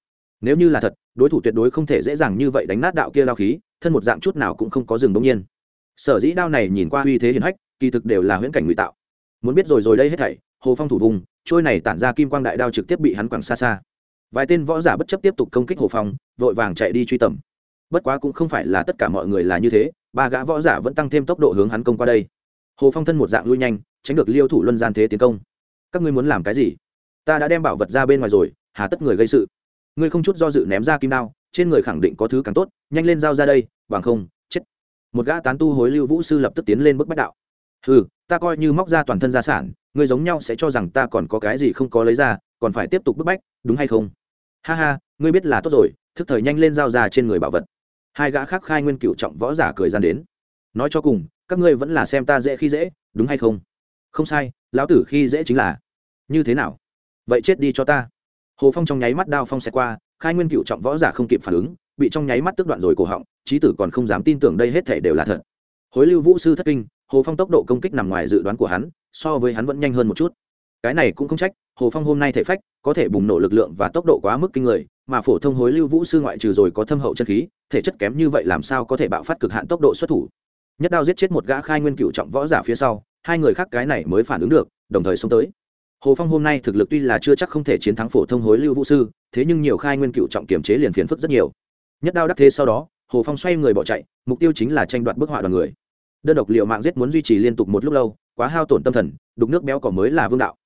A: Nếu như là thật, đối thủ tuyệt đối không thể dễ dàng như vậy đánh nát đạo kia đao khí, thân một dạng chút nào cũng không có rừng đông nhiên. Sở dĩ đao này nhìn qua uy thế hiển hách, kỳ thực đều là huyễn cảnh ngụy tạo. Muốn biết rồi rồi đây hết thảy, hồ phong thủ vùng, trôi này tản ra kim quang đại đao trực tiếp bị hắn quẳng xa xa. Vài tên võ giả bất chấp tiếp tục công kích hồ phong, vội vàng chạy đi truy tầm bất quá cũng không phải là tất cả mọi người là như thế, ba gã võ giả vẫn tăng thêm tốc độ hướng hắn công qua đây. Hồ phong thân một dạng lui nhanh, tránh được liêu thủ luân gian thế tiến công. Các ngươi muốn làm cái gì? Ta đã đem bảo vật ra bên ngoài rồi, hà tất người gây sự. Ngươi không chút do dự ném ra kim đao, trên người khẳng định có thứ càng tốt, nhanh lên giao ra đây, bằng không, chết. Một gã tán tu hối lưu vũ sư lập tức tiến lên bức bách đạo. Ừ ta coi như móc ra toàn thân gia sản, ngươi giống nhau sẽ cho rằng ta còn có cái gì không có lấy ra, còn phải tiếp tục bức bách, đúng hay không? Ha ha, ngươi biết là tốt rồi, thức thời nhanh lên giao ra trên người bảo vật hai gã khác khai nguyên cựu trọng võ giả cười gian đến. Nói cho cùng, các ngươi vẫn là xem ta dễ khi dễ, đúng hay không? Không sai, lão tử khi dễ chính là. Như thế nào? Vậy chết đi cho ta. Hồ phong trong nháy mắt đao phong xẹt qua, khai nguyên cựu trọng võ giả không kịp phản ứng, bị trong nháy mắt tức đoạn rồi cổ họng trí tử còn không dám tin tưởng đây hết thể đều là thật. Hối lưu vũ sư thất kinh, hồ phong tốc độ công kích nằm ngoài dự đoán của hắn, so với hắn vẫn nhanh hơn một chút. Cái này cũng không trách hồ phong hôm nay thể phách, có thể bùng nổ lực lượng và tốc độ quá mức kinh người, mà phổ thông hối lưu vũ sư ngoại trừ rồi có thâm hậu chân khí, thể chất kém như vậy làm sao có thể bạo phát cực hạn tốc độ xuất thủ? Nhất đao giết chết một gã khai nguyên cựu trọng võ giả phía sau, hai người khác cái này mới phản ứng được, đồng thời xông tới. Hồ phong hôm nay thực lực tuy là chưa chắc không thể chiến thắng phổ thông hối lưu vũ sư, thế nhưng nhiều khai nguyên cựu trọng kiềm chế liền phiền phức rất nhiều. Nhất đao đắc thế sau đó, hồ phong xoay người bỏ chạy, mục tiêu chính là tranh đoạt bức họa đoàn người. Đơn độc liệu mạng giết muốn duy trì liên tục một lúc lâu, quá hao tổn tâm thần, đục nước béo cỏ mới là vương đạo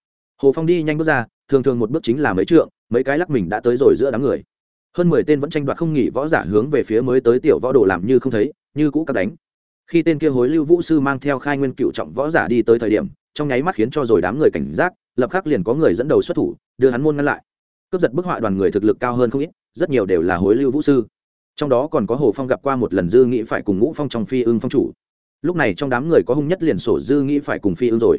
A: hồ phong đi nhanh bước ra, thường thường một bước chính là mấy trượng, mấy cái lắc mình đã tới rồi giữa đám người. Hơn mười tên vẫn tranh đoạt không nghỉ võ giả hướng về phía mới tới tiểu võ đồ làm như không thấy, như cũ cắt đánh. Khi tên kia hối lưu vũ sư mang theo khai nguyên cựu trọng võ giả đi tới thời điểm, trong nháy mắt khiến cho rồi đám người cảnh giác, lập khắc liền có người dẫn đầu xuất thủ, đưa hắn môn ngăn lại. Cướp giật bức họa đoàn người thực lực cao hơn không ít, rất nhiều đều là hối lưu vũ sư. Trong đó còn có hồ phong gặp qua một lần dư nghĩ phải cùng ngũ phong trong phi ưng phong chủ. Lúc này trong đám người có hung nhất liền sổ dư nghĩ phải cùng phi ưng rồi.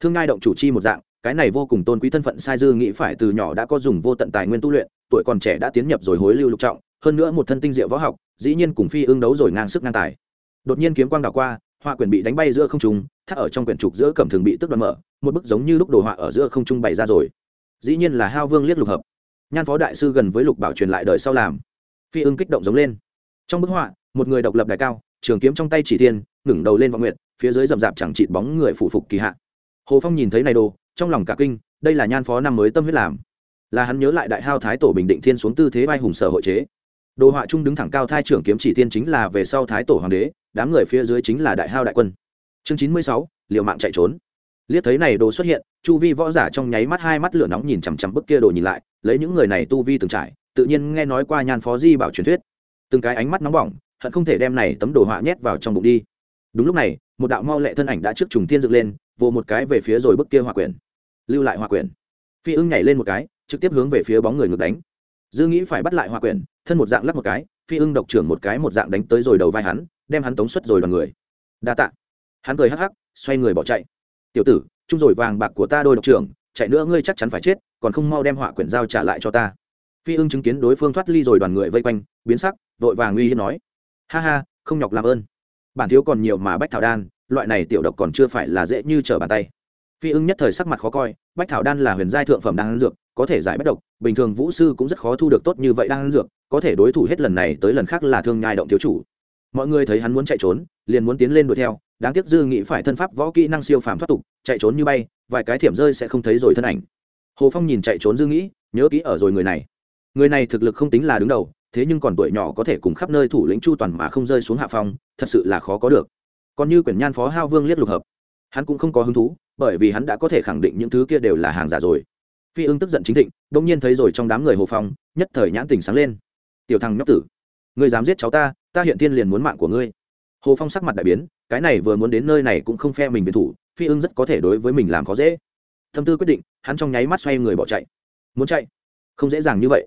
A: Thương ngai động chủ chi một dạng cái này vô cùng tôn quý thân phận sai dư nghĩ phải từ nhỏ đã có dùng vô tận tài nguyên tu luyện, tuổi còn trẻ đã tiến nhập rồi hối lưu lục trọng, hơn nữa một thân tinh diệu võ học, dĩ nhiên cùng phi ương đấu rồi ngang sức ngang tài. Đột nhiên kiếm quang đảo qua họa quyển bị đánh bay giữa không trung, thắt ở trong quyển trục giữa cẩm thường bị tức đoạn mở, một bức giống như lúc đồ họa ở giữa không trung bày ra rồi. Dĩ nhiên là hao vương liếc lục hợp. Nhan phó đại sư gần với lục bảo truyền lại đời sau làm. Phi ưng kích động giống lên. Trong bức họa, một người độc lập đại cao, trường kiếm trong tay chỉ thiên, ngẩng đầu lên vọng nguyện phía dưới rậm rạp chẳng chịt bóng người phụ phục kỳ hạ. Hồ phong nhìn thấy này đồ trong lòng cả kinh, đây là nhan phó năm mới tâm huyết làm. Là hắn nhớ lại đại hao thái tổ bình định thiên xuống tư thế vai hùng sở hội chế. Đồ họa trung đứng thẳng cao thai trưởng kiếm chỉ thiên chính là về sau thái tổ hoàng đế, đám người phía dưới chính là đại hao đại quân. Chương chín mươi sáu liệu mạng chạy trốn. Liếc thấy này đồ xuất hiện, chu vi võ giả trong nháy mắt hai mắt lửa nóng nhìn chằm chằm bức kia đồ nhìn lại, lấy những người này tu vi từng trải, tự nhiên nghe nói qua nhan phó di bảo truyền thuyết. Từng cái ánh mắt nóng bỏng, hận không thể đem này tấm đồ họa nhét vào trong bụng đi. Đúng lúc này, một đạo mau lẹ thân ảnh đã trước trùng thiên dựng lên, vồ một cái về phía rồi bức kia hỏa quyển lưu lại hòa quyển. Phi ưng nhảy lên một cái, trực tiếp hướng về phía bóng người ngược đánh. Dư nghĩ phải bắt lại hòa quyển, thân một dạng lắp một cái, phi ưng độc trưởng một cái một dạng đánh tới rồi đầu vai hắn, đem hắn tống xuất rồi đoàn người. Đa tạ. Hắn cười hắc hắc, xoay người bỏ chạy. Tiểu tử, chung rồi vàng bạc của ta đôi độc trưởng, chạy nữa ngươi chắc chắn phải chết, còn không mau đem họa quyển giao trả lại cho ta. Phi ưng chứng kiến đối phương thoát ly rồi đoàn người vây quanh, biến sắc, vội vàng uy hiếp nói. Ha ha, không nhọc làm ơn. Bản thiếu còn nhiều mà bách thảo đan, loại này tiểu độc còn chưa phải là dễ như trở bàn tay phi ưng nhất thời sắc mặt khó coi, bách thảo đan là huyền giai thượng phẩm đan dược, có thể giải bất độc, bình thường vũ sư cũng rất khó thu được tốt như vậy đan dược, có thể đối thủ hết lần này tới lần khác là thương nhai động thiếu chủ. Mọi người thấy hắn muốn chạy trốn, liền muốn tiến lên đuổi theo, đáng tiếc dư Nghị phải thân pháp võ kỹ năng siêu phàm thoát tục, chạy trốn như bay, vài cái thiểm rơi sẽ không thấy rồi thân ảnh. Hồ phong nhìn chạy trốn dư nghĩ nhớ kỹ ở rồi người này. Người này thực lực không tính là đứng đầu, thế nhưng còn tuổi nhỏ có thể cùng khắp nơi thủ lĩnh chu toàn mà không rơi xuống hạ phong, thật sự là khó có được. Còn như quyển nhan phó hao vương liếc lục hợp, hắn cũng không có hứng thú bởi vì hắn đã có thể khẳng định những thứ kia đều là hàng giả rồi. Phi ưng tức giận chính thịnh đ ỗ n g nhiên thấy rồi trong đám người hồ phong, nhất thời nhãn tình sáng lên. Tiểu thằng nhóc tử người dám giết cháu ta ta hiện thiên liền muốn mạng của ngươi. Hồ phong sắc mặt đại biến, cái này vừa muốn đến nơi này cũng không phe mình biệt thủ, phi ưng rất có thể đối với mình làm khó dễ. Tâm tư quyết định, hắn trong nháy mắt xoay người bỏ chạy. Muốn chạy? Không dễ dàng như vậy.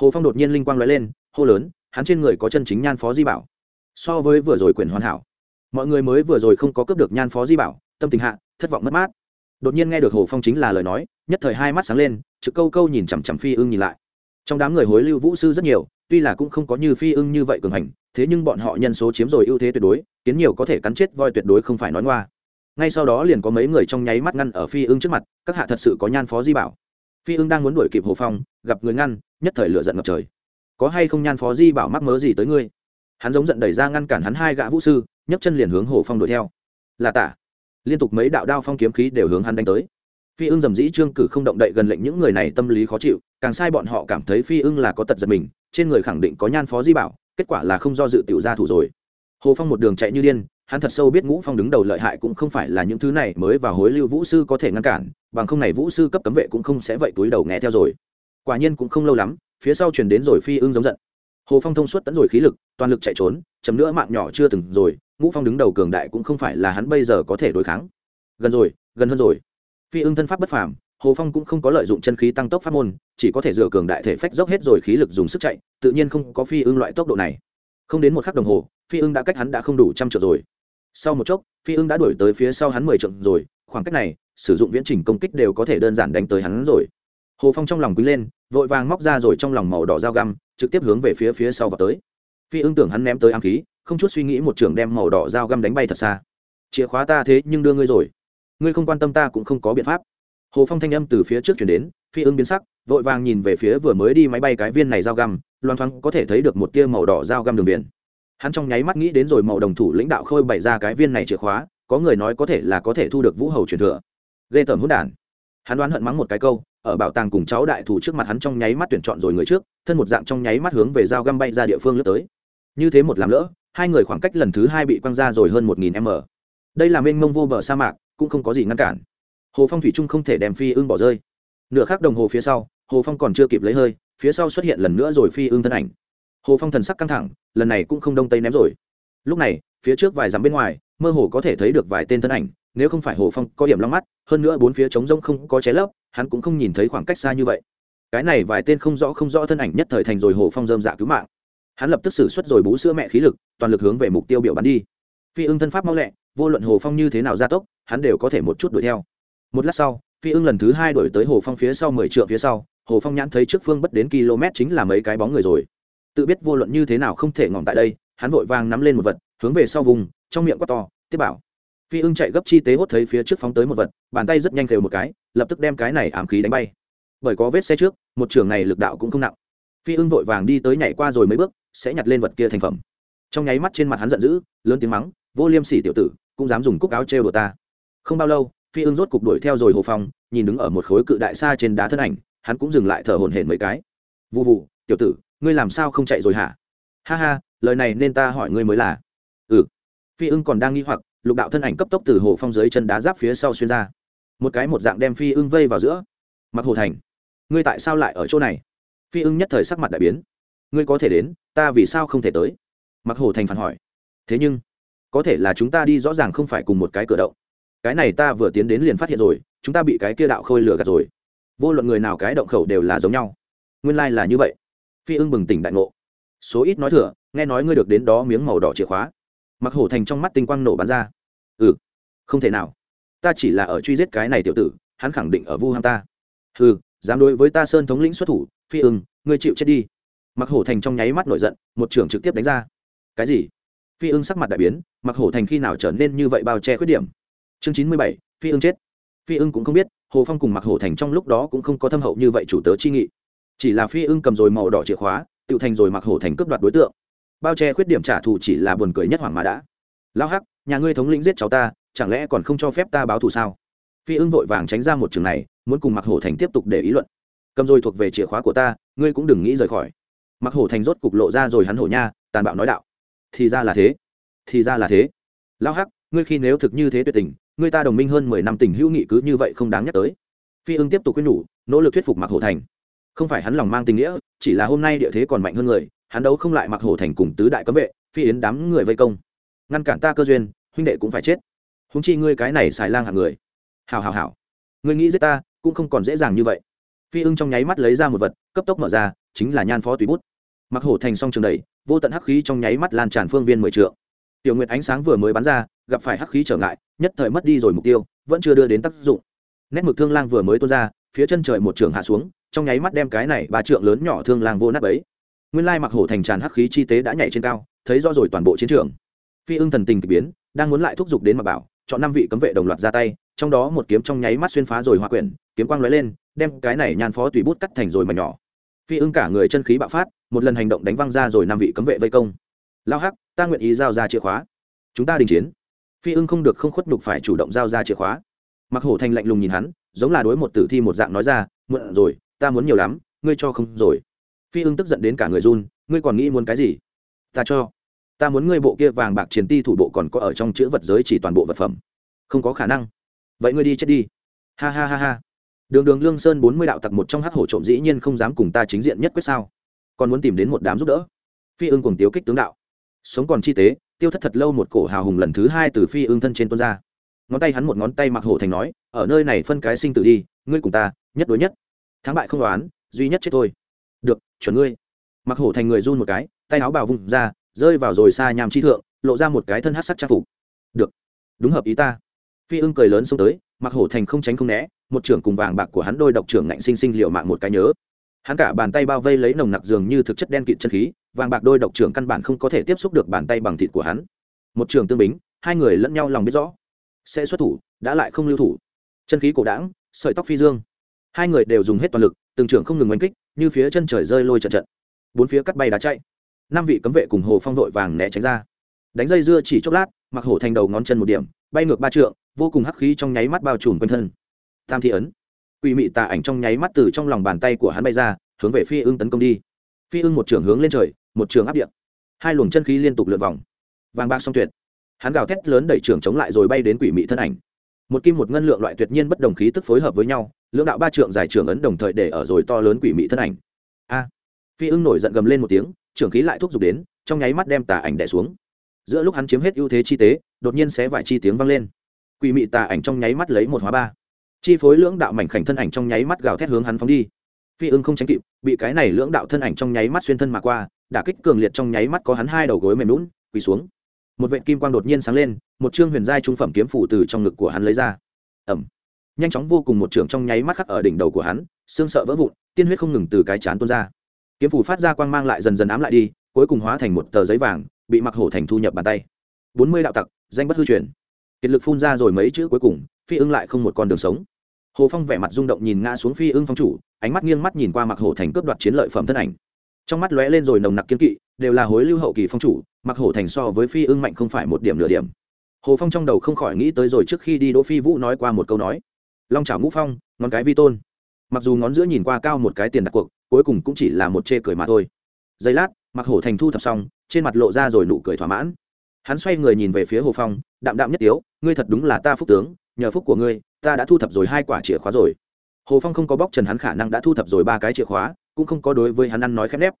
A: Hồ phong đột nhiên linh quang nói lên, hô lớn, hắn trên người có chân chính nhan phó di bảo. So với vừa rồi quyền hoàn hảo. Mọi người mới vừa rồi không có cướp được nhan phó di bảo, tâm tình hạ thất vọng mất mát. Đột nhiên nghe được hồ phong chính là lời nói, nhất thời hai mắt sáng lên, trực câu câu nhìn chằm chằm phi ưng nhìn lại. Trong đám người hối lưu vũ sư rất nhiều, tuy là cũng không có như phi ưng như vậy cường hành, thế nhưng bọn họ nhân số chiếm rồi ưu thế tuyệt đối, kiến nhiều có thể cắn chết voi tuyệt đối không phải nói ngoa. Ngay sau đó liền có mấy người trong nháy mắt ngăn ở phi ưng trước mặt, các hạ thật sự có nhan phó di bảo. Phi ưng đang muốn đuổi kịp hồ phong, gặp người ngăn, nhất thời lựa giận ngập trời. Có hay không nhan phó di bảo mắc mớ gì tới ngươi? Hắn giống giận đẩy ra ngăn cản hắn hai gã vũ sư, nhấc chân liền hướng hồ phong đuổi theo. Là tả liên tục mấy đạo đao phong kiếm khí đều hướng hắn đánh tới. Phi ưng dầm dĩ trương cử không động đậy gần lệnh những người này tâm lý khó chịu, càng sai bọn họ cảm thấy phi ưng là có tật giật mình, trên người khẳng định có nhan phó di bảo, kết quả là không do dự tiểu ra thủ rồi. Hồ phong một đường chạy như điên, hắn thật sâu biết ngũ phong đứng đầu lợi hại cũng không phải là những thứ này mới và hối lưu vũ sư có thể ngăn cản, bằng không này vũ sư cấp cấm vệ cũng không sẽ vậy túi đầu nghe theo rồi. Quả nhiên cũng không lâu lắm, phía sau chuyển đến rồi phi ưng giống giận. Hồ phong thông suốt tẫn rồi khí lực, toàn lực chạy trốn chấm nữa mạng nhỏ chưa từng rồi ngũ phong đứng đầu cường đại cũng không phải là hắn bây giờ có thể đối kháng. Gần rồi, gần hơn rồi. Phi ưng thân pháp bất phàm, hồ phong cũng không có lợi dụng chân khí tăng tốc pháp môn, chỉ có thể dựa cường đại thể phách dốc hết rồi khí lực dùng sức chạy, tự nhiên không có phi ưng loại tốc độ này. Không đến một khắc đồng hồ, phi ưng đã cách hắn đã không đủ trăm triệu rồi. Sau một chốc, phi ưng đã đuổi tới phía sau hắn mười trượng rồi, khoảng cách này, sử dụng viễn trình công kích đều có thể đơn giản đánh tới hắn rồi. Hồ phong trong lòng quý lên, vội vàng móc ra rồi trong lòng màu đỏ dao găm, trực tiếp hướng về phía phía sau và tới. Phi ưng tưởng hắn ném tới ám khí không chút suy nghĩ một trưởng đem màu đỏ dao găm đánh bay thật xa. Chìa khóa ta thế nhưng đưa ngươi rồi. Ngươi không quan tâm ta cũng không có biện pháp. Hồ phong thanh âm từ phía trước chuyển đến, phi ưng biến sắc, vội vàng nhìn về phía vừa mới đi máy bay cái viên này dao găm loan thoáng có thể thấy được một tia màu đỏ dao găm đường viền hắn trong nháy mắt nghĩ đến rồi màu đồng thủ lãnh đạo khôi bày ra cái viên này chìa khóa, có người nói có thể là có thể thu được vũ hầu truyền thừa. Ghê tởm hỗn đản. Hắn đoán hận mắng một cái câu, ở bảo tàng cùng cháu đại thủ trước mặt hắn trong nháy mắt tuyển chọn rồi người trước, thân một dạng trong nháy mắt hướng về dao găm bay ra địa phương lướt tới. Như thế một làm lỡ hai người khoảng cách lần thứ hai bị quăng ra rồi hơn một nghìn m. Đây là mênh mông vô bờ sa mạc, cũng không có gì ngăn cản. Hồ phong thủy trung không thể đem phi ưng bỏ rơi. Nửa khắc đồng hồ phía sau, hồ phong còn chưa kịp lấy hơi, phía sau xuất hiện lần nữa rồi phi ưng thân ảnh. Hồ phong thần sắc căng thẳng, lần này cũng không đông tây ném rồi. Lúc này, phía trước vài dặm bên ngoài, mơ hồ có thể thấy được vài tên thân ảnh, nếu không phải hồ phong có điểm long mắt, hơn nữa bốn phía trống rông không có cháy lấp, hắn cũng không nhìn thấy khoảng cách xa như vậy. Cái này vài tên không rõ không rõ thân ảnh nhất thời thành rồi hồ phong dơm dạ cứu mạng hắn lập tức xử suất rồi bú sữa mẹ khí lực, toàn lực hướng về mục tiêu biểu bắn đi. Phi ưng thân pháp mau lẹ, vô luận hồ phong như thế nào gia tốc, hắn đều có thể một chút đuổi theo. Một lát sau, phi ưng lần thứ hai đổi tới hồ phong phía sau mười trượng phía sau, hồ phong nhãn thấy trước phương bất đến km chính là mấy cái bóng người rồi. Tự biết vô luận như thế nào không thể ngỏm tại đây, hắn vội vàng nắm lên một vật, hướng về sau vùng, trong miệng quát to, tiếp bảo. Phi ưng chạy gấp chi tế hốt thấy phía trước phóng tới một vật, bàn tay rất nhanh khều một cái, lập tức đem cái này ám khí đánh bay. Bởi có vết xe trước, một trường này lực đạo cũng không nặng. Phi ưng vội vàng đi tới nhảy qua rồi mấy bước sẽ nhặt lên vật kia thành phẩm. Trong nháy mắt trên mặt hắn giận dữ, lớn tiếng mắng, vô liêm sỉ tiểu tử, cũng dám dùng cúc áo trêu đồ ta. Không bao lâu, phi ưng rốt cục đuổi theo rồi hồ phong, nhìn đứng ở một khối cự đại xa trên đá thân ảnh, hắn cũng dừng lại thở hổn hển mấy cái. Vụ vụ tiểu tử, ngươi làm sao không chạy rồi hả? Ha ha, lời này nên ta hỏi ngươi mới là. Ừ. Phi ưng còn đang nghi hoặc, lục đạo thân ảnh cấp tốc từ hồ phong dưới chân đá giáp phía sau xuyên ra. Một cái một dạng đem phi ưng vây vào giữa. Mặc hồ thành, ngươi tại sao lại ở chỗ này? Phi ưng nhất thời sắc mặt đại biến. Ngươi có thể đến ta vì sao không thể tới? Mặc hồ thành phản hỏi. Thế nhưng, có thể là chúng ta đi rõ ràng không phải cùng một cái cửa động. Cái này ta vừa tiến đến liền phát hiện rồi, chúng ta bị cái kia đạo khôi lừa gạt rồi. Vô luận người nào cái động khẩu đều là giống nhau. Nguyên lai、like、là như vậy. Phi ưng bừng tỉnh đại ngộ. Số ít nói thừa, nghe nói ngươi được đến đó miếng màu đỏ chìa khóa. Mặc hổ thành trong mắt tinh quang nổ bắn ra. Ừ không thể nào. Ta chỉ là ở truy giết cái này tiểu tử, hắn khẳng định ở vu ham ta. Ừ dám đối với ta sơn thống lĩnh xuất thủ, phi ưng, ngươi chịu chết đi mặc hổ thành trong nháy mắt nổi giận, một trưởng trực tiếp đánh ra. Cái gì? Phi ưng sắc mặt đại biến mặc hổ thành khi nào trở nên như vậy bao che khuyết điểm? Chương chín mươi bảy, phi ưng chết. Phi ưng cũng không biết, hồ phong cùng mặc hổ thành trong lúc đó cũng không có thâm hậu như vậy chủ tớ chi nghị. Chỉ là phi ưng cầm rồi màu đỏ chìa khóa, tự thành rồi mặc hổ thành cướp đoạt đối tượng. Bao che khuyết điểm trả thù chỉ là buồn cười nhất hoàng mà đã. Lao hắc, nhà ngươi thống lĩnh giết cháu ta, chẳng lẽ còn không cho phép ta báo thù sao? Phi ưng vội vàng tránh ra một trường này, muốn cùng mặc hổ thành tiếp tục để ý luận. Cầm rồi thuộc về chìa khóa của ta, ngươi cũng đừng nghĩ rời khỏi mặc hổ thành rốt cục lộ ra rồi hắn hổ nha, tàn bạo nói đạo. Thì ra là thế. Thì ra là thế. Lao hắc, ngươi khi nếu thực như thế tuyệt tình, ngươi ta đồng minh hơn mười năm tình hữu nghị cứ như vậy không đáng nhắc tới. Phi ưng tiếp tục quyết nhủ, nỗ lực thuyết phục mặc hổ thành. Không phải hắn lòng mang tình nghĩa, chỉ là hôm nay địa thế còn mạnh hơn người, hắn đấu không lại mặc hổ thành cùng tứ đại cấm vệ, phi yến đám người vây công. Ngăn cản ta cơ duyên, huynh đệ cũng phải chết. Húng chi ngươi cái này xài lang hạng người. Hào hào hào ngươi nghĩ giết ta, cũng không còn dễ dàng như vậy. Phi ưng trong nháy mắt lấy ra một vật, cấp tốc mở ra, chính là nhan phó tùy bút mặc hổ thành song trường đầy vô tận hắc khí trong nháy mắt lan tràn phương viên mười trượng. Tiểu nguyệt ánh sáng vừa mới bắn ra, gặp phải hắc khí trở ngại, nhất thời mất đi rồi mục tiêu, vẫn chưa đưa đến tác dụng. Nét mực thương lang vừa mới tuôn ra, phía chân trời một trường hạ xuống, trong nháy mắt đem cái này ba trượng lớn nhỏ thương lang vô nát ấy nguyên lai mặc hổ thành tràn hắc khí chi tế đã nhảy trên cao, thấy rõ rồi toàn bộ chiến trường. Phi ưng thần tình k ỳ biến, đang muốn lại thúc giục đến mặc bảo, chọn năm vị cấm vệ đồng loạt ra tay, trong đó một kiếm trong nháy mắt xuyên phá rồi hoa quyển, kiếm quang lóe lên, đem cái này nhan phó tùy bút cắt thành rồi mà nhỏ. Phi ưng cả người chân khí bạo phát một lần hành động đánh văng ra rồi năm vị cấm vệ vây công. Lao hắc, ta nguyện ý giao ra chìa khóa. Chúng ta đình chiến. Phi ưng không được không khuất nhục phải chủ động giao ra chìa khóa. Mặc hổ thành lạnh lùng nhìn hắn, giống là đối một tử thi một dạng nói ra, muộn rồi, ta muốn nhiều lắm, ngươi cho không rồi. Phi ưng tức giận đến cả người run, ngươi còn nghĩ muốn cái gì? Ta cho. Ta muốn ngươi bộ kia vàng bạc chiến ti thủ bộ còn có ở trong chữ vật giới chỉ toàn bộ vật phẩm. Không có khả năng. Vậy ngươi đi chết đi. Ha ha ha ha. Đường đường lương sơn bốn mươi đạo tặc một trong hát hổ trộm dĩ nhiên không dám cùng ta chính diện nhất quyết sao? Còn muốn tìm đến một đám giúp đỡ. Phi ưng cùng tiếu kích tướng đạo. Sống còn chi tế, tiêu thất thật lâu một cổ hào hùng lần thứ hai từ phi ưng thân trên tuôn ra. Ngón tay hắn một ngón tay mặc hổ thành nói, ở nơi này phân cái sinh tử đi, ngươi cùng ta, nhất đối nhất. Thắng bại không đoán, duy nhất chết thôi. Được, chuẩn ngươi. Mặc hổ thành người run một cái, tay áo bào vùng ra, rơi vào rồi xa nhàm chi thượng, lộ ra một cái thân hát sắc trang phục. Được, đúng hợp ý ta. Phi ưng cười lớn xông tới, mặc hổ thành không tránh không né, một trưởng cùng vàng bạc của hắn đôi độc trưởng ngạnh sinh sinh liệu mạng một cái nhớ hắn cả bàn tay bao vây lấy nồng nặc dường như thực chất đen kịt chân khí, vàng bạc đôi độc trưởng căn bản không có thể tiếp xúc được bàn tay bằng thịt của hắn. Một trường tương bính, hai người lẫn nhau lòng biết rõ. Sẽ xuất thủ, đã lại không lưu thủ. Chân khí cổ đảng sợi tóc phi dương. Hai người đều dùng hết toàn lực, từng trưởng không ngừng oanh kích, như phía chân trời rơi lôi trận trận. Bốn phía cắt bay đá chạy. Năm vị cấm vệ cùng hồ phong vội vàng né tránh ra. Đánh dây dưa chỉ chốc lát mặc hổ thành đầu ngón chân một điểm, bay ngược ba trượng, vô cùng hắc khí trong nháy mắt bao trùm quanh thân. Tam thị ấn quỷ mị tà ảnh trong nháy mắt từ trong lòng bàn tay của hắn bay ra, hướng về phi ưng tấn công đi. Phi ưng một trường hướng lên trời, một trường áp điện hai luồng chân khí liên tục lượt vòng. Vàng bạc song tuyệt. Hắn gào thét lớn đẩy trường chống lại rồi bay đến quỷ mị thân ảnh. Một kim một ngân lượng loại tuyệt nhiên bất đồng khí tức phối hợp với nhau, lưỡng đạo ba trượng giải trường ấn đồng thời để ở rồi to lớn quỷ mị thân ảnh. A! Phi ưng nổi giận gầm lên một tiếng trường khí lại thúc giục đến, trong nháy mắt đem tà ảnh đẻ xuống. Giữa lúc hắn chiếm hết ưu thế chi tế, đột nhiên xé vải chi tiếng vang lên. Quỷ mị tà ảnh trong nháy mắt lấy một hóa ba chi phối lưỡng đạo mảnh khảnh thân ảnh trong nháy mắt gào thét hướng hắn phóng đi. Phi ưng không tránh kịp, bị cái này lưỡng đạo thân ảnh trong nháy mắt xuyên thân mà qua, đả kích cường liệt trong nháy mắt có hắn hai đầu gối mềm lún quỳ xuống. Một vệ kim quang đột nhiên sáng lên, một chương huyền giai trung phẩm kiếm phủ từ trong ngực của hắn lấy ra. Ẩm nhanh chóng vô cùng một trường trong nháy mắt khắc ở đỉnh đầu của hắn, xương sợ vỡ vụn, tiên huyết không ngừng từ cái chán tuôn ra. Kiếm phủ phát ra quang mang lại dần dần ám lại đi, cuối cùng hóa thành một tờ giấy vàng, bị mặc hổ thành thu nhập bàn tay. Bốn mươi đạo tặc, danh bất hư truyền. Kiệt lực phun ra rồi mấy chữ cuối cùng, phi ưng lại không một con đường sống hồ phong vẻ mặt rung động nhìn ngã xuống phi ưng phong chủ, ánh mắt nghiêng mắt nhìn qua mặc hổ thành cướp đoạt chiến lợi phẩm thân ảnh. Trong mắt lóe lên rồi nồng nặc kiên kỵ, đều là hối lưu hậu kỳ phong chủ mặc hổ thành so với phi ưng mạnh không phải một điểm nửa điểm. Hồ phong trong đầu không khỏi nghĩ tới rồi trước khi đi đỗ phi vũ nói qua một câu nói. Long trào ngũ phong, ngón cái vi tôn. Mặc dù ngón giữa nhìn qua cao một cái tiền đặt cuộc, cuối cùng cũng chỉ là một chê cười mà thôi. Giây lát mặc hổ thành thu thập xong, trên mặt lộ ra rồi nụ cười thỏa mãn. Hắn xoay người nhìn về phía hồ phong, đạm đạm nhất tiếu, ngươi thật đúng là ta phúc tướng, nhờ phúc của ngươi ta đã thu thập rồi hai quả chìa khóa rồi. Hồ phong không có bóc trần hắn khả năng đã thu thập rồi ba cái chìa khóa, cũng không có đối với hắn ăn nói khép nép.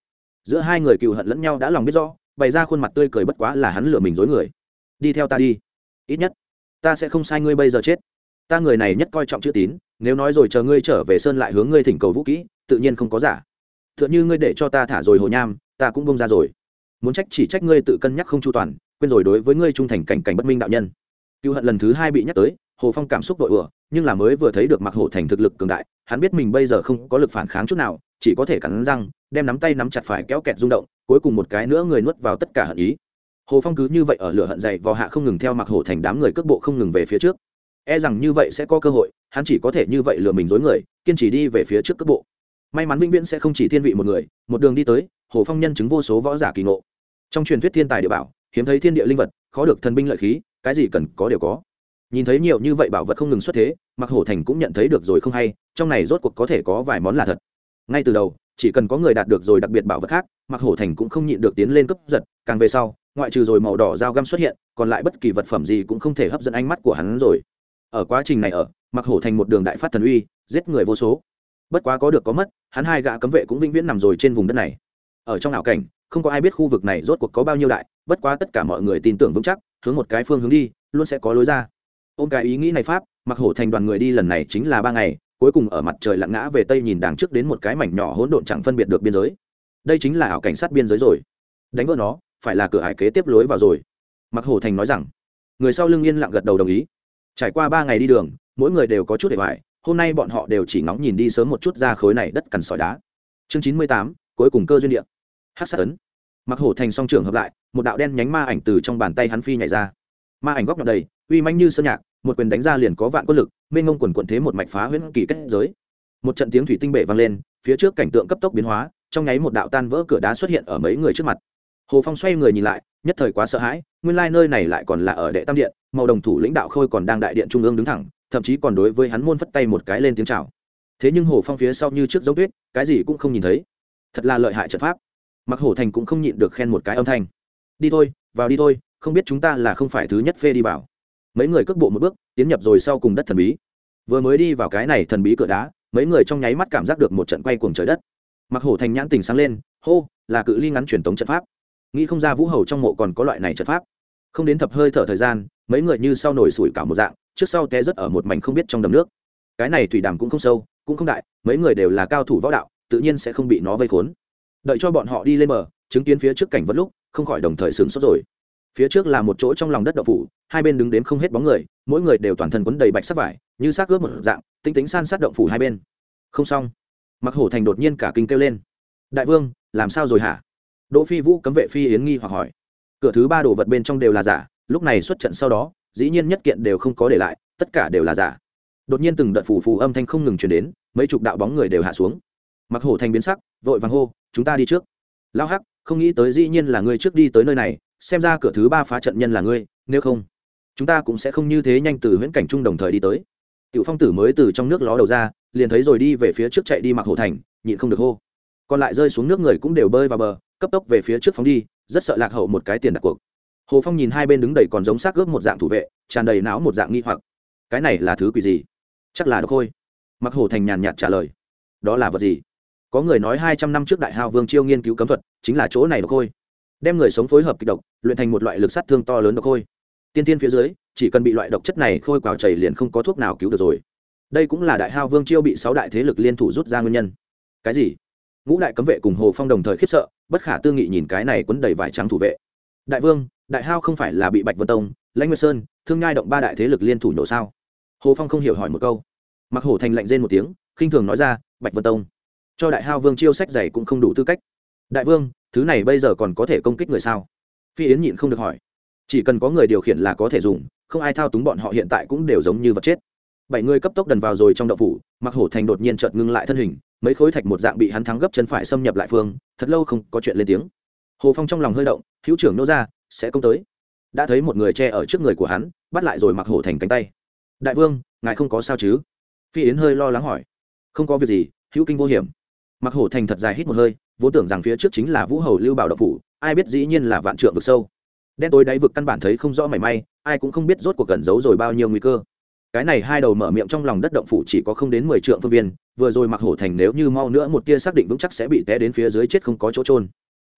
A: Giữa hai người cựu hận lẫn nhau đã lòng biết rõ, bày ra khuôn mặt tươi cười bất quá là hắn lừa mình dối người. Đi theo ta đi. Ít nhất, ta sẽ không sai ngươi bây giờ chết. Ta người này nhất coi trọng chữ tín, nếu nói rồi chờ ngươi trở về sơn lại hướng ngươi thỉnh cầu vũ kỹ, tự nhiên không có giả. T h ư ợ n h ư ngươi để cho ta thả rồi hồ nham, ta cũng bông ra rồi. Muốn trách chỉ trách ngươi tự cân nhắc không chu toàn, quên rồi đối với ngươi trung thành cảnh cảnh bất minh đạo nhân. Cựu hận lần thứ hai bị nhắc tới, hồ phong cảm xúc vội ừa nhưng là mới vừa thấy được mặc hổ thành thực lực cường đại, hắn biết mình bây giờ không có lực phản kháng chút nào, chỉ có thể cắn răng, đem nắm tay nắm chặt phải kéo kẹt rung động, cuối cùng một cái nữa người nuốt vào tất cả hận ý. Hồ phong cứ như vậy ở lửa hận dày vò hạ không ngừng theo mặc hổ thành đám người cước bộ không ngừng về phía trước. E rằng như vậy sẽ có cơ hội, hắn chỉ có thể như vậy lừa mình dối người, kiên trì đi về phía trước cước bộ. May mắn vĩnh viễn sẽ không chỉ thiên vị một người, một đường đi tới, hồ phong nhân chứng vô số võ giả kỳ ngộ. Trong truyền thuyết thiên tài địa bảo, hiếm thấy thiên địa linh vật, khó được thần binh lợi khí, cái gì cần có đều có nhìn thấy nhiều như vậy bảo vật không ngừng xuất thế mặc hổ thành cũng nhận thấy được rồi không hay, trong này rốt cuộc có thể có vài món là thật. Ngay từ đầu, chỉ cần có người đạt được rồi đặc biệt bảo vật khác mặc hổ thành cũng không nhịn được tiến lên cấp giật, càng về sau, ngoại trừ rồi màu đỏ dao găm xuất hiện, còn lại bất kỳ vật phẩm gì cũng không thể hấp dẫn ánh mắt của hắn rồi. Ở quá trình này ở mặc hổ thành một đường đại phát thần uy, giết người vô số. Bất quá có được có mất, hắn hai gã cấm vệ cũng vĩnh viễn nằm rồi trên vùng đất này. Ở trong ảo cảnh, không có ai biết khu vực này rốt cuộc có bao nhiêu đại, bất quá tất cả mọi người tin tưởng vững chắc, hướng một cái phương hướng đi, luôn sẽ có lối ra ôm cái ý nghĩ này pháp mặc hổ thành đoàn người đi lần này chính là ba ngày, cuối cùng ở mặt trời lặn ngã về tây nhìn đằng trước đến một cái mảnh nhỏ hỗn độn chẳng phân biệt được biên giới. Đây chính là ảo cảnh sát biên giới rồi. Đánh vỡ nó, phải là cửa hải kế tiếp lối vào rồi. Mặc hổ thành nói rằng, người sau lưng yên lặng gật đầu đồng ý. Trải qua ba ngày đi đường, mỗi người đều có chút để hoài, hôm nay bọn họ đều chỉ ngóng nhìn đi sớm một chút ra khối này đất cằn sỏi đá. Chương chín mươi tám, cuối cùng cơ duyên địa. Hát sát ấn. Mặc hổ thành song trường hợp lại, một đạo đen nhánh ma ảnh từ trong bàn tay hắn phi nhảy ra. Ma ảnh góc nhọn đầy uy manh như sơn nhạc, một quyền đánh ra liền có vạn quân lực, mênh ngông quần quận thế một mạch phá huyễn kỳ kết giới. Một trận tiếng thủy tinh bể vang lên, phía trước cảnh tượng cấp tốc biến hóa, trong nháy một đạo tan vỡ cửa đá xuất hiện ở mấy người trước mặt. Hồ phong xoay người nhìn lại, nhất thời quá sợ hãi, nguyên lai nơi này lại còn là ở đệ tam điện, màu đồng thủ lãnh đạo khôi còn đang đại điện trung ương đứng thẳng, thậm chí còn đối với hắn môn phất tay một cái lên tiếng chào. Thế nhưng hồ phong phía sau như trước dấu tuyết, cái gì cũng không nhìn thấy. Thật là lợi hại trận pháp. Mặc hổ thành cũng không nhịn được khen một cái âm thanh. Đi thôi, vào đi thôi, không biết chúng ta là không phải thứ nhất phê đi vào mấy người cước bộ một bước, tiến nhập rồi sau cùng đất thần bí. Vừa mới đi vào cái này thần bí cửa đá, mấy người trong nháy mắt cảm giác được một trận quay cuồng trời đất. Mặc hổ thành nhãn tình sáng lên, hô, là cự ly ngắn truyền tống trận pháp. Nghĩ không ra vũ hầu trong mộ còn có loại này trận pháp. Không đến thập hơi thở thời gian, mấy người như sau nổi sủi cả một dạng, trước sau té rất ở một mảnh không biết trong đầm nước. Cái này thủy đàm cũng không sâu, cũng không đại, mấy người đều là cao thủ võ đạo, tự nhiên sẽ không bị nó vây khốn. Đợi cho bọn họ đi lên bờ, chứng kiến phía trước cảnh vật lúc, không khỏi đồng thời sửng sốt rồi phía trước là một chỗ trong lòng đất đậu phủ, hai bên đứng đến không hết bóng người, mỗi người đều toàn thân quấn đầy bạch sắc vải, như xác ướp một dạng, tinh tính san sát động phủ hai bên. Không xong. Mặc hổ thành đột nhiên cả kinh kêu lên. Đại vương, làm sao rồi hả? Đỗ phi vũ cấm vệ phi yến nghi hoặc hỏi. Cửa thứ ba đồ vật bên trong đều là giả, lúc này xuất trận sau đó, dĩ nhiên nhất kiện đều không có để lại, tất cả đều là giả. Đột nhiên từng đợt phủ phù âm thanh không ngừng truyền đến, mấy chục đạo bóng người đều hạ xuống. Mặc hổ thành biến sắc, vội vàng hô, chúng ta đi trước. Lao hắc, không nghĩ tới dĩ nhiên là ngươi trước đi tới nơi này xem ra cửa thứ ba phá trận nhân là ngươi, nếu không, chúng ta cũng sẽ không như thế nhanh từ huyễn cảnh trung đồng thời đi tới. Tiểu phong tử mới từ trong nước ló đầu ra, liền thấy rồi đi về phía trước chạy đi mặc hổ thành, nhịn không được hô. Còn lại rơi xuống nước người cũng đều bơi vào bờ, cấp tốc về phía trước phóng đi, rất sợ lạc hậu một cái tiền đặt cuộc. Hồ phong nhìn hai bên đứng đầy còn giống xác ướp một dạng thủ vệ, tràn đầy não một dạng nghi hoặc. Cái này là thứ quỷ gì? Chắc là độc khôi mặc hồ thành nhàn nhạt trả lời. Đó là vật gì? Có người nói hai trăm năm trước đại hao vương chiêu nghiên cứu cấm thuật, chính là chỗ này độc khôi đem người sống phối hợp kịch độc, luyện thành một loại lực sát thương to lớn độc khôi. Tiên tiên phía dưới, chỉ cần bị loại độc chất này khôi quào chảy liền không có thuốc nào cứu được rồi. Đây cũng là đại hao vương chiêu bị sáu đại thế lực liên thủ rút ra nguyên nhân. Cái gì? Ngũ đại cấm vệ cùng hồ phong đồng thời khiếp sợ, bất khả tư nghị nhìn cái này quấn đầy vải trắng thủ vệ. Đại vương, đại hao không phải là bị bạch vân tông, lãnh nguyên sơn, thương nhai động ba đại thế lực liên thủ nổ sao? Hồ phong không hiểu hỏi một câu. Mặc hổ thành lạnh rên một tiếng, khinh thường nói ra, bạch vân tông, cho đại hao vương chiêu sách giày cũng không đủ tư cách. Đại vương thứ này bây giờ còn có thể công kích người sao? Phi yến nhịn không được hỏi. Chỉ cần có người điều khiển là có thể dùng, không ai thao túng bọn họ hiện tại cũng đều giống như vật chết. Bảy người cấp tốc đần vào rồi trong đậu phủ mặc hổ thành đột nhiên chợt ngưng lại thân hình, mấy khối thạch một dạng bị hắn thắng gấp chân phải xâm nhập lại phương, thật lâu không có chuyện lên tiếng. Hồ phong trong lòng hơi động, hữu trưởng nô ra sẽ công tới. Đã thấy một người che ở trước người của hắn, bắt lại rồi mặc hổ thành cánh tay. Đại vương, ngài không có sao chứ? Phi yến hơi lo lắng hỏi. Không có việc gì, hữu kinh vô hiểm. Mặc hổ thành thật dài hít một hơi vốn tưởng rằng phía trước chính là vũ hầu lưu bảo độc phủ, ai biết dĩ nhiên là vạn trượng vực sâu. Đen tối đáy vực căn bản thấy không rõ mảy may, ai cũng không biết rốt cuộc cẩn giấu rồi bao nhiêu nguy cơ. Cái này hai đầu mở miệng trong lòng đất động phủ chỉ có không đến mười trượng phương viên, vừa rồi mặc hổ thành nếu như mau nữa một tia xác định vững chắc sẽ bị té đến phía dưới chết không có chỗ trôn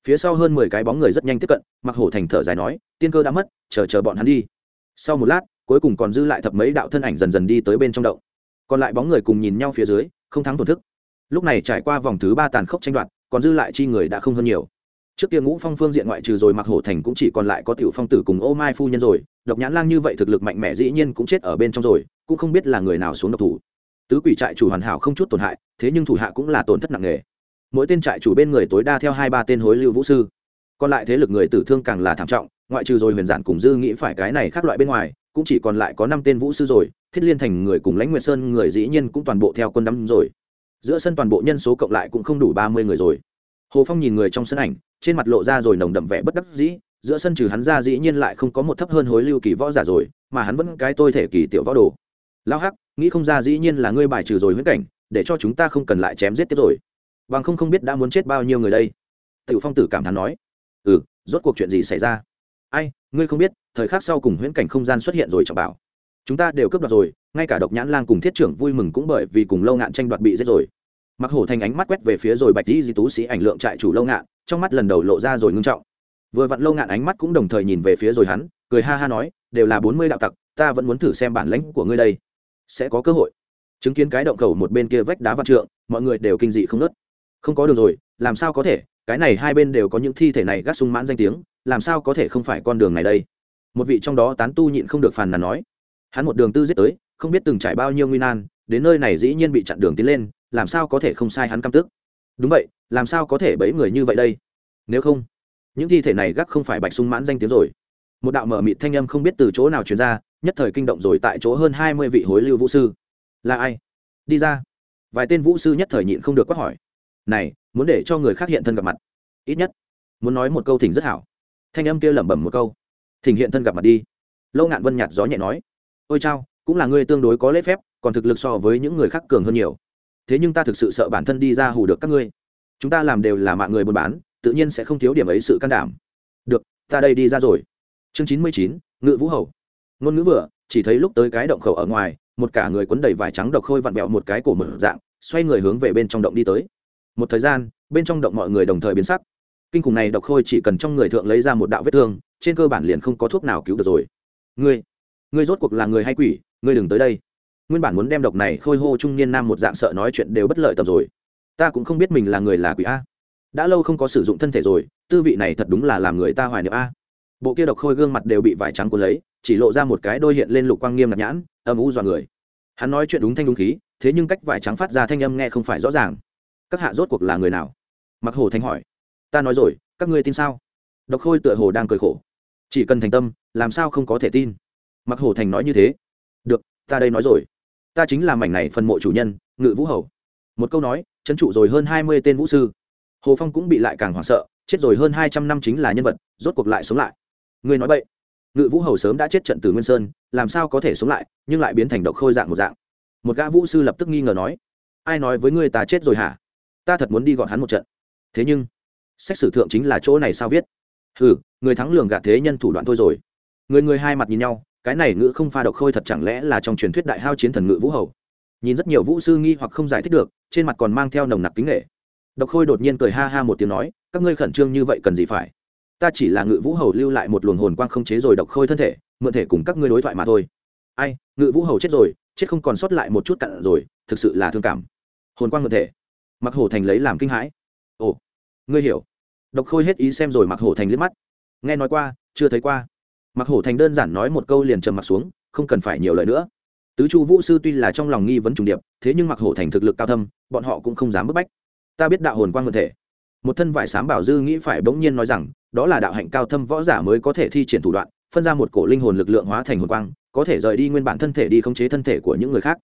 A: phía sau hơn mười cái bóng người rất nhanh tiếp cận, mặc hổ thành thở dài nói, tiên cơ đã mất, chờ chờ bọn hắn đi. Sau một lát, cuối cùng còn dư lại thập mấy đạo thân ảnh dần dần đi tới bên trong động. Còn lại bóng người cùng nhìn nhau phía dưới, không thắng thổn thức. Lúc này trải qua vòng thứ ba tàn khốc tranh đoạt còn dư lại chi người đã không hơn nhiều. Trước kia ngũ phong phương diện ngoại trừ rồi mặc hổ thành cũng chỉ còn lại có tiểu phong tử cùng ô mai phu nhân rồi, độc nhãn lang như vậy thực lực mạnh mẽ dĩ nhiên cũng chết ở bên trong rồi, cũng không biết là người nào xuống độc thủ. Tứ quỷ trại chủ hoàn hảo không chút tổn hại, thế nhưng thủ hạ cũng là tổn thất nặng nề. Mỗi tên trại chủ bên người tối đa theo hai ba tên hối lưu vũ sư. Còn lại thế lực người tử thương càng là thảm trọng, ngoại trừ rồi huyền giản cùng dư nghĩ phải cái này khác loại bên ngoài, cũng chỉ còn lại có năm tên vũ sư rồi, thiết liên thành người cùng lãnh nguyệt sơn người dĩ nhiên cũng toàn bộ theo quân đắm rồi giữa sân toàn bộ nhân số cộng lại cũng không đủ ba mươi người rồi. Hồ phong nhìn người trong sân ảnh, trên mặt lộ ra rồi nồng đậm vẻ bất đắc dĩ, giữa sân trừ hắn ra dĩ nhiên lại không có một thấp hơn hối lưu kỳ võ giả rồi, mà hắn vẫn cái tôi thể kỳ tiểu võ đồ. Lao hắc, nghĩ không ra dĩ nhiên là ngươi bài trừ rồi huyễn cảnh, để cho chúng ta không cần lại chém giết tiếp rồi. Bằng không không biết đã muốn chết bao nhiêu người đây. Tiểu phong tử cảm thán nói. Ừ rốt cuộc chuyện gì xảy ra? Ai, ngươi không biết, thời khắc sau cùng huyễn cảnh không gian xuất hiện rồi trọng bảo. Chúng ta đều cướp đoạt rồi, ngay cả độc nhãn lang cùng thiết trưởng vui mừng cũng bởi vì cùng lâu ngạn tranh đoạt bị giết rồi mặc hổ thành ánh mắt quét về phía rồi bạch di di tú sĩ ảnh lượng trại chủ lâu ngạn, trong mắt lần đầu lộ ra rồi ngưng trọng. Vừa vặn lâu ngạn ánh mắt cũng đồng thời nhìn về phía rồi hắn, cười ha ha nói, đều là bốn mươi đạo tặc, ta vẫn muốn thử xem bản lãnh của ngươi đây. Sẽ có cơ hội. Chứng kiến cái động khẩu một bên kia vách đá vạn trượng, mọi người đều kinh dị không nớt không có đường rồi, làm sao có thể? Cái này hai bên đều có những thi thể này gác sung mãn danh tiếng, làm sao có thể không phải con đường này đây? Một vị trong đó tán tu nhịn không được phàn nàn nói. Hắn một đường tư giết tới, không biết từng trải bao nhiêu nguy nan, đến nơi này dĩ nhiên bị chặn đường tiến lên làm sao có thể không sai hắn căm tức? Đúng vậy, làm sao có thể bẫy người như vậy đây? Nếu không, những thi thể này gác không phải bạch sung mãn danh tiếng rồi. Một đạo mở mịt thanh âm không biết từ chỗ nào truyền ra, nhất thời kinh động rồi tại chỗ hơn hai mươi vị hối lưu vũ sư. Là ai? Đi ra. Vài tên vũ sư nhất thời nhịn không được quát hỏi. Này, muốn để cho người khác hiện thân gặp mặt. Ít nhất, muốn nói một câu thỉnh rất hảo. Thanh âm kia lẩm bẩm một câu. Thỉnh hiện thân gặp mặt đi. Lâu ngạn vân nhạt gió nhẹ nói. Ôi chao, cũng là ngươi tương đối có lễ phép, còn thực lực so với những người khác cường hơn nhiều thế nhưng ta thực sự sợ bản thân đi ra hù được các ngươi. Chúng ta làm đều là mạng người buôn bán, tự nhiên sẽ không thiếu điểm ấy sự can đảm. Được, ta đây đi ra rồi. Chương chín mươi chín, ngự vũ hầu. Ngôn ngữ vừa, chỉ thấy lúc tới cái động khẩu ở ngoài, một cả người quấn đầy vải trắng độc khôi vặn vẹo một cái cổ mở dạng, xoay người hướng về bên trong động đi tới. Một thời gian, bên trong động mọi người đồng thời biến sắc. Kinh khủng này độc khôi chỉ cần trong người thượng lấy ra một đạo vết thương, trên cơ bản liền không có thuốc nào cứu được rồi. Ngươi ngươi rốt cuộc là người hay quỷ, ngươi đừng tới đây nguyên bản muốn đem độc này khôi hô trung niên nam một dạng sợ nói chuyện đều bất lợi tập rồi. Ta cũng không biết mình là người là quỷ a. Đã lâu không có sử dụng thân thể rồi, tư vị này thật đúng là làm người ta hoài niệm a. Bộ kia độc khôi gương mặt đều bị vải trắng cuốn lấy, chỉ lộ ra một cái đôi hiện lên lục quang nghiêm ngặt nhãn, âm u dọa người. Hắn nói chuyện đúng thanh đúng khí, thế nhưng cách vải trắng phát ra thanh âm nghe không phải rõ ràng. Các hạ rốt cuộc là người nào? Mặc hồ thanh hỏi. Ta nói rồi, các ngươi tin sao? Độc khôi tựa hồ đang cười khổ. Chỉ cần thành tâm, làm sao không có thể tin? Mặc hồ thành nói như thế. Được, ta đây nói rồi ta chính là mảnh này phần mộ chủ nhân, ngự vũ hầu. Một câu nói trấn trụ rồi hơn hai mươi tên vũ sư. Hồ phong cũng bị lại càng hoảng sợ, chết rồi hơn hai trăm năm chính là nhân vật, rốt cuộc lại sống lại. Ngươi nói vậy ngự vũ hầu sớm đã chết trận từ nguyên sơn, làm sao có thể sống lại, nhưng lại biến thành độc khôi dạng một dạng. Một gã vũ sư lập tức nghi ngờ nói, ai nói với ngươi ta chết rồi hả? Ta thật muốn đi gọn hắn một trận. Thế nhưng, xét xử thượng chính là chỗ này sao viết? Ừ người thắng lường gạt thế nhân thủ đoạn thôi rồi. Người người hai mặt nhìn nhau cái này ngữ không pha độc khôi thật chẳng lẽ là trong truyền thuyết đại hao chiến thần ngữ vũ hầu? Nhìn rất nhiều vũ sư nghi hoặc không giải thích được, trên mặt còn mang theo nồng nặc kính nghệ độc khôi đột nhiên cười ha ha một tiếng nói, các ngươi khẩn trương như vậy cần gì phải? Ta chỉ là ngự vũ hầu lưu lại một luồng hồn quang không chế rồi độc khôi thân thể, mượn thể cùng các ngươi đối thoại mà thôi. Ai, ngự vũ hầu chết rồi, chết không còn sót lại một chút cặn rồi, thực sự là thương cảm. Hồn quang mượn thể. Mặc hổ thành lấy làm kinh hãi. Ồ, ngươi hiểu. Độc khôi hết ý xem rồi mặc hổ thành liếc mắt. Nghe nói qua, chưa thấy qua mặc hổ thành đơn giản nói một câu liền trầm mặc xuống, không cần phải nhiều lời nữa. Tứ chu vũ sư tuy là trong lòng nghi vấn trùng điệp, thế nhưng mặc hổ thành thực lực cao thâm, bọn họ cũng không dám bức bách. Ta biết đạo hồn quang vật thể. Một thân vải sám bảo dư nghĩ phải bỗng nhiên nói rằng, đó là đạo hạnh cao thâm võ giả mới có thể thi triển thủ đoạn, phân ra một cổ linh hồn lực lượng hóa thành hồn quang, có thể rời đi nguyên bản thân thể đi khống chế thân thể của những người khác.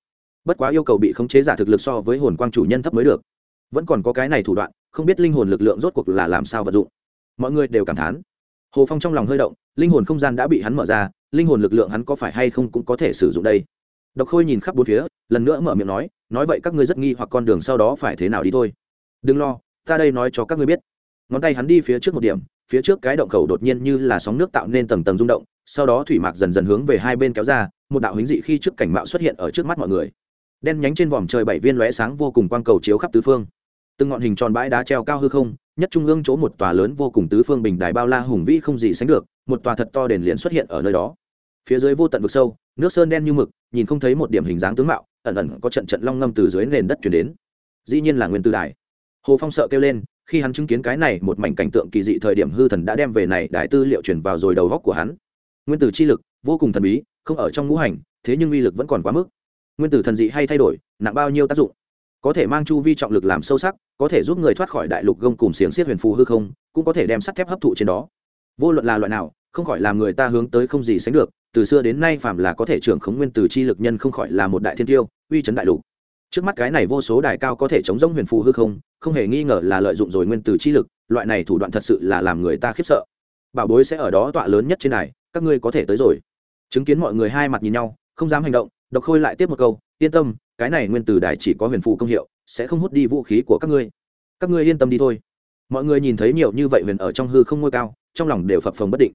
A: Bất quá yêu cầu bị khống chế giả thực lực so với hồn quang chủ nhân thấp mới được. Vẫn còn có cái này thủ đoạn, không biết linh hồn lực lượng rốt cuộc là làm sao vận dụng. Mọi người đều cảm thán. Hồ phong trong lòng hơi động linh hồn không gian đã bị hắn mở ra, linh hồn lực lượng hắn có phải hay không cũng có thể sử dụng đây? Độc khôi nhìn khắp bốn phía, lần nữa mở miệng nói nói vậy các ngươi rất nghi hoặc con đường sau đó phải thế nào đi thôi. Đừng lo, ta đây nói cho các ngươi biết. Ngón tay hắn đi phía trước một điểm, phía trước cái động khẩu đột nhiên như là sóng nước tạo nên tầng tầng rung động, sau đó thủy mạc dần dần hướng về hai bên kéo ra, một đạo hính dị khi trước cảnh mạo xuất hiện ở trước mắt mọi người. Đen nhánh trên vòm trời bảy viên lóe sáng vô cùng quang cầu chiếu khắp tứ phương. Từng ngọn hình tròn bãi đá treo cao hư không nhất trung ương chỗ một tòa lớn vô cùng tứ phương bình đài bao la hùng vĩ không gì sánh được, một tòa thật to đền liền xuất hiện ở nơi đó. Phía dưới vô tận vực sâu, nước sơn đen như mực, nhìn không thấy một điểm hình dáng tướng mạo, ẩn ẩn có trận trận long ngâm từ dưới nền đất chuyển đến. Dĩ nhiên là nguyên tư đài. Hồ phong sợ kêu lên, khi hắn chứng kiến cái này, một mảnh cảnh tượng kỳ dị thời điểm hư thần đã đem về này đại tư liệu chuyển vào rồi đầu góc của hắn. Nguyên tử chi lực, vô cùng thần bí, không ở trong ngũ hành, thế nhưng uy lực vẫn còn quá mức. Nguyên tử thần dị hay thay đổi, nặng bao nhiêu tác dụng? Có thể mang chu vi trọng lực làm sâu sắc có thể giúp người thoát khỏi đại lục gông cùng xiềng xiết huyền phù hư không cũng có thể đem sắt thép hấp thụ trên đó. Vô luận là loại nào không khỏi làm người ta hướng tới không gì sánh được từ xưa đến nay phàm là có thể trưởng khống nguyên tử chi lực nhân không khỏi là một đại thiên tiêu uy chấn đại lục. Trước mắt cái này vô số đài cao có thể chống giống huyền phù hư không không hề nghi ngờ là lợi dụng rồi nguyên tử chi lực loại này thủ đoạn thật sự là làm người ta khiếp sợ. Bảo bối sẽ ở đó tọa lớn nhất trên này, các ngươi có thể tới rồi. Chứng kiến mọi người hai mặt nhìn nhau không dám hành động độc khôi lại tiếp một câu yên tâm, cái này nguyên tử đài chỉ có huyền phụ công hiệu, sẽ không hút đi vũ khí của các ngươi. Các ngươi yên tâm đi thôi. Mọi người nhìn thấy nhiều như vậy huyền ở trong hư không ngôi cao, trong lòng đều phập phồng bất định.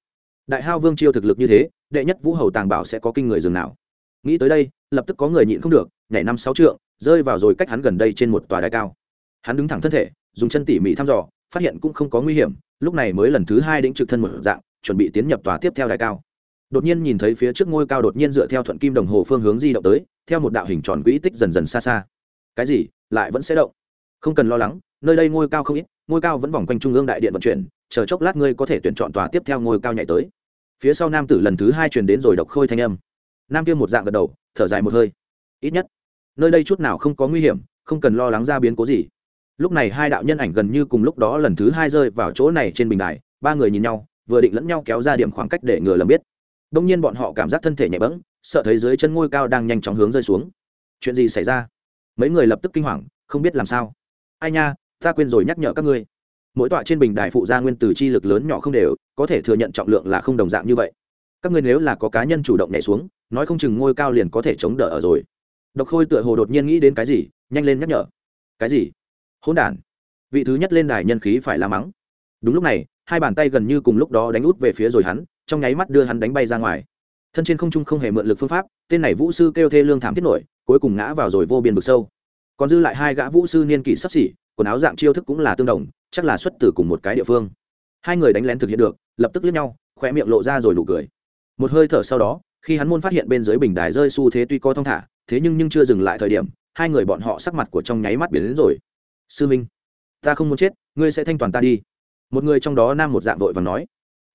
A: Đại hao vương chiêu thực lực như thế, đệ nhất vũ hầu tàng bảo sẽ có kinh người dường nào? Nghĩ tới đây, lập tức có người nhịn không được, nhảy năm sáu trượng, rơi vào rồi cách hắn gần đây trên một tòa đài cao. Hắn đứng thẳng thân thể, dùng chân tỉ mỉ thăm dò, phát hiện cũng không có nguy hiểm, lúc này mới lần thứ hai đĩnh trực thân một dạng, chuẩn bị tiến nhập tòa tiếp theo đài cao đột nhiên nhìn thấy phía trước ngôi cao đột nhiên dựa theo thuận kim đồng hồ phương hướng di động tới, theo một đạo hình tròn quỹ tích dần dần xa xa. Cái gì? Lại vẫn sẽ động? Không cần lo lắng, nơi đây ngôi cao không ít, ngôi cao vẫn vòng quanh trung ương đại điện vận chuyển, chờ chốc lát ngươi có thể tuyển chọn tòa tiếp theo ngôi cao nhảy tới. Phía sau nam tử lần thứ hai truyền đến rồi độc khôi thanh âm. Nam kia một dạng gật đầu, thở dài một hơi. Ít nhất, nơi đây chút nào không có nguy hiểm, không cần lo lắng ra biến cố gì. Lúc này hai đạo nhân ảnh gần như cùng lúc đó lần thứ hai rơi vào chỗ này trên bình đài, ba người nhìn nhau, vừa định lẫn nhau kéo ra điểm khoảng cách để ngừa lầm biết đông nhiên bọn họ cảm giác thân thể nhẹ bẫng, sợ thấy dưới chân ngôi cao đang nhanh chóng hướng rơi xuống. Chuyện gì xảy ra? Mấy người lập tức kinh hoàng, không biết làm sao. Ai nha, ta quên rồi nhắc nhở các ngươi. Mỗi tọa trên bình đài phụ gia nguyên từ chi lực lớn nhỏ không đều, có thể thừa nhận trọng lượng là không đồng dạng như vậy. Các ngươi nếu là có cá nhân chủ động nhảy xuống, nói không chừng ngôi cao liền có thể chống đỡ ở rồi. Độc khôi tựa hồ đột nhiên nghĩ đến cái gì, nhanh lên nhắc nhở. Cái gì? Hỗn đản. Vị thứ nhất lên đài nhân khí phải la mắng. Đúng lúc này, hai bàn tay gần như cùng lúc đó đánh út về phía rồi hắn trong nháy mắt đưa hắn đánh bay ra ngoài. Thân trên không trung không hề mượn lực phương pháp, tên này vũ sư kêu thê lương thảm thiết nổi, cuối cùng ngã vào rồi vô biên vực sâu. Còn dư lại hai gã vũ sư niên kỷ sắp xỉ, quần áo dạng chiêu thức cũng là tương đồng, chắc là xuất từ cùng một cái địa phương. Hai người đánh lén thực hiện được, lập tức lướt nhau khỏe miệng lộ ra rồi nụ cười. Một hơi thở sau đó, khi hắn môn phát hiện bên dưới bình đài rơi xu thế tuy có thong thả, thế nhưng nhưng chưa dừng lại thời điểm, hai người bọn họ sắc mặt của trong nháy mắt biến đến rồi. Sư minh, ta không muốn chết, ngươi sẽ thanh toàn ta đi. Một người trong đó nam một dạng vội và nói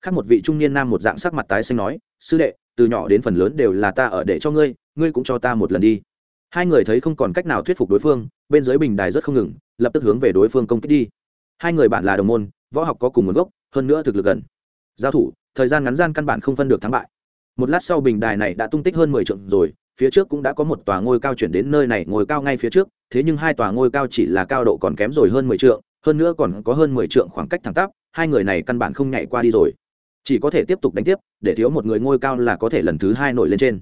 A: khác một vị trung niên nam một dạng sắc mặt tái xanh nói, sư đệ, từ nhỏ đến phần lớn đều là ta ở để cho ngươi ngươi cũng cho ta một lần đi. Hai người thấy không còn cách nào thuyết phục đối phương, bên dưới bình đài rất không ngừng, lập tức hướng về đối phương công kích đi. Hai người bạn là đồng môn, võ học có cùng nguồn gốc, hơn nữa thực lực gần. Giao thủ, thời gian ngắn gian căn bản không phân được thắng bại. Một lát sau bình đài này đã tung tích hơn mười trượng rồi, phía trước cũng đã có một tòa ngôi cao chuyển đến nơi này ngồi cao ngay phía trước, thế nhưng hai tòa ngôi cao chỉ là cao độ còn kém rồi hơn mười trượng, hơn nữa còn có hơn mười trượng khoảng cách thẳng tắp, hai người này căn bản không nhảy qua đi rồi chỉ có thể tiếp tục đánh tiếp, để thiếu một người ngôi cao là có thể lần thứ hai nổi lên trên.